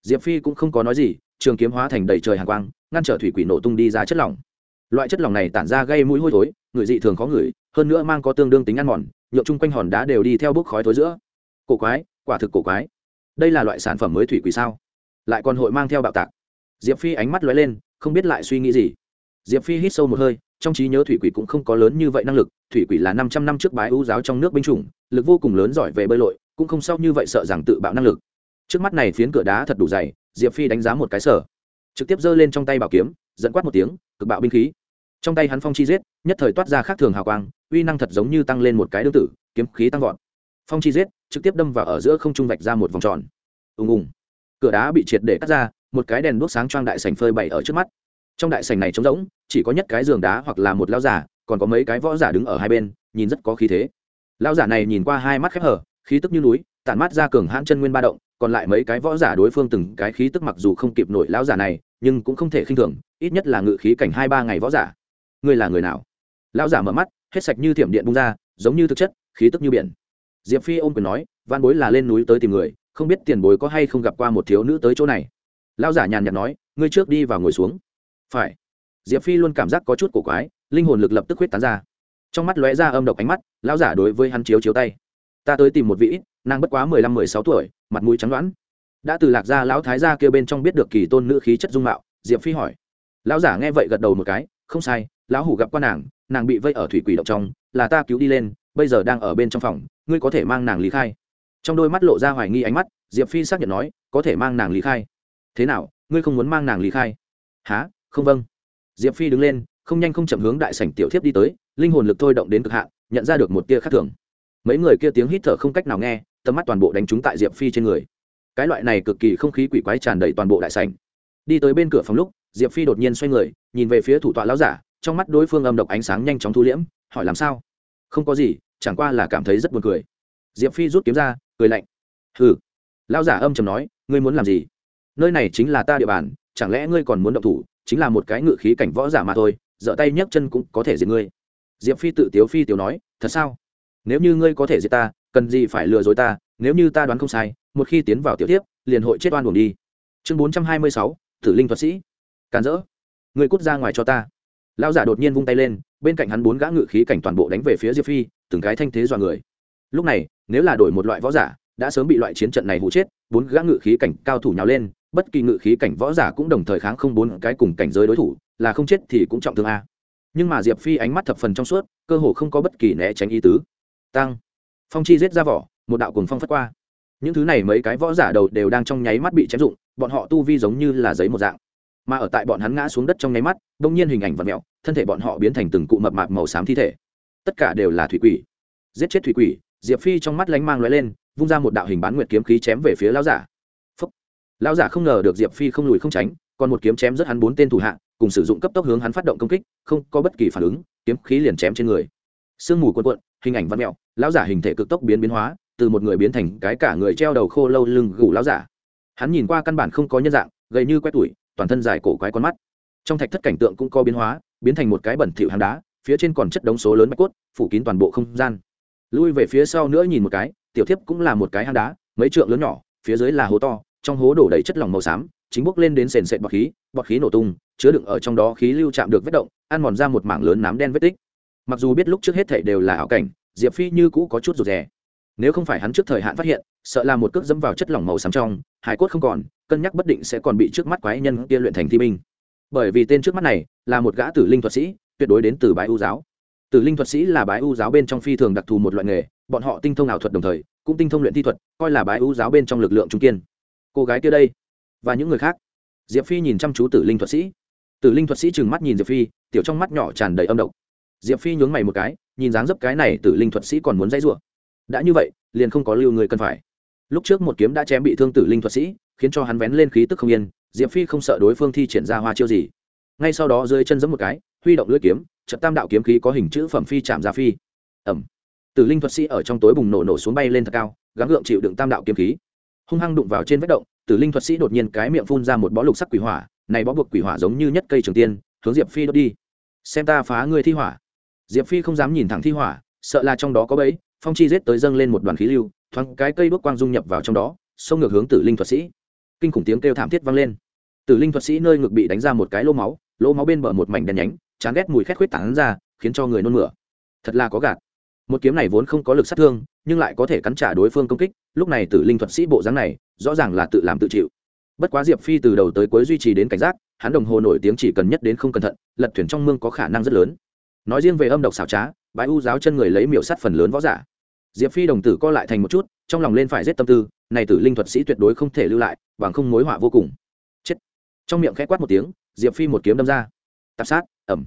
Diệp phi cũng không có nói gì, trường kiếm hóa thành đầy trời hàng quang, ngăn trở thủy quỷ nổ tung đi ra chất lỏng. Loại chất lỏng này tản ra gây mũi hôi thối, người dị thường khó ngửi, hơn nữa mang có tương đương tính ăn mòn nhộn chung quanh hòn đá đều đi theo bốc khói thối giữa. Cổ quái, quả thực cổ quái. Đây là loại sản phẩm mới thủy quỷ sao? Lại còn hội mang theo bạo tạc. Diệp phi ánh mắt lóe lên, không biết lại suy nghĩ gì. Diệp phi hít sâu một hơi trong trí nhớ thủy quỷ cũng không có lớn như vậy năng lực, thủy quỷ là năm trăm năm trước bái ưu giáo trong nước binh chủng, lực vô cùng lớn giỏi về bơi lội, cũng không sao như vậy sợ rằng tự bạo năng lực. Trước mắt này phiến cửa đá thật đủ dày, diệp phi đánh giá một cái sở. Trực tiếp giơ lên trong tay bảo kiếm, dẫn quát một tiếng, cực bạo binh khí. Trong tay hắn phong chi giết, nhất thời toát ra khác thường hào quang, uy năng thật giống như tăng lên một cái đương tử, kiếm khí tăng vọt. Phong chi giết, trực tiếp đâm vào ở giữa không trung vạch ra một vòng tròn. Ùng ùng. Cửa đá bị triệt để cắt ra, một cái đèn đuốc sáng choang đại sành phơi bày ở trước mắt trong đại sành này trống rỗng, chỉ có nhất cái giường đá hoặc là một lao giả còn có mấy cái võ giả đứng ở hai bên, nhìn rất có khí thế. Lao giả này nhìn qua hai mắt khép hở, khí tức như núi, tản mát ra cường hãn chân nguyên ba động, còn lại mấy cái võ giả đối phương từng cái khí tức mặc dù không kịp nổi lao giả này, nhưng cũng không thể khinh thường, ít nhất là ngự khí cảnh hai ba ngày võ giả. Ngươi là người nào? Lao giả mở mắt, hết sạch như thiểm điện bung ra, giống như thực chất, khí tức như biển. Diệp phi ôm quyền nói van bối là lên núi tới tìm người, không biết tiền bối có hay không gặp qua một thiếu nữ tới chỗ này? Lao giả nhàn nhạt nói, ngươi trước đi vào ngồi xuống phải. Diệp phi luôn cảm giác có chút cổ quái, linh hồn lực lập tức huyết tán ra. Trong mắt lóe ra âm độc ánh mắt, lão giả đối với hắn chiếu chiếu tay. Ta tới tìm một vị nàng bất quá mười lăm, mười sáu tuổi, mặt mũi trắng đoãn đã từ lạc gia lão thái gia kêu bên trong biết được kỳ tôn nữ khí chất dung mạo, diệp phi hỏi. Lão giả nghe vậy gật đầu một cái, không sai, lão hủ gặp qua nàng nàng bị vây ở thủy quỷ động trong, là ta cứu đi lên, bây giờ đang ở bên trong phòng, ngươi có thể mang nàng lý khai. Trong đôi mắt lộ ra hoài nghi ánh mắt, diệp phi xác nhận nói, có thể mang nàng lý khai. Thế nào, ngươi không muốn mang nàng lý khai? Há không vâng. Diệp phi đứng lên, không nhanh không chậm hướng đại sảnh tiểu thiếp đi tới, linh hồn lực thôi động đến cực hạn, nhận ra được một tia khác thường. Mấy người kia tiếng hít thở không cách nào nghe, tầm mắt toàn bộ đánh trúng tại diệp phi trên người. Cái loại này cực kỳ không khí quỷ quái tràn đầy toàn bộ đại sảnh. Đi tới bên cửa phòng lúc, diệp phi đột nhiên xoay người, nhìn về phía thủ tọa lão giả, trong mắt đối phương âm độc ánh sáng nhanh chóng thu liễm, hỏi làm sao? Không có gì, chẳng qua là cảm thấy rất buồn cười. Diệp phi rút kiếm ra, cười lạnh. Hừ. Lão giả âm chầm nói, ngươi muốn làm gì? Nơi này chính là ta địa bàn, chẳng lẽ ngươi còn muốn động thủ? Chính là một cái ngự khí cảnh võ giả mà thôi giở tay nhấc chân cũng có thể diệt ngươi. Diệp phi tự tiếu phi tiểu nói, thật sao? Nếu như ngươi có thể diệt ta, cần gì phải lừa dối ta? Nếu như ta đoán không sai, một khi tiến vào tiểu tiếp, liền hội chết oan buồn đi. Chương bốn trăm hai mươi sáu tử linh thuật sĩ. Càn rỡ người cút ra ngoài cho ta. Lão giả đột nhiên vung tay lên, bên cạnh hắn bốn gã ngự khí cảnh toàn bộ đánh về phía diệp phi, từng cái thanh thế dọa người. Lúc này, nếu là đổi một loại võ giả, đã sớm bị loại chiến trận này hụ chết, bốn gã ngự khí cảnh cao thủ nhào lên bất kỳ ngự khí cảnh võ giả cũng đồng thời kháng không bốn cái cùng cảnh giới đối thủ, là không chết thì cũng trọng thương a. Nhưng mà diệp phi ánh mắt thập phần trong suốt, cơ hồ không có bất kỳ né tránh ý tứ. Tăng. Phong chi giết ra vỏ, một đạo cùng phong phất qua. Những thứ này mấy cái võ giả đầu đều đang trong nháy mắt bị chém dụng bọn họ tu vi giống như là giấy một dạng. Mà ở tại bọn hắn ngã xuống đất trong nháy mắt, đông nhiên hình ảnh vật mẹo thân thể bọn họ biến thành từng cụ mập mạp màu xám thi thể. Tất cả đều là thủy quỷ. Giết chết thủy quỷ, diệp phi trong mắt lánh mang lóe lên, vung ra một đạo hình bán nguyệt kiếm khí chém về phía lão giả lão giả không ngờ được diệp phi không lùi không tránh, còn một kiếm chém rất hắn bốn tên thủ hạ, cùng sử dụng cấp tốc hướng hắn phát động công kích, không có bất kỳ phản ứng, kiếm khí liền chém trên người. Sương mù cuộn cuộn, hình ảnh văn mẹo lão giả hình thể cực tốc biến biến hóa, từ một người biến thành cái cả người treo đầu khô lâu lưng gù lão giả. Hắn nhìn qua căn bản không có nhân dạng, gầy như quét tuổi, toàn thân dài cổ quái con mắt. Trong thạch thất cảnh tượng cũng có biến hóa, biến thành một cái bẩn thỉu hang đá, phía trên còn chất đống số lớn bạch cốt, phủ kín toàn bộ không gian. Lui về phía sau nữa nhìn một cái, tiểu thiếp cũng là một cái hang đá, mấy trượng lớn nhỏ, phía dưới là hố to trong hố đổ đầy chất lỏng màu xám, chính bốc lên đến sền sệt bọt khí bọt khí nổ tung, chứa đựng ở trong đó khí lưu chạm được vết động, ăn mòn ra một mảng lớn nám đen vết tích. Mặc dù biết lúc trước hết thảy đều là ảo cảnh, diệp phi như cũ có chút rụt rè. Nếu không phải hắn trước thời hạn phát hiện, sợ là một cước dẫm vào chất lỏng màu xám trong, hải cốt không còn, cân nhắc bất định sẽ còn bị trước mắt quái nhân kia luyện thành thi binh. Bởi vì tên trước mắt này là một gã tử linh thuật sĩ, tuyệt đối đến từ bái u giáo. Tử linh thuật sĩ là bái u giáo bên trong phi thường đặc thù một loại nghề, bọn họ tinh thông ảo thuật đồng thời, cũng tinh thông luyện thi thuật, coi là bái u giáo bên trong lực lượng trung kiên cô gái kia đây. Và những người khác. Diệp phi nhìn chăm chú tử linh thuật sĩ. Tử linh thuật sĩ trừng mắt nhìn diệp phi, tiểu trong mắt nhỏ tràn đầy âm độc. Diệp phi nhướng mày một cái, nhìn dáng dấp cái này tử linh thuật sĩ còn muốn dãy rủa. Đã như vậy, liền không có lưu người cần phải. Lúc trước một kiếm đã chém bị thương tử linh thuật sĩ, khiến cho hắn vén lên khí tức không yên, diệp phi không sợ đối phương thi triển ra hoa chiêu gì. Ngay sau đó dưới chân giẫm một cái, huy động lưỡi kiếm trận tam đạo kiếm khí có hình chữ phẩm phi chạm ra phi. Ẩm tử linh thuật sĩ ở trong tối bùng nổ nổ xuống bay lên thật cao, gắng gượng chịu đựng tam đạo kiếm khí hung hăng đụng vào trên vách động, tử linh thuật sĩ đột nhiên cái miệng phun ra một bó lục sắc quỷ hỏa, này bó buộc quỷ hỏa giống như nhất cây trường tiên, hướng diệp phi đốt đi. Xem ta phá người thi hỏa. Diệp phi không dám nhìn thẳng thi hỏa, sợ là trong đó có bẫy, phong chi rết tới dâng lên một đoàn khí lưu, thoáng cái cây đuốc quang dung nhập vào trong đó, xông ngược hướng tử linh thuật sĩ. Kinh khủng tiếng kêu thảm thiết vang lên. Tử linh thuật sĩ nơi ngực bị đánh ra một cái lỗ máu lỗ máu bên bờ một mảnh đen nhánh, chán ghét mùi khét khuyết tán ra, khiến cho người nôn mửa. Thật là có gạt một kiếm này vốn không có lực sát thương, nhưng lại có thể cắn trả đối phương công kích, lúc này tử linh thuật sĩ bộ dáng này, rõ ràng là tự làm tự chịu. Bất quá diệp phi từ đầu tới cuối duy trì đến cảnh giác, hắn đồng hồ nổi tiếng chỉ cần nhất đến không cẩn thận, lật thuyền trong mương có khả năng rất lớn. Nói riêng về âm độc xảo trá bãi u giáo chân người lấy miểu sát phần lớn võ giả. Diệp phi đồng tử co lại thành một chút, trong lòng lên phải rét tâm tư, này tử linh thuật sĩ tuyệt đối không thể lưu lại, bằng không mối họa vô cùng. Chết. Trong miệng khẽ quát một tiếng, diệp phi một kiếm đâm ra. Tạp sát ẩm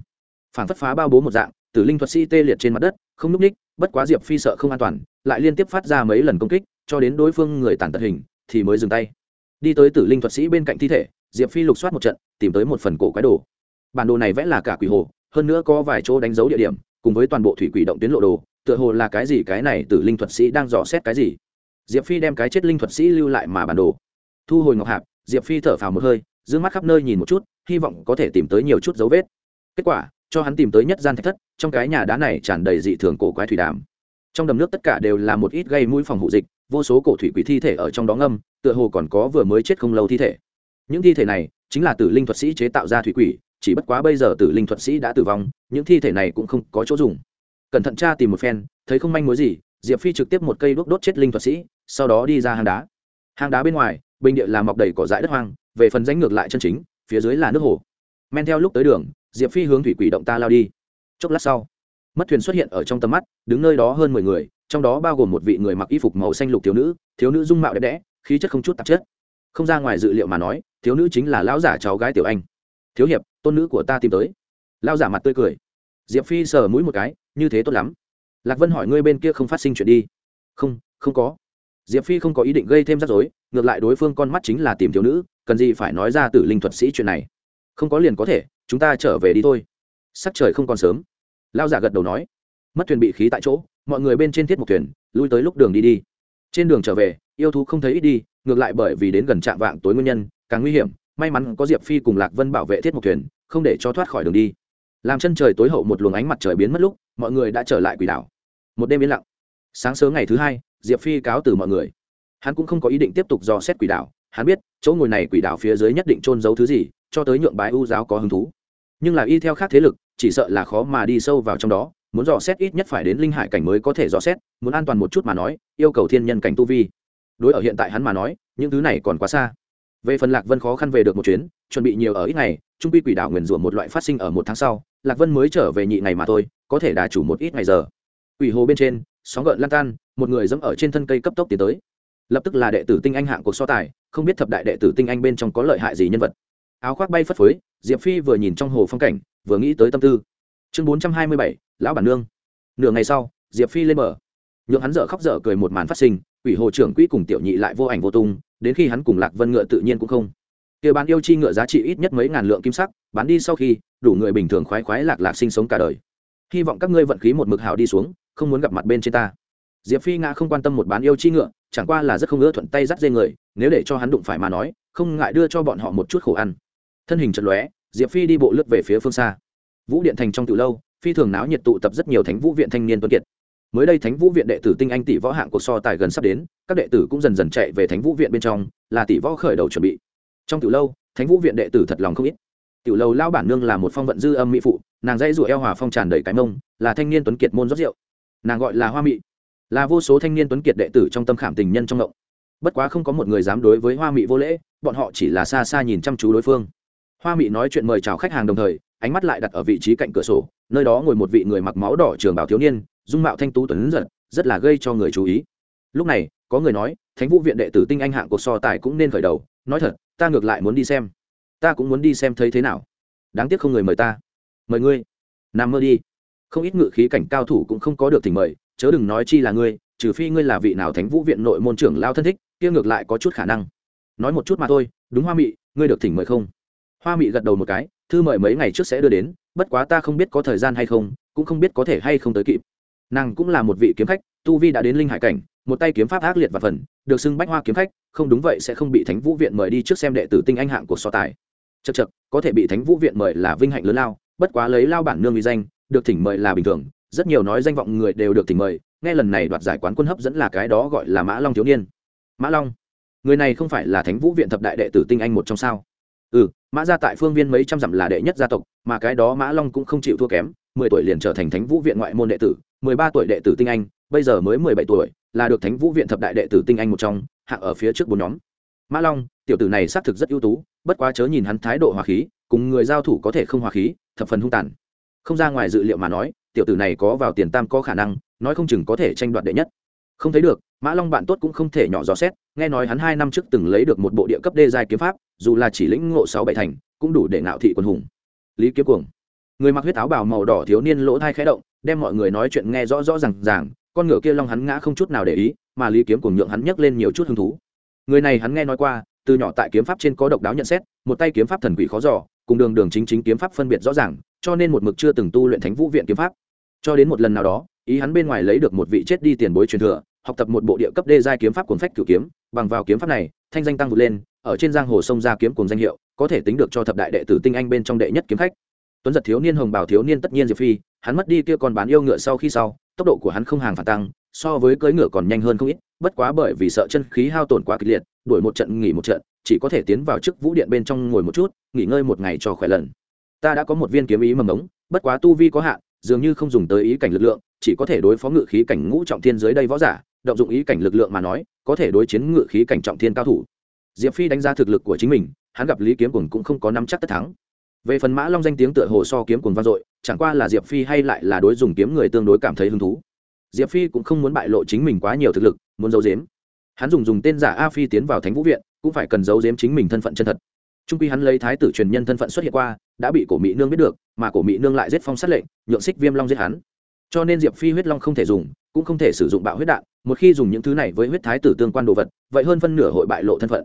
phản phất phá bao bố một dạng, tử linh thuật sĩ tê liệt trên mặt đất, không núp ních bất quá diệp phi sợ không an toàn, lại liên tiếp phát ra mấy lần công kích, cho đến đối phương người tàn tật hình, thì mới dừng tay. Đi tới tử linh thuật sĩ bên cạnh thi thể, diệp phi lục soát một trận, tìm tới một phần cổ quái đồ. Bản đồ này vẽ là cả quỷ hồ, hơn nữa có vài chỗ đánh dấu địa điểm, cùng với toàn bộ thủy quỷ động tuyến lộ đồ, tựa hồ là cái gì cái này tử linh thuật sĩ đang dò xét cái gì. Diệp phi đem cái chết linh thuật sĩ lưu lại mà bản đồ. Thu hồi ngọc hạp, diệp phi thở phào một hơi d mắt khắp nơi nhìn một chút, hy vọng có thể tìm tới nhiều chút dấu vết. Kết quả cho hắn tìm tới nhất gian thạch thất, trong cái nhà đá này tràn đầy dị thường cổ quái thủy đàm. Trong đầm nước tất cả đều là một ít gây mũi phòng hộ dịch, vô số cổ thủy quỷ thi thể ở trong đó ngâm, tựa hồ còn có vừa mới chết không lâu thi thể. Những thi thể này chính là tử linh thuật sĩ chế tạo ra thủy quỷ, chỉ bất quá bây giờ tử linh thuật sĩ đã tử vong, những thi thể này cũng không có chỗ dùng. Cẩn thận tra tìm một phen, thấy không manh mối gì, diệp phi trực tiếp một cây đốt đốt chết linh thuật sĩ, sau đó đi ra hang đá. Hang đá bên ngoài, bình địa là mọc đầy cỏ dại đất hoang, về phần danh ngược lại chân chính, phía dưới là nước hồ. Men theo lúc tới đường diệp phi hướng thủy quỷ động ta lao đi. Chốc lát sau, mất thuyền xuất hiện ở trong tầm mắt, đứng nơi đó hơn mười người, trong đó bao gồm một vị người mặc y phục màu xanh lục thiếu nữ thiếu nữ dung mạo đẹp đẽ, khí chất không chút tạp chất. Không ra ngoài dự liệu mà nói, thiếu nữ chính là lão giả cháu gái tiểu anh. Thiếu hiệp, tôn nữ của ta tìm tới. Lão giả mặt tươi cười. Diệp phi sờ mũi một cái, như thế tốt lắm. Lạc vân hỏi ngươi bên kia không phát sinh chuyện đi. Không không có. Diệp phi không có ý định gây thêm rắc rối, ngược lại đối phương con mắt chính là tìm thiếu nữ, cần gì phải nói ra từ linh thuật sĩ chuyện này. Không có liền có thể chúng ta trở về đi thôi. Sắc trời không còn sớm. Lao giả gật đầu nói. Mất thuyền bị khí tại chỗ, mọi người bên trên thiết một thuyền, lui tới lúc đường đi đi. Trên đường trở về, yêu thú không thấy ít đi, ngược lại bởi vì đến gần trạm vạng tối nguyên nhân, càng nguy hiểm. May mắn có diệp phi cùng lạc vân bảo vệ thiết một thuyền, không để cho thoát khỏi đường đi. Làm chân trời tối hậu một luồng ánh mặt trời biến mất lúc, mọi người đã trở lại quỷ đảo. Một đêm yên lặng. Sáng sớm ngày thứ hai, diệp phi cáo từ mọi người. Hắn cũng không có ý định tiếp tục dò xét quỷ đảo. Hắn biết, chỗ ngồi này quỷ đảo phía dưới nhất định trôn giấu thứ gì cho tới nhượng bái ưu giáo có hứng thú. Nhưng là y theo khác thế lực, chỉ sợ là khó mà đi sâu vào trong đó, muốn dò xét ít nhất phải đến linh hải cảnh mới có thể dò xét, muốn an toàn một chút mà nói, yêu cầu thiên nhân cảnh tu vi. Đối ở hiện tại hắn mà nói, những thứ này còn quá xa. Về phần lạc vân khó khăn về được một chuyến, chuẩn bị nhiều ở ít ngày, trung quy quỷ đảo nguyền rủa một loại phát sinh ở một tháng sau, lạc vân mới trở về nhị ngày mà thôi, có thể đà chủ một ít ngày giờ. Quỷ hồ bên trên, sóng gợn lan tan, một người dẫm ở trên thân cây cấp tốc tiến tới. Lập tức là đệ tử tinh anh hạng cuộc so tài, không biết thập đại đệ tử tinh anh bên trong có lợi hại gì nhân vật áo khoác bay phất phới diệp phi vừa nhìn trong hồ phong cảnh vừa nghĩ tới tâm tư. Chương bốn trăm hai mươi bảy lão bản nương. Nửa ngày sau diệp phi lên bờ, nhượng hắn dở khóc dở cười một màn phát sinh ủy hồ trưởng quỹ cùng tiểu nhị lại vô ảnh vô tung đến khi hắn cùng lạc vân ngựa tự nhiên cũng không. Kia bán yêu chi ngựa giá trị ít nhất mấy ngàn lượng kim sắc bán đi sau khi đủ người bình thường khoái khoái lạc lạc sinh sống cả đời. Hy vọng các ngươi vận khí một mực hảo đi xuống không muốn gặp mặt bên trên ta. Diệp phi ngã không quan tâm một bán yêu chi ngựa chẳng qua là rất không ưa thuận tay dắt dây người nếu để cho hắn đụng phải mà nói không ngại đưa cho bọn họ một chút khổ ăn thân hình chật lóe, diệp phi đi bộ lướt về phía phương xa. Vũ điện thành trong từ lâu, phi thường náo nhiệt tụ tập rất nhiều thánh vũ viện thanh niên tuấn kiệt. Mới đây thánh vũ viện đệ tử tinh anh tỷ võ hạng cuộc so tài gần sắp đến, các đệ tử cũng dần dần chạy về thánh vũ viện bên trong, là tỷ võ khởi đầu chuẩn bị. Trong từ lâu, thánh vũ viện đệ tử thật lòng không ít. Tiểu lầu lao bản nương là một phong vận dư âm mỹ phụ, nàng dãy rủa eo hòa phong tràn đầy cái mông, là thanh niên tuấn kiệt môn rót rượu. Nàng gọi là hoa mỹ là vô số thanh niên tuấn kiệt đệ tử trong tâm khảm tình nhân trong ngộng. Bất quá không có một người dám đối với hoa mỹ vô lễ, bọn họ chỉ là xa xa nhìn chăm chú đối phương hoa Mị nói chuyện mời chào khách hàng đồng thời, ánh mắt lại đặt ở vị trí cạnh cửa sổ, nơi đó ngồi một vị người mặc máu đỏ trường bảo thiếu niên, dung mạo thanh tú tuấn giật, rất là gây cho người chú ý. Lúc này, có người nói, thánh vũ viện đệ tử tinh anh hạng cuộc so tài cũng nên khởi đầu, nói thật, ta ngược lại muốn đi xem. Ta cũng muốn đi xem thấy thế nào. Đáng tiếc không người mời ta. Mời ngươi. Nằm mơ đi. Không ít ngự khí cảnh cao thủ cũng không có được thỉnh mời, chớ đừng nói chi là ngươi, trừ phi ngươi là vị nào thánh vũ viện nội môn trưởng lao thân thích, kia ngược lại có chút khả năng. Nói một chút mà thôi, đúng hoa mị, ngươi được thỉnh mời không? Hoa mị gật đầu một cái, thư mời mấy ngày trước sẽ đưa đến, bất quá ta không biết có thời gian hay không, cũng không biết có thể hay không tới kịp. Nàng cũng là một vị kiếm khách, tu vi đã đến linh hải cảnh, một tay kiếm pháp ác liệt và phần, được xưng bách hoa kiếm khách, không đúng vậy sẽ không bị thánh vũ viện mời đi trước xem đệ tử tinh anh hạng của so tài. Chật chật có thể bị thánh vũ viện mời là vinh hạnh lớn lao, bất quá lấy lao bản nương uy danh, được thỉnh mời là bình thường, rất nhiều nói danh vọng người đều được thỉnh mời, nghe lần này đoạt giải quán quân hấp dẫn là cái đó gọi là mã long thiếu niên. Mã long, người này không phải là thánh vũ viện thập đại đệ tử tinh anh một trong sao? Ừ mã gia tại phương viên mấy trăm dặm là đệ nhất gia tộc, mà cái đó mã long cũng không chịu thua kém, mười tuổi liền trở thành thánh vũ viện ngoại môn đệ tử, mười ba tuổi đệ tử tinh anh, bây giờ mới mười bảy tuổi, là được thánh vũ viện thập đại đệ tử tinh anh một trong hạng ở phía trước bốn nhóm. Mã long, tiểu tử này xác thực rất ưu tú, bất quá chớ nhìn hắn thái độ hòa khí, cùng người giao thủ có thể không hòa khí, thập phần hung tàn. Không ra ngoài dự liệu mà nói, tiểu tử này có vào tiền tam có khả năng, nói không chừng có thể tranh đoạt đệ nhất không thấy được, mã long bạn tốt cũng không thể nhỏ dò xét, nghe nói hắn hai năm trước từng lấy được một bộ địa cấp đê giai kiếm pháp, dù là chỉ lĩnh ngộ sáu bảy thành, cũng đủ để ngạo thị quân hùng. Lý kiếm cuồng. Người mặc huyết áo bào màu đỏ thiếu niên lỗ thai khẽ động, đem mọi người nói chuyện nghe rõ rõ r à n g ràng, con ngựa kia long hắn ngã không chút nào để ý, mà lý kiếm cuồng nhượng hắn nhấc lên nhiều chút hứng thú. Người này hắn nghe nói qua, từ nhỏ tại kiếm pháp trên có độc đáo nhận xét, một tay kiếm pháp thần quỷ khó giỏ cùng đường đường chính chính kiếm pháp phân biệt rõ ràng, cho nên một mực chưa từng tu luyện thánh vũ viện kiếm pháp. Cho đến một lần nào đó, ý hắn bên ngoài lấy được một vị chết đi tiền bối truyền thừa học tập một bộ địa cấp đê giai kiếm pháp cuốn phách cửu kiếm, bằng vào kiếm pháp này, thanh danh tăng vượt lên, ở trên giang hồ sông ra kiếm cùng danh hiệu, có thể tính được cho thập đại đệ tử tinh anh bên trong đệ nhất kiếm khách. Tuấn giật thiếu niên hồng bảo thiếu niên tất nhiên diệp phi, hắn mất đi kia còn bán yêu ngựa sau khi sau, tốc độ của hắn không hàng phản tăng, so với cưỡi ngựa còn nhanh hơn không ít, bất quá bởi vì sợ chân khí hao tổn quá kịch liệt, đuổi một trận nghỉ một trận, chỉ có thể tiến vào trước vũ điện bên trong ngồi một chút, nghỉ ngơi một ngày cho khỏe lần. Ta đã có một viên kiếm ý mầm ống, bất quá tu vi có hạn, dường như không dùng tới ý cảnh lực lượng, chỉ có thể đối phó ngự khí cảnh ngũ trọng thiên dưới đây võ giả động dụng ý cảnh lực lượng mà nói, có thể đối chiến ngự khí cảnh trọng thiên cao thủ. Diệp phi đánh giá thực lực của chính mình, hắn gặp lý kiếm cuồng cũng không có nắm chắc tất thắng. Về phần mã long danh tiếng tựa hồ so kiếm cuồng vang dội, chẳng qua là diệp phi hay lại là đối dùng kiếm người tương đối cảm thấy hứng thú. Diệp phi cũng không muốn bại lộ chính mình quá nhiều thực lực, muốn giấu giếm. Hắn dùng dùng tên giả a phi tiến vào thánh vũ viện, cũng phải cần giấu giếm chính mình thân phận chân thật. Trung quy hắn lấy thái tử truyền nhân thân phận xuất hiện qua, đã bị cổ mỹ nương biết được, mà cổ mỹ nương lại giết phong sát lệnh, nhượng xích viêm long giết hắn. Cho nên diệp phi huyết long không thể dùng cũng không thể sử dụng bạo huyết đạn, một khi dùng những thứ này với huyết thái tử tương quan đồ vật, vậy hơn phân nửa hội bại lộ thân phận.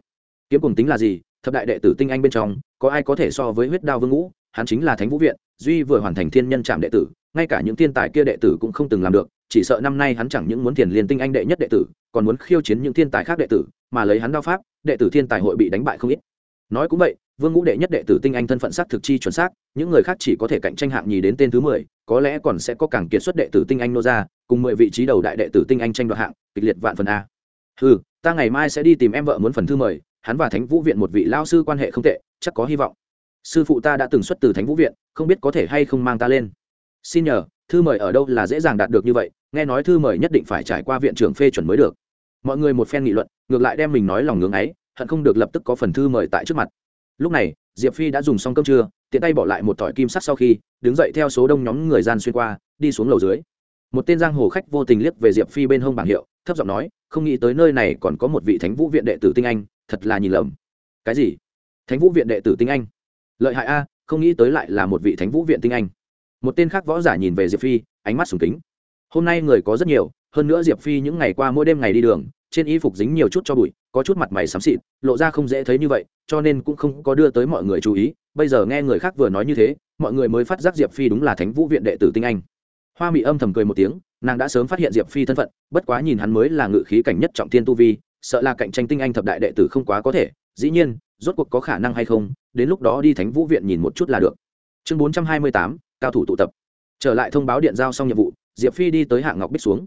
Kiếm cùng tính là gì? Thập đại đệ tử tinh anh bên trong, có ai có thể so với huyết đao vương ngũ? Hắn chính là thánh vũ viện, duy vừa hoàn thành thiên nhân trạm đệ tử, ngay cả những thiên tài kia đệ tử cũng không từng làm được, chỉ sợ năm nay hắn chẳng những muốn thiền liên tinh anh đệ nhất đệ tử, còn muốn khiêu chiến những thiên tài khác đệ tử, mà lấy hắn đao pháp, đệ tử thiên tài hội bị đánh bại không ít. Nói cũng vậy, vương ngũ đệ nhất đệ tử tinh anh thân phận xác thực chi chuẩn xác, những người khác chỉ có thể cạnh tranh hạng nhì đến tên thứ mười có lẽ còn sẽ có càng kiệt xuất đệ tử tinh anh nô ra, cùng mười vị trí đầu đại đệ tử tinh anh tranh đoạt hạng, kịch liệt vạn phần a. Ừ ta ngày mai sẽ đi tìm em vợ muốn phần thư mời, hắn và thánh vũ viện một vị lao sư quan hệ không tệ, chắc có hy vọng. Sư phụ ta đã từng xuất từ thánh vũ viện, không biết có thể hay không mang ta lên. Xin nhờ, thư mời ở đâu là dễ dàng đạt được như vậy, nghe nói thư mời nhất định phải trải qua viện trưởng phê chuẩn mới được. Mọi người một phen nghị luận, ngược lại đem mình nói lòng ngưỡng ấy, hận không được lập tức có phần thư mời tại trước mặt. Lúc này, diệp phi đã dùng xong cơm trưa tiện tay bỏ lại một tỏi kim sắt sau khi, đứng dậy theo số đông nhóm người gian xuyên qua, đi xuống lầu dưới. Một tên giang hồ khách vô tình liếc về diệp phi bên hông bảng hiệu, thấp giọng nói, không nghĩ tới nơi này còn có một vị thánh vũ viện đệ tử tinh anh, thật là nhìn lầm. Cái gì? Thánh vũ viện đệ tử tinh anh? Lợi hại a, không nghĩ tới lại là một vị thánh vũ viện tinh anh. Một tên khác võ giả nhìn về diệp phi, ánh mắt sùng kính. Hôm nay người có rất nhiều, hơn nữa diệp phi những ngày qua mỗi đêm ngày đi đường, trên y phục dính nhiều chút cho bụi, có chút mặt mày xám xịt, lộ ra không dễ thấy như vậy cho nên cũng không có đưa tới mọi người chú ý. Bây giờ nghe người khác vừa nói như thế, mọi người mới phát giác diệp phi đúng là thánh vũ viện đệ tử tinh anh. Hoa Mị âm thầm cười một tiếng, nàng đã sớm phát hiện diệp phi thân phận, bất quá nhìn hắn mới là ngự khí cảnh nhất trọng thiên tu vi, sợ là cạnh tranh tinh anh thập đại đệ tử không quá có thể. Dĩ nhiên, rốt cuộc có khả năng hay không, đến lúc đó đi thánh vũ viện nhìn một chút là được. Chương bốn trăm hai mươi tám, cao thủ tụ tập. Trở lại thông báo điện giao xong nhiệm vụ, diệp phi đi tới hạng ngọc bích xuống.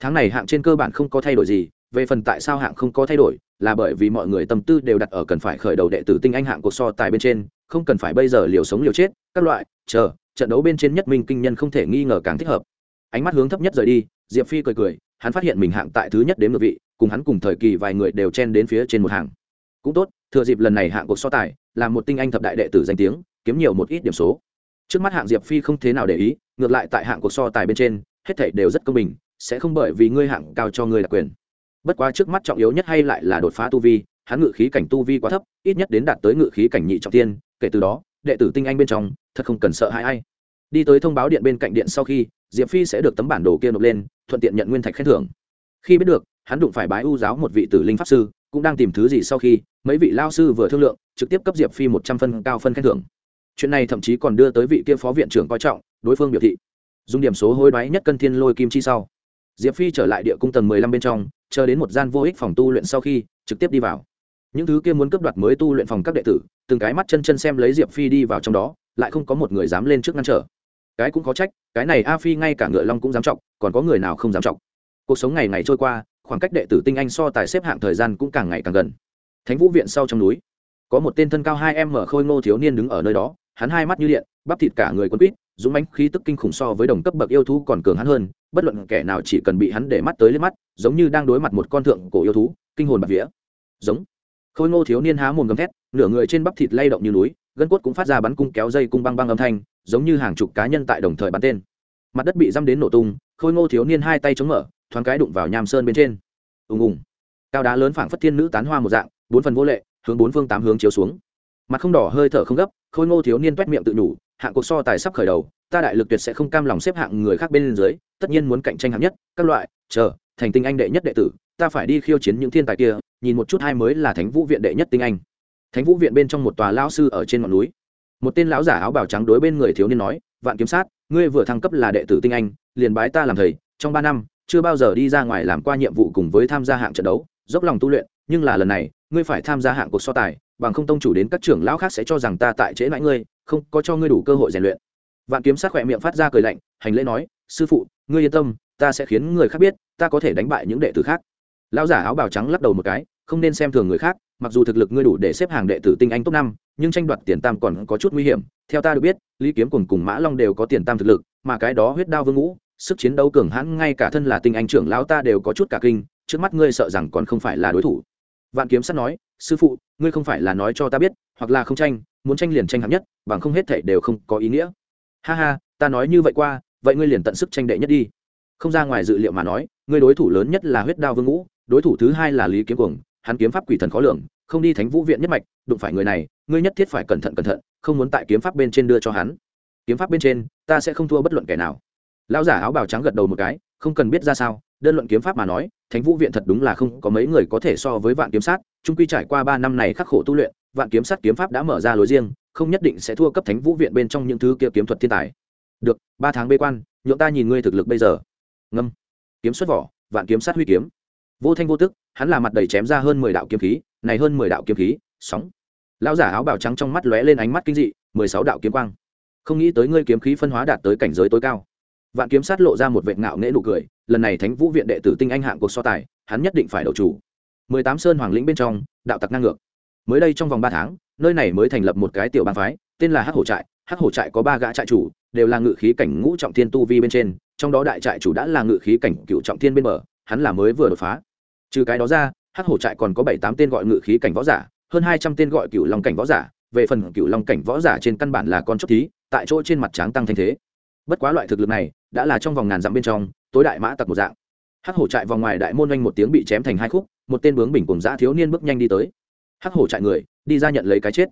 Tháng này hạng trên cơ bản không có thay đổi gì về phần tại sao hạng không có thay đổi, là bởi vì mọi người tâm tư đều đặt ở cần phải khởi đầu đệ tử tinh anh hạng cuộc so tài bên trên, không cần phải bây giờ liều sống liều chết, các loại, chờ, trận đấu bên trên nhất minh kinh nhân không thể nghi ngờ càng thích hợp. Ánh mắt hướng thấp nhất rời đi, diệp phi cười cười, hắn phát hiện mình hạng tại thứ nhất đến ngược vị, cùng hắn cùng thời kỳ vài người đều chen đến phía trên một hàng. Cũng tốt, thừa dịp lần này hạng cuộc so tài, là một tinh anh thập đại đệ tử danh tiếng, kiếm nhiều một ít điểm số. Trước mắt hạng diệp phi không thế nào để ý, ngược lại tại hạng cuộc so tài bên trên, hết thảy đều rất công bình, sẽ không bởi vì ngươi hạng cao cho ngươi đặc quyền bất quá trước mắt trọng yếu nhất hay lại là đột phá tu vi, hắn ngự khí cảnh tu vi quá thấp, ít nhất đến đạt tới ngự khí cảnh nhị trọng tiên, kể từ đó, đệ tử tinh anh bên trong, thật không cần sợ hãi ai. Đi tới thông báo điện bên cạnh điện sau khi, diệp phi sẽ được tấm bản đồ kia nộp lên, thuận tiện nhận nguyên thạch khen thưởng. Khi biết được, hắn đụng phải bái ưu giáo một vị tử linh pháp sư, cũng đang tìm thứ gì sau khi, mấy vị lao sư vừa thương lượng, trực tiếp cấp diệp phi một trăm phân cao phân khen thưởng. Chuyện này thậm chí còn đưa tới vị kia phó viện trưởng coi trọng, đối phương biểu thị. Dùng điểm số hối đoái nhất cân thiên lôi kim chi sau. Diệp phi trở lại địa cung tầng mười lăm bên trong chờ đến một gian vô ích phòng tu luyện sau khi, trực tiếp đi vào. Những thứ kia muốn cấp đoạt mới tu luyện phòng các đệ tử, từng cái mắt chân chân xem lấy diệp phi đi vào trong đó, lại không có một người dám lên trước ngăn trở. Cái cũng có trách, cái này a phi ngay cả ngựa long cũng dám trọng còn có người nào không dám trọng cuộc sống ngày ngày trôi qua, khoảng cách đệ tử tinh anh so tài xếp hạng thời gian cũng càng ngày càng gần. Thánh vũ viện sau trong núi, có một tên thân cao hai em mở khôi ngô thiếu niên đứng ở nơi đó, hắn hai mắt như điện, bắp thịt cả người quân quýt dũng mãnh, khí tức kinh khủng so với đồng cấp bậc yêu thú còn cường hắn hơn, bất luận kẻ nào chỉ cần bị hắn để mắt tới lên mắt, giống như đang đối mặt một con thượng cổ yêu thú, kinh hồn bạc vía. Giống. Khôi ngô thiếu niên há mồm gầm thét, nửa người trên bắp thịt lay động như núi, gân cốt cũng phát ra bắn cung kéo dây cung băng băng âm thanh, giống như hàng chục cá nhân tại đồng thời bắn tên. Mặt đất bị dăm đến nổ tung, khôi ngô thiếu niên hai tay chống mở, thoáng cái đụng vào nham sơn bên trên. Ùng ùng. Cao đá lớn phảng phất thiên nữ tán hoa một dạng, bốn phần vô lệ, hướng bốn phương tám hướng chiếu xuống. Mặt không đỏ hơi thở không gấp khôi ngô thiếu niên t miệng tự nhủ, hạng cuộc so tài sắp khởi đầu, ta đại lực tuyệt sẽ không cam lòng xếp hạng người khác bên dưới, tất nhiên muốn cạnh tranh hạng nhất, các loại, chờ, thành tinh anh đệ nhất đệ tử, ta phải đi khiêu chiến những thiên tài kia, nhìn một chút hai mới là thánh vũ viện đệ nhất tinh anh. Thánh vũ viện bên trong một tòa lao sư ở trên ngọn núi. Một tên lão giả áo bào trắng đối bên người thiếu niên nói, vạn kiếm sát, ngươi vừa thăng cấp là đệ tử tinh anh, liền bái ta làm thầy, trong ba năm, chưa bao giờ đi ra ngoài làm qua nhiệm vụ cùng với tham gia hạng trận đấu, dốc lòng tu luyện, nhưng là lần này, ngươi phải tham gia hạng cuộc so tài bằng không tông chủ đến các trưởng lão khác sẽ cho rằng ta tại trễ mãi ngươi, không có cho ngươi đủ cơ hội rèn luyện. Vạn kiếm sát khỏe miệng phát ra cười lạnh, hành lễ nói, sư phụ, ngươi yên tâm, ta sẽ khiến người khác biết, ta có thể đánh bại những đệ tử khác. Lão giả áo bào trắng lắc đầu một cái, không nên xem thường người khác, mặc dù thực lực ngươi đủ để xếp hàng đệ tử tinh anh top năm, nhưng tranh đoạt tiền tam còn có chút nguy hiểm. Theo ta được biết, lý kiếm cùng cùng mã long đều có tiền tam thực lực, mà cái đó huyết đao vương ngũ, sức chiến đấu cường hãn ngay cả thân là tinh anh trưởng lão ta đều có chút cả kinh, trước mắt ngươi sợ rằng còn không phải là đối thủ. Vạn kiếm sắt nói, sư phụ ngươi không phải là nói cho ta biết, hoặc là không tranh, muốn tranh liền tranh hạng nhất, bằng không hết thảy đều không có ý nghĩa. Ha ha, ta nói như vậy qua, vậy ngươi liền tận sức tranh đệ nhất đi. Không ra ngoài dự liệu mà nói, ngươi đối thủ lớn nhất là huyết đao vương ngũ, đối thủ thứ hai là lý kiếm cuồng, hắn kiếm pháp quỷ thần khó lường, không đi thánh vũ viện nhất mạch, đụng phải người này, ngươi nhất thiết phải cẩn thận cẩn thận, không muốn tại kiếm pháp bên trên đưa cho hắn. Kiếm pháp bên trên, ta sẽ không thua bất luận kẻ nào. Lão giả áo bào trắng gật đầu một cái, không cần biết ra sao, đơn luận kiếm pháp mà nói thánh vũ viện thật đúng là không có mấy người có thể so với vạn kiếm sát trung quy trải qua ba năm này khắc khổ tu luyện, vạn kiếm sát kiếm pháp đã mở ra lối riêng, không nhất định sẽ thua cấp thánh vũ viện bên trong những thứ kia kiếm thuật thiên tài. Được, ba tháng bê quan, nhượng ta nhìn ngươi thực lực bây giờ. Ngâm. Kiếm xuất vỏ, vạn kiếm sát huy kiếm. Vô thanh vô tức, hắn là mặt đầy chém ra hơn mười đạo kiếm khí, này hơn mười đạo kiếm khí, sóng. Lão giả áo bào trắng trong mắt lóe lên ánh mắt kinh dị, mười sáu đạo kiếm quang. Không nghĩ tới ngươi kiếm khí phân hóa đạt tới cảnh giới tối cao vạn kiếm sát lộ ra một vệ ngạo nghễ nụ cười, lần này thánh vũ viện đệ tử tinh anh hạng cuộc so tài, hắn nhất định phải đậu chủ. Mười tám sơn hoàng lĩnh bên trong, đạo tặc năng ngược. Mới đây trong vòng ba tháng, nơi này mới thành lập một cái tiểu bang phái, tên là hắc hổ trại. Hắc hổ trại có ba gã trại chủ, đều là ngự khí cảnh ngũ trọng thiên tu vi bên trên, trong đó đại trại chủ đã là ngự khí cảnh cựu trọng thiên bên bờ, hắn là mới vừa đột phá. Trừ cái đó ra, hắc hổ trại còn có bảy tám tên gọi ngự khí cảnh võ giả, hơn hai trăm tên gọi cựu long cảnh võ giả, về phần cựu long cảnh võ giả trên căn bản là con chốc thí, tại chỗ trên mặt tráng tăng thanh thế bất quá loại thực lực này, đã là trong vòng ngàn dặm bên trong, tối đại mã tặc một dạng. Hắc hổ trại vòng ngoài đại môn oanh một tiếng bị chém thành hai khúc, một tên bướng bình cùng giã thiếu niên bước nhanh đi tới. Hắc hổ trại người, đi ra nhận lấy cái chết.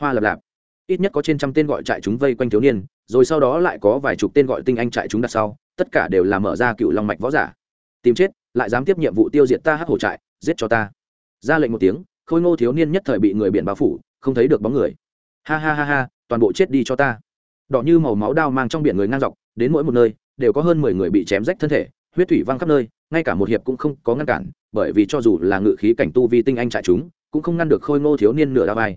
Hoa lập lạp. Ít nhất có trên trăm tên gọi trại chúng vây quanh thiếu niên, rồi sau đó lại có vài chục tên gọi tinh anh trại chúng đặt sau, tất cả đều là mở ra cựu long mạch võ giả. Tìm chết, lại dám tiếp nhiệm vụ tiêu diệt ta hắc hổ trại giết cho ta. Ra lệnh một tiếng, khôi ngô thiếu niên nhất thời bị người biển bao phủ, không thấy được bóng người. Ha ha ha ha, toàn bộ chết đi cho ta đỏ như màu máu đao mang trong biển người ngang dọc, đến mỗi một nơi, đều có hơn mười người bị chém rách thân thể, huyết thủy văng khắp nơi, ngay cả một hiệp cũng không có ngăn cản, bởi vì cho dù là ngự khí cảnh tu vi tinh anh trại chúng, cũng không ngăn được khôi ngô thiếu niên nửa đao vai.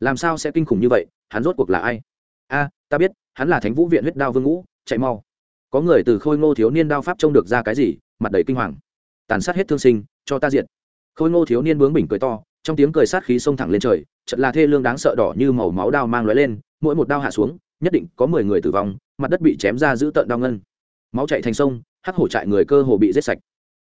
Làm sao sẽ kinh khủng như vậy, hắn rốt cuộc là ai? A, ta biết, hắn là thánh vũ viện huyết đao vương ngũ, chạy mau. Có người từ khôi ngô thiếu niên đao pháp trông được ra cái gì, mặt đầy kinh hoàng. Tàn sát hết thương sinh, cho ta diện khôi ngô thiếu niên bướng bỉnh cười to, trong tiếng cười sát khí xông thẳng lên trời chật là thê lương đáng sợ đỏ như màu máu đao mang lóe lên, mỗi một đao hạ xuống nhất định có mười người tử vong, mặt đất bị chém ra giữ tợn đau ngân. Máu chạy thành sông, hắc hổ trại người cơ hồ bị giết sạch.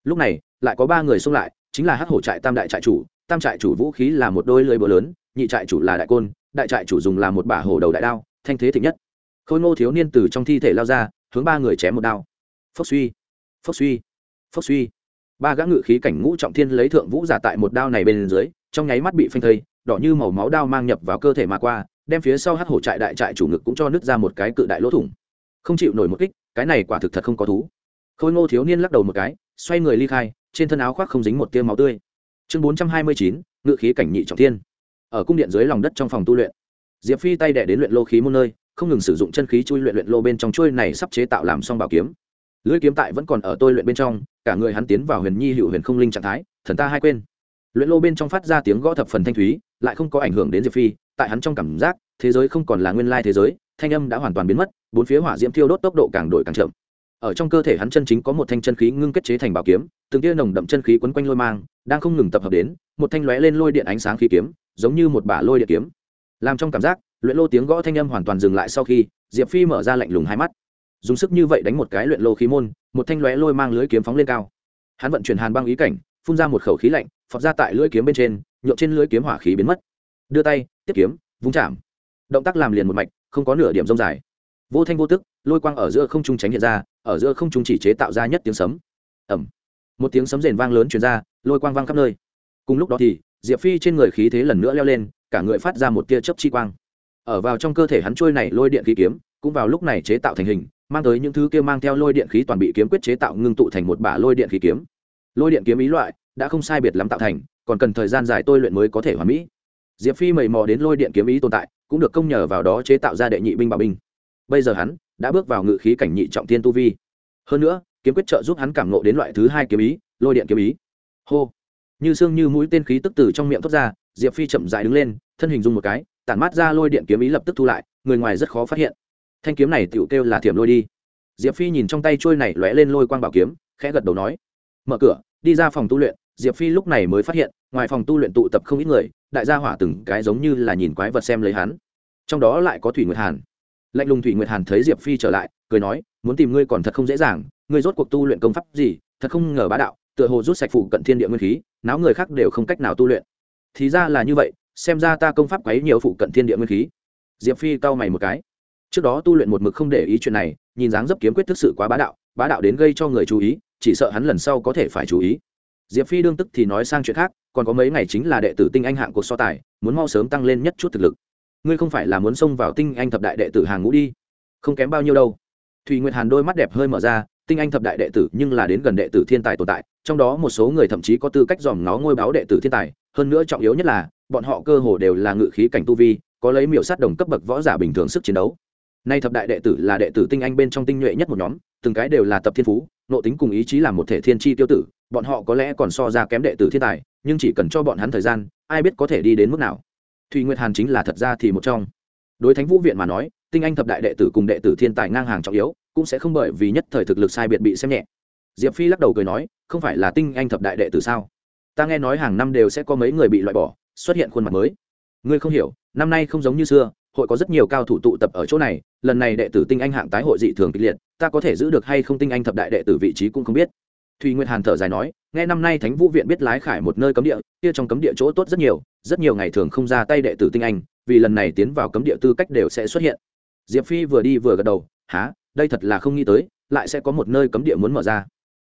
Lúc này, lại có ba người xông lại, chính là hắc hổ trại tam đại trại chủ. Tam trại chủ vũ khí là một đôi lưỡi búa lớn, nhị trại chủ là đại côn, đại trại chủ dùng là một bả hổ đầu đại đao, thanh thế thịnh nhất. Khôi ngô thiếu niên từ trong thi thể lao ra, hướng ba người chém một đao. Phốc suy phốc suy phốc suy. Ba gã ngự khí cảnh ngũ trọng thiên lấy thượng vũ giả tại một đao này bên dưới, trong nháy mắt bị phanh thây, đỏ như màu máu đao mang nhập vào cơ thể mà qua đem phía sau hắc hổ trại đại trại chủ ngực cũng cho nứt ra một cái cự đại lỗ thủng. Không chịu nổi một kích, cái này quả thực thật không có thú. Khôi ngô thiếu niên lắc đầu một cái, xoay người ly khai, trên thân áo khoác không dính một tia máu tươi. Chương bốn trăm hai mươi chín, ngự khí cảnh nhị trọng thiên. Ở cung điện dưới lòng đất trong phòng tu luyện, diệp phi tay đẻ đến luyện lô khí môn nơi, không ngừng sử dụng chân khí chui luyện luyện lô bên trong chuôi này sắp chế tạo làm xong bảo kiếm. Lưỡi kiếm tại vẫn còn ở tôi luyện bên trong, cả người hắn tiến vào huyền nhi hữu huyền không linh trạng thái, thần ta hai quên. Luyện lô bên trong phát ra tiếng gõ thập phần thanh thúy, lại không có ảnh hưởng đến diệp phi tại hắn trong cảm giác, thế giới không còn là nguyên lai thế giới, thanh âm đã hoàn toàn biến mất, bốn phía hỏa diễm thiêu đốt tốc độ càng đổi càng chậm. Ở trong cơ thể hắn chân chính có một thanh chân khí ngưng kết chế thành bảo kiếm, từng tia nồng đậm chân khí quấn quanh lôi mang, đang không ngừng tập hợp đến, một thanh lóe lên lôi điện ánh sáng khí kiếm, giống như một bả lôi điện kiếm. Làm trong cảm giác, luyện lô tiếng gõ thanh âm hoàn toàn dừng lại sau khi, diệp phi mở ra lạnh lùng hai mắt. Dùng sức như vậy đánh một cái luyện lô khí môn, một thanh lóe lôi mang lưới kiếm phóng lên cao. Hắn vận chuyển hàn băng ý cảnh, phun ra một khẩu khí lạnh, phọt ra tại lưỡi kiếm bên trên nhộn trên lưỡi kiếm hỏa khí biến mất đưa tay, tiếp kiếm, vung chạm. Động tác làm liền một mạch, không có nửa điểm rông dài. Vô thanh vô tức, lôi quang ở giữa không trung tránh hiện ra, ở giữa không trung chỉ chế tạo ra nhất tiếng sấm. Ẩm một tiếng sấm rền vang lớn chuyển ra, lôi quang vang khắp nơi. Cùng lúc đó thì, diệp phi trên người khí thế lần nữa leo lên, cả người phát ra một tia chớp chi quang. Ở vào trong cơ thể hắn trôi này lôi điện khí kiếm, cũng vào lúc này chế tạo thành hình, mang tới những thứ kia mang theo lôi điện khí toàn bị kiếm quyết chế tạo ngưng tụ thành một bả lôi điện khí kiếm. Lôi điện kiếm ý loại, đã không sai biệt lắm tạo thành, còn cần thời gian dài tôi luyện mới có thể hoàn mỹ diệp phi mầy mò đến lôi điện kiếm ý tồn tại, cũng được công nhờ vào đó chế tạo ra đệ nhị binh bảo binh. Bây giờ hắn đã bước vào ngự khí cảnh nhị trọng thiên tu vi. Hơn nữa, kiếm quyết trợ giúp hắn cảm nộ đến loại thứ hai kiếm ý, lôi điện kiếm ý. Hô! Như xương như mũi tên khí tức từ trong miệng thoát ra, diệp phi chậm dại đứng lên, thân hình dung một cái, tản mát ra lôi điện kiếm ý lập tức thu lại, người ngoài rất khó phát hiện. Thanh kiếm này tựu kêu là thiểm lôi đi. Diệp phi nhìn trong tay trôi này lóe lên lôi quang bảo kiếm, khẽ gật đầu nói, mở cửa, đi ra phòng tu luyện. Diệp phi lúc này mới phát hiện, ngoài phòng tu luyện tụ tập không ít người đại gia hỏa từng cái giống như là nhìn quái vật xem lấy hắn. Trong đó lại có thủy nguyệt hàn. Lạnh lùng thủy nguyệt hàn thấy diệp phi trở lại, cười nói, muốn tìm ngươi còn thật không dễ dàng, ngươi rốt cuộc tu luyện công pháp gì, thật không ngờ bá đạo, tựa hồ rút sạch phụ cận thiên địa nguyên khí, náo người khác đều không cách nào tu luyện. Thì ra là như vậy, xem ra ta công pháp quấy nhiều phụ cận thiên địa nguyên khí. Diệp phi cau mày một cái. Trước đó tu luyện một mực không để ý chuyện này, nhìn dáng dấp kiếm quyết thực sự quá bá đạo bá đạo đến gây cho người chú ý, chỉ sợ hắn lần sau có thể phải chú ý diệp phi đương tức thì nói sang chuyện khác, còn có mấy ngày chính là đệ tử tinh anh hạng cuộc so tài, muốn mau sớm tăng lên nhất chút thực lực. Ngươi không phải là muốn xông vào tinh anh thập đại đệ tử hàng ngũ đi? Không kém bao nhiêu đâu. Thùy nguyệt hàn đôi mắt đẹp hơi mở ra, tinh anh thập đại đệ tử nhưng là đến gần đệ tử thiên tài tồn tại, trong đó một số người thậm chí có tư cách dòm nó ngôi báo đệ tử thiên tài, hơn nữa trọng yếu nhất là, bọn họ cơ hồ đều là ngự khí cảnh tu vi, có lấy miểu sát đồng cấp bậc võ giả bình thường sức chiến đấu. Nay thập đại đệ tử là đệ tử tinh anh bên trong tinh nhuệ nhất một nhóm, từng cái đều là tập thiên phú, nội tính cùng ý chí là một thể thiên tri tiêu tử bọn họ có lẽ còn so ra kém đệ tử thiên tài, nhưng chỉ cần cho bọn hắn thời gian, ai biết có thể đi đến mức nào. Thùy nguyệt hàn chính là thật ra thì một trong. Đối thánh vũ viện mà nói, tinh anh thập đại đệ tử cùng đệ tử thiên tài ngang hàng trọng yếu, cũng sẽ không bởi vì nhất thời thực lực sai biệt bị xem nhẹ. Diệp phi lắc đầu cười nói, không phải là tinh anh thập đại đệ tử sao? Ta nghe nói hàng năm đều sẽ có mấy người bị loại bỏ, xuất hiện khuôn mặt mới. Ngươi không hiểu, năm nay không giống như xưa, hội có rất nhiều cao thủ tụ tập ở chỗ này, lần này đệ tử tinh anh hạng tái hội dị thường kịch liệt, ta có thể giữ được hay không tinh anh thập đại đệ tử vị trí cũng không biết thùy nguyệt hàn thở dài nói, nghe năm nay thánh vũ viện biết lái khải một nơi cấm địa, kia trong cấm địa chỗ tốt rất nhiều rất nhiều ngày thường không ra tay đệ tử tinh anh, vì lần này tiến vào cấm địa tư cách đều sẽ xuất hiện. Diệp phi vừa đi vừa gật đầu há đây thật là không nghĩ tới, lại sẽ có một nơi cấm địa muốn mở ra.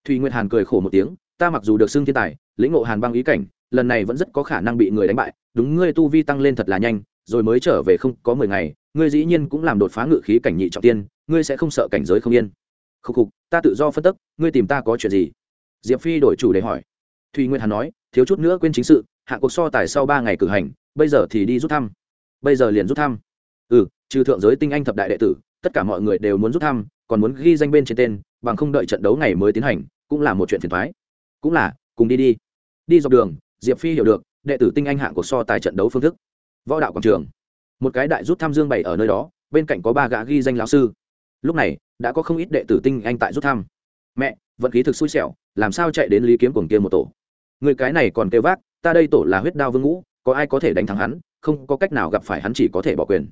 Thùy nguyệt hàn cười khổ một tiếng, ta mặc dù được xưng thiên tài, lĩnh ngộ hàn băng ý cảnh, lần này vẫn rất có khả năng bị người đánh bại, đúng ngươi tu vi tăng lên thật là nhanh, rồi mới trở về không có mười ngày, ngươi dĩ nhiên cũng làm đột phá ngự khí cảnh nhị trọng tiên, ngươi sẽ không sợ cảnh giới không yên khục khục, ta tự do phân tức, ngươi tìm ta có chuyện gì? Diệp phi đổi chủ để hỏi. Thùy nguyên hàn nói, thiếu chút nữa quên chính sự, hạ cuộc so tài sau ba ngày cử hành, bây giờ thì đi rút thăm. Bây giờ liền rút thăm. Ừ trừ thượng giới tinh anh thập đại đệ tử, tất cả mọi người đều muốn rút thăm, còn muốn ghi danh bên trên tên, bằng không đợi trận đấu ngày mới tiến hành, cũng là một chuyện phiền thoái cũng là, cùng đi đi. Đi dọc đường, diệp phi hiểu được, đệ tử tinh anh hạng cuộc so tài trận đấu phương thức. Võ đạo quảng trường. Một cái đại rút thăm dương bày ở nơi đó, bên cạnh có ba gã ghi danh lão sư lúc này, đã có không ít đệ tử tinh anh tại rút thăm. Mẹ, vận khí thực xui xẻo, làm sao chạy đến lý kiếm cuồng kia một tổ? Người cái này còn kêu vác, ta đây tổ là huyết đao vương ngũ, có ai có thể đánh thắng hắn, không có cách nào gặp phải hắn chỉ có thể bỏ quyền.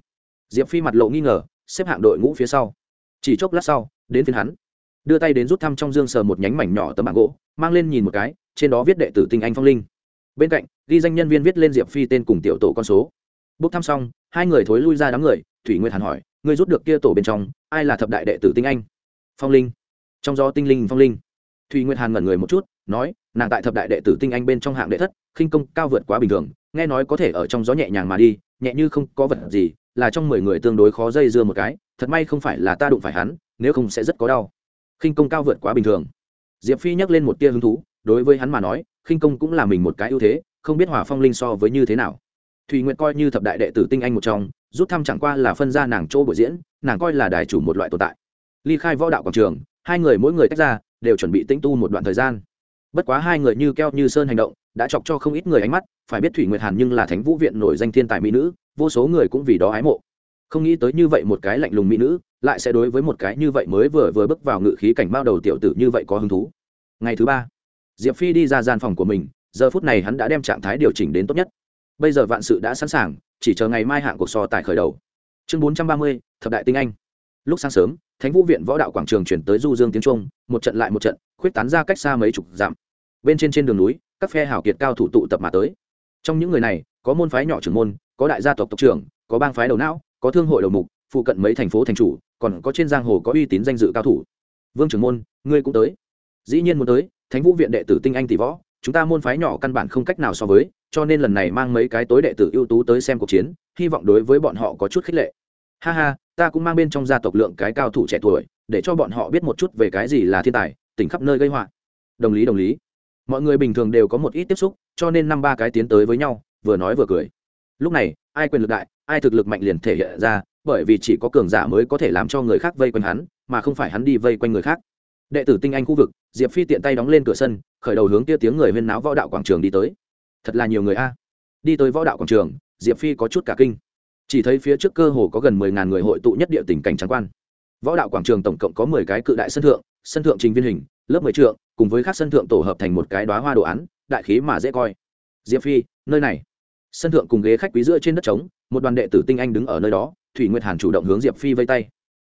Diệp phi mặt lộ nghi ngờ, xếp hạng đội ngũ phía sau. Chỉ chốc lát sau, đến phiên hắn. Đưa tay đến rút thăm trong dương sờ một nhánh mảnh nhỏ tấm bảng gỗ, mang lên nhìn một cái, trên đó viết đệ tử tinh anh phong linh. Bên cạnh, ghi danh nhân viên viết lên diệp phi tên cùng tiểu tổ con số. Bốc thăm xong, hai người thối lui ra đám người, thủy nguyên hàn hỏi ngươi rút được kia tổ bên trong, ai là thập đại đệ tử tinh anh? Phong linh. Trong gió tinh linh phong linh. Thủy Nguyệt hàn ngẩn người một chút, nói, nàng tại thập đại đệ tử tinh anh bên trong hạng đệ thất, khinh công cao vượt quá bình thường, nghe nói có thể ở trong gió nhẹ nhàng mà đi, nhẹ như không có vật gì, là trong mười người tương đối khó dây dưa một cái, thật may không phải là ta đụng phải hắn, nếu không sẽ rất có đau. Khinh công cao vượt quá bình thường. Diệp phi nhắc lên một tia hứng thú, đối với hắn mà nói, khinh công cũng là mình một cái ưu thế, không biết hỏa phong linh so với như thế nào. Thùy nguyện coi như thập đại đệ tử tinh anh một trong rút thăm chẳng qua là phân ra nàng chỗ buổi diễn, nàng coi là đài chủ một loại tồn tại. Ly khai võ đạo quảng trường, hai người mỗi người tách ra, đều chuẩn bị tĩnh tu một đoạn thời gian. Bất quá hai người như keo như sơn hành động, đã chọc cho không ít người ánh mắt, phải biết thủy nguyệt hàn nhưng là thánh vũ viện nổi danh thiên tài mỹ nữ, vô số người cũng vì đó ái mộ. Không nghĩ tới như vậy một cái lạnh lùng mỹ nữ, lại sẽ đối với một cái như vậy mới vừa vừa bước vào ngự khí cảnh bao đầu tiểu tử như vậy có hứng thú. Ngày thứ ba, diệp phi đi ra gian phòng của mình, giờ phút này hắn đã đem trạng thái điều chỉnh đến tốt nhất. Bây giờ vạn sự đã sẵn sàng chỉ chờ ngày mai hạng cuộc so tài khởi đầu. Chương bốn trăm ba mươi, thập đại tinh anh. Lúc sáng sớm, thánh vũ viện võ đạo quảng trường chuyển tới du dương tiếng trung, một trận lại một trận, khuyết tán ra cách xa mấy chục dặm. Bên trên trên đường núi, các phe hảo kiệt cao thủ tụ tập mà tới. Trong những người này, có môn phái nhỏ trưởng môn, có đại gia tộc tộc trưởng, có bang phái đầu não, có thương hội đầu mục, phụ cận mấy thành phố thành chủ, còn có trên giang hồ có uy tín danh dự cao thủ. Vương trưởng môn, ngươi cũng tới. Dĩ nhiên muốn tới, thánh vũ viện đệ tử tinh anh tỷ võ chúng ta môn phái nhỏ căn bản không cách nào so với, cho nên lần này mang mấy cái tối đệ tử ưu tú tới xem cuộc chiến, hy vọng đối với bọn họ có chút khích lệ. Ha ha, ta cũng mang bên trong gia tộc lượng cái cao thủ trẻ tuổi, để cho bọn họ biết một chút về cái gì là thiên tài tỉnh khắp nơi gây họa. Đồng lý đồng lý. Mọi người bình thường đều có một ít tiếp xúc, cho nên năm ba cái tiến tới với nhau, vừa nói vừa cười. Lúc này, ai quyền lực đại, ai thực lực mạnh liền thể hiện ra, bởi vì chỉ có cường giả mới có thể làm cho người khác vây quanh hắn, mà không phải hắn đi vây quanh người khác đệ tử tinh anh khu vực, diệp phi tiện tay đóng lên cửa sân, khởi đầu hướng kia tiếng người huyên náo võ đạo quảng trường đi tới. Thật là nhiều người a. Đi tới võ đạo quảng trường, diệp phi có chút cả kinh. Chỉ thấy phía trước cơ hồ có gần mười ngàn người hội tụ nhất địa tỉnh cảnh trắng quan. Võ đạo quảng trường tổng cộng có mười cái cự đại sân thượng sân thượng trình viên hình, lớp mười trượng, cùng với các sân thượng tổ hợp thành một cái đoá hoa đồ án, đại khí mà dễ coi. Diệp phi, nơi này. Sân thượng cùng ghế khách quý giữa trên đất trống, một đoàn đệ tử tinh anh đứng ở nơi đó, thủy nguyệt hàn chủ động hướng diệp phi vây tay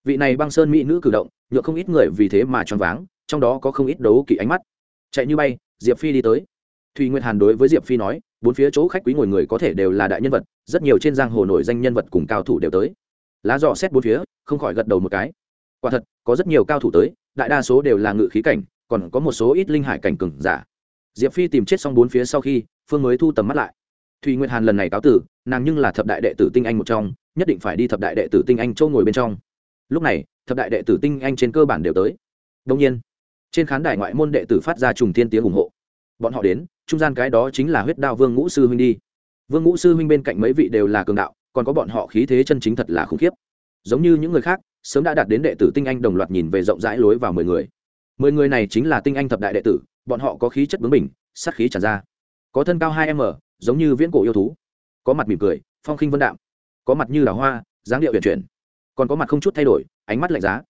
vị này băng sơn mỹ nữ cử động nhựa không ít người vì thế mà choáng váng, trong đó có không ít đấu kỵ ánh mắt. Chạy như bay, diệp phi đi tới. Thùy nguyệt hàn đối với diệp phi nói, bốn phía chỗ khách quý ngồi người có thể đều là đại nhân vật, rất nhiều trên giang hồ nổi danh nhân vật cùng cao thủ đều tới. Lá dò xét bốn phía, không khỏi gật đầu một cái. Quả thật, có rất nhiều cao thủ tới, đại đa số đều là ngự khí cảnh, còn có một số ít linh hải cảnh cừng giả. Diệp phi tìm chết xong bốn phía sau khi, phương mới thu tầm mắt lại. Thùy nguyệt hàn lần này cáo tử, nàng nhưng là thập đại đệ tử tinh anh một trong, nhất định phải đi thập đại đệ tử tinh anh châu ngồi bên trong lúc này, thập đại đệ tử tinh anh trên cơ bản đều tới. Đông nhiên, trên khán đài ngoại môn đệ tử phát ra trùng thiên tiếng ủng hộ. Bọn họ đến, trung gian cái đó chính là huyết đao vương ngũ sư huynh đi. Vương ngũ sư huynh bên cạnh mấy vị đều là cường đạo, còn có bọn họ khí thế chân chính thật là khủng khiếp. Giống như những người khác, sớm đã đạt đến đệ tử tinh anh đồng loạt nhìn về rộng rãi lối vào mười người. Mười người này chính là tinh anh thập đại đệ tử, bọn họ có khí chất bướng bỉnh, sát khí tràn ra. Có thân cao hai m, giống như viễn cổ yêu thú. Có mặt mỉm cười, phong khinh vân đạm. Có mặt như là hoa, dáng điệu huyền chuyển còn có mặt không chút thay đổi, ánh mắt lạnh giá.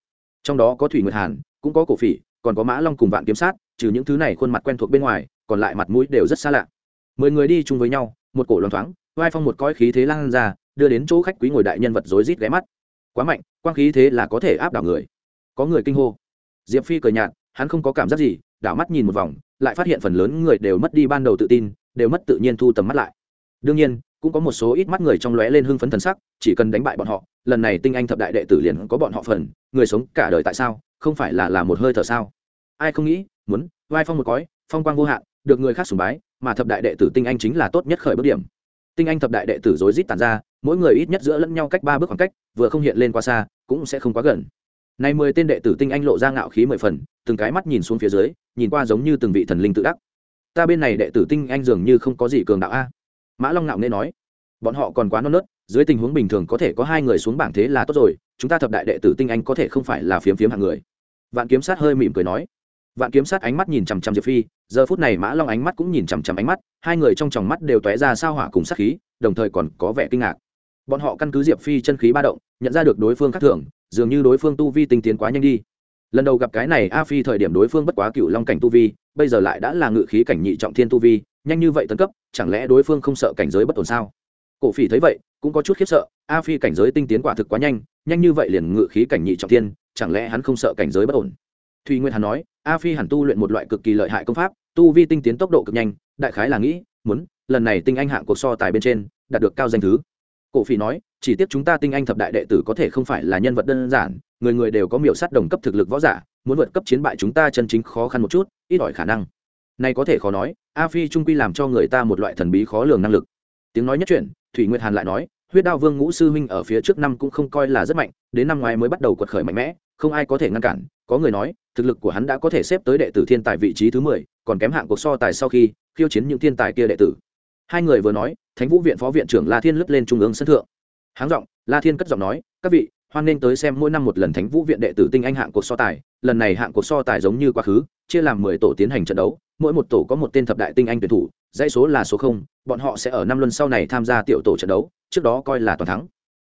Trong đó có thủy nguyệt hàn, cũng có cổ phỉ, còn có mã long cùng vạn kiếm sát, trừ những thứ này khuôn mặt quen thuộc bên ngoài, còn lại mặt mũi đều rất xa lạ. Mười người đi chung với nhau, một cổ loáng thoáng, vai phong một coi khí thế lan ra, đưa đến chỗ khách quý ngồi đại nhân vật rối rít ghé mắt. Quá mạnh, quang khí thế là có thể áp đảo người. Có người kinh hô. Diệp phi cười nhạt, hắn không có cảm giác gì, đảo mắt nhìn một vòng, lại phát hiện phần lớn người đều mất đi ban đầu tự tin, đều mất tự nhiên thu tầm mắt lại. Đương nhiên cũng có một số ít mắt người trong lóe lên hưng phấn thần sắc, chỉ cần đánh bại bọn họ, lần này tinh anh thập đại đệ tử liền có bọn họ phần, người sống cả đời tại sao? Không phải là là một hơi thở sao? Ai không nghĩ, muốn, vai phong một cõi, phong quang vô hạn, được người khác sùng bái, mà thập đại đệ tử tinh anh chính là tốt nhất khởi bước điểm. Tinh anh thập đại đệ tử rối rít tàn ra, mỗi người ít nhất giữa lẫn nhau cách ba bước khoảng cách, vừa không hiện lên quá xa, cũng sẽ không quá gần. Nay mười tên đệ tử tinh anh lộ ra ngạo khí mười phần, từng cái mắt nhìn xuống phía dưới, nhìn qua giống như từng vị thần linh tự đắc. Ta bên này đệ tử tinh anh dường như không có gì cường đạo a mã long ngạo nghe nói, bọn họ còn quá non nớt, dưới tình huống bình thường có thể có hai người xuống bảng thế là tốt rồi, chúng ta thập đại đệ tử tinh anh có thể không phải là phiếm phiếm hạng người. Vạn kiếm sát hơi mỉm cười nói. Vạn kiếm sát ánh mắt nhìn chằm chằm diệp phi, giờ phút này mã long ánh mắt cũng nhìn chằm chằm ánh mắt, hai người trong tròng mắt đều tóe ra sao hỏa cùng sát khí, đồng thời còn có vẻ kinh ngạc. Bọn họ căn cứ diệp phi chân khí ba động, nhận ra được đối phương khác thường, dường như đối phương tu vi tinh tiến quá nhanh đi. Lần đầu gặp cái này a phi thời điểm đối phương bất quá cựu long cảnh tu vi bây giờ lại đã là ngự khí cảnh nhị trọng thiên tu vi, nhanh như vậy tấn cấp, chẳng lẽ đối phương không sợ cảnh giới bất ổn sao? Cổ phỉ thấy vậy, cũng có chút khiếp sợ, a phi cảnh giới tinh tiến quả thực quá nhanh nhanh như vậy liền ngự khí cảnh nhị trọng thiên, chẳng lẽ hắn không sợ cảnh giới bất ổn? Thùy nguyên hắn nói, a phi hẳn tu luyện một loại cực kỳ lợi hại công pháp, tu vi tinh tiến tốc độ cực nhanh, đại khái là nghĩ, muốn, lần này tinh anh hạng cuộc so tài bên trên, đạt được cao danh thứ cổ phỉ nói, chỉ tiếc chúng ta tinh anh thập đại đệ tử có thể không phải là nhân vật đơn giản, người người đều có miểu sát đồng cấp thực lực võ giả, muốn vượt cấp chiến bại chúng ta chân chính khó khăn một chút, ít ỏi khả năng. Này có thể khó nói, a phi trung quy làm cho người ta một loại thần bí khó lường năng lực. Tiếng nói nhất chuyện, thủy nguyệt hàn lại nói, huyết đao vương ngũ sư huynh ở phía trước năm cũng không coi là rất mạnh, đến năm ngoái mới bắt đầu quật khởi mạnh mẽ, không ai có thể ngăn cản. Có người nói, thực lực của hắn đã có thể xếp tới đệ tử thiên tài vị trí thứ mười, còn kém hạng cuộc so tài sau khi khiêu chiến những thiên tài kia đệ tử. Hai người vừa nói thánh vũ viện phó viện trưởng la thiên lướt lên trung ương sân thượng. Háng giọng, la thiên cất giọng nói, các vị, hoan nên tới xem mỗi năm một lần thánh vũ viện đệ tử tinh anh hạng cuộc so tài. Lần này hạng cuộc so tài giống như quá khứ, chia làm mười tổ tiến hành trận đấu. Mỗi một tổ có một tên thập đại tinh anh tuyển thủ, dãy số là số không. Bọn họ sẽ ở năm luân sau này tham gia tiểu tổ trận đấu, trước đó coi là toàn thắng.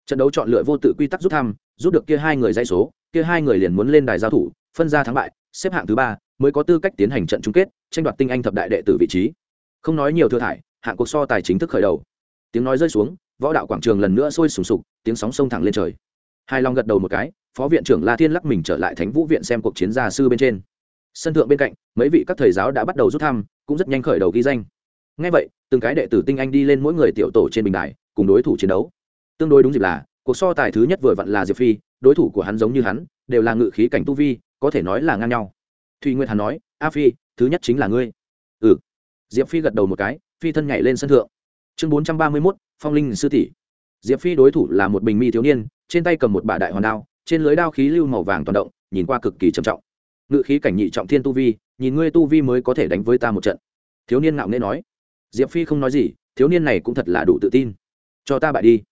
Trận đấu chọn lựa vô tự quy tắc rút thăm, rút được kia hai người dãy số, kia hai người liền muốn lên đài giao thủ, phân ra thắng bại, xếp hạng thứ ba, mới có tư cách tiến hành trận chung kết, tranh đoạt tinh anh thập đại đệ tử vị trí. Không nói nhiều thừa thải hạng cuộc so tài chính thức khởi đầu. Tiếng nói rơi xuống, võ đạo quảng trường lần nữa sôi sùng sục, tiếng sóng sông thẳng lên trời. Hai long gật đầu một cái, phó viện trưởng la thiên lắc mình trở lại thánh vũ viện xem cuộc chiến gia sư bên trên. Sân thượng bên cạnh, mấy vị các thầy giáo đã bắt đầu rút thăm, cũng rất nhanh khởi đầu ghi danh. Ngay vậy, từng cái đệ tử tinh anh đi lên mỗi người tiểu tổ trên bình đài, cùng đối thủ chiến đấu. Tương đối đúng dịp là, cuộc so tài thứ nhất vừa vặn là diệp phi, đối thủ của hắn giống như hắn, đều là ngự khí cảnh tu vi, có thể nói là ngang nhau. Thùy nguyệt hắn nói, a phi, thứ nhất chính là ngươi. Ừ. Diệp phi gật đầu một cái phi thân nhảy lên sân thượng. Chương bốn trăm ba mươi mốt, phong linh sư tỷ. Diệp phi đối thủ là một bình mi thiếu niên, trên tay cầm một bả đại hoàn đao, trên lưới đao khí lưu màu vàng toàn động, nhìn qua cực kỳ trầm trọng. Ngự khí cảnh nhị trọng thiên tu vi, nhìn ngươi tu vi mới có thể đánh với ta một trận. Thiếu niên ngạo nghễ nói. Diệp phi không nói gì, thiếu niên này cũng thật là đủ tự tin. Cho ta bại đi.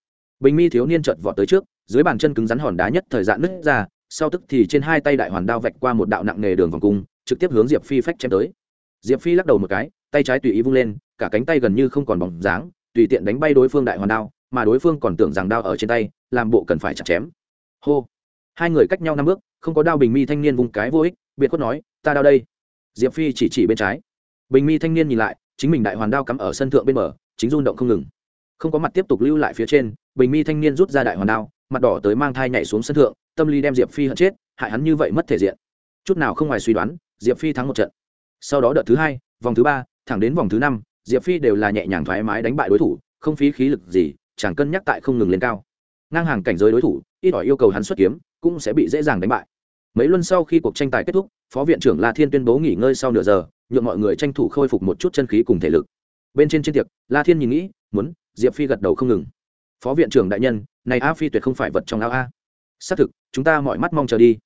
Bình mi thiếu niên chợt vọt tới trước, dưới bàn chân cứng rắn hòn đá nhất thời dạn nứt ra, sau tức thì trên hai tay đại hoàn đao vạch qua một đạo nặng nề đường vòng cung, trực tiếp hướng diệp phi phách chém tới. Diệp phi lắc đầu một cái, tay trái tùy ý vung lên cả cánh tay gần như không còn bóng dáng tùy tiện đánh bay đối phương đại hoàn đao mà đối phương còn tưởng rằng đao ở trên tay làm bộ cần phải chặt chém. Hô. Hai người cách nhau năm bước không có đao bình mi thanh niên vùng cái vô ích biệt khuất nói ta đao đây. Diệp phi chỉ chỉ bên trái. Bình mi thanh niên nhìn lại chính mình đại hoàn đao cắm ở sân thượng bên mở, chính run động không ngừng. Không có mặt tiếp tục lưu lại phía trên bình mi thanh niên rút ra đại hoàn đao mặt đỏ tới mang thai nhảy xuống sân thượng tâm lý đem diệp phi hận chết hại hắn như vậy mất thể diện. Chút nào không ngoài suy đoán diệp phi thắng một trận. Sau đó đợt thứ hai vòng thứ ba thẳng đến vòng thứ năm diệp phi đều là nhẹ nhàng thoải mái đánh bại đối thủ, không phí khí lực gì, chẳng cân nhắc tại không ngừng lên cao. Ngang hàng cảnh giới đối thủ, ít ỏi yêu cầu hắn xuất kiếm, cũng sẽ bị dễ dàng đánh bại. Mấy luân sau khi cuộc tranh tài kết thúc, phó viện trưởng la thiên tuyên bố nghỉ ngơi sau nửa giờ, nhượng mọi người tranh thủ khôi phục một chút chân khí cùng thể lực. Bên trên trên tiệc, la thiên nhìn nghĩ, muốn, diệp phi gật đầu không ngừng. Phó viện trưởng đại nhân, này a phi tuyệt không phải vật trong áo a. Xác thực, chúng ta mọi mắt mong chờ đi.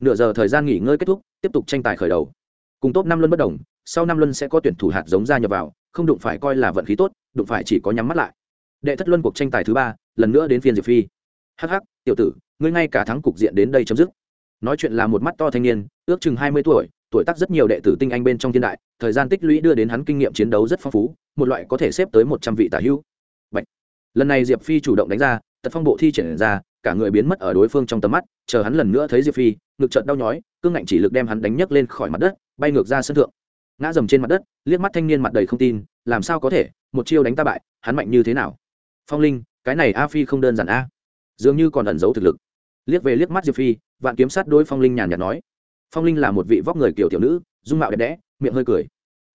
Nửa giờ thời gian nghỉ ngơi kết thúc, tiếp tục tranh tài khởi đầu. Cùng top năm luân bất đồng sau năm luân sẽ có tuyển thủ hạt giống ra nhập vào, không đụng phải coi là vận khí tốt, đụng phải chỉ có nhắm mắt lại. Đệ thất luân cuộc tranh tài thứ ba, lần nữa đến phiên diệp phi. Hh tiểu tử, ngươi ngay cả thắng cục diện đến đây chấm dứt. Nói chuyện là một mắt to thanh niên, ước chừng hai mươi tuổi tuổi tác rất nhiều đệ tử tinh anh bên trong thiên đại, thời gian tích lũy đưa đến hắn kinh nghiệm chiến đấu rất phong phú, một loại có thể xếp tới một trăm vị tả hữu. Bạch. lần này diệp phi chủ động đánh ra, tật phong bộ thi triển ra, cả người biến mất ở đối phương trong tầm mắt, chờ hắn lần nữa thấy diệp phi, ngực trợn đau nhói, cương ngạnh chỉ lực đem hắn đánh nhấc lên khỏi mặt đất, bay ngược ra sân thượng ngã dầm trên mặt đất, liếc mắt thanh niên mặt đầy không tin, làm sao có thể, một chiêu đánh ta bại, hắn mạnh như thế nào? Phong linh, cái này a phi không đơn giản a. Dường như còn ẩn giấu thực lực. Liếc về liếc mắt diệp phi, vạn kiếm sát đối phong linh nhàn nhạt nói. Phong linh là một vị vóc người kiểu tiểu nữ, dung mạo đẹp đẽ, miệng hơi cười.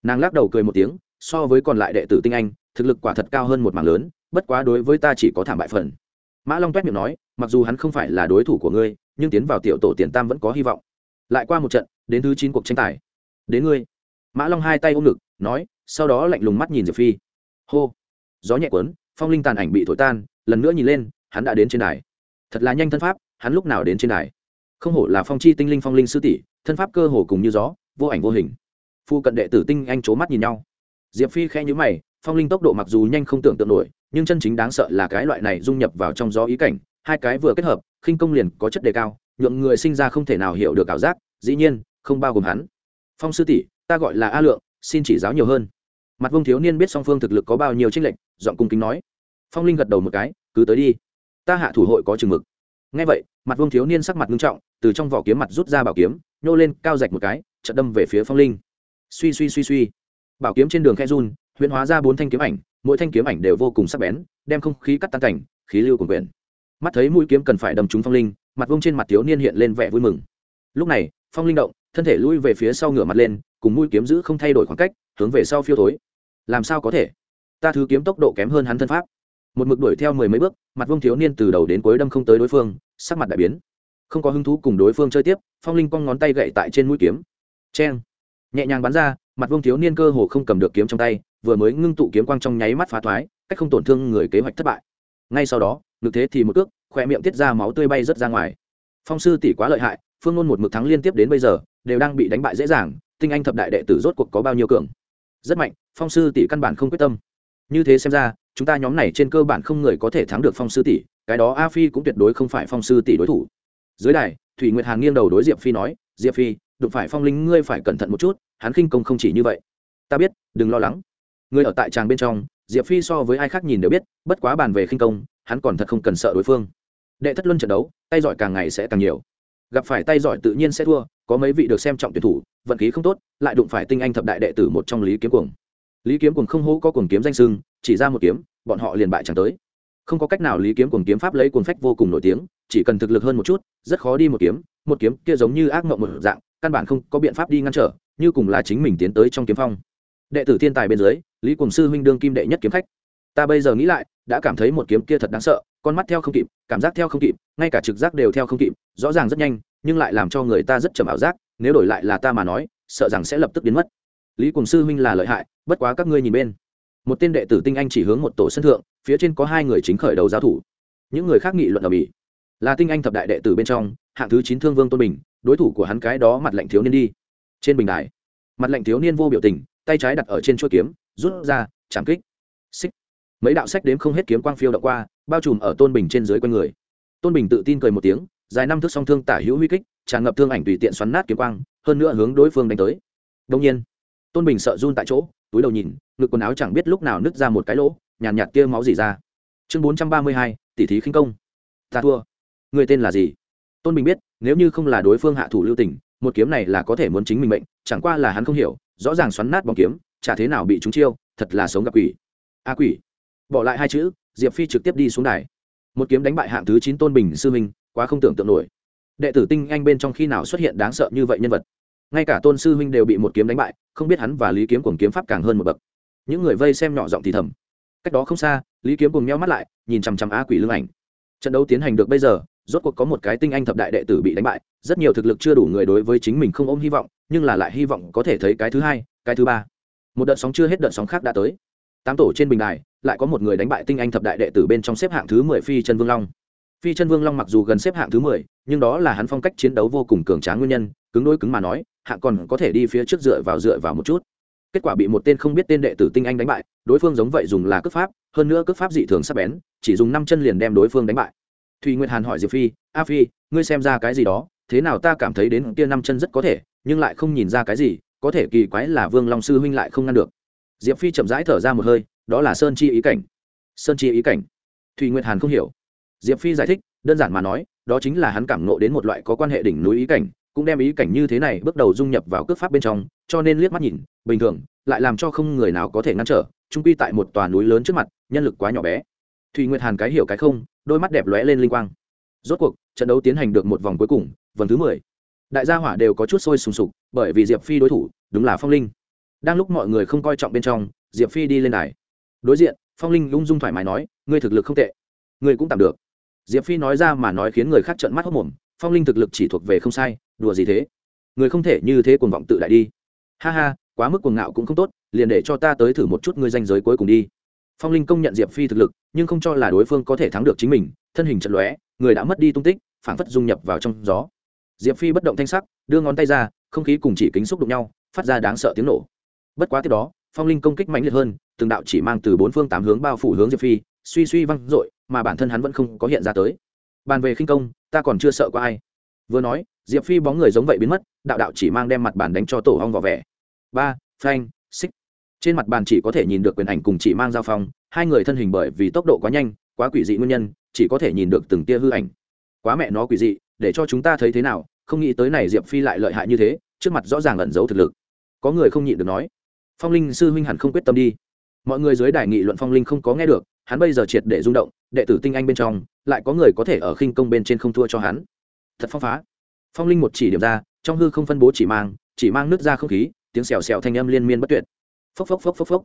Nàng lắc đầu cười một tiếng, so với còn lại đệ tử tinh anh, thực lực quả thật cao hơn một mảng lớn, bất quá đối với ta chỉ có thảm bại phần. Mã long toét miệng nói, mặc dù hắn không phải là đối thủ của ngươi, nhưng tiến vào tiểu tổ tiền tam vẫn có hy vọng. Lại qua một trận, đến thứ chín cuộc tranh tài. Đến ngươi mã long hai tay ôm ngực, nói, sau đó lạnh lùng mắt nhìn diệp phi. Hô. Gió nhẹ quấn phong linh tàn ảnh bị thổi tan, lần nữa nhìn lên, hắn đã đến trên đài. Thật là nhanh thân pháp, hắn lúc nào đến trên đài? Không hổ là phong chi tinh linh phong linh sư tỷ, thân pháp cơ hồ cùng như gió, vô ảnh vô hình. Phu cận đệ tử tinh anh c mắt nhìn nhau. Diệp phi khẽ nhữ mày, phong linh tốc độ mặc dù nhanh không tưởng tượng nổi, nhưng chân chính đáng sợ là cái loại này dung nhập vào trong gió ý cảnh, hai cái vừa kết hợp, khinh công liền có chất đề cao, nhượng người sinh ra không thể nào hiểu được ảo giác, dĩ nhiên, không bao gồm hắn. Phong sư tỷ ta gọi là a lượng, xin chỉ giáo nhiều hơn. Mặt vương thiếu niên biết song phương thực lực có bao nhiêu tranh lệch, giọng cung kính nói. Phong linh gật đầu một cái, cứ tới đi. Ta hạ thủ hội có chừng mực. Ngay vậy, mặt vương thiếu niên sắc mặt nghiêm trọng, từ trong vỏ kiếm mặt rút ra bảo kiếm, nhô lên cao rạch một cái, chợt đâm về phía phong linh. Suy suy suy suy. Bảo kiếm trên đường khe run, huyễn hóa ra bốn thanh kiếm ảnh, mỗi thanh kiếm ảnh đều vô cùng sắc bén, đem không khí cắt tan cảnh, khí lưu cùng quyển mắt thấy mũi kiếm cần phải đâm trúng phong linh, mặt vông trên mặt thiếu niên hiện lên vẻ vui mừng. Lúc này, phong linh động, thân thể lui về phía sau ngửa mặt lên cùng mũi kiếm giữ không thay đổi khoảng cách, hướng về sau phiêu thối. Làm sao có thể? Ta thứ kiếm tốc độ kém hơn hắn thân pháp. Một mực đuổi theo mười mấy bước, mặt vông thiếu niên từ đầu đến cuối đâm không tới đối phương, sắc mặt đại biến. Không có hứng thú cùng đối phương chơi tiếp, phong linh cong ngón tay gậy tại trên mũi kiếm. Cheng. Nhẹ nhàng bắn ra, mặt vông thiếu niên cơ hồ không cầm được kiếm trong tay, vừa mới ngưng tụ kiếm quang trong nháy mắt phá thoái, cách không tổn thương người kế hoạch thất bại. Ngay sau đó ngược thế thì một cước khoe miệng tiết ra máu tươi bay rớt ra ngoài. Phong sư tỷ quá lợi hại phương ngôn một mực thắng liên tiếp đến bây giờ, đều đang bị đánh bại dễ dàng, tinh anh thập đại đệ tử rốt cuộc có bao nhiêu cường? Rất mạnh, phong sư tỷ căn bản không quyết tâm. Như thế xem ra, chúng ta nhóm này trên cơ bản không người có thể thắng được phong sư tỷ, cái đó a phi cũng tuyệt đối không phải phong sư tỷ đối thủ. Dưới đài, thủy nguyệt hàn nghiêng đầu đối diệp phi nói, diệp phi, đụng phải phong linh ngươi phải cẩn thận một chút, hắn khinh công không chỉ như vậy. Ta biết, đừng lo lắng. Ngươi ở tại tràng bên trong, diệp phi so với ai khác nhìn đều biết, bất quá bàn về khinh công, hắn còn thật không cần sợ đối phương. Đệ thất luân trận đấu, tay giỏi càng ngày sẽ càng nhiều gặp phải tay giỏi tự nhiên sẽ thua, có mấy vị được xem trọng tuyển thủ, vận khí không tốt, lại đụng phải tinh anh thập đại đệ tử một trong lý kiếm cuồng. Lý kiếm cuồng không hố có cuồng kiếm danh sưng, chỉ ra một kiếm, bọn họ liền bại chẳng tới. Không có cách nào lý kiếm cuồng kiếm pháp lấy cuồng phách vô cùng nổi tiếng, chỉ cần thực lực hơn một chút, rất khó đi một kiếm một kiếm kia giống như ác mộng một dạng, căn bản không có biện pháp đi ngăn trở, như cùng là chính mình tiến tới trong kiếm phong. Đệ tử thiên tài bên dưới, lý cùng sư huynh đương kim đệ nhất kiếm khách ta bây giờ nghĩ lại, đã cảm thấy một kiếm kia thật đáng sợ, con mắt theo không kịp, cảm giác theo không kịp, ngay cả trực giác đều theo không kịp, rõ ràng rất nhanh, nhưng lại làm cho người ta rất trầm ảo giác, nếu đổi lại là ta mà nói, sợ rằng sẽ lập tức biến mất. Lý cùng sư huynh là lợi hại, bất quá các ngươi nhìn bên. Một tên đệ tử tinh anh chỉ hướng một tổ sân thượng, phía trên có hai người chính khởi đầu giao thủ. Những người khác nghị luận ở bỉ. Là tinh anh thập đại đệ tử bên trong, hạng thứ chín thương vương tôn bình, đối thủ của hắn cái đó mặt lệnh thiếu niên đi. Trên bình đài, mặt lệnh thiếu niên vô biểu tình, tay trái đặt ở trên chuôi kiếm, rút ra, chạm kích. Xích mấy đạo sách đếm không hết kiếm quang phiêu đậu qua bao trùm ở tôn bình trên dưới quanh người. Tôn bình tự tin cười một tiếng dài năm thước song thương tả hữu huy kích tràn ngập thương ảnh tùy tiện xoắn nát kiếm quang hơn nữa hướng đối phương đánh tới. Đông nhiên tôn bình sợ run tại chỗ túi đầu nhìn ngực quần áo chẳng biết lúc nào nứt ra một cái lỗ nhàn nhạt, nhạt kia máu gì ra. Chương bốn trăm ba mươi hai tỷ thí khinh công. Ta thua. Người tên là gì? Tôn bình biết nếu như không là đối phương hạ thủ lưu tình một kiếm này là có thể muốn chính mình mệnh chẳng qua là hắn không hiểu rõ ràng xoắn nát bóng kiếm chả thế nào bị chúng chiêu thật là sống gặp quỷ. A quỷ bỏ lại hai chữ, diệp phi trực tiếp đi xuống đài. Một kiếm đánh bại hạng thứ chín tôn bình sư minh quá không tưởng tượng nổi. Đệ tử tinh anh bên trong khi nào xuất hiện đáng sợ như vậy nhân vật? Ngay cả tôn sư huynh đều bị một kiếm đánh bại, không biết hắn và lý kiếm cùng kiếm pháp càng hơn một bậc. Những người vây xem nhỏ giọng thì thầm. Cách đó không xa, lý kiếm cùng nhau mắt lại, nhìn chằm chằm á quỷ lương ảnh. Trận đấu tiến hành được bây giờ, rốt cuộc có một cái tinh anh thập đại đệ tử bị đánh bại, rất nhiều thực lực chưa đủ người đối với chính mình không ôm hy vọng, nhưng là lại hy vọng có thể thấy cái thứ hai, cái thứ ba. Một đợt sóng chưa hết đợt sóng khác đã tới tám tổ trên bình đài, lại có một người đánh bại tinh anh thập đại đệ tử bên trong xếp hạng thứ mười phi chân vương long. Phi chân vương long mặc dù gần xếp hạng thứ mười, nhưng đó là hắn phong cách chiến đấu vô cùng cường tráng nguyên nhân, cứng đôi cứng mà nói, hạng còn có thể đi phía trước dựa vào dựa vào một chút. Kết quả bị một tên không biết tên đệ tử tinh anh đánh bại, đối phương giống vậy dùng là cước pháp, hơn nữa cước pháp dị thường sắp bén, chỉ dùng năm chân liền đem đối phương đánh bại. Thùy nguyệt hàn hỏi diệp phi, a phi, ngươi xem ra cái gì đó, thế nào ta cảm thấy đến kia năm chân rất có thể, nhưng lại không nhìn ra cái gì, có thể kỳ quái là vương long sư huynh lại không ngăn được diệp phi chậm rãi thở ra một hơi, đó là sơn chi ý cảnh. Sơn chi ý cảnh? Thùy nguyệt hàn không hiểu. Diệp phi giải thích, đơn giản mà nói, đó chính là hắn cảm nộ đến một loại có quan hệ đỉnh núi ý cảnh, cũng đem ý cảnh như thế này bước đầu dung nhập vào cước pháp bên trong, cho nên liếc mắt nhìn, bình thường, lại làm cho không người nào có thể ngăn trở trung quy tại một tòa núi lớn trước mặt, nhân lực quá nhỏ bé. Thùy nguyệt hàn cái hiểu cái không, đôi mắt đẹp lóe lên linh quang. Rốt cuộc, trận đấu tiến hành được một vòng cuối cùng, vòng thứ mười. Đại gia hỏa đều có chút sôi sùng sục, bởi vì diệp phi đối thủ, đúng là phong linh đang lúc mọi người không coi trọng bên trong, diệp phi đi lên đài. Đối diện, phong linh lung dung thoải mái nói, ngươi thực lực không tệ. Ngươi cũng tạm được. Diệp phi nói ra mà nói khiến người khác trợn mắt hốc mồm, phong linh thực lực chỉ thuộc về không sai, đùa gì thế? Người không thể như thế cuồng vọng tự đại đi. Ha ha, quá mức cuồng ngạo cũng không tốt, liền để cho ta tới thử một chút ngươi danh giới cuối cùng đi. Phong linh công nhận diệp phi thực lực, nhưng không cho là đối phương có thể thắng được chính mình, thân hình trận lóe, người đã mất đi tung tích, phảng phất dung nhập vào trong gió. Diệp phi bất động thanh sắc, đưa ngón tay ra, không khí cùng chỉ kính xúc đụng nhau, phát ra đáng sợ tiếng nổ bất quá tiếp đó, phong linh công kích mạnh liệt hơn, từng đạo chỉ mang từ bốn phương tám hướng bao phủ hướng diệp phi, suy suy văng dội, mà bản thân hắn vẫn không có hiện ra tới. Bàn về khinh công, ta còn chưa sợ có ai. Vừa nói, diệp phi bóng người giống vậy biến mất, đạo đạo chỉ mang đem mặt bàn đánh cho tổ hong vỏ vẻ. Ba, phanh, xích. Trên mặt bàn chỉ có thể nhìn được quyền ảnh cùng chỉ mang giao phong, hai người thân hình bởi vì tốc độ quá nhanh, quá quỷ dị nguyên nhân, chỉ có thể nhìn được từng tia hư ảnh. Quá mẹ nó quỷ dị, để cho chúng ta thấy thế nào, không nghĩ tới này diệp phi lại lợi hại như thế, trước mặt rõ ràng ẩn giấu thực lực. Có người không nhịn được nói phong linh sư huynh hẳn không quyết tâm đi. Mọi người dưới đài nghị luận phong linh không có nghe được, hắn bây giờ triệt để rung động, đệ tử tinh anh bên trong, lại có người có thể ở khinh công bên trên không thua cho hắn. Thật phong phá. Phong linh một chỉ điểm ra, trong hư không phân bố chỉ mang chỉ mang nước ra không khí, tiếng xèo xèo thanh âm liên miên bất tuyệt. Phốc phốc phốc phốc phốc.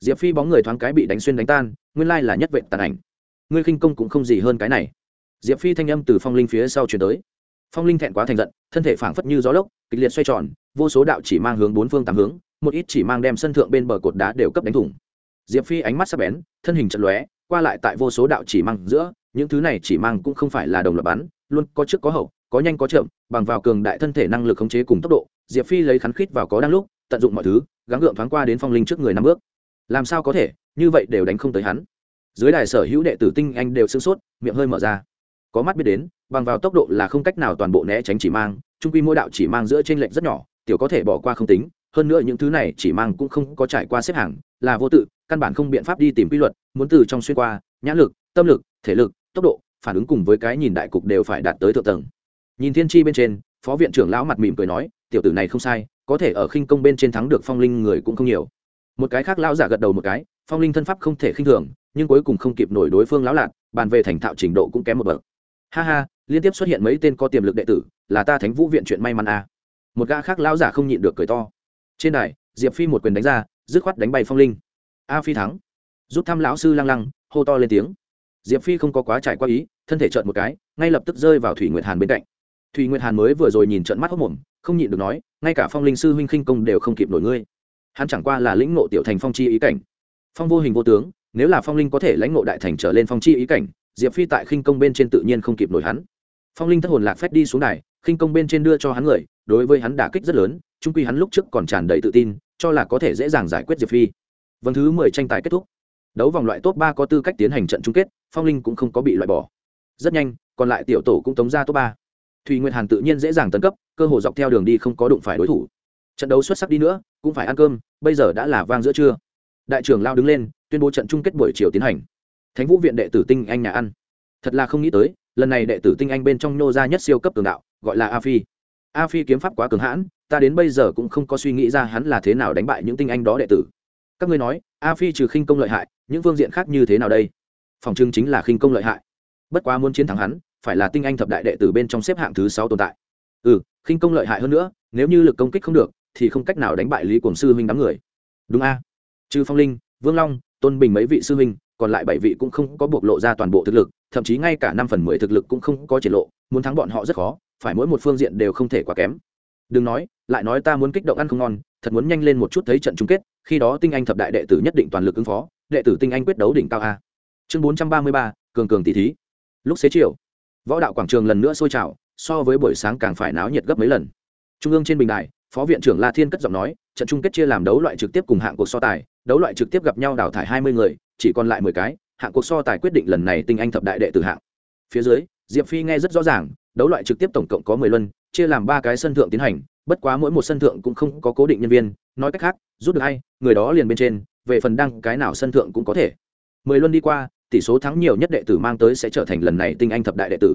Diệp phi bóng người thoáng cái bị đánh xuyên đánh tan, nguyên lai là nhất vệ tàn ảnh. Ngươi khinh công cũng không gì hơn cái này. Diệp phi thanh âm từ phong linh phía sau chuyển tới. Phong linh thẹn quá thành giận, thân thể phảng phất như gió lốc, kịch liệt xoay tròn, vô số đạo chỉ mang hướng bốn phương tám hướng một ít chỉ mang đem sân thượng bên bờ cột đá đều cấp đánh thủng. Diệp phi ánh mắt sắc bén, thân hình trận lóe, qua lại tại vô số đạo chỉ mang giữa, những thứ này chỉ mang cũng không phải là đồng loạt bắn, luôn có trước có hậu, có nhanh có chậm, bằng vào cường đại thân thể năng lực khống chế cùng tốc độ, diệp phi lấy khắn khít vào có đang lúc, tận dụng mọi thứ, gắng gượng thoáng qua đến phong linh trước người năm bước. Làm sao có thể, như vậy đều đánh không tới hắn. Dưới đài sở hữu đệ tử tinh anh đều sửng sốt, miệng hơi mở ra. Có mắt biết đến, bằng vào tốc độ là không cách nào toàn bộ né tránh chỉ mang trung quy mỗi đạo chỉ mang giữa trên lệnh rất nhỏ, tiểu có thể bỏ qua không tính hơn nữa những thứ này chỉ mang cũng không có trải qua xếp hàng, là vô tự, căn bản không biện pháp đi tìm quy luật, muốn từ trong xuyên qua, nhãn lực, tâm lực, thể lực, tốc độ, phản ứng cùng với cái nhìn đại cục đều phải đạt tới thượng tầng. Nhìn thiên tri bên trên, phó viện trưởng lão mặt mỉm cười nói, tiểu tử này không sai, có thể ở khinh công bên trên thắng được phong linh người cũng không nhiều. Một cái khác lão giả gật đầu một cái, phong linh thân pháp không thể khinh thường, nhưng cuối cùng không kịp nổi đối phương lão lạc bàn về thành thạo trình độ cũng kém một bậc. Ha ha, liên tiếp xuất hiện mấy tên có tiềm lực đệ tử, là ta thánh vũ viện chuyện may mắn à. một gã khác lão giả không nhịn được cười to trên đài, diệp phi một quyền đánh ra, dứt khoát đánh bay phong linh. A phi thắng. Rút thăm lão sư lăng lăng, hô to lên tiếng. Diệp phi không có quá trải qua ý, thân thể trợn một cái, ngay lập tức rơi vào thủy nguyệt hàn bên cạnh. Thủy nguyệt hàn mới vừa rồi nhìn trận mắt hốc mồm, không nhịn được nói, ngay cả phong linh sư huynh khinh công đều không kịp nổi ngươi. Hắn chẳng qua là lĩnh ngộ tiểu thành phong chi ý cảnh. Phong vô hình vô tướng, nếu là phong linh có thể lãnh ngộ đại thành trở lên phong chi ý cảnh, diệp phi tại khinh công bên trên tự nhiên không kịp nổi hắn. Phong linh thất hồn lạc phép đi xuống đài, khinh công bên trên đưa cho hắn người, đối với hắn đả kích rất lớn trung quy hắn lúc trước còn tràn đầy tự tin, cho là có thể dễ dàng giải quyết diệp phi. Vòng thứ mười tranh tài kết thúc. Đấu vòng loại top ba có tư cách tiến hành trận chung kết, phong linh cũng không có bị loại bỏ. Rất nhanh, còn lại tiểu tổ cũng tống ra top ba. Thùy nguyệt hàn tự nhiên dễ dàng tấn cấp, cơ hồ dọc theo đường đi không có đụng phải đối thủ. Trận đấu xuất sắc đi nữa, cũng phải ăn cơm, bây giờ đã là vang giữa trưa. Đại trưởng lao đứng lên, tuyên bố trận chung kết buổi chiều tiến hành. Thánh vũ viện đệ tử tinh anh nhà ăn. Thật là không nghĩ tới, lần này đệ tử tinh anh bên trong nô gia nhất siêu cấp tường đạo, gọi là a phi. A phi kiếm pháp quá cường hãn ta đến bây giờ cũng không có suy nghĩ ra hắn là thế nào đánh bại những tinh anh đó đệ tử. Các ngươi nói, a phi trừ khinh công lợi hại, những phương diện khác như thế nào đây? Phòng trưng chính là khinh công lợi hại. Bất quá muốn chiến thắng hắn, phải là tinh anh thập đại đệ tử bên trong xếp hạng thứ sáu tồn tại. Ừ khinh công lợi hại hơn nữa, nếu như lực công kích không được, thì không cách nào đánh bại lý cổng sư huynh đám người. Đúng a. Trừ phong linh, vương long, tôn bình mấy vị sư huynh, còn lại bảy vị cũng không có bộc lộ ra toàn bộ thực lực, thậm chí ngay cả năm phần mười thực lực cũng không có triển lộ, muốn thắng bọn họ rất khó, phải mỗi một phương diện đều không thể quá kém đừng nói, lại nói ta muốn kích động ăn không ngon, thật muốn nhanh lên một chút thấy trận chung kết, khi đó tinh anh thập đại đệ tử nhất định toàn lực ứng phó, đệ tử tinh anh quyết đấu đỉnh cao a. Chương bốn trăm ba mươi ba, cường cường tỷ thí. Lúc xế chiều, võ đạo quảng trường lần nữa sôi trào, so với buổi sáng càng phải náo nhiệt gấp mấy lần. Trung ương trên bình đài, phó viện trưởng la thiên cất giọng nói, trận chung kết chia làm đấu loại trực tiếp cùng hạng cuộc so tài, đấu loại trực tiếp gặp nhau đào thải hai mươi người, chỉ còn lại mười cái, hạng cuộc so tài quyết định lần này tinh anh thập đại đệ tử hạng. Phía dưới, diệp phi nghe rất rõ ràng, đấu loại trực tiếp tổng cộng có mười luân chia làm ba cái sân thượng tiến hành, bất quá mỗi một sân thượng cũng không có cố định nhân viên, nói cách khác, rút được hay người đó liền bên trên, về phần đăng cái nào sân thượng cũng có thể. Mười luân đi qua, tỷ số thắng nhiều nhất đệ tử mang tới sẽ trở thành lần này tinh anh thập đại đệ tử.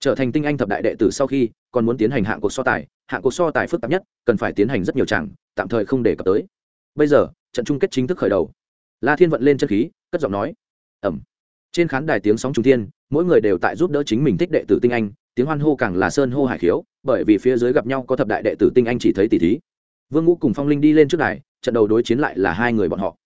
Trở thành tinh anh thập đại đệ tử sau khi, còn muốn tiến hành hạng cuộc so tài, hạng cuộc so tài phức tạp nhất, cần phải tiến hành rất nhiều chẳng tạm thời không để cập tới. Bây giờ, trận chung kết chính thức khởi đầu. La thiên vận lên chân khí, cất giọng nói ẩm trên khán đài tiếng sóng trung thiên, mỗi người đều tại giúp đỡ chính mình thích đệ tử tinh anh tiếng hoan hô càng là sơn hô hải khiếu, bởi vì phía dưới gặp nhau có thập đại đệ tử tinh anh chỉ thấy tỷ thí. Vương ngũ cùng phong linh đi lên trước đài, trận đầu đối chiến lại là hai người bọn họ.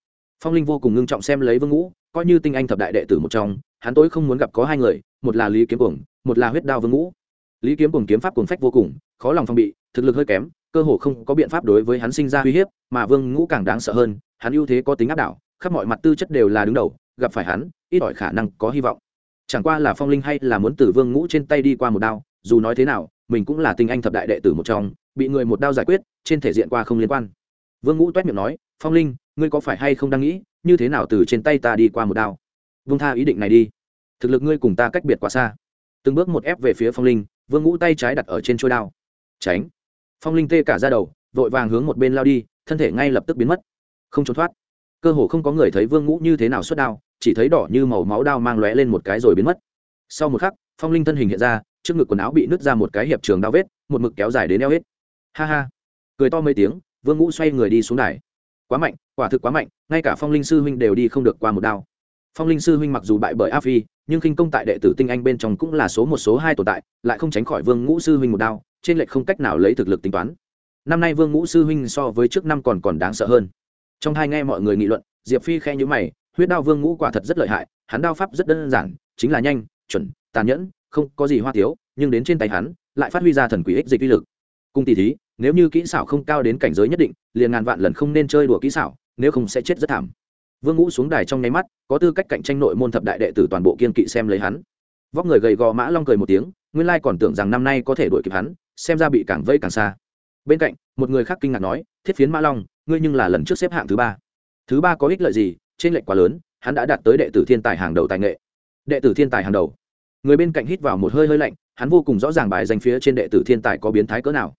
Phong linh vô cùng ngưng trọng xem lấy vương ngũ, coi như tinh anh thập đại đệ tử một trong, hắn tối không muốn gặp có hai người, một là lý kiếm cuồng, một là huyết đao vương ngũ. Lý kiếm cuồng kiếm pháp cuồng phách vô cùng, khó lòng phong bị, thực lực hơi kém, cơ hồ không có biện pháp đối với hắn sinh ra uy hiếp, mà vương ngũ càng đáng sợ hơn, hắn ưu thế có tính áp đảo, khắp mọi mặt tư chất đều là đứng đầu, gặp phải hắn, ít ỏi khả năng có hy vọng chẳng qua là phong linh hay là muốn từ vương ngũ trên tay đi qua một đao, dù nói thế nào, mình cũng là tinh anh thập đại đệ tử một trong, bị người một đao giải quyết, trên thể diện qua không liên quan. Vương ngũ toét miệng nói, phong linh, ngươi có phải hay không đang nghĩ, như thế nào từ trên tay ta đi qua một đao? Vương tha ý định này đi. Thực lực ngươi cùng ta cách biệt quá xa. Từng bước một ép về phía phong linh, vương ngũ tay trái đặt ở trên trôi đao. Tránh. Phong linh tê cả ra đầu, vội vàng hướng một bên lao đi, thân thể ngay lập tức biến mất. Không trốn thoát cơ hồ không có người thấy vương ngũ như thế nào xuất đao, chỉ thấy đỏ như màu máu đao mang lóe lên một cái rồi biến mất. Sau một khắc, phong linh thân hình hiện ra, trước ngực quần áo bị nứt ra một cái hiệp trường đao vết, một mực kéo dài đến eo hết. Ha ha. Cười to mấy tiếng, vương ngũ xoay người đi xuống đài. Quá mạnh, quả thực quá mạnh, ngay cả phong linh sư huynh đều đi không được qua một đao. Phong linh sư huynh mặc dù bại bởi a phi, nhưng khinh công tại đệ tử tinh anh bên trong cũng là số một, số hai tồn tại, lại không tránh khỏi vương ngũ sư huynh một đao, trên lệch không cách nào lấy thực lực tính toán. Năm nay vương ngũ sư huynh so với trước năm còn còn đáng sợ hơn trong hai nghe mọi người nghị luận, diệp phi khe nhữ mày, huyết đao vương ngũ quả thật rất lợi hại, hắn đao pháp rất đơn giản, chính là nhanh, chuẩn, tàn nhẫn, không có gì hoa tiếu, nhưng đến trên tay hắn, lại phát huy ra thần quỷ ích dịch uy lực. Cung tỷ thí, nếu như kỹ xảo không cao đến cảnh giới nhất định, liền ngàn vạn lần không nên chơi đùa kỹ xảo, nếu không sẽ chết rất thảm. Vương ngũ xuống đài trong nháy mắt, có tư cách cạnh tranh nội môn thập đại đệ tử toàn bộ kiên kỵ xem lấy hắn. Vóc người gầy gò mã long cười một tiếng, nguyên lai còn tưởng rằng năm nay có thể đuổi kịp hắn, xem ra bị càng vây càng xa. Bên cạnh, một người khác kinh ngạc nói, thiết phiến mã long ngươi nhưng là lần trước xếp hạng thứ ba. Thứ ba có ích lợi gì? Trên lệnh quá lớn, hắn đã đạt tới đệ tử thiên tài hàng đầu tài nghệ. Đệ tử thiên tài hàng đầu. Người bên cạnh hít vào một hơi hơi lạnh, hắn vô cùng rõ ràng bài danh phía trên đệ tử thiên tài có biến thái cỡ nào.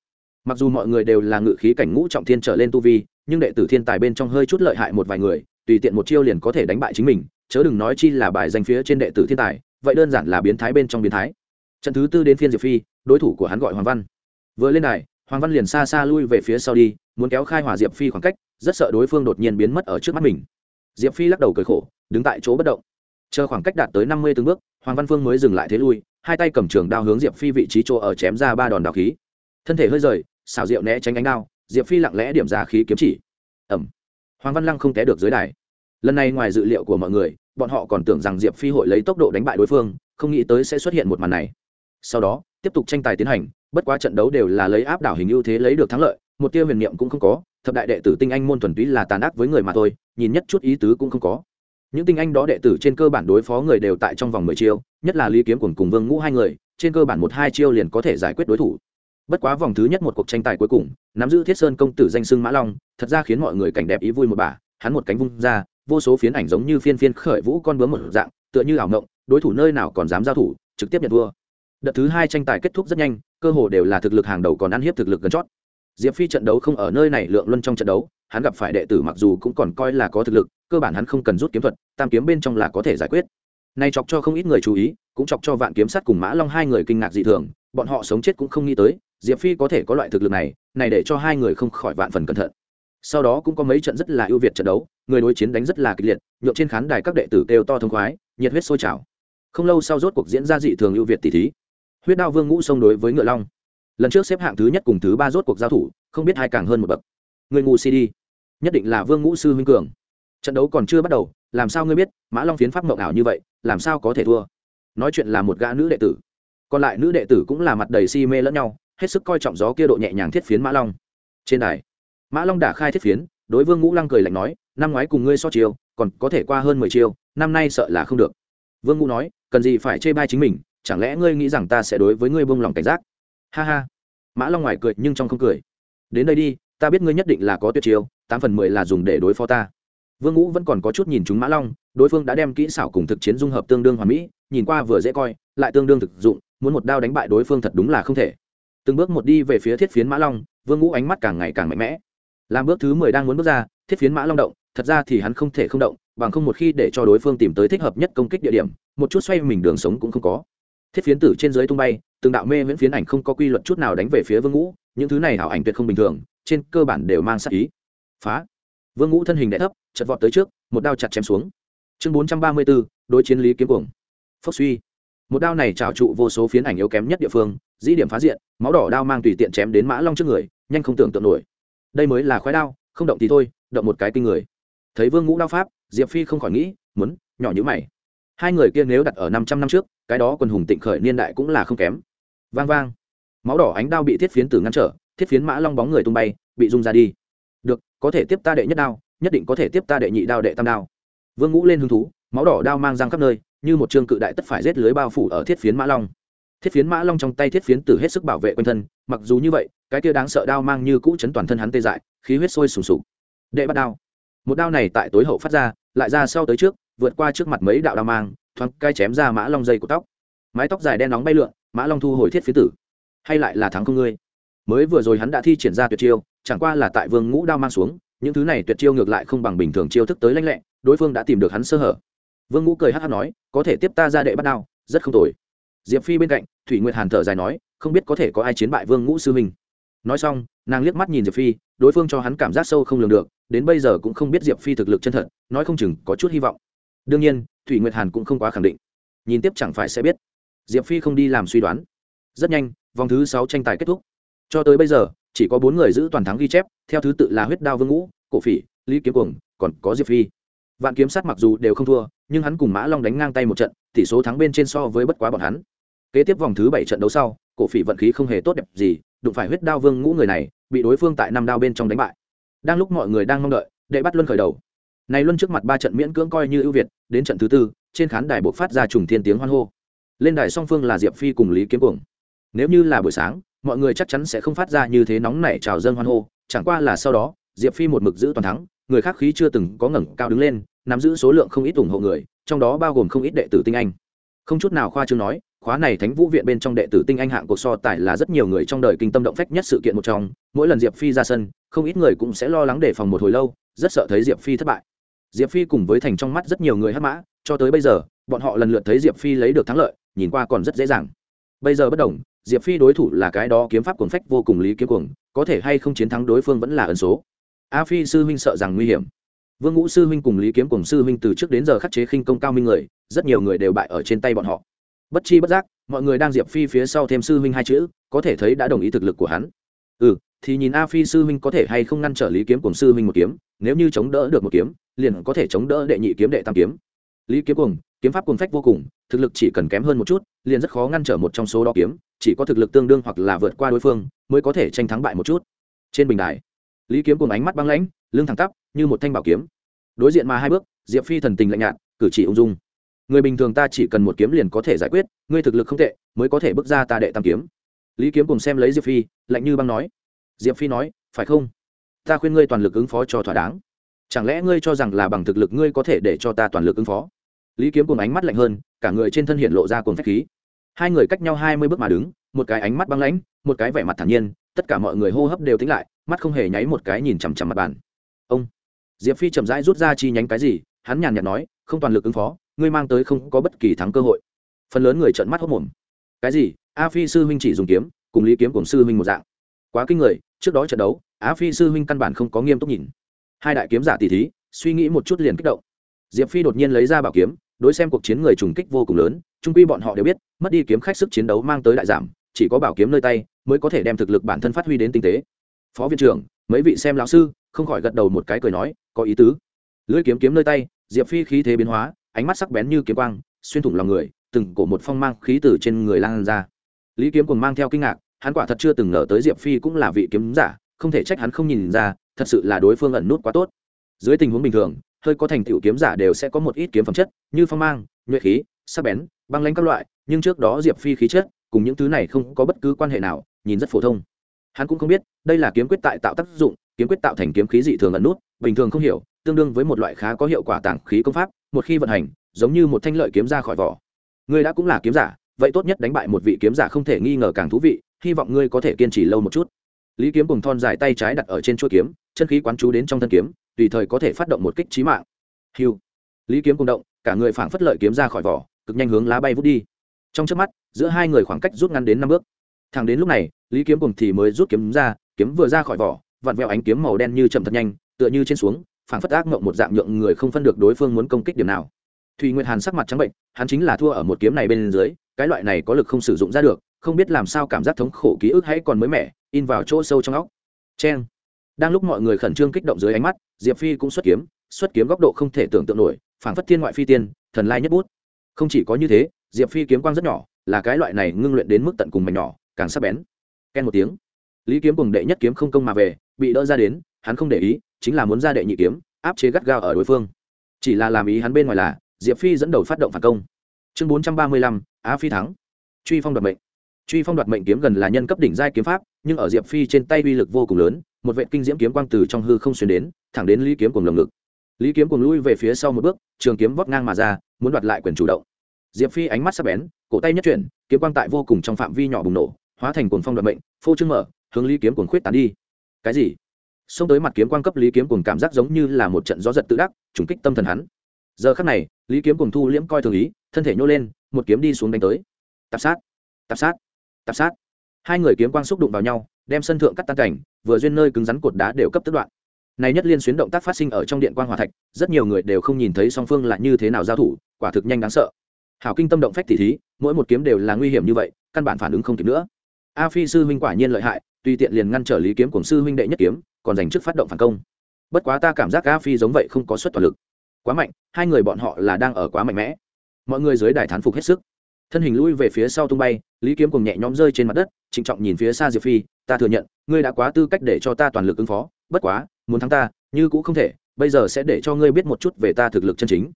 Mặc dù mọi người đều là ngự khí cảnh ngũ trọng thiên trở lên tu vi, nhưng đệ tử thiên tài bên trong hơi chút lợi hại một vài người, tùy tiện một chiêu liền có thể đánh bại chính mình, chớ đừng nói chi là bài danh phía trên đệ tử thiên tài, vậy đơn giản là biến thái bên trong biến thái. Trận thứ tư đến phiên diệp phi, đối thủ của hắn gọi hoàng văn. Vừa lên đài, hoàng văn liền xa xa lui về phía sau đi muốn kéo khai hỏa diệp phi khoảng cách, rất sợ đối phương đột nhiên biến mất ở trước mắt mình. Diệp phi lắc đầu cười khổ, đứng tại chỗ bất động. Chờ khoảng cách đạt tới năm mươi tương bước, hoàng văn phương mới dừng lại thế lui, hai tay cầm trường đao hướng diệp phi vị trí chỗ ở chém ra ba đòn đào khí. Thân thể hơi rời, xảo diệu né tránh ánh đao, diệp phi lặng lẽ điểm ra khí kiếm chỉ. Ẩm. Hoàng văn lăng không té được dưới đài. Lần này ngoài dự liệu của mọi người, bọn họ còn tưởng rằng diệp phi hội lấy tốc độ đánh bại đối phương, không nghĩ tới sẽ xuất hiện một màn này. Sau đó, tiếp tục tranh tài tiến hành, bất quá trận đấu đều là lấy áp đảo hình ưu thế lấy được thắng lợi một tia huyền niệm cũng không có, thập đại đệ tử tinh anh môn thuần túy là tàn ác với người mà thôi, nhìn nhất chút ý tứ cũng không có. Những tinh anh đó đệ tử trên cơ bản đối phó người đều tại trong vòng mười chiêu, nhất là lý kiếm cùng cùng vương ngũ hai người, trên cơ bản một hai chiêu liền có thể giải quyết đối thủ. Bất quá vòng thứ nhất một cuộc tranh tài cuối cùng, nắm giữ thiết sơn công tử danh sưng mã long, thật ra khiến mọi người cảnh đẹp ý vui một bà, hắn một cánh vung ra, vô số phiến ảnh giống như phiên phiên khởi vũ con bướm một dạng, tựa như ảo ngộng đối thủ nơi nào còn dám giao thủ, trực tiếp nhận thua. Đợt thứ hai tranh tài kết thúc rất nhanh, cơ hồ đều là thực lực hàng đầu còn ăn hiếp thực lực gần chót diệp phi trận đấu không ở nơi này, lượng luân trong trận đấu, hắn gặp phải đệ tử mặc dù cũng còn coi là có thực lực, cơ bản hắn không cần rút kiếm thuật, tam kiếm bên trong là có thể giải quyết. Này chọc cho không ít người chú ý, cũng chọc cho vạn kiếm sắt cùng mã long hai người kinh ngạc dị thường, bọn họ sống chết cũng không nghĩ tới, diệp phi có thể có loại thực lực này này để cho hai người không khỏi vạn phần cẩn thận. Sau đó cũng có mấy trận rất là ưu việt trận đấu, người đối chiến đánh rất là kịch liệt nhộn trên khán đài các đệ tử kêu to thông khoái, nhiệt huyết sôi trào. Không lâu sau rốt cuộc diễn ra dị thường ưu việt tỷ thí. Huyết đao vương ngũ sông đối với ngựa long lần trước xếp hạng thứ nhất cùng thứ ba rốt cuộc giao thủ, không biết hai càng hơn một bậc. Người ngu đi. Nhất định là vương ngũ sư huynh cường. Trận đấu còn chưa bắt đầu, làm sao ngươi biết, mã long phiến pháp mộng ảo như vậy, làm sao có thể thua? Nói chuyện là một gã nữ đệ tử. Còn lại nữ đệ tử cũng là mặt đầy si mê lẫn nhau, hết sức coi trọng gió kia độ nhẹ nhàng thiết phiến mã long. Trên đài, mã long đã khai thiết phiến, đối vương ngũ lăng cười lạnh nói, năm ngoái cùng ngươi so chiêu, còn có thể qua hơn mười chiêu, năm nay sợ là không được. Vương ngũ nói, cần gì phải chê bai chính mình, chẳng lẽ ngươi nghĩ rằng ta sẽ đối với ngươi buông lòng cảnh giác? Ha ha. Mã long ngoài cười nhưng trong không cười. Đến đây đi, ta biết ngươi nhất định là có tuyệt chiêu, tám phần mười là dùng để đối phó ta. Vương ngũ vẫn còn có chút nhìn chúng mã long, đối phương đã đem kỹ xảo cùng thực chiến dung hợp tương đương hoàn mỹ, nhìn qua vừa dễ coi, lại tương đương thực dụng, muốn một đao đánh bại đối phương thật đúng là không thể. Từng bước một đi về phía thiết phiến mã long, vương ngũ ánh mắt càng ngày càng mạnh mẽ. Làm bước thứ mười đang muốn bước ra, thiết phiến mã long động, thật ra thì hắn không thể không động, bằng không một khi để cho đối phương tìm tới thích hợp nhất công kích địa điểm, một chút xoay mình đường sống cũng không có. Thiết phiến tử trên dưới tung bay từng đạo mê miễn phiến ảnh không có quy luật chút nào đánh về phía vương ngũ, những thứ này hảo ảnh tuyệt không bình thường, trên cơ bản đều mang sát ý. Phá. Vương ngũ thân hình đ thấp chật vọt tới trước, một đao chặt chém xuống. Chương bốn trăm ba mươi b ố đối chiến lý kiếm cuồng. Phốc suy. Một đao này trào trụ vô số phiến ảnh yếu kém nhất địa phương, dĩ điểm phá diện, máu đỏ đao mang tùy tiện chém đến mã long trước người, nhanh không tưởng tượng nổi. Đây mới là khoái đao, không động thì thôi, động một cái kinh người. Thấy vương ngũ đao pháp, diệp phi không khỏi nghĩ, muốn, nhỏ như mày. Hai người kia nếu đặt ở năm trăm năm trước, cái đó quần hùng tịnh khởi niên đại cũng là không kém vang vang. Máu đỏ ánh đao bị thiết phiến tử ngăn trở, thiết phiến mã long bóng người tung bay, bị rung ra đi. Được, có thể tiếp ta đệ nhất đao, nhất định có thể tiếp ta đệ nhị đao, đệ tam đao. Vương ngũ lên hứng thú, máu đỏ đao mang răng khắp nơi, như một chương cự đại tất phải rết lưới bao phủ ở thiết phiến mã long. Thiết phiến mã long trong tay thiết phiến tử hết sức bảo vệ quanh thân, mặc dù như vậy, cái kia đáng sợ đao mang như cũ chấn toàn thân hắn tê dại, khí huyết sôi sùng sục. Đệ bắt đao. Một đao này tại tối hậu phát ra, lại ra sau tới trước, vượt qua trước mặt mấy đạo đao mang, thoáng cai chém ra mã long dây của tóc mái tóc dài đen nóng bay lượn, mã long thu hồi thiết phía tử. Hay lại là thắng không ngươi? Mới vừa rồi hắn đã thi triển ra tuyệt chiêu, chẳng qua là tại vương ngũ đao mang xuống, những thứ này tuyệt chiêu ngược lại không bằng bình thường chiêu thức tới lanh lẹ, đối phương đã tìm được hắn sơ hở. Vương ngũ cười hát hát nói, có thể tiếp ta ra đệ bắt đao, rất không tồi. Diệp phi bên cạnh, thủy nguyệt hàn thở dài nói, không biết có thể có ai chiến bại vương ngũ sư minh nói xong, nàng liếc mắt nhìn diệp phi, đối phương cho hắn cảm giác sâu không lường được, đến bây giờ cũng không biết diệp phi thực lực chân thật, nói không chừng có chút hy vọng. Đương nhiên, thủy nguyệt hàn cũng không quá khẳng định. Nhìn tiếp chẳng phải sẽ biết diệp phi không đi làm suy đoán. Rất nhanh, vòng thứ sáu tranh tài kết thúc. Cho tới bây giờ, chỉ có bốn người giữ toàn thắng ghi chép, theo thứ tự là huyết đao vương ngũ, cổ phỉ, lý kiếm cuồng, còn có diệp phi. Vạn kiếm sát mặc dù đều không thua, nhưng hắn cùng mã long đánh ngang tay một trận, tỷ số thắng bên trên so với bất quá bọn hắn. Kế tiếp vòng thứ bảy trận đấu sau, cổ phỉ vận khí không hề tốt đẹp gì, đụng phải huyết đao vương ngũ người này, bị đối phương tại năm đao bên trong đánh bại. Đang lúc mọi người đang mong đợi, đệ bắt luân khởi đầu. Này luân trước mặt ba trận miễn cưỡng coi như ưu việt, đến trận thứ tư, trên khán đài buộc phát ra trùng thiên tiếng hoan hô lên đài song phương là diệp phi cùng lý kiếm cuồng. Nếu như là buổi sáng, mọi người chắc chắn sẽ không phát ra như thế nóng nảy trào dâng hoan hô. Chẳng qua là sau đó, diệp phi một mực giữ toàn thắng, người khác khí chưa từng có ngẩng cao đứng lên, nắm giữ số lượng không ít ủng hộ người, trong đó bao gồm không ít đệ tử tinh anh. Không chút nào khoa chương nói, khóa này thánh vũ viện bên trong đệ tử tinh anh hạng cuộc so tài là rất nhiều người trong đời kinh tâm động phách nhất sự kiện một trong. Mỗi lần diệp phi ra sân, không ít người cũng sẽ lo lắng đề phòng một hồi lâu, rất sợ thấy diệp phi thất bại. Diệp phi cùng với thành trong mắt rất nhiều người hắc mã, cho tới bây giờ, bọn họ lần lượt thấy diệp phi lấy được thắng lợi nhìn qua còn rất dễ dàng. Bây giờ bất đồng, diệp phi đối thủ là cái đó kiếm pháp cuồng phách vô cùng lý kiếm cuồng, có thể hay không chiến thắng đối phương vẫn là ẩn số. A phi sư huynh sợ rằng nguy hiểm. Vương ngũ sư huynh cùng lý kiếm cuồng sư huynh từ trước đến giờ khắc chế khinh công cao minh người, rất nhiều người đều bại ở trên tay bọn họ. Bất chi bất giác, mọi người đang diệp phi phía sau thêm sư huynh hai chữ, có thể thấy đã đồng ý thực lực của hắn. Ừ thì nhìn a phi sư huynh có thể hay không ngăn trở lý kiếm cùng sư huynh một kiếm, nếu như chống đỡ được một kiếm, liền có thể chống đỡ đệ nhị kiếm đệ tam kiếm lý kiếm cùng kiếm pháp cùng phách vô cùng, thực lực chỉ cần kém hơn một chút, liền rất khó ngăn trở một trong số đó kiếm, chỉ có thực lực tương đương hoặc là vượt qua đối phương, mới có thể tranh thắng bại một chút. Trên bình đài, lý kiếm cùng ánh mắt băng lãnh, lưng thẳng tắp, như một thanh bảo kiếm. Đối diện mà hai bước, diệp phi thần tình lạnh nhạt, cử chỉ ung dung. Người bình thường ta chỉ cần một kiếm liền có thể giải quyết, ngươi thực lực không tệ, mới có thể bước ra ta đệ tam kiếm. Lý kiếm cùng xem lấy diệp phi, lạnh như băng nói. Diệp phi nói, phải không? Ta khuyên ngươi toàn lực ứng phó cho thỏa đáng chẳng lẽ ngươi cho rằng là bằng thực lực ngươi có thể để cho ta toàn lực ứng phó? Lý kiếm cùng ánh mắt lạnh hơn, cả người trên thân hiện lộ ra cùng phép khí. Hai người cách nhau hai mươi bước mà đứng, một cái ánh mắt băng lãnh, một cái vẻ mặt thản nhiên, tất cả mọi người hô hấp đều tính lại, mắt không hề nháy một cái nhìn chằm chằm mặt bàn. Ông diệp phi chậm rãi rút ra chi nhánh cái gì, hắn nhàn nhạt nói, không toàn lực ứng phó, ngươi mang tới không có bất kỳ thắng cơ hội. Phần lớn người trợn mắt hốc mồm cái gì? A phi sư huynh chỉ dùng kiếm, cùng lý kiếm cùng sư huynh một dạng. Quá kinh người, trước đó trận đấu Á phi sư huynh căn bản không có nghiêm túc nhìn hai đại kiếm giả tỷ thí, suy nghĩ một chút liền kích động. Diệp phi đột nhiên lấy ra bảo kiếm, đối xem cuộc chiến người trùng kích vô cùng lớn trung quy bọn họ đều biết, mất đi kiếm khách sức chiến đấu mang tới đại giảm, chỉ có bảo kiếm nơi tay mới có thể đem thực lực bản thân phát huy đến tinh tế. Phó viện trưởng, mấy vị xem lão sư, không khỏi gật đầu một cái cười nói, có ý tứ. Lưỡi kiếm kiếm nơi tay, diệp phi khí thế biến hóa, ánh mắt sắc bén như kiếm quang, xuyên thủng lòng người, từng cổ một phong mang khí từ trên người lan ra. Lý kiếm còn mang theo kinh ngạc, hắn quả thật chưa từng ngờ tới diệp phi cũng là vị kiếm giả, không thể trách hắn không nhìn ra thật sự là đối phương ẩn nút quá tốt. Dưới tình huống bình thường, hơi có thành tựu kiếm giả đều sẽ có một ít kiếm phẩm chất, như phong mang, nhuệ khí, sắc bén, băng lãnh các loại, nhưng trước đó diệp phi khí chất, cùng những thứ này không có bất cứ quan hệ nào, nhìn rất phổ thông. Hắn cũng không biết, đây là kiếm quyết tại tạo tác dụng, kiếm quyết tạo thành kiếm khí dị thường ẩn nút, bình thường không hiểu, tương đương với một loại khá có hiệu quả tàng khí công pháp, một khi vận hành, giống như một thanh lợi kiếm ra khỏi vỏ. Ngươi đã cũng là kiếm giả, vậy tốt nhất đánh bại một vị kiếm giả không thể nghi ngờ càng thú vị, hy vọng ngươi có thể kiên trì lâu một chút. Lý kiếm cùng thon dài tay trái đặt ở trên chuôi kiếm chân khí quán chú đến trong thân kiếm, tùy thời có thể phát động một kích trí mạng. Hiu. Lý kiếm cùng động, cả người phảng phất lợi kiếm ra khỏi vỏ, cực nhanh hướng lá bay vút đi. Trong trước mắt, giữa hai người khoảng cách rút ngắn đến năm bước. Thẳng đến lúc này, lý kiếm cùng thì mới rút kiếm ra, kiếm vừa ra khỏi vỏ, vặn vẹo ánh kiếm màu đen như chậm thật nhanh, tựa như trên xuống, phảng phất ác mộng một dạng nhượng người không phân được đối phương muốn công kích điểm nào. Thùy nguyệt hàn sắc mặt trắng bệnh, hắn chính là thua ở một kiếm này bên dưới, cái loại này có lực không sử dụng ra được, không biết làm sao cảm giác thống khổ ký ức hãy còn mới mẻ, in vào chỗ sâu trong óc. Cheng đang lúc mọi người khẩn trương kích động dưới ánh mắt, diệp phi cũng xuất kiếm xuất kiếm góc độ không thể tưởng tượng nổi, phảng phất thiên ngoại phi tiên, thần lai nhất bút. Không chỉ có như thế, diệp phi kiếm quang rất nhỏ, là cái loại này ngưng luyện đến mức tận cùng mảnh nhỏ, càng sắc bén. Ken một tiếng. Lý kiếm cùng đệ nhất kiếm không công mà về, bị đỡ ra đến, hắn không để ý, chính là muốn ra đệ nhị kiếm, áp chế gắt gao ở đối phương. Chỉ là làm ý hắn bên ngoài là, diệp phi dẫn đầu phát động phản công. Chương bốn trăm ba mươi lăm, á phi thắng. Truy phong đoạt mệnh. Truy phong đoạt mệnh kiếm gần là nhân cấp đỉnh giai kiếm pháp nhưng ở diệp phi trên tay uy lực vô cùng lớn, một vệ kinh diễm kiếm quang từ trong hư không xuyên đến, thẳng đến lý kiếm cùng lồng ngực. Lý kiếm cùng lui về phía sau một bước, trường kiếm vót ngang mà ra, muốn đoạt lại quyền chủ động. Diệp phi ánh mắt sắc bén, cổ tay nhất chuyển, kiếm quang tại vô cùng trong phạm vi nhỏ bùng nổ, hóa thành cồn phong đoạt mệnh, phô trương mở, hướng lý kiếm cuồng khuyết tán đi. Cái gì? Xông tới mặt kiếm quang cấp lý kiếm cuồng cảm giác giống như là một trận gió giật tự đắc, trùng kích tâm thần hắn. Giờ khắc này, lý kiếm cuồng thu liễm coi thường ý, thân thể nhô lên, một kiếm đi xuống đánh tới. Tạp sát tạp sát tạp sát hai người kiếm quang xúc đụng vào nhau, đem sân thượng cắt tan cảnh, vừa duyên nơi cứng rắn cột đá đều cấp tức đoạn. Này nhất liên xuyến động tác phát sinh ở trong điện quang hòa thạch, rất nhiều người đều không nhìn thấy song phương là như thế nào giao thủ, quả thực nhanh đáng sợ. Hảo kinh tâm động phách tỉ thí, mỗi một kiếm đều là nguy hiểm như vậy, căn bản phản ứng không kịp nữa. A phi sư huynh quả nhiên lợi hại, tùy tiện liền ngăn trở lý kiếm của sư huynh đệ nhất kiếm, còn dành trước phát động phản công. Bất quá ta cảm giác a phi giống vậy không có suất toàn lực. Quá mạnh, hai người bọn họ là đang ở quá mạnh mẽ. Mọi người dưới đài thán phục hết sức. Thân hình lui về phía sau tung bay, lý kiếm cùng nhẹ nhõm rơi trên mặt đất trịnh trọng nhìn phía xa diệp phi, ta thừa nhận, ngươi đã quá tư cách để cho ta toàn lực ứng phó, bất quá, muốn thắng ta, như cũng không thể, bây giờ sẽ để cho ngươi biết một chút về ta thực lực chân chính.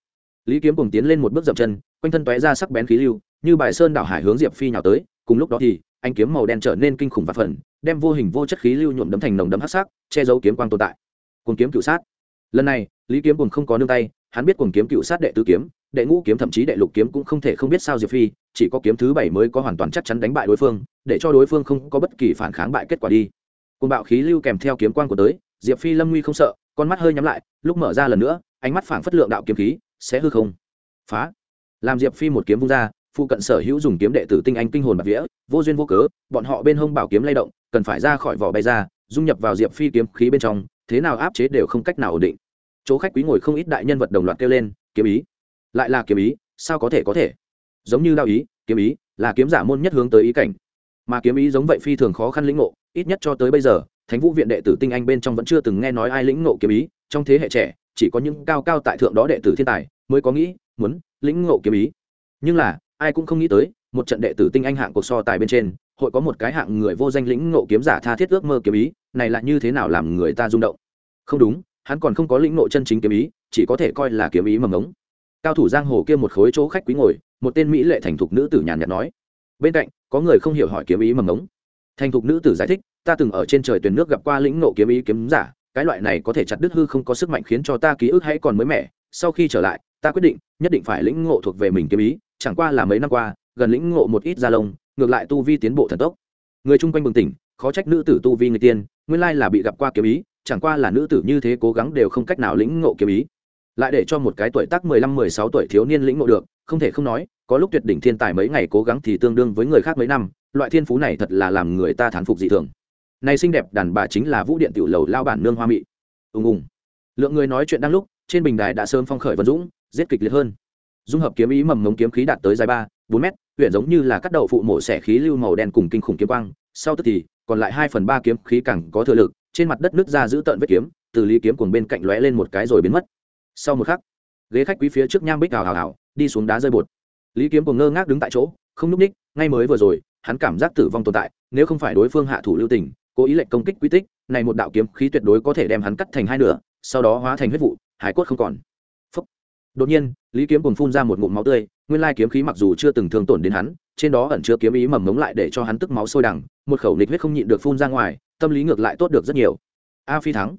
Lý kiếm cùng tiến lên một bước dậm chân, quanh thân tóe ra sắc bén khí lưu, như bài sơn đảo hải hướng diệp phi nhào tới, cùng lúc đó thì, anh kiếm màu đen trở nên kinh khủng và phần, đem vô hình vô chất khí lưu nhuộm đấm thành nồng đấm hắc sắc, che giấu kiếm quang tồn tại. Cùng kiếm cựu sát. Lần này, lý kiếm cùng không có nương tay, hắn biết cùng kiếm cựu sát đệ tứ kiếm đệ ngũ kiếm thậm chí đệ lục kiếm cũng không thể không biết sao diệp phi, chỉ có kiếm thứ bảy mới có hoàn toàn chắc chắn đánh bại đối phương, để cho đối phương không có bất kỳ phản kháng bại kết quả đi. Cùng bạo khí lưu kèm theo kiếm quan của tới, diệp phi lâm nguy không sợ, con mắt hơi nhắm lại, lúc mở ra lần nữa, ánh mắt phảng phất lượng đạo kiếm khí, sẽ hư không? Phá! Làm diệp phi một kiếm vung ra, phụ cận sở hữu dùng kiếm đệ tử tinh anh kinh hồn bạc vía, vô duyên vô cớ, bọn họ bên hông bảo kiếm lay động, cần phải ra khỏi vỏ bay ra, dung nhập vào diệp phi kiếm khí bên trong, thế nào áp chế đều không cách nào ổn định. Chỗ khách quý ngồi không ít đại nhân vật đồng loạt kêu lên, kiếm ý! Lại là kiếm ý, sao có thể có thể? Giống như đao ý, kiếm ý là kiếm giả môn nhất hướng tới ý cảnh. Mà kiếm ý giống vậy phi thường khó khăn lĩnh ngộ, ít nhất cho tới bây giờ, thánh vũ viện đệ tử tinh anh bên trong vẫn chưa từng nghe nói ai lĩnh ngộ kiếm ý. Trong thế hệ trẻ, chỉ có những cao cao tại thượng đó đệ tử thiên tài mới có nghĩ, muốn lĩnh ngộ kiếm ý. Nhưng là, ai cũng không nghĩ tới, một trận đệ tử tinh anh hạng cuộc so tài bên trên, hội có một cái hạng người vô danh lĩnh ngộ kiếm giả tha thiết ước mơ kiếm ý, này là như thế nào làm người ta rung động? Không đúng, hắn còn không có lĩnh ngộ chân chính kiếm ý, chỉ có thể coi là kiếm ý mầm ống cao thủ giang hồ kia một khối chỗ khách quý ngồi, một tên mỹ lệ thành thục nữ tử nhàn nhạt nói. Bên cạnh, có người không hiểu hỏi kiếm ý mầm ngống. Thành thục nữ tử giải thích, ta từng ở trên trời tuyển nước gặp qua lĩnh ngộ kiếm ý kiếm giả, cái loại này có thể chặt đứt hư không có sức mạnh khiến cho ta ký ức hãy còn mới mẻ. Sau khi trở lại, ta quyết định, nhất định phải lĩnh ngộ thuộc về mình kiếm ý, chẳng qua là mấy năm qua, gần lĩnh ngộ một ít gia lông, ngược lại tu vi tiến bộ thần tốc. Người chung quanh bừng tỉnh, khó trách nữ tử tu vi người tiên, nguyên lai là bị gặp qua kiếm ý, chẳng qua là nữ tử như thế cố gắng đều không cách nào lĩnh ngộ kiếm ý lại để cho một cái tuổi tác mười lăm, mười sáu tuổi thiếu niên lĩnh ngộ được, không thể không nói, có lúc tuyệt đỉnh thiên tài mấy ngày cố gắng thì tương đương với người khác mấy năm, loại thiên phú này thật là làm người ta thán phục dị thường. Này xinh đẹp, đàn bà chính là vũ điện tiểu lầu lao bản nương hoa mị. Ùng ùng. Lượng người nói chuyện đang lúc, trên bình đài đã sớm phong khởi vân dũng, giết kịch liệt hơn. Dung hợp kiếm ý mầm ngống kiếm khí đạt tới dài ba, bốn mét huyền giống như là cắt đầu phụ mổ xẻ khí lưu màu đen cùng kinh khủng kiếm quang, sau tức thì, còn lại hai phần ba kiếm khí càng có thừa lực, trên mặt đất nước ra giữ tận vết kiếm, từ lý kiếm cuồng bên cạnh lóe lên một cái rồi biến mất sau một khắc, ghế khách quý phía trước nham bích hào hào hào, đi xuống đá rơi bột. Lý kiếm cùng ngơ ngác đứng tại chỗ, không núp ních, ngay mới vừa rồi, hắn cảm giác tử vong tồn tại, nếu không phải đối phương hạ thủ lưu tình, cố ý lệnh công kích quy tích, này một đạo kiếm khí tuyệt đối có thể đem hắn cắt thành hai nửa, sau đó hóa thành huyết vụ, hải cốt không còn. Phúc. đột nhiên, lý kiếm cùng phun ra một ngụm máu tươi, nguyên lai kiếm khí mặc dù chưa từng thương tổn đến hắn, trên đó ẩn chứa kiếm ý mầm ngống lại để cho hắn tức máu sôi đằng, một khẩu nịch huyết không nhịn được phun ra ngoài, tâm lý ngược lại tốt được rất nhiều. A phi thắng.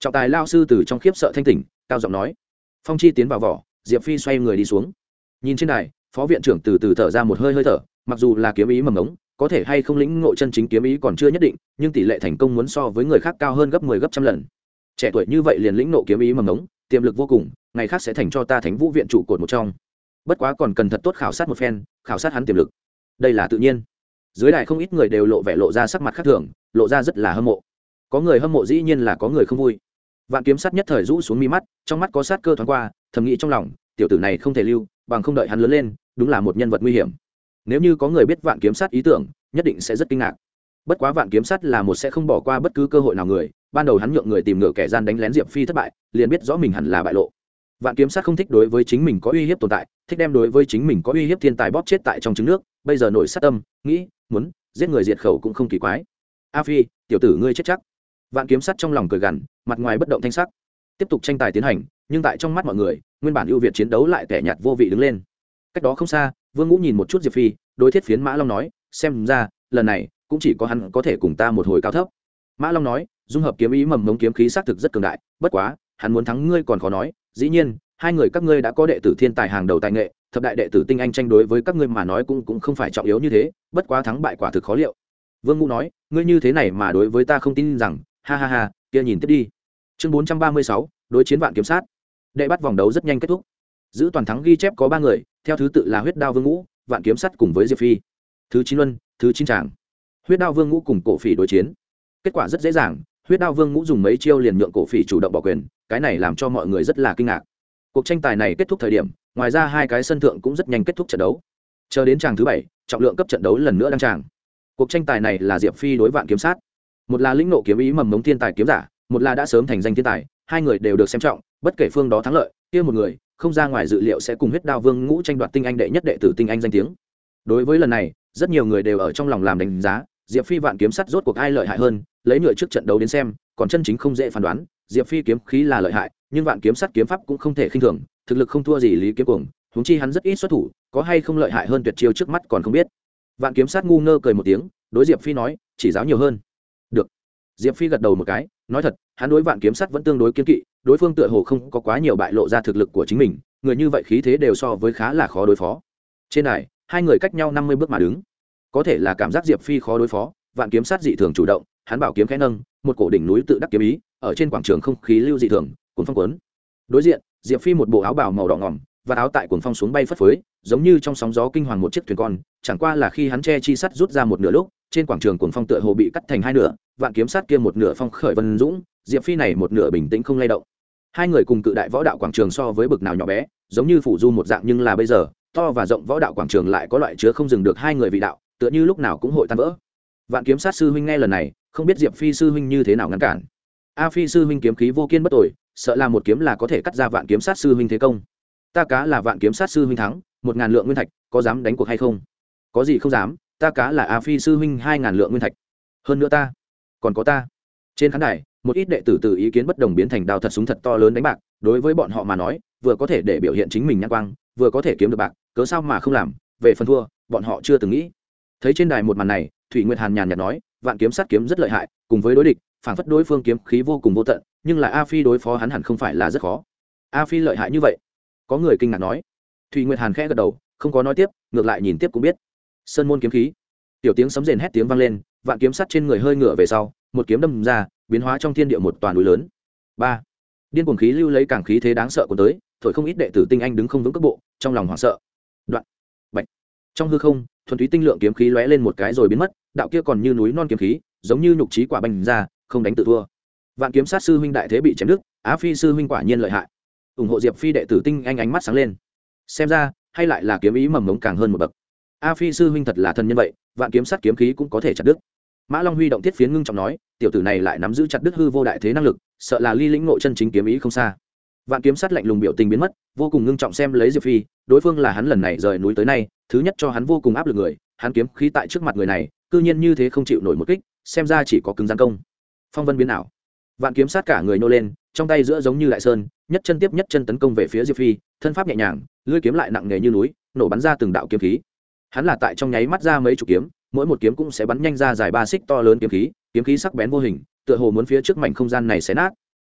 Trọng tài lao sư từ trong khiếp sợ thanh tỉnh cao giọng nói. Phong chi tiến vào vỏ, diệp phi xoay người đi xuống. Nhìn trên đài, phó viện trưởng từ từ thở ra một hơi hơi thở, mặc dù là kiếm ý mầm ống, có thể hay không lĩnh ngộ chân chính kiếm ý còn chưa nhất định, nhưng tỷ lệ thành công muốn so với người khác cao hơn gấp mười 10 gấp trăm lần. Trẻ tuổi như vậy liền lĩnh ngộ kiếm ý mầm ống, tiềm lực vô cùng, ngày khác sẽ thành cho ta thánh vũ viện trụ cột một trong. Bất quá còn cần thật tốt khảo sát một phen, khảo sát hắn tiềm lực. Đây là tự nhiên. Dưới đài không ít người đều lộ vẻ lộ ra sắc mặt khác thường, lộ ra rất là hâm mộ. Có người hâm mộ dĩ nhiên là có người không vui vạn kiếm sát nhất thời rũ xuống mi mắt, trong mắt có sát cơ thoáng qua, thầm nghĩ trong lòng, tiểu tử này không thể lưu, bằng không đợi hắn lớn lên, đúng là một nhân vật nguy hiểm. Nếu như có người biết vạn kiếm sát ý tưởng, nhất định sẽ rất kinh ngạc. Bất quá vạn kiếm sát là một sẽ không bỏ qua bất cứ cơ hội nào người, ban đầu hắn nhượng người tìm ngựa kẻ gian đánh lén diệp phi thất bại, liền biết rõ mình hẳn là bại lộ. Vạn kiếm sát không thích đối với chính mình có uy hiếp tồn tại, thích đem đối với chính mình có uy hiếp thiên tài bóp chết tại trong trứng nước, bây giờ nổi sát tâm, nghĩ, muốn giết người diệt khẩu cũng không kỳ quái. A phi, tiểu tử ngươi chết chắc vạn kiếm sắt trong lòng cười gằn, mặt ngoài bất động thanh sắc. Tiếp tục tranh tài tiến hành, nhưng tại trong mắt mọi người, nguyên bản ưu việt chiến đấu lại tẻ nhạt vô vị đứng lên. Cách đó không xa, vương ngũ nhìn một chút diệp phi, đối thiết phiến mã long nói, xem ra, lần này cũng chỉ có hắn có thể cùng ta một hồi cao thấp. Mã long nói, dung hợp kiếm ý mầm mống kiếm khí xác thực rất cường đại, bất quá, hắn muốn thắng ngươi còn khó nói. Dĩ nhiên, hai người các ngươi đã có đệ tử thiên tài hàng đầu tài nghệ, thập đại đệ tử tinh anh tranh đối với các ngươi mà nói cũng cũng không phải trọng yếu như thế, bất quá thắng bại quả thực khó liệu. Vương ngũ nói, ngươi như thế này mà đối với ta không tin rằng ha ha ha, kia nhìn tiếp đi. Chương bốn trăm ba mươi sáu, đối chiến vạn kiếm sát. Đệ bắt vòng đấu rất nhanh kết thúc. Giữ toàn thắng ghi chép có ba người, theo thứ tự là huyết đao vương ngũ, vạn kiếm sắt cùng với diệp phi. Thứ chín luân, thứ chín tràng. Huyết đao vương ngũ cùng cổ phỉ đối chiến. Kết quả rất dễ dàng, huyết đao vương ngũ dùng mấy chiêu liền nhượng cổ phỉ chủ động bỏ quyền, cái này làm cho mọi người rất là kinh ngạc. Cuộc tranh tài này kết thúc thời điểm, ngoài ra hai cái sân thượng cũng rất nhanh kết thúc trận đấu. Chờ đến tràng thứ bảy, trọng lượng cấp trận đấu lần nữa đăng tràng. Cuộc tranh tài này là diệp phi đối vạn kiếm sát một là lĩnh nộ kiếm ý mầm mống thiên tài kiếm giả, một là đã sớm thành danh thiên tài, hai người đều được xem trọng, bất kể phương đó thắng lợi, kia một người, không ra ngoài dự liệu sẽ cùng huyết đao vương ngũ tranh đoạt tinh anh đệ nhất đệ tử tinh anh danh tiếng. Đối với lần này, rất nhiều người đều ở trong lòng làm đánh giá, diệp phi vạn kiếm sắt rốt cuộc ai lợi hại hơn, lấy nhựa trước trận đấu đến xem, còn chân chính không dễ phán đoán, diệp phi kiếm khí là lợi hại, nhưng vạn kiếm sắt kiếm pháp cũng không thể khinh thường, thực lực không thua gì lý kiếm cuồng, huống chi hắn rất ít xuất thủ, có hay không lợi hại hơn tuyệt chiêu trước mắt còn không biết. Vạn kiếm sát ngu ngơ cười một tiếng, đối diệp phi nói, chỉ giáo nhiều hơn diệp phi gật đầu một cái nói thật hắn đối vạn kiếm sắt vẫn tương đối kiên kỵ đối phương tựa hồ không có quá nhiều bại lộ ra thực lực của chính mình người như vậy khí thế đều so với khá là khó đối phó trên này, hai người cách nhau năm mươi bước mà đứng có thể là cảm giác diệp phi khó đối phó vạn kiếm sát dị thường chủ động hắn bảo kiếm khẽ nâng một cổ đỉnh núi tự đắc kiếm ý ở trên quảng trường không khí lưu dị thường cuốn phong cuốn. đối diện diệp phi một bộ áo bào màu đỏ ngỏm và áo tại cuồng phong xuống bay phất phới giống như trong sóng gió kinh hoàng một chiếc thuyền con chẳng qua là khi hắn che chi sắt rút ra một nửa lúc trên quảng trường cuồng phong tựa hồ bị cắt thành hai nửa, vạn kiếm sát kia một nửa phong khởi vân dũng, diệp phi này một nửa bình tĩnh không lay động. Hai người cùng cự đại võ đạo quảng trường so với bực nào nhỏ bé, giống như phủ du một dạng nhưng là bây giờ, to và rộng võ đạo quảng trường lại có loại chứa không dừng được hai người vị đạo, tựa như lúc nào cũng hội tan vỡ. Vạn kiếm sát sư huynh nghe lần này, không biết diệp phi sư huynh như thế nào ngăn cản. A phi sư huynh kiếm khí vô kiên bất tội sợ là một kiếm là có thể cắt ra vạn kiếm sát sư huynh thế công. Ta cá là vạn kiếm sát sư huynh thắng, một ngàn lượng nguyên thạch, có dám đánh cuộc hay không? Có gì không dám? Ta cá là a phi sư huynh hai ngàn lượng nguyên thạch. Hơn nữa ta, còn có ta. Trên khán đài, một ít đệ tử từ ý kiến bất đồng biến thành đào thật súng thật to lớn đánh bạc. Đối với bọn họ mà nói, vừa có thể để biểu hiện chính mình nhãn quang, vừa có thể kiếm được bạc, cớ sao mà không làm? Về phần thua, bọn họ chưa từng nghĩ. Thấy trên đài một màn này, thủy nguyệt hàn nhàn nhạt nói, vạn kiếm sát kiếm rất lợi hại, cùng với đối địch, phản phất đối phương kiếm khí vô cùng vô tận, nhưng là a phi đối phó hắn hẳn không phải là rất khó. A phi lợi hại như vậy? Có người kinh ngạc nói. Thùy nguyệt hàn khẽ gật đầu, không có nói tiếp, ngược lại nhìn tiếp cũng biết sơn môn kiếm khí. Tiểu tiếng sấm rền hét tiếng vang lên, vạn kiếm sắt trên người hơi ngựa về sau, một kiếm đâm ra, biến hóa trong thiên địa một toàn núi lớn. Ba. Điên cuồng khí lưu lấy càng khí thế đáng sợ của tới, thổi không ít đệ tử tinh anh đứng không vững cước bộ, trong lòng hoảng sợ. Đoạn. Bạch. Trong hư không, thuần túy tinh lượng kiếm khí lóe lên một cái rồi biến mất, đạo kia còn như núi non kiếm khí, giống như nhục trí quả bành ra, không đánh tự thua. Vạn kiếm sát sư huynh đại thế bị chém đứt, á phi sư huynh quả nhiên lợi hại. Ủng hộ diệp phi đệ tử tinh anh ánh mắt sáng lên. Xem ra, hay lại là kiếm ý mầm mống càng hơn một bậc a phi sư huynh thật là thần nhân vậy, vạn kiếm sát kiếm khí cũng có thể chặt đứt. Mã long huy động thiết phiến ngưng trọng nói, tiểu tử này lại nắm giữ chặt đứt hư vô đại thế năng lực, sợ là ly lĩnh nội chân chính kiếm ý không xa. Vạn kiếm sát lạnh lùng biểu tình biến mất, vô cùng ngưng trọng xem lấy diệp phi, đối phương là hắn lần này rời núi tới nay, thứ nhất cho hắn vô cùng áp lực người, hắn kiếm khí tại trước mặt người này, cư nhiên như thế không chịu nổi một kích, xem ra chỉ có cứng gian công. Phong vân biến ảo. Vạn kiếm sát cả người nô lên, trong tay giữa giống như đại sơn, nhất chân tiếp nhất chân tấn công về phía diệp phi, thân pháp nhẹ nhàng, lưỡi kiếm lại nặng nề như núi, nổ bắn ra từng đạo kiếm khí hắn là tại trong nháy mắt ra mấy chục kiếm, mỗi một kiếm cũng sẽ bắn nhanh ra dài ba xích to lớn kiếm khí kiếm khí sắc bén vô hình, tựa hồ muốn phía trước mảnh không gian này xé nát.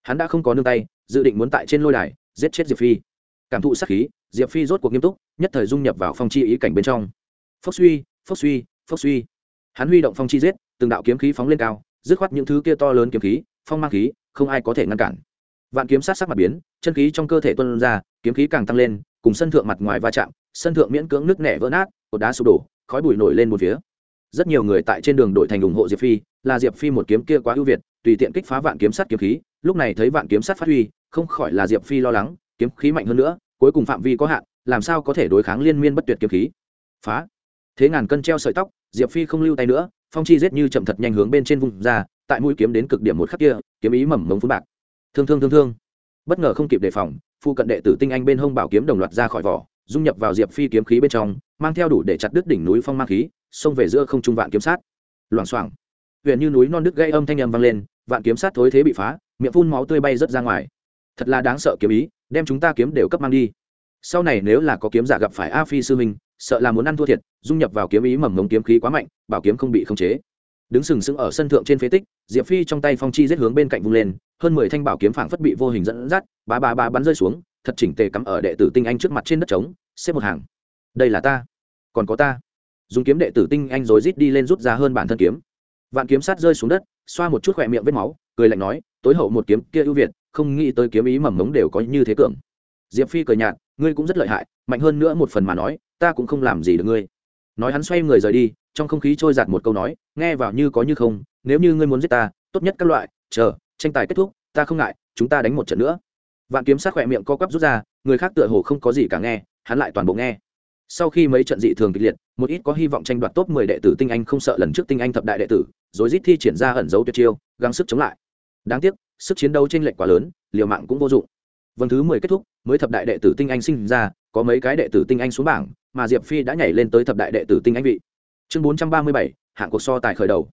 Hắn đã không có nương tay, dự định muốn tại trên lôi đài, giết chết diệp phi. Cảm thụ sắc khí, diệp phi rốt cuộc nghiêm túc, nhất thời dung nhập vào phong chi ý cảnh bên trong. Phốc suy phốc suy phốc suy. Hắn huy động phong chi giết, từng đạo kiếm khí phóng lên cao, dứt khoát những thứ kia to lớn kiếm khí, phong mang khí, không ai có thể ngăn cản. Vạn kiếm sát sắc mặt biến, chân khí trong cơ thể tuân ra, kiếm khí càng tăng lên, cùng sân thượng mặt ngoài va chạm, sân thượng miễn cưỡng nước nẻ vỡ nát cột đá sụp đổ, khói bụi nổi lên một phía. Rất nhiều người tại trên đường đội thành ủng hộ diệp phi, là diệp phi một kiếm kia quá ưu việt, tùy tiện kích phá vạn kiếm sắt kiếm khí, lúc này thấy vạn kiếm sắt phát huy, không khỏi là diệp phi lo lắng, kiếm khí mạnh hơn nữa, cuối cùng phạm vi có hạn, làm sao có thể đối kháng liên miên bất tuyệt kiếm khí. Phá. Thế ngàn cân treo sợi tóc, diệp phi không lưu tay nữa, phong chi rết như chậm thật nhanh hướng bên trên vùng ra, tại mũi kiếm đến cực điểm một khắc kia, kiếm ý mầm mống phú bạc. Thương thương thương thương. Bất ngờ không kịp đề phòng phu cận đệ tử tinh anh bên hông bảo kiếm đồng loạt ra khỏi vỏ, dung nhập vào diệp phi kiếm khí bên trong mang theo đủ để chặt đứt đỉnh núi phong mang khí, xông về giữa không trung vạn kiếm sát. Loảng xoảng. Huyện như núi non đứt gây âm thanh âm vang lên, vạn kiếm sát thối thế bị phá, miệng phun máu tươi bay rớt ra ngoài. Thật là đáng sợ kiếm ý, đem chúng ta kiếm đều cấp mang đi. Sau này nếu là có kiếm giả gặp phải a phi sư minh sợ là muốn ăn thua thiệt, dung nhập vào kiếm ý mầm ngống kiếm khí quá mạnh, bảo kiếm không bị khống chế. Đứng sừng sững ở sân thượng trên phế tích, diệp phi trong tay phong chi giết hướng bên cạnh vung lên, hơn mười thanh bảo kiếm phảng phất bị vô hình dẫn dắt, ba ba ba bắn rơi xuống, thật chỉnh tề cắm ở đệ tử tinh anh trước mặt trên đất trống, xếp một hàng đây là ta. Còn có ta. Dùng kiếm đệ tử tinh anh rồi rít đi lên rút ra hơn bản thân kiếm. Vạn kiếm sát rơi xuống đất, xoa một chút khỏe miệng vết máu, cười lạnh nói, tối hậu một kiếm kia ưu việt, không nghĩ tới kiếm ý mầm mống đều có như thế cường. Diệp phi cười nhạt, ngươi cũng rất lợi hại, mạnh hơn nữa một phần mà nói, ta cũng không làm gì được ngươi. Nói hắn xoay người rời đi, trong không khí trôi giạt một câu nói, nghe vào như có như không, nếu như ngươi muốn giết ta, tốt nhất các loại, chờ, tranh tài kết thúc, ta không ngại, chúng ta đánh một trận nữa. Vạn kiếm sát khỏe miệng co quắp rút ra, người khác tựa hồ không có gì cả nghe, hắn lại toàn bộ nghe sau khi mấy trận dị thường kịch liệt một ít có hy vọng tranh đoạt top 10 đệ tử tinh anh không sợ lần trước tinh anh thập đại đệ tử rồi rít thi triển ra ẩn dấu tuyệt chiêu gắng sức chống lại. Đáng tiếc sức chiến đấu trên lệch quá lớn liều mạng cũng vô dụng. Vòng thứ 10 kết thúc mới thập đại đệ tử tinh anh sinh ra có mấy cái đệ tử tinh anh xuống bảng mà diệp phi đã nhảy lên tới thập đại đệ tử tinh anh vị. Chương 437, hạng cuộc so tài khởi đầu.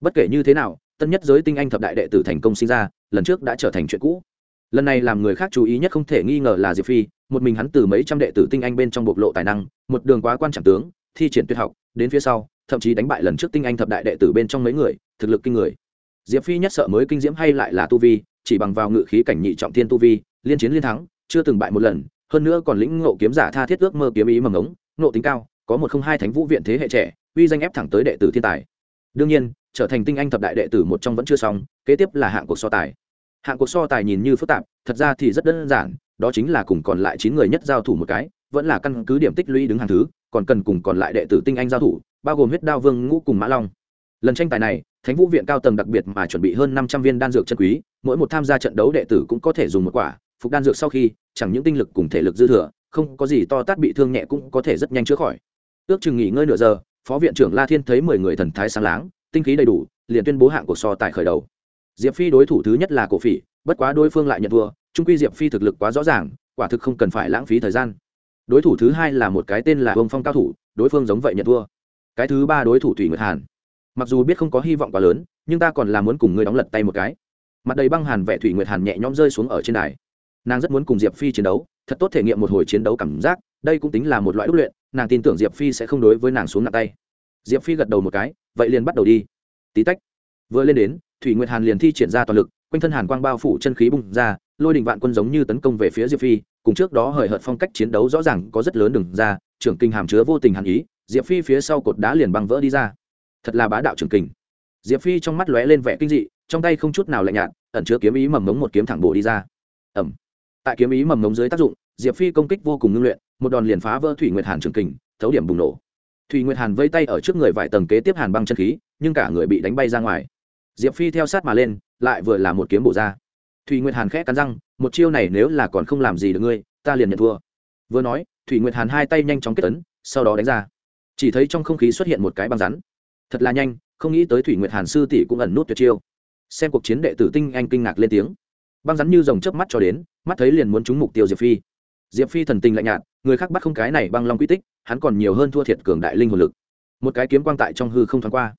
Bất kể như thế nào tân nhất giới tinh anh thập đại đệ tử thành công sinh ra lần trước đã trở thành chuyện cũ. Lần này làm người khác chú ý nhất không thể nghi ngờ là diệp phi một mình hắn từ mấy trăm đệ tử tinh anh bên trong bộc lộ tài năng, một đường quá quan trọng tướng, thi triển tuyệt học, đến phía sau, thậm chí đánh bại lần trước tinh anh thập đại đệ tử bên trong mấy người, thực lực kinh người. Diệp phi nhất sợ mới kinh diễm hay lại là tu vi, chỉ bằng vào ngự khí cảnh nhị trọng thiên tu vi, liên chiến liên thắng, chưa từng bại một lần, hơn nữa còn lĩnh ngộ kiếm giả tha thiết ước mơ kiếm ý mầm ống ngộ tính cao, có một không hai thánh vũ viện thế hệ trẻ, uy danh ép thẳng tới đệ tử thiên tài. Đương nhiên, trở thành tinh anh thập đại đệ tử một trong vẫn chưa xong, kế tiếp là hạng cuộc so tài hạng cuộc so tài nhìn như phức tạp, thật ra thì rất đơn giản, đó chính là cùng còn lại chín người nhất giao thủ một cái, vẫn là căn cứ điểm tích lũy đứng hàng thứ, còn cần cùng còn lại đệ tử tinh anh giao thủ, bao gồm huyết đao vương ngũ cùng mã long. Lần tranh tài này, thánh vũ viện cao tầng đặc biệt mà chuẩn bị hơn năm trăm viên đan dược chân quý, mỗi một tham gia trận đấu đệ tử cũng có thể dùng một quả, phục đan dược sau khi, chẳng những tinh lực cùng thể lực dư thừa, không có gì to tát bị thương nhẹ cũng có thể rất nhanh chữa khỏi. Ước chừng nghỉ ngơi nửa giờ, phó viện trưởng la thiên thấy mười người thần thái sáng láng, tinh khí đầy đủ, liền tuyên bố hạng cuộc so tài khởi đầu diệp phi đối thủ thứ nhất là cổ phỉ, bất quá đối phương lại nhận thua trung quy diệp phi thực lực quá rõ ràng, quả thực không cần phải lãng phí thời gian. Đối thủ thứ hai là một cái tên là ông phong cao thủ, đối phương giống vậy nhận thua. Cái thứ ba đối thủ thủy nguyệt hàn. Mặc dù biết không có hy vọng quá lớn, nhưng ta còn là muốn cùng ngươi đóng lật tay một cái. Mặt đầy băng hàn vẽ thủy nguyệt hàn nhẹ nhõm rơi xuống ở trên đài. Nàng rất muốn cùng diệp phi chiến đấu, thật tốt thể nghiệm một hồi chiến đấu cảm giác, đây cũng tính là một loại đúc luyện, nàng tin tưởng diệp phi sẽ không đối với nàng xuống nặng tay. Diệp phi gật đầu một cái, vậy liền bắt đầu đi. Tí tách. Vừa lên đến thủy nguyệt hàn liền thi triển ra toàn lực, quanh thân hàn quang bao phủ chân khí bung ra, lôi đình vạn quân giống như tấn công về phía diệp phi, cùng trước đó hời hợt phong cách chiến đấu rõ ràng có rất lớn đường ra, trưởng kinh hàm chứa vô tình hàn ý, diệp phi phía sau cột đá liền băng vỡ đi ra. Thật là bá đạo trưởng kình diệp phi trong mắt lóe lên vẻ kinh dị, trong tay không chút nào lạnh nhạt, ẩn chứa kiếm ý mầm mống một kiếm thẳng bổ đi ra. Ẩm tại kiếm ý mầm mống dưới tác dụng, diệp phi công kích vô cùng ngưng luyện, một đòn liền phá vỡ thủy nguyệt hàn trường kình thấu điểm bùng nổ. Thủy nguyệt hàn vây tay ở trước người vài tầng kế tiếp hàn băng chân khí, nhưng cả người bị đánh bay ra ngoài diệp phi theo sát mà lên, lại vừa là một kiếm bổ ra. Thủy nguyệt hàn khẽ cắn răng, một chiêu này nếu là còn không làm gì được ngươi, ta liền nhận thua. Vừa nói, thủy nguyệt hàn hai tay nhanh chóng kết ấn, sau đó đánh ra. Chỉ thấy trong không khí xuất hiện một cái băng rắn. Thật là nhanh, không nghĩ tới thủy nguyệt hàn sư tỷ cũng ẩn nút tuyệt chiêu. Xem cuộc chiến đệ tử tinh anh kinh ngạc lên tiếng. Băng rắn như dòng chớp mắt cho đến, mắt thấy liền muốn trúng mục tiêu diệp phi. Diệp phi thần tình lạnh nhạt, người khác bắt không cái này băng long quy tích, hắn còn nhiều hơn thua thiệt cường đại linh hồn lực. Một cái kiếm quang tại trong hư không thoáng qua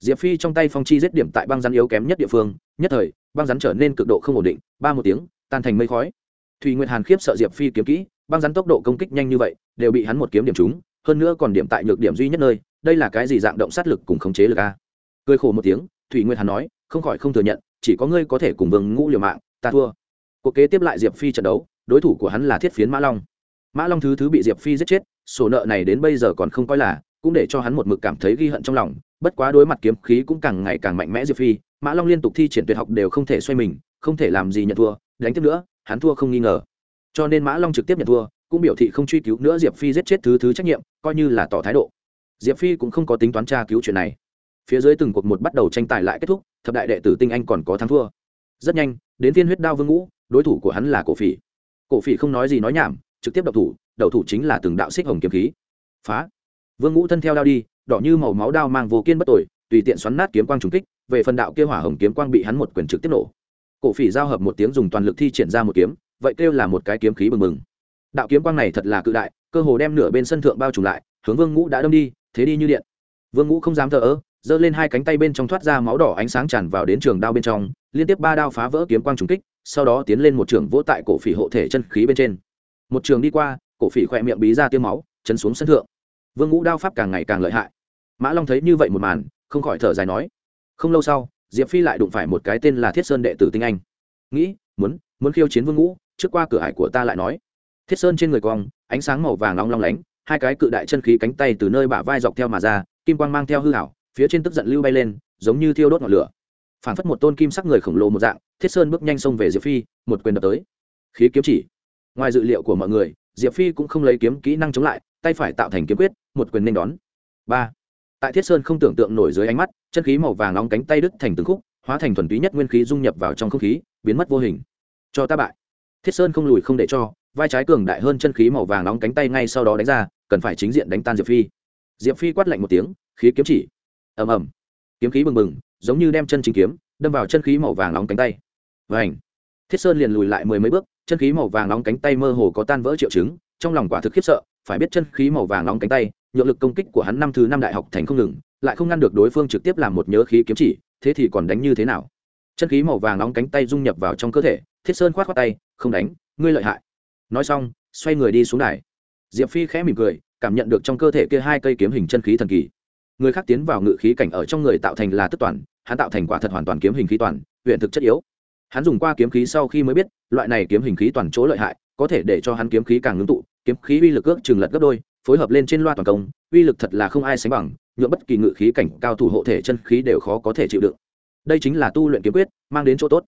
diệp phi trong tay phong chi giết điểm tại băng rắn yếu kém nhất địa phương, nhất thời, băng rắn trở nên cực độ không ổn định, ba một tiếng, tan thành mây khói. Thùy nguyệt hàn khiếp sợ diệp phi kiếm kỹ, băng rắn tốc độ công kích nhanh như vậy, đều bị hắn một kiếm điểm trúng, hơn nữa còn điểm tại nhược điểm duy nhất nơi, đây là cái gì dạng động sát lực cùng khống chế lực a? Cười khổ một tiếng, thủy nguyệt hàn nói, không khỏi không thừa nhận, chỉ có ngươi có thể cùng vương ngũ liều mạng, ta thua. Cuộc kế tiếp lại diệp phi trận đấu, đối thủ của hắn là thiết phiến mã long. Mã long thứ thứ bị diệp phi giết chết sổ nợ này đến bây giờ còn không coi là, cũng để cho hắn một mực cảm thấy ghi hận trong lòng bất quá đối mặt kiếm khí cũng càng ngày càng mạnh mẽ diệp phi, mã long liên tục thi triển tuyệt học đều không thể xoay mình, không thể làm gì nhận thua, đánh tiếp nữa, hắn thua không nghi ngờ. Cho nên mã long trực tiếp nhận thua, cũng biểu thị không truy cứu nữa diệp phi giết chết thứ thứ trách nhiệm, coi như là tỏ thái độ. Diệp phi cũng không có tính toán tra cứu chuyện này. Phía dưới từng cuộc một bắt đầu tranh tài lại kết thúc, thập đại đệ tử tinh anh còn có thắng thua. Rất nhanh, đến viên huyết đao vương ngũ, đối thủ của hắn là cổ phỉ. Cổ phỉ không nói gì nói nhảm, trực tiếp đậu thủ đậu thủ chính là từng đạo xích hồng kiếm khí. Phá. Vương ngũ thân theo đao đi đỏ như màu máu đao mang vô kiên bất tội, tùy tiện xoắn nát kiếm quang trùng kích, về phần đạo kia hỏa hồng kiếm quang bị hắn một quyền trực tiếp nổ. Cổ phỉ giao hợp một tiếng dùng toàn lực thi triển ra một kiếm, vậy kêu là một cái kiếm khí bừng bừng. Đạo kiếm quang này thật là cự đại, cơ hồ đem nửa bên sân thượng bao trùm lại, hướng vương ngũ đã đâm đi, thế đi như điện. Vương ngũ không dám thờ ơ, giơ lên hai cánh tay bên trong thoát ra máu đỏ ánh sáng tràn vào đến trường đao bên trong, liên tiếp ba đao phá vỡ kiếm quang trùng kích, sau đó tiến lên một trường vỗ tại cổ phỉ hộ thể chân khí bên trên. Một trường đi qua, cổ phỉ khỏe miệng bí ra tiêu máu, chấn xuống sân thượng. Vương ngũ đao pháp càng ngày càng lợi hại mã long thấy như vậy một màn, không khỏi thở dài nói, không lâu sau, diệp phi lại đụng phải một cái tên là thiết sơn đệ tử tinh anh. Nghĩ, muốn muốn khiêu chiến vương ngũ, trước qua cửa hải của ta lại nói. Thiết sơn trên người cong, ánh sáng màu vàng long long lánh, hai cái cự đại chân khí cánh tay từ nơi bả vai dọc theo mà ra, kim quang mang theo hư hảo phía trên tức giận lưu bay lên, giống như thiêu đốt ngọn lửa. Phản phất một tôn kim sắc người khổng lồ một dạng, thiết sơn bước nhanh xông về diệp phi, một quyền đập tới. Khí kiếm chỉ. Ngoài dự liệu của mọi người, diệp phi cũng không lấy kiếm kỹ năng chống lại, tay phải tạo thành kiếm quyết, một quyền nên đón. Ba tại thiết sơn không tưởng tượng nổi dưới ánh mắt, chân khí màu vàng nóng cánh tay đứt thành từng khúc, hóa thành thuần túy nhất nguyên khí dung nhập vào trong không khí, biến mất vô hình. Cho ta bại. Thiết sơn không lùi không để cho, vai trái cường đại hơn chân khí màu vàng nóng cánh tay ngay sau đó đánh ra, cần phải chính diện đánh tan diệp phi. Diệp phi quát lạnh một tiếng, khí kiếm chỉ. Ầm ầm. Kiếm khí bừng bừng, giống như đem chân chính kiếm, đâm vào chân khí màu vàng nóng cánh tay. Vảnh thiết sơn liền lùi lại mười mấy bước, chân khí màu vàng nóng cánh tay mơ hồ có tan vỡ triệu chứng, trong lòng quả thực khiếp sợ, phải biết chân khí màu vàng nóng cánh tay nhượng lực công kích của hắn năm thứ năm đại học thành không ngừng, lại không ngăn được đối phương trực tiếp làm một nhớ khí kiếm chỉ, thế thì còn đánh như thế nào? Chân khí màu vàng nóng cánh tay dung nhập vào trong cơ thể, thiết sơn khoát khoát tay, không đánh, ngươi lợi hại. Nói xong, xoay người đi xuống đài. Diệp phi khẽ mỉm cười, cảm nhận được trong cơ thể kia hai cây kiếm hình chân khí thần kỳ. Người khác tiến vào ngự khí cảnh ở trong người tạo thành là tức toàn, hắn tạo thành quả thật hoàn toàn kiếm hình khí toàn, huyện thực chất yếu. Hắn dùng qua kiếm khí sau khi mới biết, loại này kiếm hình khí toàn chỗ lợi hại, có thể để cho hắn kiếm khí càng ngưng tụ, kiếm khí uy lực ước chừng lật gấp đôi phối hợp lên trên loa toàn công, uy lực thật là không ai sánh bằng, nhuộm bất kỳ ngự khí cảnh cao thủ hộ thể chân khí đều khó có thể chịu đựng. Đây chính là tu luyện kiếm quyết, mang đến chỗ tốt.